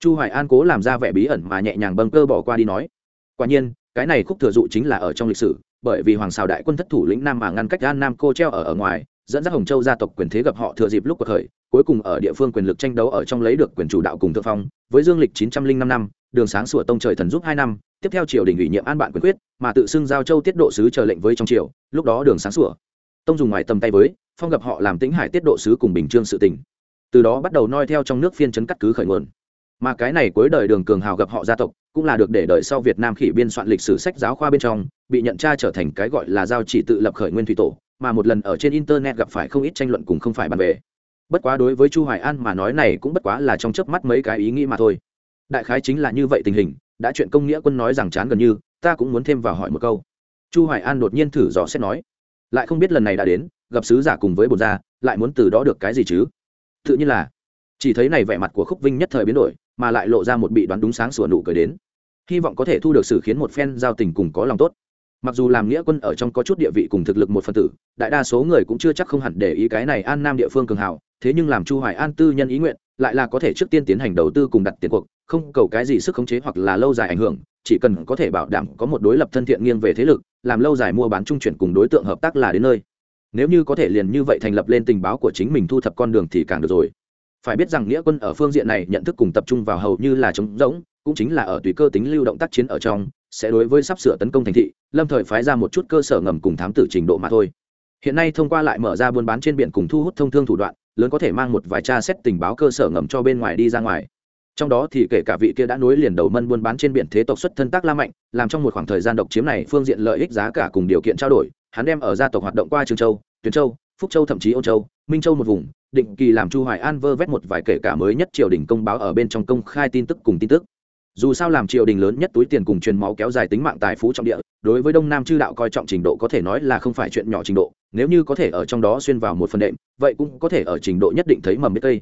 chu hoài an cố làm ra vẻ bí ẩn mà nhẹ nhàng bâng cơ bỏ qua đi nói, quả nhiên, cái này khúc thừa dụ chính là ở trong lịch sử, bởi vì hoàng xào đại quân thất thủ lĩnh nam mà ngăn cách an nam cô treo ở ở ngoài, dẫn dắt hồng châu gia tộc quyền thế gặp họ thừa dịp lúc cuộc khởi cuối cùng ở địa phương quyền lực tranh đấu ở trong lấy được quyền chủ đạo cùng thượng phong, với dương lịch 905 năm, đường sáng sủa tông trời thần giúp hai năm, tiếp theo triều đình ủy nhiệm an bạn quyền quyết, mà tự xưng giao châu tiết độ sứ chờ lệnh với trong triều, lúc đó đường sáng sủa. Tông dùng ngoài tầm tay với, phong gặp họ làm tĩnh hải tiết độ sứ cùng bình trương sự tình. Từ đó bắt đầu noi theo trong nước phiên chấn cắt cứ khởi nguồn mà cái này cuối đời đường cường hào gặp họ gia tộc, cũng là được để đợi sau việt nam khỉ biên soạn lịch sử sách giáo khoa bên trong, bị nhận tra trở thành cái gọi là giao chỉ tự lập khởi nguyên thủy tổ, mà một lần ở trên internet gặp phải không ít tranh luận cùng không phải bàn về. Bất quá đối với chu hoài an mà nói này cũng bất quá là trong chớp mắt mấy cái ý nghĩ mà thôi. Đại khái chính là như vậy tình hình, đã chuyện công nghĩa quân nói rằng chán gần như, ta cũng muốn thêm vào hỏi một câu. Chu hoài an đột nhiên thử dò xét nói, lại không biết lần này đã đến, gặp sứ giả cùng với bột gia, lại muốn từ đó được cái gì chứ? Tự nhiên là, chỉ thấy này vẻ mặt của khúc vinh nhất thời biến đổi mà lại lộ ra một bị đoán đúng sáng sủa nụ cười đến. Hy vọng có thể thu được sự khiến một phen giao tình cùng có lòng tốt. Mặc dù làm nghĩa quân ở trong có chút địa vị cùng thực lực một phần tử, đại đa số người cũng chưa chắc không hẳn để ý cái này an nam địa phương cường hào, thế nhưng làm chu hoài an tư nhân ý nguyện, lại là có thể trước tiên tiến hành đầu tư cùng đặt tiền cuộc, không cầu cái gì sức khống chế hoặc là lâu dài ảnh hưởng, chỉ cần có thể bảo đảm có một đối lập thân thiện nghiêng về thế lực, làm lâu dài mua bán trung chuyển cùng đối tượng hợp tác là đến nơi. Nếu như có thể liền như vậy thành lập lên tình báo của chính mình thu thập con đường thì càng được rồi phải biết rằng nghĩa quân ở phương diện này nhận thức cùng tập trung vào hầu như là trống rỗng, cũng chính là ở tùy cơ tính lưu động tác chiến ở trong, sẽ đối với sắp sửa tấn công thành thị, lâm thời phái ra một chút cơ sở ngầm cùng thám tử trình độ mà thôi. Hiện nay thông qua lại mở ra buôn bán trên biển cùng thu hút thông thương thủ đoạn, lớn có thể mang một vài tra xét tình báo cơ sở ngầm cho bên ngoài đi ra ngoài. Trong đó thì kể cả vị kia đã nối liền đầu mân buôn bán trên biển thế tộc xuất thân tác la mạnh, làm trong một khoảng thời gian độc chiếm này phương diện lợi ích giá cả cùng điều kiện trao đổi, hắn đem ở gia tộc hoạt động qua trường châu tuyền châu, phúc châu thậm chí âu châu minh châu một vùng, định kỳ làm chu hoài an vơ vét một vài kể cả mới nhất triều đình công báo ở bên trong công khai tin tức cùng tin tức. Dù sao làm triều đình lớn nhất túi tiền cùng truyền máu kéo dài tính mạng tài phú trọng địa, đối với đông nam chư đạo coi trọng trình độ có thể nói là không phải chuyện nhỏ trình độ, nếu như có thể ở trong đó xuyên vào một phần đệm, vậy cũng có thể ở trình độ nhất định thấy mầm biết cây.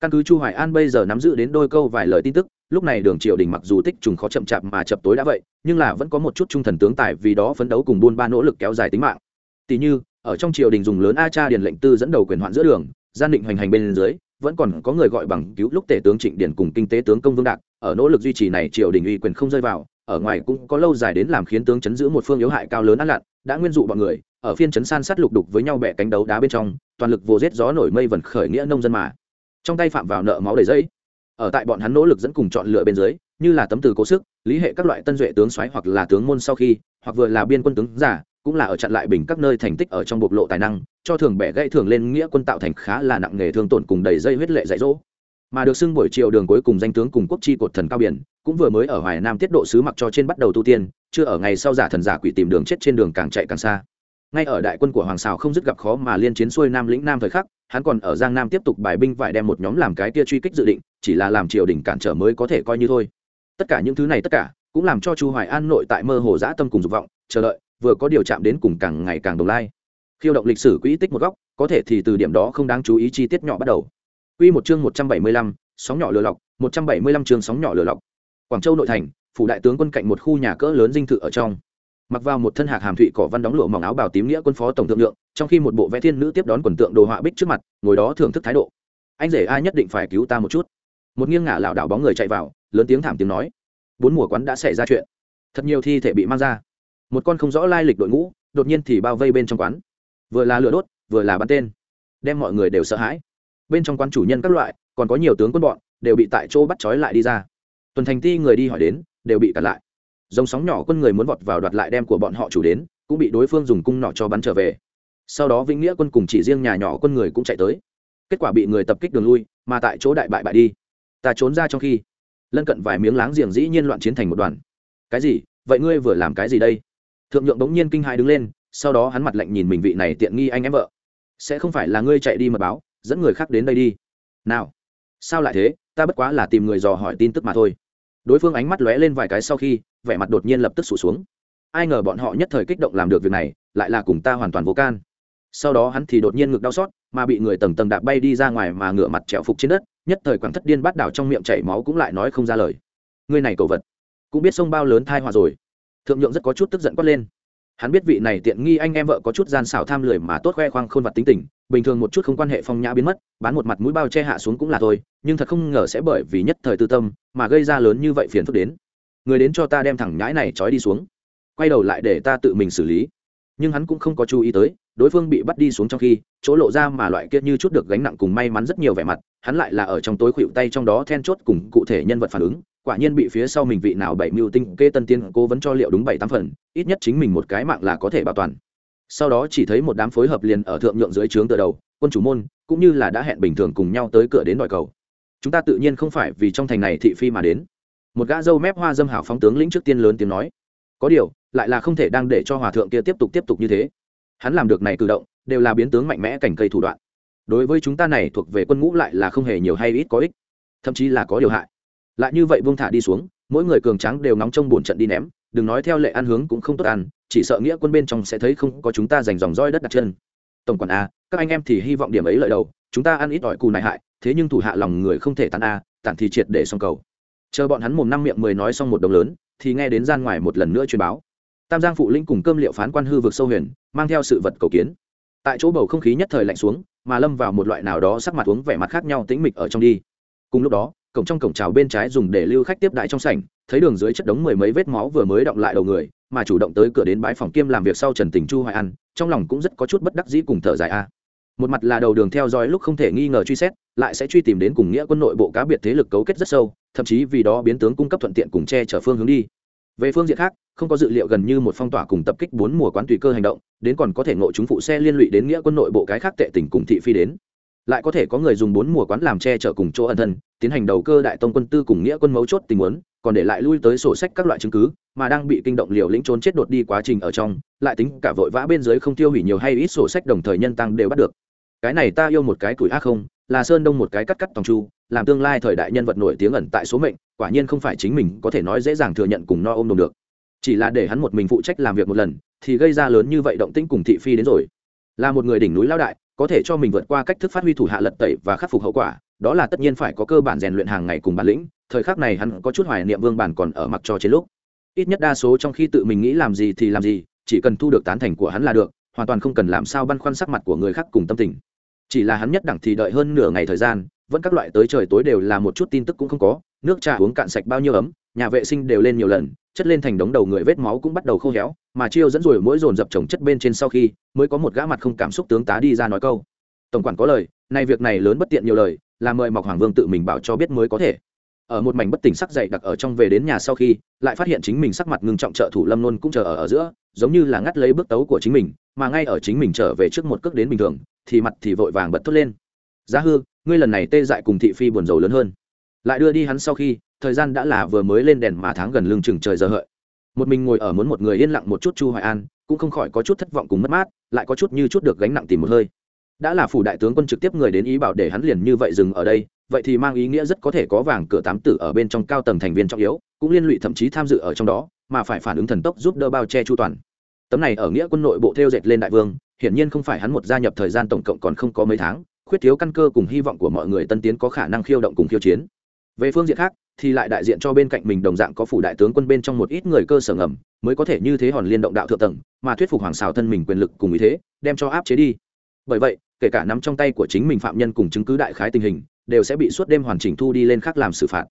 Căn cứ chu hoài an bây giờ nắm giữ đến đôi câu vài lời tin tức, lúc này đường triều đình mặc dù tích trùng khó chậm chạp mà chập tối đã vậy, nhưng là vẫn có một chút trung thần tướng tài vì đó phấn đấu cùng buôn ba nỗ lực kéo dài tính mạng. Tỷ như ở trong triều đình dùng lớn a cha điền lệnh tư dẫn đầu quyền hoạn giữa đường, gian định hoành hành bên dưới, vẫn còn có người gọi bằng cứu lúc tể tướng trịnh điển cùng kinh tế tướng công vương đạc, ở nỗ lực duy trì này triều đình uy quyền không rơi vào, ở ngoài cũng có lâu dài đến làm khiến tướng chấn giữ một phương yếu hại cao lớn ăn lặn, đã nguyên dụ bọn người, ở phiên chấn san sát lục đục với nhau bẻ cánh đấu đá bên trong, toàn lực vô giết gió nổi mây vần khởi nghĩa nông dân mà. Trong tay phạm vào nợ máu đầy dây ở tại bọn hắn nỗ lực dẫn cùng chọn lựa bên dưới, như là tấm từ cố sức, lý hệ các loại tân duệ tướng xoáy hoặc là tướng môn sau khi, hoặc vừa là biên quân tướng giả cũng là ở chặn lại bình các nơi thành tích ở trong bộc lộ tài năng, cho thường bẻ gãy thường lên nghĩa quân tạo thành khá là nặng nghề thương tổn cùng đầy dây huyết lệ dạy dỗ. Mà được xưng buổi chiều đường cuối cùng danh tướng cùng quốc chi cột thần cao biển, cũng vừa mới ở hoài nam tiết độ sứ mặc cho trên bắt đầu tu tiên, chưa ở ngày sau giả thần giả quỷ tìm đường chết trên đường càng chạy càng xa. Ngay ở đại quân của hoàng xào không dứt gặp khó mà liên chiến xuôi nam lĩnh nam thời khắc, hắn còn ở giang nam tiếp tục bài binh vải đem một nhóm làm cái tia truy kích dự định, chỉ là làm triều đình cản trở mới có thể coi như thôi. Tất cả những thứ này tất cả, cũng làm cho chu hoài an nội tại mơ hồ dã tâm cùng dục vọng, chờ đợi vừa có điều chạm đến cùng càng ngày càng đồng lai khiêu động lịch sử quỹ tích một góc có thể thì từ điểm đó không đáng chú ý chi tiết nhỏ bắt đầu Quy một chương 175, sóng nhỏ lừa lọc, 175 chương sóng nhỏ lừa lọc. Quảng Châu nội thành, phủ đại tướng quân cạnh một khu nhà cỡ lớn dinh thự ở trong. Mặc vào một thân hạc hàm thụy cỏ văn đóng lụa mỏng áo bào tím nghĩa quân phó tổng thượng lượng, trong khi một bộ vẽ thiên nữ tiếp đón quần tượng đồ họa bích trước mặt, ngồi đó thưởng thức thái độ. Anh rể ai nhất định phải cứu ta một chút. Một nghiêng ngả lão đảo bóng người chạy vào, lớn tiếng thảm tiếng nói. Bốn mùa quán đã xảy ra chuyện, thật nhiều thi thể bị mang ra. Một con không rõ lai lịch đội ngũ, đột nhiên thì bao vây bên trong quán. Vừa là lửa đốt, vừa là bắn tên, đem mọi người đều sợ hãi. Bên trong quán chủ nhân các loại còn có nhiều tướng quân bọn đều bị tại chỗ bắt trói lại đi ra. Tuần thành ti người đi hỏi đến đều bị cản lại. Dòng sóng nhỏ quân người muốn vọt vào đoạt lại đem của bọn họ chủ đến cũng bị đối phương dùng cung nọ cho bắn trở về. Sau đó vĩnh nghĩa quân cùng chỉ riêng nhà nhỏ quân người cũng chạy tới. Kết quả bị người tập kích đường lui mà tại chỗ đại bại bại đi. Ta trốn ra trong khi lân cận vài miếng láng giềng dĩ nhiên loạn chiến thành một đoàn. Cái gì? Vậy ngươi vừa làm cái gì đây? Thượng nhượng bỗng nhiên kinh hãi đứng lên, sau đó hắn mặt lạnh nhìn mình vị này tiện nghi anh em vợ. Sẽ không phải là ngươi chạy đi mật báo, dẫn người khác đến đây đi. Nào, sao lại thế? Ta bất quá là tìm người dò hỏi tin tức mà thôi. Đối phương ánh mắt lóe lên vài cái sau khi, vẻ mặt đột nhiên lập tức sụt xuống. Ai ngờ bọn họ nhất thời kích động làm được việc này, lại là cùng ta hoàn toàn vô can. Sau đó hắn thì đột nhiên ngực đau xót, mà bị người tầng tầng đạp bay đi ra ngoài mà ngựa mặt trẹo phục trên đất, nhất thời quảng thất điên bắt đảo trong miệng chảy máu cũng lại nói không ra lời. Người này cầu vật, cũng biết sông bao lớn thai hòa rồi thượng nhượng rất có chút tức giận quát lên. Hắn biết vị này tiện nghi anh em vợ có chút gian xảo tham lười mà tốt khoe khoang khôn vặt tính tình, bình thường một chút không quan hệ phong nhã biến mất, bán một mặt mũi bao che hạ xuống cũng là thôi, nhưng thật không ngờ sẽ bởi vì nhất thời tư tâm mà gây ra lớn như vậy phiền phức đến. Người đến cho ta đem thẳng nhãi này trói đi xuống. Quay đầu lại để ta tự mình xử lý. Nhưng hắn cũng không có chú ý tới, đối phương bị bắt đi xuống trong khi, chỗ lộ ra mà loại kia như chút được gánh nặng cùng may mắn rất nhiều vẻ mặt hắn lại là ở trong tối khuỵu tay trong đó then chốt cùng cụ thể nhân vật phản ứng. Quả nhiên bị phía sau mình vị nào bảy mưu tinh kê tân tiên cố vấn cho liệu đúng bảy tám phần, ít nhất chính mình một cái mạng là có thể bảo toàn. Sau đó chỉ thấy một đám phối hợp liền ở thượng nhượng dưới trướng từ đầu, quân chủ môn, cũng như là đã hẹn bình thường cùng nhau tới cửa đến đòi cầu. Chúng ta tự nhiên không phải vì trong thành này thị phi mà đến. Một gã dâu mép hoa dâm hảo phóng tướng lĩnh trước tiên lớn tiếng nói. Có điều, lại là không thể đang để cho hòa thượng kia tiếp tục tiếp tục như thế. Hắn làm được này cử động, đều là biến tướng mạnh mẽ cảnh cây thủ đoạn đối với chúng ta này thuộc về quân ngũ lại là không hề nhiều hay ít có ích, thậm chí là có điều hại. Lại như vậy buông thả đi xuống, mỗi người cường trắng đều nóng trong buồn trận đi ném, đừng nói theo lệ ăn hướng cũng không tốt ăn, chỉ sợ nghĩa quân bên trong sẽ thấy không có chúng ta dành dòng roi đất đặt chân. Tổng quản a, các anh em thì hy vọng điểm ấy lợi đầu, chúng ta ăn ít ỏi cù này hại, thế nhưng thủ hạ lòng người không thể tàn a, tản thì triệt để xong cầu. Chờ bọn hắn mồm năm miệng mười nói xong một đồng lớn, thì nghe đến gian ngoài một lần nữa truyền báo. Tam giang phụ linh cùng cơm liệu phán quan hư vực sâu huyền, mang theo sự vật cầu kiến. Tại chỗ bầu không khí nhất thời lạnh xuống mà lâm vào một loại nào đó sắc mặt uống vẻ mặt khác nhau tĩnh mịch ở trong đi. Cùng lúc đó, cổng trong cổng trào bên trái dùng để lưu khách tiếp đại trong sảnh, thấy đường dưới chất đống mười mấy vết máu vừa mới động lại đầu người, mà chủ động tới cửa đến bãi phòng kiêm làm việc sau trần tình chu hoài ăn trong lòng cũng rất có chút bất đắc dĩ cùng thở dài a. Một mặt là đầu đường theo dõi lúc không thể nghi ngờ truy xét, lại sẽ truy tìm đến cùng nghĩa quân nội bộ cá biệt thế lực cấu kết rất sâu, thậm chí vì đó biến tướng cung cấp thuận tiện cùng che chở phương hướng đi về phương diện khác, không có dự liệu gần như một phong tỏa cùng tập kích bốn mùa quán tùy cơ hành động, đến còn có thể ngộ chúng phụ xe liên lụy đến nghĩa quân nội bộ cái khác tệ tỉnh cùng thị phi đến. Lại có thể có người dùng bốn mùa quán làm che chở cùng chỗ ẩn thân, tiến hành đầu cơ đại tông quân tư cùng nghĩa quân mấu chốt tình huống, còn để lại lui tới sổ sách các loại chứng cứ, mà đang bị kinh động liều lĩnh trốn chết đột đi quá trình ở trong, lại tính cả vội vã bên dưới không tiêu hủy nhiều hay ít sổ sách đồng thời nhân tăng đều bắt được. Cái này ta yêu một cái tuổi ác không, là sơn đông một cái cắt cắt tòng chu, làm tương lai thời đại nhân vật nổi tiếng ẩn tại số mệnh quả nhiên không phải chính mình có thể nói dễ dàng thừa nhận cùng no ôm đồn được. Chỉ là để hắn một mình phụ trách làm việc một lần, thì gây ra lớn như vậy động tĩnh cùng thị phi đến rồi. Là một người đỉnh núi lao đại, có thể cho mình vượt qua cách thức phát huy thủ hạ lật tẩy và khắc phục hậu quả, đó là tất nhiên phải có cơ bản rèn luyện hàng ngày cùng bản lĩnh, thời khắc này hắn có chút hoài niệm vương bản còn ở mặc cho trên lúc. Ít nhất đa số trong khi tự mình nghĩ làm gì thì làm gì, chỉ cần thu được tán thành của hắn là được, hoàn toàn không cần làm sao băn khoăn sắc mặt của người khác cùng tâm tình. Chỉ là hắn nhất đẳng thì đợi hơn nửa ngày thời gian, vẫn các loại tới trời tối đều là một chút tin tức cũng không có nước trà uống cạn sạch bao nhiêu ấm nhà vệ sinh đều lên nhiều lần chất lên thành đống đầu người vết máu cũng bắt đầu khô héo mà chiêu dẫn rồi mỗi dồn dập chồng chất bên trên sau khi mới có một gã mặt không cảm xúc tướng tá đi ra nói câu. Tổng quản có lời nay việc này lớn bất tiện nhiều lời là mời mọc hoàng vương tự mình bảo cho biết mới có thể. Ở một mảnh bất tỉnh sắc dậy đặc ở trong về đến nhà sau khi lại phát hiện chính mình sắc mặt ngưng trọng trợ thủ lâm nôn cũng chờ ở, ở giữa giống như là ngắt lấy bước tấu của chính mình mà ngay ở chính mình trở về trước một cước đến bình thường thì mặt thì vội vàng bật thốt lên. Giá hư ngươi lần này tê dại cùng thị phi buồn rầu lớn hơn lại đưa đi hắn sau khi, thời gian đã là vừa mới lên đèn mà tháng gần lưng chừng trời giờ hợi. Một mình ngồi ở muốn một người yên lặng một chút chu hoài an, cũng không khỏi có chút thất vọng cùng mất mát, lại có chút như chút được gánh nặng tìm một hơi. Đã là phủ đại tướng quân trực tiếp người đến ý bảo để hắn liền như vậy dừng ở đây, vậy thì mang ý nghĩa rất có thể có vàng cửa tám tử ở bên trong cao tầng thành viên trọng yếu, cũng liên lụy thậm chí tham dự ở trong đó, mà phải phản ứng thần tốc giúp đỡ bao che chu toàn. Tấm này ở nghĩa quân nội bộ theo dệt lên đại vương, hiển nhiên không phải hắn một gia nhập thời gian tổng cộng còn không có mấy tháng, khuyết thiếu căn cơ cùng hy vọng của mọi người tân tiến có khả năng khiêu động cùng khiêu chiến về phương diện khác, thì lại đại diện cho bên cạnh mình đồng dạng có phủ đại tướng quân bên trong một ít người cơ sở ngầm, mới có thể như thế hòn liên động đạo thượng tầng, mà thuyết phục hoàng xào thân mình quyền lực cùng ý thế, đem cho áp chế đi. Bởi vậy, kể cả nắm trong tay của chính mình phạm nhân cùng chứng cứ đại khái tình hình, đều sẽ bị suốt đêm hoàn chỉnh thu đi lên khác làm xử phạt.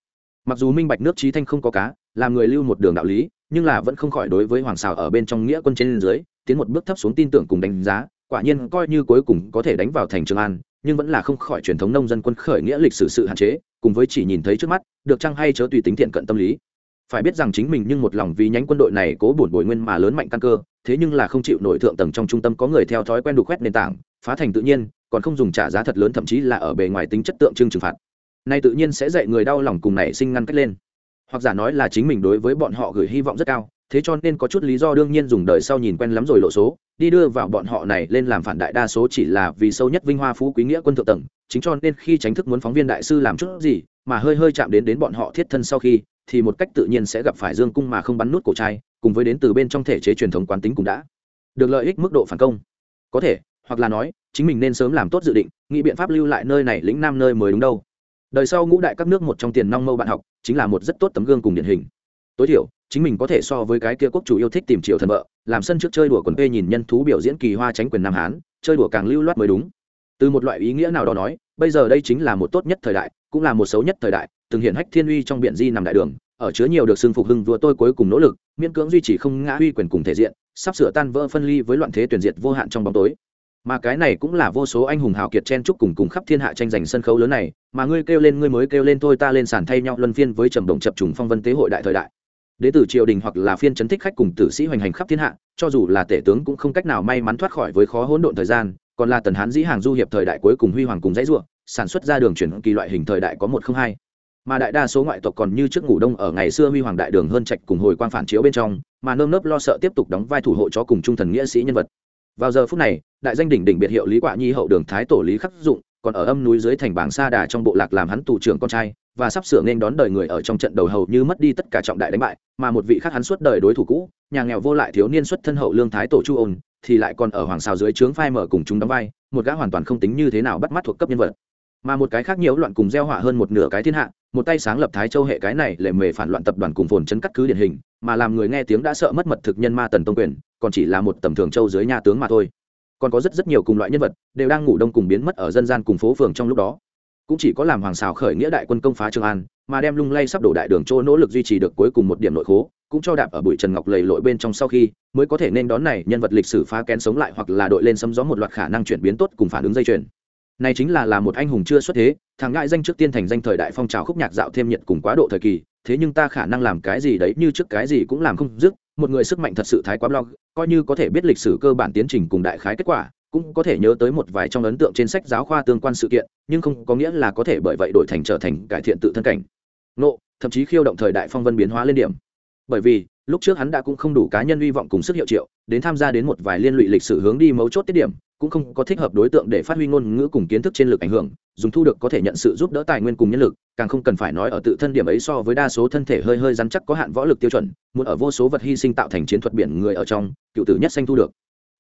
Mặc dù minh bạch nước trí thanh không có cá, làm người lưu một đường đạo lý, nhưng là vẫn không khỏi đối với hoàng xào ở bên trong nghĩa quân trên dưới, tiến một bước thấp xuống tin tưởng cùng đánh giá, quả nhiên coi như cuối cùng có thể đánh vào thành trường an, nhưng vẫn là không khỏi truyền thống nông dân quân khởi nghĩa lịch sử sự hạn chế cùng với chỉ nhìn thấy trước mắt, được chăng hay chớ tùy tính thiện cận tâm lý. Phải biết rằng chính mình nhưng một lòng vì nhánh quân đội này cố bổn bồi nguyên mà lớn mạnh căn cơ, thế nhưng là không chịu nổi thượng tầng trong trung tâm có người theo thói quen đục khoét nền tảng, phá thành tự nhiên, còn không dùng trả giá thật lớn thậm chí là ở bề ngoài tính chất tượng trưng trừng phạt. Nay tự nhiên sẽ dạy người đau lòng cùng nảy sinh ngăn cách lên. Hoặc giả nói là chính mình đối với bọn họ gửi hy vọng rất cao thế cho nên có chút lý do đương nhiên dùng đời sau nhìn quen lắm rồi lộ số, đi đưa vào bọn họ này lên làm phản đại đa số chỉ là vì sâu nhất vinh hoa phú quý nghĩa quân thượng tầng, chính cho nên khi tránh thức muốn phóng viên đại sư làm chút gì, mà hơi hơi chạm đến đến bọn họ thiết thân sau khi, thì một cách tự nhiên sẽ gặp phải dương cung mà không bắn nút cổ trai, cùng với đến từ bên trong thể chế truyền thống quán tính cũng đã được lợi ích mức độ phản công. Có thể, hoặc là nói, chính mình nên sớm làm tốt dự định, nghĩ biện pháp lưu lại nơi này lĩnh nam nơi mới đúng đâu. Đời sau ngũ đại các nước một trong tiền nong mâu bạn học, chính là một rất tốt tấm gương cùng điển hình tối thiểu, chính mình có thể so với cái kia quốc chủ yêu thích tìm triệu thần vợ, làm sân trước chơi đùa quần quê nhìn nhân thú biểu diễn kỳ hoa tránh quyền nam hán, chơi đùa càng lưu loát mới đúng. Từ một loại ý nghĩa nào đó nói, bây giờ đây chính là một tốt nhất thời đại, cũng là một xấu nhất thời đại, từng hiện hách thiên uy trong biện di nằm đại đường, ở chứa nhiều được xưng phục hưng vua tôi cuối cùng nỗ lực, miễn cưỡng duy trì không ngã uy quyền cùng thể diện, sắp sửa tan vỡ phân ly với loạn thế tuyển diệt vô hạn trong bóng tối. Mà cái này cũng là vô số anh hùng hào kiệt chen chúc cùng cùng khắp thiên hạ tranh giành sân khấu lớn này, mà ngươi kêu lên ngươi mới kêu lên thôi ta lên sàn thay nhau luân phiên với trầm động chập trùng phong vân tế hội đại thời đại đế tử triều đình hoặc là phiên chấn thích khách cùng tử sĩ hoành hành khắp thiên hạ, cho dù là tể tướng cũng không cách nào may mắn thoát khỏi với khó hỗn độn thời gian, còn là tần hán dĩ hàng du hiệp thời đại cuối cùng huy hoàng cùng dãy ruộng sản xuất ra đường chuyển kỳ loại hình thời đại có một không hai. Mà đại đa số ngoại tộc còn như trước ngủ đông ở ngày xưa huy hoàng đại đường hơn trạch cùng hồi quang phản chiếu bên trong, mà nơm nớp lo sợ tiếp tục đóng vai thủ hộ cho cùng trung thần nghĩa sĩ nhân vật. Vào giờ phút này, đại danh đỉnh đỉnh biệt hiệu lý quạ nhi hậu đường thái tổ lý khắc dụng còn ở âm núi dưới thành bảng sa đà trong bộ lạc làm hắn tù trưởng con trai, và sắp sửa nên đón đời người ở trong trận đầu hầu như mất đi tất cả trọng đại đánh bại, mà một vị khác hắn suốt đời đối thủ cũ, nhà nghèo vô lại thiếu niên xuất thân hậu lương thái tổ chu ôn, thì lại còn ở hoàng sao dưới trướng phai mở cùng chúng đóng vai, một gã hoàn toàn không tính như thế nào bắt mắt thuộc cấp nhân vật. Mà một cái khác nhiễu loạn cùng gieo họa hơn một nửa cái thiên hạ, một tay sáng lập thái châu hệ cái này lệ mề phản loạn tập đoàn cùng phồn chấn cắt cứ điển hình, mà làm người nghe tiếng đã sợ mất mật thực nhân ma tần tông quyền, còn chỉ là một tầm thường châu dưới nhà tướng mà thôi còn có rất rất nhiều cùng loại nhân vật, đều đang ngủ đông cùng biến mất ở dân gian cùng phố phường trong lúc đó. Cũng chỉ có làm hoàng xào khởi nghĩa đại quân công phá trường an, mà đem lung lay sắp đổ đại đường chỗ nỗ lực duy trì được cuối cùng một điểm nội khố, cũng cho đạp ở bụi trần ngọc lầy lội bên trong sau khi, mới có thể nên đón này nhân vật lịch sử phá kén sống lại hoặc là đội lên sấm gió một loạt khả năng chuyển biến tốt cùng phản ứng dây chuyền. Này chính là là một anh hùng chưa xuất thế, thằng ngại danh trước tiên thành danh thời đại phong trào khúc nhạc dạo thêm nhiệt cùng quá độ thời kỳ, thế nhưng ta khả năng làm cái gì đấy như trước cái gì cũng làm không dứt một người sức mạnh thật sự thái quá blog, coi như có thể biết lịch sử cơ bản tiến trình cùng đại khái kết quả, cũng có thể nhớ tới một vài trong ấn tượng trên sách giáo khoa tương quan sự kiện, nhưng không có nghĩa là có thể bởi vậy đổi thành trở thành cải thiện tự thân cảnh. Nộ thậm chí khiêu động thời đại phong vân biến hóa lên điểm. Bởi vì lúc trước hắn đã cũng không đủ cá nhân hy vọng cùng sức hiệu triệu, đến tham gia đến một vài liên lụy lịch sử hướng đi mấu chốt tiết điểm, cũng không có thích hợp đối tượng để phát huy ngôn ngữ cùng kiến thức trên lực ảnh hưởng, dùng thu được có thể nhận sự giúp đỡ tài nguyên cùng nhân lực, càng không cần phải nói ở tự thân điểm ấy so với đa số thân thể hơi hơi rắn chắc có hạn võ lực tiêu chuẩn, muốn ở vô số vật hy sinh tạo thành chiến thuật biển người ở trong, cựu tử nhất xanh thu được.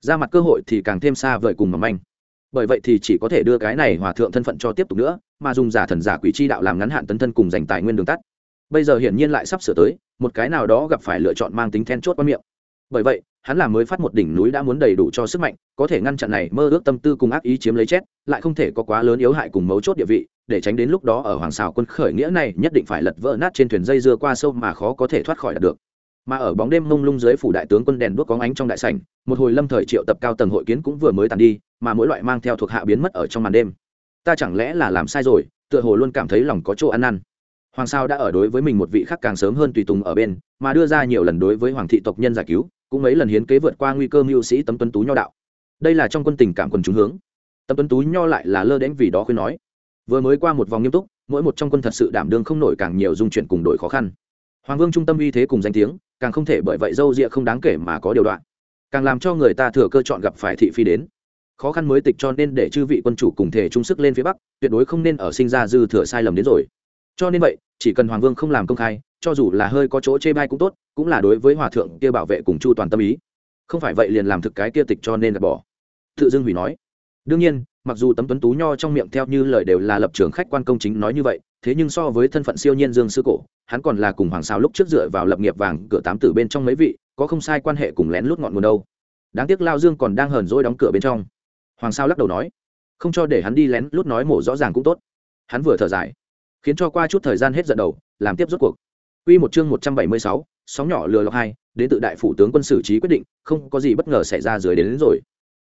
Ra mặt cơ hội thì càng thêm xa vời cùng mầm manh. Bởi vậy thì chỉ có thể đưa cái này hòa thượng thân phận cho tiếp tục nữa, mà dùng giả thần giả quỷ chi đạo làm ngắn hạn tấn thân cùng dành tài nguyên đường tắt bây giờ hiển nhiên lại sắp sửa tới, một cái nào đó gặp phải lựa chọn mang tính then chốt qua miệng. Bởi vậy, hắn là mới phát một đỉnh núi đã muốn đầy đủ cho sức mạnh, có thể ngăn chặn này mơ ước tâm tư cùng ác ý chiếm lấy chết, lại không thể có quá lớn yếu hại cùng mấu chốt địa vị, để tránh đến lúc đó ở hoàng xào quân khởi nghĩa này nhất định phải lật vỡ nát trên thuyền dây dưa qua sâu mà khó có thể thoát khỏi được. Mà ở bóng đêm mông lung dưới phủ đại tướng quân đèn đuốc có ánh trong đại sảnh, một hồi lâm thời triệu tập cao tầng hội kiến cũng vừa mới tàn đi, mà mỗi loại mang theo thuộc hạ biến mất ở trong màn đêm. Ta chẳng lẽ là làm sai rồi, tựa hồ luôn cảm thấy lòng có chỗ ăn ăn hoàng sao đã ở đối với mình một vị khác càng sớm hơn tùy tùng ở bên, mà đưa ra nhiều lần đối với hoàng thị tộc nhân giải cứu, cũng mấy lần hiến kế vượt qua nguy cơ mưu sĩ tấm tuấn tú nho đạo. Đây là trong quân tình cảm quần chúng hướng. Tấm tuấn tú nho lại là lơ đến vì đó khuyên nói. Vừa mới qua một vòng nghiêm túc, mỗi một trong quân thật sự đảm đương không nổi càng nhiều dung chuyển cùng đội khó khăn. Hoàng vương trung tâm uy thế cùng danh tiếng, càng không thể bởi vậy dâu rịa không đáng kể mà có điều đoạn. Càng làm cho người ta thừa cơ chọn gặp phải thị phi đến. Khó khăn mới tịch cho nên để chư vị quân chủ cùng thể trung sức lên phía bắc, tuyệt đối không nên ở sinh ra dư thừa sai lầm đến rồi. Cho nên vậy chỉ cần hoàng vương không làm công khai, cho dù là hơi có chỗ chê bai cũng tốt, cũng là đối với hòa thượng kia bảo vệ cùng chu toàn tâm ý. Không phải vậy liền làm thực cái kia tịch cho nên gạt bỏ. Tự dưng hủy nói. Đương nhiên, mặc dù tấm tuấn tú nho trong miệng theo như lời đều là lập trường khách quan công chính nói như vậy, thế nhưng so với thân phận siêu nhiên dương sư cổ, hắn còn là cùng hoàng sao lúc trước dựa vào lập nghiệp vàng cửa tám tử bên trong mấy vị, có không sai quan hệ cùng lén lút ngọn nguồn đâu. Đáng tiếc lao dương còn đang hờn dỗi đóng cửa bên trong. Hoàng sao lắc đầu nói. Không cho để hắn đi lén lút nói mổ rõ ràng cũng tốt. Hắn vừa thở dài khiến cho qua chút thời gian hết giận đầu làm tiếp rốt cuộc Quy một chương 176, sóng nhỏ lừa lọc hai, đến tự đại phủ tướng quân xử trí quyết định, không có gì bất ngờ xảy ra dưới đến, đến rồi.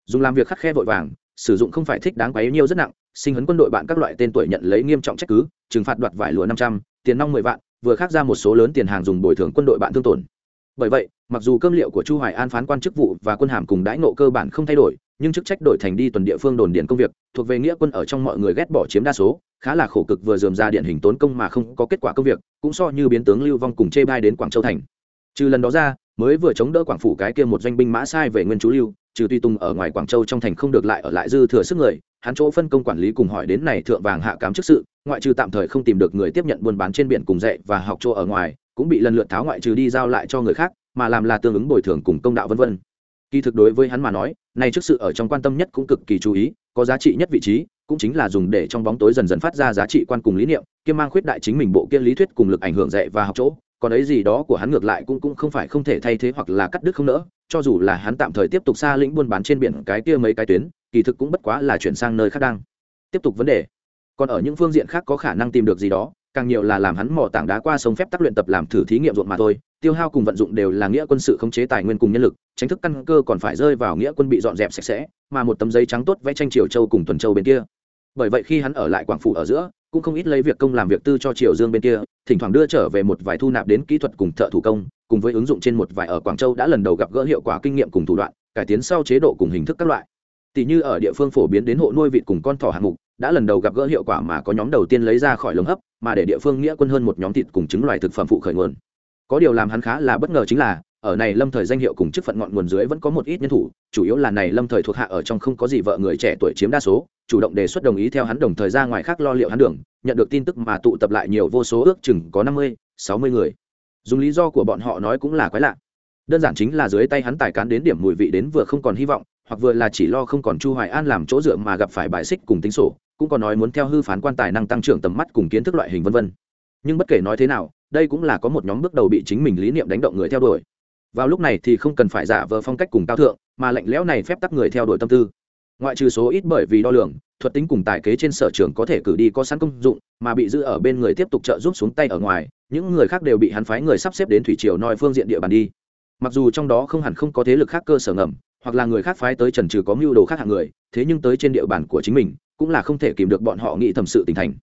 Dùng làm việc khắc khe vội vàng, sử dụng không phải thích đáng quá nhiều rất nặng, sinh hấn quân đội bạn các loại tên tuổi nhận lấy nghiêm trọng trách cứ, trừng phạt đoạt vải lụa 500, tiền nong 10 vạn, vừa khác ra một số lớn tiền hàng dùng bồi thường quân đội bạn thương tổn. Bởi vậy, mặc dù cơm liệu của Chu Hoài An phán quan chức vụ và quân hàm cùng đãi ngộ cơ bản không thay đổi, nhưng chức trách đổi thành đi tuần địa phương đồn điện công việc, thuộc về nghĩa quân ở trong mọi người ghét bỏ chiếm đa số, khá là khổ cực vừa dườm ra điện hình tốn công mà không có kết quả công việc cũng so như biến tướng lưu vong cùng chê bai đến quảng châu thành. Trừ lần đó ra mới vừa chống đỡ quảng phủ cái kia một doanh binh mã sai về nguyên chú lưu trừ tuy tung ở ngoài quảng châu trong thành không được lại ở lại dư thừa sức người hắn chỗ phân công quản lý cùng hỏi đến này thượng vàng hạ cám chức sự ngoại trừ tạm thời không tìm được người tiếp nhận buôn bán trên biển cùng dạy và học chỗ ở ngoài cũng bị lần lượt tháo ngoại trừ đi giao lại cho người khác mà làm là tương ứng bồi thường cùng công đạo vân vân. Kỳ thực đối với hắn mà nói này trước sự ở trong quan tâm nhất cũng cực kỳ chú ý, có giá trị nhất vị trí, cũng chính là dùng để trong bóng tối dần dần phát ra giá trị quan cùng lý niệm kiêm mang khuyết đại chính mình bộ kia lý thuyết cùng lực ảnh hưởng dạy và học chỗ, còn ấy gì đó của hắn ngược lại cũng cũng không phải không thể thay thế hoặc là cắt đứt không nỡ, cho dù là hắn tạm thời tiếp tục xa lĩnh buôn bán trên biển cái kia mấy cái tuyến, kỳ thực cũng bất quá là chuyển sang nơi khác đang. Tiếp tục vấn đề. Còn ở những phương diện khác có khả năng tìm được gì đó càng nhiều là làm hắn mò tảng đá qua sông phép tác luyện tập làm thử thí nghiệm ruộng mà thôi, tiêu hao cùng vận dụng đều là nghĩa quân sự khống chế tài nguyên cùng nhân lực, tránh thức căn cơ còn phải rơi vào nghĩa quân bị dọn dẹp sạch sẽ, mà một tấm giấy trắng tốt vẽ tranh triều châu cùng tuần châu bên kia. Bởi vậy khi hắn ở lại quảng phủ ở giữa, cũng không ít lấy việc công làm việc tư cho triều dương bên kia, thỉnh thoảng đưa trở về một vài thu nạp đến kỹ thuật cùng thợ thủ công, cùng với ứng dụng trên một vài ở quảng châu đã lần đầu gặp gỡ hiệu quả kinh nghiệm cùng thủ đoạn, cải tiến sau chế độ cùng hình thức các loại. Tỷ như ở địa phương phổ biến đến hộ nuôi vịt cùng con thỏ hạng mục đã lần đầu gặp gỡ hiệu quả mà có nhóm đầu tiên lấy ra khỏi lồng hấp, mà để địa phương nghĩa quân hơn một nhóm thịt cùng trứng loài thực phẩm phụ khởi nguồn. Có điều làm hắn khá là bất ngờ chính là, ở này lâm thời danh hiệu cùng chức phận ngọn nguồn dưới vẫn có một ít nhân thủ, chủ yếu là này lâm thời thuộc hạ ở trong không có gì vợ người trẻ tuổi chiếm đa số, chủ động đề xuất đồng ý theo hắn đồng thời ra ngoài khác lo liệu hắn đường, nhận được tin tức mà tụ tập lại nhiều vô số ước chừng có năm mươi, sáu mươi người. Dùng lý do của bọn họ nói cũng là quái lạ. Đơn giản chính là dưới tay hắn tài cán đến điểm mùi vị đến vừa không còn hy vọng, hoặc vừa là chỉ lo không còn chu hoài an làm chỗ dựa mà gặp phải bài xích cùng tính sổ cũng có nói muốn theo hư phán quan tài năng tăng trưởng tầm mắt cùng kiến thức loại hình vân vân. Nhưng bất kể nói thế nào, đây cũng là có một nhóm bước đầu bị chính mình lý niệm đánh động người theo đuổi. Vào lúc này thì không cần phải giả vờ phong cách cùng cao thượng, mà lạnh lẽo này phép tắc người theo đuổi tâm tư. Ngoại trừ số ít bởi vì đo lường, thuật tính cùng tài kế trên sở trường có thể cử đi có sẵn công dụng, mà bị giữ ở bên người tiếp tục trợ giúp xuống tay ở ngoài, những người khác đều bị hắn phái người sắp xếp đến thủy triều noi phương diện địa bàn đi. Mặc dù trong đó không hẳn không có thế lực khác cơ sở ngầm hoặc là người khác phái tới trần trừ có mưu đồ khác hạng người, thế nhưng tới trên địa bàn của chính mình, cũng là không thể kìm được bọn họ nghĩ thầm sự tình thành.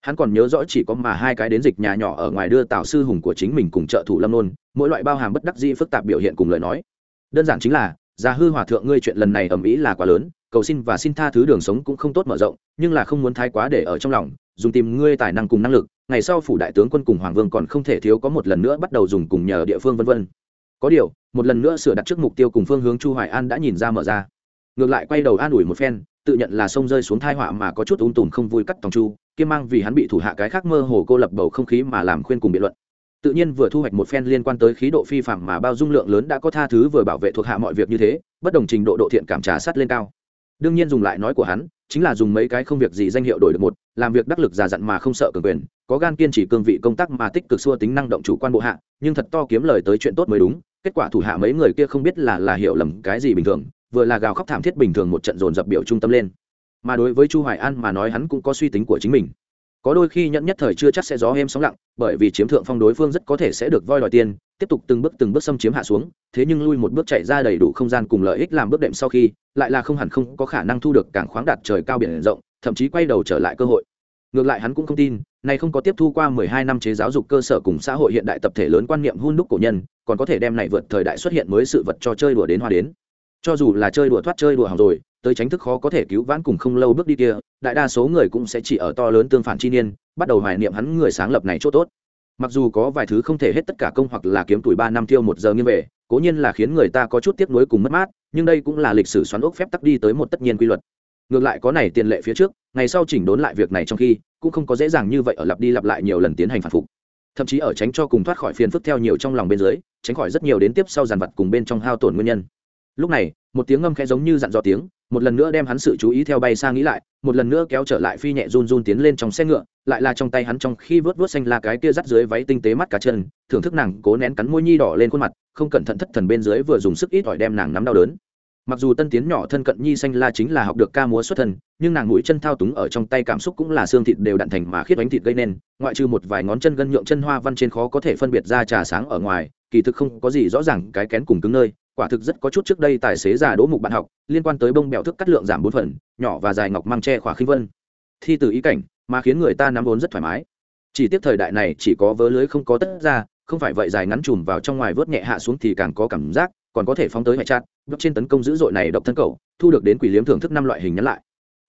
Hắn còn nhớ rõ chỉ có mà hai cái đến dịch nhà nhỏ ở ngoài đưa tào sư hùng của chính mình cùng trợ thủ lâm nôn, mỗi loại bao hàm bất đắc dĩ phức tạp biểu hiện cùng lời nói. Đơn giản chính là già hư hòa thượng ngươi chuyện lần này ầm ĩ là quá lớn, cầu xin và xin tha thứ đường sống cũng không tốt mở rộng, nhưng là không muốn thái quá để ở trong lòng, dùng tìm ngươi tài năng cùng năng lực, ngày sau phủ đại tướng quân cùng hoàng vương còn không thể thiếu có một lần nữa bắt đầu dùng cùng nhờ địa phương vân vân có điều, một lần nữa sửa đặt trước mục tiêu cùng phương hướng chu hoài an đã nhìn ra mở ra. Ngược lại quay đầu an ủi một phen, tự nhận là sông rơi xuống thai họa mà có chút ung tùm không vui cắt tòng chu kiêm mang vì hắn bị thủ hạ cái khác mơ hồ cô lập bầu không khí mà làm khuyên cùng biện luận. Tự nhiên vừa thu hoạch một phen liên quan tới khí độ phi phạm mà bao dung lượng lớn đã có tha thứ vừa bảo vệ thuộc hạ mọi việc như thế, bất đồng trình độ độ thiện cảm trà sát lên cao. Đương nhiên dùng lại nói của hắn, chính là dùng mấy cái không việc gì danh hiệu đổi được một, làm việc đắc lực già dặn mà không sợ cường quyền, có gan kiên trì cương vị công tác mà tích cực xua tính năng động chủ quan bộ hạ, nhưng thật to kiếm lời tới chuyện tốt mới đúng kết quả thủ hạ mấy người kia không biết là là hiểu lầm cái gì bình thường, vừa là gào khóc thảm thiết bình thường một trận dồn dập biểu trung tâm lên. Mà đối với chu hoài an mà nói hắn cũng có suy tính của chính mình. Có đôi khi nhẫn nhất thời chưa chắc sẽ gió êm sóng lặng, bởi vì chiếm thượng phong đối phương rất có thể sẽ được voi đòi tiền, tiếp tục từng bước từng bước xâm chiếm hạ xuống, thế nhưng lui một bước chạy ra đầy đủ không gian cùng lợi ích làm bước đệm sau khi, lại là không hẳn không có khả năng thu được càng khoáng đạt trời cao biển rộng, thậm chí quay đầu trở lại cơ hội ngược lại hắn cũng không tin, nay không có tiếp thu qua 12 năm chế giáo dục cơ sở cùng xã hội hiện đại tập thể lớn quan niệm hun đúc cổ nhân, còn có thể đem này vượt thời đại xuất hiện mới sự vật cho chơi đùa đến hoa đến. Cho dù là chơi đùa thoát chơi đùa hỏng rồi, tới tránh thức khó có thể cứu vãn cùng không lâu bước đi kia, đại đa số người cũng sẽ chỉ ở to lớn tương phản chi niên, bắt đầu hoài niệm hắn người sáng lập này chỗ tốt. Mặc dù có vài thứ không thể hết tất cả công hoặc là kiếm tuổi ba năm tiêu một giờ nghiêng về, cố nhiên là khiến người ta có chút tiếc nuối cùng mất mát, nhưng đây cũng là lịch sử xoắn ốc phép tắc đi tới một tất nhiên quy luật ngược lại có này tiền lệ phía trước, ngày sau chỉnh đốn lại việc này trong khi, cũng không có dễ dàng như vậy ở lặp đi lặp lại nhiều lần tiến hành phản phục. Thậm chí ở tránh cho cùng thoát khỏi phiền phức theo nhiều trong lòng bên dưới, tránh khỏi rất nhiều đến tiếp sau dàn vật cùng bên trong hao tổn nguyên nhân. Lúc này, một tiếng ngâm khẽ giống như dặn dò tiếng, một lần nữa đem hắn sự chú ý theo bay sang nghĩ lại, một lần nữa kéo trở lại phi nhẹ run run tiến lên trong xe ngựa, lại là trong tay hắn trong khi vớt vớt xanh la cái kia dắt dưới váy tinh tế mắt cá chân, thưởng thức nàng cố nén cắn môi nhi đỏ lên khuôn mặt, không cẩn thận thất thần bên dưới vừa dùng sức ít ỏi đem nàng nắm đau đớn mặc dù tân tiến nhỏ thân cận nhi xanh la chính là học được ca múa xuất thân, nhưng nàng mũi chân thao túng ở trong tay cảm xúc cũng là xương thịt đều đặn thành mà khiết bánh thịt gây nên, ngoại trừ một vài ngón chân gân nhượng chân hoa văn trên khó có thể phân biệt ra trà sáng ở ngoài, kỳ thực không có gì rõ ràng cái kén cùng cứng nơi, quả thực rất có chút trước đây tài xế già đỗ mục bạn học, liên quan tới bông bèo thức cắt lượng giảm bốn phần, nhỏ và dài ngọc mang tre khỏa khinh vân. Thi từ ý cảnh, mà khiến người ta nắm vốn rất thoải mái. Chỉ tiếc thời đại này chỉ có vớ lưới không có tất ra, không phải vậy dài ngắn chùm vào trong ngoài vớt nhẹ hạ xuống thì càng có cảm giác, còn có thể phóng tới hệ chặt bước trên tấn công dữ dội này độc thân cầu, thu được đến quỷ liếm thưởng thức năm loại hình nhắn lại.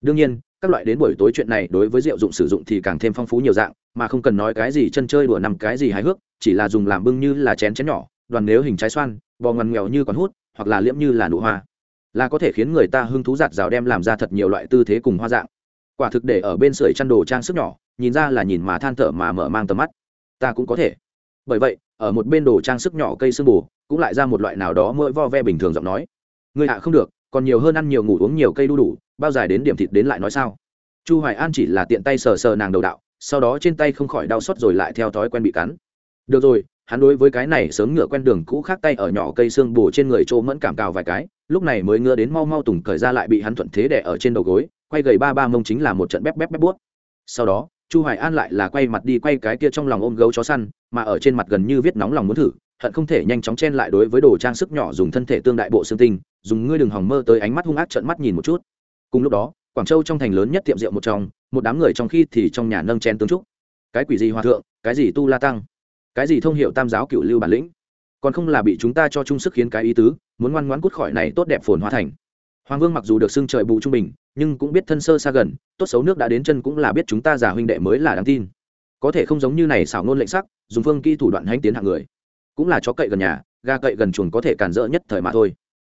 Đương nhiên, các loại đến buổi tối chuyện này đối với rượu dụng sử dụng thì càng thêm phong phú nhiều dạng, mà không cần nói cái gì chân chơi đùa nằm, cái gì hài hước, chỉ là dùng làm bưng như là chén chén nhỏ, đoàn nếu hình trái xoan, bò ngoằn nghèo như còn hút, hoặc là liễm như là nụ hoa. Là có thể khiến người ta hứng thú giạt rào đem làm ra thật nhiều loại tư thế cùng hoa dạng. Quả thực để ở bên sưởi chăn đồ trang sức nhỏ, nhìn ra là nhìn mà than thở mà mở mang tầm mắt. Ta cũng có thể. Bởi vậy ở một bên đồ trang sức nhỏ cây sương bù, cũng lại ra một loại nào đó mỗi vo ve bình thường giọng nói. Người hạ không được, còn nhiều hơn ăn nhiều ngủ uống nhiều cây đu đủ, bao dài đến điểm thịt đến lại nói sao? Chu hoài an chỉ là tiện tay sờ sờ nàng đầu đạo, sau đó trên tay không khỏi đau xót rồi lại theo thói quen bị cắn. Được rồi, hắn đối với cái này sớm ngựa quen đường cũ khác tay ở nhỏ cây xương bù trên người trô mẫn cảm cào vài cái, lúc này mới ngựa đến mau mau tùng cởi ra lại bị hắn thuận thế đẻ ở trên đầu gối, quay gầy ba ba mông chính là một trận bép bép bép buốt. Sau đó, chu hoài an lại là quay mặt đi quay cái kia trong lòng ôm gấu chó săn mà ở trên mặt gần như viết nóng lòng muốn thử, hận không thể nhanh chóng chen lại đối với đồ trang sức nhỏ dùng thân thể tương đại bộ xương tinh, dùng ngươi đừng hòng mơ tới ánh mắt hung ác trợn mắt nhìn một chút. Cùng lúc đó, quảng châu trong thành lớn nhất tiệm rượu một trong, một đám người trong khi thì trong nhà nâng chen tương trúc. Cái quỷ gì hòa thượng, cái gì tu la tăng, cái gì thông hiệu tam giáo cựu lưu bản lĩnh? Còn không là bị chúng ta cho chung sức khiến cái ý tứ, muốn ngoan ngoãn cút khỏi này tốt đẹp phồn hoa thành. Hoàng vương mặc dù được xưng trời bù trung bình, nhưng cũng biết thân sơ xa gần, tốt xấu nước đã đến chân cũng là biết chúng ta giả huynh đệ mới là đáng tin có thể không giống như này xảo ngôn lệnh sắc, dùng phương kỹ thủ đoạn hành tiến hạng người. Cũng là chó cậy gần nhà ga cậy gần chuồng có thể cản rỡ nhất thời mà thôi.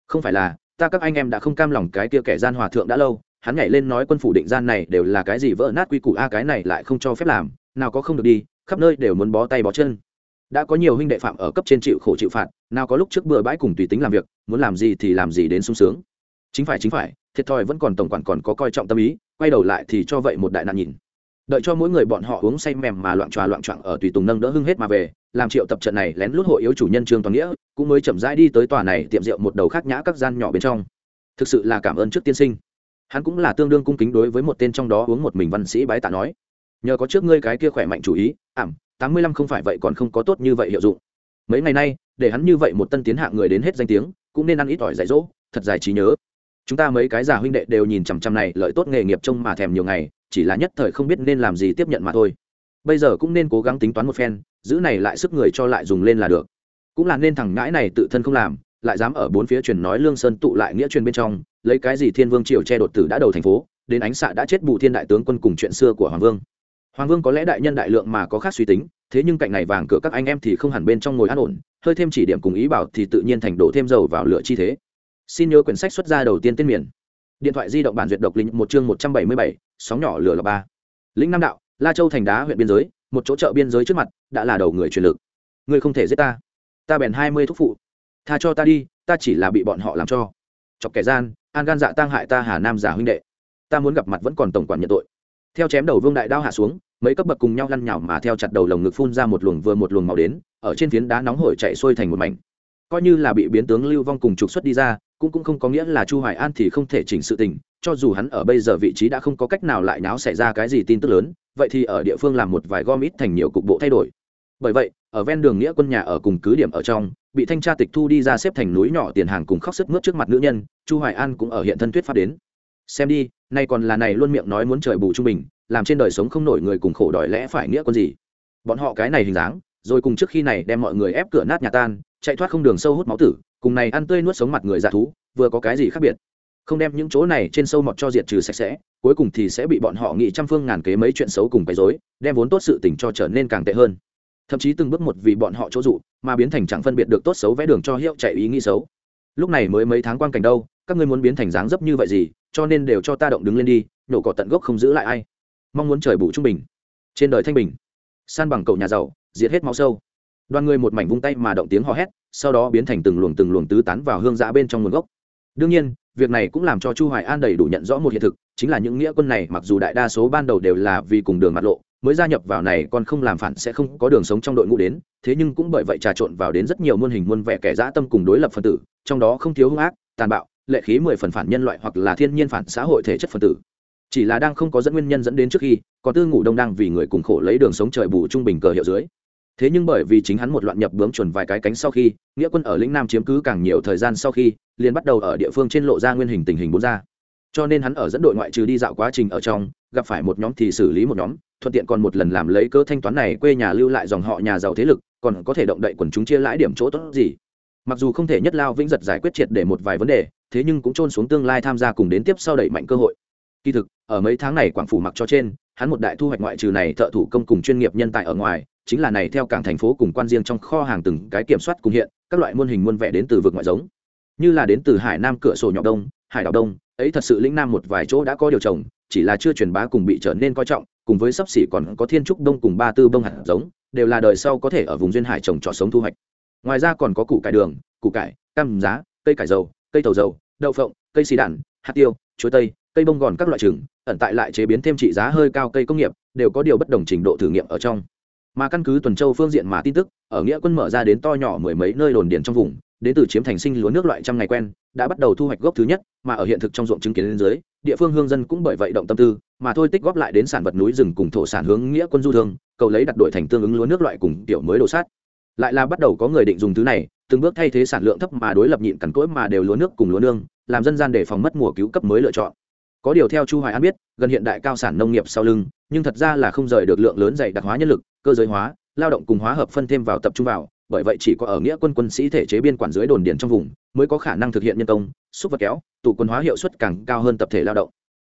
Không phải là, ta các anh em đã không cam lòng cái kia kẻ gian hòa thượng đã lâu, hắn nhảy lên nói quân phủ định gian này đều là cái gì vỡ nát quy củ a, cái này lại không cho phép làm, nào có không được đi, khắp nơi đều muốn bó tay bó chân. Đã có nhiều huynh đệ phạm ở cấp trên chịu khổ chịu phạt, nào có lúc trước bừa bãi cùng tùy tính làm việc, muốn làm gì thì làm gì đến sung sướng. Chính phải chính phải, thiệt thòi vẫn còn tổng quản còn có coi trọng tâm ý, quay đầu lại thì cho vậy một đại nạn nhìn đợi cho mỗi người bọn họ uống say mềm mà loạn tròa loạn trọng ở tùy tùng nâng đỡ hưng hết mà về, làm triệu tập trận này lén lút hội yếu chủ nhân trương toàn nghĩa, cũng mới chậm rãi đi tới tòa này tiệm rượu một đầu khác nhã các gian nhỏ bên trong. Thực sự là cảm ơn trước tiên sinh. Hắn cũng là tương đương cung kính đối với một tên trong đó uống một mình văn sĩ bái tạ nói. Nhờ có trước ngươi cái kia khỏe mạnh chủ ý, ảm, tám mươi lăm không phải vậy còn không có tốt như vậy hiệu dụng. Mấy ngày nay, để hắn như vậy một tân tiến hạng người đến hết danh tiếng, cũng nên ăn ít ỏi dạy dỗ, thật dài trí nhớ. Chúng ta mấy cái già huynh đệ đều nhìn chằm chằm này, lợi tốt nghề nghiệp trông mà thèm nhiều ngày chỉ là nhất thời không biết nên làm gì tiếp nhận mà thôi. Bây giờ cũng nên cố gắng tính toán một phen, giữ này lại sức người cho lại dùng lên là được. Cũng là nên thằng ngãi này tự thân không làm, lại dám ở bốn phía truyền nói lương sơn tụ lại nghĩa truyền bên trong, lấy cái gì thiên vương triều che đột tử đã đầu thành phố, đến ánh xạ đã chết bù thiên đại tướng quân cùng chuyện xưa của hoàng vương. Hoàng vương có lẽ đại nhân đại lượng mà có khác suy tính, thế nhưng cạnh này vàng cửa các anh em thì không hẳn bên trong ngồi an ổn, hơi thêm chỉ điểm cùng ý bảo thì tự nhiên thành đổ thêm dầu vào lửa chi thế. Xin nhớ quyển sách xuất ra đầu tiên tên miền điện thoại di động bản duyệt độc linh một chương một trăm bảy mươi bảy, sóng nhỏ lửa là ba. Lĩnh nam đạo, la châu thành đá huyện biên giới, một chỗ chợ biên giới trước mặt, đã là đầu người truyền lực. Ngươi không thể giết ta. Ta bèn hai mươi thúc phụ. Tha cho ta đi, ta chỉ là bị bọn họ làm cho. Chọc kẻ gian, an gan dạ tang hại ta hà nam giả huynh đệ. Ta muốn gặp mặt vẫn còn tổng quản nhận tội. Theo chém đầu vương đại đao hạ xuống, mấy cấp bậc cùng nhau lăn nhào mà theo chặt đầu lồng ngực phun ra một luồng vừa một luồng màu đến, ở trên phiến đá nóng hổi chạy xuôi thành một mảnh coi như là bị biến tướng lưu vong cùng trục xuất đi ra, cũng cũng không có nghĩa là chu hoài an thì không thể chỉnh sự tình, cho dù hắn ở bây giờ vị trí đã không có cách nào lại náo xảy ra cái gì tin tức lớn, vậy thì ở địa phương làm một vài gom ít thành nhiều cục bộ thay đổi. Bởi vậy, ở ven đường nghĩa quân nhà ở cùng cứ điểm ở trong, bị thanh tra tịch thu đi ra xếp thành núi nhỏ tiền hàng cùng khóc sức mướt trước mặt nữ nhân, chu hoài an cũng ở hiện thân thuyết pháp đến. Xem đi, nay còn là này luôn miệng nói muốn trời bù trung bình, làm trên đời sống không nổi người cùng khổ đòi lẽ phải nghĩa quân gì. Bọn họ cái này hình dáng, rồi cùng trước khi này đem mọi người ép cửa nát nhà tan chạy thoát không đường sâu hút máu tử, cùng này ăn tươi nuốt sống mặt người dạ thú, vừa có cái gì khác biệt? Không đem những chỗ này trên sâu mọt cho diệt trừ sạch sẽ, cuối cùng thì sẽ bị bọn họ nghĩ trăm phương ngàn kế mấy chuyện xấu cùng bày dối đem vốn tốt sự tình cho trở nên càng tệ hơn. Thậm chí từng bước một vì bọn họ chỗ dụ, mà biến thành chẳng phân biệt được tốt xấu vẽ đường cho hiệu chạy ý nghĩ xấu. Lúc này mới mấy tháng quan cảnh đâu, các ngươi muốn biến thành dáng dấp như vậy gì, cho nên đều cho ta động đứng lên đi, nhổ cỏ tận gốc không giữ lại ai. Mong muốn trời bù trung bình. Trên đời thanh bình. San bằng cậu nhà giàu, diệt hết máu sâu đoàn người một mảnh vung tay mà động tiếng hò hét, sau đó biến thành từng luồng từng luồng tứ tán vào hương giã bên trong nguồn gốc. Đương nhiên, việc này cũng làm cho chu hoài an đầy đủ nhận rõ một hiện thực, chính là những nghĩa quân này mặc dù đại đa số ban đầu đều là vì cùng đường mặt lộ, mới gia nhập vào này còn không làm phản sẽ không có đường sống trong đội ngũ đến, thế nhưng cũng bởi vậy trà trộn vào đến rất nhiều muôn hình muôn vẻ kẻ dã tâm cùng đối lập phân tử, trong đó không thiếu hung ác, tàn bạo, lệ khí mười phần phản nhân loại hoặc là thiên nhiên phản xã hội thể chất phân tử. Chỉ là đang không có dẫn nguyên nhân dẫn đến trước khi còn tư ngủ đông đang vì người cùng khổ lấy đường sống trời bù trung bình cờ hiệu dưới thế nhưng bởi vì chính hắn một loạn nhập bướm chuẩn vài cái cánh sau khi, nghĩa quân ở lĩnh nam chiếm cứ càng nhiều thời gian sau khi, liền bắt đầu ở địa phương trên lộ ra nguyên hình tình hình bốn ra. Cho nên hắn ở dẫn đội ngoại trừ đi dạo quá trình ở trong, gặp phải một nhóm thì xử lý một nhóm, thuận tiện còn một lần làm lấy cơ thanh toán này quê nhà lưu lại dòng họ nhà giàu thế lực, còn có thể động đậy quần chúng chia lãi điểm chỗ tốt gì. Mặc dù không thể nhất lao vĩnh giật giải quyết triệt để một vài vấn đề, thế nhưng cũng trôn xuống tương lai tham gia cùng đến tiếp sau đẩy mạnh cơ hội. Kỳ thực, ở mấy tháng này quảng phủ mặc cho trên hắn một đại thu hoạch ngoại trừ này thợ thủ công cùng chuyên nghiệp nhân tài ở ngoài, chính là này theo cảng thành phố cùng quan riêng trong kho hàng từng cái kiểm soát cùng hiện, các loại muôn hình muôn vẻ đến từ vực ngoại giống. Như là đến từ hải nam cửa sổ nhỏ đông, hải đảo đông, ấy thật sự lĩnh nam một vài chỗ đã có điều trồng, chỉ là chưa truyền bá cùng bị trở nên coi trọng, cùng với sắp xỉ còn có thiên trúc đông cùng ba tư bông hạt giống, đều là đời sau có thể ở vùng duyên hải trồng trọt sống thu hoạch. Ngoài ra còn có củ cải đường, củ cải, cam giá, cây cải dầu, cây tàu dầu, đậu phộng, cây xì đạn hạt tiêu, chuối tây, cây bông gòn các loại trừng ẩn tại lại chế biến thêm trị giá hơi cao cây công nghiệp, đều có điều bất đồng trình độ thử nghiệm ở trong. Mà căn cứ tuần châu phương diện mà tin tức, ở nghĩa quân mở ra đến to nhỏ mười mấy nơi đồn điền trong vùng, đến từ chiếm thành sinh lúa nước loại trăm ngày quen, đã bắt đầu thu hoạch gốc thứ nhất, mà ở hiện thực trong ruộng chứng kiến lên dưới, địa phương hương dân cũng bởi vậy động tâm tư, mà thôi tích góp lại đến sản vật núi rừng cùng thổ sản hướng nghĩa quân du thương, cầu lấy đặt đổi thành tương ứng lúa nước loại cùng tiểu mới đồ sát. Lại là bắt đầu có người định dùng thứ này, từng bước thay thế sản lượng thấp mà đối lập nhịn cằn cỗi mà đều lúa nước cùng lúa nương, làm dân gian để phòng mất mùa cứu cấp mới lựa chọn có điều theo chu hoài an biết, gần hiện đại cao sản nông nghiệp sau lưng, nhưng thật ra là không rời được lượng lớn dày đặc hóa nhân lực, cơ giới hóa, lao động cùng hóa hợp phân thêm vào tập trung vào, bởi vậy chỉ có ở nghĩa quân quân sĩ thể chế biên quản dưới đồn điền trong vùng, mới có khả năng thực hiện nhân công, xúc vật kéo, tụ quân hóa hiệu suất càng cao hơn tập thể lao động.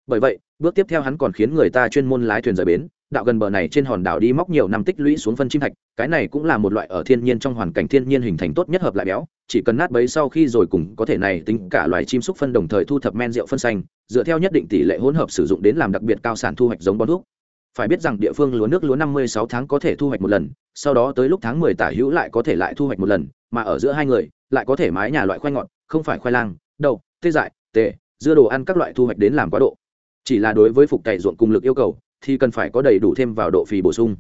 Bởi vậy, bước tiếp theo hắn còn khiến người ta chuyên môn lái thuyền rời bến, đạo gần bờ này trên hòn đảo đi móc nhiều năm tích lũy xuống phân chim thạch, cái này cũng là một loại ở thiên nhiên trong hoàn cảnh thiên nhiên hình thành tốt nhất hợp lại béo chỉ cần nát bấy sau khi rồi cùng có thể này tính cả loài chim súc phân đồng thời thu thập men rượu phân xanh, dựa theo nhất định tỷ lệ hỗn hợp sử dụng đến làm đặc biệt cao sản thu hoạch giống bón thuốc. Phải biết rằng địa phương lúa nước lúa năm mươi sáu tháng có thể thu hoạch một lần, sau đó tới lúc tháng mười tả hữu lại có thể lại thu hoạch một lần, mà ở giữa hai người, lại có thể mái nhà loại khoai ngọt, không phải khoai lang, đậu, tê dại tệ dưa đồ ăn các loại thu hoạch đến làm quá độ. Chỉ là đối với phục cày ruộng cùng lực yêu cầu, thì cần phải có đầy đủ thêm vào độ phì bổ sung.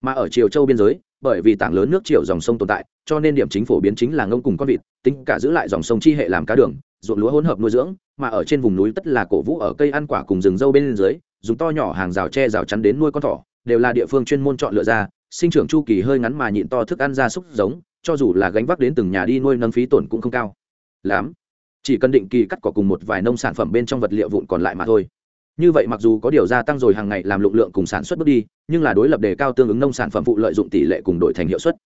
Mà ở triều châu biên giới bởi vì tảng lớn nước triệu dòng sông tồn tại, cho nên điểm chính phổ biến chính là ngông cùng con vịt, tính cả giữ lại dòng sông chi hệ làm cá đường, ruộng lúa hỗn hợp nuôi dưỡng, mà ở trên vùng núi tất là cổ vũ ở cây ăn quả cùng rừng dâu bên dưới, dùng to nhỏ hàng rào tre rào chắn đến nuôi con thỏ, đều là địa phương chuyên môn chọn lựa ra, sinh trưởng chu kỳ hơi ngắn mà nhịn to thức ăn ra súc giống, cho dù là gánh vác đến từng nhà đi nuôi nâng phí tổn cũng không cao. Lắm. Chỉ cần định kỳ cắt cỏ cùng một vài nông sản phẩm bên trong vật liệu vụn còn lại mà thôi như vậy mặc dù có điều gia tăng rồi hàng ngày làm lụng lượng cùng sản xuất bước đi, nhưng là đối lập đề cao tương ứng nông sản phẩm phụ lợi dụng tỷ lệ cùng đổi thành hiệu suất.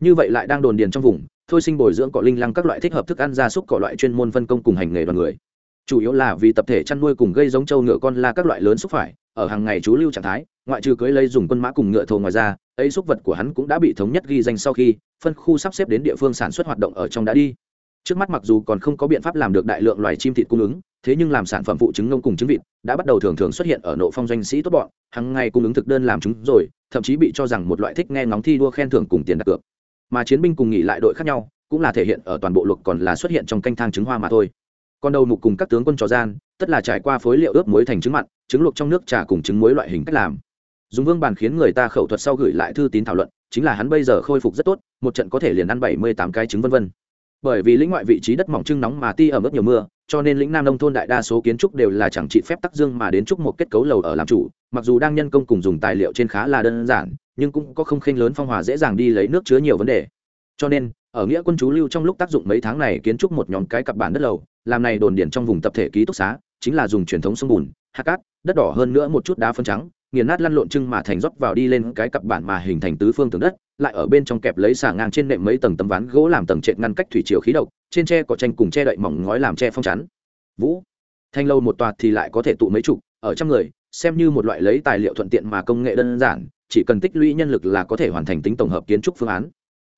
Như vậy lại đang đồn điền trong vùng, thôi sinh bồi dưỡng cỏ linh lăng các loại thích hợp thức ăn gia súc cỏ loại chuyên môn phân công cùng hành nghề đoàn người. Chủ yếu là vì tập thể chăn nuôi cùng gây giống trâu ngựa con la các loại lớn xúc phải, ở hàng ngày chú lưu trạng thái, ngoại trừ cưới lấy dùng quân mã cùng ngựa thồ ngoài ra, ấy xúc vật của hắn cũng đã bị thống nhất ghi danh sau khi phân khu sắp xếp đến địa phương sản xuất hoạt động ở trong đã đi trước mắt mặc dù còn không có biện pháp làm được đại lượng loài chim thịt cung ứng, thế nhưng làm sản phẩm phụ trứng nông cùng trứng vịt đã bắt đầu thường thường xuất hiện ở nộ phong doanh sĩ tốt bọn hàng ngày cung ứng thực đơn làm chúng rồi, thậm chí bị cho rằng một loại thích nghe ngóng thi đua khen thưởng cùng tiền đặt cược. Mà chiến binh cùng nghỉ lại đội khác nhau, cũng là thể hiện ở toàn bộ luật còn là xuất hiện trong canh thang trứng hoa mà thôi. Còn đầu mục cùng các tướng quân trò gian, tất là trải qua phối liệu ướp muối thành trứng mặn, trứng luộc trong nước trà cùng trứng muối loại hình cách làm. Dùng vương bàn khiến người ta khẩu thuật sau gửi lại thư tín thảo luận, chính là hắn bây giờ khôi phục rất tốt, một trận có thể liền ăn bảy mươi tám cái trứng vân vân bởi vì lĩnh ngoại vị trí đất mỏng trưng nóng mà ti ở mức nhiều mưa, cho nên lĩnh nam nông thôn đại đa số kiến trúc đều là chẳng trị phép tắc dương mà đến trúc một kết cấu lầu ở làm chủ, mặc dù đang nhân công cùng dùng tài liệu trên khá là đơn giản, nhưng cũng có không khinh lớn phong hòa dễ dàng đi lấy nước chứa nhiều vấn đề. Cho nên, ở nghĩa quân chú lưu trong lúc tác dụng mấy tháng này kiến trúc một nhóm cái cặp bản đất lầu, làm này đồn điển trong vùng tập thể ký túc xá, chính là dùng truyền thống sông bùn, hạt cát, đất đỏ hơn nữa một chút đá phân trắng, nghiền nát lăn lộn trưng mà thành rót vào đi lên cái cặp bản mà hình thành tứ phương tường đất lại ở bên trong kẹp lấy xà ngang trên nệm mấy tầng tấm ván gỗ làm tầng trệt ngăn cách thủy chiều khí độc, trên tre cỏ tranh cùng che đậy mỏng ngói làm che phong chắn. Vũ, thanh lâu một toạt thì lại có thể tụ mấy chục, ở trăm người, xem như một loại lấy tài liệu thuận tiện mà công nghệ đơn giản, chỉ cần tích lũy nhân lực là có thể hoàn thành tính tổng hợp kiến trúc phương án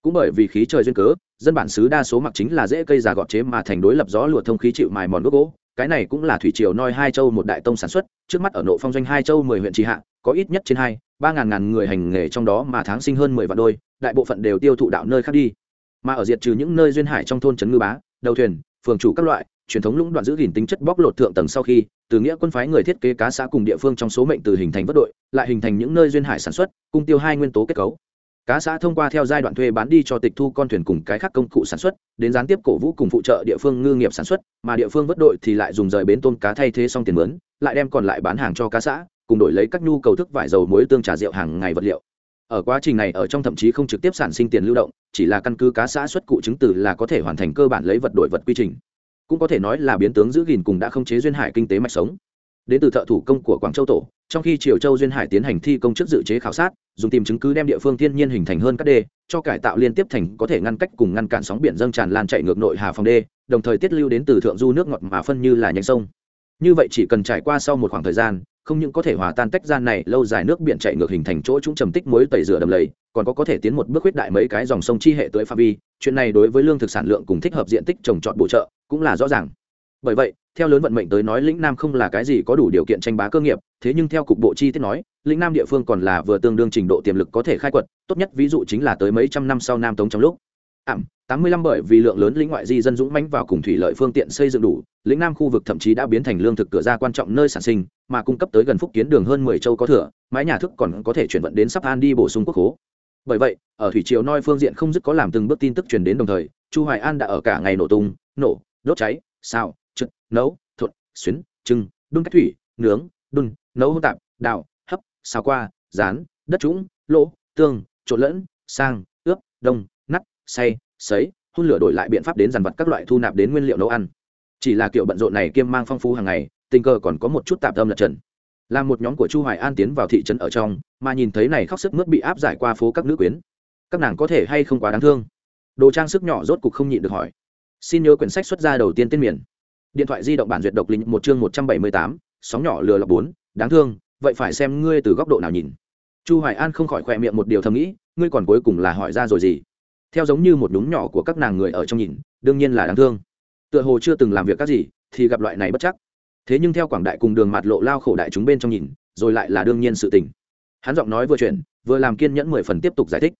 cũng bởi vì khí trời duyên cớ, dân bản xứ đa số mặc chính là dễ cây già gọt chế mà thành đối lập gió lụa thông khí chịu mài mòn gốc gỗ. Cái này cũng là thủy triều noi hai châu một đại tông sản xuất, trước mắt ở nộ phong doanh hai châu mười huyện trì hạ, có ít nhất trên hai, ba ngàn ngàn người hành nghề trong đó mà tháng sinh hơn mười vạn đôi, đại bộ phận đều tiêu thụ đạo nơi khác đi. Mà ở diệt trừ những nơi duyên hải trong thôn trấn ngư bá, đầu thuyền, phường chủ các loại, truyền thống lũng đoạn giữ gìn tính chất bóc lột thượng tầng sau khi, từ nghĩa quân phái người thiết kế cá xã cùng địa phương trong số mệnh từ hình thành vất đội, lại hình thành những nơi duyên hải sản xuất, cung tiêu hai nguyên tố kết cấu cá xã thông qua theo giai đoạn thuê bán đi cho tịch thu con thuyền cùng cái khác công cụ sản xuất, đến gián tiếp cổ vũ cùng phụ trợ địa phương ngư nghiệp sản xuất, mà địa phương vất đội thì lại dùng rời bến tôm cá thay thế xong tiền mướn, lại đem còn lại bán hàng cho cá xã, cùng đổi lấy các nhu cầu thức vải dầu muối tương trà rượu hàng ngày vật liệu. Ở quá trình này, ở trong thậm chí không trực tiếp sản sinh tiền lưu động, chỉ là căn cứ cá xã xuất cụ chứng từ là có thể hoàn thành cơ bản lấy vật đổi vật quy trình. Cũng có thể nói là biến tướng giữ gìn cùng đã không chế duyên hải kinh tế mạch sống đến từ thợ thủ công của quảng châu tổ, trong khi triều châu duyên hải tiến hành thi công chức dự chế khảo sát, dùng tìm chứng cứ đem địa phương thiên nhiên hình thành hơn các đê, cho cải tạo liên tiếp thành có thể ngăn cách cùng ngăn cản sóng biển dâng tràn lan chạy ngược nội hà phòng đê, đồng thời tiết lưu đến từ thượng du nước ngọt mà phân như là nhánh sông. Như vậy chỉ cần trải qua sau một khoảng thời gian, không những có thể hòa tan tách gian này lâu dài nước biển chạy ngược hình thành chỗ chúng trầm tích muối tẩy rửa đầm lầy, còn có có thể tiến một bước huyết đại mấy cái dòng sông chi hệ tới pha vi, chuyện này đối với lương thực sản lượng cùng thích hợp diện tích trồng trọt bổ trợ cũng là rõ ràng. Bởi vậy theo lớn vận mệnh tới nói, lĩnh nam không là cái gì có đủ điều kiện tranh bá cơ nghiệp, thế nhưng theo cục bộ chi tiết nói, lĩnh nam địa phương còn là vừa tương đương trình độ tiềm lực có thể khai quật, tốt nhất ví dụ chính là tới mấy trăm năm sau nam tống trong lúc. Ảm, tám mươi lăm bởi vì lượng lớn lĩnh ngoại di dân dũng mãnh vào cùng thủy lợi phương tiện xây dựng đủ, lĩnh nam khu vực thậm chí đã biến thành lương thực cửa ra quan trọng nơi sản sinh, mà cung cấp tới gần phúc kiến đường hơn mười châu có thừa, mái nhà thức còn có thể chuyển vận đến sắp an đi bổ sung quốc hố. Bởi vậy, ở thủy triều noi phương diện không dứt có làm từng bước tin tức truyền đến đồng thời, chu hoài an đã ở cả ngày nổ tung, nổ, đốt cháy sao trực nấu thuận xuyến, trưng, đun cách thủy, nướng, đun, nấu hỗn tạp, đào, hấp, xào qua, rán, đất trũng, lỗ, tương, trộn lẫn, sang, ướp, đông, nắt, xay, sấy, hun lửa đổi lại biện pháp đến dàn vật các loại thu nạp đến nguyên liệu nấu ăn. Chỉ là kiểu bận rộn này kiêm mang phong phú hàng ngày, tình cờ còn có một chút tạm tâm lật trần. Là một nhóm của chu hoài an tiến vào thị trấn ở trong, mà nhìn thấy này khóc sức mướt bị áp giải qua phố các nữ quyến. Các nàng có thể hay không quá đáng thương? Đồ trang sức nhỏ rốt cục không nhịn được hỏi. Xin nhớ quyển sách xuất ra đầu tiên tên miền điện thoại di động bản duyệt độc linh một chương một trăm bảy mươi tám, sóng nhỏ lừa lọc bốn, đáng thương, vậy phải xem ngươi từ góc độ nào nhìn. Chu hoài an không khỏi khỏe miệng một điều thầm nghĩ, ngươi còn cuối cùng là hỏi ra rồi gì? Theo giống như một đúng nhỏ của các nàng người ở trong nhìn, đương nhiên là đáng thương. Tựa hồ chưa từng làm việc các gì, thì gặp loại này bất chắc. Thế nhưng theo quảng đại cùng đường mặt lộ lao khổ đại chúng bên trong nhìn, rồi lại là đương nhiên sự tình. Hắn giọng nói vừa chuyển, vừa làm kiên nhẫn mười phần tiếp tục giải thích.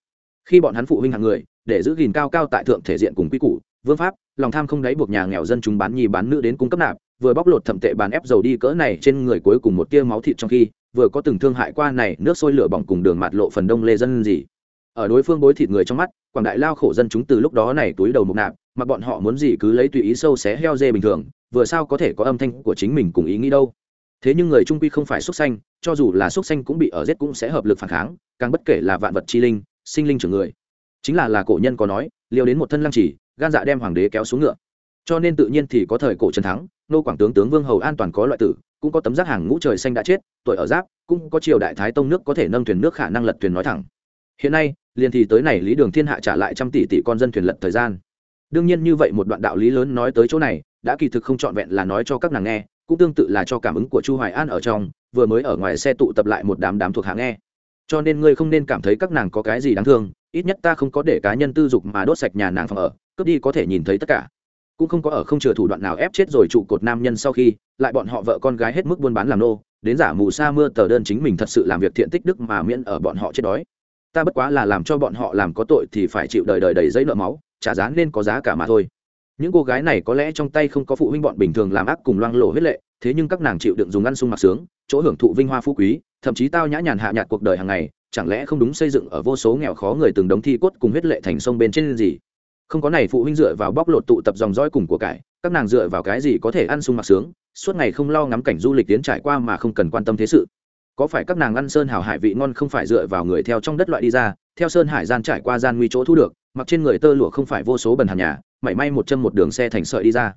Khi bọn hắn phụ huynh hàng người, để giữ gìn cao cao tại thượng thể diện cùng quy củ vương pháp, lòng tham không đáy buộc nhà nghèo dân chúng bán nhì bán nữ đến cung cấp nạp, vừa bóc lột thẩm tệ bán ép dầu đi cỡ này trên người cuối cùng một tia máu thịt trong khi, vừa có từng thương hại qua này, nước sôi lửa bỏng cùng đường mạt lộ phần đông lê dân gì. Ở đối phương bối thịt người trong mắt, quảng đại lao khổ dân chúng từ lúc đó này túi đầu mục nạp, mà bọn họ muốn gì cứ lấy tùy ý sâu xé heo dê bình thường, vừa sao có thể có âm thanh của chính mình cùng ý nghĩ đâu. Thế nhưng người trung quy không phải xuất xanh cho dù là xuất xanh cũng bị ở giết cũng sẽ hợp lực phản kháng, càng bất kể là vạn vật chi linh, sinh linh trưởng người. Chính là là cổ nhân có nói, liều đến một thân lăng chỉ gan dạ đem hoàng đế kéo xuống ngựa. Cho nên tự nhiên thì có thời cổ trần thắng, nô quảng tướng tướng vương hầu an toàn có loại tử, cũng có tấm giác hàng ngũ trời xanh đã chết, tuổi ở giáp, cũng có triều đại thái tông nước có thể nâng thuyền nước khả năng lật thuyền nói thẳng. Hiện nay, liền thì tới này lý đường thiên hạ trả lại trăm tỷ tỷ con dân thuyền lật thời gian. Đương nhiên như vậy một đoạn đạo lý lớn nói tới chỗ này, đã kỳ thực không trọn vẹn là nói cho các nàng nghe, cũng tương tự là cho cảm ứng của chu hoài an ở trong, vừa mới ở ngoài xe tụ tập lại một đám đám thuộc hạ nghe. Cho nên ngươi không nên cảm thấy các nàng có cái gì đáng thương, ít nhất ta không có để cá nhân tư dục mà đốt sạch nhà nàng phòng ở cướp đi có thể nhìn thấy tất cả. Cũng không có ở không chừa thủ đoạn nào ép chết rồi trụ cột nam nhân sau khi, lại bọn họ vợ con gái hết mức buôn bán làm nô, đến giả mù sa mưa tờ đơn chính mình thật sự làm việc thiện tích đức mà miễn ở bọn họ chết đói. Ta bất quá là làm cho bọn họ làm có tội thì phải chịu đời đời đầy giấy nợ máu, trả giá nên có giá cả mà thôi. Những cô gái này có lẽ trong tay không có phụ huynh bọn bình thường làm ác cùng loang lộ huyết lệ, thế nhưng các nàng chịu đựng dùng ăn sung mặc sướng, chỗ hưởng thụ vinh hoa phú quý, thậm chí tao nhã nhàn hạ nhạt cuộc đời hàng ngày, chẳng lẽ không đúng xây dựng ở vô số nghèo khó người từng đống thi cốt cùng huyết lệ thành sông bên trên gì? Không có này phụ huynh dựa vào bóc lột tụ tập dòng dõi cùng của cải, các nàng dựa vào cái gì có thể ăn sung mặc sướng, suốt ngày không lo ngắm cảnh du lịch tiến trải qua mà không cần quan tâm thế sự. Có phải các nàng ăn sơn hào hải vị ngon không phải dựa vào người theo trong đất loại đi ra, theo sơn hải gian trải qua gian nguy chỗ thu được, mặc trên người tơ lụa không phải vô số bần hàn nhà, mảy may một chân một đường xe thành sợi đi ra.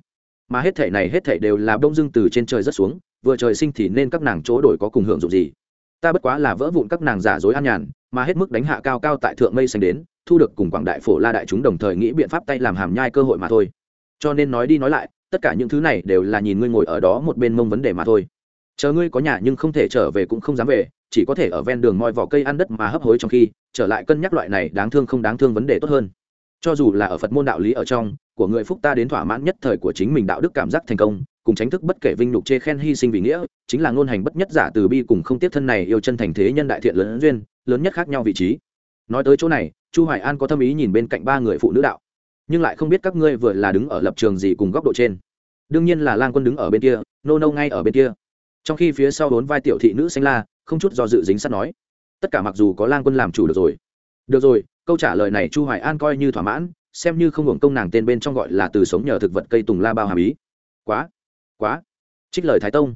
Mà hết thể này hết thể đều là bông dưng từ trên trời rất xuống, vừa trời sinh thì nên các nàng chỗ đổi có cùng hưởng dụng gì? Ta bất quá là vỡ vụn các nàng giả dối an nhàn, mà hết mức đánh hạ cao cao tại thượng mây xanh đến thu được cùng quảng đại phổ la đại chúng đồng thời nghĩ biện pháp tay làm hàm nhai cơ hội mà thôi. Cho nên nói đi nói lại, tất cả những thứ này đều là nhìn ngươi ngồi ở đó một bên mông vấn đề mà thôi. Chờ ngươi có nhà nhưng không thể trở về cũng không dám về, chỉ có thể ở ven đường moi vỏ cây ăn đất mà hấp hối trong khi, trở lại cân nhắc loại này đáng thương không đáng thương vấn đề tốt hơn. Cho dù là ở phật môn đạo lý ở trong, của người phúc ta đến thỏa mãn nhất thời của chính mình đạo đức cảm giác thành công, cùng tránh thức bất kể vinh nhục chê khen hy sinh vì nghĩa, chính là ngôn hành bất nhất giả từ bi cùng không tiếp thân này yêu chân thành thế nhân đại thiện lớn duyên, lớn nhất khác nhau vị trí. Nói tới chỗ này chu hoài an có tâm ý nhìn bên cạnh ba người phụ nữ đạo. Nhưng lại không biết các ngươi vừa là đứng ở lập trường gì cùng góc độ trên. Đương nhiên là lang quân đứng ở bên kia, nô nâu ngay ở bên kia. Trong khi phía sau bốn vai tiểu thị nữ xanh la, không chút do dự dính sắt nói, tất cả mặc dù có lang quân làm chủ được rồi. Được rồi, câu trả lời này chu hoài an coi như thỏa mãn, xem như không hưởng công nàng tên bên trong gọi là từ sống nhờ thực vật cây tùng la bao hàm ý. Quá quá. Trích lời thái tông.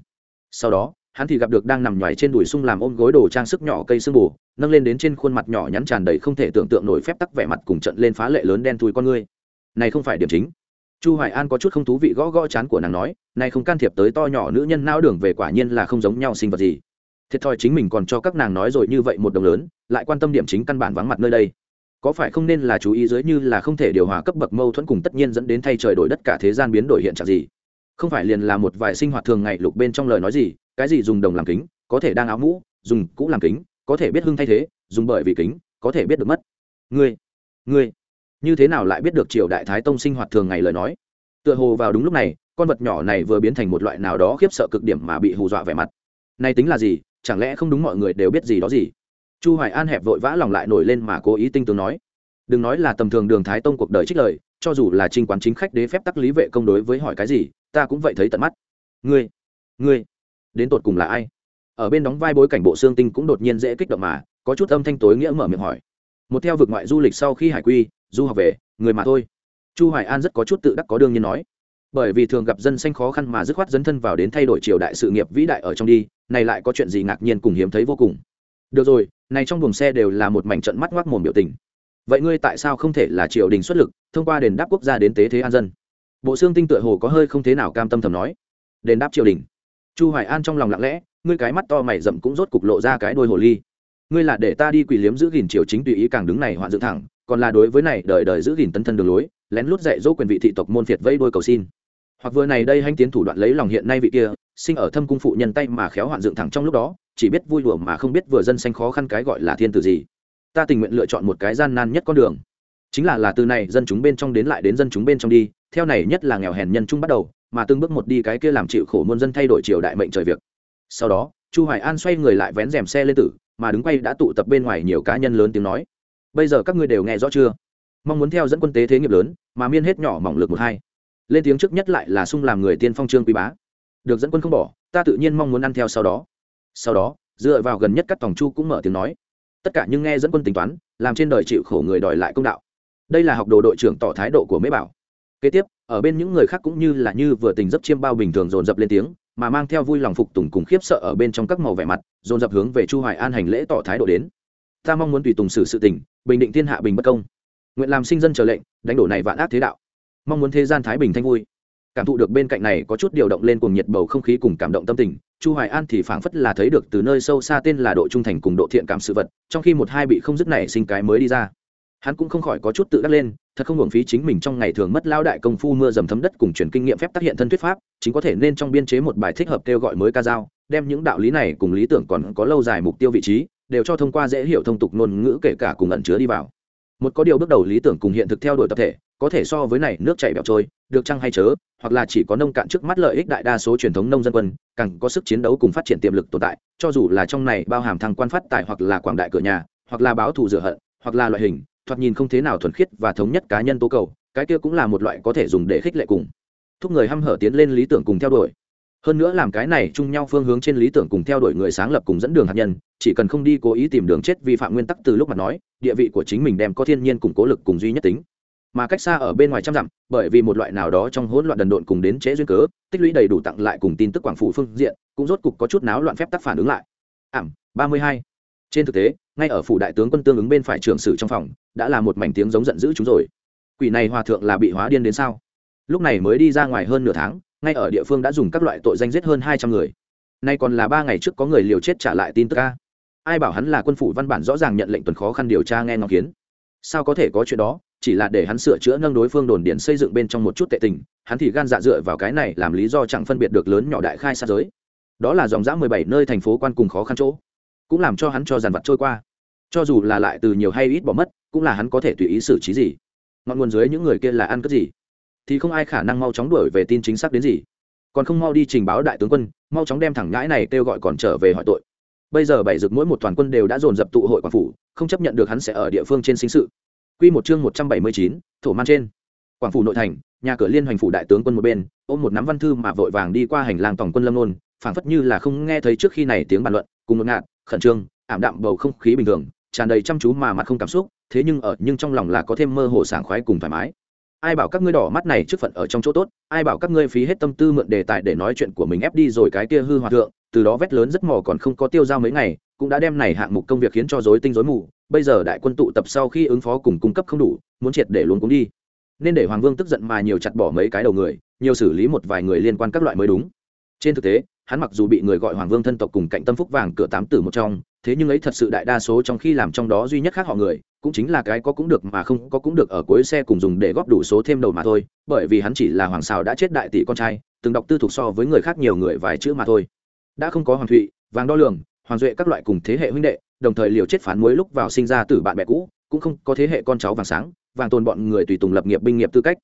Sau đó hắn thì gặp được đang nằm nhoài trên đùi sung làm ôm gối đồ trang sức nhỏ cây sương bù, nâng lên đến trên khuôn mặt nhỏ nhắn tràn đầy không thể tưởng tượng nổi phép tắc vẻ mặt cùng trận lên phá lệ lớn đen thui con ngươi. Này không phải điểm chính. Chu hoài an có chút không thú vị gõ gõ chán của nàng nói, này không can thiệp tới to nhỏ nữ nhân nao đường về quả nhiên là không giống nhau sinh vật gì. Thiệt thòi chính mình còn cho các nàng nói rồi như vậy một đồng lớn, lại quan tâm điểm chính căn bản vắng mặt nơi đây. Có phải không nên là chú ý dưới như là không thể điều hòa cấp bậc mâu thuẫn cùng tất nhiên dẫn đến thay trời đổi đất cả thế gian biến đổi hiện trạng gì? Không phải liền là một vài sinh hoạt thường ngày lục bên trong lời nói gì, cái gì dùng đồng làm kính, có thể đang áo mũ, dùng cũ làm kính, có thể biết hưng thay thế, dùng bởi vì kính, có thể biết được mất. Ngươi ngươi, như thế nào lại biết được triều đại thái tông sinh hoạt thường ngày lời nói? Tựa hồ vào đúng lúc này, con vật nhỏ này vừa biến thành một loại nào đó khiếp sợ cực điểm mà bị hù dọa vẻ mặt. Này tính là gì, chẳng lẽ không đúng mọi người đều biết gì đó gì? Chu hoài an hẹp vội vã lòng lại nổi lên mà cố ý tinh tường nói đừng nói là tầm thường đường thái tông cuộc đời trích lời, cho dù là trinh quán chính khách đế phép tắc lý vệ công đối với hỏi cái gì, ta cũng vậy thấy tận mắt. Ngươi ngươi, đến tột cùng là ai? Ở bên đóng vai bối cảnh bộ xương tinh cũng đột nhiên dễ kích động mà, có chút âm thanh tối nghĩa mở miệng hỏi. Một theo vực ngoại du lịch sau khi hải quy, du học về, người mà thôi. Chu hoài an rất có chút tự đắc có đương nhiên nói. Bởi vì thường gặp dân xanh khó khăn mà dứt khoát dấn thân vào đến thay đổi triều đại sự nghiệp vĩ đại ở trong đi, này lại có chuyện gì ngạc nhiên cùng hiếm thấy vô cùng. Được rồi, này trong buồng xe đều là một mảnh trận mắt ngoác mồm biểu tình vậy ngươi tại sao không thể là triều đình xuất lực, thông qua đền đáp quốc gia đến tế thế an dân? Bộ xương tinh tựa hồ có hơi không thế nào cam tâm thầm nói. Đền đáp triều đình. Chu hoài an trong lòng lặng lẽ, ngươi cái mắt to mày rậm cũng rốt cục lộ ra cái đôi hồ ly. Ngươi là để ta đi quỷ liếm giữ gìn triều chính tùy ý càng đứng này hoạn dựng thẳng, còn là đối với này đời đời giữ gìn tân thân đường lối, lén lút dạy dỗ quyền vị thị tộc môn phiệt vây đôi cầu xin. Hoặc vừa này đây hanh tiến thủ đoạn lấy lòng hiện nay vị kia, sinh ở thâm cung phụ nhân tay mà khéo hoạn dựng thẳng trong lúc đó, chỉ biết vui đùa mà không biết vừa dân xanh khó khăn cái gọi là thiên tử gì ta tình nguyện lựa chọn một cái gian nan nhất con đường. Chính là là từ này dân chúng bên trong đến lại đến dân chúng bên trong đi, theo này nhất là nghèo hèn nhân trung bắt đầu, mà từng bước một đi cái kia làm chịu khổ muôn dân thay đổi triều đại mệnh trời việc. Sau đó, chu hoài an xoay người lại vén rèm xe lên tử, mà đứng quay đã tụ tập bên ngoài nhiều cá nhân lớn tiếng nói. Bây giờ các ngươi đều nghe rõ chưa? Mong muốn theo dẫn quân tế thế nghiệp lớn, mà miên hết nhỏ mỏng lực một hai. Lên tiếng trước nhất lại là sung làm người tiên phong trương quý bá. Được dẫn quân không bỏ, ta tự nhiên mong muốn ăn theo sau đó. Sau đó, dựa vào gần nhất các tòng chu cũng mở tiếng nói tất cả nhưng nghe dẫn quân tính toán, làm trên đời chịu khổ người đòi lại công đạo. Đây là học đồ đội trưởng tỏ thái độ của mấy bảo. Kế tiếp, ở bên những người khác cũng như là như vừa tình dấp chiêm bao bình thường dồn dập lên tiếng, mà mang theo vui lòng phục tùng cùng khiếp sợ ở bên trong các màu vẻ mặt, dồn dập hướng về chu hoài an hành lễ tỏ thái độ đến. Ta mong muốn tùy tùng xử sự tình, bình định thiên hạ bình bất công. Nguyện làm sinh dân chờ lệnh, đánh đổ này vạn ác thế đạo. Mong muốn thế gian thái bình thanh vui. Cảm thụ được bên cạnh này có chút điều động lên cùng nhiệt bầu không khí cùng cảm động tâm tình chu hoài an thì phảng phất là thấy được từ nơi sâu xa tên là độ trung thành cùng độ thiện cảm sự vật, trong khi một hai bị không dứt này sinh cái mới đi ra. Hắn cũng không khỏi có chút tự đắc lên, thật không hưởng phí chính mình trong ngày thường mất lao đại công phu mưa dầm thấm đất cùng truyền kinh nghiệm phép tác hiện thân thuyết pháp, chính có thể nên trong biên chế một bài thích hợp kêu gọi mới ca dao, đem những đạo lý này cùng lý tưởng còn có lâu dài mục tiêu vị trí, đều cho thông qua dễ hiểu thông tục ngôn ngữ kể cả cùng ẩn chứa đi vào một có điều bước đầu lý tưởng cùng hiện thực theo đuổi tập thể, có thể so với này nước chảy bẹo trôi, được chăng hay chớ, hoặc là chỉ có nông cạn trước mắt lợi ích đại đa số truyền thống nông dân quân, càng có sức chiến đấu cùng phát triển tiềm lực tồn tại, cho dù là trong này bao hàm thăng quan phát tài hoặc là quảng đại cửa nhà, hoặc là báo thù rửa hận, hoặc là loại hình, thoạt nhìn không thế nào thuần khiết và thống nhất cá nhân tố cầu, cái kia cũng là một loại có thể dùng để khích lệ cùng. Thúc người hăm hở tiến lên lý tưởng cùng theo đuổi hơn nữa làm cái này chung nhau phương hướng trên lý tưởng cùng theo đuổi người sáng lập cùng dẫn đường hạt nhân, chỉ cần không đi cố ý tìm đường chết vi phạm nguyên tắc từ lúc mà nói, địa vị của chính mình đem có thiên nhiên củng cố lực cùng duy nhất tính. Mà cách xa ở bên ngoài trăm dặm, bởi vì một loại nào đó trong hỗn loạn đần độn cùng đến chế duyên cớ, tích lũy đầy đủ tặng lại cùng tin tức quảng phủ phương diện, cũng rốt cục có chút náo loạn phép tắc phản ứng lại. Ảm, ba mươi hai. Trên thực tế, ngay ở phủ đại tướng quân tương ứng bên phải trưởng sử trong phòng, đã là một mảnh tiếng giống giận dữ chúng rồi. Quỷ này hòa thượng là bị hóa điên đến sao? Lúc này mới đi ra ngoài hơn nửa tháng ngay ở địa phương đã dùng các loại tội danh giết hơn hai trăm người. Nay còn là ba ngày trước có người liều chết trả lại tin tức ca ai bảo hắn là quân phủ văn bản rõ ràng nhận lệnh tuần khó khăn điều tra nghe ngọc kiến. Sao có thể có chuyện đó, chỉ là để hắn sửa chữa nâng đối phương đồn điện xây dựng bên trong một chút tệ tình, hắn thì gan dạ dựa vào cái này làm lý do chẳng phân biệt được lớn nhỏ đại khai sát giới. Đó là dòng dã mười bảy nơi thành phố quan cùng khó khăn chỗ, cũng làm cho hắn cho dàn vật trôi qua. Cho dù là lại từ nhiều hay ít bỏ mất, cũng là hắn có thể tùy ý xử trí gì. Ngọn nguồn dưới những người kia là ăn cất gì? Thì không ai khả năng mau chóng đuổi về tin chính xác đến gì còn không mau đi trình báo đại tướng quân mau chóng đem thẳng ngãi này kêu gọi còn trở về hỏi tội bây giờ bảy dực mỗi một toàn quân đều đã dồn dập tụ hội quảng phủ không chấp nhận được hắn sẽ ở địa phương trên sinh sự Quy một chương một trăm bảy mươi chín, thổ man trên. Quảng phủ nội thành, nhà cửa liên hoành phủ đại tướng quân một bên, ôm một nắm văn thư mà vội vàng đi qua hành lang tổng quân lâm nôn, phảng phất như là không nghe thấy trước khi này tiếng bàn luận, cùng một ngạt, khẩn trương, ảm đạm bầu không khí bình thường, tràn đầy chăm chú mà mặt không cảm xúc, thế nhưng ở nhưng trong lòng là có thêm mơ hồ sảng khoái cùng thoải mái. Ai bảo các ngươi đỏ mắt này trước phận ở trong chỗ tốt, ai bảo các ngươi phí hết tâm tư mượn đề tài để nói chuyện của mình ép đi rồi cái kia hư hòa thượng, từ đó vét lớn rất mò còn không có tiêu giao mấy ngày, cũng đã đem này hạng mục công việc khiến cho rối tinh rối mù, bây giờ đại quân tụ tập sau khi ứng phó cùng cung cấp không đủ muốn triệt để luôn cũng đi. Nên để hoàng vương tức giận mà nhiều chặt bỏ mấy cái đầu người nhiều xử lý một vài người liên quan các loại mới đúng. Trên thực tế hắn mặc dù bị người gọi hoàng vương thân tộc cùng cạnh tâm phúc vàng cửa tám tử một trong thế nhưng ấy thật sự đại đa số trong khi làm trong đó duy nhất khác họ người cũng chính là cái có cũng được mà không có cũng được ở cuối xe cùng dùng để góp đủ số thêm đầu mà thôi, bởi vì hắn chỉ là hoàng xào đã chết đại tỷ con trai, từng đọc tư thuộc so với người khác nhiều người vài chữ mà thôi. Đã không có hoàng thụy, vàng đo lường, hoàng duệ các loại cùng thế hệ huynh đệ, đồng thời liều chết phán mối lúc vào sinh ra từ bạn bè cũ, cũng không có thế hệ con cháu vàng sáng, vàng tồn bọn người tùy tùng lập nghiệp binh nghiệp tư cách.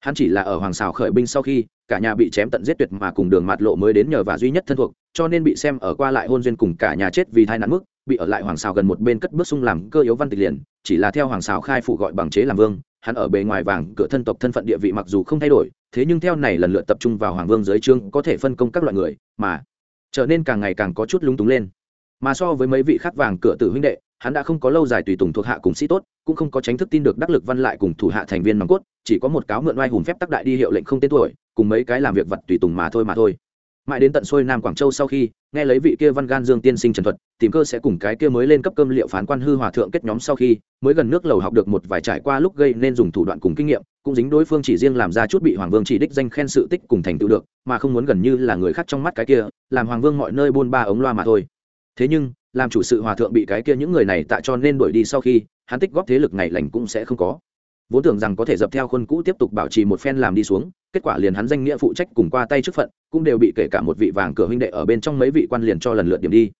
Hắn chỉ là ở hoàng xào khởi binh sau khi, cả nhà bị chém tận giết tuyệt mà cùng đường mạt lộ mới đến nhờ và duy nhất thân thuộc, cho nên bị xem ở qua lại hôn duyên cùng cả nhà chết vì thai nạn mức bị ở lại hoàng xào gần một bên cất bước sung làm cơ yếu văn tịch liền, chỉ là theo hoàng xào khai phụ gọi bằng chế làm vương, hắn ở bề ngoài vàng, cửa thân tộc thân phận địa vị mặc dù không thay đổi, thế nhưng theo này lần lượt tập trung vào hoàng vương dưới trương có thể phân công các loại người, mà trở nên càng ngày càng có chút lúng túng lên. Mà so với mấy vị khác vàng cửa tử huynh đệ, hắn đã không có lâu dài tùy tùng thuộc hạ cùng sĩ tốt, cũng không có tránh thức tin được đắc lực văn lại cùng thủ hạ thành viên nòng cốt, chỉ có một cáo mượn oai hùng phép tắc đại đi hiệu lệnh không tên tuổi, cùng mấy cái làm việc vật tùy tùng mà thôi mà thôi mãi đến tận xuôi nam quảng châu sau khi, nghe lấy vị kia văn gan dương tiên sinh trần thuật, tìm cơ sẽ cùng cái kia mới lên cấp cơm liệu phán quan hư hòa thượng kết nhóm sau khi, mới gần nước lầu học được một vài trải qua lúc gây nên dùng thủ đoạn cùng kinh nghiệm, cũng dính đối phương chỉ riêng làm ra chút bị hoàng vương chỉ đích danh khen sự tích cùng thành tựu được, mà không muốn gần như là người khác trong mắt cái kia, làm hoàng vương mọi nơi buôn ba ống loa mà thôi. Thế nhưng, làm chủ sự hòa thượng bị cái kia những người này tạ cho nên đuổi đi sau khi, hắn tích góp thế lực ngày lành cũng sẽ không có vốn tưởng rằng có thể dập theo khuôn cũ tiếp tục bảo trì một phen làm đi xuống, kết quả liền hắn danh nghĩa phụ trách cùng qua tay trước phận, cũng đều bị kể cả một vị vàng cửa huynh đệ ở bên trong mấy vị quan liền cho lần lượt điểm đi.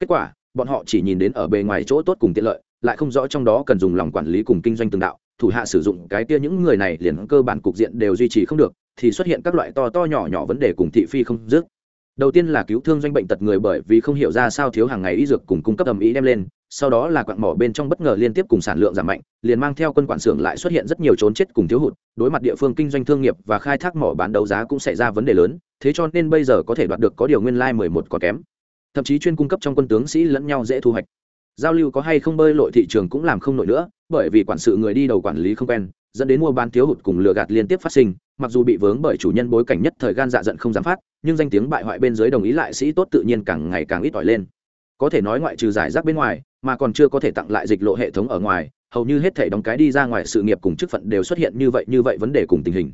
Kết quả, bọn họ chỉ nhìn đến ở bề ngoài chỗ tốt cùng tiện lợi, lại không rõ trong đó cần dùng lòng quản lý cùng kinh doanh từng đạo, thủ hạ sử dụng cái kia những người này liền cơ bản cục diện đều duy trì không được, thì xuất hiện các loại to to nhỏ nhỏ vấn đề cùng thị phi không dứt đầu tiên là cứu thương doanh bệnh tật người bởi vì không hiểu ra sao thiếu hàng ngày y dược cùng cung cấp ầm ĩ đem lên, sau đó là quặng mỏ bên trong bất ngờ liên tiếp cùng sản lượng giảm mạnh, liền mang theo quân quản xưởng lại xuất hiện rất nhiều trốn chết cùng thiếu hụt, đối mặt địa phương kinh doanh thương nghiệp và khai thác mỏ bán đấu giá cũng xảy ra vấn đề lớn, thế cho nên bây giờ có thể đoạt được có điều nguyên lai mười một còn kém. Thậm chí chuyên cung cấp trong quân tướng sĩ lẫn nhau dễ thu hoạch. Giao lưu có hay không bơi lội thị trường cũng làm không nổi nữa, bởi vì quản sự người đi đầu quản lý không quen dẫn đến mua bán thiếu hụt cùng lừa gạt liên tiếp phát sinh, mặc dù bị vướng bởi chủ nhân bối cảnh nhất thời gan dạ giận không dám phát, nhưng danh tiếng bại hoại bên dưới đồng ý lại sĩ tốt tự nhiên càng ngày càng ít ỏi lên. Có thể nói ngoại trừ giải rác bên ngoài, mà còn chưa có thể tặng lại dịch lộ hệ thống ở ngoài, hầu như hết thể đóng cái đi ra ngoài sự nghiệp cùng chức phận đều xuất hiện như vậy như vậy vấn đề cùng tình hình.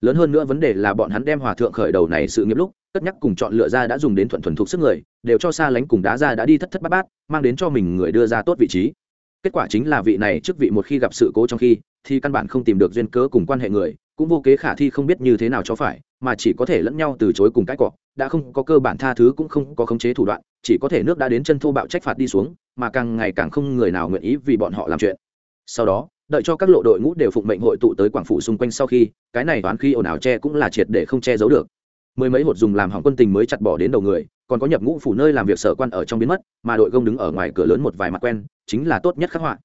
Lớn hơn nữa vấn đề là bọn hắn đem hòa thượng khởi đầu này sự nghiệp lúc, cất nhắc cùng chọn lựa ra đã dùng đến thuận thuần thuộc sức người, đều cho xa lánh cùng đá ra đã đi thất thất bát bát, mang đến cho mình người đưa ra tốt vị trí kết quả chính là vị này trước vị một khi gặp sự cố trong khi, thì căn bản không tìm được duyên cớ cùng quan hệ người, cũng vô kế khả thi không biết như thế nào cho phải, mà chỉ có thể lẫn nhau từ chối cùng cái cọ. Đã không có cơ bản tha thứ cũng không có khống chế thủ đoạn, chỉ có thể nước đã đến chân thô bạo trách phạt đi xuống, mà càng ngày càng không người nào nguyện ý vì bọn họ làm chuyện. Sau đó, đợi cho các lộ đội ngũ đều phụng mệnh hội tụ tới quảng phủ xung quanh sau khi, cái này toán khi ồn ào che cũng là triệt để không che giấu được mười mấy hột dùng làm hỏng quân tình mới chặt bỏ đến đầu người, còn có nhập ngũ phủ nơi làm việc sở quan ở trong biến mất, mà đội gông đứng ở ngoài cửa lớn một vài mặt quen, chính là tốt nhất khắc họa.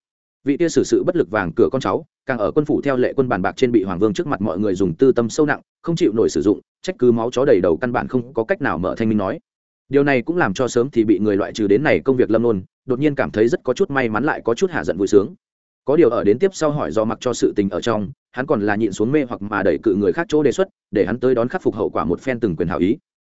Vị tia xử sự bất lực vàng cửa con cháu, càng ở quân phủ theo lệ quân bàn bạc trên bị hoàng vương trước mặt mọi người dùng tư tâm sâu nặng, không chịu nổi sử dụng, trách cứ máu chó đầy đầu căn bản không có cách nào mở thanh minh nói. Điều này cũng làm cho sớm thì bị người loại trừ đến này công việc lâm nôn, đột nhiên cảm thấy rất có chút may mắn lại có chút hạ giận vui sướng. Có điều ở đến tiếp sau hỏi do mặc cho sự tình ở trong hắn còn là nhịn xuống mê hoặc mà đẩy cự người khác chỗ đề xuất, để hắn tới đón khắc phục hậu quả một phen từng quyền hảo ý.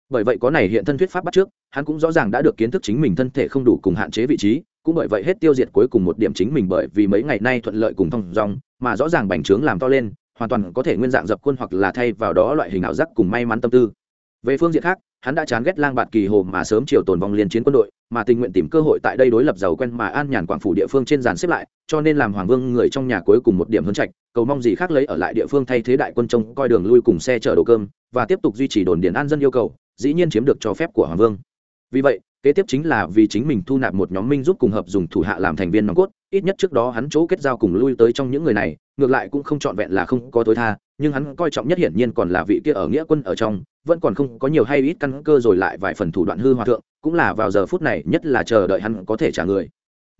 Bởi vậy có này hiện thân thuyết pháp bắt trước, hắn cũng rõ ràng đã được kiến thức chính mình thân thể không đủ cùng hạn chế vị trí, cũng bởi vậy hết tiêu diệt cuối cùng một điểm chính mình bởi vì mấy ngày nay thuận lợi cùng thông dong, mà rõ ràng bành trướng làm to lên, hoàn toàn có thể nguyên dạng dập khuôn hoặc là thay vào đó loại hình ảo giác cùng may mắn tâm tư về phương diện khác, hắn đã chán ghét lang bạt kỳ hồ mà sớm chiều tồn vong liên chiến quân đội, mà tình nguyện tìm cơ hội tại đây đối lập giàu quen mà an nhàn quảng phủ địa phương trên dàn xếp lại, cho nên làm hoàng vương người trong nhà cuối cùng một điểm hơn trạch, cầu mong gì khác lấy ở lại địa phương thay thế đại quân trông coi đường lui cùng xe chở đồ cơm, và tiếp tục duy trì đồn điền an dân yêu cầu, dĩ nhiên chiếm được cho phép của hoàng vương. Vì vậy, kế tiếp chính là vì chính mình thu nạp một nhóm minh giúp cùng hợp dùng thủ hạ làm thành viên nòng cốt, ít nhất trước đó hắn chỗ kết giao cùng lui tới trong những người này, ngược lại cũng không trọn vẹn là không có tối tha, nhưng hắn coi trọng nhất hiển nhiên còn là vị kia ở nghĩa quân ở trong vẫn còn không có nhiều hay ít căn cơ rồi lại vài phần thủ đoạn hư hòa thượng, cũng là vào giờ phút này nhất là chờ đợi hắn có thể trả người.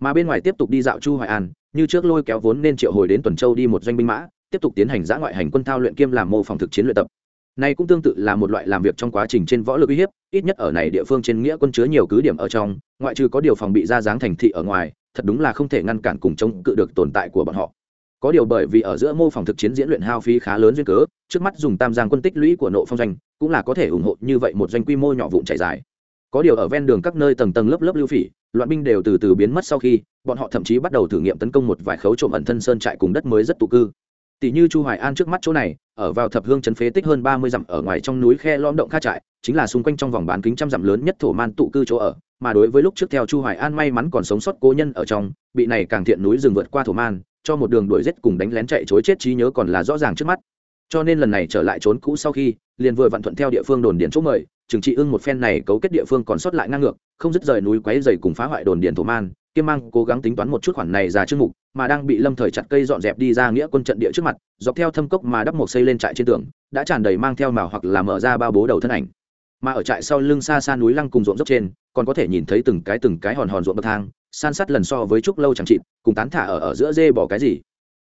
Mà bên ngoài tiếp tục đi dạo chu hoài an, như trước lôi kéo vốn nên triệu hồi đến tuần châu đi một doanh binh mã, tiếp tục tiến hành giã ngoại hành quân thao luyện kiêm làm mô phòng thực chiến luyện tập. Này cũng tương tự là một loại làm việc trong quá trình trên võ lực uy hiếp, ít nhất ở này địa phương trên nghĩa quân chứa nhiều cứ điểm ở trong, ngoại trừ có điều phòng bị ra dáng thành thị ở ngoài, thật đúng là không thể ngăn cản cùng chống cự được tồn tại của bọn họ có điều bởi vì ở giữa mô phòng thực chiến diễn luyện hao phí khá lớn duyên cớ, trước mắt dùng tam giang quân tích lũy của nộ phong doanh, cũng là có thể ủng hộ như vậy một doanh quy mô nhỏ vụn chạy dài. Có điều ở ven đường các nơi tầng tầng lớp lớp lưu phỉ, loạn binh đều từ từ biến mất sau khi, bọn họ thậm chí bắt đầu thử nghiệm tấn công một vài khấu trộm ẩn thân sơn trại cùng đất mới rất tụ cư. Tỷ như chu hoài an trước mắt chỗ này, ở vào thập hương trấn phế tích hơn 30 dặm ở ngoài trong núi khe lõm động kha trại, chính là xung quanh trong vòng bán kính trăm dặm lớn nhất thổ man tụ cư chỗ ở, mà đối với lúc trước theo chu hoài an may mắn còn sống sót cố nhân ở trong, bị này càng thiện núi rừng vượt qua thổ man cho một đường đuổi giết cùng đánh lén chạy chối chết trí nhớ còn là rõ ràng trước mắt. Cho nên lần này trở lại trốn cũ sau khi, liền vừa vặn thuận theo địa phương đồn điện chỗ mời, trừng trị ưng một phen này cấu kết địa phương còn sót lại ngang ngược, không dứt rời núi quấy dày cùng phá hoại đồn điện thổ man, kiêm mang cố gắng tính toán một chút khoản này ra trước mục, mà đang bị lâm thời chặt cây dọn dẹp đi ra nghĩa quân trận địa trước mặt, dọc theo thâm cốc mà đắp một xây lên trại trên tường, đã tràn đầy mang theo màu hoặc là mở ra bao bố đầu thân ảnh. Mà ở trại sau lưng xa xa núi lăng cùng ruộng dốc trên, còn có thể nhìn thấy từng cái từng cái hòn hòn ruộng bậc thang san sát lần so với trúc lâu chẳng chịt, cùng tán thả ở ở giữa dê bỏ cái gì.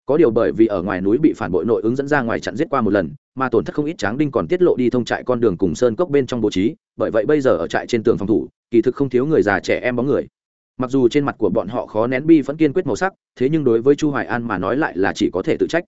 Có điều bởi vì ở ngoài núi bị phản bội nội ứng dẫn ra ngoài chặn giết qua một lần, mà tổn thất không ít tráng đinh còn tiết lộ đi thông trại con đường cùng sơn cốc bên trong bố trí, bởi vậy bây giờ ở trại trên tường phòng thủ, kỳ thực không thiếu người già trẻ em bóng người. Mặc dù trên mặt của bọn họ khó nén bi vẫn kiên quyết màu sắc, thế nhưng đối với chu hoài an mà nói lại là chỉ có thể tự trách.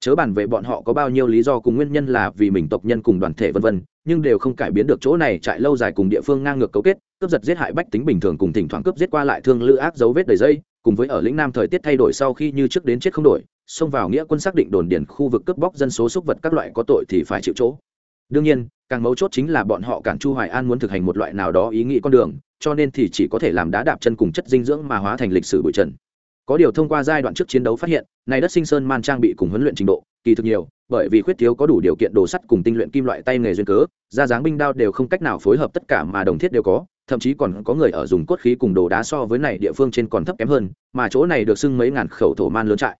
Chớ bàn về bọn họ có bao nhiêu lý do cùng nguyên nhân là vì mình tộc nhân cùng đoàn thể vân vân, nhưng đều không cải biến được chỗ này trại lâu dài cùng địa phương ngang ngược cấu kết cướp giật giết hại bách tính bình thường cùng thỉnh thoảng cướp giết qua lại thương lữ ác dấu vết đầy dây, cùng với ở lĩnh nam thời tiết thay đổi sau khi như trước đến chết không đổi, xông vào nghĩa quân xác định đồn điền khu vực cướp bóc dân số súc vật các loại có tội thì phải chịu chỗ. Đương nhiên, càng mấu chốt chính là bọn họ cản chu hoài an muốn thực hành một loại nào đó ý nghĩ con đường, cho nên thì chỉ có thể làm đá đạp chân cùng chất dinh dưỡng mà hóa thành lịch sử bụi trần. Có điều thông qua giai đoạn trước chiến đấu phát hiện, này đất sinh sơn man trang bị cùng huấn luyện trình độ kỳ thực nhiều, bởi vì khuyết thiếu có đủ điều kiện đồ sắt cùng tinh luyện kim loại tay nghề duyên cớ, ra dáng binh đao đều không cách nào phối hợp tất cả mà đồng thiết đều có, thậm chí còn có người ở dùng cốt khí cùng đồ đá so với này địa phương trên còn thấp kém hơn, mà chỗ này được xưng mấy ngàn khẩu thổ man lớn trại.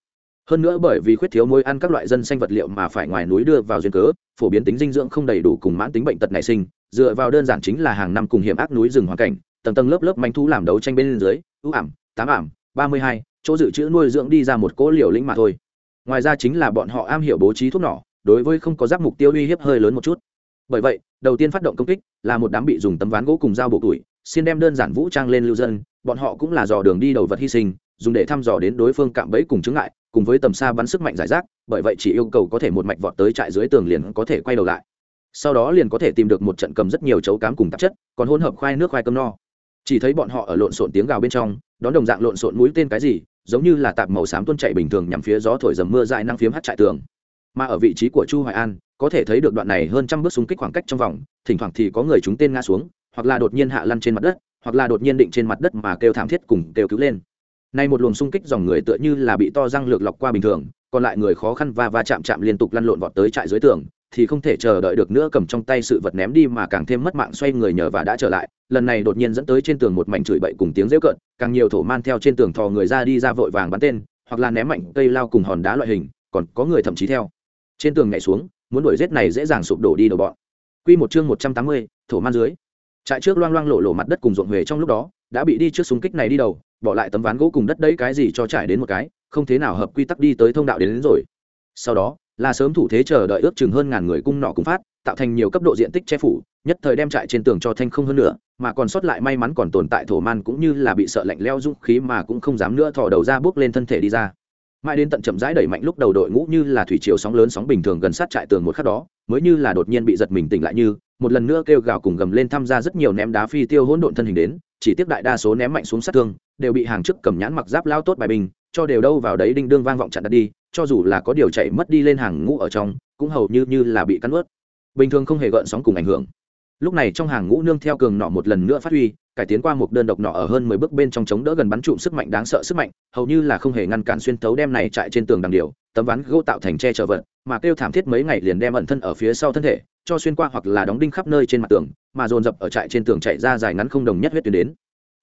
Hơn nữa bởi vì khuyết thiếu mối ăn các loại dân xanh vật liệu mà phải ngoài núi đưa vào duyên cớ, phổ biến tính dinh dưỡng không đầy đủ cùng mãn tính bệnh tật nảy sinh, dựa vào đơn giản chính là hàng năm cùng hiểm ác núi rừng hoàn cảnh, tầng tầng lớp lớp manh thu làm đấu tranh bên dưới, ưu ảm, tám ảm, ba mươi hai, chỗ dự trữ nuôi dưỡng đi ra một cỗ liều lĩnh mà thôi ngoài ra chính là bọn họ am hiểu bố trí thuốc nỏ, đối với không có giáp mục tiêu uy hiếp hơi lớn một chút. Bởi vậy, đầu tiên phát động công kích là một đám bị dùng tấm ván gỗ cùng dao buộc tuổi, xin đem đơn giản vũ trang lên lưu dân, bọn họ cũng là dò đường đi đầu vật hy sinh, dùng để thăm dò đến đối phương cạm bẫy cùng chứng ngại, cùng với tầm xa bắn sức mạnh giải rác, bởi vậy chỉ yêu cầu có thể một mạch vọt tới trại dưới tường liền có thể quay đầu lại. Sau đó liền có thể tìm được một trận cầm rất nhiều chấu cám cùng tạp chất, còn hỗn hợp khoai nước khoai cơm no. Chỉ thấy bọn họ ở lộn xộn tiếng gào bên trong, đón đồng dạng lộn xộn mũi tên cái gì giống như là tạp màu xám tuôn chạy bình thường nhằm phía gió thổi dầm mưa dài năng phiếm hắt trại tường. Mà ở vị trí của chu hoài an, có thể thấy được đoạn này hơn trăm bước xung kích khoảng cách trong vòng, thỉnh thoảng thì có người chúng tên ngã xuống, hoặc là đột nhiên hạ lăn trên mặt đất, hoặc là đột nhiên định trên mặt đất mà kêu thảm thiết cùng kêu cứu lên. Nay một luồng xung kích dòng người tựa như là bị to răng lược lọc qua bình thường, còn lại người khó khăn và va chạm chạm liên tục lăn lộn vọt tới trại dưới tường thì không thể chờ đợi được nữa cầm trong tay sự vật ném đi mà càng thêm mất mạng xoay người nhờ và đã trở lại. Lần này đột nhiên dẫn tới trên tường một mảnh chửi bậy cùng tiếng rêu cợt càng nhiều thổ man theo trên tường thò người ra đi ra vội vàng bắn tên hoặc là ném mạnh cây lao cùng hòn đá loại hình còn có người thậm chí theo. Trên tường nhảy xuống muốn đuổi rết này dễ dàng sụp đổ đi đầu bọn. Quy một chương một trăm tám mươi thổ man dưới. Trại trước loang loang lộ lộ mặt đất cùng ruộng huề trong lúc đó đã bị đi trước súng kích này đi đầu bỏ lại tấm ván gỗ cùng đất đấy cái gì cho trải đến một cái không thế nào hợp quy tắc đi tới thông đạo đến, đến rồi. Sau đó là sớm thủ thế chờ đợi ước chừng hơn ngàn người cung nọ cùng phát, tạo thành nhiều cấp độ diện tích che phủ, nhất thời đem trại trên tường cho thanh không hơn nữa, mà còn sót lại may mắn còn tồn tại thổ man cũng như là bị sợ lạnh leo dũng khí mà cũng không dám nữa thò đầu ra bước lên thân thể đi ra. Mãi đến tận chậm rãi đẩy mạnh lúc đầu đội ngũ như là thủy chiều sóng lớn sóng bình thường gần sát trại tường một khắc đó, mới như là đột nhiên bị giật mình tỉnh lại như, một lần nữa kêu gào cùng gầm lên tham gia rất nhiều ném đá phi tiêu hỗn độn thân hình đến, chỉ tiếc đại đa số ném mạnh xuống sát thương, đều bị hàng chức cầm nhãn mặc giáp lao tốt bài bình cho đều đâu vào đấy đinh đương vang vọng chặn đặt đi, cho dù là có điều chạy mất đi lên hàng ngũ ở trong, cũng hầu như như là bị cắn ướt. Bình thường không hề gợn sóng cùng ảnh hưởng. Lúc này trong hàng ngũ nương theo cường nọ một lần nữa phát huy, cải tiến qua một đơn độc nọ ở hơn mười bước bên trong chống đỡ gần bắn trụm sức mạnh đáng sợ sức mạnh, hầu như là không hề ngăn cản xuyên thấu đem này chạy trên tường đằng điều, tấm ván gỗ tạo thành che trở vật, mà kêu thảm thiết mấy ngày liền đem ẩn thân ở phía sau thân thể, cho xuyên qua hoặc là đóng đinh khắp nơi trên mặt tường, mà dồn dập ở trại trên tường chạy ra dài ngắn không đồng nhất huyết tuyến đến.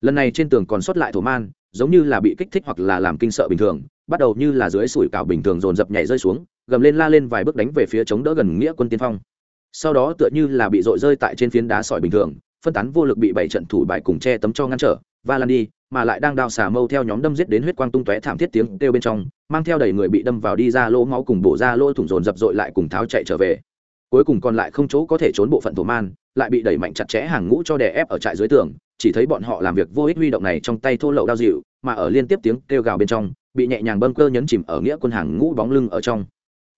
Lần này trên tường còn sót lại thổ man giống như là bị kích thích hoặc là làm kinh sợ bình thường, bắt đầu như là dưới sủi cảo bình thường dồn dập nhảy rơi xuống, gầm lên la lên vài bước đánh về phía chống đỡ gần nghĩa quân tiên phong. Sau đó tựa như là bị dội rơi tại trên phiến đá sỏi bình thường, phân tán vô lực bị bảy trận thủ bại cùng che tấm cho ngăn trở và lan đi, mà lại đang đào xà mâu theo nhóm đâm giết đến huyết quang tung tóe thảm thiết tiếng kêu bên trong, mang theo đầy người bị đâm vào đi ra lỗ máu cùng bổ ra lỗ thủng dồn dập dội lại cùng tháo chạy trở về. Cuối cùng còn lại không chỗ có thể trốn bộ phận thổ man, lại bị đẩy mạnh chặt chẽ hàng ngũ cho đè ép ở trại dưới tường chỉ thấy bọn họ làm việc vô ích huy động này trong tay thô lậu đao dịu, mà ở liên tiếp tiếng kêu gào bên trong, bị nhẹ nhàng bơm cơ nhấn chìm ở nghĩa quân hàng ngũ bóng lưng ở trong.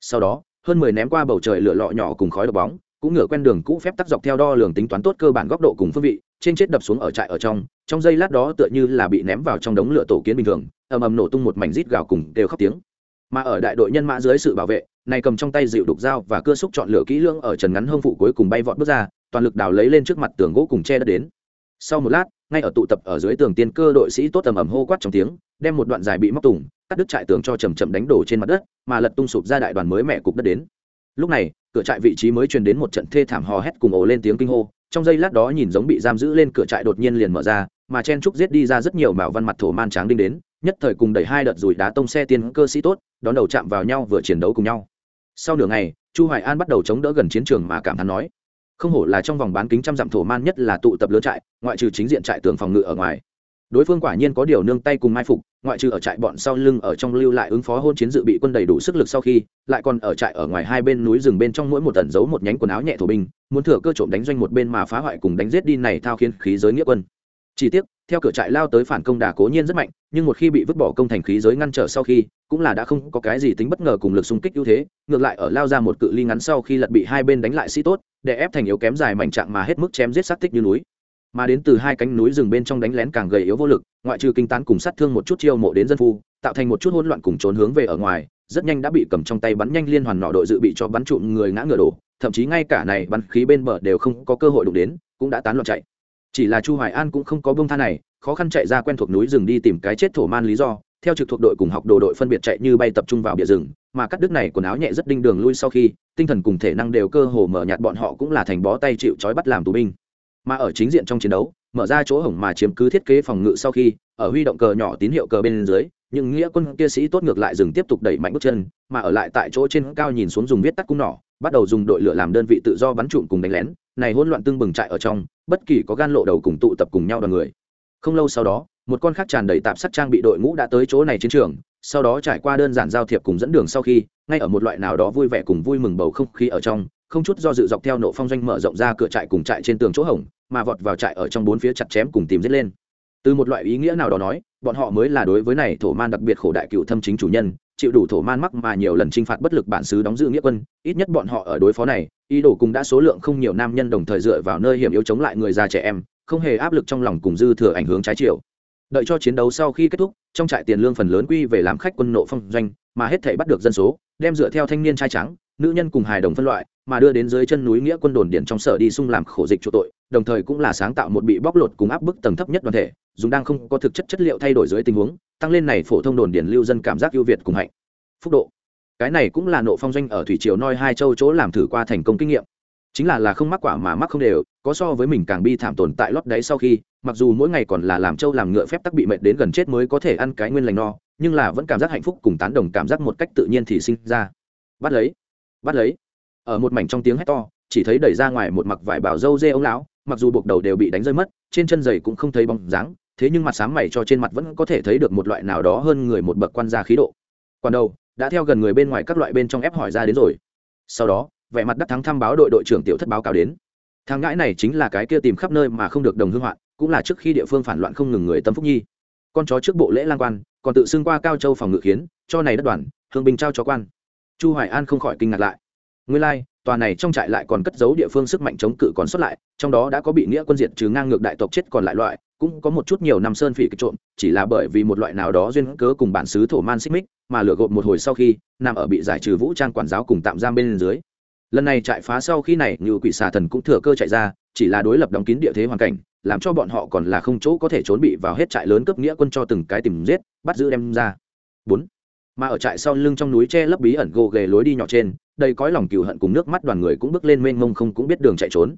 Sau đó, hơn mười ném qua bầu trời lửa lọ nhỏ cùng khói độc bóng, cũng ngửa quen đường cũ phép tắc dọc theo đo lường tính toán tốt cơ bản góc độ cùng phương vị, trên chết đập xuống ở trại ở trong trong giây lát đó tựa như là bị ném vào trong đống lửa tổ kiến bình thường, ầm ầm nổ tung một mảnh rít gào cùng đều khóc tiếng. Mà ở đại đội nhân mã dưới sự bảo vệ, này cầm trong tay dịu đục dao và cưa xúc chọn lửa kỹ lưỡng ở trần ngắn hông phụ cuối cùng bay vọt bước ra, toàn lực đào lấy lên trước mặt tường gỗ cùng che đất đến sau một lát, ngay ở tụ tập ở dưới tường tiên cơ đội sĩ tốt tầm ầm hô quát trong tiếng, đem một đoạn dài bị móc tùng, cắt đứt trại tường cho chầm chậm đánh đổ trên mặt đất, mà lật tung sụp ra đại đoàn mới mẹ cục đất đến. Lúc này, cửa trại vị trí mới truyền đến một trận thê thảm hò hét cùng ồ lên tiếng kinh hô, trong giây lát đó nhìn giống bị giam giữ lên cửa trại đột nhiên liền mở ra, mà chen trúc giết đi ra rất nhiều mạo văn mặt thổ man tráng đinh đến, nhất thời cùng đẩy hai đợt rủi đá tông xe tiên cơ sĩ tốt, đón đầu chạm vào nhau vừa chiến đấu cùng nhau. Sau nửa ngày, chu hoài an bắt đầu chống đỡ gần chiến trường mà cảm thán nói không hổ là trong vòng bán kính trăm dặm thổ man nhất là tụ tập lớn trại, ngoại trừ chính diện trại tường phòng ngự ở ngoài. Đối phương quả nhiên có điều nương tay cùng mai phục, ngoại trừ ở trại bọn sau lưng ở trong lưu lại ứng phó hôn chiến dự bị quân đầy đủ sức lực sau khi, lại còn ở trại ở ngoài hai bên núi rừng bên trong mỗi một tần giấu một nhánh quần áo nhẹ thổ binh, muốn thừa cơ trộm đánh doanh một bên mà phá hoại cùng đánh giết đi này thao khiến khí giới nghĩa quân. Chỉ tiếc theo cửa trại lao tới phản công đà cố nhiên rất mạnh, nhưng một khi bị vứt bỏ công thành khí giới ngăn trở sau khi, cũng là đã không có cái gì tính bất ngờ cùng lực xung kích ưu thế, ngược lại ở lao ra một cự ly ngắn sau khi lật bị hai bên đánh lại sĩ tốt, để ép thành yếu kém dài mảnh trạng mà hết mức chém giết sát tích như núi. Mà đến từ hai cánh núi rừng bên trong đánh lén càng gầy yếu vô lực, ngoại trừ kinh tán cùng sát thương một chút chiêu mộ đến dân phu, tạo thành một chút hỗn loạn cùng trốn hướng về ở ngoài, rất nhanh đã bị cầm trong tay bắn nhanh liên hoàn nọ đội dự bị cho bắn trụm người ngã ngựa đổ, thậm chí ngay cả này bắn khí bên bờ đều không có cơ hội đụng đến, cũng đã tán loạn chạy chỉ là chu hoài an cũng không có bông tha này, khó khăn chạy ra quen thuộc núi rừng đi tìm cái chết thổ man lý do. Theo trực thuộc đội cùng học đồ đội phân biệt chạy như bay tập trung vào bìa rừng, mà cắt đứt này quần áo nhẹ rất đinh đường lui sau khi, tinh thần cùng thể năng đều cơ hồ mở nhạt bọn họ cũng là thành bó tay chịu trói bắt làm tù binh. Mà ở chính diện trong chiến đấu, mở ra chỗ hổng mà chiếm cứ thiết kế phòng ngự sau khi, ở huy động cờ nhỏ tín hiệu cờ bên dưới nhưng nghĩa quân kia sĩ tốt ngược lại dừng tiếp tục đẩy mạnh bước chân, mà ở lại tại chỗ trên cao nhìn xuống dùng viết tắt cung nỏ bắt đầu dùng đội lửa làm đơn vị tự do bắn trụm cùng đánh lén, này hỗn loạn tương bừng trại ở trong, bất kỳ có gan lộ đầu cùng tụ tập cùng nhau đoàn người. Không lâu sau đó, một con khác tràn đầy tạp sắt trang bị đội ngũ đã tới chỗ này chiến trường, sau đó trải qua đơn giản giao thiệp cùng dẫn đường sau khi, ngay ở một loại nào đó vui vẻ cùng vui mừng bầu không khí ở trong, không chút do dự dọc theo nộ phong doanh mở rộng ra cửa trại cùng trại trên tường chỗ hổng, mà vọt vào trại ở trong bốn phía chặt chém cùng tìm giết lên. Từ một loại ý nghĩa nào đó nói bọn họ mới là đối với này thổ man đặc biệt khổ đại cựu thâm chính chủ nhân, chịu đủ thổ man mắc mà nhiều lần chinh phạt bất lực bản xứ đóng giữ nghĩa quân, ít nhất bọn họ ở đối phó này, ý đồ cùng đã số lượng không nhiều nam nhân đồng thời dựa vào nơi hiểm yếu chống lại người già trẻ em, không hề áp lực trong lòng cùng dư thừa ảnh hướng trái chiều. Đợi cho chiến đấu sau khi kết thúc, trong trại tiền lương phần lớn quy về làm khách quân nộ phong doanh, mà hết thể bắt được dân số, đem dựa theo thanh niên trai trắng, nữ nhân cùng hài đồng phân loại mà đưa đến dưới chân núi nghĩa quân đồn điển trong sở đi sung làm khổ dịch chỗ tội, đồng thời cũng là sáng tạo một bị bóc lột cùng áp bức tầng thấp nhất đoàn thể, dùng đang không có thực chất chất liệu thay đổi dưới tình huống, tăng lên này phổ thông đồn điển lưu dân cảm giác ưu việt cùng hạnh. Phúc độ. Cái này cũng là nộ phong doanh ở thủy triều noi hai châu chỗ làm thử qua thành công kinh nghiệm. Chính là là không mắc quả mà mắc không đều, có so với mình càng bi thảm tồn tại lót đáy sau khi, mặc dù mỗi ngày còn là làm trâu làm ngựa phép tắc bị mệt đến gần chết mới có thể ăn cái nguyên lành no, nhưng là vẫn cảm giác hạnh phúc cùng tán đồng cảm giác một cách tự nhiên thì sinh ra. Bắt lấy. Bắt lấy ở một mảnh trong tiếng hét to, chỉ thấy đẩy ra ngoài một mặc vải bảo dâu dê ông lão, mặc dù buộc đầu đều bị đánh rơi mất, trên chân giày cũng không thấy bóng dáng, thế nhưng mặt sáng mày cho trên mặt vẫn có thể thấy được một loại nào đó hơn người một bậc quan gia khí độ. Còn đầu, đã theo gần người bên ngoài các loại bên trong ép hỏi ra đến rồi. Sau đó, vẻ mặt đắc thắng thăm báo đội đội trưởng tiểu thất báo cáo đến. Thằng ngãi này chính là cái kia tìm khắp nơi mà không được đồng hương hoạn, cũng là trước khi địa phương phản loạn không ngừng người tâm phúc nhi. Con chó trước bộ lễ lang quan, còn tự xưng qua cao châu phòng ngự khiến cho này đất đoàn, hương bình trao cho quan. Chu hoài an không khỏi kinh ngạc lại nguyên lai like, tòa này trong trại lại còn cất giấu địa phương sức mạnh chống cự còn xuất lại trong đó đã có bị nghĩa quân diệt trừ ngang ngược đại tộc chết còn lại loại cũng có một chút nhiều năm sơn phỉ kịch trộm chỉ là bởi vì một loại nào đó duyên cớ cùng bản xứ thổ man xích mích mà lựa gộp một hồi sau khi nằm ở bị giải trừ vũ trang quản giáo cùng tạm giam bên dưới. Lần này trại phá sau khi này như quỷ xà thần cũng thừa cơ chạy ra chỉ là đối lập đóng kín địa thế hoàn cảnh làm cho bọn họ còn là không chỗ có thể trốn bị vào hết trại lớn cấp nghĩa quân cho từng cái tìm giết bắt giữ đem ra. Bốn. Mà ở trại sau lưng trong núi che lấp bí ẩn gồ ghề lối đi nhỏ trên đầy cõi lòng cừu hận cùng nước mắt đoàn người cũng bước lên mênh mông không cũng biết đường chạy trốn.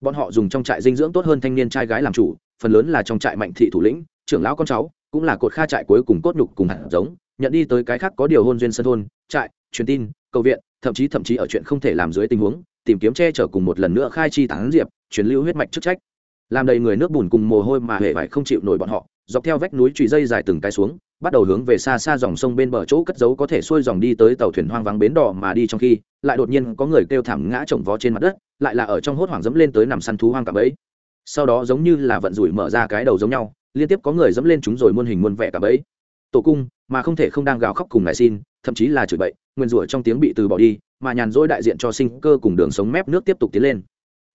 Bọn họ dùng trong trại dinh dưỡng tốt hơn thanh niên trai gái làm chủ, phần lớn là trong trại mạnh thị thủ lĩnh, trưởng lão con cháu, cũng là cột kha trại cuối cùng cốt nhục cùng hạt giống, nhận đi tới cái khác có điều hôn duyên sân thôn trại, truyền tin, cầu viện, thậm chí thậm chí ở chuyện không thể làm dưới tình huống, tìm kiếm che chở cùng một lần nữa khai chi tán diệp, truyền lưu huyết mạch chức trách. Làm đầy người nước bùn cùng mồ hôi mà hề phải không chịu nổi bọn họ, dọc theo vách núi trụy dây dài từng cái xuống bắt đầu hướng về xa xa dòng sông bên bờ chỗ cất giấu có thể xuôi dòng đi tới tàu thuyền hoang vắng bến đỏ mà đi trong khi, lại đột nhiên có người kêu thảm ngã chồng vó trên mặt đất, lại là ở trong hốt hoảng dẫm lên tới nằm săn thú hoang cả ấy sau đó giống như là vận rủi mở ra cái đầu giống nhau, liên tiếp có người dẫm lên chúng rồi muôn hình muôn vẻ cả ấy tổ cung, mà không thể không đang gào khóc cùng ngài xin, thậm chí là chửi bậy nguyên rủa trong tiếng bị từ bỏ đi, mà nhàn rỗi đại diện cho sinh cơ cùng đường sống mép nước tiếp tục tiến lên.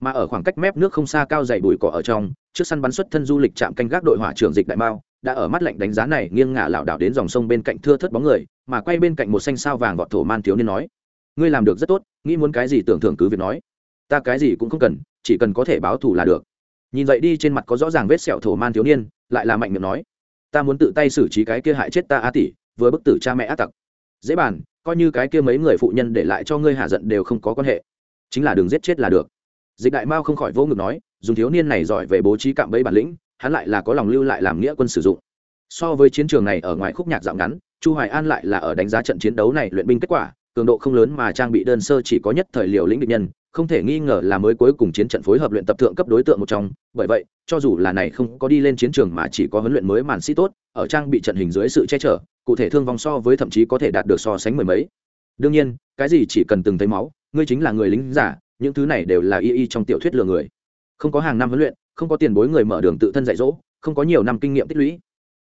Mà ở khoảng cách mép nước không xa cao dày bụi cỏ ở trong, trước săn bắn xuất thân du lịch trạm canh gác đội hỏa trưởng dịch đại mao đã ở mắt lạnh đánh giá này nghiêng ngả lảo đảo đến dòng sông bên cạnh thưa thớt bóng người, mà quay bên cạnh một xanh sao vàng gọt thổ man thiếu niên nói, ngươi làm được rất tốt, nghĩ muốn cái gì tưởng thưởng cứ việc nói. Ta cái gì cũng không cần, chỉ cần có thể báo thù là được. Nhìn dậy đi trên mặt có rõ ràng vết sẹo thổ man thiếu niên, lại là mạnh miệng nói, ta muốn tự tay xử trí cái kia hại chết ta a tỷ, vừa bức tử cha mẹ ác tặc. Dễ bàn, coi như cái kia mấy người phụ nhân để lại cho ngươi hạ giận đều không có quan hệ. Chính là đường giết chết là được. Dịch đại mao không khỏi vô ngực nói, dùng thiếu niên này giỏi về bố trí cạm bẫy bản lĩnh hắn lại là có lòng lưu lại làm nghĩa quân sử dụng. So với chiến trường này ở ngoài khúc nhạc dạo ngắn, chu hoài an lại là ở đánh giá trận chiến đấu này luyện binh kết quả, cường độ không lớn mà trang bị đơn sơ chỉ có nhất thời liều lĩnh địch nhân, không thể nghi ngờ là mới cuối cùng chiến trận phối hợp luyện tập thượng cấp đối tượng một trong. Bởi vậy, cho dù là này không có đi lên chiến trường mà chỉ có huấn luyện mới màn sĩ tốt, ở trang bị trận hình dưới sự che chở, cụ thể thương vong so với thậm chí có thể đạt được so sánh mười mấy. Đương nhiên, cái gì chỉ cần từng thấy máu, ngươi chính là người lính giả, những thứ này đều là y y trong tiểu thuyết lừa người. Không có hàng năm huấn luyện không có tiền bối người mở đường tự thân dạy dỗ, không có nhiều năm kinh nghiệm tích lũy.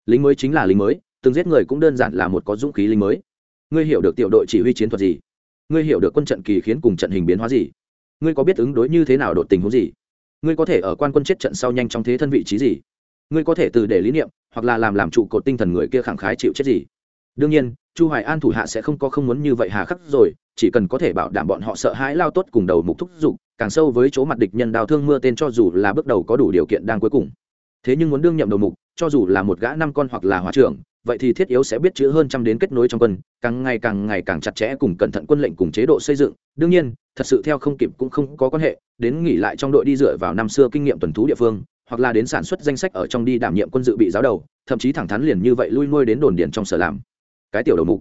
Lính mới chính là lính mới, từng giết người cũng đơn giản là một có dũng khí lính mới. Ngươi hiểu được tiểu đội chỉ huy chiến thuật gì? Ngươi hiểu được quân trận kỳ khiến cùng trận hình biến hóa gì? Ngươi có biết ứng đối như thế nào đột tình huống gì? Ngươi có thể ở quan quân chết trận sau nhanh trong thế thân vị trí gì? Ngươi có thể từ để lý niệm, hoặc là làm làm trụ cột tinh thần người kia khẳng khái chịu chết gì? Đương nhiên chu hoài an thủ hạ sẽ không có không muốn như vậy hà khắc rồi, chỉ cần có thể bảo đảm bọn họ sợ hãi lao tốt cùng đầu mục thúc dục càng sâu với chỗ mặt địch nhân đào thương mưa tên cho dù là bước đầu có đủ điều kiện đang cuối cùng. Thế nhưng muốn đương nhậm đầu mục, cho dù là một gã năm con hoặc là hòa trưởng, vậy thì thiết yếu sẽ biết chữ hơn trăm đến kết nối trong quân, càng ngày càng ngày càng chặt chẽ cùng cẩn thận quân lệnh cùng chế độ xây dựng. Đương nhiên, thật sự theo không kịp cũng không có quan hệ, đến nghỉ lại trong đội đi dựa vào năm xưa kinh nghiệm tuần thú địa phương, hoặc là đến sản xuất danh sách ở trong đi đảm nhiệm quân dự bị giáo đầu, thậm chí thẳng thắn liền như vậy lui nuôi đến đồn điền trong sở làm cái tiểu đầu mục.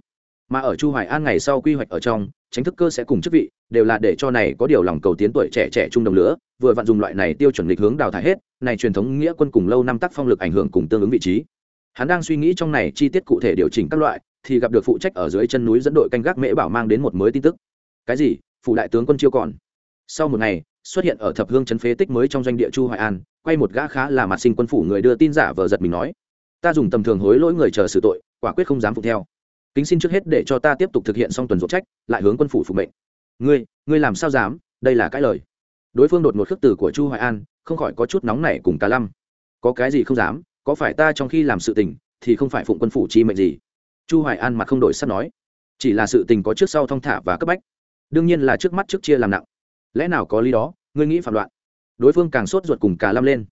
Mà ở chu hoài an ngày sau quy hoạch ở trong, tránh thức cơ sẽ cùng chức vị, đều là để cho này có điều lòng cầu tiến tuổi trẻ trẻ trung đồng lứa, vừa vặn dùng loại này tiêu chuẩn lịch hướng đào thải hết, này truyền thống nghĩa quân cùng lâu năm tác phong lực ảnh hưởng cùng tương ứng vị trí. Hắn đang suy nghĩ trong này chi tiết cụ thể điều chỉnh các loại, thì gặp được phụ trách ở dưới chân núi dẫn đội canh gác mễ bảo mang đến một mới tin tức. Cái gì? Phụ đại tướng quân chiêu còn. Sau một ngày, xuất hiện ở thập hương trấn phế tích mới trong doanh địa chu hoài an, quay một gã khá là mặt sinh quân phủ người đưa tin giả vờ giật mình nói, ta dùng tầm thường hối lỗi người chờ xử tội, quả quyết không dám phục theo kính xin trước hết để cho ta tiếp tục thực hiện xong tuần ruột trách, lại hướng quân phủ phục mệnh. Ngươi ngươi làm sao dám? Đây là cái lời. Đối phương đột ngột khước từ của chu hoài an, không khỏi có chút nóng nảy cùng cả lâm có cái gì không dám? Có phải ta trong khi làm sự tình, thì không phải phụng quân phủ chi mệnh gì? Chu hoài an mặt không đổi sắt nói. Chỉ là sự tình có trước sau thong thả và cấp bách. Đương nhiên là trước mắt trước chia làm nặng. Lẽ nào có lý đó? Ngươi nghĩ phản loạn. Đối phương càng sốt ruột cùng cả lâm lên.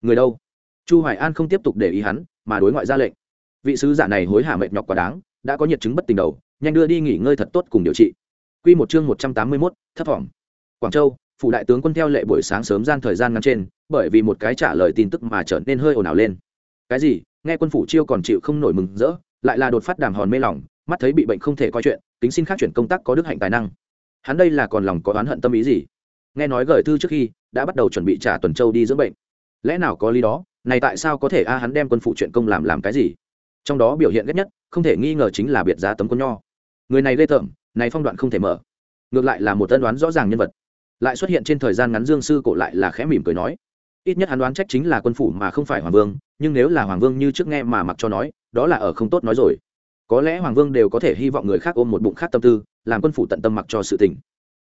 Người đâu? Chu hoài an không tiếp tục để ý hắn, mà đối ngoại ra lệnh. Vị sứ giả này hối hả mệt nhọc quá đáng đã có nhiệt chứng bất tình đầu nhanh đưa đi nghỉ ngơi thật tốt cùng điều trị. Quy một chương 181, thấp vọng quảng châu phủ đại tướng quân theo lệ buổi sáng sớm gian thời gian ngắn trên bởi vì một cái trả lời tin tức mà trở nên hơi ồn ào lên. Cái gì? Nghe quân phủ chiêu còn chịu không nổi mừng rỡ lại là đột phát đàm hòn mê lòng mắt thấy bị bệnh không thể coi chuyện tính xin khác chuyển công tác có đức hạnh tài năng. Hắn đây là còn lòng có oán hận tâm ý gì? Nghe nói gửi thư trước khi đã bắt đầu chuẩn bị trả tuần châu đi dưỡng bệnh. Lẽ nào có lý đó? Này tại sao có thể a hắn đem quân phụ chuyện công làm làm cái gì? Trong đó biểu hiện ghét nhất không thể nghi ngờ chính là biệt giá tấm quân nho. Người này ghê tởm, này phong đoạn không thể mở. Ngược lại là một tân đoán rõ ràng nhân vật. Lại xuất hiện trên thời gian ngắn dương sư cổ lại là khẽ mỉm cười nói, ít nhất hắn đoán trách chính là quân phủ mà không phải hoàng vương, nhưng nếu là hoàng vương như trước nghe mà mặc cho nói, đó là ở không tốt nói rồi. Có lẽ hoàng vương đều có thể hy vọng người khác ôm một bụng khác tâm tư, làm quân phủ tận tâm mặc cho sự tình.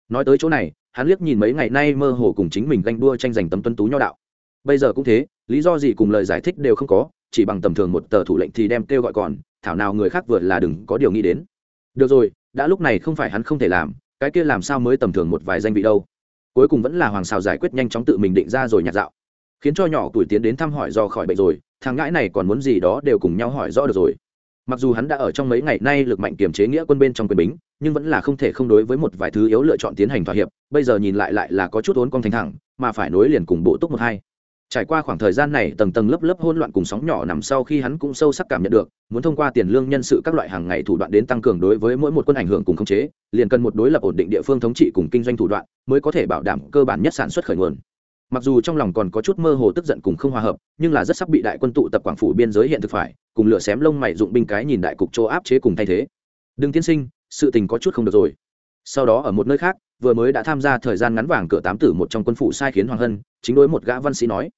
Nói tới chỗ này, hắn liếc nhìn mấy ngày nay mơ hồ cùng chính mình ganh đua tranh giành tấm tuân tú nho đạo. Bây giờ cũng thế, lý do gì cùng lời giải thích đều không có, chỉ bằng tầm thường một tờ thủ lệnh thì đem kêu gọi còn thảo nào người khác vừa là đừng có điều nghĩ đến. Được rồi, đã lúc này không phải hắn không thể làm, cái kia làm sao mới tầm thường một vài danh vị đâu. Cuối cùng vẫn là hoàng xào giải quyết nhanh chóng tự mình định ra rồi nhạt dạo. Khiến cho nhỏ tuổi tiến đến thăm hỏi do khỏi bệnh rồi, thằng ngãi này còn muốn gì đó đều cùng nhau hỏi rõ được rồi. Mặc dù hắn đã ở trong mấy ngày nay lực mạnh kiềm chế nghĩa quân bên trong quyền bính, nhưng vẫn là không thể không đối với một vài thứ yếu lựa chọn tiến hành thỏa hiệp, bây giờ nhìn lại lại là có chút ốn con thành thẳng, mà phải nối liền cùng bộ túc một hai trải qua khoảng thời gian này, tầng tầng lớp lớp hỗn loạn cùng sóng nhỏ nằm sau khi hắn cũng sâu sắc cảm nhận được, muốn thông qua tiền lương nhân sự các loại hàng ngày thủ đoạn đến tăng cường đối với mỗi một quân ảnh hưởng cùng khống chế, liền cần một đối lập ổn định địa phương thống trị cùng kinh doanh thủ đoạn, mới có thể bảo đảm cơ bản nhất sản xuất khởi nguồn. Mặc dù trong lòng còn có chút mơ hồ tức giận cùng không hòa hợp, nhưng là rất sắp bị đại quân tụ tập quảng phủ biên giới hiện thực phải, cùng lửa xém lông mày dụng binh cái nhìn đại cục chỗ áp chế cùng thay thế. Đừng tiên sinh, sự tình có chút không được rồi. Sau đó ở một nơi khác vừa mới đã tham gia thời gian ngắn vàng cửa tám tử một trong quân phủ sai khiến hoàng hân, chính đối một gã văn sĩ nói,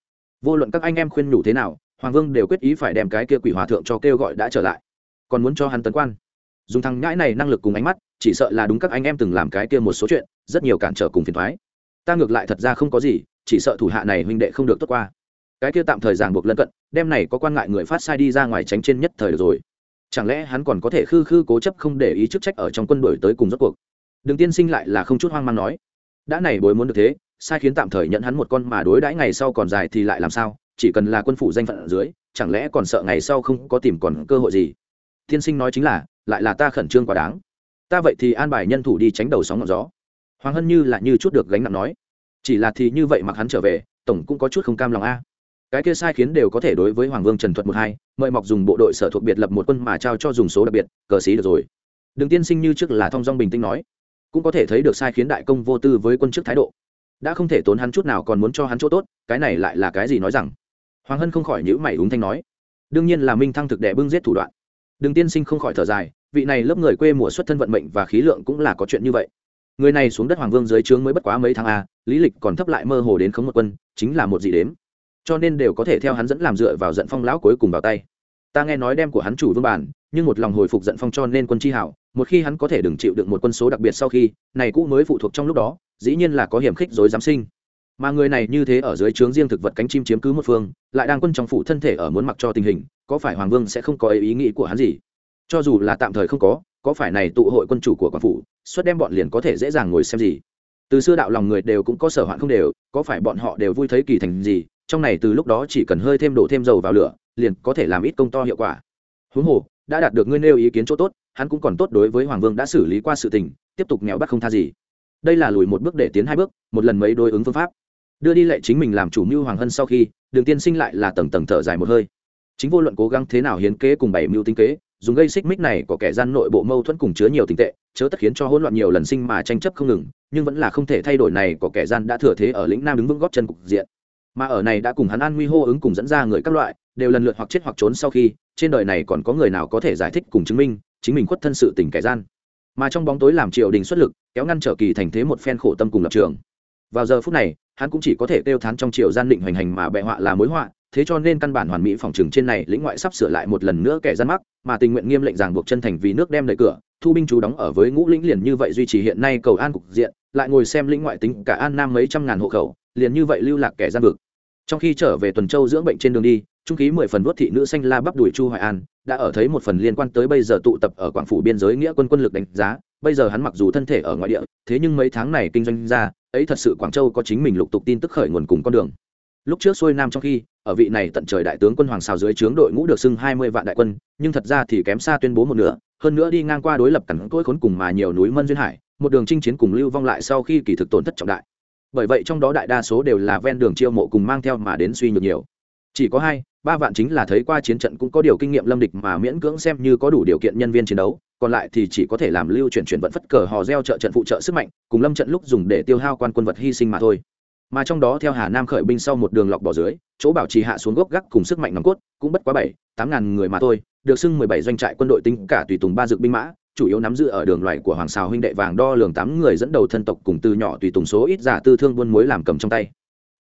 vô luận các anh em khuyên nhủ thế nào, hoàng vương đều quyết ý phải đem cái kia quỷ hòa thượng cho kêu gọi đã trở lại. Còn muốn cho hắn tấn quan. Dùng thằng ngãi này năng lực cùng ánh mắt, chỉ sợ là đúng các anh em từng làm cái kia một số chuyện, rất nhiều cản trở cùng phiền thoái ta ngược lại thật ra không có gì, chỉ sợ thủ hạ này huynh đệ không được tốt qua. Cái kia tạm thời ràng buộc lân cận, đem này có quan ngại người phát sai đi ra ngoài tránh trên nhất thời được rồi. Chẳng lẽ hắn còn có thể khư khư cố chấp không để ý chức trách ở trong quân đội tới cùng rốt cuộc? Đừng tiên sinh lại là không chút hoang mang nói, đã này bối muốn được thế, sai khiến tạm thời nhận hắn một con mà đối đãi ngày sau còn dài thì lại làm sao? Chỉ cần là quân phủ danh phận ở dưới, chẳng lẽ còn sợ ngày sau không có tìm còn cơ hội gì? Tiên sinh nói chính là, lại là ta khẩn trương quá đáng. Ta vậy thì an bài nhân thủ đi tránh đầu sóng ngọn gió. Hoàng hân như là như chút được gánh nặng nói, chỉ là thì như vậy mặc hắn trở về, tổng cũng có chút không cam lòng a. Cái kia sai khiến đều có thể đối với hoàng vương trần thuật một hai, mời mọc dùng bộ đội sở thuộc biệt lập một quân mà trao cho dùng số đặc biệt, cờ xí được rồi. Đừng tiên sinh như trước là thong dong bình tĩnh nói cũng có thể thấy được sai khiến đại công vô tư với quân chức thái độ. Đã không thể tốn hắn chút nào còn muốn cho hắn chỗ tốt, cái này lại là cái gì nói rằng? Hoàng hân không khỏi nhữ mày úng thanh nói, đương nhiên là minh thăng thực đệ bưng giết thủ đoạn. Đừng tiên sinh không khỏi thở dài, vị này lớp người quê mùa xuất thân vận mệnh và khí lượng cũng là có chuyện như vậy. Người này xuống đất hoàng vương dưới trướng mới bất quá mấy tháng a, lý lịch còn thấp lại mơ hồ đến khống một quân, chính là một gì đếm. Cho nên đều có thể theo hắn dẫn làm dựa vào giận phong lão cuối cùng vào tay ta nghe nói đem của hắn chủ vương bản nhưng một lòng hồi phục giận phong cho nên quân chi hảo, một khi hắn có thể đừng chịu đựng một quân số đặc biệt sau khi, này cũ mới phụ thuộc trong lúc đó, dĩ nhiên là có hiểm khích dối giám sinh. Mà người này như thế ở dưới trướng riêng thực vật cánh chim chiếm cứ một phương, lại đang quân trong phủ thân thể ở muốn mặc cho tình hình, có phải hoàng vương sẽ không có ý nghĩ của hắn gì? Cho dù là tạm thời không có có phải này tụ hội quân chủ của quan phủ, xuất đem bọn liền có thể dễ dàng ngồi xem gì? Từ xưa đạo lòng người đều cũng có sở hoạn không đều, có phải bọn họ đều vui thấy kỳ thành gì trong này từ lúc đó chỉ cần hơi thêm đổ thêm dầu vào lửa, liền có thể làm ít công to hiệu quả. Huống hồ, đã đạt được ngươi nêu ý kiến chỗ tốt, hắn cũng còn tốt đối với hoàng vương đã xử lý qua sự tình, tiếp tục nghèo bắt không tha gì. Đây là lùi một bước để tiến hai bước, một lần mấy đối ứng phương pháp. Đưa đi lệ chính mình làm chủ mưu hoàng hân sau khi, đường tiên sinh lại là tầng tầng thở dài một hơi. Chính vô luận cố gắng thế nào hiến kế cùng bảy mưu tinh kế, dùng gây xích mích này có kẻ gian nội bộ mâu thuẫn cùng chứa nhiều tình tệ, chớ tất khiến cho hỗn loạn nhiều lần sinh mà tranh chấp không ngừng, nhưng vẫn là không thể thay đổi này có kẻ gian đã thừa thế ở lĩnh nam đứng vững góp chân cục diện mà ở này đã cùng hắn an nguy hô ứng cùng dẫn ra người các loại, đều lần lượt hoặc chết hoặc trốn sau khi, trên đời này còn có người nào có thể giải thích cùng chứng minh, chính mình khuất thân sự tình kẻ gian. Mà trong bóng tối làm triều đình xuất lực, kéo ngăn trở kỳ thành thế một phen khổ tâm cùng lập trường. Vào giờ phút này, hắn cũng chỉ có thể kêu thán trong triều gian định hoành hành mà bệ họa là mối họa, thế cho nên căn bản hoàn mỹ phòng trừng trên này lĩnh ngoại sắp sửa lại một lần nữa kẻ gian mắc, mà tình nguyện nghiêm lệnh ràng buộc chân thành vì nước đem lời cửa, thu binh chú đóng ở với ngũ lĩnh liền như vậy duy trì hiện nay cầu an cục diện, lại ngồi xem lĩnh ngoại tính cả an nam mấy trăm ngàn hộ khẩu liền như vậy lưu lạc kẻ gian vực. Trong khi trở về tuần châu dưỡng bệnh trên đường đi, trung ký mười phần vuốt thị nữ xanh la bắp đuổi chu hoài an, đã ở thấy một phần liên quan tới bây giờ tụ tập ở quảng phủ biên giới nghĩa quân quân lực đánh giá, bây giờ hắn mặc dù thân thể ở ngoại địa, thế nhưng mấy tháng này kinh doanh ra, ấy thật sự quảng châu có chính mình lục tục tin tức khởi nguồn cùng con đường. Lúc trước xuôi nam trong khi, ở vị này tận trời đại tướng quân hoàng xào dưới trướng đội ngũ được xưng hai mươi vạn đại quân, nhưng thật ra thì kém xa tuyên bố một nửa, hơn nữa đi ngang qua đối lập cẳng cỗi khốn cùng mà nhiều núi mân duyên hải, một đường chinh chiến cùng lưu vong lại sau khi kỳ thực tổn thất trọng đại bởi vậy trong đó đại đa số đều là ven đường chiêu mộ cùng mang theo mà đến suy nhược nhiều. Chỉ có hai, ba vạn chính là thấy qua chiến trận cũng có điều kinh nghiệm lâm địch mà miễn cưỡng xem như có đủ điều kiện nhân viên chiến đấu, còn lại thì chỉ có thể làm lưu chuyển chuyển vận phất cờ hò reo trợ trận phụ trợ sức mạnh, cùng lâm trận lúc dùng để tiêu hao quan quân vật hy sinh mà thôi. Mà trong đó theo hà nam khởi binh sau một đường lọc bỏ dưới, chỗ bảo trì hạ xuống gốc gác cùng sức mạnh nòng cốt cũng bất quá bảy, tám ngàn người mà thôi, được xưng mười bảy doanh trại quân đội tính cả tùy tùng ba dược binh mã chủ yếu nắm giữ ở đường loài của hoàng xào huynh đệ vàng đo lường tám người dẫn đầu thân tộc cùng từ nhỏ tùy tùng số ít giả tư thương buôn muối làm cầm trong tay.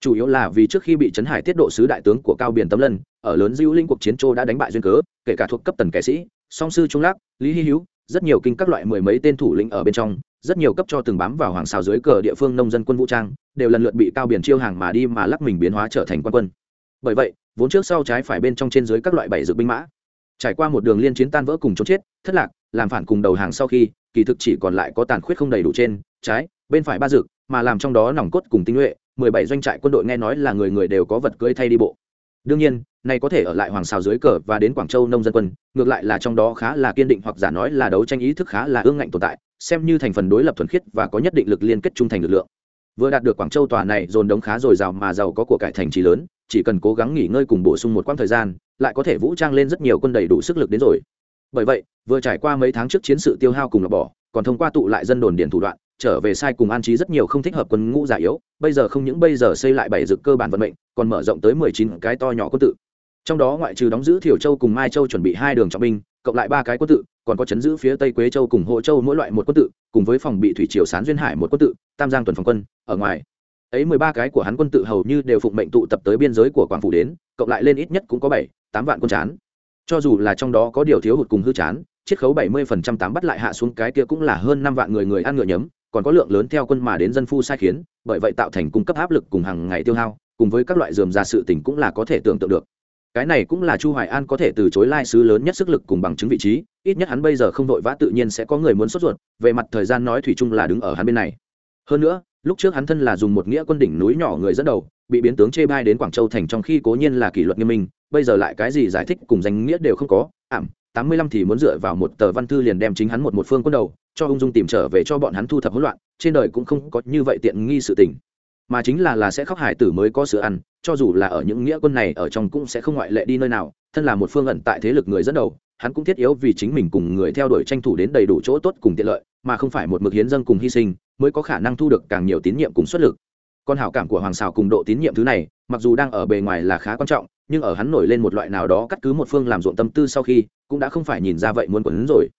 Chủ yếu là vì trước khi bị trấn hải tiết độ sứ đại tướng của cao biển tấm lân, ở lớn diêu linh cuộc chiến châu đã đánh bại duyên cớ, kể cả thuộc cấp tần kẻ sĩ, song sư trung lắc, lý hy hữu, rất nhiều kinh các loại mười mấy tên thủ lĩnh ở bên trong, rất nhiều cấp cho từng bám vào hoàng xào dưới cờ địa phương nông dân quân vũ trang, đều lần lượt bị cao biển chiêu hàng mà đi mà lắc mình biến hóa trở thành quan quân. Bởi vậy, vốn trước sau trái phải bên trong trên dưới các loại bảy dự binh mã, trải qua một đường liên chiến tan vỡ cùng trốn chết, thất lạc làm phản cùng đầu hàng sau khi, kỳ thực chỉ còn lại có tàn khuyết không đầy đủ trên, trái, bên phải ba dực mà làm trong đó nòng cốt cùng tinh nhuệ, mười bảy doanh trại quân đội nghe nói là người người đều có vật cưỡi thay đi bộ. Đương nhiên này có thể ở lại hoàng xào dưới cờ và đến quảng châu nông dân quân, ngược lại là trong đó khá là kiên định hoặc giả nói là đấu tranh ý thức khá là ương ngạnh tồn tại, xem như thành phần đối lập thuần khiết và có nhất định lực liên kết trung thành lực lượng. Vừa đạt được quảng châu tòa này, dồn đống khá dồi dào mà giàu có của cải thành trì lớn, chỉ cần cố gắng nghỉ ngơi cùng bổ sung một quãng thời gian, lại có thể vũ trang lên rất nhiều quân đầy đủ sức lực đến rồi bởi vậy, vừa trải qua mấy tháng trước chiến sự tiêu hao cùng lọc bỏ, còn thông qua tụ lại dân đồn điền thủ đoạn, trở về sai cùng an trí rất nhiều không thích hợp quân ngũ già yếu, bây giờ không những bây giờ xây lại bảy dực cơ bản vận mệnh, còn mở rộng tới mười chín cái to nhỏ quân tự. Trong đó ngoại trừ đóng giữ thiểu châu cùng mai châu chuẩn bị hai đường trọng binh, cộng lại ba cái quân tự, còn có chấn giữ phía tây quế châu cùng hộ châu mỗi loại một quân tự, cùng với phòng bị thủy triều sán duyên hải một quân tự, tam giang tuần phòng quân, ở ngoài. Ấy mười ba cái của hắn quân tự hầu như đều phụng mệnh tụ tập tới biên giới của quảng phủ đến, cộng lại lên ít nhất cũng có bảy, tám vạn quân chán cho dù là trong đó có điều thiếu hụt cùng hư chán, chiết khấu bảy mươi phần trăm tám bắt lại hạ xuống cái kia cũng là hơn năm vạn người người ăn ngựa nhấm, còn có lượng lớn theo quân mà đến dân phu sai khiến, bởi vậy tạo thành cung cấp áp lực cùng hàng ngày tiêu hao, cùng với các loại dườm ra sự tình cũng là có thể tưởng tượng được. Cái này cũng là chu hoài an có thể từ chối lai sứ lớn nhất sức lực cùng bằng chứng vị trí, ít nhất hắn bây giờ không vội vã tự nhiên sẽ có người muốn sốt ruột, về mặt thời gian nói thủy chung là đứng ở hắn bên này. Hơn nữa, lúc trước hắn thân là dùng một nghĩa quân đỉnh núi nhỏ người dẫn đầu bị biến tướng chê bai đến quảng châu thành trong khi cố nhiên là kỷ luật nghiêm minh, bây giờ lại cái gì giải thích cùng danh nghĩa đều không có. Ảm, tám mươi lăm thì muốn dựa vào một tờ văn thư liền đem chính hắn một một phương quân đầu, cho ung dung tìm trở về cho bọn hắn thu thập hỗn loạn, trên đời cũng không có như vậy tiện nghi sự tình. Mà chính là là sẽ khóc hải tử mới có sữa ăn, cho dù là ở những nghĩa quân này ở trong cũng sẽ không ngoại lệ đi nơi nào, thân là một phương ẩn tại thế lực người dẫn đầu, hắn cũng thiết yếu vì chính mình cùng người theo đuổi tranh thủ đến đầy đủ chỗ tốt cùng tiện lợi, mà không phải một mực hiến dân cùng hy sinh, mới có khả năng thu được càng nhiều tín nhiệm cùng xuất lực con hảo cảm của hoàng xào cùng độ tín nhiệm thứ này, mặc dù đang ở bề ngoài là khá quan trọng, nhưng ở hắn nổi lên một loại nào đó cắt cứ một phương làm ruộng tâm tư sau khi, cũng đã không phải nhìn ra vậy muốn quấn rồi.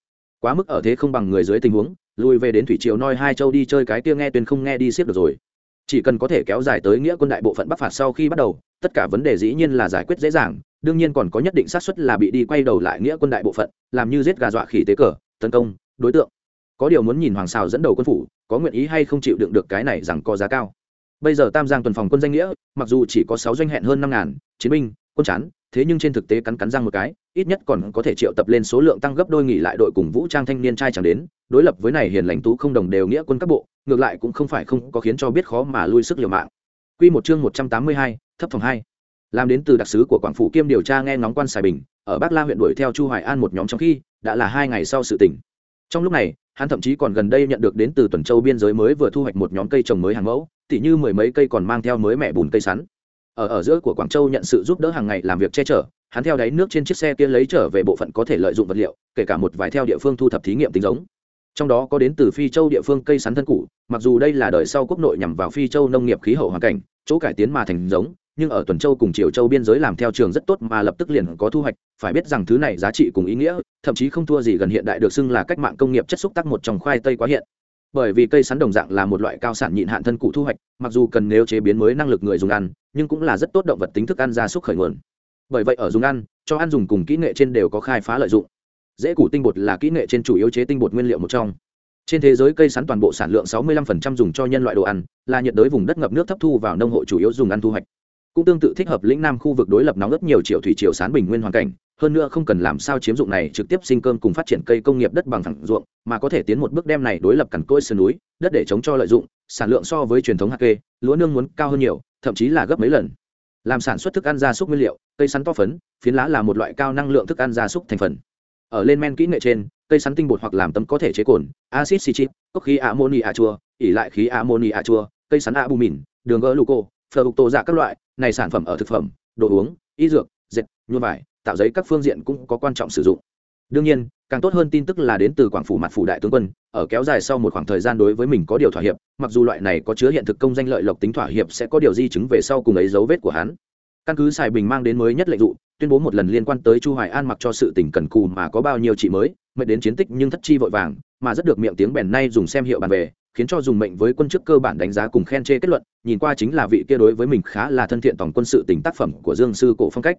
Quá mức ở thế không bằng người dưới tình huống, lùi về đến thủy triều noi hai châu đi chơi cái kia nghe tuyên không nghe đi xếp được rồi. Chỉ cần có thể kéo dài tới nghĩa quân đại bộ phận bắc phạt sau khi bắt đầu, tất cả vấn đề dĩ nhiên là giải quyết dễ dàng, đương nhiên còn có nhất định xác suất là bị đi quay đầu lại nghĩa quân đại bộ phận, làm như giết gà dọa khỉ tế cờ, tấn công, đối tượng. Có điều muốn nhìn hoàng xào dẫn đầu quân phủ, có nguyện ý hay không chịu đựng được cái này rằng có giá cao bây giờ tam giang tuần phòng quân danh nghĩa mặc dù chỉ có sáu doanh hẹn hơn năm ngàn chiến binh quân chán thế nhưng trên thực tế cắn cắn răng một cái ít nhất còn có thể triệu tập lên số lượng tăng gấp đôi nghỉ lại đội cùng vũ trang thanh niên trai chẳng đến đối lập với này hiền lãnh tú không đồng đều nghĩa quân các bộ ngược lại cũng không phải không có khiến cho biết khó mà lui sức liều mạng Quy một chương một trăm tám mươi hai, thấp phòng hai. Làm đến từ đặc sứ của Quảng phủ kiêm điều tra nghe ngóng quan Sài Bình, ở Bắc La huyện đuổi theo Chu Hoài An một nhóm trong khi, đã là hai ngày sau sự tình. Trong lúc này, hắn thậm chí còn gần đây nhận được đến từ tuần châu biên giới mới vừa thu hoạch một nhóm cây trồng mới hàng mẫu, tỉ như mười mấy cây còn mang theo mới mẹ bùn cây sắn. Ở ở giữa của Quảng Châu nhận sự giúp đỡ hàng ngày làm việc che chở, hắn theo đáy nước trên chiếc xe kia lấy trở về bộ phận có thể lợi dụng vật liệu, kể cả một vài theo địa phương thu thập thí nghiệm tính giống trong đó có đến từ phi châu địa phương cây sắn thân cũ mặc dù đây là đời sau quốc nội nhằm vào phi châu nông nghiệp khí hậu hoàn cảnh chỗ cải tiến mà thành giống nhưng ở tuần châu cùng triều châu biên giới làm theo trường rất tốt mà lập tức liền có thu hoạch, phải biết rằng thứ này giá trị cùng ý nghĩa, thậm chí không thua gì gần hiện đại được xưng là cách mạng công nghiệp chất xúc tác một trong khoai tây quá hiện. Bởi vì cây sắn đồng dạng là một loại cao sản nhịn hạn thân cụ thu hoạch, mặc dù cần nếu chế biến mới năng lực người dùng ăn, nhưng cũng là rất tốt động vật tính thức ăn gia súc khởi nguồn. Bởi vậy ở dùng ăn, cho ăn dùng cùng kỹ nghệ trên đều có khai phá lợi dụng. Dễ củ tinh bột là kỹ nghệ trên chủ yếu chế tinh bột nguyên liệu một trong. Trên thế giới cây sắn toàn bộ sản lượng 65% dùng cho nhân loại đồ ăn, là nhiệt đới vùng đất ngập nước thấp thu vào nông hộ chủ yếu dùng ăn thu hoạch cũng tương tự thích hợp lĩnh nam khu vực đối lập nóng ướt nhiều triệu thủy triều sán bình nguyên hoàn cảnh, hơn nữa không cần làm sao chiếm dụng này trực tiếp sinh cơm cùng phát triển cây công nghiệp đất bằng thẳng ruộng, mà có thể tiến một bước đem này đối lập cằn cỗi sơn núi, đất để chống cho lợi dụng, sản lượng so với truyền thống hạt kê, lúa nương muốn cao hơn nhiều, thậm chí là gấp mấy lần. Làm sản xuất thức ăn gia súc nguyên liệu, cây sắn to phấn, phiến lá là một loại cao năng lượng thức ăn gia súc thành phần. Ở lên men kỹ nghệ trên, cây sắn tinh bột hoặc làm tấm có thể chế cồn acid citric cốc khí amoni chua ỉ lại khí amoni chua cây sắn abumin đường glucose gluco phở dạ các loại này sản phẩm ở thực phẩm, đồ uống, y dược, dệt, nhuộm vải, tạo giấy các phương diện cũng có quan trọng sử dụng. Đương nhiên, càng tốt hơn tin tức là đến từ quảng phủ mặt phủ đại tướng quân, ở kéo dài sau một khoảng thời gian đối với mình có điều thỏa hiệp, mặc dù loại này có chứa hiện thực công danh lợi lộc tính thỏa hiệp sẽ có điều di chứng về sau cùng ấy dấu vết của hắn. Căn cứ xài bình mang đến mới nhất lệnh dụ, tuyên bố một lần liên quan tới chu hoài an mặc cho sự tình cần cù mà có bao nhiêu chị mới, mệt đến chiến tích nhưng thất chi vội vàng, mà rất được miệng tiếng bèn nay dùng xem hiệu bàn về khiến cho dùng mệnh với quân chức cơ bản đánh giá cùng khen chê kết luận, nhìn qua chính là vị kia đối với mình khá là thân thiện tổng quân sự tình tác phẩm của dương sư cổ phong cách.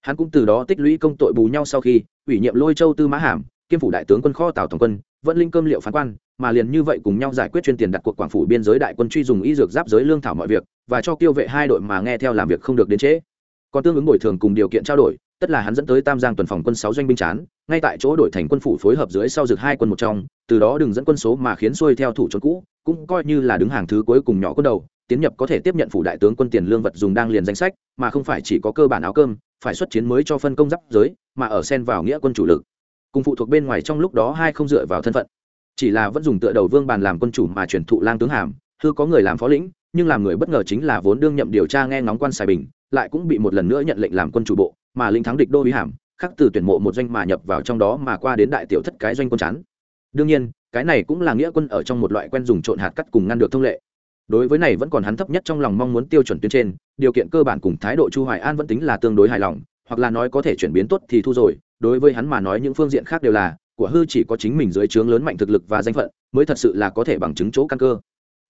Hắn cũng từ đó tích lũy công tội bù nhau sau khi, ủy nhiệm lôi châu tư mã hàm, kiêm phủ đại tướng quân kho tào tổng quân vẫn linh cơm liệu phán quan, mà liền như vậy cùng nhau giải quyết chuyên tiền đặt cuộc quảng phủ biên giới đại quân truy dùng y dược giáp giới lương thảo mọi việc, và cho kiêu vệ hai đội mà nghe theo làm việc không được đến trễ. Còn tương ứng bồi thường cùng điều kiện trao đổi tất là hắn dẫn tới tam giang tuần phòng quân sáu doanh binh chán, ngay tại chỗ đổi thành quân phủ phối hợp dưới sau rực hai quân một trong, từ đó đừng dẫn quân số mà khiến xuôi theo thủ trốn cũ, cũng coi như là đứng hàng thứ cuối cùng nhỏ quân đầu, tiến nhập có thể tiếp nhận phủ đại tướng quân tiền lương vật dùng đang liền danh sách, mà không phải chỉ có cơ bản áo cơm, phải xuất chiến mới cho phân công giáp giới, mà ở xen vào nghĩa quân chủ lực. Cùng phụ thuộc bên ngoài trong lúc đó hai không dựa vào thân phận. Chỉ là vẫn dùng tựa đầu vương bàn làm quân chủ mà chuyển thụ lang tướng hàm, hư có người làm phó lĩnh, nhưng làm người bất ngờ chính là vốn đương nhậm điều tra nghe ngóng quan sài bình, lại cũng bị một lần nữa nhận lệnh làm quân chủ bộ mà lĩnh thắng địch đô bí hàm, khắc từ tuyển mộ một doanh mà nhập vào trong đó mà qua đến đại tiểu thất cái doanh quân chán. Đương nhiên, cái này cũng là nghĩa quân ở trong một loại quen dùng trộn hạt cắt cùng ngăn được thông lệ. Đối với này vẫn còn hắn thấp nhất trong lòng mong muốn tiêu chuẩn tuyến trên, điều kiện cơ bản cùng thái độ chu hoài an vẫn tính là tương đối hài lòng, hoặc là nói có thể chuyển biến tốt thì thu rồi, đối với hắn mà nói những phương diện khác đều là, của hư chỉ có chính mình dưới trướng lớn mạnh thực lực và danh phận, mới thật sự là có thể bằng chứng chỗ căn cơ.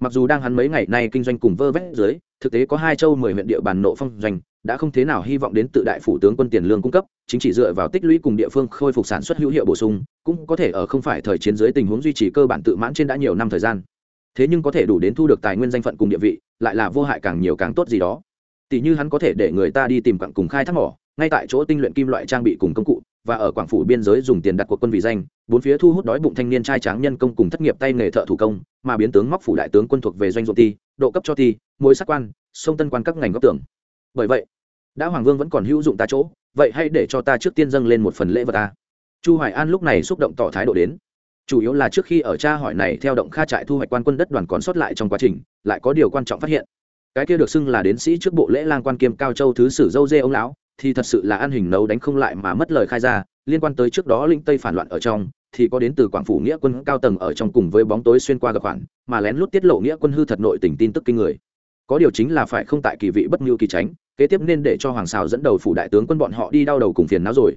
Mặc dù đang hắn mấy ngày nay kinh doanh cùng vơ vét dưới thực tế có hai châu mười huyện địa bàn nộ phong doanh, đã không thế nào hy vọng đến tự đại phủ tướng quân tiền lương cung cấp, chính chỉ dựa vào tích lũy cùng địa phương khôi phục sản xuất hữu hiệu bổ sung, cũng có thể ở không phải thời chiến dưới tình huống duy trì cơ bản tự mãn trên đã nhiều năm thời gian. Thế nhưng có thể đủ đến thu được tài nguyên danh phận cùng địa vị, lại là vô hại càng nhiều càng tốt gì đó. Tỷ như hắn có thể để người ta đi tìm cặn cùng khai thác mỏ, ngay tại chỗ tinh luyện kim loại trang bị cùng công cụ và ở quảng phủ biên giới dùng tiền đặt cuộc quân vì danh, bốn phía thu hút đói bụng thanh niên trai tráng nhân công cùng thất nghiệp tay nghề thợ thủ công, mà biến tướng móc phủ đại tướng quân thuộc về doanh ruộng ti, độ cấp cho ti, mối sắc quan, sông tân quan các ngành góc tưởng bởi vậy, đã hoàng vương vẫn còn hữu dụng ta chỗ, vậy hãy để cho ta trước tiên dâng lên một phần lễ vật ta. Chu hoài an lúc này xúc động tỏ thái độ đến. Chủ yếu là trước khi ở cha hỏi này theo động kha trại thu hoạch quan quân đất đoàn còn sót lại trong quá trình, lại có điều quan trọng phát hiện. Cái kia được xưng là đến sĩ trước bộ lễ lang quan kiêm cao châu thứ sử dâu dê ông lão thì thật sự là ăn hình nấu đánh không lại mà mất lời khai ra, liên quan tới trước đó linh tây phản loạn ở trong, thì có đến từ quảng phủ nghĩa quân cao tầng ở trong cùng với bóng tối xuyên qua gặp khoản mà lén lút tiết lộ nghĩa quân hư thật nội tình tin tức kinh người. Có điều chính là phải không tại kỳ vị bất ngưu kỳ tránh, kế tiếp nên để cho hoàng xào dẫn đầu phủ đại tướng quân bọn họ đi đau đầu cùng phiền não rồi.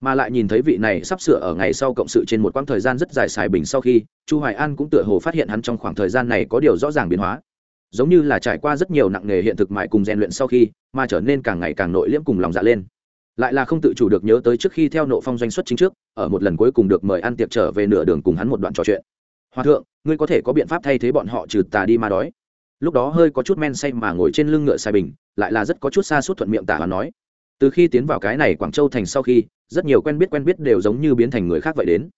Mà lại nhìn thấy vị này sắp sửa ở ngày sau cộng sự trên một quãng thời gian rất dài xài bình sau khi, chu hoài an cũng tựa hồ phát hiện hắn trong khoảng thời gian này có điều rõ ràng biến hóa giống như là trải qua rất nhiều nặng nghề hiện thực mại cùng rèn luyện sau khi, mà trở nên càng ngày càng nội liễm cùng lòng dạ lên. Lại là không tự chủ được nhớ tới trước khi theo nộ phong doanh xuất chính trước, ở một lần cuối cùng được mời ăn tiệc trở về nửa đường cùng hắn một đoạn trò chuyện. Hòa thượng, ngươi có thể có biện pháp thay thế bọn họ trừ tà đi mà đói? Lúc đó hơi có chút men say mà ngồi trên lưng ngựa sai bình, lại là rất có chút xa suốt thuận miệng tả hắn nói. Từ khi tiến vào cái này quảng châu thành sau khi, rất nhiều quen biết quen biết đều giống như biến thành người khác vậy đến,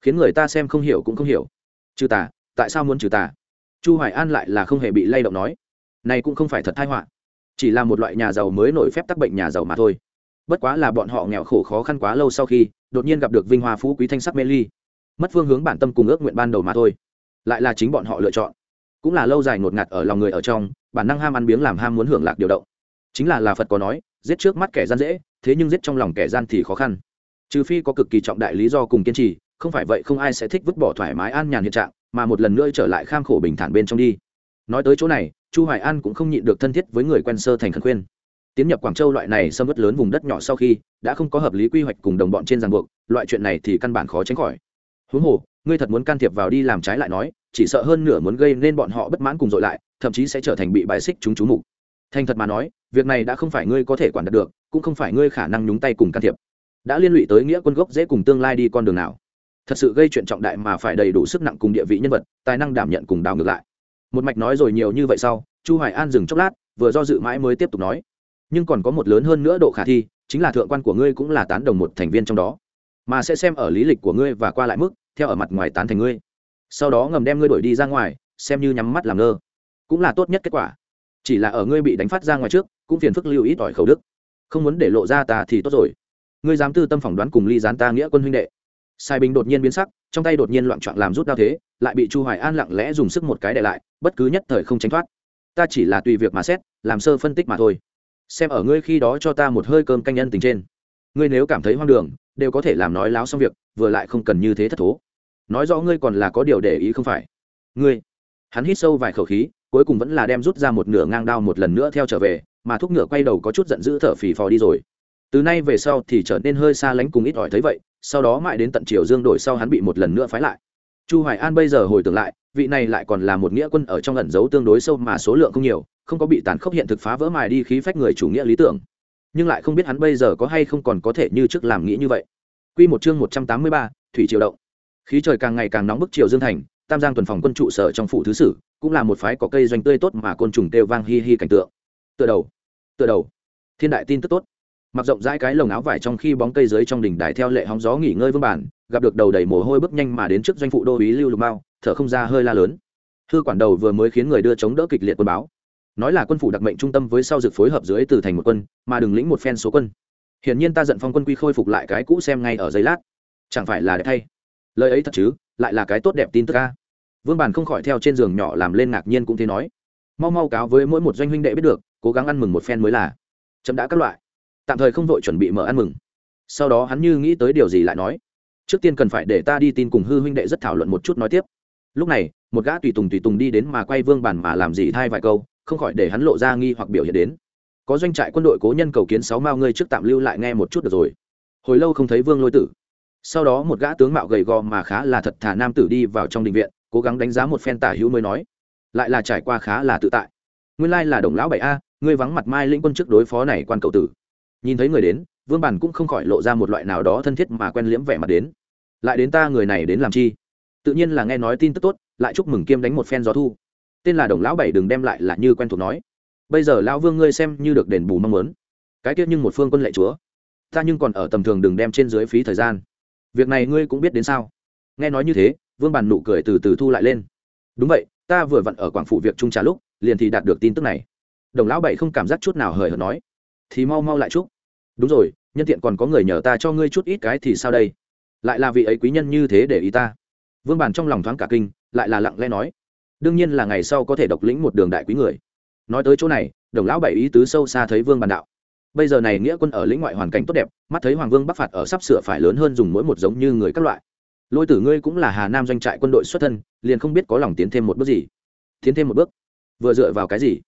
khiến người ta xem không hiểu cũng không hiểu. Trừ tà, tại sao muốn trừ tà? Chu hoài an lại là không hề bị lay động nói, này cũng không phải thật tai họa, chỉ là một loại nhà giàu mới nổi phép tắc bệnh nhà giàu mà thôi. Bất quá là bọn họ nghèo khổ khó khăn quá lâu sau khi, đột nhiên gặp được vinh hoa phú quý thanh sắc mê ly, mất phương hướng bản tâm cùng ước nguyện ban đầu mà thôi. Lại là chính bọn họ lựa chọn. Cũng là lâu dài ngột ngạt ở lòng người ở trong, bản năng ham ăn biếng làm ham muốn hưởng lạc điều động. Chính là là phật có nói, giết trước mắt kẻ gian dễ, thế nhưng giết trong lòng kẻ gian thì khó khăn. Trừ phi có cực kỳ trọng đại lý do cùng kiên trì, không phải vậy không ai sẽ thích vứt bỏ thoải mái an nhàn hiện trạng mà một lần nữa trở lại kham khổ bình thản bên trong đi. Nói tới chỗ này, chu hoài an cũng không nhịn được thân thiết với người quen sơ thành khẩn khuyên. Tiến nhập quảng châu loại này xâm vất lớn vùng đất nhỏ sau khi, đã không có hợp lý quy hoạch cùng đồng bọn trên ràng buộc, loại chuyện này thì căn bản khó tránh khỏi. Huống hồ, ngươi thật muốn can thiệp vào đi làm trái lại nói, chỉ sợ hơn nửa muốn gây nên bọn họ bất mãn cùng dội lại, thậm chí sẽ trở thành bị bài xích chúng chú mục. Thành thật mà nói, việc này đã không phải ngươi có thể quản đạt được, cũng không phải ngươi khả năng nhúng tay cùng can thiệp. Đã liên lụy tới nghĩa quân gốc dễ cùng tương lai đi con đường nào thật sự gây chuyện trọng đại mà phải đầy đủ sức nặng cùng địa vị nhân vật, tài năng đảm nhận cùng đào ngược lại. Một mạch nói rồi nhiều như vậy sau, chu hoài an dừng chốc lát, vừa do dự mãi mới tiếp tục nói. Nhưng còn có một lớn hơn nữa độ khả thi, chính là thượng quan của ngươi cũng là tán đồng một thành viên trong đó. Mà sẽ xem ở lý lịch của ngươi và qua lại mức, theo ở mặt ngoài tán thành ngươi. Sau đó ngầm đem ngươi đổi đi ra ngoài, xem như nhắm mắt làm ngơ. Cũng là tốt nhất kết quả. Chỉ là ở ngươi bị đánh phát ra ngoài trước, cũng phiền phức lưu ít ỏi khẩu đức. Không muốn để lộ ra ta thì tốt rồi. Ngươi dám tư tâm phỏng đoán cùng ly gián ta nghĩa quân huynh đệ sai bình đột nhiên biến sắc, trong tay đột nhiên loạn trọn làm rút đao thế, lại bị chu hoài an lặng lẽ dùng sức một cái để lại, bất cứ nhất thời không tránh thoát. Ta chỉ là tùy việc mà xét, làm sơ phân tích mà thôi. Xem ở ngươi khi đó cho ta một hơi cơm canh nhân tình trên. Ngươi nếu cảm thấy hoang đường, đều có thể làm nói láo xong việc, vừa lại không cần như thế thất thố. Nói rõ ngươi còn là có điều để ý không phải? Ngươi. Hắn hít sâu vài khẩu khí, cuối cùng vẫn là đem rút ra một nửa ngang đao một lần nữa theo trở về, mà thúc ngựa quay đầu có chút giận dữ thở phì phò đi rồi. Từ nay về sau thì trở nên hơi xa lánh cùng ít ỏi thấy vậy sau đó mãi đến tận triều dương đổi sau hắn bị một lần nữa phái lại. Chu hoài an bây giờ hồi tưởng lại vị này lại còn là một nghĩa quân ở trong ẩn giấu tương đối sâu mà số lượng không nhiều không có bị tàn khốc hiện thực phá vỡ mài đi khí phách người chủ nghĩa lý tưởng. Nhưng lại không biết hắn bây giờ có hay không còn có thể như trước làm nghĩ như vậy. Quy một chương 183, thủy triều động. Khí trời càng ngày càng nóng bức triều dương thành tam giang tuần phòng quân trụ sở trong phủ thứ sử cũng là một phái có cây doanh tươi tốt mà côn trùng kêu vang hi hi cảnh tượng. Tựa đầu tựa đầu. Thiên đại tin tức tốt mặc rộng rãi cái lồng áo vải trong khi bóng cây dưới trong đỉnh đài theo lệ hóng gió nghỉ ngơi vương bản, gặp được đầu đầy mồ hôi bước nhanh mà đến trước doanh phụ đô ý lưu lục mao, thở không ra hơi la lớn. Thư quản đầu vừa mới khiến người đưa chống đỡ kịch liệt quân báo. Nói là quân phủ đặc mệnh trung tâm với sau dực phối hợp dưới từ thành một quân, mà đừng lĩnh một phen số quân. Hiển nhiên ta giận phong quân quy khôi phục lại cái cũ xem ngay ở giây lát. Chẳng phải là đẹp thay? Lời ấy thật chứ, lại là cái tốt đẹp tin tức ca vương bản không khỏi theo trên giường nhỏ làm lên ngạc nhiên cũng thế nói. Mau mau cáo với mỗi một doanh huynh đệ biết được, cố gắng ăn mừng một phen mới là. Chậm đã các loại tạm thời không vội chuẩn bị mở ăn mừng. Sau đó hắn như nghĩ tới điều gì lại nói, trước tiên cần phải để ta đi tin cùng hư huynh đệ rất thảo luận một chút nói tiếp. Lúc này, một gã tùy tùng tùy tùng đi đến mà quay vương bản mà làm gì thay vài câu, không khỏi để hắn lộ ra nghi hoặc biểu hiện đến. Có doanh trại quân đội cố nhân cầu kiến sáu mao ngươi trước tạm lưu lại nghe một chút được rồi. Hồi lâu không thấy vương lôi tử. Sau đó một gã tướng mạo gầy gò mà khá là thật thà nam tử đi vào trong đình viện, cố gắng đánh giá một phen tả hữu mới nói, lại là trải qua khá là tự tại. Nguyên lai là đồng lão bảy a, ngươi vắng mặt mai lĩnh quân trước đối phó này quan cầu tử nhìn thấy người đến, vương bản cũng không khỏi lộ ra một loại nào đó thân thiết mà quen liễm vẻ mặt đến. Lại đến ta người này đến làm chi? Tự nhiên là nghe nói tin tức tốt, lại chúc mừng kiêm đánh một phen gió thu. Tên là đồng lão bảy đừng đem lại là như quen thuộc nói. Bây giờ lão vương ngươi xem như được đền bù mong muốn. Cái tiết nhưng một phương quân lệ chúa. Ta nhưng còn ở tầm thường đừng đem trên dưới phí thời gian. Việc này ngươi cũng biết đến sao? Nghe nói như thế, vương bản nụ cười từ từ thu lại lên. Đúng vậy, ta vừa vặn ở quảng phụ việc trung trả lúc, liền thì đạt được tin tức này. Đồng lão bảy không cảm giác chút nào hời hợt nói thì mau mau lại chúc. Đúng rồi, nhân tiện còn có người nhờ ta cho ngươi chút ít cái thì sao đây? Lại là vị ấy quý nhân như thế để ý ta. Vương bản trong lòng thoáng cả kinh, lại là lặng lẽ nói. Đương nhiên là ngày sau có thể độc lĩnh một đường đại quý người. Nói tới chỗ này, đồng lão bảy ý tứ sâu xa thấy vương bản đạo. Bây giờ này nghĩa quân ở lĩnh ngoại hoàn cảnh tốt đẹp, mắt thấy hoàng vương bắc phạt ở sắp sửa phải lớn hơn dùng mỗi một giống như người các loại. Lôi tử ngươi cũng là hà nam doanh trại quân đội xuất thân, liền không biết có lòng tiến thêm một bước gì. Tiến thêm một bước. Vừa dựa vào cái gì?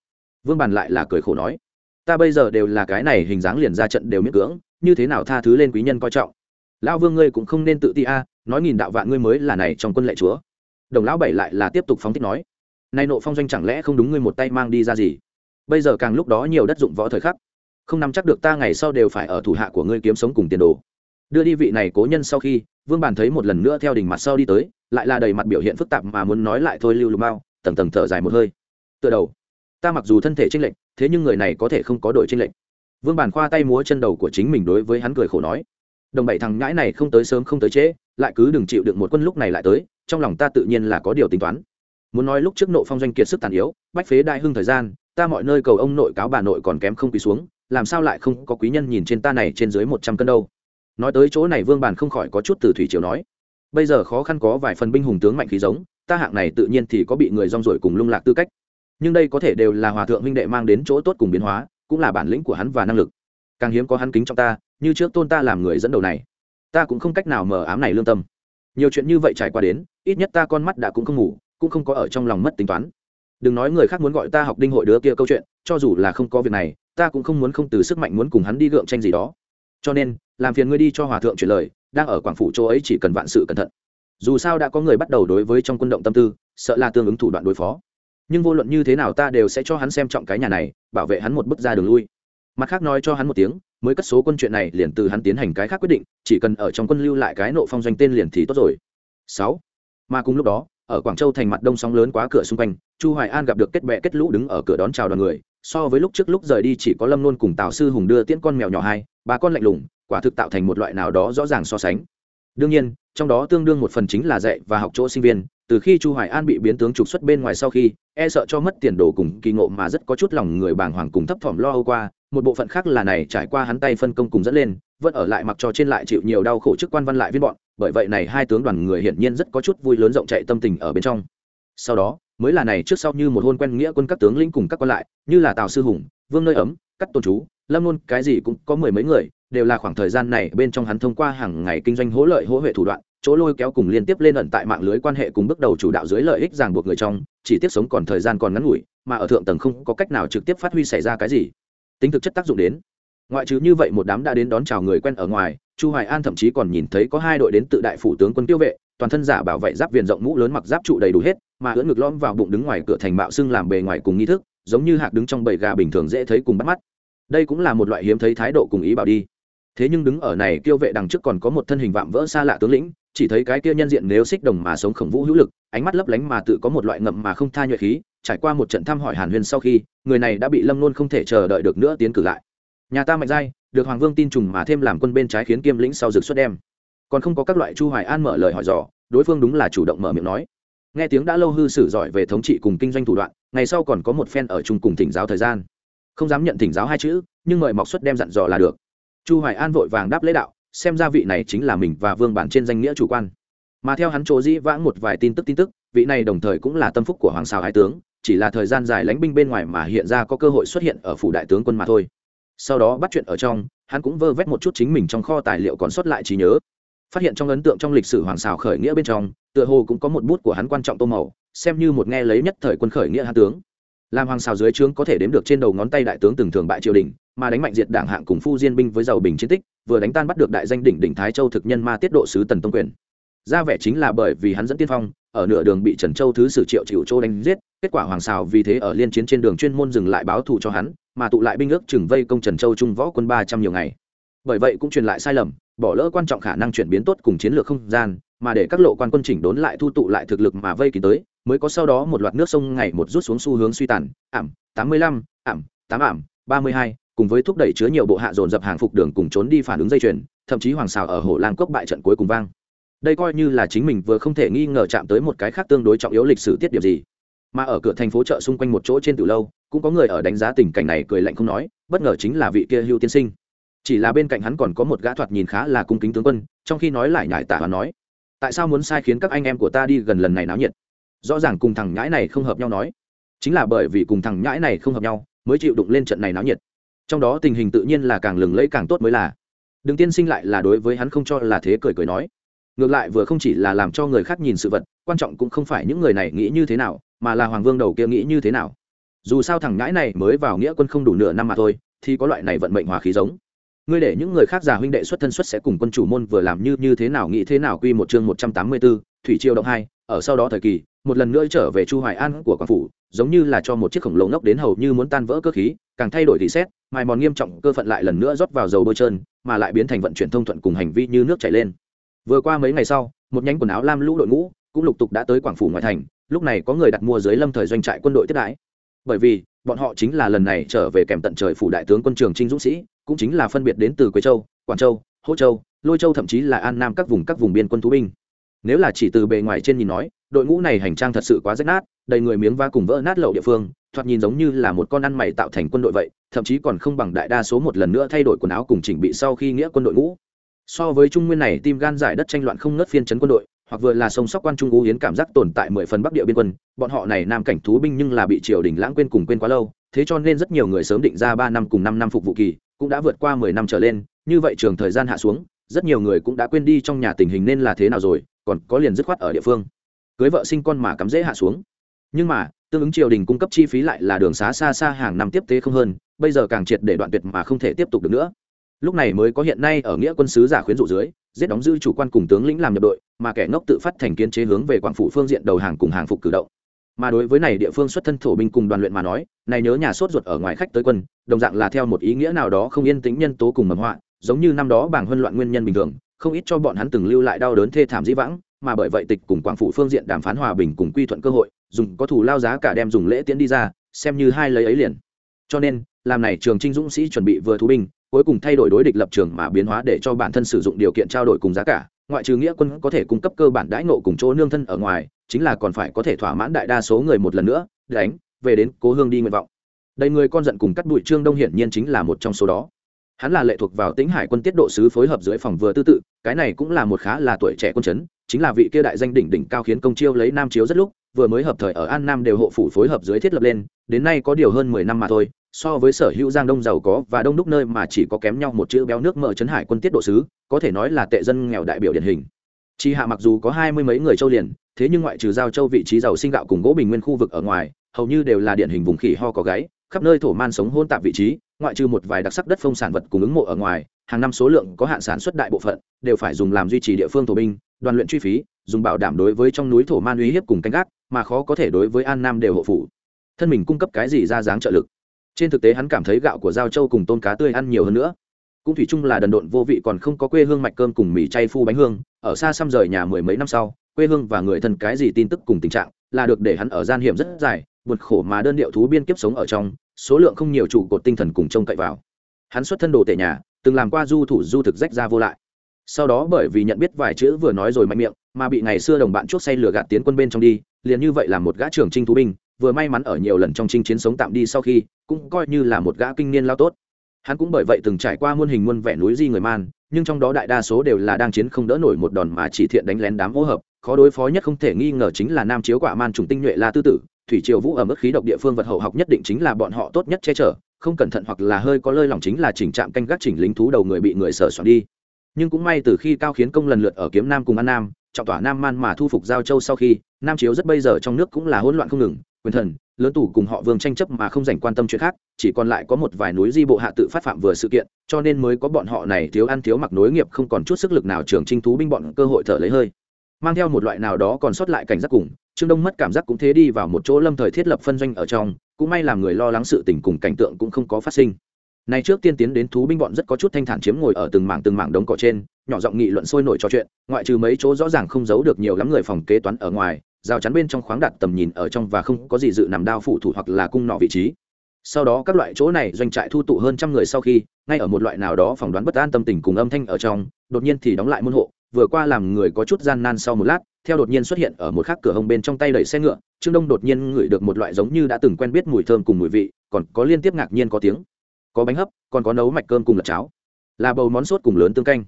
Vương bàn lại là cười khổ nói ta bây giờ đều là cái này hình dáng liền ra trận đều miễn cưỡng, như thế nào tha thứ lên quý nhân coi trọng? Lão vương ngươi cũng không nên tự ti a, nói nghìn đạo vạn ngươi mới là này trong quân lệ chúa. Đồng lão bảy lại là tiếp tục phóng thích nói, nay nộ phong doanh chẳng lẽ không đúng ngươi một tay mang đi ra gì? Bây giờ càng lúc đó nhiều đất dụng võ thời khắc, không nắm chắc được ta ngày sau đều phải ở thủ hạ của ngươi kiếm sống cùng tiền đồ. Đưa đi vị này cố nhân sau khi, vương bàn thấy một lần nữa theo đỉnh mặt sau đi tới, lại là đầy mặt biểu hiện phức tạp mà muốn nói lại thôi lưu lù mau tầng tầng thở dài một hơi. Tựa đầu ta mặc dù thân thể chênh lệch, thế nhưng người này có thể không có đội chênh lệch. Vương bàn khoa tay múa chân đầu của chính mình đối với hắn cười khổ nói. Đồng bảy thằng nhãi này không tới sớm không tới trễ, lại cứ đừng chịu được một quân lúc này lại tới, trong lòng ta tự nhiên là có điều tính toán. Muốn nói lúc trước nộ phong doanh kiệt sức tàn yếu, bách phế đại hưng thời gian, ta mọi nơi cầu ông nội cáo bà nội còn kém không quý xuống, làm sao lại không có quý nhân nhìn trên ta này trên dưới một trăm cân đâu. Nói tới chỗ này vương bàn không khỏi có chút từ thủy triều nói. Bây giờ khó khăn có vài phần binh hùng tướng mạnh khí giống, ta hạng này tự nhiên thì có bị người rong rổi cùng lung lạc tư cách nhưng đây có thể đều là hòa thượng huynh đệ mang đến chỗ tốt cùng biến hóa, cũng là bản lĩnh của hắn và năng lực. Càng hiếm có hắn kính trong ta, như trước tôn ta làm người dẫn đầu này. Ta cũng không cách nào mở ám này lương tâm. Nhiều chuyện như vậy trải qua đến, ít nhất ta con mắt đã cũng không ngủ, cũng không có ở trong lòng mất tính toán. Đừng nói người khác muốn gọi ta học đinh hội đứa kia câu chuyện, cho dù là không có việc này, ta cũng không muốn không từ sức mạnh muốn cùng hắn đi gượng tranh gì đó. Cho nên, làm phiền ngươi đi cho hòa thượng chuyển lời, đang ở quảng phủ chỗ ấy chỉ cần vạn sự cẩn thận. Dù sao đã có người bắt đầu đối với trong quân động tâm tư, sợ là tương ứng thủ đoạn đối phó nhưng vô luận như thế nào ta đều sẽ cho hắn xem trọng cái nhà này, bảo vệ hắn một bước ra đường lui. Mặt khác nói cho hắn một tiếng, mới cất số quân chuyện này liền từ hắn tiến hành cái khác quyết định, chỉ cần ở trong quân lưu lại cái nộ phong doanh tên liền thì tốt rồi. Sáu. Mà cùng lúc đó, ở quảng châu thành mặt đông sóng lớn quá cửa xung quanh, chu hoài an gặp được kết bè kết lũ đứng ở cửa đón chào đoàn người, so với lúc trước lúc rời đi chỉ có lâm luôn cùng tào sư hùng đưa tiễn con mèo nhỏ hai, ba con lạnh lùng, quả thực tạo thành một loại nào đó rõ ràng so sánh. Đương nhiên, trong đó tương đương một phần chính là dạy và học chỗ sinh viên từ khi chu hoài an bị biến tướng trục xuất bên ngoài sau khi e sợ cho mất tiền đồ cùng kỳ ngộ mà rất có chút lòng người bàng hoàng cùng thấp thỏm lo âu qua, một bộ phận khác là này trải qua hắn tay phân công cùng dẫn lên, vẫn ở lại mặc cho trên lại chịu nhiều đau khổ chức quan văn lại viên bọn, bởi vậy này hai tướng đoàn người hiển nhiên rất có chút vui lớn rộng chạy tâm tình ở bên trong. Sau đó, mới là này trước sau như một hôn quen nghĩa quân các tướng lĩnh cùng các quan lại, như là tào sư hùng, vương nơi ấm cắt tôn chú, lâm luôn cái gì cũng có mười mấy người, đều là khoảng thời gian này bên trong hắn thông qua hàng ngày kinh doanh hỗ lợi hỗ huệ thủ đoạn chỗ lôi kéo cùng liên tiếp lên ẩn tại mạng lưới quan hệ cùng bước đầu chủ đạo dưới lợi ích ràng buộc người trong, chỉ tiếp sống còn thời gian còn ngắn ngủi, mà ở thượng tầng không có cách nào trực tiếp phát huy xảy ra cái gì. Tính thực chất tác dụng đến. Ngoại trừ như vậy một đám đã đến đón chào người quen ở ngoài, chu hoài an thậm chí còn nhìn thấy có hai đội đến tự đại phủ tướng quân tiêu vệ, toàn thân giả bảo vệ giáp viền rộng mũ lớn mặc giáp trụ đầy đủ hết, mà ưỡn ngực lõm vào bụng đứng ngoài cửa thành mạo xưng làm bề ngoài cùng nghi thức, giống như hạc đứng trong bầy gà bình thường dễ thấy cùng bắt mắt. Đây cũng là một loại hiếm thấy thái độ cùng ý bảo đi. Thế nhưng đứng ở này tiêu vệ đằng trước còn có một thân hình vạm vỡ xa lạ tướng lĩnh chỉ thấy cái kia nhân diện nếu xích đồng mà sống khổng vũ hữu lực, ánh mắt lấp lánh mà tự có một loại ngậm mà không tha nhuệ khí, trải qua một trận thăm hỏi hàn huyên sau khi, người này đã bị lâm luôn không thể chờ đợi được nữa tiến cử lại. Nhà ta mạnh giai được hoàng vương tin trùng mà thêm làm quân bên trái khiến kiêm lĩnh sau rực xuất đem. Còn không có các loại chu hoài an mở lời hỏi dò, đối phương đúng là chủ động mở miệng nói. Nghe tiếng đã lâu hư sử giỏi về thống trị cùng kinh doanh thủ đoạn, ngày sau còn có một phen ở chung cùng thỉnh giáo thời gian. Không dám nhận thỉnh giáo hai chữ, nhưng mời mọc xuất đem dặn dò là được. Chu hoài an vội vàng đáp lễ đạo xem ra vị này chính là mình và vương bản trên danh nghĩa chủ quan. Mà theo hắn chỗ dĩ vãng một vài tin tức tin tức, vị này đồng thời cũng là tâm phúc của hoàng sao hải tướng, chỉ là thời gian dài lánh binh bên ngoài mà hiện ra có cơ hội xuất hiện ở phủ đại tướng quân mà thôi. Sau đó bắt chuyện ở trong, hắn cũng vơ vét một chút chính mình trong kho tài liệu còn sót lại trí nhớ. Phát hiện trong ấn tượng trong lịch sử hoàng xào khởi nghĩa bên trong, tựa hồ cũng có một bút của hắn quan trọng tô màu, xem như một nghe lấy nhất thời quân khởi nghĩa hạ tướng. Làm hoàng xào dưới trướng có thể đếm được trên đầu ngón tay đại tướng từng thường bại triều đình mà đánh mạnh diệt đảng hạng cùng phu diên binh với giàu bình chiến tích, vừa đánh tan bắt được đại danh đỉnh đỉnh thái châu thực nhân ma tiết độ sứ tần tông quyền. Ra vẻ chính là bởi vì hắn dẫn tiên phong, ở nửa đường bị trần châu thứ sử triệu chịu châu đánh giết, kết quả hoàng xào vì thế ở liên chiến trên đường chuyên môn dừng lại báo thù cho hắn, mà tụ lại binh ước chừng vây công trần châu trung võ quân ba trăm nhiều ngày. Bởi vậy cũng truyền lại sai lầm, bỏ lỡ quan trọng khả năng chuyển biến tốt cùng chiến lược không gian, mà để các lộ quan quân chỉnh đốn lại thu tụ lại thực lực mà vây kín tới, mới có sau đó một loạt nước sông ngày một rút xuống xu hướng suy tàn, ảm, tám mươi lăm, ảm, tám ảm, ba mươi hai cùng với thúc đẩy chứa nhiều bộ hạ dồn dập hàng phục đường cùng trốn đi phản ứng dây chuyền, thậm chí hoàng xào ở hồ lang cốc bại trận cuối cùng vang. Đây coi như là chính mình vừa không thể nghi ngờ chạm tới một cái khác tương đối trọng yếu lịch sử tiết điểm gì. Mà ở cửa thành phố chợ xung quanh một chỗ trên từ lâu, cũng có người ở đánh giá tình cảnh này cười lạnh không nói, bất ngờ chính là vị kia hưu tiên sinh. Chỉ là bên cạnh hắn còn có một gã thoạt nhìn khá là cung kính tướng quân, trong khi nói lại nhải tả và nói, tại sao muốn sai khiến các anh em của ta đi gần lần này náo nhiệt? Rõ ràng cùng thằng nhãi này không hợp nhau nói. Chính là bởi vì cùng thằng nhãi này không hợp nhau, mới chịu đụng lên trận này náo nhiệt trong đó tình hình tự nhiên là càng lừng lẫy càng tốt mới là. Đừng tiên sinh lại là đối với hắn không cho là thế cười cười nói. Ngược lại vừa không chỉ là làm cho người khác nhìn sự vật quan trọng cũng không phải những người này nghĩ như thế nào mà là hoàng vương đầu kia nghĩ như thế nào. Dù sao thằng ngãi này mới vào nghĩa quân không đủ nửa năm mà thôi thì có loại này vận mệnh hòa khí giống. Ngươi để những người khác già huynh đệ xuất thân xuất sẽ cùng quân chủ môn vừa làm như như thế nào nghĩ thế nào quy một chương một trăm tám mươi 184, thủy triều động hai ở sau đó thời kỳ một lần nữa trở về chu hoài an của quảng phủ giống như là cho một chiếc khổng lồ ngốc đến hầu như muốn tan vỡ cơ khí, càng thay đổi thì xét mài mòn nghiêm trọng, cơ phận lại lần nữa rót vào dầu bôi trơn, mà lại biến thành vận chuyển thông thuận cùng hành vi như nước chảy lên. Vừa qua mấy ngày sau, một nhánh quần áo lam lũ đội ngũ cũng lục tục đã tới quảng phủ ngoại thành, lúc này có người đặt mua dưới lâm thời doanh trại quân đội tiếp đãi. Bởi vì, bọn họ chính là lần này trở về kèm tận trời phủ đại tướng quân trường trinh dũng sĩ, cũng chính là phân biệt đến từ quế châu, quảng châu, hỗ châu, lôi châu thậm chí là an nam các vùng các vùng biên quân thú binh. Nếu là chỉ từ bề ngoài trên nhìn nói, đội ngũ này hành trang thật sự quá rách nát đầy người miếng va cùng vỡ nát lậu địa phương, thoạt nhìn giống như là một con ăn mày tạo thành quân đội vậy, thậm chí còn không bằng đại đa số một lần nữa thay đổi quần áo cùng chỉnh bị sau khi nghĩa quân đội ngũ. So với trung nguyên này, tim gan giải đất tranh loạn không ngớt phiên chấn quân đội, hoặc vừa là sông sóc quan trung ú hiến cảm giác tồn tại mười phần bắc địa biên quân, bọn họ này nam cảnh thú binh nhưng là bị triều đình lãng quên cùng quên quá lâu, thế cho nên rất nhiều người sớm định ra ba năm cùng năm năm phục vụ kỳ, cũng đã vượt qua mười năm trở lên, như vậy trường thời gian hạ xuống, rất nhiều người cũng đã quên đi trong nhà tình hình nên là thế nào rồi, còn có liền dứt khoát ở địa phương. Cưới vợ sinh con mà cắm dễ hạ xuống nhưng mà, tương ứng triều đình cung cấp chi phí lại là đường xá xa xa hàng năm tiếp tế không hơn, bây giờ càng triệt để đoạn tuyệt mà không thể tiếp tục được nữa. Lúc này mới có hiện nay ở nghĩa quân sứ giả khuyến dụ dưới, giết đóng giữ chủ quan cùng tướng lĩnh làm nhập đội, mà kẻ ngốc tự phát thành kiến chế hướng về quảng phủ phương diện đầu hàng cùng hàng phục cử động. Mà đối với này địa phương xuất thân thổ binh cùng đoàn luyện mà nói, này nhớ nhà sốt ruột ở ngoài khách tới quân, đồng dạng là theo một ý nghĩa nào đó không yên tĩnh nhân tố cùng mầm họa, giống như năm đó bảng huân loạn nguyên nhân bình thường, không ít cho bọn hắn từng lưu lại đau đớn thê thảm dĩ vãng, mà bởi vậy tịch cùng quảng phủ phương diện đàm phán hòa bình cùng quy thuận cơ hội dùng có thủ lao giá cả đem dùng lễ tiễn đi ra, xem như hai lấy ấy liền. Cho nên, làm này trường trinh dũng sĩ chuẩn bị vừa thú binh, cuối cùng thay đổi đối địch lập trường mà biến hóa để cho bản thân sử dụng điều kiện trao đổi cùng giá cả. Ngoại trừ nghĩa quân có thể cung cấp cơ bản đãi ngộ cùng chỗ nương thân ở ngoài, chính là còn phải có thể thỏa mãn đại đa số người một lần nữa, đánh, về đến cố hương đi nguyện vọng. Đầy người con giận cùng cắt bụi trương đông hiển nhiên chính là một trong số đó. Hắn là lệ thuộc vào tính hải quân tiết độ sứ phối hợp dưới phòng vừa tư tự, cái này cũng là một khá là tuổi trẻ quân chấn chính là vị kia đại danh đỉnh đỉnh cao khiến công chiêu lấy nam chiếu rất lúc, vừa mới hợp thời ở an nam đều hộ phủ phối hợp dưới thiết lập lên, đến nay có điều hơn mười năm mà thôi, so với sở hữu giang đông giàu có và đông đúc nơi mà chỉ có kém nhau một chữ béo nước mở trấn hải quân tiết độ sứ, có thể nói là tệ dân nghèo đại biểu điển hình. Chi hạ mặc dù có hai mươi mấy người châu liền, thế nhưng ngoại trừ giao châu vị trí giàu sinh gạo cùng gỗ bình nguyên khu vực ở ngoài, hầu như đều là điển hình vùng khỉ ho có gáy, khắp nơi thổ man sống hôn tạp vị trí, ngoại trừ một vài đặc sắc đất phong sản vật cùng ứng mộ ở ngoài hàng năm số lượng có hạn sản xuất đại bộ phận đều phải dùng làm duy trì địa phương thổ binh, đoàn luyện truy phí, dùng bảo đảm đối với trong núi thổ man uy hiếp cùng canh gác, mà khó có thể đối với an nam đều hộ phủ. Thân mình cung cấp cái gì ra dáng trợ lực? Trên thực tế hắn cảm thấy gạo của giao châu cùng tôm cá tươi ăn nhiều hơn nữa. Cũng thủy chung là đần độn vô vị còn không có quê hương mạch cơm cùng mì chay phu bánh hương, ở xa xăm rời nhà mười mấy năm sau, quê hương và người thân cái gì tin tức cùng tình trạng là được để hắn ở gian hiểm rất dài, buồn khổ mà đơn điệu thú biên kiếp sống ở trong, số lượng không nhiều trụ cột tinh thần cùng trông cậy vào. Hắn xuất thân đồ tể nhà từng làm qua du thủ du thực rách ra vô lại. Sau đó bởi vì nhận biết vài chữ vừa nói rồi mạnh miệng, mà bị ngày xưa đồng bạn chuốc say lừa gạt tiến quân bên trong đi, liền như vậy là một gã trưởng trinh thú binh, vừa may mắn ở nhiều lần trong chinh chiến sống tạm đi sau khi, cũng coi như là một gã kinh niên lao tốt. Hắn cũng bởi vậy từng trải qua muôn hình muôn vẻ núi di người man, nhưng trong đó đại đa số đều là đang chiến không đỡ nổi một đòn mà chỉ thiện đánh lén đám hỗ hợp, khó đối phó nhất không thể nghi ngờ chính là nam chiếu quả man trùng tinh nhuệ la tư tử, thủy triều vũ ở mức khí độc địa phương vật hậu học nhất định chính là bọn họ tốt nhất che chở không cẩn thận hoặc là hơi có lơi lòng chính là chỉnh trạm canh gác chỉnh lính thú đầu người bị người sở soạn đi. Nhưng cũng may từ khi cao khiến công lần lượt ở kiếm nam cùng an nam, trọng tỏa nam man mà thu phục giao châu sau khi, nam chiếu rất bây giờ trong nước cũng là hỗn loạn không ngừng, quyền thần, lớn tủ cùng họ vương tranh chấp mà không dành quan tâm chuyện khác, chỉ còn lại có một vài núi di bộ hạ tự phát phạm vừa sự kiện, cho nên mới có bọn họ này thiếu ăn thiếu mặc nối nghiệp không còn chút sức lực nào trường trinh thú binh bọn cơ hội thở lấy hơi. Mang theo một loại nào đó còn sót lại cảnh giác cùng, trương đông mất cảm giác cũng thế đi vào một chỗ lâm thời thiết lập phân doanh ở trong cũng may làm người lo lắng sự tình cùng cảnh tượng cũng không có phát sinh. Này trước tiên tiến đến thú binh bọn rất có chút thanh thản chiếm ngồi ở từng mảng từng mảng đống cỏ trên, nhỏ giọng nghị luận sôi nổi trò chuyện, ngoại trừ mấy chỗ rõ ràng không giấu được nhiều lắm người phòng kế toán ở ngoài, rào chắn bên trong khoáng đặt tầm nhìn ở trong và không có gì dự nằm đao phụ thủ hoặc là cung nọ vị trí. Sau đó các loại chỗ này doanh trại thu tụ hơn trăm người sau khi, ngay ở một loại nào đó phỏng đoán bất an tâm tình cùng âm thanh ở trong, đột nhiên thì đóng lại môn hộ, vừa qua làm người có chút gian nan sau một lát theo đột nhiên xuất hiện ở một khắc cửa hông bên trong tay đẩy xe ngựa, trương đông đột nhiên ngửi được một loại giống như đã từng quen biết mùi thơm cùng mùi vị, còn có liên tiếp ngạc nhiên có tiếng. Có bánh hấp, còn có nấu mạch cơm cùng lật cháo. Là bầu món sốt cùng lớn tương canh.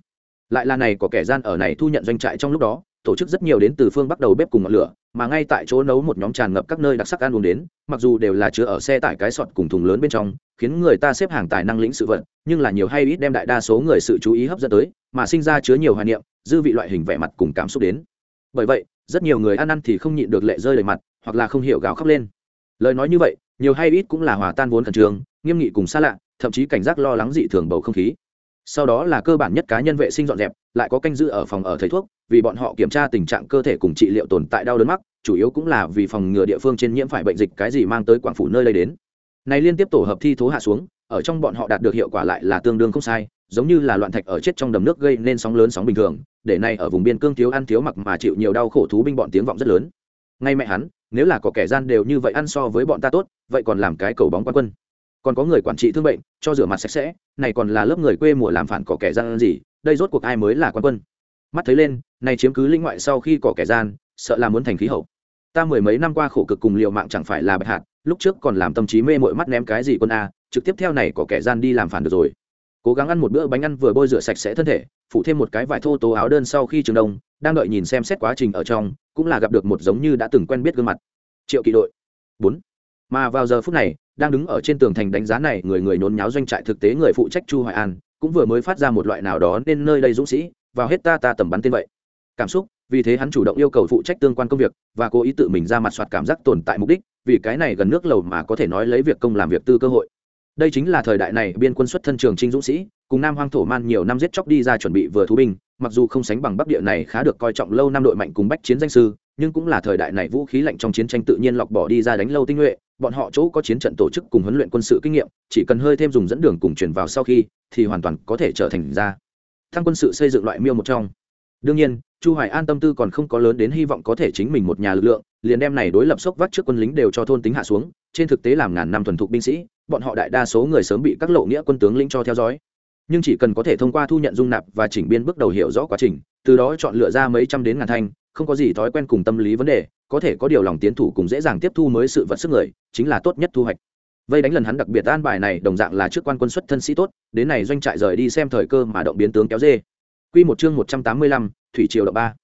Lại là này, có kẻ gian ở này thu nhận doanh trại trong lúc đó, tổ chức rất nhiều đến từ phương bắt đầu bếp cùng ngọn lửa, mà ngay tại chỗ nấu một nhóm tràn ngập các nơi đặc sắc ăn uống đến, mặc dù đều là chứa ở xe tải cái sọt cùng thùng lớn bên trong, khiến người ta xếp hàng tài năng lĩnh sự vận nhưng là nhiều hay ít đem đại đa số người sự chú ý hấp dẫn tới, mà sinh ra chứa nhiều hoài niệm, dư vị loại hình vẻ mặt cùng cảm xúc đến bởi vậy, rất nhiều người ăn ăn thì không nhịn được lệ rơi đầy mặt, hoặc là không hiểu gào khóc lên. Lời nói như vậy, nhiều hay ít cũng là hòa tan vốn khẩn trương, nghiêm nghị cùng xa lạ, thậm chí cảnh giác lo lắng dị thường bầu không khí. Sau đó là cơ bản nhất cá nhân vệ sinh dọn dẹp, lại có canh giữ ở phòng ở thầy thuốc, vì bọn họ kiểm tra tình trạng cơ thể cùng trị liệu tồn tại đau đớn mắc, chủ yếu cũng là vì phòng ngừa địa phương trên nhiễm phải bệnh dịch cái gì mang tới quảng phủ nơi lây đến. Này liên tiếp tổ hợp thi thố hạ xuống ở trong bọn họ đạt được hiệu quả lại là tương đương không sai, giống như là loạn thạch ở chết trong đầm nước gây nên sóng lớn sóng bình thường, để nay ở vùng biên cương thiếu ăn thiếu mặc mà chịu nhiều đau khổ thú binh bọn tiếng vọng rất lớn. Ngay mẹ hắn, nếu là có kẻ gian đều như vậy ăn so với bọn ta tốt, vậy còn làm cái cầu bóng quan quân. Còn có người quản trị thương bệnh, cho rửa mặt sạch sẽ, này còn là lớp người quê mùa làm phản có kẻ gian gì, đây rốt cuộc ai mới là quan quân? Mắt thấy lên, này chiếm cứ linh ngoại sau khi có kẻ gian, sợ là muốn thành khí hậu. Ta mười mấy năm qua khổ cực cùng liều mạng chẳng phải là bạch hạt, lúc trước còn làm tâm trí mê mội mắt ném cái gì quân a trực tiếp theo này có kẻ gian đi làm phản được rồi. Cố gắng ăn một bữa bánh ăn vừa bôi rửa sạch sẽ thân thể phụ thêm một cái vải thô tố áo đơn sau khi trường đông, đang đợi nhìn xem xét quá trình ở trong, cũng là gặp được một giống như đã từng quen biết gương mặt. Triệu kỵ đội bốn. Mà vào giờ phút này, đang đứng ở trên tường thành đánh giá này, người người nôn nháo doanh trại thực tế người phụ trách chu hoài an, cũng vừa mới phát ra một loại nào đó nên nơi đây dũng sĩ, vào hết ta ta tầm bắn tên vậy. Cảm xúc, vì thế hắn chủ động yêu cầu phụ trách tương quan công việc, và cố ý tự mình ra mặt soạt cảm giác tồn tại mục đích, vì cái này gần nước lầu mà có thể nói lấy việc công làm việc tư cơ hội đây chính là thời đại này biên quân xuất thân trường trinh dũng sĩ, cùng nam hoang thổ man nhiều năm giết chóc đi ra chuẩn bị vừa thú binh, mặc dù không sánh bằng bắc địa này khá được coi trọng lâu năm đội mạnh cùng bách chiến danh sư, nhưng cũng là thời đại này vũ khí lạnh trong chiến tranh tự nhiên lọc bỏ đi ra đánh lâu tinh nhuệ, bọn họ chỗ có chiến trận tổ chức cùng huấn luyện quân sự kinh nghiệm, chỉ cần hơi thêm dùng dẫn đường cùng chuyển vào sau khi, thì hoàn toàn có thể trở thành ra. Thăng quân sự xây dựng loại miêu một trong. Đương nhiên, chu hoài an tâm tư còn không có lớn đến hy vọng có thể chính mình một nhà lực lượng, liền đem này đối lập sốc vắt trước quân lính đều cho thôn tính hạ xuống, trên thực tế làm ngàn năm thuần thục binh sĩ bọn họ đại đa số người sớm bị các lộ nghĩa quân tướng lĩnh cho theo dõi. Nhưng chỉ cần có thể thông qua thu nhận dung nạp và chỉnh biên bước đầu hiểu rõ quá trình từ đó chọn lựa ra mấy trăm đến ngàn thanh không có gì thói quen cùng tâm lý vấn đề có thể có điều lòng tiến thủ cùng dễ dàng tiếp thu mới sự vật sức người chính là tốt nhất thu hoạch. Vây đánh lần hắn đặc biệt an bài này đồng dạng là trước quan quân xuất thân sĩ tốt đến này doanh trại rời đi xem thời cơ mà động biến tướng kéo dê. Quy một chương một trăm tám mươi lăm, thủy triều động ba.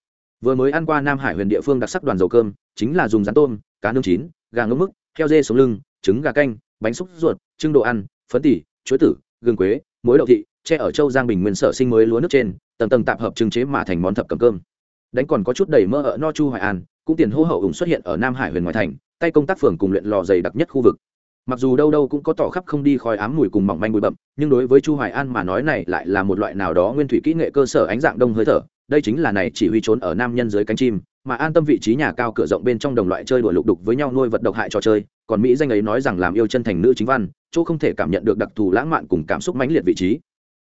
Vừa mới ăn qua Nam Hải huyền địa phương đặc sắc đoàn dầu cơm, chính là dùng rán tôm, cá nướng chín, gà ngâm mức, heo dê sống lưng, trứng gà canh, bánh xúc ruột, trưng đồ ăn, phấn tỉ, chuối tử, gừng quế, muối đậu thị, che ở châu Giang Bình nguyên sở sinh mới lúa nước trên, tầng tầng tạp hợp trưng chế mà thành món thập cẩm cơm. Đánh còn có chút đầy mơ ở no chu Hoài An, cũng tiền hô hậu ủng xuất hiện ở Nam Hải huyền ngoại thành, tay công tác phường cùng luyện lò dày đặc nhất khu vực mặc dù đâu đâu cũng có tỏ khắp không đi khói ám mùi cùng mỏng manh bụi bậm nhưng đối với chu hoài an mà nói này lại là một loại nào đó nguyên thủy kỹ nghệ cơ sở ánh dạng đông hơi thở đây chính là này chỉ huy trốn ở nam nhân dưới cánh chim, mà an tâm vị trí nhà cao cửa rộng bên trong đồng loại chơi đùa lục đục với nhau nuôi vật độc hại trò chơi, còn mỹ danh ấy nói rằng làm yêu chân thành nữ chính văn, chỗ không thể cảm nhận được đặc thù lãng mạn cùng cảm xúc mãnh liệt vị trí.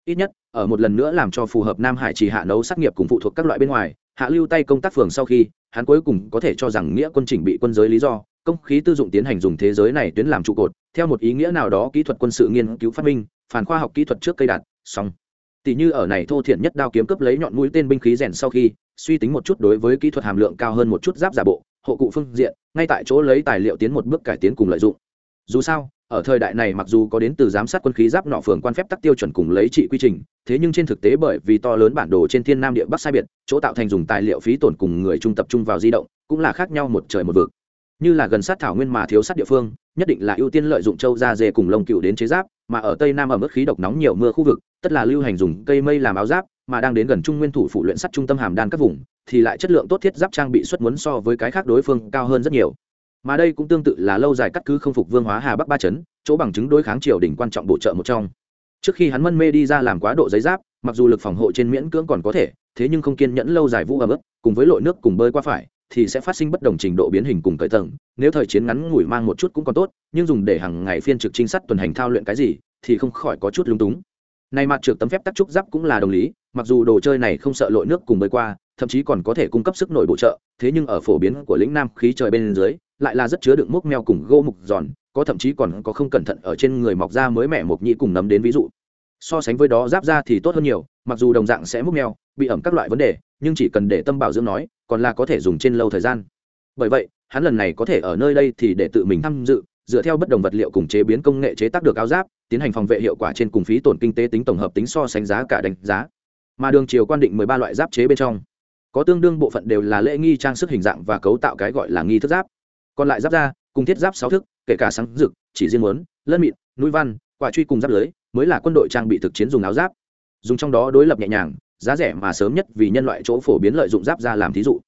Ít nhất, ở một lần nữa làm cho phù hợp nam hải chỉ hạ nấu sát nghiệp cùng phụ thuộc các loại bên ngoài, hạ lưu tay công tác phường sau khi, hắn cuối cùng có thể cho rằng nghĩa quân chỉnh bị quân giới lý do, công khí tư dụng tiến hành dùng thế giới này tuyến làm trụ cột, theo một ý nghĩa nào đó kỹ thuật quân sự nghiên cứu phát minh, phản khoa học kỹ thuật trước cây đạt xong tỉ như ở này thô thiển nhất đao kiếm cấp lấy nhọn mũi tên binh khí rèn sau khi, suy tính một chút đối với kỹ thuật hàm lượng cao hơn một chút giáp giả bộ, hộ cụ phương diện, ngay tại chỗ lấy tài liệu tiến một bước cải tiến cùng lợi dụng. Dù sao, ở thời đại này mặc dù có đến từ giám sát quân khí giáp nọ phường quan phép tắc tiêu chuẩn cùng lấy trị quy trình, thế nhưng trên thực tế bởi vì to lớn bản đồ trên thiên nam địa bắc sai biệt, chỗ tạo thành dùng tài liệu phí tổn cùng người trung tập trung vào di động, cũng là khác nhau một trời một vực như là gần sát thảo nguyên mà thiếu sát địa phương, nhất định là ưu tiên lợi dụng châu da dê cùng lông cựu đến chế giáp, mà ở tây nam ở mức khí độc nóng nhiều mưa khu vực, tất là lưu hành dùng cây mây làm áo giáp, mà đang đến gần trung nguyên thủ phụ luyện sắt trung tâm hàm đan các vùng, thì lại chất lượng tốt thiết giáp trang bị xuất muốn so với cái khác đối phương cao hơn rất nhiều. Mà đây cũng tương tự là lâu dài cắt cứ không phục vương hóa hà bắc ba chấn, chỗ bằng chứng đối kháng triều đình quan trọng bổ trợ một trong. Trước khi hắn mân mê đi ra làm quá độ giấy giáp, mặc dù lực phòng hộ trên miễn cưỡng còn có thể, thế nhưng không kiên nhẫn lâu dài vũ ấm ức cùng với lội nước cùng bơi qua phải thì sẽ phát sinh bất đồng trình độ biến hình cùng cởi tầng. Nếu thời chiến ngắn ngủi mang một chút cũng còn tốt, nhưng dùng để hàng ngày phiên trực trinh sát tuần hành thao luyện cái gì, thì không khỏi có chút lung túng. Này mặt trượt tấm phép tắc trúc giáp cũng là đồng lý, mặc dù đồ chơi này không sợ lội nước cùng bơi qua, thậm chí còn có thể cung cấp sức nổi bổ trợ, thế nhưng ở phổ biến của lĩnh nam khí trời bên dưới, lại là rất chứa đựng mốc meo cùng gỗ mục giòn, có thậm chí còn có không cẩn thận ở trên người mọc ra mới mẻ mộc nhĩ cùng nấm đến ví dụ. So sánh với đó, giáp ra thì tốt hơn nhiều, mặc dù đồng dạng sẽ múc meo, bị ẩm các loại vấn đề, nhưng chỉ cần để tâm bảo dưỡng nói còn là có thể dùng trên lâu thời gian. Bởi vậy hắn lần này có thể ở nơi đây thì để tự mình tham dự dựa theo bất đồng vật liệu cùng chế biến công nghệ chế tác được áo giáp tiến hành phòng vệ hiệu quả trên cùng phí tổn kinh tế tính tổng hợp tính so sánh giá cả đánh giá. Mà đường chiều quan định mười ba loại giáp chế bên trong có tương đương bộ phận đều là lễ nghi trang sức hình dạng và cấu tạo cái gọi là nghi thức giáp. Còn lại giáp da, cùng thiết giáp sáu thức kể cả sáng rực chỉ riêng muốn lân mịn núi văn quả truy cùng giáp lưới mới là quân đội trang bị thực chiến dùng áo giáp. Dùng trong đó đối lập nhẹ nhàng giá rẻ mà sớm nhất vì nhân loại chỗ phổ biến lợi dụng giáp da làm thí dụ.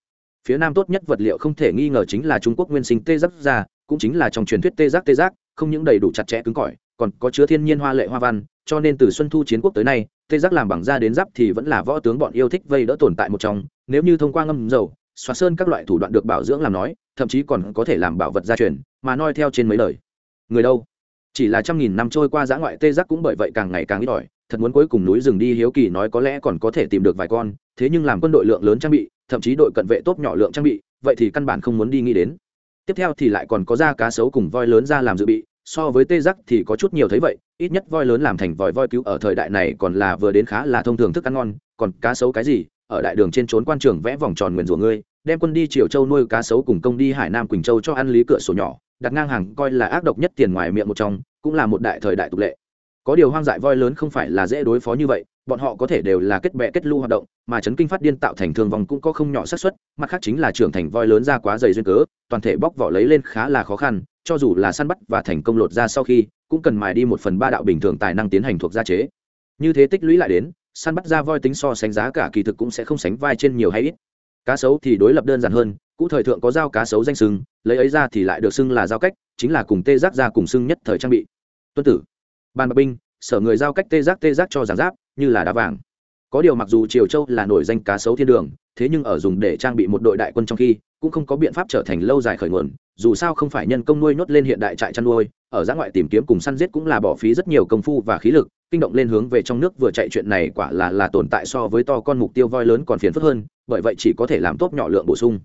Phía nam tốt nhất vật liệu không thể nghi ngờ chính là trung quốc nguyên sinh tê giáp da, cũng chính là trong truyền thuyết tê giác tê giác, không những đầy đủ chặt chẽ cứng cỏi, còn có chứa thiên nhiên hoa lệ hoa văn, cho nên từ xuân thu chiến quốc tới nay, tê giác làm bằng da đến giáp thì vẫn là võ tướng bọn yêu thích vây đỡ tồn tại một trong, nếu như thông qua ngâm dầu xóa sơn các loại thủ đoạn được bảo dưỡng làm nói, thậm chí còn có thể làm bảo vật gia truyền, mà noi theo trên mấy lời. Người đâu? Chỉ là trăm nghìn năm trôi qua giã ngoại tê giác cũng bởi vậy càng ngày càng ít ỏi, thật muốn cuối cùng núi rừng đi hiếu kỳ nói có lẽ còn có thể tìm được vài con, thế nhưng làm quân đội lượng lớn trang bị, thậm chí đội cận vệ tốt nhỏ lượng trang bị, vậy thì căn bản không muốn đi nghĩ đến. Tiếp theo thì lại còn có da cá sấu cùng voi lớn ra làm dự bị, so với tê giác thì có chút nhiều thấy vậy, ít nhất voi lớn làm thành vòi voi cứu ở thời đại này còn là vừa đến khá là thông thường thức ăn ngon, còn cá sấu cái gì, ở đại đường trên trốn quan trường vẽ vòng tròn nguyền rủa ngươi đem quân đi triều châu nuôi cá sấu cùng công đi hải nam quỳnh châu cho ăn lý cửa sổ nhỏ, đặt ngang hàng coi là ác độc nhất tiền ngoài miệng một trong, cũng là một đại thời đại tục lệ. Có điều hoang dại voi lớn không phải là dễ đối phó như vậy, bọn họ có thể đều là kết bệ kết lưu hoạt động, mà chấn kinh phát điên tạo thành thương vong cũng có không nhỏ xác suất, mặt khác chính là trưởng thành voi lớn ra quá dày duyên cớ, toàn thể bóc vỏ lấy lên khá là khó khăn, cho dù là săn bắt và thành công lột ra sau khi, cũng cần mài đi một phần ba đạo bình thường tài năng tiến hành thuộc gia chế. Như thế tích lũy lại đến, săn bắt ra voi tính so sánh giá cả kỳ thực cũng sẽ không sánh vai trên nhiều hay ít cá sấu thì đối lập đơn giản hơn, cũ thời thượng có dao cá sấu danh sưng, lấy ấy ra thì lại được xưng là giao cách, chính là cùng tê giác ra cùng xưng nhất thời trang bị. Tuân tử ban bạc binh, sở người giao cách tê giác tê giác cho giảng giáp, như là đá vàng. Có điều mặc dù triều châu là nổi danh cá sấu thiên đường, thế nhưng ở dùng để trang bị một đội đại quân trong khi, cũng không có biện pháp trở thành lâu dài khởi nguồn, dù sao không phải nhân công nuôi nhốt lên hiện đại trại chăn nuôi, ở giã ngoại tìm kiếm cùng săn giết cũng là bỏ phí rất nhiều công phu và khí lực kinh động lên hướng về trong nước vừa chạy chuyện này quả là là tồn tại so với to con mục tiêu voi lớn còn phiền phức hơn, bởi vậy chỉ có thể làm tốt nhỏ lượng bổ sung.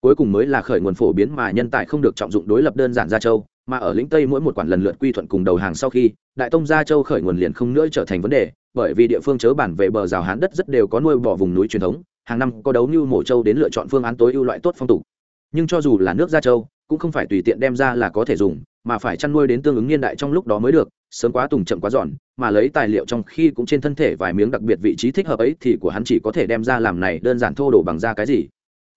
Cuối cùng mới là khởi nguồn phổ biến mà nhân tài không được trọng dụng đối lập đơn giản gia châu, mà ở lĩnh tây mỗi một quản lần lượt quy thuận cùng đầu hàng sau khi, đại tông gia châu khởi nguồn liền không nữa trở thành vấn đề, bởi vì địa phương chớ bản về bờ rào hán đất rất đều có nuôi bỏ vùng núi truyền thống, hàng năm có đấu như mổ châu đến lựa chọn phương án tối ưu loại tốt phong tục. Nhưng cho dù là nước gia châu, cũng không phải tùy tiện đem ra là có thể dùng, mà phải chăn nuôi đến tương ứng niên đại trong lúc đó mới được sớm quá tùng chậm quá giòn, mà lấy tài liệu trong khi cũng trên thân thể vài miếng đặc biệt vị trí thích hợp ấy thì của hắn chỉ có thể đem ra làm này đơn giản thô đổ bằng ra cái gì.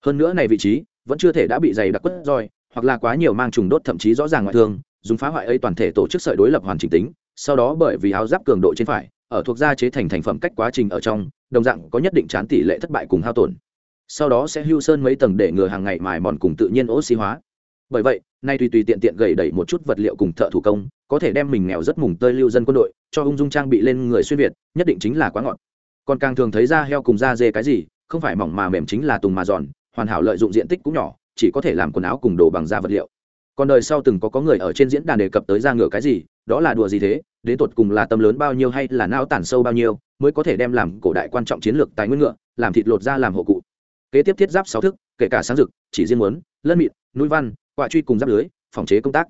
Hơn nữa này vị trí vẫn chưa thể đã bị dày đặc quất roi, hoặc là quá nhiều mang trùng đốt thậm chí rõ ràng ngoại thương, dùng phá hoại ấy toàn thể tổ chức sợi đối lập hoàn chỉnh tính, sau đó bởi vì áo giáp cường độ trên phải, ở thuộc gia chế thành thành phẩm cách quá trình ở trong, đồng dạng có nhất định chán tỷ lệ thất bại cùng hao tổn. Sau đó sẽ hưu sơn mấy tầng để ngừa hàng ngày mài mòn cùng tự nhiên oxy hóa. Bởi vậy nay tùy tùy tiện tiện gầy đẩy một chút vật liệu cùng thợ thủ công, có thể đem mình nghèo rất mùng tơi lưu dân quân đội, cho ung dung trang bị lên người xuyên việt, nhất định chính là quá ngọt. Còn càng thường thấy da heo cùng da dê cái gì, không phải mỏng mà mềm chính là tùng mà giòn, hoàn hảo lợi dụng diện tích cũng nhỏ, chỉ có thể làm quần áo cùng đồ bằng da vật liệu. Còn đời sau từng có có người ở trên diễn đàn đề cập tới da ngựa cái gì, đó là đùa gì thế, đến tột cùng là tâm lớn bao nhiêu hay là não tản sâu bao nhiêu, mới có thể đem làm cổ đại quan trọng chiến lược tài nguyên ngựa, làm thịt lột ra làm hộ cụ. Kế tiếp thiết giáp sáu thức, kể cả sáng dực, chỉ riêng muốn, lân mịn, núi văn quạ truy cùng giáp lưới phòng chế công tác.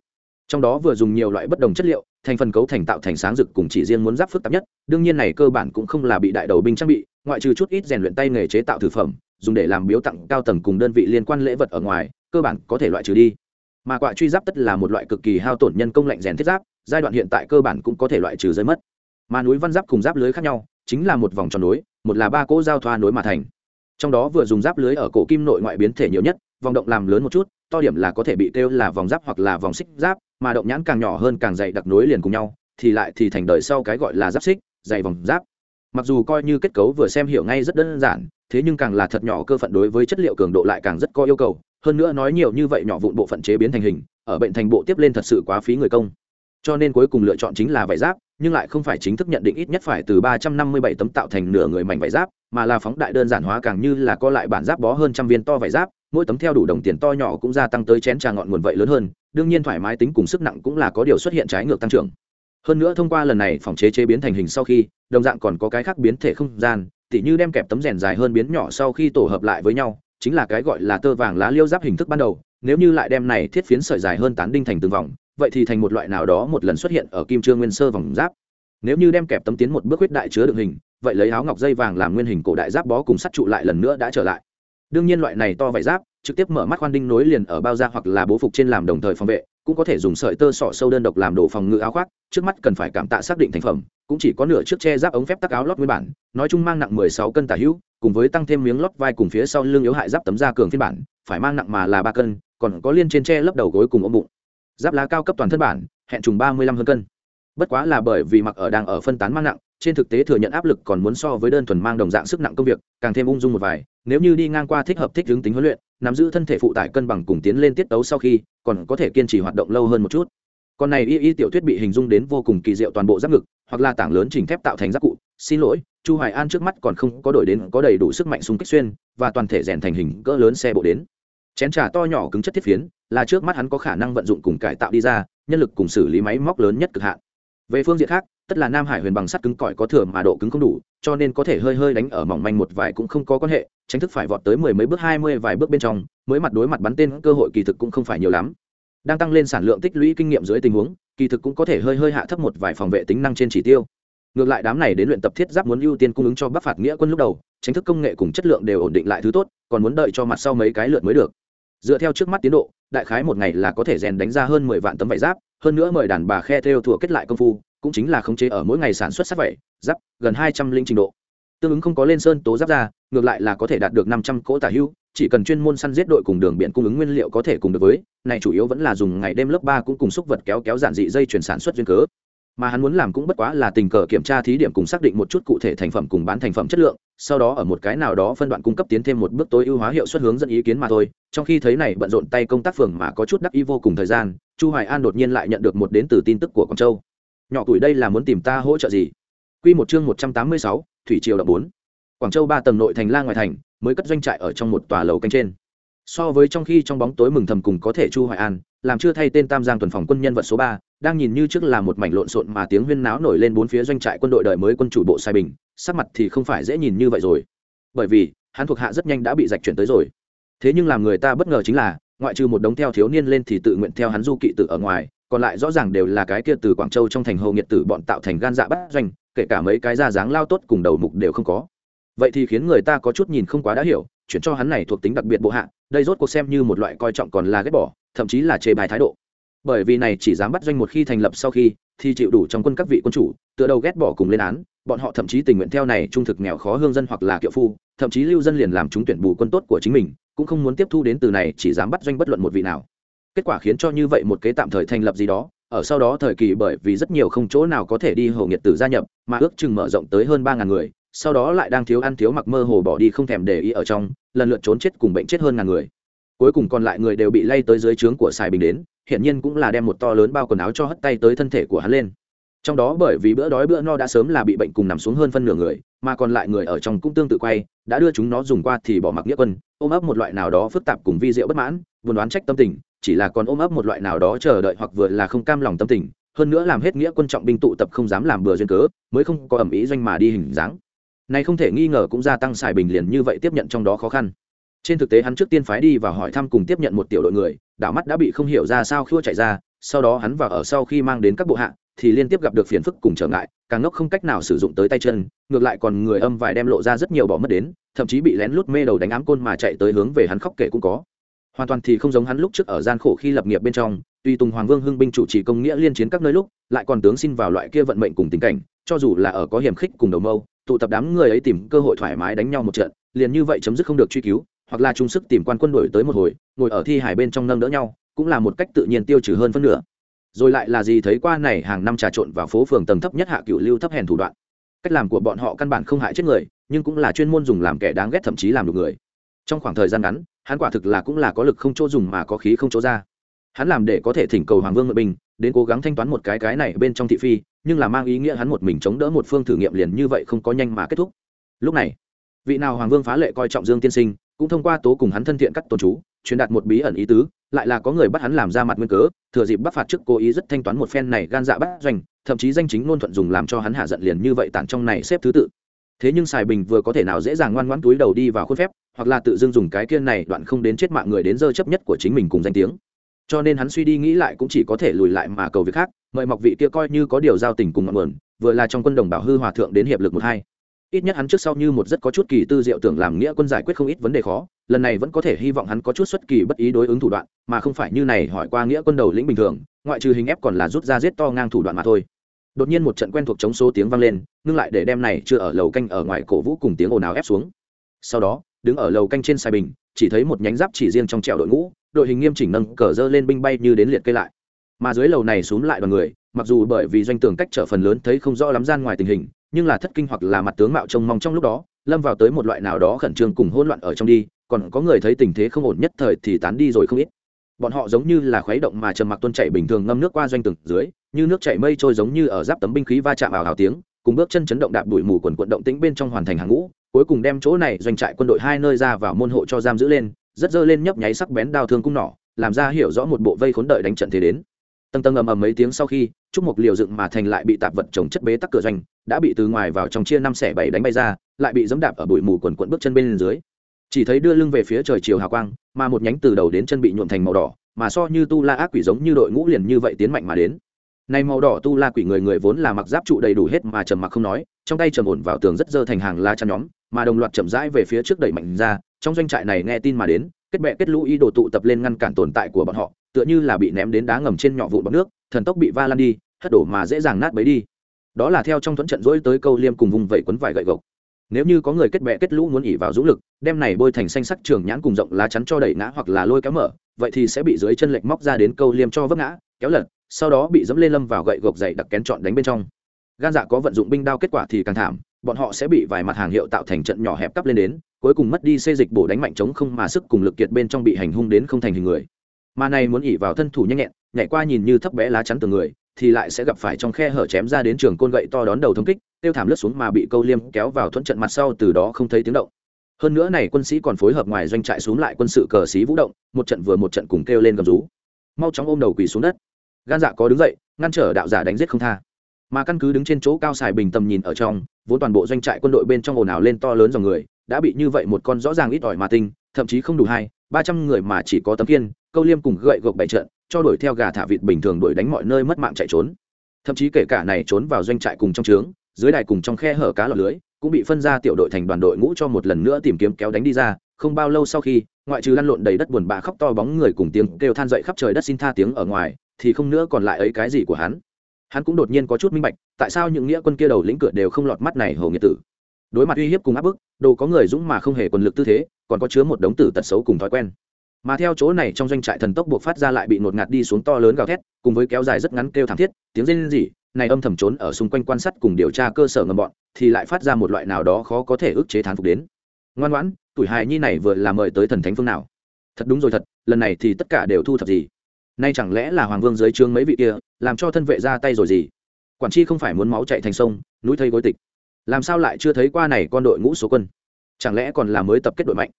Trong đó vừa dùng nhiều loại bất đồng chất liệu thành phần cấu thành tạo thành sáng rực cùng chỉ riêng muốn giáp phức tạp nhất đương nhiên này cơ bản cũng không là bị đại đầu binh trang bị ngoại trừ chút ít rèn luyện tay nghề chế tạo thực phẩm dùng để làm biếu tặng cao tầng cùng đơn vị liên quan lễ vật ở ngoài cơ bản có thể loại trừ đi. Mà quạ truy giáp tất là một loại cực kỳ hao tổn nhân công lạnh rèn thiết giáp giai đoạn hiện tại cơ bản cũng có thể loại trừ rơi mất. Mà núi văn giáp cùng giáp lưới khác nhau chính là một vòng tròn núi, một là ba cỗ giao thoa núi mà thành. Trong đó vừa dùng giáp lưới ở cổ kim nội ngoại biến thể nhiều nhất vòng động làm lớn một chút, to điểm là có thể bị kêu là vòng giáp hoặc là vòng xích giáp, mà động nhãn càng nhỏ hơn càng dày đặc nối liền cùng nhau, thì lại thì thành đời sau cái gọi là giáp xích, dày vòng giáp. Mặc dù coi như kết cấu vừa xem hiểu ngay rất đơn giản, thế nhưng càng là thật nhỏ cơ phận đối với chất liệu cường độ lại càng rất có yêu cầu, hơn nữa nói nhiều như vậy nhỏ vụn bộ phận chế biến thành hình, ở bệnh thành bộ tiếp lên thật sự quá phí người công. Cho nên cuối cùng lựa chọn chính là vải giáp, nhưng lại không phải chính thức nhận định ít nhất phải từ ba trăm năm mươi bảy tấm tạo thành nửa người mảnh vải giáp, mà là phóng đại đơn giản hóa càng như là co lại bản giáp bó hơn trăm viên to vải giáp mỗi tấm theo đủ đồng tiền to nhỏ cũng gia tăng tới chén trà ngọn nguồn vậy lớn hơn, đương nhiên thoải mái tính cùng sức nặng cũng là có điều xuất hiện trái ngược tăng trưởng. Hơn nữa thông qua lần này phòng chế chế biến thành hình sau khi, đồng dạng còn có cái khác biến thể không gian, tỉ như đem kẹp tấm rèn dài hơn biến nhỏ sau khi tổ hợp lại với nhau, chính là cái gọi là tơ vàng lá liêu giáp hình thức ban đầu, nếu như lại đem này thiết phiến sợi dài hơn tán đinh thành từng vòng, vậy thì thành một loại nào đó một lần xuất hiện ở kim trương nguyên sơ vòng giáp. Nếu như đem kẹp tấm tiến một bước huyết đại chứa đựng hình, vậy lấy áo ngọc dây vàng làm nguyên hình cổ đại giáp bó cùng sắt trụ lại lần nữa đã trở lại đương nhiên loại này to vải giáp, trực tiếp mở mắt khoan đinh nối liền ở bao da hoặc là bố phục trên làm đồng thời phòng vệ, cũng có thể dùng sợi tơ sọ sâu đơn độc làm đồ phòng ngự áo khoác, trước mắt cần phải cảm tạ xác định thành phẩm, cũng chỉ có nửa chiếc che giáp ống phép tắc áo lót nguyên bản, nói chung mang nặng 16 cân tả hữu, cùng với tăng thêm miếng lót vai cùng phía sau lưng yếu hại giáp tấm da cường phiên bản, phải mang nặng mà là ba cân, còn có liên trên che lấp đầu gối cùng ôm bụng. Giáp lá cao cấp toàn thân bản, hẹn trùng ba mươi lăm hơn cân. Bất quá là bởi vì mặc ở đang ở phân tán mang nặng trên thực tế thừa nhận áp lực còn muốn so với đơn thuần mang đồng dạng sức nặng công việc, càng thêm ung dung một vài, nếu như đi ngang qua thích hợp thích hướng tính huấn luyện, nắm giữ thân thể phụ tải cân bằng cùng tiến lên tiết tấu sau khi, còn có thể kiên trì hoạt động lâu hơn một chút. Còn này y y tiểu thuyết bị hình dung đến vô cùng kỳ diệu toàn bộ giáp ngực, hoặc là tảng lớn chỉnh thép tạo thành giáp cụ. Xin lỗi, chu hoài an trước mắt còn không có đổi đến có đầy đủ sức mạnh xung kích xuyên, và toàn thể rèn thành hình cỡ lớn xe bộ đến. Chén trà to nhỏ cứng chất thiết phiến, là trước mắt hắn có khả năng vận dụng cùng cải tạo đi ra, nhân lực cùng xử lý máy móc lớn nhất cực hạn. Về phương diện khác tất là nam hải huyền bằng sắt cứng cỏi có thừa mà độ cứng không đủ, cho nên có thể hơi hơi đánh ở mỏng manh một vài cũng không có quan hệ, tránh thức phải vọt tới mười mấy bước, hai mươi vài bước bên trong, mới mặt đối mặt bắn tên cơ hội kỳ thực cũng không phải nhiều lắm. Đang tăng lên sản lượng tích lũy kinh nghiệm dưới tình huống, kỳ thực cũng có thể hơi hơi hạ thấp một vài phòng vệ tính năng trên chỉ tiêu. Ngược lại đám này đến luyện tập thiết giáp muốn ưu tiên cung ứng cho bắc phạt nghĩa quân lúc đầu, tránh thức công nghệ cùng chất lượng đều ổn định lại thứ tốt, còn muốn đợi cho mặt sau mấy cái lượt mới được. Dựa theo trước mắt tiến độ, đại khái một ngày là có thể rèn đánh ra hơn mười vạn tấm vải giáp, hơn nữa mời đàn bà khe theo thủa kết lại công phu cũng chính là khống chế ở mỗi ngày sản xuất sắt vẩy giáp, gần hai trăm linh trình độ. Tương ứng không có lên sơn tố giáp ra, ngược lại là có thể đạt được năm trăm cỗ tả hưu, chỉ cần chuyên môn săn giết đội cùng đường biển cung ứng nguyên liệu có thể cùng được với, này chủ yếu vẫn là dùng ngày đêm lớp ba cũng cùng xúc vật kéo kéo giản dị dây chuyển sản xuất duyên cớ. Mà hắn muốn làm cũng bất quá là tình cờ kiểm tra thí điểm cùng xác định một chút cụ thể thành phẩm cùng bán thành phẩm chất lượng, sau đó ở một cái nào đó phân đoạn cung cấp tiến thêm một bước tối ưu hóa hiệu suất hướng dẫn ý kiến mà thôi. Trong khi thấy này bận rộn tay công tác phường mà có chút đắc ý vô cùng thời gian, chu hoài an đột nhiên lại nhận được một đến từ tin tức của quảng châu nhỏ tuổi đây là muốn tìm ta hỗ trợ gì? Quy một chương 186, thủy triều đập bốn. Quảng châu ba tầng nội thành la ngoài thành mới cất doanh trại ở trong một tòa lầu canh trên. So với trong khi trong bóng tối mừng thầm cùng có thể chu hoài an làm chưa thay tên tam giang tuần phòng quân nhân vật số ba đang nhìn như trước là một mảnh lộn xộn mà tiếng huyên náo nổi lên bốn phía doanh trại quân đội đời mới quân chủ bộ sai bình sắc mặt thì không phải dễ nhìn như vậy rồi. Bởi vì hắn thuộc hạ rất nhanh đã bị giạch chuyển tới rồi. Thế nhưng làm người ta bất ngờ chính là ngoại trừ một đống theo thiếu niên lên thì tự nguyện theo hắn du kỵ tử ở ngoài còn lại rõ ràng đều là cái kia từ quảng châu trong thành hầu nghiệt tử bọn tạo thành gan dạ bắt doanh, kể cả mấy cái da dáng lao tốt cùng đầu mục đều không có. Vậy thì khiến người ta có chút nhìn không quá đã hiểu, chuyển cho hắn này thuộc tính đặc biệt bộ hạ, đây rốt cuộc xem như một loại coi trọng còn là ghét bỏ, thậm chí là chê bài thái độ. Bởi vì này chỉ dám bắt doanh một khi thành lập sau khi, thì chịu đủ trong quân các vị quân chủ, tựa đầu ghét bỏ cùng lên án, bọn họ thậm chí tình nguyện theo này trung thực nghèo khó hương dân hoặc là kiệu phu, thậm chí lưu dân liền làm chúng tuyển bù quân tốt của chính mình, cũng không muốn tiếp thu đến từ này chỉ dám bắt doanh bất luận một vị nào kết quả khiến cho như vậy một kế tạm thời thành lập gì đó, ở sau đó thời kỳ bởi vì rất nhiều không chỗ nào có thể đi hồ nghiệt tử gia nhập, mà ước chừng mở rộng tới hơn ba ngàn người, sau đó lại đang thiếu ăn thiếu mặc mơ hồ bỏ đi không thèm để ý ở trong, lần lượt trốn chết cùng bệnh chết hơn ngàn người. Cuối cùng còn lại người đều bị lay tới dưới trướng của sài bình đến hiện nhiên cũng là đem một to lớn bao quần áo cho hất tay tới thân thể của hắn lên trong đó bởi vì bữa đói bữa no đã sớm là bị bệnh cùng nằm xuống hơn phân nửa người, mà còn lại người ở trong cũng tương tự quay, đã đưa chúng nó dùng qua thì bỏ mặc nghĩa quân, ôm ấp một loại nào đó phức tạp cùng vi diệu bất mãn, buồn đoán trách tâm tình, chỉ là còn ôm ấp một loại nào đó chờ đợi hoặc vừa là không cam lòng tâm tình, hơn nữa làm hết nghĩa quân trọng binh tụ tập không dám làm bừa duyên cớ, mới không có ẩm ý doanh mà đi hình dáng. Này không thể nghi ngờ cũng gia tăng xài bình liền như vậy tiếp nhận trong đó khó khăn. Trên thực tế hắn trước tiên phái đi và hỏi thăm cùng tiếp nhận một tiểu đội người, đảo mắt đã bị không hiểu ra sao khua chạy ra sau đó hắn vào ở sau khi mang đến các bộ hạ, thì liên tiếp gặp được phiền phức cùng trở ngại, càng ngốc không cách nào sử dụng tới tay chân, ngược lại còn người âm vài đem lộ ra rất nhiều bỏ mất đến, thậm chí bị lén lút mê đầu đánh ám côn mà chạy tới hướng về hắn khóc kể cũng có. Hoàn toàn thì không giống hắn lúc trước ở gian khổ khi lập nghiệp bên trong, tuy tùng hoàng vương hưng binh chủ trì công nghĩa liên chiến các nơi lúc, lại còn tướng xin vào loại kia vận mệnh cùng tình cảnh, cho dù là ở có hiểm khích cùng đầu mâu, tụ tập đám người ấy tìm cơ hội thoải mái đánh nhau một trận, liền như vậy chấm dứt không được truy cứu, hoặc là chung sức tìm quan quân đổi tới một hồi, ngồi ở thi hải bên trong nâng đỡ nhau cũng là một cách tự nhiên tiêu trừ hơn phân nửa. Rồi lại là gì thấy qua này hàng năm trà trộn vào phố phường tầng thấp nhất hạ cựu lưu thấp hèn thủ đoạn. Cách làm của bọn họ căn bản không hại chết người, nhưng cũng là chuyên môn dùng làm kẻ đáng ghét thậm chí làm được người. Trong khoảng thời gian ngắn, hắn quả thực là cũng là có lực không chỗ dùng mà có khí không chỗ ra. Hắn làm để có thể thỉnh cầu hoàng vương ngự bình đến cố gắng thanh toán một cái cái này bên trong thị phi, nhưng là mang ý nghĩa hắn một mình chống đỡ một phương thử nghiệm liền như vậy không có nhanh mà kết thúc. Lúc này, vị nào hoàng vương phá lệ coi trọng dương tiên sinh, cũng thông qua tố cùng hắn thân thiện cắt tôn chú truyền đạt một bí ẩn ý tứ lại là có người bắt hắn làm ra mặt nguyên cớ, thừa dịp bắt phạt trước cố ý rất thanh toán một phen này gan dạ bắt doanh, thậm chí danh chính ngôn thuận dùng làm cho hắn hạ giận liền như vậy tản trong này xếp thứ tự. Thế nhưng xài bình vừa có thể nào dễ dàng ngoan ngoãn túi đầu đi vào khuôn phép, hoặc là tự dưng dùng cái kia này đoạn không đến chết mạng người đến dơ chấp nhất của chính mình cùng danh tiếng. Cho nên hắn suy đi nghĩ lại cũng chỉ có thể lùi lại mà cầu việc khác, mời mọc vị kia coi như có điều giao tình cùng ngọn nguồn, vừa là trong quân đồng bảo hư hòa thượng đến hiệp lực một hai ít nhất hắn trước sau như một rất có chút kỳ tư diệu tưởng làm nghĩa quân giải quyết không ít vấn đề khó, lần này vẫn có thể hy vọng hắn có chút xuất kỳ bất ý đối ứng thủ đoạn, mà không phải như này hỏi qua nghĩa quân đầu lĩnh bình thường, ngoại trừ hình ép còn là rút ra giết to ngang thủ đoạn mà thôi. Đột nhiên một trận quen thuộc chống số tiếng vang lên, ngưng lại để đem này chưa ở lầu canh ở ngoài cổ vũ cùng tiếng ồn ào ép xuống. Sau đó, đứng ở lầu canh trên sai bình, chỉ thấy một nhánh giáp chỉ riêng trong trèo đội ngũ, đội hình nghiêm chỉnh nâng cờ dơ lên binh bay như đến liệt cây lại. Mà dưới lầu này xuống lại đoàn người, mặc dù bởi vì doanh tường cách trở phần lớn thấy không rõ lắm gian ngoài tình hình nhưng là thất kinh hoặc là mặt tướng mạo trông mong trong lúc đó, lâm vào tới một loại nào đó khẩn trương cùng hỗn loạn ở trong đi, còn có người thấy tình thế không ổn nhất thời thì tán đi rồi không ít. Bọn họ giống như là khuấy động mà trầm mặc tuôn chảy bình thường ngâm nước qua doanh từng dưới, như nước chảy mây trôi giống như ở giáp tấm binh khí va chạm ảo hào tiếng, cùng bước chân chấn động đạp đuổi mù quần quận động tĩnh bên trong hoàn thành hàng ngũ, cuối cùng đem chỗ này doanh trại quân đội hai nơi ra vào môn hộ cho giam giữ lên, rất dơ lên nhấp nháy sắc bén đao thương cung nỏ, làm ra hiểu rõ một bộ vây khốn đợi đánh trận thế đến. Tầng tầng ầm ầm mấy tiếng sau khi trúc mục liều dựng mà thành lại bị tạp vật trồng chất bế tắc cửa doanh, đã bị từ ngoài vào trong chia năm xẻ bảy đánh bay ra, lại bị dẫm đạp ở bụi mù quần quận bước chân bên dưới. Chỉ thấy đưa lưng về phía trời chiều hào quang, mà một nhánh từ đầu đến chân bị nhuộm thành màu đỏ, mà so như tu la ác quỷ giống như đội ngũ liền như vậy tiến mạnh mà đến. Nay màu đỏ tu la quỷ người người vốn là mặc giáp trụ đầy đủ hết mà trầm mặc không nói, trong tay trầm ổn vào tường rất dơ thành hàng la chăn nhóm, mà đồng loạt chậm rãi về phía trước đẩy mạnh ra, trong doanh trại này nghe tin mà đến, kết bệ kết lũ ý đồ tụ tập lên ngăn cản tồn tại của bọn họ tựa như là bị ném đến đá ngầm trên nhỏ vụn bọc nước, thần tốc bị va lan đi, hất đổ mà dễ dàng nát bấy đi. Đó là theo trong thuẫn trận dỗi tới câu liêm cùng vùng vẩy quấn vải gậy gộc. Nếu như có người kết bẹ kết lũ muốn ỉ vào dũng lực, đem này bôi thành xanh sắc trường nhãn cùng rộng lá chắn cho đẩy ngã hoặc là lôi kéo mở, vậy thì sẽ bị dưới chân lệch móc ra đến câu liêm cho vấp ngã, kéo lật, sau đó bị dẫm lên lâm vào gậy gộc dày đặc kén trọn đánh bên trong. Gan dạ có vận dụng binh đao kết quả thì càng thảm, bọn họ sẽ bị vài mặt hàng hiệu tạo thành trận nhỏ hẹp cắp lên đến, cuối cùng mất đi xê dịch bổ đánh mạnh chống không mà sức cùng lực kiệt bên trong bị hành hung đến không thành hình người mà này muốn ỉ vào thân thủ nhanh nhẹn, nhảy qua nhìn như thấp bé lá chắn từ người, thì lại sẽ gặp phải trong khe hở chém ra đến trường côn gậy to đón đầu thông kích, tiêu thảm lướt xuống mà bị câu liêm kéo vào thuận trận mặt sau từ đó không thấy tiếng động. Hơn nữa này quân sĩ còn phối hợp ngoài doanh trại xuống lại quân sự cờ xí vũ động, một trận vừa một trận cùng kêu lên gầm rú. Mau chóng ôm đầu quỳ xuống đất. Gan dạ có đứng dậy, ngăn trở đạo giả đánh giết không tha. Mà căn cứ đứng trên chỗ cao xài bình tầm nhìn ở trong, vốn toàn bộ doanh trại quân đội bên trong ồn ào lên to lớn dòng người đã bị như vậy một con rõ ràng ít ỏi mà tinh, thậm chí không đủ hai, ba trăm người mà chỉ có tấm kiên câu liêm cùng gậy gộc bảy trận, cho đuổi theo gà thả vịt bình thường đuổi đánh mọi nơi mất mạng chạy trốn. Thậm chí kể cả này trốn vào doanh trại cùng trong trướng, dưới đài cùng trong khe hở cá lọc lưới, cũng bị phân ra tiểu đội thành đoàn đội ngũ cho một lần nữa tìm kiếm kéo đánh đi ra, không bao lâu sau khi, ngoại trừ lăn lộn đầy đất buồn bã khóc to bóng người cùng tiếng kêu than dậy khắp trời đất xin tha tiếng ở ngoài, thì không nữa còn lại ấy cái gì của hắn. Hắn cũng đột nhiên có chút minh bạch, tại sao những nghĩa quân kia đầu lĩnh cửa đều không lọt mắt này hầu nghĩa tử? Đối mặt uy hiếp cùng áp bức, đồ có người dũng mà không hề quần lực tư thế, còn có chứa một đống tử tật xấu cùng thói quen. Mà theo chỗ này trong doanh trại thần tốc buộc phát ra lại bị ngột ngạt đi xuống to lớn gào thét, cùng với kéo dài rất ngắn kêu thảm thiết, tiếng rên rỉ, này âm thầm trốn ở xung quanh quan sát cùng điều tra cơ sở ngầm bọn, thì lại phát ra một loại nào đó khó có thể ức chế thán phục đến. Ngoan ngoãn, tuổi hài nhi này vừa là mời tới thần thánh phương nào? Thật đúng rồi thật, lần này thì tất cả đều thu thập gì? Nay chẳng lẽ là hoàng vương dưới trương mấy vị kia, làm cho thân vệ ra tay rồi gì? Quản chi không phải muốn máu chạy thành sông, núi thây gối tịch làm sao lại chưa thấy qua này con đội ngũ số quân? Chẳng lẽ còn là mới tập kết đội mạnh?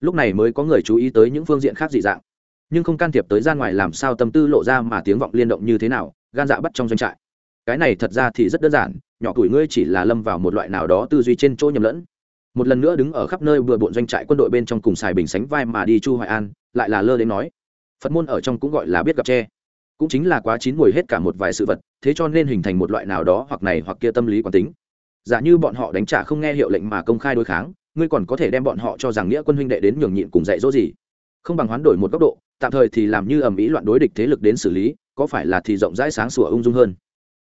Lúc này mới có người chú ý tới những phương diện khác dị dạng. Nhưng không can thiệp tới ra ngoài làm sao tâm tư lộ ra mà tiếng vọng liên động như thế nào, gan dạ bắt trong doanh trại. Cái này thật ra thì rất đơn giản, nhỏ tuổi ngươi chỉ là lâm vào một loại nào đó tư duy trên chỗ nhầm lẫn. Một lần nữa đứng ở khắp nơi vừa bộn doanh trại quân đội bên trong cùng xài bình sánh vai mà đi chu hoài an, lại là lơ đến nói. Phật môn ở trong cũng gọi là biết gặp tre cũng chính là quá chín mùi hết cả một vài sự vật, thế cho nên hình thành một loại nào đó hoặc này hoặc kia tâm lý quán tính giả như bọn họ đánh trả không nghe hiệu lệnh mà công khai đối kháng, ngươi còn có thể đem bọn họ cho rằng nghĩa quân huynh đệ đến nhường nhịn cùng dạy dỗ gì? Không bằng hoán đổi một góc độ, tạm thời thì làm như ầm ĩ loạn đối địch thế lực đến xử lý, có phải là thì rộng rãi sáng sủa ung dung hơn?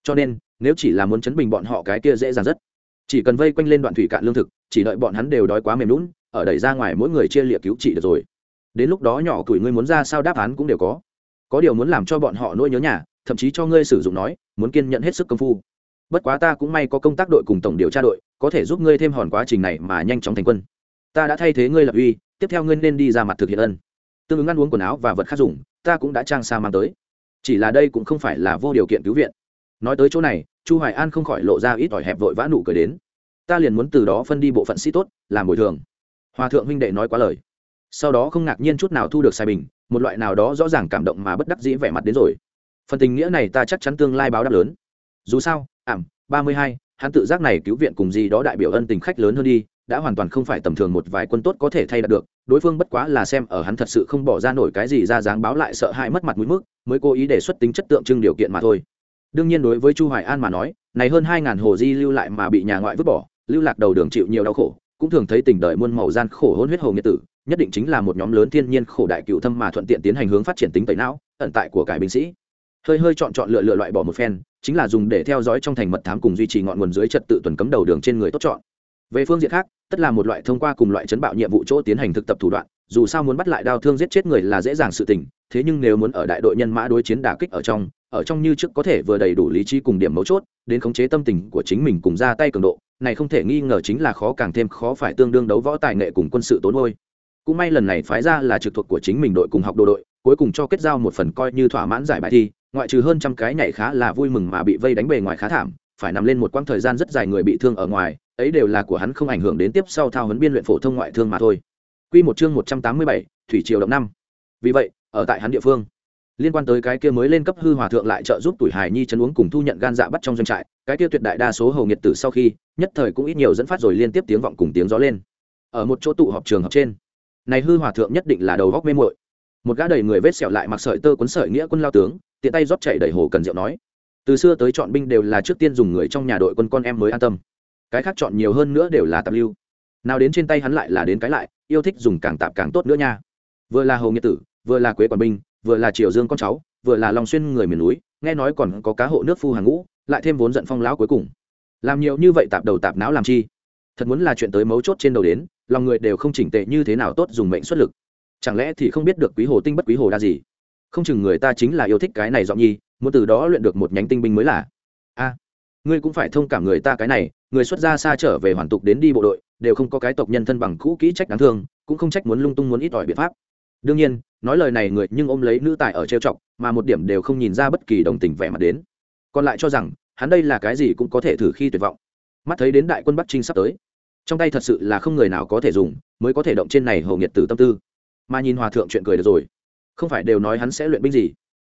Cho nên, nếu chỉ là muốn chấn bình bọn họ cái kia dễ dàng rất. Chỉ cần vây quanh lên đoạn thủy cạn lương thực, chỉ đợi bọn hắn đều đói quá mềm lún ở đẩy ra ngoài mỗi người chia liệt cứu trị được rồi. Đến lúc đó nhỏ tuổi ngươi muốn ra sao đáp án cũng đều có. Có điều muốn làm cho bọn họ nỗi nhớ nhà, thậm chí cho ngươi sử dụng nói, muốn kiên nhận hết sức công phu bất quá ta cũng may có công tác đội cùng tổng điều tra đội, có thể giúp ngươi thêm hòn quá trình này mà nhanh chóng thành quân. Ta đã thay thế ngươi lập uy, tiếp theo ngươi nên đi ra mặt thực hiện ân. Tương ứng ăn uống quần áo và vật khác dùng, ta cũng đã trang xa mang tới. Chỉ là đây cũng không phải là vô điều kiện cứu viện. Nói tới chỗ này, chu hoài an không khỏi lộ ra ít ỏi hẹp vội vã nụ cười đến. Ta liền muốn từ đó phân đi bộ phận sĩ tốt, làm bồi thường. Hòa thượng huynh đệ nói quá lời. Sau đó không ngạc nhiên chút nào thu được sai bình, một loại nào đó rõ ràng cảm động mà bất đắc dĩ vẻ mặt đến rồi. Phần tình nghĩa này ta chắc chắn tương lai báo đáp lớn. Dù sao ba mươi hai, hắn tự giác này cứu viện cùng gì đó đại biểu ân tình khách lớn hơn đi, đã hoàn toàn không phải tầm thường một vài quân tốt có thể thay đạt được, đối phương bất quá là xem ở hắn thật sự không bỏ ra nổi cái gì ra dáng báo lại sợ hãi mất mặt mũi mức, mới cố ý đề xuất tính chất tượng trưng điều kiện mà thôi. Đương nhiên đối với chu hoài an mà nói, này hơn hai ngàn hồ di lưu lại mà bị nhà ngoại vứt bỏ, lưu lạc đầu đường chịu nhiều đau khổ, cũng thường thấy tình đời muôn màu gian khổ hôn huyết hồ nghĩa tử, nhất định chính là một nhóm lớn thiên nhiên khổ đại cựu thâm mà thuận tiện tiến hành hướng phát triển tính tẩy não, ẩn tại của cải binh sĩ hơi hơi chọn chọn lựa lựa loại bỏ một phen, chính là dùng để theo dõi trong thành mật thám cùng duy trì ngọn nguồn dưới trật tự tuần cấm đầu đường trên người tốt chọn. Về phương diện khác, tất là một loại thông qua cùng loại chấn bạo nhiệm vụ chỗ tiến hành thực tập thủ đoạn, dù sao muốn bắt lại đau thương giết chết người là dễ dàng sự tình, thế nhưng nếu muốn ở đại đội nhân mã đối chiến đả kích ở trong ở trong như trước có thể vừa đầy đủ lý trí cùng điểm mấu chốt, đến khống chế tâm tình của chính mình cùng ra tay cường độ, này không thể nghi ngờ chính là khó càng thêm khó phải tương đương đấu võ tài nghệ cùng quân sự tốn hôi cũng may lần này phái ra là trực thuộc của chính mình đội cùng học đồ đội, cuối cùng cho kết giao một phần coi như thỏa mãn giải bài thi ngoại trừ hơn trăm cái nhảy khá là vui mừng mà bị vây đánh bề ngoài khá thảm phải nằm lên một quãng thời gian rất dài người bị thương ở ngoài ấy đều là của hắn không ảnh hưởng đến tiếp sau thao huấn biên luyện phổ thông ngoại thương mà thôi Quy một chương một trăm tám mươi bảy, thủy triều động năm. Vì vậy, ở tại hắn địa phương, liên quan tới cái kia mới lên cấp hư hòa thượng lại trợ giúp tuổi hài nhi chấn uống cùng thu nhận gan dạ bắt trong doanh trại, cái kia tuyệt đại đa số hầu nghiệt tử sau khi, nhất thời cũng ít nhiều dẫn phát rồi liên tiếp tiếng vọng cùng tiếng gió lên. Ở một chỗ tụ họp trường học trên, này hư hòa thượng nhất định là đầu góc mê muội. Một gã đầy người vết sẹo lại mặc sợi tơ cuốn sợi nghĩa quân lao tướng, tiện tay rót chảy đầy hồ cần rượu nói, từ xưa tới chọn binh đều là trước tiên dùng người trong nhà đội quân con em mới an tâm. Cái khác chọn nhiều hơn nữa đều là tạp lưu. Nào đến trên tay hắn lại là đến cái lại yêu thích dùng càng tạp càng tốt nữa nha. Vừa là hầu nghĩa tử vừa là quế quản binh vừa là triều dương con cháu vừa là lòng xuyên người miền núi nghe nói còn có cá hộ nước phu hàng ngũ lại thêm vốn giận phong lão cuối cùng. Làm nhiều như vậy tạp đầu tạp não làm chi? Thật muốn là chuyện tới mấu chốt trên đầu đến lòng người đều không chỉnh tệ như thế nào tốt dùng mệnh xuất lực. Chẳng lẽ thì không biết được quý hồ tinh bất quý hồ đa gì? Không chừng người ta chính là yêu thích cái này giọng nhi, muốn từ đó luyện được một nhánh tinh binh mới là. A, ngươi cũng phải thông cảm người ta cái này, người xuất gia xa trở về hoàn tục đến đi bộ đội, đều không có cái tộc nhân thân bằng cũ kỹ trách đáng thương, cũng không trách muốn lung tung muốn ít ỏi biện pháp. Đương nhiên, nói lời này người nhưng ôm lấy nữ tài ở trêu chọc, mà một điểm đều không nhìn ra bất kỳ đồng tình vẻ mặt đến. Còn lại cho rằng, hắn đây là cái gì cũng có thể thử khi tuyệt vọng. Mắt thấy đến đại quân bắc trinh sắp tới, trong tay thật sự là không người nào có thể dùng, mới có thể động trên này hầu nghiệt từ tâm tư. Mà nhìn hòa thượng chuyện cười được rồi không phải đều nói hắn sẽ luyện binh gì.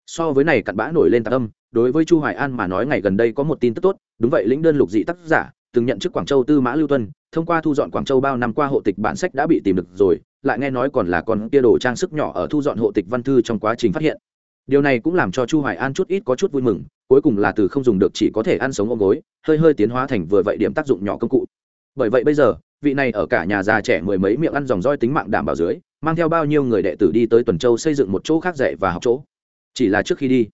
So với này cặn bã nổi lên tạc âm, đối với chu hoài an mà nói ngày gần đây có một tin tức tốt, đúng vậy, lĩnh đơn lục dị tác giả, từng nhận chức quảng châu tư mã lưu tuân, thông qua thu dọn quảng châu bao năm qua hộ tịch bản sách đã bị tìm được rồi, lại nghe nói còn là con kia đồ trang sức nhỏ ở thu dọn hộ tịch văn thư trong quá trình phát hiện. Điều này cũng làm cho chu hoài an chút ít có chút vui mừng, cuối cùng là từ không dùng được chỉ có thể ăn sống ôm gối, hơi hơi tiến hóa thành vừa vậy điểm tác dụng nhỏ công cụ. Bởi vậy bây giờ, vị này ở cả nhà già trẻ mười mấy miệng ăn dòng roi tính mạng đảm bảo dưới mang theo bao nhiêu người đệ tử đi tới tuần châu xây dựng một chỗ khác dạy và học chỗ. Chỉ là trước khi đi,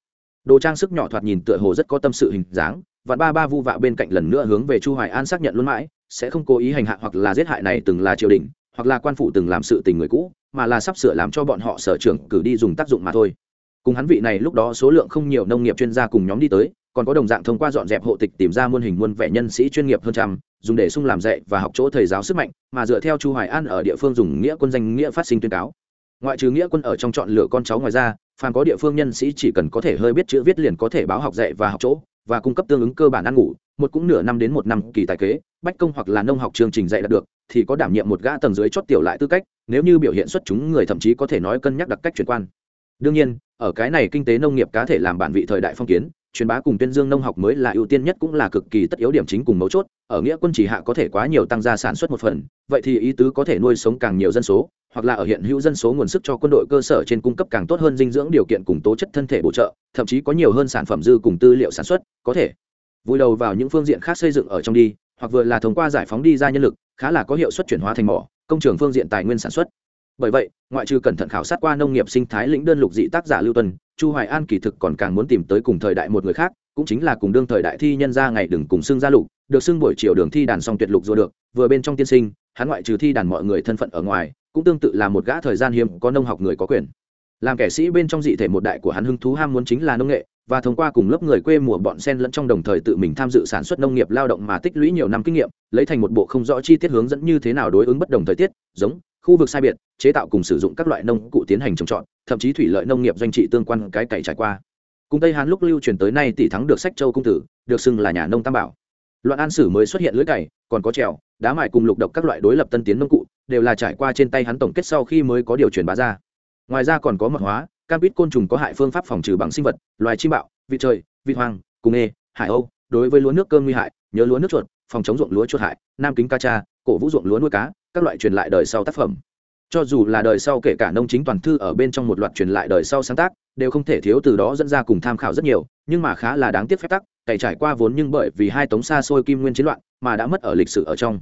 đồ trang sức nhỏ thoạt nhìn tựa hồ rất có tâm sự hình dáng, và ba ba vu vạ bên cạnh lần nữa hướng về chu hoài an xác nhận luôn mãi, sẽ không cố ý hành hạ hoặc là giết hại này từng là triều đình, hoặc là quan phủ từng làm sự tình người cũ, mà là sắp sửa làm cho bọn họ sở trưởng cử đi dùng tác dụng mà thôi. Cùng hắn vị này lúc đó số lượng không nhiều nông nghiệp chuyên gia cùng nhóm đi tới còn có đồng dạng thông qua dọn dẹp hộ tịch tìm ra muôn hình muôn vẻ nhân sĩ chuyên nghiệp hơn trăm, dùng để sung làm dạy và học chỗ thầy giáo sức mạnh, mà dựa theo chu hoài an ở địa phương dùng nghĩa quân danh nghĩa phát sinh tuyên cáo. Ngoại trừ nghĩa quân ở trong chọn lựa con cháu ngoài ra, phàm có địa phương nhân sĩ chỉ cần có thể hơi biết chữ viết liền có thể báo học dạy và học chỗ, và cung cấp tương ứng cơ bản ăn ngủ, một cũng nửa năm đến một năm kỳ tài kế, bách công hoặc là nông học chương trình dạy đạt được, thì có đảm nhiệm một gã tầng dưới chót tiểu lại tư cách, nếu như biểu hiện xuất chúng người thậm chí có thể nói cân nhắc đặc cách chuyển quan. Đương nhiên, ở cái này kinh tế nông nghiệp cá thể làm bản vị thời đại phong kiến truyền bá cùng tuyên dương nông học mới là ưu tiên nhất cũng là cực kỳ tất yếu điểm chính cùng mấu chốt, ở nghĩa quân chỉ hạ có thể quá nhiều tăng gia sản xuất một phần, vậy thì ý tứ có thể nuôi sống càng nhiều dân số, hoặc là ở hiện hữu dân số nguồn sức cho quân đội cơ sở trên cung cấp càng tốt hơn dinh dưỡng điều kiện cùng tố chất thân thể bổ trợ, thậm chí có nhiều hơn sản phẩm dư cùng tư liệu sản xuất, có thể vui đầu vào những phương diện khác xây dựng ở trong đi, hoặc vừa là thông qua giải phóng đi ra nhân lực, khá là có hiệu suất chuyển hóa thành mỏ, công trường phương diện tài nguyên sản xuất bởi vậy, ngoại trừ cẩn thận khảo sát qua nông nghiệp sinh thái lĩnh đơn lục dị tác giả lưu tuần chu hoài an kỳ thực còn càng muốn tìm tới cùng thời đại một người khác, cũng chính là cùng đương thời đại thi nhân ra ngày đừng cùng xưng gia lục, được xưng buổi chiều đường thi đàn song tuyệt lục rồi được, vừa bên trong tiên sinh, hắn ngoại trừ thi đàn mọi người thân phận ở ngoài, cũng tương tự là một gã thời gian hiếm có nông học người có quyền. Làm kẻ sĩ bên trong dị thể một đại của hắn hứng thú ham muốn chính là nông nghệ, và thông qua cùng lớp người quê mùa bọn sen lẫn trong đồng thời tự mình tham dự sản xuất nông nghiệp lao động mà tích lũy nhiều năm kinh nghiệm, lấy thành một bộ không rõ chi tiết hướng dẫn như thế nào đối ứng bất đồng thời tiết, giống khu vực sai biệt, chế tạo cùng sử dụng các loại nông cụ tiến hành trồng trọt, thậm chí thủy lợi nông nghiệp doanh trị tương quan cái cày trải qua. Cùng tây hán lúc lưu truyền tới nay tỷ thắng được sách châu công tử, được xưng là nhà nông tam bảo. Loạn an sử mới xuất hiện lưỡi cày, còn có trèo, đá mài cùng lục độc các loại đối lập tân tiến nông cụ, đều là trải qua trên tay hắn tổng kết sau khi mới có điều truyền bá ra. Ngoài ra còn có mật hóa, cam quýt côn trùng có hại phương pháp phòng trừ bằng sinh vật, loài chim bạo, vị trời, vị hoang, cùng nghề, hải âu, đối với lúa nước cơm nguy hại, nhớ lúa nước chuột, phòng chống ruộng lúa chuột hại, nam kính ca cha cổ vũ ruộng lúa nuôi cá, các loại truyền lại đời sau tác phẩm. Cho dù là đời sau kể cả nông chính toàn thư ở bên trong một loạt truyền lại đời sau sáng tác, đều không thể thiếu từ đó dẫn ra cùng tham khảo rất nhiều, nhưng mà khá là đáng tiếc phép tắc, cày trải qua vốn nhưng bởi vì hai tống xa xôi kim nguyên chiến loạn mà đã mất ở lịch sử ở trong.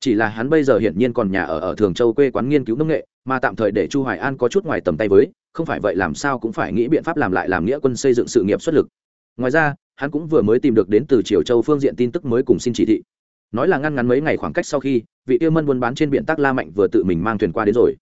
Chỉ là hắn bây giờ hiển nhiên còn nhà ở ở thường châu quê quán nghiên cứu nông nghệ, mà tạm thời để chu hoài an có chút ngoài tầm tay với, không phải vậy làm sao cũng phải nghĩ biện pháp làm lại làm nghĩa quân xây dựng sự nghiệp xuất lực. Ngoài ra, hắn cũng vừa mới tìm được đến từ triều châu phương diện tin tức mới cùng xin chỉ thị nói là ngăn ngắn mấy ngày khoảng cách sau khi, vị tiêu mân buôn bán trên biển tắc la mạnh vừa tự mình mang thuyền qua đến rồi.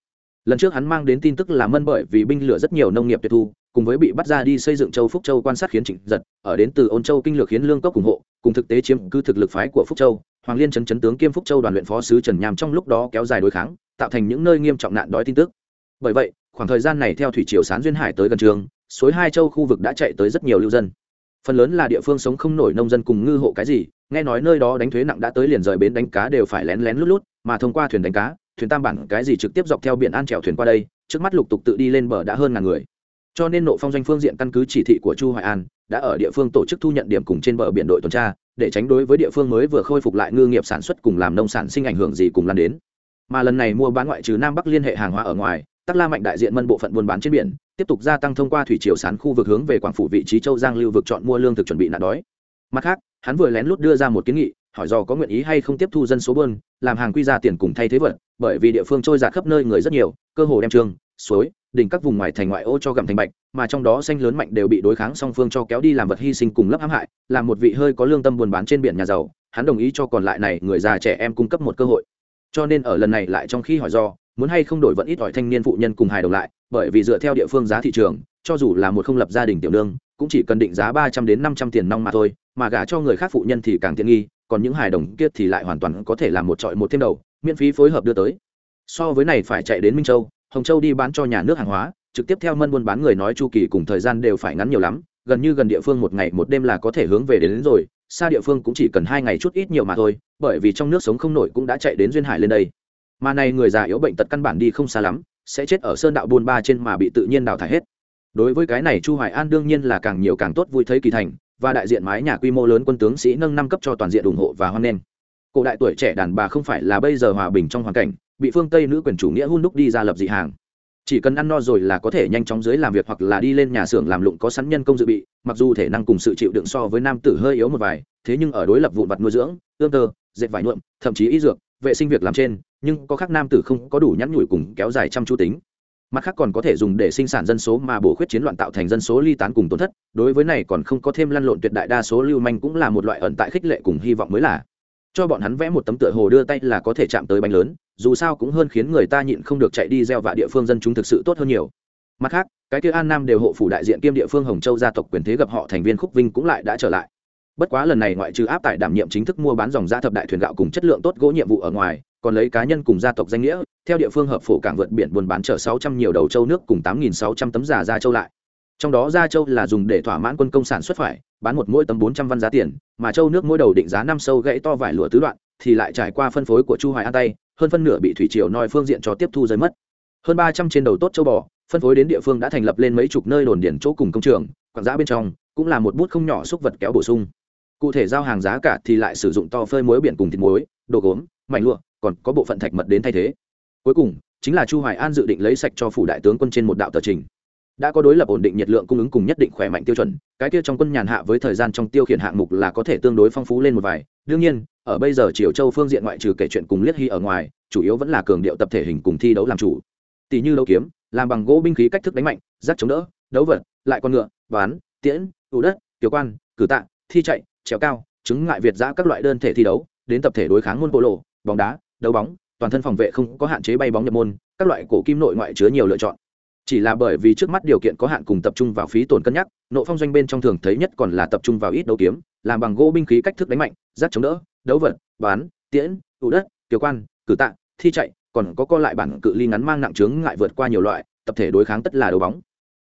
Lần trước hắn mang đến tin tức là mân bởi vì binh lửa rất nhiều nông nghiệp tuyệt thu, cùng với bị bắt ra đi xây dựng châu phúc châu quan sát khiến trịnh giật, ở đến từ ôn châu kinh lược khiến lương cốc ủng hộ, cùng thực tế chiếm cứ thực lực phái của phúc châu, hoàng liên chấn chấn tướng kiêm phúc châu đoàn luyện phó sứ trần nham trong lúc đó kéo dài đối kháng, tạo thành những nơi nghiêm trọng nạn đói tin tức. Bởi vậy, khoảng thời gian này theo thủy triều sán duyên hải tới gần trường, suối hai châu khu vực đã chạy tới rất nhiều lưu dân. Phần lớn là địa phương sống không nổi nông dân cùng ngư hộ cái gì nghe nói nơi đó đánh thuế nặng đã tới liền rời bến đánh cá đều phải lén lén lút lút, mà thông qua thuyền đánh cá, thuyền tam bản cái gì trực tiếp dọc theo biển an trèo thuyền qua đây, trước mắt lục tục tự đi lên bờ đã hơn ngàn người. Cho nên nộ phong doanh phương diện căn cứ chỉ thị của chu hoài an đã ở địa phương tổ chức thu nhận điểm cùng trên bờ biển đội tuần tra, để tránh đối với địa phương mới vừa khôi phục lại ngư nghiệp sản xuất cùng làm nông sản sinh ảnh hưởng gì cùng lan đến. Mà lần này mua bán ngoại trừ nam bắc liên hệ hàng hóa ở ngoài, tắc la mạnh đại diện mân bộ phận buôn bán trên biển, tiếp tục gia tăng thông qua thủy triều sán khu vực hướng về quảng phủ vị trí châu giang lưu vực chọn mua lương thực chuẩn bị nạn đói mặt khác hắn vừa lén lút đưa ra một kiến nghị hỏi do có nguyện ý hay không tiếp thu dân số bơn làm hàng quy ra tiền cùng thay thế vật bởi vì địa phương trôi giạt khắp nơi người rất nhiều cơ hồ đem trường suối đỉnh các vùng ngoài thành ngoại ô cho gặm thành bạch mà trong đó xanh lớn mạnh đều bị đối kháng song phương cho kéo đi làm vật hy sinh cùng lấp hãm hại làm một vị hơi có lương tâm buôn bán trên biển nhà giàu hắn đồng ý cho còn lại này người già trẻ em cung cấp một cơ hội. Cho nên ở lần này lại trong khi hỏi do muốn hay không đổi vẫn ít ỏi thanh niên phụ nhân cùng hài đồng lại bởi vì dựa theo địa phương giá thị trường cho dù là một không lập gia đình tiểu lương, cũng chỉ cần định giá ba trăm đến năm trăm tiền nong mà thôi mà gả cho người khác phụ nhân thì càng tiện nghi còn những hài đồng kia thì lại hoàn toàn có thể làm một trọi một thêm đầu miễn phí phối hợp đưa tới. So với này phải chạy đến minh châu hồng châu đi bán cho nhà nước hàng hóa trực tiếp theo mân buôn bán người nói chu kỳ cùng thời gian đều phải ngắn nhiều lắm gần như gần địa phương một ngày một đêm là có thể hướng về đến, đến rồi xa địa phương cũng chỉ cần hai ngày chút ít nhiều mà thôi bởi vì trong nước sống không nổi cũng đã chạy đến duyên hải lên đây. Mà này người già yếu bệnh tật căn bản đi không xa lắm sẽ chết ở sơn đạo buôn ba trên mà bị tự nhiên đào thải hết. Đối với cái này chu hoài an đương nhiên là càng nhiều càng tốt vui thấy kỳ thành và đại diện mái nhà quy mô lớn quân tướng sĩ nâng năm cấp cho toàn diện ủng hộ và hoan nghênh. Cổ đại tuổi trẻ đàn bà không phải là bây giờ hòa bình trong hoàn cảnh, bị phương tây nữ quyền chủ nghĩa hun đúc đi ra lập dị hàng. Chỉ cần ăn no rồi là có thể nhanh chóng dưới làm việc hoặc là đi lên nhà xưởng làm lụng có sẵn nhân công dự bị, mặc dù thể năng cùng sự chịu đựng so với nam tử hơi yếu một vài, thế nhưng ở đối lập vụn vặt nuôi dưỡng, ươm tơ, dệt vải nhuộm, thậm chí y dược, vệ sinh việc làm trên, nhưng có khác nam tử không có đủ nhắn nhủi cùng kéo dài chăm chú tính mặt khác còn có thể dùng để sinh sản dân số mà bổ khuyết chiến loạn tạo thành dân số ly tán cùng tổn thất, đối với này còn không có thêm lăn lộn tuyệt đại đa số lưu manh cũng là một loại ẩn tại khích lệ cùng hy vọng mới là. Cho bọn hắn vẽ một tấm tựa hồ đưa tay là có thể chạm tới bánh lớn, dù sao cũng hơn khiến người ta nhịn không được chạy đi gieo vạ địa phương dân chúng thực sự tốt hơn nhiều. Mặt khác, cái kia an nam đều hộ phủ đại diện kiêm địa phương hồng châu gia tộc quyền thế gặp họ thành viên khúc vinh cũng lại đã trở lại. Bất quá lần này ngoại trừ áp tải đảm nhiệm chính thức mua bán dòng gia thập đại thuyền gạo cùng chất lượng tốt gỗ nhiệm vụ ở ngoài còn lấy cá nhân cùng gia tộc danh nghĩa, theo địa phương hợp phổ cảng vượt biển buôn bán chở sáu trăm nhiều đầu châu nước cùng tám nghìn sáu trăm tấm giả gia châu lại. Trong đó gia châu là dùng để thỏa mãn quân công sản xuất phải, bán một mỗi tấm bốn trăm văn giá tiền, mà châu nước mỗi đầu định giá năm sâu gãy to vải lụa tứ đoạn, thì lại trải qua phân phối của chu hoài an tay hơn phân nửa bị thủy triều noi phương diện cho tiếp thu rơi mất. Hơn ba trăm trên đầu tốt châu bò, phân phối đến địa phương đã thành lập lên mấy chục nơi đồn điển chỗ cùng công trường, quảng giá bên trong, cũng là một bút không nhỏ xúc vật kéo bổ sung. Cụ thể giao hàng giá cả thì lại sử dụng to phơi muối biển cùng thịt muối, đồ gốm mảnh lụa, còn có bộ phận thạch mật đến thay thế. Cuối cùng, chính là chu hoài an dự định lấy sạch cho phủ đại tướng quân trên một đạo tờ trình. Đã có đối lập ổn định nhiệt lượng cung ứng cùng nhất định khỏe mạnh tiêu chuẩn, cái kia trong quân nhàn hạ với thời gian trong tiêu khiển hạng mục là có thể tương đối phong phú lên một vài. Đương nhiên, ở bây giờ triều châu phương diện ngoại trừ kể chuyện cùng liết hy ở ngoài, chủ yếu vẫn là cường điệu tập thể hình cùng thi đấu làm chủ. Tỷ như đấu kiếm, làm bằng gỗ binh khí cách thức đánh mạnh giáp chống đỡ, đấu vật, lại con ngựa, ván, tiễn ủ đất, tiểu quan, cử tạ, thi chạy, trèo cao, chứng ngại việt giã các loại đơn thể thi đấu, đến tập thể đối kháng môn bộ lộ bóng đá, đấu bóng, toàn thân phòng vệ không có hạn chế bay bóng nhập môn, các loại cổ kim nội ngoại chứa nhiều lựa chọn. Chỉ là bởi vì trước mắt điều kiện có hạn cùng tập trung vào phí tổn cân nhắc, nộ phong doanh bên trong thường thấy nhất còn là tập trung vào ít đấu kiếm, làm bằng gỗ binh khí cách thức đánh mạnh giáp chống đỡ, đấu vật, bán, tiễn ủ đất kiều quan, cử tạ, thi chạy, còn có co lại bản cự ly ngắn mang nặng chướng ngại vượt qua nhiều loại, tập thể đối kháng tất là đấu bóng.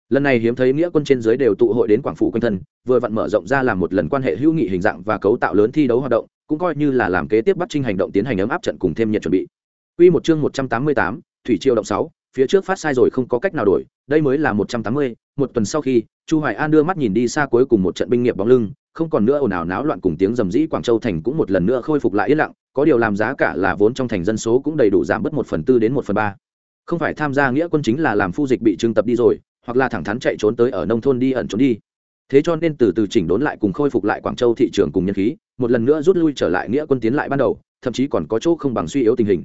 Lần này hiếm thấy nghĩa quân trên dưới đều tụ hội đến quảng phủ quanh thân, vừa vặn mở rộng ra làm một lần quan hệ hữu nghị hình dạng và cấu tạo lớn thi đấu hoạt động cũng coi như là làm kế tiếp bắt trinh hành động tiến hành ấm áp trận cùng thêm nhiệt chuẩn bị Quy một chương 188, thủy triều động 6, phía trước phát sai rồi không có cách nào đổi, đây mới là 180, một tuần sau khi, Chu Hoài An đưa mắt nhìn đi xa cuối cùng một trận binh nghiệp bóng lưng, không còn nữa ồn ào náo loạn cùng tiếng rầm rĩ Quảng Châu thành cũng một lần nữa khôi phục lại yên lặng, có điều làm giá cả là vốn trong thành dân số cũng đầy đủ giảm bớt 1 phần tư đến 1 phần 3. Không phải tham gia nghĩa quân chính là làm phu dịch bị trưng tập đi rồi, hoặc là thẳng thắn chạy trốn tới ở nông thôn đi ẩn trốn đi. Thế cho nên từ từ chỉnh đốn lại cùng khôi phục lại Quảng Châu thị trường cùng nhân khí, một lần nữa rút lui trở lại nghĩa quân tiến lại ban đầu, thậm chí còn có chỗ không bằng suy yếu tình hình.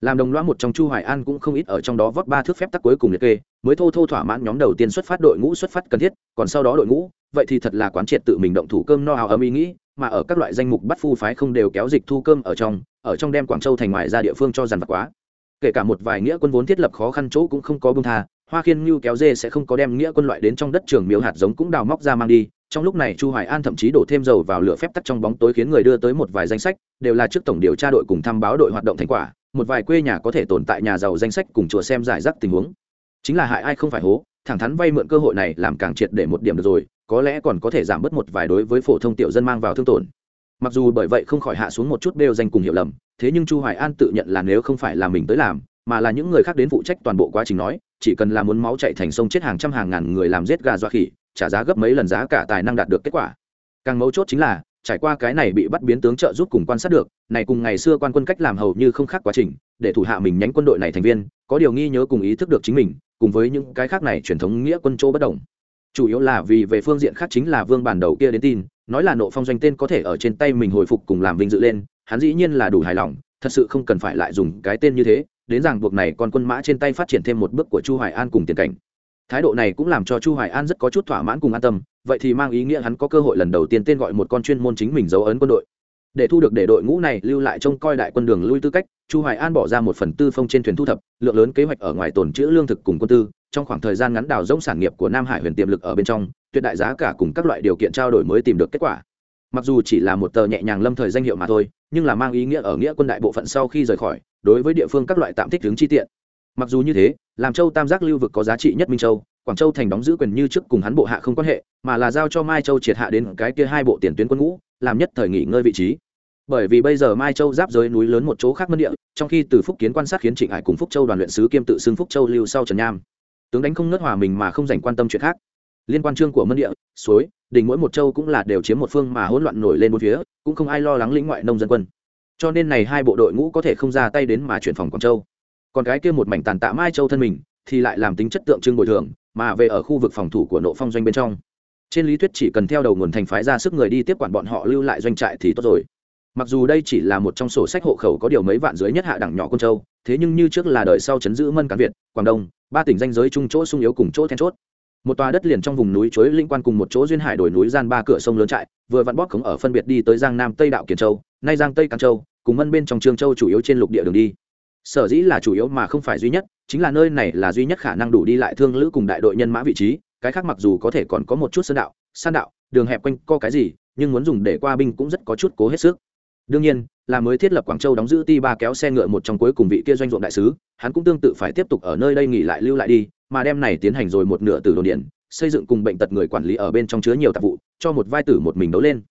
Làm đồng loa một trong chu hoài an cũng không ít ở trong đó vót ba thước phép tắc cuối cùng liệt kê mới thô thô thỏa mãn nhóm đầu tiên xuất phát đội ngũ xuất phát cần thiết còn sau đó đội ngũ vậy thì thật là quán triệt tự mình động thủ cơm no hào ấm ý nghĩ mà ở các loại danh mục bắt phu phái không đều kéo dịch thu cơm ở trong ở trong đem quảng châu thành ngoài ra địa phương cho dằn vặt quá. Kể cả một vài nghĩa quân vốn thiết lập khó khăn chỗ cũng không có bông tha hoa khiên như kéo dê sẽ không có đem nghĩa quân loại đến trong đất trường miếu hạt giống cũng đào móc ra mang đi trong lúc này chu hoài an thậm chí đổ thêm dầu vào lửa phép tắc trong bóng tối khiến người đưa tới một vài danh sách, đều là trước tổng điều tra đội cùng thăm báo đội hoạt động thành quả, một vài quê nhà có thể tồn tại nhà giàu danh sách cùng chùa xem giải rác tình huống. Chính là hại ai không phải hố, thẳng thắn vay mượn cơ hội này làm càng triệt để một điểm được rồi, có lẽ còn có thể giảm bớt một vài đối với phổ thông tiểu dân mang vào thương tổn. Mặc dù bởi vậy không khỏi hạ xuống một chút bêu danh cùng hiểu lầm, thế nhưng chu hoài an tự nhận là nếu không phải là mình tới làm, mà là những người khác đến phụ trách toàn bộ quá trình nói, chỉ cần là muốn máu chạy thành sông chết hàng trăm hàng ngàn người làm giết gà dọa khỉ trả giá gấp mấy lần giá cả tài năng đạt được kết quả. Càng mấu chốt chính là, trải qua cái này bị bắt biến tướng trợ giúp cùng quan sát được, này cùng ngày xưa quan quân cách làm hầu như không khác quá trình, để thủ hạ mình nhánh quân đội này thành viên, có điều nghi nhớ cùng ý thức được chính mình, cùng với những cái khác này truyền thống nghĩa quân chỗ bất đồng. Chủ yếu là vì về phương diện khác chính là vương bản đầu kia đến tin, nói là nộ phong doanh tên có thể ở trên tay mình hồi phục cùng làm vinh dự lên, hắn dĩ nhiên là đủ hài lòng, thật sự không cần phải lại dùng cái tên như thế, đến rằng buộc này con quân mã trên tay phát triển thêm một bước của chu hoài an cùng tiền cảnh thái độ này cũng làm cho chu hoài an rất có chút thỏa mãn cùng an tâm, vậy thì mang ý nghĩa hắn có cơ hội lần đầu tiên tên gọi một con chuyên môn chính mình dấu ấn quân đội. Để thu được để đội ngũ này lưu lại trông coi đại quân đường lui tư cách, chu hoài an bỏ ra một phần tư phong trên thuyền thu thập, lượng lớn kế hoạch ở ngoài tồn trữ lương thực cùng quân tư, trong khoảng thời gian ngắn đào rỗng sản nghiệp của nam hải huyền tiềm lực ở bên trong, tuyệt đại giá cả cùng các loại điều kiện trao đổi mới tìm được kết quả. Mặc dù chỉ là một tờ nhẹ nhàng lâm thời danh hiệu mà thôi, nhưng là mang ý nghĩa ở nghĩa quân đại bộ phận sau khi rời khỏi, đối với địa phương các loại tạm thích hướng chi tiện mặc dù như thế, làm châu tam giác lưu vực có giá trị nhất minh châu, quảng châu thành đóng giữ quyền như trước cùng hắn bộ hạ không quan hệ, mà là giao cho mai châu triệt hạ đến cái kia hai bộ tiền tuyến quân ngũ, làm nhất thời nghỉ ngơi vị trí. Bởi vì bây giờ mai châu giáp giới núi lớn một chỗ khác mân địa, trong khi từ phúc kiến quan sát khiến trịnh hải cùng phúc châu đoàn luyện sứ kiêm tự xưng phúc châu lưu sau trần nham. Tướng đánh không ngất hòa mình mà không dành quan tâm chuyện khác. Liên quan trương của mân địa, suối đỉnh mỗi một châu cũng là đều chiếm một phương mà hỗn loạn nổi lên một phía, cũng không ai lo lắng lĩnh ngoại nông dân quân. Cho nên này hai bộ đội ngũ có thể không ra tay đến mà chuyển phòng quảng châu còn cái kia một mảnh tàn tạ mai châu thân mình, thì lại làm tính chất tượng trưng bồi thường, mà về ở khu vực phòng thủ của nộ phong doanh bên trong. Trên lý thuyết chỉ cần theo đầu nguồn thành phái ra sức người đi tiếp quản bọn họ lưu lại doanh trại thì tốt rồi. Mặc dù đây chỉ là một trong sổ sách hộ khẩu có điều mấy vạn dưới nhất hạ đẳng nhỏ côn châu, thế nhưng như trước là đợi sau chấn giữ mân cán việt, quảng đông, ba tỉnh danh giới chung chỗ sung yếu cùng chỗ then chốt. Một tòa đất liền trong vùng núi chuối linh quan cùng một chỗ duyên hải đồi núi gian ba cửa sông lớn trại, vừa vặn bóp khống ở phân biệt đi tới giang nam tây đạo kiền châu, nay giang tây càn châu, cùng mân bên trong trương châu chủ yếu trên lục địa đường đi sở dĩ là chủ yếu mà không phải duy nhất, chính là nơi này là duy nhất khả năng đủ đi lại thương lữ cùng đại đội nhân mã vị trí, cái khác mặc dù có thể còn có một chút sơn đạo, san đạo, đường hẹp quanh co cái gì, nhưng muốn dùng để qua binh cũng rất có chút cố hết sức. Đương nhiên, là mới thiết lập quảng châu đóng giữ ti ba kéo xe ngựa một trong cuối cùng vị kia doanh ruộng đại sứ, hắn cũng tương tự phải tiếp tục ở nơi đây nghỉ lại lưu lại đi, mà đem này tiến hành rồi một nửa từ đồn điện, xây dựng cùng bệnh tật người quản lý ở bên trong chứa nhiều tạp vụ, cho một vai tử một mình đấu lên.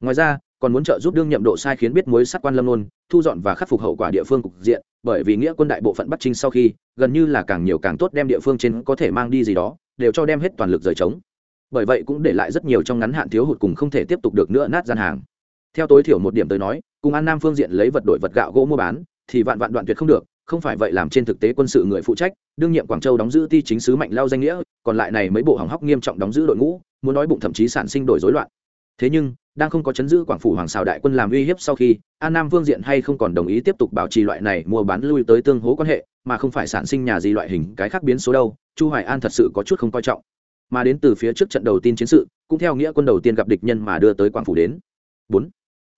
Ngoài ra, còn muốn trợ giúp đương nhậm độ sai khiến biết mối sát quan lâm nôn thu dọn và khắc phục hậu quả địa phương cục diện, bởi vì nghĩa quân đại bộ phận bắc trinh sau khi, gần như là càng nhiều càng tốt đem địa phương trên có thể mang đi gì đó, đều cho đem hết toàn lực rời trống. Bởi vậy cũng để lại rất nhiều trong ngắn hạn thiếu hụt cùng không thể tiếp tục được nữa nát gian hàng. Theo tối thiểu một điểm tới nói, cùng an nam phương diện lấy vật đổi vật gạo gỗ mua bán, thì vạn vạn đoạn tuyệt không được, không phải vậy làm trên thực tế quân sự người phụ trách, đương nhiệm quảng châu đóng giữ ti chính sứ mạnh lao danh nghĩa, còn lại này mấy bộ hỏng hóc nghiêm trọng đóng giữ đội ngũ, muốn nói bụng thậm chí sản sinh đổi rối loạn. Thế nhưng đang không có chấn giữ quảng phủ hoàng xào đại quân làm uy hiếp sau khi an nam vương diện hay không còn đồng ý tiếp tục bảo trì loại này mua bán lui tới tương hố quan hệ, mà không phải sản sinh nhà gì loại hình cái khác biến số đâu, chu hoài an thật sự có chút không coi trọng mà đến từ phía trước trận đầu tiên chiến sự, cũng theo nghĩa quân đầu tiên gặp địch nhân mà đưa tới quảng phủ đến 4.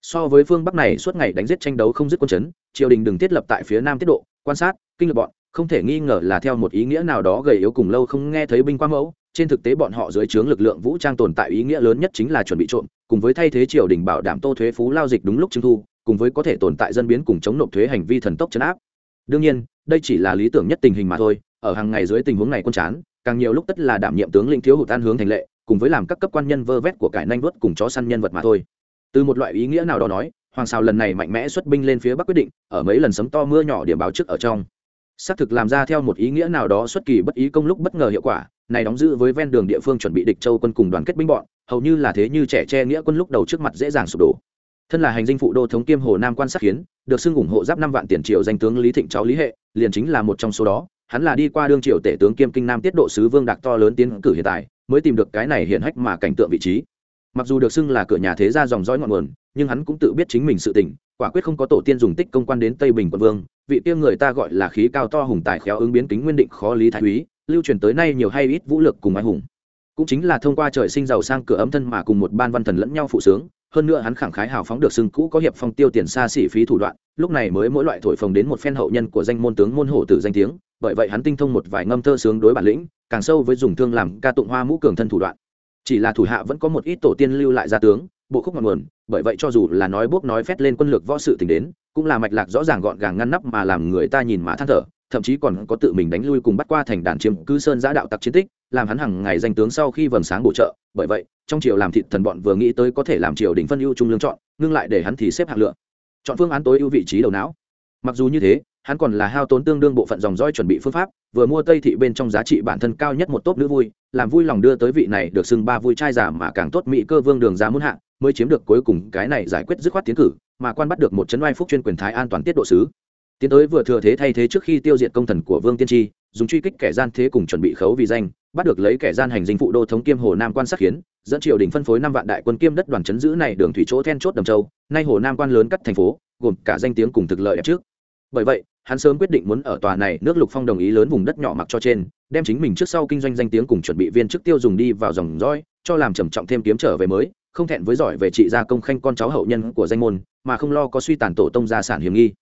so với phương bắc này, suốt ngày đánh giết tranh đấu không dứt quân chấn, triều đình đừng thiết lập tại phía nam tiết độ, quan sát, kinh lược bọn, không thể nghi ngờ là theo một ý nghĩa nào đó gầy yếu cùng lâu không nghe thấy binh qua mẫu trên thực tế bọn họ dưới trướng lực lượng vũ trang tồn tại ý nghĩa lớn nhất chính là chuẩn bị trộm, cùng với thay thế triều đình bảo đảm tô thuế phú lao dịch đúng lúc trưng thu, cùng với có thể tồn tại dân biến cùng chống nộp thuế hành vi thần tốc chấn áp. Đương nhiên, đây chỉ là lý tưởng nhất tình hình mà thôi, ở hàng ngày dưới tình huống này quân chán, càng nhiều lúc tất là đảm nhiệm tướng lĩnh thiếu hụt tan hướng thành lệ, cùng với làm các cấp quan nhân vơ vét của cải nanh vuốt cùng chó săn nhân vật mà thôi. Từ một loại ý nghĩa nào đó nói, hoàng sao lần này mạnh mẽ xuất binh lên phía bắc quyết định, ở mấy lần sấm to mưa nhỏ điểm báo trước ở trong. Xác thực làm ra theo một ý nghĩa nào đó xuất kỳ bất ý công lúc bất ngờ hiệu quả này đóng giữ với ven đường địa phương chuẩn bị địch châu quân cùng đoàn kết binh bọn, hầu như là thế như trẻ che nghĩa quân lúc đầu trước mặt dễ dàng sụp đổ. Thân là hành dinh phụ đô thống kiêm hồ nam quan sát khiến được xưng ủng hộ giáp năm vạn tiền triệu danh tướng lý thịnh cháu lý hệ, liền chính là một trong số đó. Hắn là đi qua đương triều tể tướng kiêm kinh nam tiết độ sứ vương đặc to lớn tiến cử hiện tại, mới tìm được cái này hiện hách mà cảnh tượng vị trí. Mặc dù được xưng là cửa nhà thế gia dòng dõi ngọn nguồn, nhưng hắn cũng tự biết chính mình sự tình, quả quyết không có tổ tiên dùng tích công quan đến tây bình quận vương, vị tiên người ta gọi là khí cao to hùng tài khéo ứng biến kính nguyên định khó lý thái úy lưu truyền tới nay nhiều hay ít vũ lực cùng anh hùng. Cũng chính là thông qua trời sinh giàu sang cửa ấm thân mà cùng một ban văn thần lẫn nhau phụ sướng, hơn nữa hắn khẳng khái hào phóng được xưng cũ có hiệp phong tiêu tiền xa xỉ phí thủ đoạn, lúc này mới mỗi loại thổi phồng đến một phen hậu nhân của danh môn tướng môn hổ tử danh tiếng, bởi vậy hắn tinh thông một vài ngâm thơ sướng đối bản lĩnh, càng sâu với dùng thương làm ca tụng hoa mũ cường thân thủ đoạn. Chỉ là thủ hạ vẫn có một ít tổ tiên lưu lại gia tướng, bộ khúc ngọn nguồn, bởi vậy cho dù là nói bốc nói phét lên quân lược võ sự tình đến, cũng là mạch lạc rõ ràng gọn gàng ngăn nắp mà làm người ta nhìn mà than thở thậm chí còn có tự mình đánh lui cùng bắt qua thành đàn chiếm cứ sơn giã đạo tặc chiến tích, làm hắn hàng ngày danh tướng sau khi vầng sáng bổ trợ. Bởi vậy, trong triều làm thịt thần bọn vừa nghĩ tới có thể làm triều đình phân ưu trung lương chọn, ngưng lại để hắn thì xếp hạng lựa. Chọn phương án tối ưu vị trí đầu não. Mặc dù như thế, hắn còn là hao tốn tương đương bộ phận dòng roi chuẩn bị phương pháp, vừa mua tây thị bên trong giá trị bản thân cao nhất một tốt nữ vui, làm vui lòng đưa tới vị này được xưng ba vui trai giả mà càng tốt mỹ cơ vương đường ra muốn hạng, mới chiếm được cuối cùng cái này giải quyết dứt khoát tiến cử, mà quan bắt được một chấn oai phúc chuyên quyền thái an toàn tiết độ sứ tiến tới vừa thừa thế thay thế trước khi tiêu diệt công thần của vương tiên tri, dùng truy kích kẻ gian thế cùng chuẩn bị khấu vì danh, bắt được lấy kẻ gian hành dinh phụ đô thống kiêm hồ nam quan sát khiến, dẫn triều đình phân phối năm vạn đại quân kiêm đất đoàn chấn giữ này đường thủy chỗ then chốt đầm châu. Nay hồ nam quan lớn cắt thành phố, gồm cả danh tiếng cùng thực lợi đẹp trước. Bởi vậy, hắn sớm quyết định muốn ở tòa này nước lục phong đồng ý lớn vùng đất nhỏ mặc cho trên, đem chính mình trước sau kinh doanh danh tiếng cùng chuẩn bị viên chức tiêu dùng đi vào dòng roi cho làm trầm trọng thêm kiếm trở về mới, không thẹn với giỏi về trị gia công khanh con cháu hậu nhân của danh môn, mà không lo có suy tàn tổ tông gia sản hiểm nghi.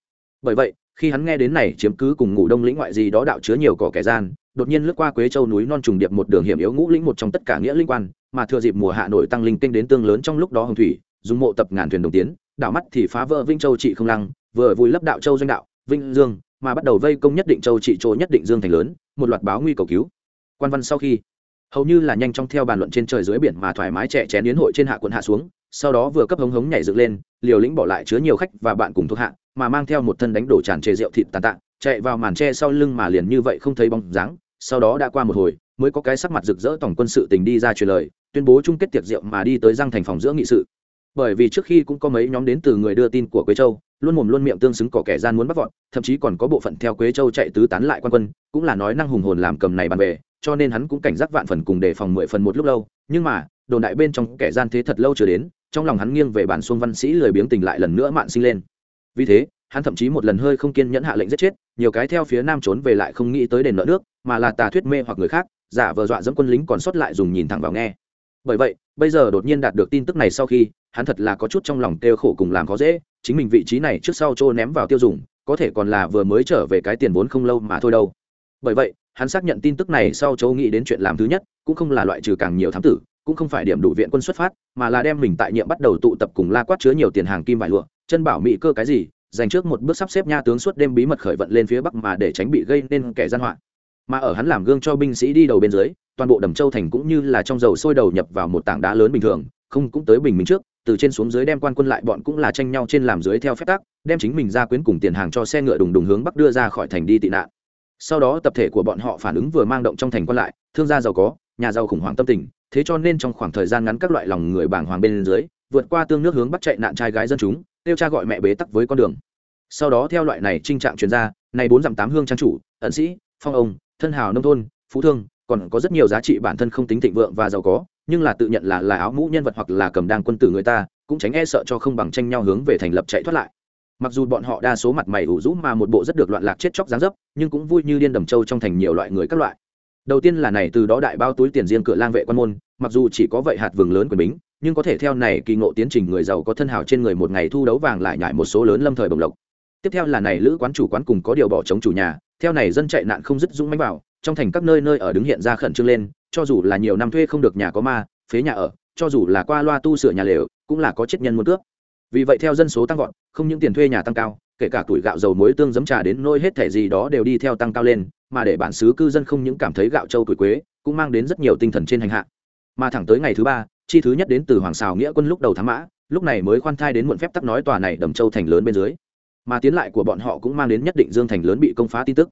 Bởi vậy khi hắn nghe đến này chiếm cứ cùng ngủ đông lĩnh ngoại gì đó đạo chứa nhiều cỏ kẻ gian, đột nhiên lướt qua quế châu núi non trùng điệp một đường hiểm yếu ngũ lĩnh một trong tất cả nghĩa linh quan, mà thừa dịp mùa hạ nội tăng linh kinh đến tương lớn trong lúc đó hồng thủy, dùng mộ tập ngàn thuyền đồng tiến, đảo mắt thì phá vỡ vinh châu trị không lăng, vừa vùi lấp đạo châu doanh đạo vinh dương, mà bắt đầu vây công nhất định châu trị chỗ nhất định dương thành lớn, một loạt báo nguy cầu cứu. Quan văn sau khi, hầu như là nhanh chóng theo bàn luận trên trời dưới biển mà thoải mái trẻ chén yến hội trên hạ quận hạ xuống, sau đó vừa cấp hống hống nhảy dựng lên, liều lĩnh bỏ lại chứa nhiều khách và bạn cùng thuộc hạ mà mang theo một thân đánh đổ tràn trề rượu thịt tàn tạ, chạy vào màn tre sau lưng mà liền như vậy không thấy bóng dáng, sau đó đã qua một hồi, mới có cái sắc mặt rực rỡ tổng quân sự tình đi ra truyền lời, tuyên bố chung kết tiệc rượu mà đi tới răng thành phòng giữa nghị sự. Bởi vì trước khi cũng có mấy nhóm đến từ người đưa tin của quế châu, luôn mồm luôn miệng tương xứng có kẻ gian muốn bắt vọt, thậm chí còn có bộ phận theo quế châu chạy tứ tán lại quan quân, cũng là nói năng hùng hồn làm cầm này bàn về, cho nên hắn cũng cảnh giác vạn phần cùng đề phòng mười phần một lúc lâu, nhưng mà, đồn đại bên trong kẻ gian thế thật lâu chưa đến, trong lòng hắn nghiêng về bản xuân văn sĩ lười biếng tình lại lần nữa mạn sinh lên vì thế, hắn thậm chí một lần hơi không kiên nhẫn hạ lệnh giết chết, nhiều cái theo phía nam trốn về lại không nghĩ tới đền nợ nước, mà là tà thuyết mê hoặc người khác, giả vờ dọa dẫm quân lính còn sót lại dùng nhìn thẳng vào nghe. Bởi vậy, bây giờ đột nhiên đạt được tin tức này sau khi, hắn thật là có chút trong lòng kêu khổ cùng làm khó dễ, chính mình vị trí này trước sau trô ném vào tiêu dùng, có thể còn là vừa mới trở về cái tiền vốn không lâu mà thôi đâu. Bởi vậy, hắn xác nhận tin tức này sau châu nghĩ đến chuyện làm thứ nhất, cũng không là loại trừ càng nhiều thám tử cũng không phải điểm đủ viện quân xuất phát, mà là đem mình tại nhiệm bắt đầu tụ tập cùng la quát chứa nhiều tiền hàng kim vải lụa, chân bảo mỹ cơ cái gì, dành trước một bước sắp xếp nha tướng suốt đêm bí mật khởi vận lên phía bắc mà để tránh bị gây nên kẻ gian họa. Mà ở hắn làm gương cho binh sĩ đi đầu bên dưới, toàn bộ đầm châu thành cũng như là trong dầu sôi đầu nhập vào một tảng đá lớn bình thường, không cũng tới bình minh trước, từ trên xuống dưới đem quan quân lại bọn cũng là tranh nhau trên làm dưới theo phép tắc, đem chính mình ra quyến cùng tiền hàng cho xe ngựa đùng đùng hướng bắc đưa ra khỏi thành đi tị nạn. Sau đó tập thể của bọn họ phản ứng vừa mang động trong thành quan lại, thương gia giàu có, nhà giàu khủng hoảng tâm tình thế cho nên trong khoảng thời gian ngắn các loại lòng người bàng hoàng bên dưới, vượt qua tương nước hướng bắt chạy nạn trai gái dân chúng tiêu cha gọi mẹ bế tắc với con đường. Sau đó theo loại này trinh trạng chuyên gia này bốn dặm tám hương trang chủ, ẩn sĩ, phong ông, thân hào nông thôn, phú thương, còn có rất nhiều giá trị bản thân không tính thịnh vượng và giàu có, nhưng là tự nhận là là áo mũ nhân vật hoặc là cầm đang quân tử người ta, cũng tránh e sợ cho không bằng tranh nhau hướng về thành lập chạy thoát lại. Mặc dù bọn họ đa số mặt mày ủ rũ mà một bộ rất được loạn lạc chết chóc dáng dấp, nhưng cũng vui như điên đầm châu trong thành nhiều loại người các loại đầu tiên là này, từ đó đại bao túi tiền riêng cửa lang vệ quan môn, mặc dù chỉ có vậy hạt vừng lớn quyền bính, nhưng có thể theo này kỳ ngộ tiến trình người giàu có thân hào trên người một ngày thu đấu vàng lại nhại một số lớn lâm thời bồng lộc. Tiếp theo là này lữ quán chủ quán cùng có điều bỏ chống chủ nhà, theo này dân chạy nạn không dứt dũng mánh vào, trong thành các nơi nơi ở đứng hiện ra khẩn trương lên, cho dù là nhiều năm thuê không được nhà có ma, phế nhà ở, cho dù là qua loa tu sửa nhà lều, cũng là có chết nhân muốn cướp. Vì vậy theo dân số tăng vọt, không những tiền thuê nhà tăng cao kể cả tuổi gạo dầu muối tương giấm trà đến nôi hết thẻ gì đó đều đi theo tăng cao lên, mà để bản xứ cư dân không những cảm thấy gạo châu tuổi quế, cũng mang đến rất nhiều tinh thần trên hành hạ. Mà thẳng tới ngày thứ ba, chi thứ nhất đến từ hoàng xào nghĩa quân lúc đầu tháng mã, lúc này mới khoan thai đến muộn phép tắc nói tòa này đầm châu thành lớn bên dưới. Mà tiến lại của bọn họ cũng mang đến nhất định dương thành lớn bị công phá tin tức.